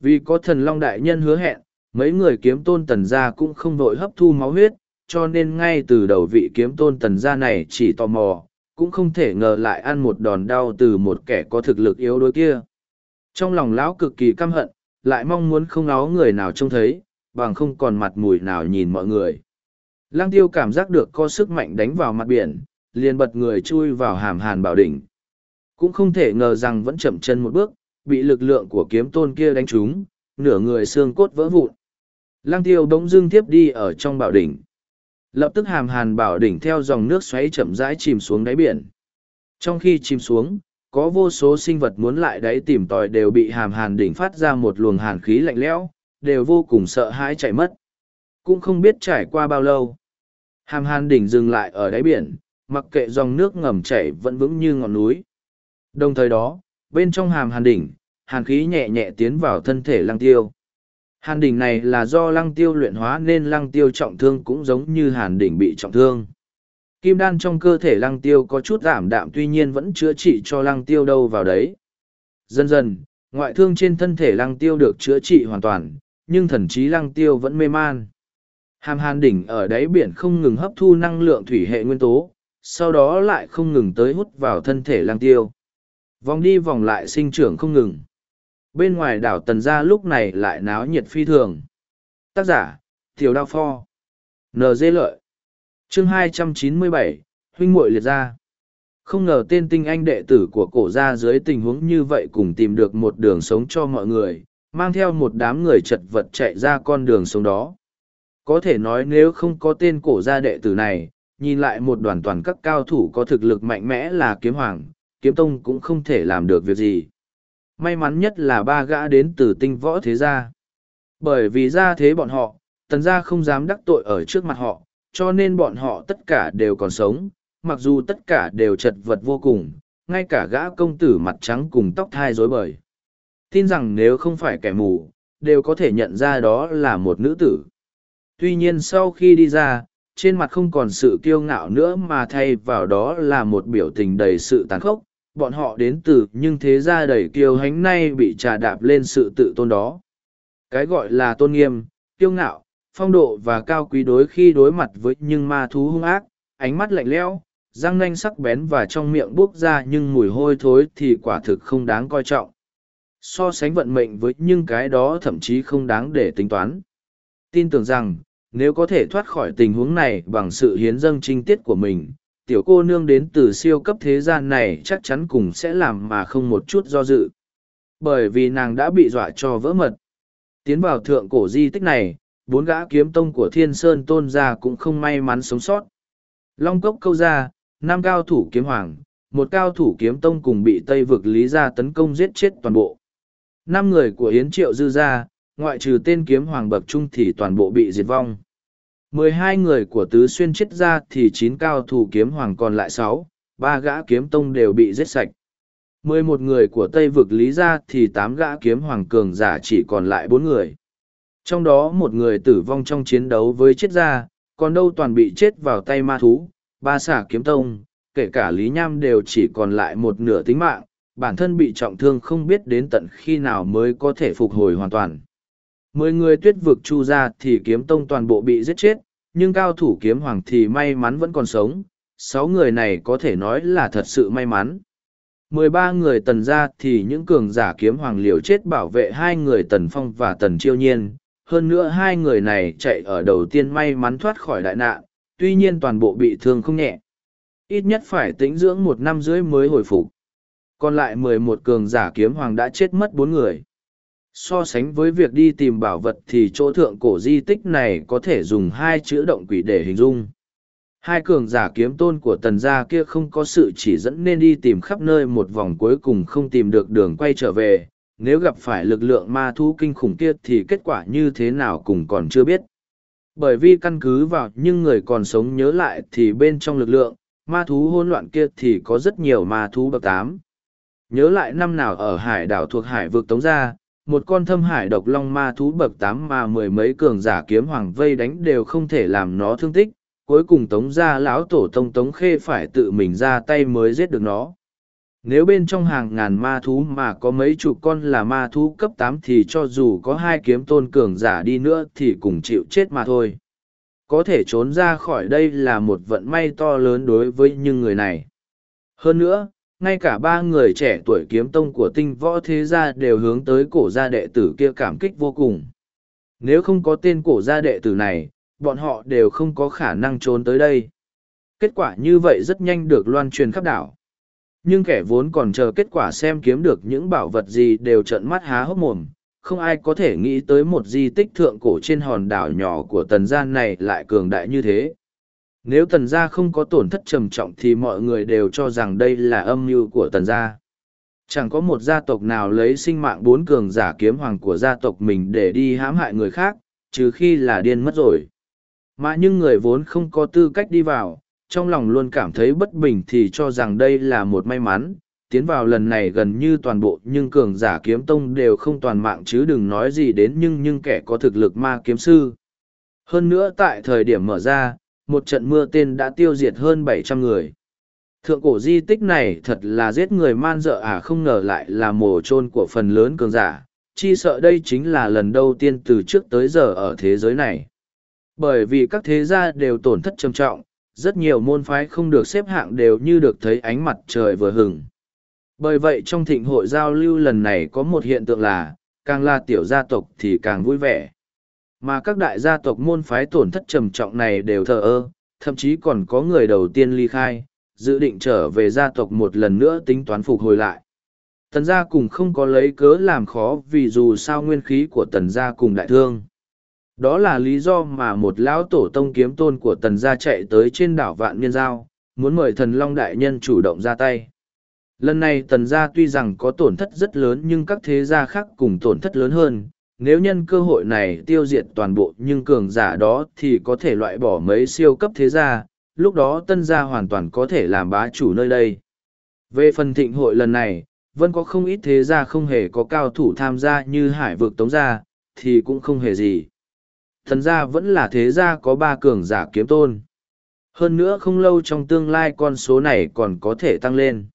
[SPEAKER 1] Vì có thần long đại nhân hứa hẹn, mấy người kiếm tôn tần gia cũng không vội hấp thu máu huyết, cho nên ngay từ đầu vị kiếm tôn tần gia này chỉ tò mò, cũng không thể ngờ lại ăn một đòn đau từ một kẻ có thực lực yếu đuối kia. Trong lòng lão cực kỳ căm hận, lại mong muốn không áo người nào trông thấy, bằng không còn mặt mũi nào nhìn mọi người. Lăng tiêu cảm giác được có sức mạnh đánh vào mặt biển, liền bật người chui vào hàm hàn bảo đỉnh. Cũng không thể ngờ rằng vẫn chậm chân một bước, bị lực lượng của kiếm tôn kia đánh trúng, nửa người xương cốt vỡ vụn. Lăng tiêu bỗng dưng tiếp đi ở trong bảo đỉnh. Lập tức hàm hàn bảo đỉnh theo dòng nước xoáy chậm rãi chìm xuống đáy biển. Trong khi chìm xuống, có vô số sinh vật muốn lại đáy tìm tòi đều bị hàm hàn đỉnh phát ra một luồng hàn khí lạnh lẽo, đều vô cùng sợ hãi chạy mất. Cũng không biết trải qua bao lâu. Hàm hàn đỉnh dừng lại ở đáy biển, mặc kệ dòng nước ngầm chảy vẫn vững như ngọn núi. Đồng thời đó, bên trong hàm hàn đỉnh, hàn khí nhẹ nhẹ tiến vào thân thể lăng tiêu. Hàn đỉnh này là do lăng tiêu luyện hóa nên lăng tiêu trọng thương cũng giống như hàn đỉnh bị trọng thương. Kim đan trong cơ thể lăng tiêu có chút giảm đạm tuy nhiên vẫn chữa trị cho lăng tiêu đâu vào đấy. Dần dần, ngoại thương trên thân thể lăng tiêu được chữa trị hoàn toàn, nhưng thần trí lăng tiêu vẫn mê man. Hàm hàn đỉnh ở đáy biển không ngừng hấp thu năng lượng thủy hệ nguyên tố, sau đó lại không ngừng tới hút vào thân thể lăng tiêu. Vòng đi vòng lại sinh trưởng không ngừng. Bên ngoài đảo Tần Gia lúc này lại náo nhiệt phi thường. Tác giả, Tiểu Đao Pho. NG Lợi. Chương 297, Huynh muội liệt ra. Không ngờ tên tinh anh đệ tử của cổ gia dưới tình huống như vậy cùng tìm được một đường sống cho mọi người, mang theo một đám người chật vật chạy ra con đường sống đó. Có thể nói nếu không có tên cổ gia đệ tử này, nhìn lại một đoàn toàn các cao thủ có thực lực mạnh mẽ là kiếm hoàng, kiếm tông cũng không thể làm được việc gì. May mắn nhất là ba gã đến từ tinh võ thế gia. Bởi vì ra thế bọn họ, tần gia không dám đắc tội ở trước mặt họ, cho nên bọn họ tất cả đều còn sống, mặc dù tất cả đều chật vật vô cùng, ngay cả gã công tử mặt trắng cùng tóc thai rối bời. Tin rằng nếu không phải kẻ mù, đều có thể nhận ra đó là một nữ tử. Tuy nhiên sau khi đi ra, trên mặt không còn sự kiêu ngạo nữa mà thay vào đó là một biểu tình đầy sự tàn khốc. Bọn họ đến từ nhưng thế ra đầy kiêu hánh nay bị trà đạp lên sự tự tôn đó. Cái gọi là tôn nghiêm, kiêu ngạo, phong độ và cao quý đối khi đối mặt với nhưng ma thú hung ác, ánh mắt lạnh lẽo, răng nanh sắc bén và trong miệng buốc ra nhưng mùi hôi thối thì quả thực không đáng coi trọng so sánh vận mệnh với những cái đó thậm chí không đáng để tính toán. Tin tưởng rằng, nếu có thể thoát khỏi tình huống này bằng sự hiến dâng trinh tiết của mình, tiểu cô nương đến từ siêu cấp thế gian này chắc chắn cùng sẽ làm mà không một chút do dự. Bởi vì nàng đã bị dọa cho vỡ mật. Tiến vào thượng cổ di tích này, bốn gã kiếm tông của thiên sơn tôn gia cũng không may mắn sống sót. Long cốc câu ra năm cao thủ kiếm hoàng, một cao thủ kiếm tông cùng bị tây vực lý gia tấn công giết chết toàn bộ năm người của yến triệu dư gia, ngoại trừ tên kiếm hoàng bậc trung thì toàn bộ bị diệt vong. Mười hai người của tứ xuyên chết ra thì chín cao thủ kiếm hoàng còn lại sáu, ba gã kiếm tông đều bị giết sạch. Mười một người của tây vực lý gia thì tám gã kiếm hoàng cường giả chỉ còn lại bốn người. Trong đó một người tử vong trong chiến đấu với chết gia còn đâu toàn bị chết vào tay ma thú, ba xả kiếm tông, kể cả lý nham đều chỉ còn lại một nửa tính mạng bản thân bị trọng thương không biết đến tận khi nào mới có thể phục hồi hoàn toàn. Mười người tuyết vực chu ra thì kiếm tông toàn bộ bị giết chết, nhưng cao thủ kiếm hoàng thì may mắn vẫn còn sống. Sáu người này có thể nói là thật sự may mắn. Mười ba người tần ra thì những cường giả kiếm hoàng liều chết bảo vệ hai người tần phong và tần chiêu nhiên. Hơn nữa hai người này chạy ở đầu tiên may mắn thoát khỏi đại nạn, tuy nhiên toàn bộ bị thương không nhẹ. Ít nhất phải tĩnh dưỡng một năm rưỡi mới hồi phục còn lại mười một cường giả kiếm hoàng đã chết mất bốn người. So sánh với việc đi tìm bảo vật thì chỗ thượng cổ di tích này có thể dùng hai chữ động quỷ để hình dung. Hai cường giả kiếm tôn của tần gia kia không có sự chỉ dẫn nên đi tìm khắp nơi một vòng cuối cùng không tìm được đường quay trở về. Nếu gặp phải lực lượng ma thú kinh khủng kia thì kết quả như thế nào cũng còn chưa biết. Bởi vì căn cứ vào những người còn sống nhớ lại thì bên trong lực lượng, ma thú hỗn loạn kia thì có rất nhiều ma thú bậc tám nhớ lại năm nào ở hải đảo thuộc hải vực tống gia, một con thâm hải độc long ma thú bậc tám mà mười mấy cường giả kiếm hoàng vây đánh đều không thể làm nó thương tích, cuối cùng tống gia lão tổ tông tống khê phải tự mình ra tay mới giết được nó. Nếu bên trong hàng ngàn ma thú mà có mấy chục con là ma thú cấp tám thì cho dù có hai kiếm tôn cường giả đi nữa thì cùng chịu chết mà thôi. Có thể trốn ra khỏi đây là một vận may to lớn đối với những người này. Hơn nữa ngay cả ba người trẻ tuổi kiếm tông của tinh võ thế gia đều hướng tới cổ gia đệ tử kia cảm kích vô cùng. Nếu không có tên cổ gia đệ tử này, bọn họ đều không có khả năng trốn tới đây. Kết quả như vậy rất nhanh được loan truyền khắp đảo. Nhưng kẻ vốn còn chờ kết quả xem kiếm được những bảo vật gì đều trợn mắt há hốc mồm. Không ai có thể nghĩ tới một di tích thượng cổ trên hòn đảo nhỏ của tần gian này lại cường đại như thế nếu tần gia không có tổn thất trầm trọng thì mọi người đều cho rằng đây là âm mưu của tần gia. Chẳng có một gia tộc nào lấy sinh mạng bốn cường giả kiếm hoàng của gia tộc mình để đi hãm hại người khác, trừ khi là điên mất rồi. Mà những người vốn không có tư cách đi vào, trong lòng luôn cảm thấy bất bình thì cho rằng đây là một may mắn. Tiến vào lần này gần như toàn bộ nhưng cường giả kiếm tông đều không toàn mạng chứ đừng nói gì đến nhưng nhưng kẻ có thực lực ma kiếm sư. Hơn nữa tại thời điểm mở ra một trận mưa tên đã tiêu diệt hơn bảy trăm người. Thượng cổ di tích này thật là giết người man dợ à không ngờ lại là mồ chôn của phần lớn cường giả. Chi sợ đây chính là lần đầu tiên từ trước tới giờ ở thế giới này. Bởi vì các thế gia đều tổn thất trầm trọng, rất nhiều môn phái không được xếp hạng đều như được thấy ánh mặt trời vừa hừng. Bởi vậy trong thịnh hội giao lưu lần này có một hiện tượng là, càng là tiểu gia tộc thì càng vui vẻ mà các đại gia tộc môn phái tổn thất trầm trọng này đều thờ ơ, thậm chí còn có người đầu tiên ly khai, dự định trở về gia tộc một lần nữa tính toán phục hồi lại. Tần gia cùng không có lấy cớ làm khó vì dù sao nguyên khí của tần gia cùng đại thương. Đó là lý do mà một lão tổ tông kiếm tôn của tần gia chạy tới trên đảo vạn niên giao, muốn mời thần long đại nhân chủ động ra tay. Lần này tần gia tuy rằng có tổn thất rất lớn nhưng các thế gia khác cùng tổn thất lớn hơn nếu nhân cơ hội này tiêu diệt toàn bộ nhưng cường giả đó thì có thể loại bỏ mấy siêu cấp thế gia, lúc đó tân gia hoàn toàn có thể làm bá chủ nơi đây. Về phần thịnh hội lần này, vẫn có không ít thế gia không hề có cao thủ tham gia như hải vực tống gia, thì cũng không hề gì. Thần gia vẫn là thế gia có ba cường giả kiếm tôn. Hơn nữa không lâu trong tương lai con số này còn có thể tăng lên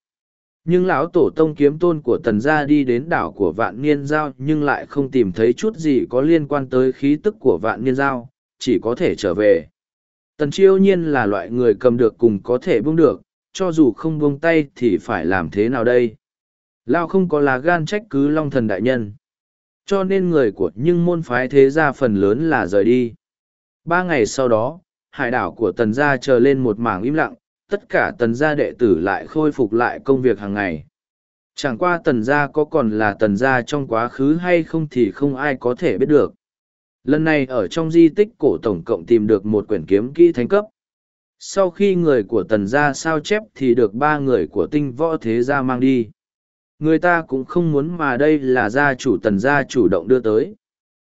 [SPEAKER 1] nhưng lão tổ tông kiếm tôn của tần gia đi đến đảo của vạn niên giao nhưng lại không tìm thấy chút gì có liên quan tới khí tức của vạn niên giao chỉ có thể trở về tần chiêu nhiên là loại người cầm được cùng có thể buông được cho dù không buông tay thì phải làm thế nào đây? Lao không có lá gan trách cứ long thần đại nhân. Cho nên người của nhưng môn phái thế gia phần lớn là rời đi. Ba ngày sau đó, hải đảo của tần gia chờ lên một mảng im lặng, tất cả tần gia đệ tử lại khôi phục lại công việc hàng ngày. Chẳng qua tần gia có còn là tần gia trong quá khứ hay không thì không ai có thể biết được. Lần này ở trong di tích cổ tổng cộng tìm được một quyển kiếm kỹ thánh cấp. Sau khi người của tần gia sao chép thì được ba người của tinh võ thế gia mang đi. Người ta cũng không muốn mà đây là gia chủ tần gia chủ động đưa tới.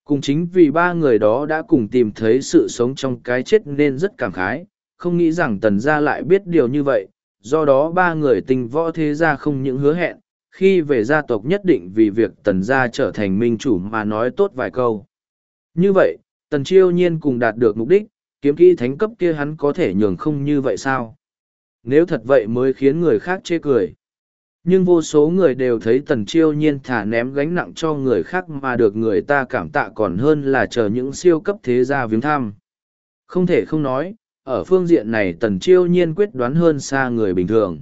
[SPEAKER 1] Cùng chính vì ba người đó đã cùng tìm thấy sự sống trong cái chết nên rất cảm khái, không nghĩ rằng tần gia lại biết điều như vậy, do đó ba người tinh võ thế gia không những hứa hẹn, khi về gia tộc nhất định vì việc tần gia trở thành minh chủ mà nói tốt vài câu. Như vậy, tần chiêu nhiên cùng đạt được mục đích, kiếm kỹ thánh cấp kia hắn có thể nhường không như vậy sao? Nếu thật vậy mới khiến người khác chê cười. Nhưng vô số người đều thấy tần chiêu nhiên thả ném gánh nặng cho người khác mà được người ta cảm tạ còn hơn là chờ những siêu cấp thế gia viếng thăm. Không thể không nói, ở phương diện này tần chiêu nhiên quyết đoán hơn xa người bình thường.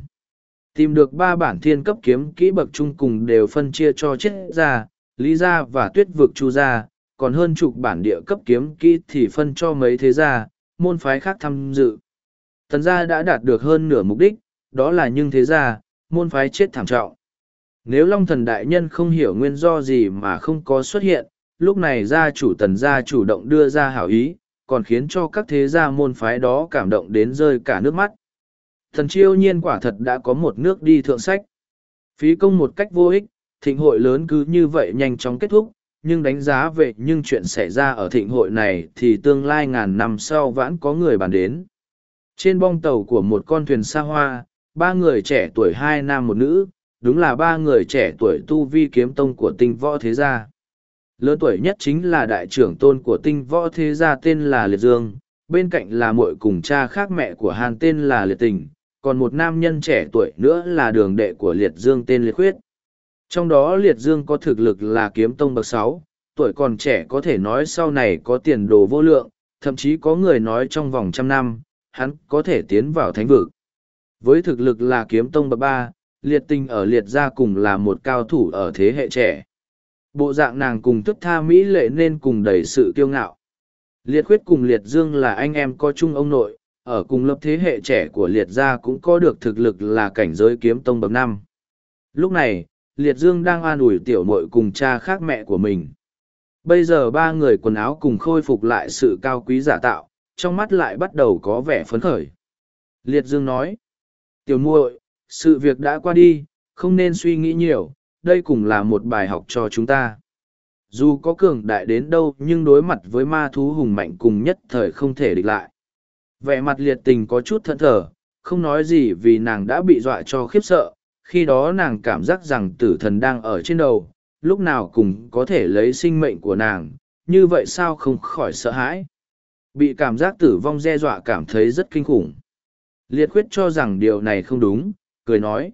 [SPEAKER 1] Tìm được ba bản thiên cấp kiếm kỹ bậc trung cùng đều phân chia cho chết gia, lý gia và tuyết vực chu gia, còn hơn chục bản địa cấp kiếm kỹ thì phân cho mấy thế gia, môn phái khác tham dự. Tần gia đã đạt được hơn nửa mục đích, đó là nhưng thế gia, môn phái chết thảm trọng. Nếu Long Thần Đại Nhân không hiểu nguyên do gì mà không có xuất hiện, lúc này gia chủ tần gia chủ động đưa ra hảo ý, còn khiến cho các thế gia môn phái đó cảm động đến rơi cả nước mắt. Thần chiêu nhiên quả thật đã có một nước đi thượng sách. Phí công một cách vô ích, thịnh hội lớn cứ như vậy nhanh chóng kết thúc, nhưng đánh giá về nhưng chuyện xảy ra ở thịnh hội này thì tương lai ngàn năm sau vẫn có người bàn đến. Trên bong tàu của một con thuyền xa hoa, ba người trẻ tuổi hai nam một nữ, đúng là ba người trẻ tuổi tu vi kiếm tông của tinh võ thế gia. Lớn tuổi nhất chính là đại trưởng tôn của tinh võ thế gia tên là Liệt Dương, bên cạnh là muội cùng cha khác mẹ của Hàn tên là Liệt Tình, còn một nam nhân trẻ tuổi nữa là đường đệ của Liệt Dương tên Liệt Khuyết. Trong đó Liệt Dương có thực lực là kiếm tông bậc sáu, tuổi còn trẻ có thể nói sau này có tiền đồ vô lượng, thậm chí có người nói trong vòng trăm năm, hắn có thể tiến vào thánh vực. Với thực lực là kiếm tông bậc ba, liệt tình ở liệt gia cùng là một cao thủ ở thế hệ trẻ. Bộ dạng nàng cùng thức tha Mỹ lệ nên cùng đầy sự kiêu ngạo. Liệt khuyết cùng liệt dương là anh em có chung ông nội, ở cùng lớp thế hệ trẻ của liệt gia cũng có được thực lực là cảnh giới kiếm tông bậc năm. Lúc này, liệt dương đang an ủi tiểu mội cùng cha khác mẹ của mình. Bây giờ ba người quần áo cùng khôi phục lại sự cao quý giả tạo, trong mắt lại bắt đầu có vẻ phấn khởi. Liệt dương nói, Tiểu muội, sự việc đã qua đi, không nên suy nghĩ nhiều, đây cũng là một bài học cho chúng ta. Dù có cường đại đến đâu nhưng đối mặt với ma thú hùng mạnh cùng nhất thời không thể địch lại. Vẻ mặt liệt tình có chút thẫn thờ, không nói gì vì nàng đã bị dọa cho khiếp sợ, khi đó nàng cảm giác rằng tử thần đang ở trên đầu, lúc nào cũng có thể lấy sinh mệnh của nàng, như vậy sao không khỏi sợ hãi. Bị cảm giác tử vong đe dọa cảm thấy rất kinh khủng. Liệt khuyết cho rằng điều này không đúng, cười nói.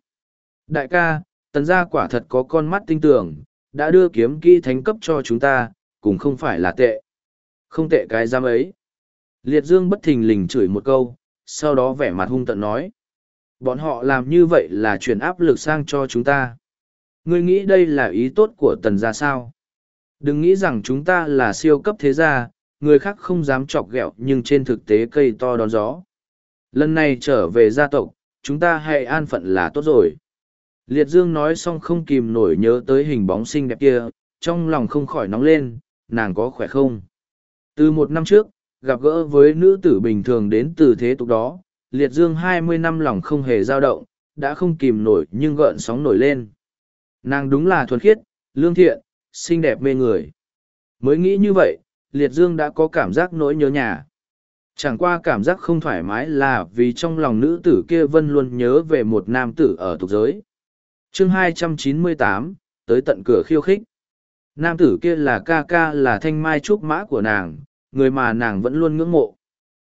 [SPEAKER 1] Đại ca, tần gia quả thật có con mắt tinh tưởng, đã đưa kiếm kỹ thánh cấp cho chúng ta, cũng không phải là tệ. Không tệ cái giam ấy. Liệt dương bất thình lình chửi một câu, sau đó vẻ mặt hung tận nói. Bọn họ làm như vậy là chuyển áp lực sang cho chúng ta. Ngươi nghĩ đây là ý tốt của tần gia sao? Đừng nghĩ rằng chúng ta là siêu cấp thế gia, người khác không dám chọc ghẹo nhưng trên thực tế cây to đón gió. Lần này trở về gia tộc, chúng ta hãy an phận là tốt rồi. Liệt Dương nói xong không kìm nổi nhớ tới hình bóng xinh đẹp kia, trong lòng không khỏi nóng lên, nàng có khỏe không? Từ một năm trước, gặp gỡ với nữ tử bình thường đến từ thế tục đó, Liệt Dương hai mươi năm lòng không hề dao động, đã không kìm nổi nhưng gợn sóng nổi lên. Nàng đúng là thuần khiết, lương thiện, xinh đẹp mê người. Mới nghĩ như vậy, Liệt Dương đã có cảm giác nỗi nhớ nhà. Chẳng qua cảm giác không thoải mái là vì trong lòng nữ tử kia vân luôn nhớ về một nam tử ở tục giới chương 298, tới tận cửa khiêu khích. Nam tử kia là ca ca là thanh mai trúc mã của nàng, người mà nàng vẫn luôn ngưỡng mộ.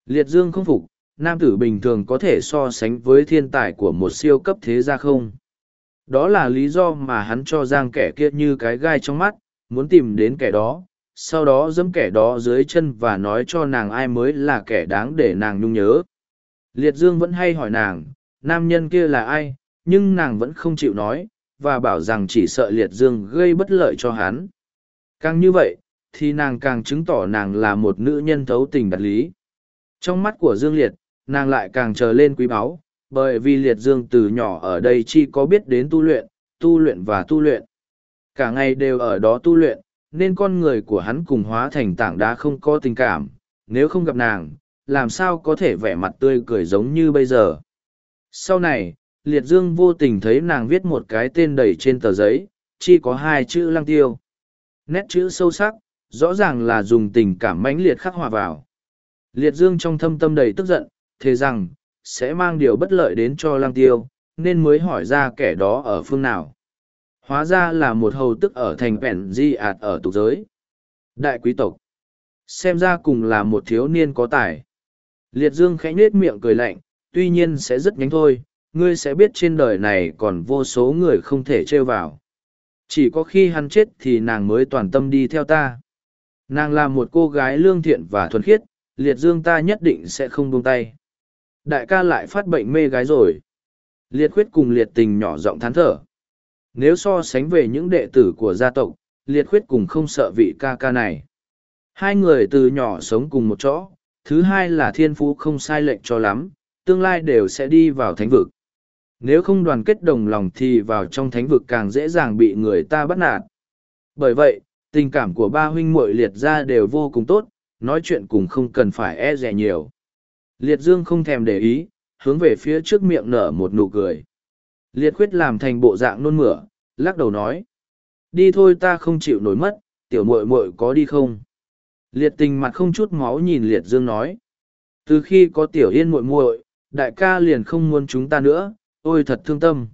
[SPEAKER 1] Liệt dương không phục, nam tử bình thường có thể so sánh với thiên tài của một siêu cấp thế gia không? Đó là lý do mà hắn cho giang kẻ kia như cái gai trong mắt, muốn tìm đến kẻ đó, sau đó dẫm kẻ đó dưới chân và nói cho nàng ai mới là kẻ đáng để nàng nhung nhớ liệt dương vẫn hay hỏi nàng nam nhân kia là ai, nhưng nàng vẫn không chịu nói, và bảo rằng chỉ sợ liệt dương gây bất lợi cho hắn. Càng như vậy, thì nàng càng chứng tỏ nàng là một nữ nhân thấu tình đạt lý. Trong mắt của Dương Liệt, nàng lại càng trở lên quý báu, bởi vì Liệt Dương từ nhỏ ở đây chỉ có biết đến tu luyện, tu luyện và tu luyện. Cả ngày đều ở đó tu luyện, nên con người của hắn cùng hóa thành tảng đá không có tình cảm, nếu không gặp nàng, làm sao có thể vẻ mặt tươi cười giống như bây giờ. Sau này, Liệt Dương vô tình thấy nàng viết một cái tên đầy trên tờ giấy, chỉ có hai chữ lăng tiêu. Nét chữ sâu sắc, rõ ràng là dùng tình cảm mãnh liệt khắc hòa vào. Liệt Dương trong thâm tâm đầy tức giận, thế rằng, sẽ mang điều bất lợi đến cho lăng tiêu, nên mới hỏi ra kẻ đó ở phương nào. Hóa ra là một hầu tức ở thành vẹn Di ạt ở tục giới. Đại quý tộc. Xem ra cùng là một thiếu niên có tài. Liệt Dương khẽ nết miệng cười lạnh, tuy nhiên sẽ rất nhánh thôi, ngươi sẽ biết trên đời này còn vô số người không thể trêu vào. Chỉ có khi hắn chết thì nàng mới toàn tâm đi theo ta. Nàng là một cô gái lương thiện và thuần khiết, liệt dương ta nhất định sẽ không buông tay. Đại ca lại phát bệnh mê gái rồi. Liệt khuyết cùng liệt tình nhỏ giọng thán thở. Nếu so sánh về những đệ tử của gia tộc, liệt khuyết cùng không sợ vị ca ca này. Hai người từ nhỏ sống cùng một chỗ, thứ hai là thiên phú không sai lệch cho lắm, tương lai đều sẽ đi vào thánh vực. Nếu không đoàn kết đồng lòng thì vào trong thánh vực càng dễ dàng bị người ta bắt nạt. Bởi vậy, tình cảm của ba huynh muội liệt ra đều vô cùng tốt, nói chuyện cùng không cần phải e rẻ nhiều. Liệt dương không thèm để ý, hướng về phía trước miệng nở một nụ cười. Liệt khuyết làm thành bộ dạng nôn mửa, lắc đầu nói. Đi thôi ta không chịu nổi mất, tiểu muội muội có đi không? Liệt tình mặt không chút máu nhìn liệt dương nói. Từ khi có tiểu yên muội muội, đại ca liền không muốn chúng ta nữa, ôi thật thương tâm.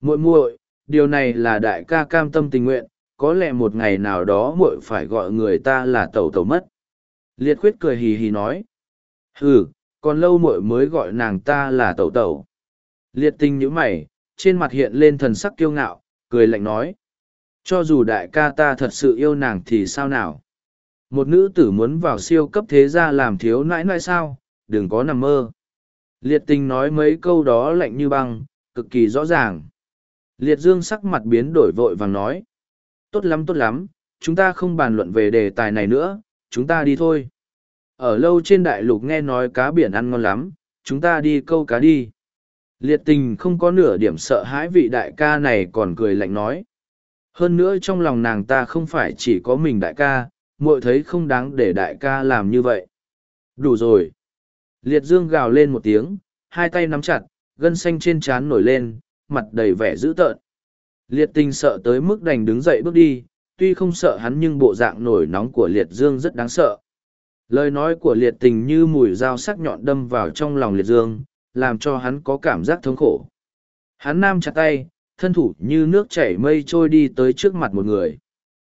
[SPEAKER 1] muội muội, điều này là đại ca cam tâm tình nguyện, có lẽ một ngày nào đó muội phải gọi người ta là tẩu tẩu mất. Liệt khuyết cười hì hì nói. Ừ, còn lâu muội mới gọi nàng ta là tẩu tẩu. Liệt tình nhữ mày, trên mặt hiện lên thần sắc kiêu ngạo, cười lạnh nói. Cho dù đại ca ta thật sự yêu nàng thì sao nào? Một nữ tử muốn vào siêu cấp thế gia làm thiếu nãi nãi sao, đừng có nằm mơ. Liệt tình nói mấy câu đó lạnh như băng, cực kỳ rõ ràng. Liệt dương sắc mặt biến đổi vội vàng nói. Tốt lắm tốt lắm, chúng ta không bàn luận về đề tài này nữa, chúng ta đi thôi. Ở lâu trên đại lục nghe nói cá biển ăn ngon lắm, chúng ta đi câu cá đi. Liệt tình không có nửa điểm sợ hãi vị đại ca này còn cười lạnh nói. Hơn nữa trong lòng nàng ta không phải chỉ có mình đại ca, muội thấy không đáng để đại ca làm như vậy. Đủ rồi. Liệt dương gào lên một tiếng, hai tay nắm chặt, gân xanh trên trán nổi lên, mặt đầy vẻ dữ tợn. Liệt tình sợ tới mức đành đứng dậy bước đi, tuy không sợ hắn nhưng bộ dạng nổi nóng của liệt dương rất đáng sợ. Lời nói của liệt tình như mùi dao sắc nhọn đâm vào trong lòng liệt dương, làm cho hắn có cảm giác thống khổ. Hắn nam chặt tay, thân thủ như nước chảy mây trôi đi tới trước mặt một người.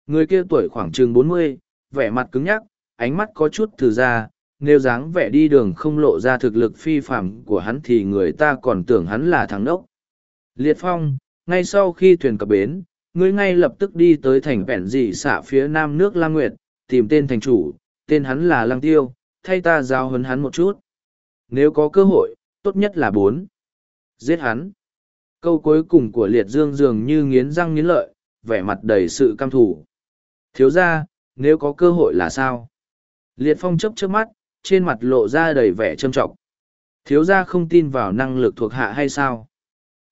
[SPEAKER 1] Người kia tuổi khoảng chừng bốn mươi, vẻ mặt cứng nhắc, ánh mắt có chút thử ra, nếu dáng vẻ đi đường không lộ ra thực lực phi phạm của hắn thì người ta còn tưởng hắn là thằng đốc. Liệt Phong, ngay sau khi thuyền cập bến, ngươi ngay lập tức đi tới thành vẹn dị xạ phía nam nước Lam Nguyệt, tìm tên thành chủ, tên hắn là Lăng Tiêu, thay ta giao hấn hắn một chút. Nếu có cơ hội, tốt nhất là bốn. Giết hắn. Câu cuối cùng của liệt dương dường như nghiến răng nghiến lợi, vẻ mặt đầy sự cam thủ. Thiếu ra, nếu có cơ hội là sao? Liệt phong chấp trước mắt, trên mặt lộ ra đầy vẻ trâm trọng. Thiếu gia không tin vào năng lực thuộc hạ hay sao?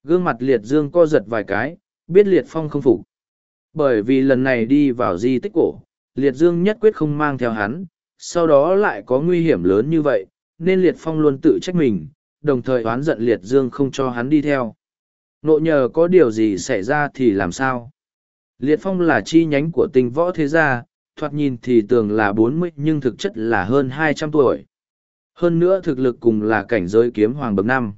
[SPEAKER 1] Gương mặt liệt dương co giật vài cái, biết liệt phong không phục. Bởi vì lần này đi vào di tích cổ, liệt dương nhất quyết không mang theo hắn, sau đó lại có nguy hiểm lớn như vậy, nên liệt phong luôn tự trách mình, đồng thời oán giận liệt dương không cho hắn đi theo. Nộ nhờ có điều gì xảy ra thì làm sao? Liệt phong là chi nhánh của tình võ thế gia, thoạt nhìn thì tưởng là bốn mươi nhưng thực chất là hơn hai trăm tuổi. Hơn nữa thực lực cùng là cảnh giới kiếm hoàng bậc năm.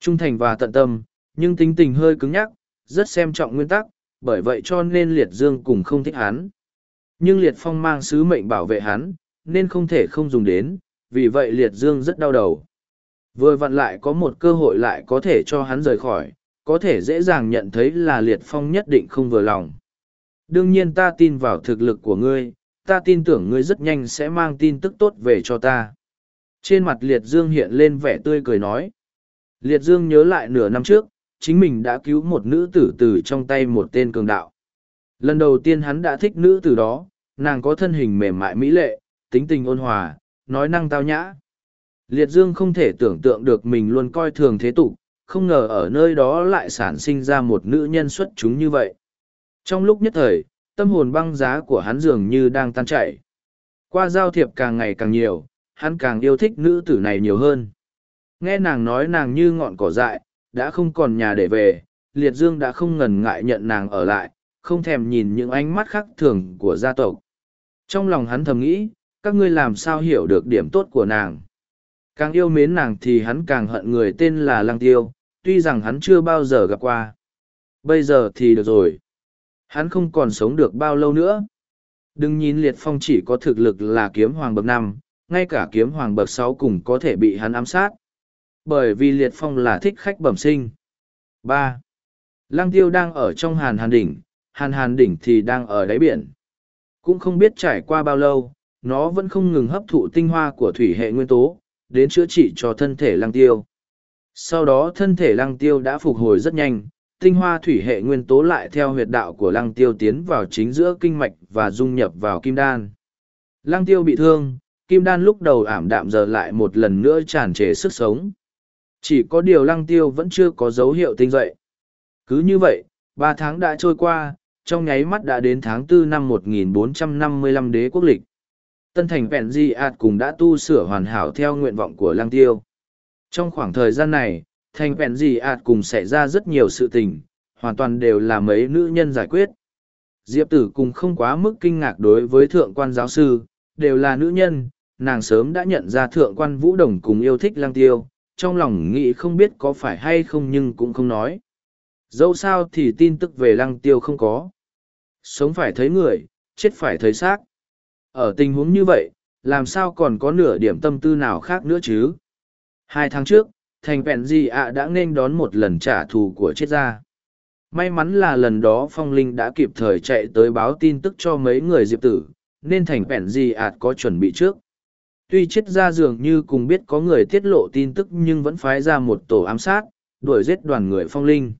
[SPEAKER 1] Trung thành và tận tâm, nhưng tính tình hơi cứng nhắc, rất xem trọng nguyên tắc, bởi vậy cho nên liệt dương cùng không thích hắn. Nhưng liệt phong mang sứ mệnh bảo vệ hắn, nên không thể không dùng đến, vì vậy liệt dương rất đau đầu. Vừa vặn lại có một cơ hội lại có thể cho hắn rời khỏi, có thể dễ dàng nhận thấy là liệt phong nhất định không vừa lòng. Đương nhiên ta tin vào thực lực của ngươi, ta tin tưởng ngươi rất nhanh sẽ mang tin tức tốt về cho ta. Trên mặt liệt dương hiện lên vẻ tươi cười nói. Liệt Dương nhớ lại nửa năm trước, chính mình đã cứu một nữ tử từ trong tay một tên cường đạo. Lần đầu tiên hắn đã thích nữ tử đó, nàng có thân hình mềm mại mỹ lệ, tính tình ôn hòa, nói năng tao nhã. Liệt Dương không thể tưởng tượng được mình luôn coi thường thế tục, không ngờ ở nơi đó lại sản sinh ra một nữ nhân xuất chúng như vậy. Trong lúc nhất thời, tâm hồn băng giá của hắn dường như đang tan chảy. Qua giao thiệp càng ngày càng nhiều, hắn càng yêu thích nữ tử này nhiều hơn. Nghe nàng nói nàng như ngọn cỏ dại, đã không còn nhà để về, Liệt Dương đã không ngần ngại nhận nàng ở lại, không thèm nhìn những ánh mắt khác thường của gia tộc. Trong lòng hắn thầm nghĩ, các ngươi làm sao hiểu được điểm tốt của nàng. Càng yêu mến nàng thì hắn càng hận người tên là Lăng Tiêu, tuy rằng hắn chưa bao giờ gặp qua. Bây giờ thì được rồi. Hắn không còn sống được bao lâu nữa. Đừng nhìn Liệt Phong chỉ có thực lực là kiếm hoàng bậc năm, ngay cả kiếm hoàng bậc sáu cùng có thể bị hắn ám sát. Bởi vì Liệt Phong là thích khách bẩm sinh. ba Lăng Tiêu đang ở trong hàn hàn đỉnh, hàn hàn đỉnh thì đang ở đáy biển. Cũng không biết trải qua bao lâu, nó vẫn không ngừng hấp thụ tinh hoa của thủy hệ nguyên tố, đến chữa trị cho thân thể lăng tiêu. Sau đó thân thể lăng tiêu đã phục hồi rất nhanh, tinh hoa thủy hệ nguyên tố lại theo huyệt đạo của lăng tiêu tiến vào chính giữa kinh mạch và dung nhập vào kim đan. Lăng tiêu bị thương, kim đan lúc đầu ảm đạm giờ lại một lần nữa tràn trề sức sống. Chỉ có điều lăng tiêu vẫn chưa có dấu hiệu tinh dậy. Cứ như vậy, ba tháng đã trôi qua, trong nháy mắt đã đến tháng 4 năm 1455 đế quốc lịch. Tân thành vẹn di ạt cùng đã tu sửa hoàn hảo theo nguyện vọng của lang tiêu. Trong khoảng thời gian này, thành vẹn gì ạt cùng xảy ra rất nhiều sự tình, hoàn toàn đều là mấy nữ nhân giải quyết. Diệp tử cùng không quá mức kinh ngạc đối với thượng quan giáo sư, đều là nữ nhân, nàng sớm đã nhận ra thượng quan vũ đồng cùng yêu thích lang tiêu, trong lòng nghĩ không biết có phải hay không nhưng cũng không nói. Dẫu sao thì tin tức về lăng tiêu không có. Sống phải thấy người, chết phải thấy xác. Ở tình huống như vậy, làm sao còn có nửa điểm tâm tư nào khác nữa chứ? Hai tháng trước, thành vẹn gì ạ đã nên đón một lần trả thù của chết gia. May mắn là lần đó phong linh đã kịp thời chạy tới báo tin tức cho mấy người diệp tử, nên thành vẹn gì ạ có chuẩn bị trước. Tuy chết gia dường như cùng biết có người tiết lộ tin tức nhưng vẫn phái ra một tổ ám sát, đuổi giết đoàn người phong linh.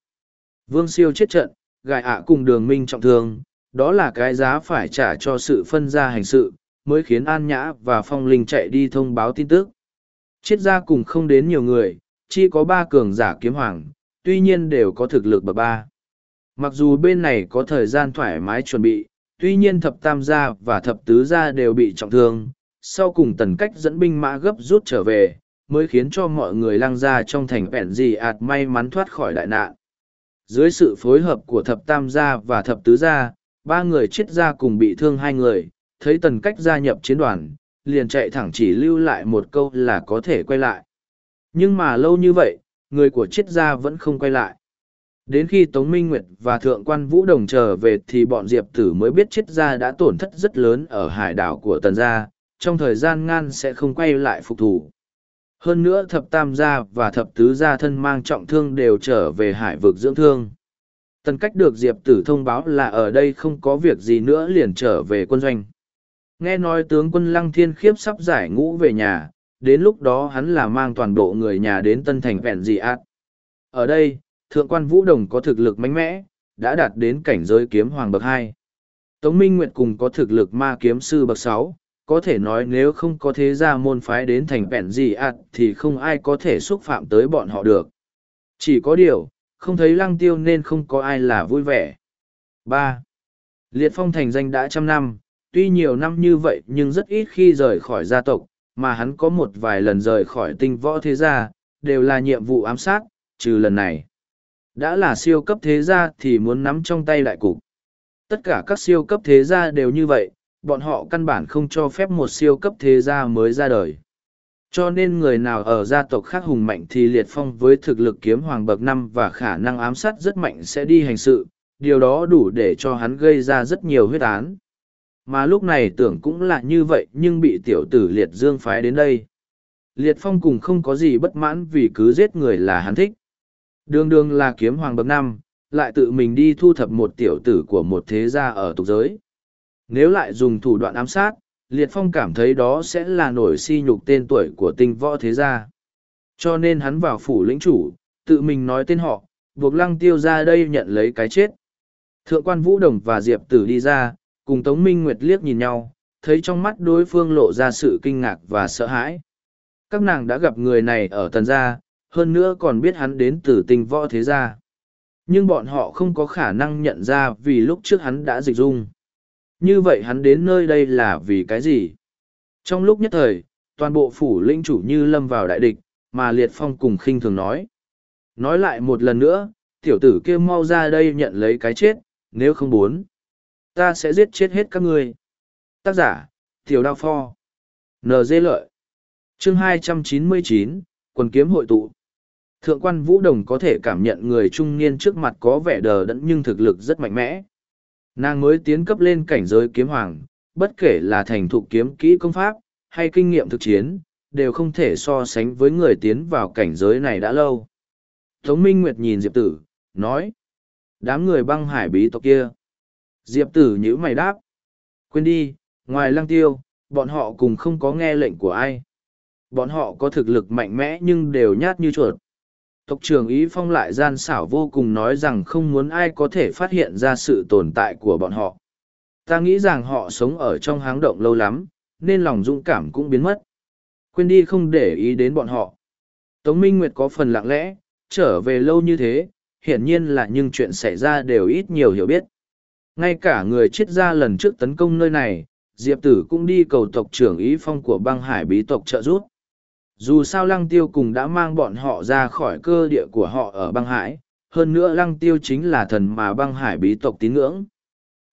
[SPEAKER 1] Vương siêu chết trận, gài ạ cùng đường minh trọng thương, đó là cái giá phải trả cho sự phân ra hành sự, mới khiến An Nhã và Phong Linh chạy đi thông báo tin tức. Chết ra cùng không đến nhiều người, chỉ có ba cường giả kiếm hoàng, tuy nhiên đều có thực lực bậc ba. Mặc dù bên này có thời gian thoải mái chuẩn bị, tuy nhiên thập tam gia và thập tứ gia đều bị trọng thương, sau cùng tần cách dẫn binh mã gấp rút trở về, mới khiến cho mọi người lăng ra trong thành vẹn gì ạt may mắn thoát khỏi đại nạn. Dưới sự phối hợp của thập tam gia và thập tứ gia, ba người chết ra cùng bị thương hai người, thấy tần cách gia nhập chiến đoàn, liền chạy thẳng chỉ lưu lại một câu là có thể quay lại. Nhưng mà lâu như vậy, người của chết gia vẫn không quay lại. Đến khi Tống Minh Nguyệt và Thượng quan Vũ Đồng trở về thì bọn Diệp Tử mới biết chết gia đã tổn thất rất lớn ở hải đảo của Tần Gia, trong thời gian ngan sẽ không quay lại phục thủ. Hơn nữa thập tam gia và thập tứ gia thân mang trọng thương đều trở về hải vực dưỡng thương. Tần cách được Diệp Tử thông báo là ở đây không có việc gì nữa liền trở về quân doanh. Nghe nói tướng quân Lăng Thiên Khiếp sắp giải ngũ về nhà, đến lúc đó hắn là mang toàn bộ người nhà đến Tân Thành vẹn dị ạt. Ở đây, Thượng quan Vũ Đồng có thực lực mạnh mẽ, đã đạt đến cảnh giới kiếm hoàng bậc hai. Tống Minh Nguyệt cùng có thực lực ma kiếm sư bậc sáu, có thể nói nếu không có thế gia môn phái đến thành vẹn dị ạt thì không ai có thể xúc phạm tới bọn họ được. Chỉ có điều, không thấy lăng tiêu nên không có ai là vui vẻ. ba Liệt phong thành danh đã trăm năm, tuy nhiều năm như vậy nhưng rất ít khi rời khỏi gia tộc, mà hắn có một vài lần rời khỏi tinh võ thế gia, đều là nhiệm vụ ám sát, trừ lần này. Đã là siêu cấp thế gia thì muốn nắm trong tay đại cục. Tất cả các siêu cấp thế gia đều như vậy, bọn họ căn bản không cho phép một siêu cấp thế gia mới ra đời. Cho nên người nào ở gia tộc khác hùng mạnh thì liệt phong với thực lực kiếm hoàng bậc năm và khả năng ám sát rất mạnh sẽ đi hành sự, điều đó đủ để cho hắn gây ra rất nhiều huyết án. Mà lúc này tưởng cũng là như vậy nhưng bị tiểu tử liệt dương phái đến đây. Liệt phong cùng không có gì bất mãn vì cứ giết người là hắn thích. Đường đường là kiếm hoàng bậc năm, lại tự mình đi thu thập một tiểu tử của một thế gia ở tục giới. Nếu lại dùng thủ đoạn ám sát, Liệt Phong cảm thấy đó sẽ là nổi si nhục tên tuổi của tinh võ thế gia. Cho nên hắn vào phủ lĩnh chủ, tự mình nói tên họ, buộc lăng tiêu ra đây nhận lấy cái chết. Thượng quan Vũ Đồng và Diệp Tử đi ra, cùng Tống Minh Nguyệt liếc nhìn nhau, thấy trong mắt đối phương lộ ra sự kinh ngạc và sợ hãi. Các nàng đã gặp người này ở tần gia, hơn nữa còn biết hắn đến từ tình võ thế gia. Nhưng bọn họ không có khả năng nhận ra vì lúc trước hắn đã dịch dung. Như vậy hắn đến nơi đây là vì cái gì? Trong lúc nhất thời, toàn bộ phủ linh chủ như lâm vào đại địch, mà Liệt Phong cùng khinh thường nói. Nói lại một lần nữa, tiểu tử kia mau ra đây nhận lấy cái chết, nếu không muốn. Ta sẽ giết chết hết các ngươi. Tác giả, Tiểu Đao Pho. nd Lợi. Chương 299, quần kiếm hội tụ. Thượng quan Vũ Đồng có thể cảm nhận người trung niên trước mặt có vẻ đờ đẫn nhưng thực lực rất mạnh mẽ. Nàng mới tiến cấp lên cảnh giới kiếm hoàng, bất kể là thành thục kiếm kỹ công pháp, hay kinh nghiệm thực chiến, đều không thể so sánh với người tiến vào cảnh giới này đã lâu. Tống Minh Nguyệt nhìn Diệp Tử, nói. Đám người băng hải bí tộc kia. Diệp Tử nhíu mày đáp. Quên đi, ngoài lăng tiêu, bọn họ cùng không có nghe lệnh của ai. Bọn họ có thực lực mạnh mẽ nhưng đều nhát như chuột. Tộc trưởng Ý Phong lại gian xảo vô cùng nói rằng không muốn ai có thể phát hiện ra sự tồn tại của bọn họ. Ta nghĩ rằng họ sống ở trong háng động lâu lắm, nên lòng dũng cảm cũng biến mất. Quên đi không để ý đến bọn họ. Tống Minh Nguyệt có phần lặng lẽ, trở về lâu như thế, hiển nhiên là những chuyện xảy ra đều ít nhiều hiểu biết. Ngay cả người chết ra lần trước tấn công nơi này, Diệp Tử cũng đi cầu tộc trưởng Ý Phong của băng hải bí tộc trợ giúp. Dù sao Lăng Tiêu cùng đã mang bọn họ ra khỏi cơ địa của họ ở băng hải, hơn nữa Lăng Tiêu chính là thần mà băng hải bí tộc tín ngưỡng.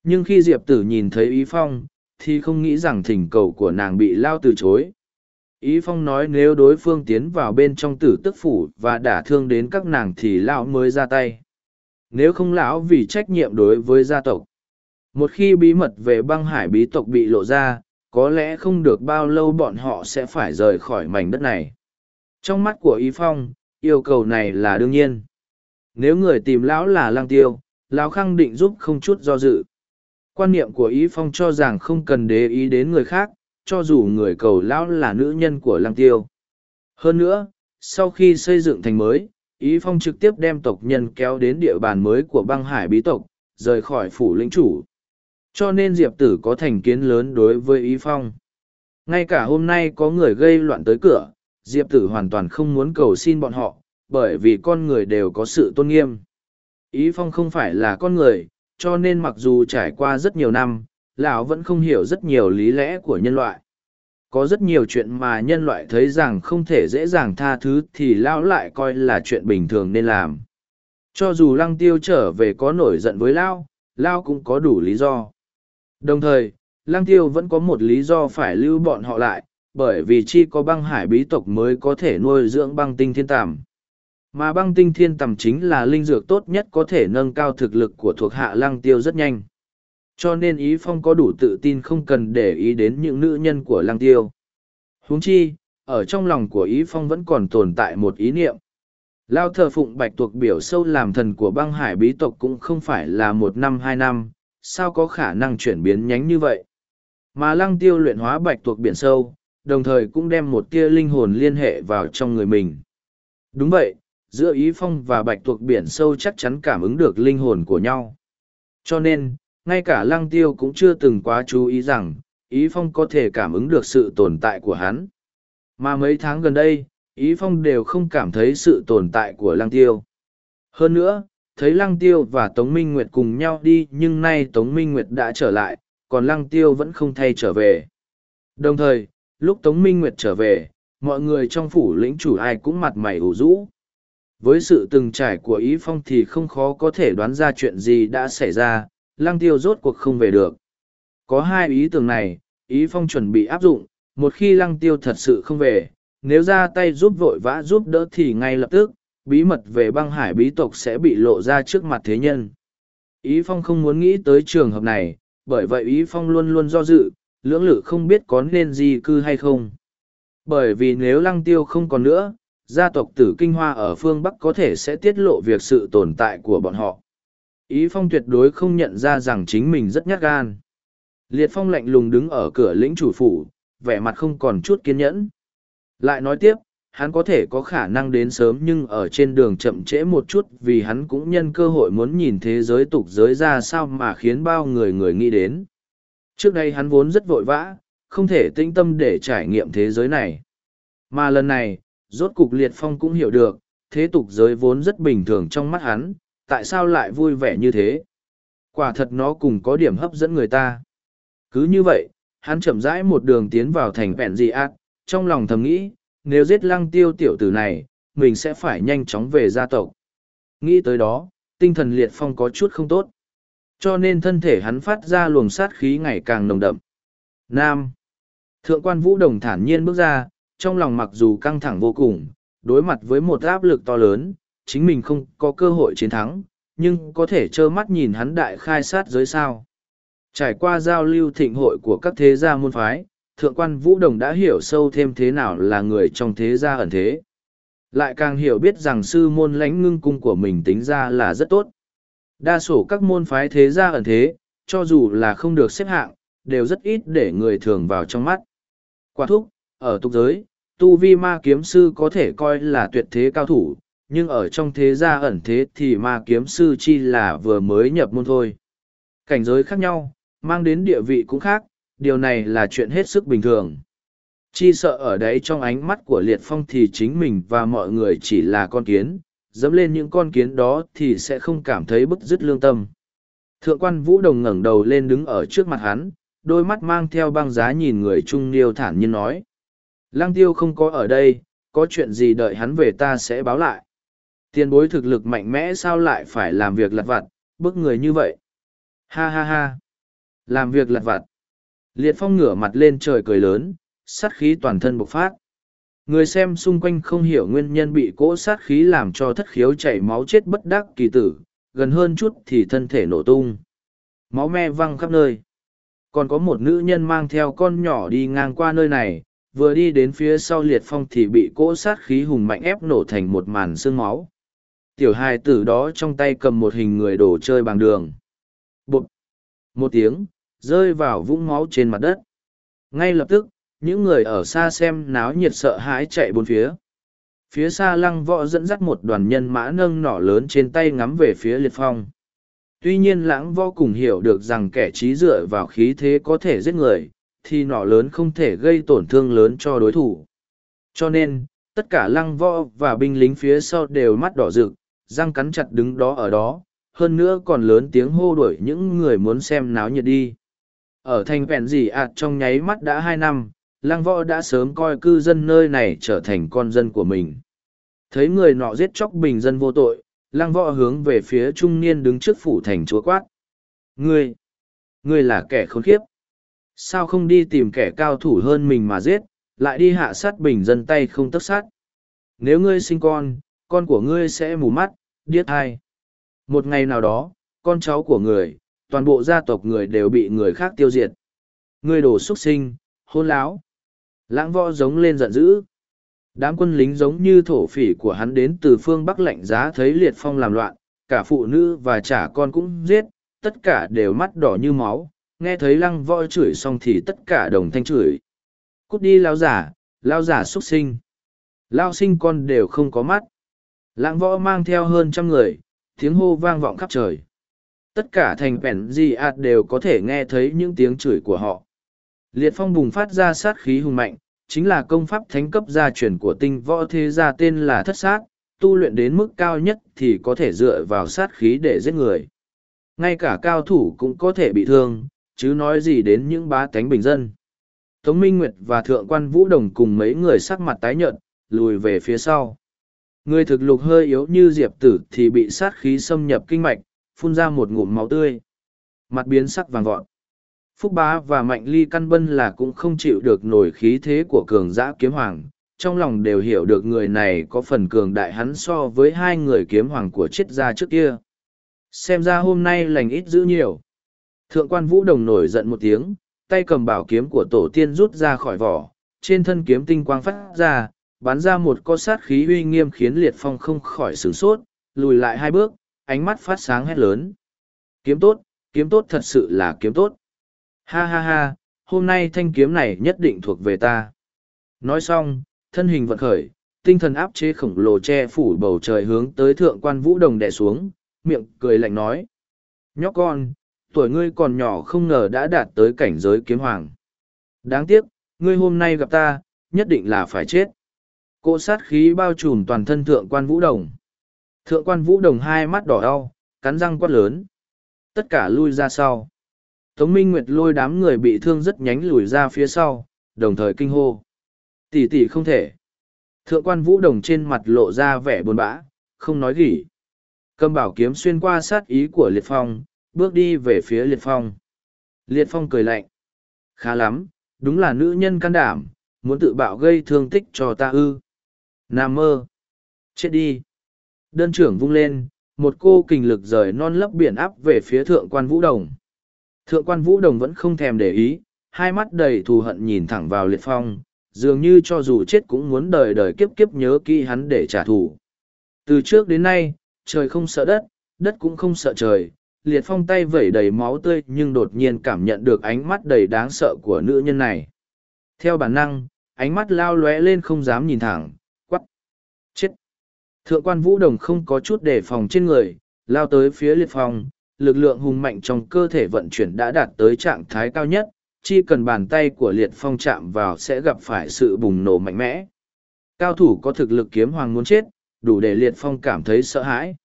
[SPEAKER 1] Nhưng khi Diệp Tử nhìn thấy Ý Phong, thì không nghĩ rằng thỉnh cầu của nàng bị lao từ chối. Ý Phong nói nếu đối phương tiến vào bên trong tử tức phủ và đả thương đến các nàng thì lão mới ra tay. Nếu không lão vì trách nhiệm đối với gia tộc. Một khi bí mật về băng hải bí tộc bị lộ ra, có lẽ không được bao lâu bọn họ sẽ phải rời khỏi mảnh đất này. Trong mắt của Ý Phong, yêu cầu này là đương nhiên. Nếu người tìm lão là lang tiêu, lão khẳng định giúp không chút do dự. Quan niệm của Ý Phong cho rằng không cần để ý đến người khác, cho dù người cầu lão là nữ nhân của lang tiêu. Hơn nữa, sau khi xây dựng thành mới, Ý Phong trực tiếp đem tộc nhân kéo đến địa bàn mới của băng hải bí tộc, rời khỏi phủ lĩnh chủ. Cho nên Diệp Tử có thành kiến lớn đối với Ý Phong. Ngay cả hôm nay có người gây loạn tới cửa, Diệp Tử hoàn toàn không muốn cầu xin bọn họ, bởi vì con người đều có sự tôn nghiêm. Ý Phong không phải là con người, cho nên mặc dù trải qua rất nhiều năm, lão vẫn không hiểu rất nhiều lý lẽ của nhân loại. Có rất nhiều chuyện mà nhân loại thấy rằng không thể dễ dàng tha thứ thì lão lại coi là chuyện bình thường nên làm. Cho dù lăng tiêu trở về có nổi giận với lão, lão cũng có đủ lý do. Đồng thời, Lăng Tiêu vẫn có một lý do phải lưu bọn họ lại, bởi vì chi có băng hải bí tộc mới có thể nuôi dưỡng băng tinh thiên tàm. Mà băng tinh thiên tầm chính là linh dược tốt nhất có thể nâng cao thực lực của thuộc hạ Lăng Tiêu rất nhanh. Cho nên Ý Phong có đủ tự tin không cần để ý đến những nữ nhân của Lăng Tiêu. huống chi, ở trong lòng của Ý Phong vẫn còn tồn tại một ý niệm. Lao thờ phụng bạch tuộc biểu sâu làm thần của băng hải bí tộc cũng không phải là một năm hai năm, sao có khả năng chuyển biến nhánh như vậy. Mà lăng tiêu luyện hóa bạch tuộc biển sâu, đồng thời cũng đem một tia linh hồn liên hệ vào trong người mình. Đúng vậy, giữa ý phong và bạch tuộc biển sâu chắc chắn cảm ứng được linh hồn của nhau. Cho nên, ngay cả lăng tiêu cũng chưa từng quá chú ý rằng, ý phong có thể cảm ứng được sự tồn tại của hắn. Mà mấy tháng gần đây, ý phong đều không cảm thấy sự tồn tại của lăng tiêu. Hơn nữa, thấy Lăng Tiêu và Tống Minh Nguyệt cùng nhau đi nhưng nay Tống Minh Nguyệt đã trở lại, còn Lăng Tiêu vẫn không thay trở về. Đồng thời, lúc Tống Minh Nguyệt trở về, mọi người trong phủ lĩnh chủ ai cũng mặt mày ủ rũ. Với sự từng trải của Ý Phong thì không khó có thể đoán ra chuyện gì đã xảy ra, Lăng Tiêu rốt cuộc không về được. Có hai ý tưởng này, Ý Phong chuẩn bị áp dụng, một khi Lăng Tiêu thật sự không về, nếu ra tay giúp vội vã giúp đỡ thì ngay lập tức, bí mật về băng hải bí tộc sẽ bị lộ ra trước mặt thế nhân. Ý Phong không muốn nghĩ tới trường hợp này, bởi vậy Ý Phong luôn luôn do dự, lưỡng lự không biết có nên di cư hay không. Bởi vì nếu lăng tiêu không còn nữa, gia tộc tử kinh hoa ở phương Bắc có thể sẽ tiết lộ việc sự tồn tại của bọn họ. Ý Phong tuyệt đối không nhận ra rằng chính mình rất nhát gan. Liệt Phong lạnh lùng đứng ở cửa lĩnh chủ phủ, vẻ mặt không còn chút kiên nhẫn. Lại nói tiếp, hắn có thể có khả năng đến sớm nhưng ở trên đường chậm trễ một chút vì hắn cũng nhân cơ hội muốn nhìn thế giới tục giới ra sao mà khiến bao người người nghĩ đến. Trước đây hắn vốn rất vội vã, không thể tĩnh tâm để trải nghiệm thế giới này. Mà lần này, rốt cục liệt phong cũng hiểu được, thế tục giới vốn rất bình thường trong mắt hắn, tại sao lại vui vẻ như thế? Quả thật nó cùng có điểm hấp dẫn người ta. Cứ như vậy, hắn chậm rãi một đường tiến vào thành vẹn dị ác, trong lòng thầm nghĩ, nếu giết lăng tiêu tiểu tử này, mình sẽ phải nhanh chóng về gia tộc. Nghĩ tới đó, tinh thần liệt phong có chút không tốt. Cho nên thân thể hắn phát ra luồng sát khí ngày càng nồng đậm. Nam. Thượng quan vũ đồng thản nhiên bước ra, trong lòng mặc dù căng thẳng vô cùng, đối mặt với một áp lực to lớn, chính mình không có cơ hội chiến thắng, nhưng có thể trơ mắt nhìn hắn đại khai sát giới sao. Trải qua giao lưu thịnh hội của các thế gia môn phái, thượng quan vũ đồng đã hiểu sâu thêm thế nào là người trong thế gia ẩn thế. Lại càng hiểu biết rằng sư môn lãnh ngưng cung của mình tính ra là rất tốt. Đa số các môn phái thế gia ẩn thế, cho dù là không được xếp hạng, đều rất ít để người thường vào trong mắt. Quả thúc, ở tục giới, tu vi ma kiếm sư có thể coi là tuyệt thế cao thủ, nhưng ở trong thế gia ẩn thế thì ma kiếm sư chi là vừa mới nhập môn thôi. Cảnh giới khác nhau, mang đến địa vị cũng khác, điều này là chuyện hết sức bình thường. Chi sợ ở đấy trong ánh mắt của liệt phong thì chính mình và mọi người chỉ là con kiến, dẫm lên những con kiến đó thì sẽ không cảm thấy bức dứt lương tâm. Thượng quan Vũ Đồng ngẩng đầu lên đứng ở trước mặt hắn, đôi mắt mang theo băng giá nhìn người trung niêu thản nhiên nói. Lang tiêu không có ở đây, có chuyện gì đợi hắn về ta sẽ báo lại. Tiền bối thực lực mạnh mẽ sao lại phải làm việc lặt vặt, bức người như vậy. Ha ha ha. Làm việc lặt vặt. Liệt phong ngửa mặt lên trời cười lớn, sát khí toàn thân bộc phát. Người xem xung quanh không hiểu nguyên nhân bị cỗ sát khí làm cho thất khiếu chảy máu chết bất đắc kỳ tử, gần hơn chút thì thân thể nổ tung. Máu me văng khắp nơi. Còn có một nữ nhân mang theo con nhỏ đi ngang qua nơi này, vừa đi đến phía sau liệt phong thì bị cỗ sát khí hùng mạnh ép nổ thành một màn xương máu. Tiểu hài tử đó trong tay cầm một hình người đổ chơi bằng đường. Bụt! Một tiếng, rơi vào vũng máu trên mặt đất. Ngay lập tức, những người ở xa xem náo nhiệt sợ hãi chạy bốn phía. Phía xa lăng võ dẫn dắt một đoàn nhân mã nâng nỏ lớn trên tay ngắm về phía liệt phong. Tuy nhiên lãng võ cùng hiểu được rằng kẻ trí dựa vào khí thế có thể giết người, thì nỏ lớn không thể gây tổn thương lớn cho đối thủ. Cho nên, tất cả lăng võ và binh lính phía sau đều mắt đỏ rực, răng cắn chặt đứng đó ở đó, hơn nữa còn lớn tiếng hô đuổi những người muốn xem náo nhiệt đi. Ở thành vẹn gì ạt trong nháy mắt đã hai năm, lăng võ đã sớm coi cư dân nơi này trở thành con dân của mình. Thấy người nọ giết chóc bình dân vô tội, lăng võ hướng về phía trung niên đứng trước phủ thành chúa quát. Ngươi, ngươi là kẻ khốn khiếp. Sao không đi tìm kẻ cao thủ hơn mình mà giết, lại đi hạ sát bình dân tay không tất sát. Nếu ngươi sinh con, con của ngươi sẽ mù mắt, điếc thai Một ngày nào đó, con cháu của người, toàn bộ gia tộc người đều bị người khác tiêu diệt. Ngươi đổ xuất sinh, hôn láo. Lãng võ giống lên giận dữ. Đám quân lính giống như thổ phỉ của hắn đến từ phương Bắc lạnh giá thấy liệt phong làm loạn, cả phụ nữ và trả con cũng giết, tất cả đều mắt đỏ như máu, nghe thấy lăng võ chửi xong thì tất cả đồng thanh chửi. Cút đi lao giả, lao giả xuất sinh. Lao sinh con đều không có mắt. Lãng võ mang theo hơn trăm người, tiếng hô vang vọng khắp trời. Tất cả thành vẹn di ạt đều có thể nghe thấy những tiếng chửi của họ. Liệt phong bùng phát ra sát khí hùng mạnh, chính là công pháp thánh cấp gia truyền của tinh võ thế gia tên là thất sát, tu luyện đến mức cao nhất thì có thể dựa vào sát khí để giết người. Ngay cả cao thủ cũng có thể bị thương, chứ nói gì đến những bá tánh bình dân. Tống Minh Nguyệt và Thượng quan Vũ Đồng cùng mấy người sắc mặt tái nhợt, lùi về phía sau. Người thực lục hơi yếu như diệp tử thì bị sát khí xâm nhập kinh mạch, phun ra một ngụm máu tươi. Mặt biến sắc vàng vọt. Phúc bá và mạnh ly căn bân là cũng không chịu được nổi khí thế của cường giã kiếm hoàng. Trong lòng đều hiểu được người này có phần cường đại hắn so với hai người kiếm hoàng của triết gia trước kia. Xem ra hôm nay lành ít dữ nhiều. Thượng quan vũ đồng nổi giận một tiếng, tay cầm bảo kiếm của tổ tiên rút ra khỏi vỏ, trên thân kiếm tinh quang phát ra, bắn ra một co sát khí uy nghiêm khiến liệt phong không khỏi sửng sốt, lùi lại hai bước, ánh mắt phát sáng hét lớn. Kiếm tốt, kiếm tốt thật sự là kiếm tốt. Ha ha ha, hôm nay thanh kiếm này nhất định thuộc về ta. Nói xong, thân hình vận khởi, tinh thần áp chế khổng lồ che phủ bầu trời hướng tới thượng quan vũ đồng đè xuống, miệng cười lạnh nói. Nhóc con, tuổi ngươi còn nhỏ không ngờ đã đạt tới cảnh giới kiếm hoàng. Đáng tiếc, ngươi hôm nay gặp ta, nhất định là phải chết. Cỗ sát khí bao trùm toàn thân thượng quan vũ đồng. Thượng quan vũ đồng hai mắt đỏ đau, cắn răng quát lớn. Tất cả lui ra sau. Tống Minh Nguyệt lôi đám người bị thương rất nhánh lùi ra phía sau, đồng thời kinh hô. Tỷ tỷ không thể. Thượng quan vũ đồng trên mặt lộ ra vẻ buồn bã, không nói gì. Cầm bảo kiếm xuyên qua sát ý của Liệt Phong, bước đi về phía Liệt Phong. Liệt Phong cười lạnh. Khá lắm, đúng là nữ nhân can đảm, muốn tự bạo gây thương tích cho ta ư. Nam mơ. Chết đi. Đơn trưởng vung lên, một cô kình lực rời non lấp biển áp về phía thượng quan vũ đồng. Thượng quan vũ đồng vẫn không thèm để ý, hai mắt đầy thù hận nhìn thẳng vào liệt phong, dường như cho dù chết cũng muốn đời đời kiếp kiếp nhớ kỹ hắn để trả thù. Từ trước đến nay, trời không sợ đất, đất cũng không sợ trời, liệt phong tay vẩy đầy máu tươi nhưng đột nhiên cảm nhận được ánh mắt đầy đáng sợ của nữ nhân này. Theo bản năng, ánh mắt lao lóe lên không dám nhìn thẳng. Thượng quan vũ đồng không có chút đề phòng trên người, lao tới phía liệt phong, lực lượng hùng mạnh trong cơ thể vận chuyển đã đạt tới trạng thái cao nhất, chỉ cần bàn tay của liệt phong chạm vào sẽ gặp phải sự bùng nổ mạnh mẽ. Cao thủ có thực lực kiếm hoàng muốn chết, đủ để liệt phong cảm thấy sợ hãi.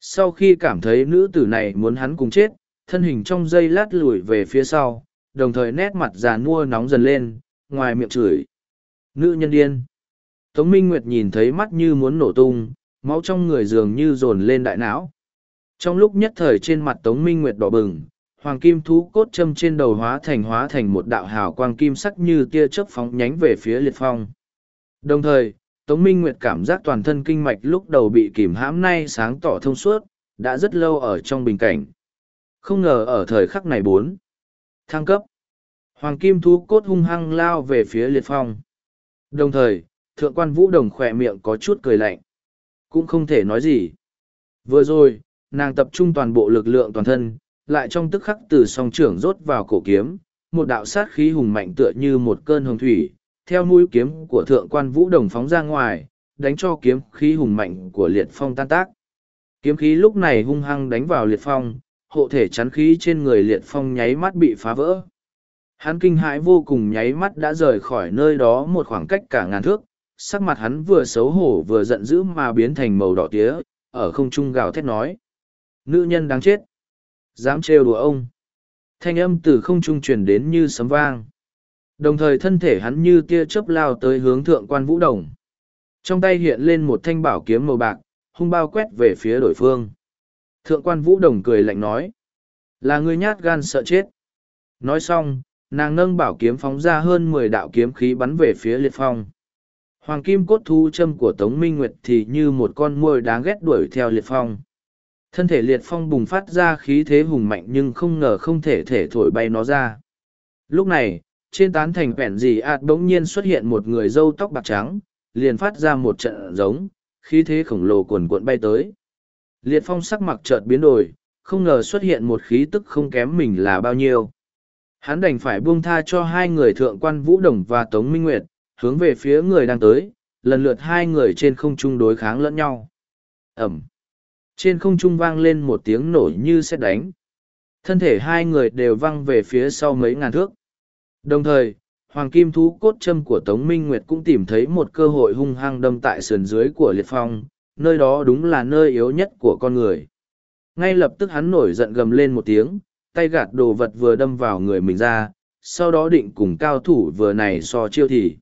[SPEAKER 1] Sau khi cảm thấy nữ tử này muốn hắn cùng chết, thân hình trong giây lát lùi về phía sau, đồng thời nét mặt già nua nóng dần lên, ngoài miệng chửi. Nữ nhân điên. Tống Minh Nguyệt nhìn thấy mắt như muốn nổ tung, máu trong người dường như dồn lên đại não. Trong lúc nhất thời trên mặt Tống Minh Nguyệt đỏ bừng, hoàng kim thú cốt châm trên đầu hóa thành hóa thành một đạo hào quang kim sắc như tia chớp phóng nhánh về phía liệt phong. Đồng thời, Tống Minh Nguyệt cảm giác toàn thân kinh mạch lúc đầu bị kìm hãm nay sáng tỏ thông suốt, đã rất lâu ở trong bình cảnh. Không ngờ ở thời khắc này bốn. Thăng cấp. Hoàng kim thú cốt hung hăng lao về phía liệt phong. Đồng thời, thượng quan vũ đồng khỏe miệng có chút cười lạnh. Cũng không thể nói gì. Vừa rồi, nàng tập trung toàn bộ lực lượng toàn thân, lại trong tức khắc từ song trưởng rốt vào cổ kiếm, một đạo sát khí hùng mạnh tựa như một cơn hồng thủy, theo mũi kiếm của thượng quan vũ đồng phóng ra ngoài, đánh cho kiếm khí hùng mạnh của liệt phong tan tác. Kiếm khí lúc này hung hăng đánh vào liệt phong, hộ thể chắn khí trên người liệt phong nháy mắt bị phá vỡ. Hắn kinh hãi vô cùng nháy mắt đã rời khỏi nơi đó một khoảng cách cả ngàn thước, sắc mặt hắn vừa xấu hổ vừa giận dữ mà biến thành màu đỏ tía, ở không trung gào thét nói. Nữ nhân đáng chết. Dám trêu đùa ông. Thanh âm từ không trung truyền đến như sấm vang. Đồng thời thân thể hắn như tia chớp lao tới hướng thượng quan vũ đồng. Trong tay hiện lên một thanh bảo kiếm màu bạc, hung bao quét về phía đối phương. Thượng quan vũ đồng cười lạnh nói. Là người nhát gan sợ chết. Nói xong, nàng nâng bảo kiếm phóng ra hơn mười đạo kiếm khí bắn về phía liệt phong. Hoàng kim cốt thu châm của Tống Minh Nguyệt thì như một con muôi đáng ghét đuổi theo liệt phong. Thân thể liệt phong bùng phát ra khí thế hùng mạnh nhưng không ngờ không thể thể thổi bay nó ra. Lúc này, trên tán thành vẹn gì ạt bỗng nhiên xuất hiện một người dâu tóc bạc trắng, liền phát ra một trận giống, khí thế khổng lồ cuồn cuộn bay tới. Liệt phong sắc mặt chợt biến đổi, không ngờ xuất hiện một khí tức không kém mình là bao nhiêu. Hắn đành phải buông tha cho hai người thượng quan Vũ Đồng và Tống Minh Nguyệt, hướng về phía người đang tới, lần lượt hai người trên không trung đối kháng lẫn nhau. Ẩm. Trên không trung vang lên một tiếng nổi như sét đánh. Thân thể hai người đều văng về phía sau mấy ngàn thước. Đồng thời, hoàng kim thú cốt châm của Tống Minh Nguyệt cũng tìm thấy một cơ hội hung hăng đâm tại sườn dưới của liệt phong, nơi đó đúng là nơi yếu nhất của con người. Ngay lập tức hắn nổi giận gầm lên một tiếng, tay gạt đồ vật vừa đâm vào người mình ra, sau đó định cùng cao thủ vừa này so chiêu thì.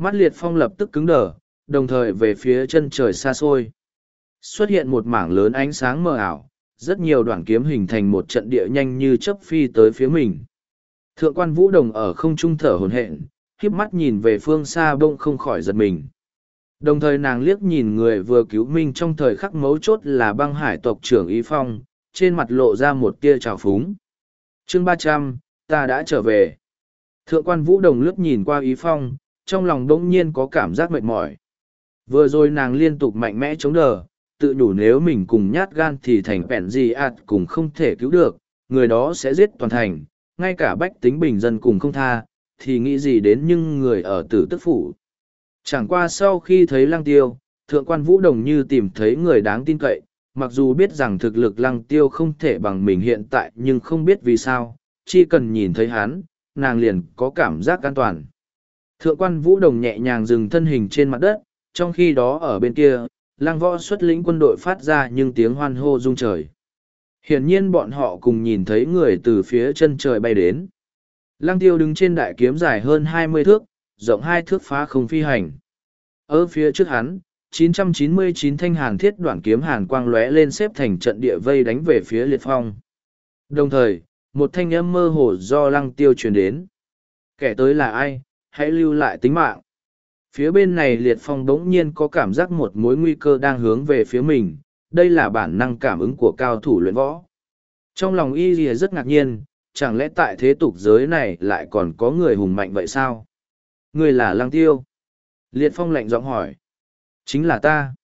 [SPEAKER 1] Mắt liệt phong lập tức cứng đờ, đồng thời về phía chân trời xa xôi. Xuất hiện một mảng lớn ánh sáng mờ ảo, rất nhiều đoạn kiếm hình thành một trận địa nhanh như chớp phi tới phía mình. Thượng quan vũ đồng ở không trung thở hồn hện, híp mắt nhìn về phương xa bông không khỏi giật mình. Đồng thời nàng liếc nhìn người vừa cứu minh trong thời khắc mấu chốt là băng hải tộc trưởng Y Phong, trên mặt lộ ra một tia trào phúng. chương ba trăm ta đã trở về. Thượng quan vũ đồng lướt nhìn qua Y Phong, trong lòng đỗng nhiên có cảm giác mệt mỏi. Vừa rồi nàng liên tục mạnh mẽ chống đỡ, tự nhủ nếu mình cùng nhát gan thì thành vẹn gì ạt cùng không thể cứu được, người đó sẽ giết toàn thành, ngay cả bách tính bình dân cùng không tha, thì nghĩ gì đến nhưng người ở tử tức phủ. Chẳng qua sau khi thấy lăng tiêu, thượng quan vũ đồng như tìm thấy người đáng tin cậy, mặc dù biết rằng thực lực lăng tiêu không thể bằng mình hiện tại nhưng không biết vì sao, chỉ cần nhìn thấy hắn, nàng liền có cảm giác an toàn. Thượng quan vũ đồng nhẹ nhàng dừng thân hình trên mặt đất, trong khi đó ở bên kia, Lang võ xuất lĩnh quân đội phát ra nhưng tiếng hoan hô rung trời. Hiển nhiên bọn họ cùng nhìn thấy người từ phía chân trời bay đến. Lăng tiêu đứng trên đại kiếm dài hơn hai mươi thước, rộng hai thước phá không phi hành. Ở phía trước hắn, 999 thanh hàn thiết đoạn kiếm hàn quang lóe lên xếp thành trận địa vây đánh về phía liệt phong. Đồng thời, một thanh âm mơ hồ do lăng tiêu truyền đến. Kẻ tới là ai, hãy lưu lại tính mạng. Phía bên này liệt phong đống nhiên có cảm giác một mối nguy cơ đang hướng về phía mình, đây là bản năng cảm ứng của cao thủ luyện võ. Trong lòng y lìa rất ngạc nhiên, chẳng lẽ tại thế tục giới này lại còn có người hùng mạnh vậy sao? Người là lăng tiêu. Liệt phong lạnh giọng hỏi. Chính là ta.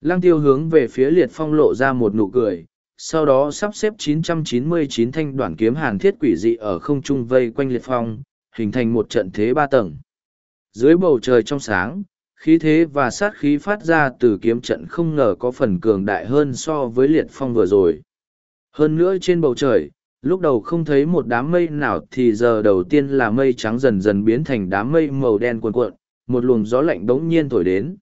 [SPEAKER 1] Lăng tiêu hướng về phía liệt phong lộ ra một nụ cười, sau đó sắp xếp 999 thanh đoạn kiếm hàn thiết quỷ dị ở không trung vây quanh liệt phong, hình thành một trận thế ba tầng. Dưới bầu trời trong sáng, khí thế và sát khí phát ra từ kiếm trận không ngờ có phần cường đại hơn so với liệt phong vừa rồi. Hơn nữa trên bầu trời, lúc đầu không thấy một đám mây nào thì giờ đầu tiên là mây trắng dần dần biến thành đám mây màu đen cuồn cuộn, một luồng gió lạnh bỗng nhiên thổi đến.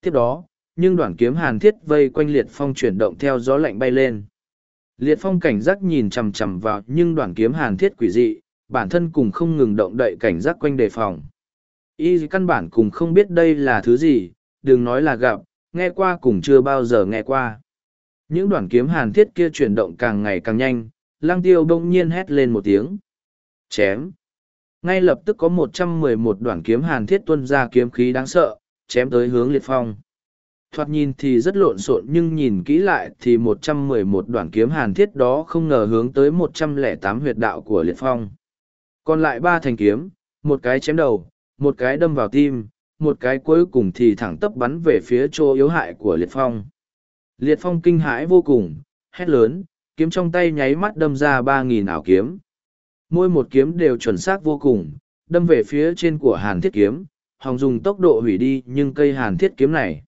[SPEAKER 1] Tiếp đó, nhưng đoạn kiếm hàn thiết vây quanh liệt phong chuyển động theo gió lạnh bay lên. Liệt phong cảnh giác nhìn chằm chằm vào nhưng đoạn kiếm hàn thiết quỷ dị, bản thân cùng không ngừng động đậy cảnh giác quanh đề phòng. Y căn bản cùng không biết đây là thứ gì, đừng nói là gặp, nghe qua cùng chưa bao giờ nghe qua. Những đoạn kiếm hàn thiết kia chuyển động càng ngày càng nhanh, lăng tiêu bỗng nhiên hét lên một tiếng. Chém! Ngay lập tức có một trăm mười một đoạn kiếm hàn thiết tuân ra kiếm khí đáng sợ, chém tới hướng liệt phong. Thoạt nhìn thì rất lộn xộn nhưng nhìn kỹ lại thì một trăm mười một đoạn kiếm hàn thiết đó không ngờ hướng tới một trăm lẻ tám huyệt đạo của liệt phong. Còn lại ba thành kiếm, một cái chém đầu, một cái đâm vào tim, một cái cuối cùng thì thẳng tấp bắn về phía chỗ yếu hại của liệt phong. Liệt phong kinh hãi vô cùng, hét lớn, kiếm trong tay nháy mắt đâm ra ba nghìn ảo kiếm. Mỗi một kiếm đều chuẩn xác vô cùng, đâm về phía trên của hàn thiết kiếm, hòng dùng tốc độ hủy đi nhưng cây hàn thiết kiếm này.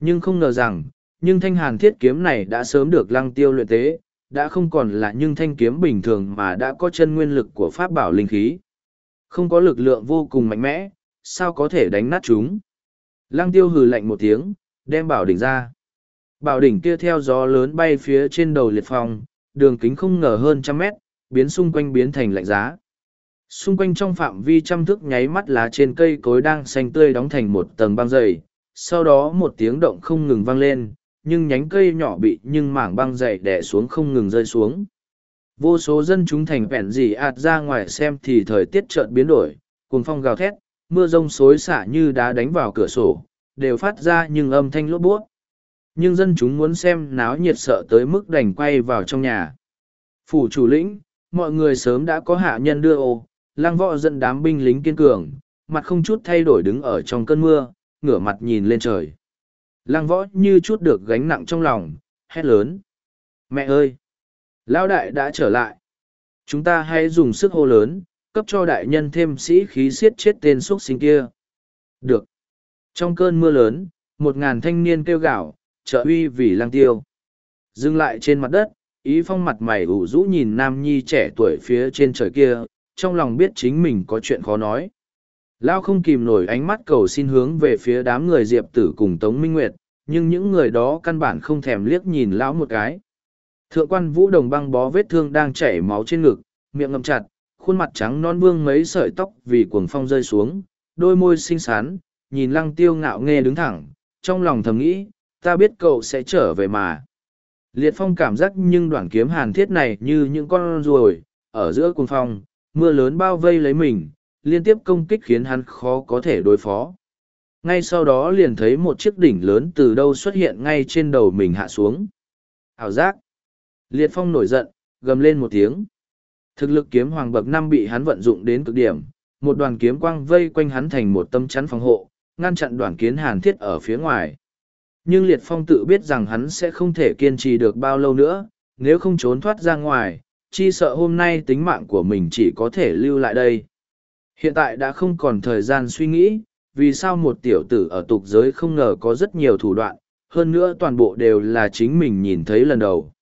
[SPEAKER 1] Nhưng không ngờ rằng, nhưng thanh hàn thiết kiếm này đã sớm được lăng tiêu luyện tế, đã không còn là những thanh kiếm bình thường mà đã có chân nguyên lực của pháp bảo linh khí. Không có lực lượng vô cùng mạnh mẽ, sao có thể đánh nát chúng. Lăng tiêu hừ lạnh một tiếng, đem bảo đỉnh ra. Bảo đỉnh kia theo gió lớn bay phía trên đầu liệt phong, đường kính không ngờ hơn trăm mét, biến xung quanh biến thành lạnh giá. Xung quanh trong phạm vi trăm thước nháy mắt lá trên cây cối đang xanh tươi đóng thành một tầng băng dày, sau đó một tiếng động không ngừng vang lên, nhưng nhánh cây nhỏ bị nhưng mảng băng dày đẻ xuống không ngừng rơi xuống. Vô số dân chúng thành vẹn gì ạt ra ngoài xem thì thời tiết chợt biến đổi, cuồng phong gào thét, mưa rông xối xả như đá đánh vào cửa sổ, đều phát ra nhưng âm thanh lốt buốt. Nhưng dân chúng muốn xem náo nhiệt sợ tới mức đành quay vào trong nhà. Phủ chủ lĩnh, mọi người sớm đã có hạ nhân đưa ô, lang võ dẫn đám binh lính kiên cường, mặt không chút thay đổi đứng ở trong cơn mưa, ngửa mặt nhìn lên trời. Lang võ như chút được gánh nặng trong lòng, hét lớn. Mẹ ơi! Lão đại đã trở lại. Chúng ta hãy dùng sức hô lớn, cấp cho đại nhân thêm sĩ khí siết chết tên xuất sinh kia. Được. Trong cơn mưa lớn, một ngàn thanh niên kêu gạo, trợ uy vì lang tiêu. Dừng lại trên mặt đất, ý phong mặt mày ủ rũ nhìn nam nhi trẻ tuổi phía trên trời kia, trong lòng biết chính mình có chuyện khó nói. Lao không kìm nổi ánh mắt cầu xin hướng về phía đám người diệp tử cùng Tống Minh Nguyệt, nhưng những người đó căn bản không thèm liếc nhìn lão một cái. Thượng quan vũ đồng băng bó vết thương đang chảy máu trên ngực, miệng ngậm chặt, khuôn mặt trắng non vương mấy sợi tóc vì cuồng phong rơi xuống, đôi môi xinh xắn, nhìn lăng tiêu ngạo nghe đứng thẳng, trong lòng thầm nghĩ, ta biết cậu sẽ trở về mà. Liệt phong cảm giác nhưng đoạn kiếm hàn thiết này như những con ruồi, ở giữa cuồng phong, mưa lớn bao vây lấy mình, liên tiếp công kích khiến hắn khó có thể đối phó. Ngay sau đó liền thấy một chiếc đỉnh lớn từ đâu xuất hiện ngay trên đầu mình hạ xuống. Hảo giác. Liệt phong nổi giận, gầm lên một tiếng. Thực lực kiếm hoàng bậc năm bị hắn vận dụng đến cực điểm, một đoàn kiếm quang vây quanh hắn thành một tâm chắn phòng hộ, ngăn chặn đoàn kiến hàn thiết ở phía ngoài. Nhưng Liệt Phong tự biết rằng hắn sẽ không thể kiên trì được bao lâu nữa, nếu không trốn thoát ra ngoài, chi sợ hôm nay tính mạng của mình chỉ có thể lưu lại đây. Hiện tại đã không còn thời gian suy nghĩ, vì sao một tiểu tử ở tục giới không ngờ có rất nhiều thủ đoạn, hơn nữa toàn bộ đều là chính mình nhìn thấy lần đầu.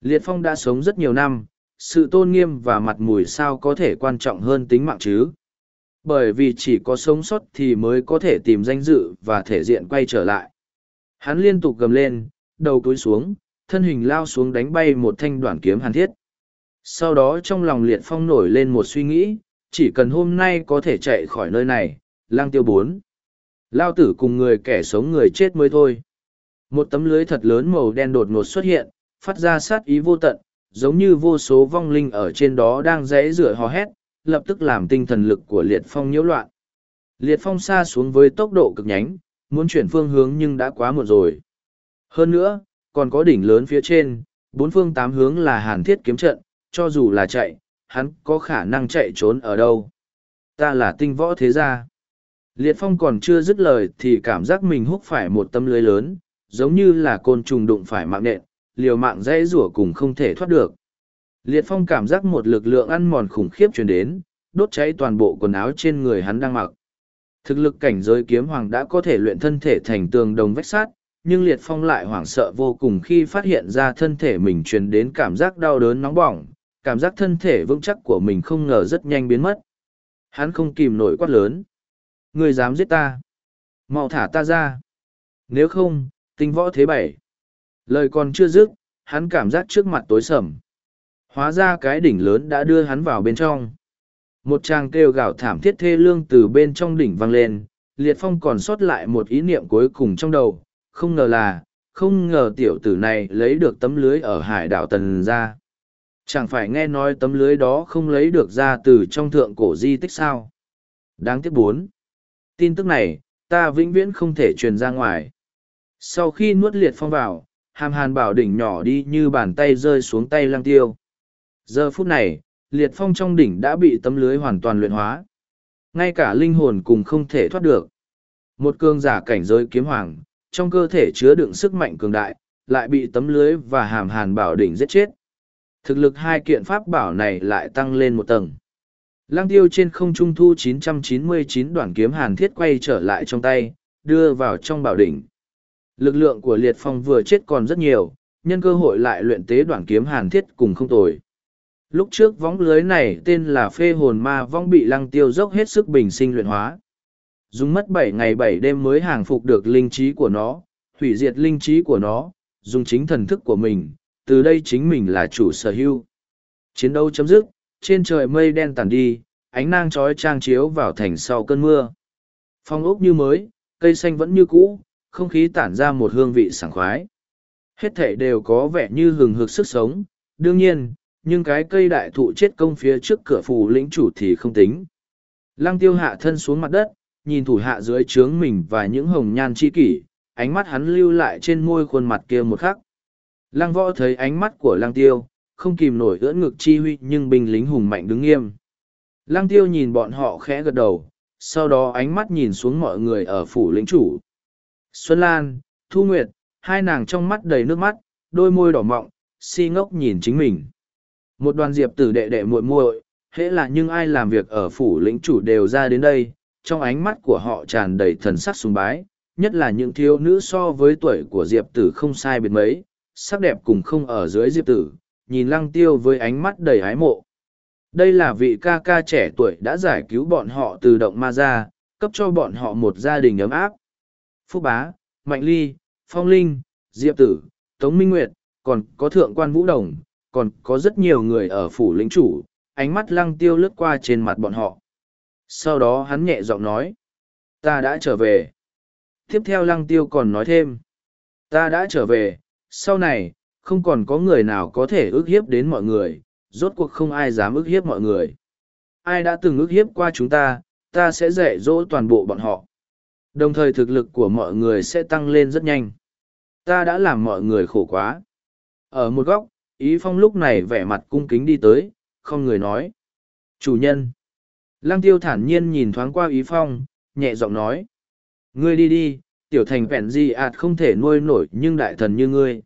[SPEAKER 1] Liệt Phong đã sống rất nhiều năm, sự tôn nghiêm và mặt mũi sao có thể quan trọng hơn tính mạng chứ. Bởi vì chỉ có sống sót thì mới có thể tìm danh dự và thể diện quay trở lại. Hắn liên tục gầm lên, đầu túi xuống, thân hình lao xuống đánh bay một thanh đoạn kiếm hàn thiết. Sau đó trong lòng liệt phong nổi lên một suy nghĩ, chỉ cần hôm nay có thể chạy khỏi nơi này, lang tiêu bốn. Lao tử cùng người kẻ sống người chết mới thôi. Một tấm lưới thật lớn màu đen đột ngột xuất hiện, phát ra sát ý vô tận, giống như vô số vong linh ở trên đó đang rẽ rửa hò hét, lập tức làm tinh thần lực của liệt phong nhiễu loạn. Liệt phong xa xuống với tốc độ cực nhánh, muốn chuyển phương hướng nhưng đã quá muộn rồi. Hơn nữa, còn có đỉnh lớn phía trên, bốn phương tám hướng là hàn thiết kiếm trận, cho dù là chạy, hắn có khả năng chạy trốn ở đâu. Ta là tinh võ thế gia. Liệt phong còn chưa dứt lời thì cảm giác mình hút phải một tâm lưới lớn, giống như là côn trùng đụng phải mạng nện, liều mạng dãy rủa cùng không thể thoát được. Liệt phong cảm giác một lực lượng ăn mòn khủng khiếp truyền đến, đốt cháy toàn bộ quần áo trên người hắn đang mặc. Thực lực cảnh giới kiếm hoàng đã có thể luyện thân thể thành tường đồng vách sát, nhưng liệt phong lại hoảng sợ vô cùng khi phát hiện ra thân thể mình truyền đến cảm giác đau đớn nóng bỏng, cảm giác thân thể vững chắc của mình không ngờ rất nhanh biến mất. Hắn không kìm nổi quát lớn. Người dám giết ta. mau thả ta ra. Nếu không, tinh võ thế bảy. Lời còn chưa dứt, hắn cảm giác trước mặt tối sầm. Hóa ra cái đỉnh lớn đã đưa hắn vào bên trong. Một tràng kêu gào thảm thiết thê lương từ bên trong đỉnh vang lên, liệt phong còn sót lại một ý niệm cuối cùng trong đầu, không ngờ là, không ngờ tiểu tử này lấy được tấm lưới ở hải đảo Tần ra. Chẳng phải nghe nói tấm lưới đó không lấy được ra từ trong thượng cổ di tích sao. Đáng tiếc bốn. Tin tức này, ta vĩnh viễn không thể truyền ra ngoài. Sau khi nuốt liệt phong vào, hàm hàn bảo đỉnh nhỏ đi như bàn tay rơi xuống tay lang tiêu. Giờ phút này, liệt phong trong đỉnh đã bị tấm lưới hoàn toàn luyện hóa. Ngay cả linh hồn cùng không thể thoát được. Một cương giả cảnh giới kiếm hoàng, trong cơ thể chứa đựng sức mạnh cường đại, lại bị tấm lưới và hàm hàn bảo đỉnh giết chết. Thực lực hai kiện pháp bảo này lại tăng lên một tầng. Lăng tiêu trên không trung thu 999 đoạn kiếm hàn thiết quay trở lại trong tay, đưa vào trong bảo đỉnh. Lực lượng của liệt phong vừa chết còn rất nhiều, nhân cơ hội lại luyện tế đoạn kiếm hàn thiết cùng không tồi. Lúc trước võng lưới này tên là phê hồn ma vong bị lăng tiêu dốc hết sức bình sinh luyện hóa. Dùng mất bảy ngày bảy đêm mới hàng phục được linh trí của nó, hủy diệt linh trí của nó, dùng chính thần thức của mình, từ đây chính mình là chủ sở hữu. Chiến đấu chấm dứt, trên trời mây đen tàn đi, ánh nang trói trang chiếu vào thành sau cơn mưa. Phong ốc như mới, cây xanh vẫn như cũ, không khí tản ra một hương vị sảng khoái. Hết thể đều có vẻ như hừng hực sức sống, đương nhiên, nhưng cái cây đại thụ chết công phía trước cửa phủ lĩnh chủ thì không tính. Lăng tiêu hạ thân xuống mặt đất, nhìn thủ hạ dưới trướng mình và những hồng nhan chi kỷ, ánh mắt hắn lưu lại trên môi khuôn mặt kia một khắc. Lăng võ thấy ánh mắt của lăng tiêu, không kìm nổi ưỡn ngực chi huy nhưng binh lính hùng mạnh đứng nghiêm. Lăng tiêu nhìn bọn họ khẽ gật đầu, sau đó ánh mắt nhìn xuống mọi người ở phủ lĩnh chủ. Xuân Lan, Thu Nguyệt, hai nàng trong mắt đầy nước mắt, đôi môi đỏ mọng, si ngốc nhìn chính mình. Một đoàn diệp tử đệ đệ muội muội, hễ là nhưng ai làm việc ở phủ lĩnh chủ đều ra đến đây, trong ánh mắt của họ tràn đầy thần sắc sùng bái, nhất là những thiếu nữ so với tuổi của diệp tử không sai biệt mấy, sắc đẹp cùng không ở dưới diệp tử, nhìn lăng tiêu với ánh mắt đầy ái mộ. Đây là vị ca ca trẻ tuổi đã giải cứu bọn họ từ động ma ra, cấp cho bọn họ một gia đình ấm áp. Phúc Bá, Mạnh Ly, Phong Linh, Diệp Tử, Tống Minh Nguyệt, còn có Thượng quan Vũ Đồng, còn có rất nhiều người ở phủ lĩnh chủ, ánh mắt lăng tiêu lướt qua trên mặt bọn họ. Sau đó hắn nhẹ giọng nói, ta đã trở về. Tiếp theo lăng tiêu còn nói thêm, ta đã trở về, sau này, không còn có người nào có thể ước hiếp đến mọi người, rốt cuộc không ai dám ước hiếp mọi người. Ai đã từng ước hiếp qua chúng ta, ta sẽ dạy dỗ toàn bộ bọn họ. Đồng thời thực lực của mọi người sẽ tăng lên rất nhanh. Ta đã làm mọi người khổ quá. Ở một góc, Ý Phong lúc này vẻ mặt cung kính đi tới, không người nói. Chủ nhân. Lăng tiêu thản nhiên nhìn thoáng qua Ý Phong, nhẹ giọng nói. Ngươi đi đi, tiểu thành vẹn gì ạt không thể nuôi nổi nhưng đại thần như ngươi.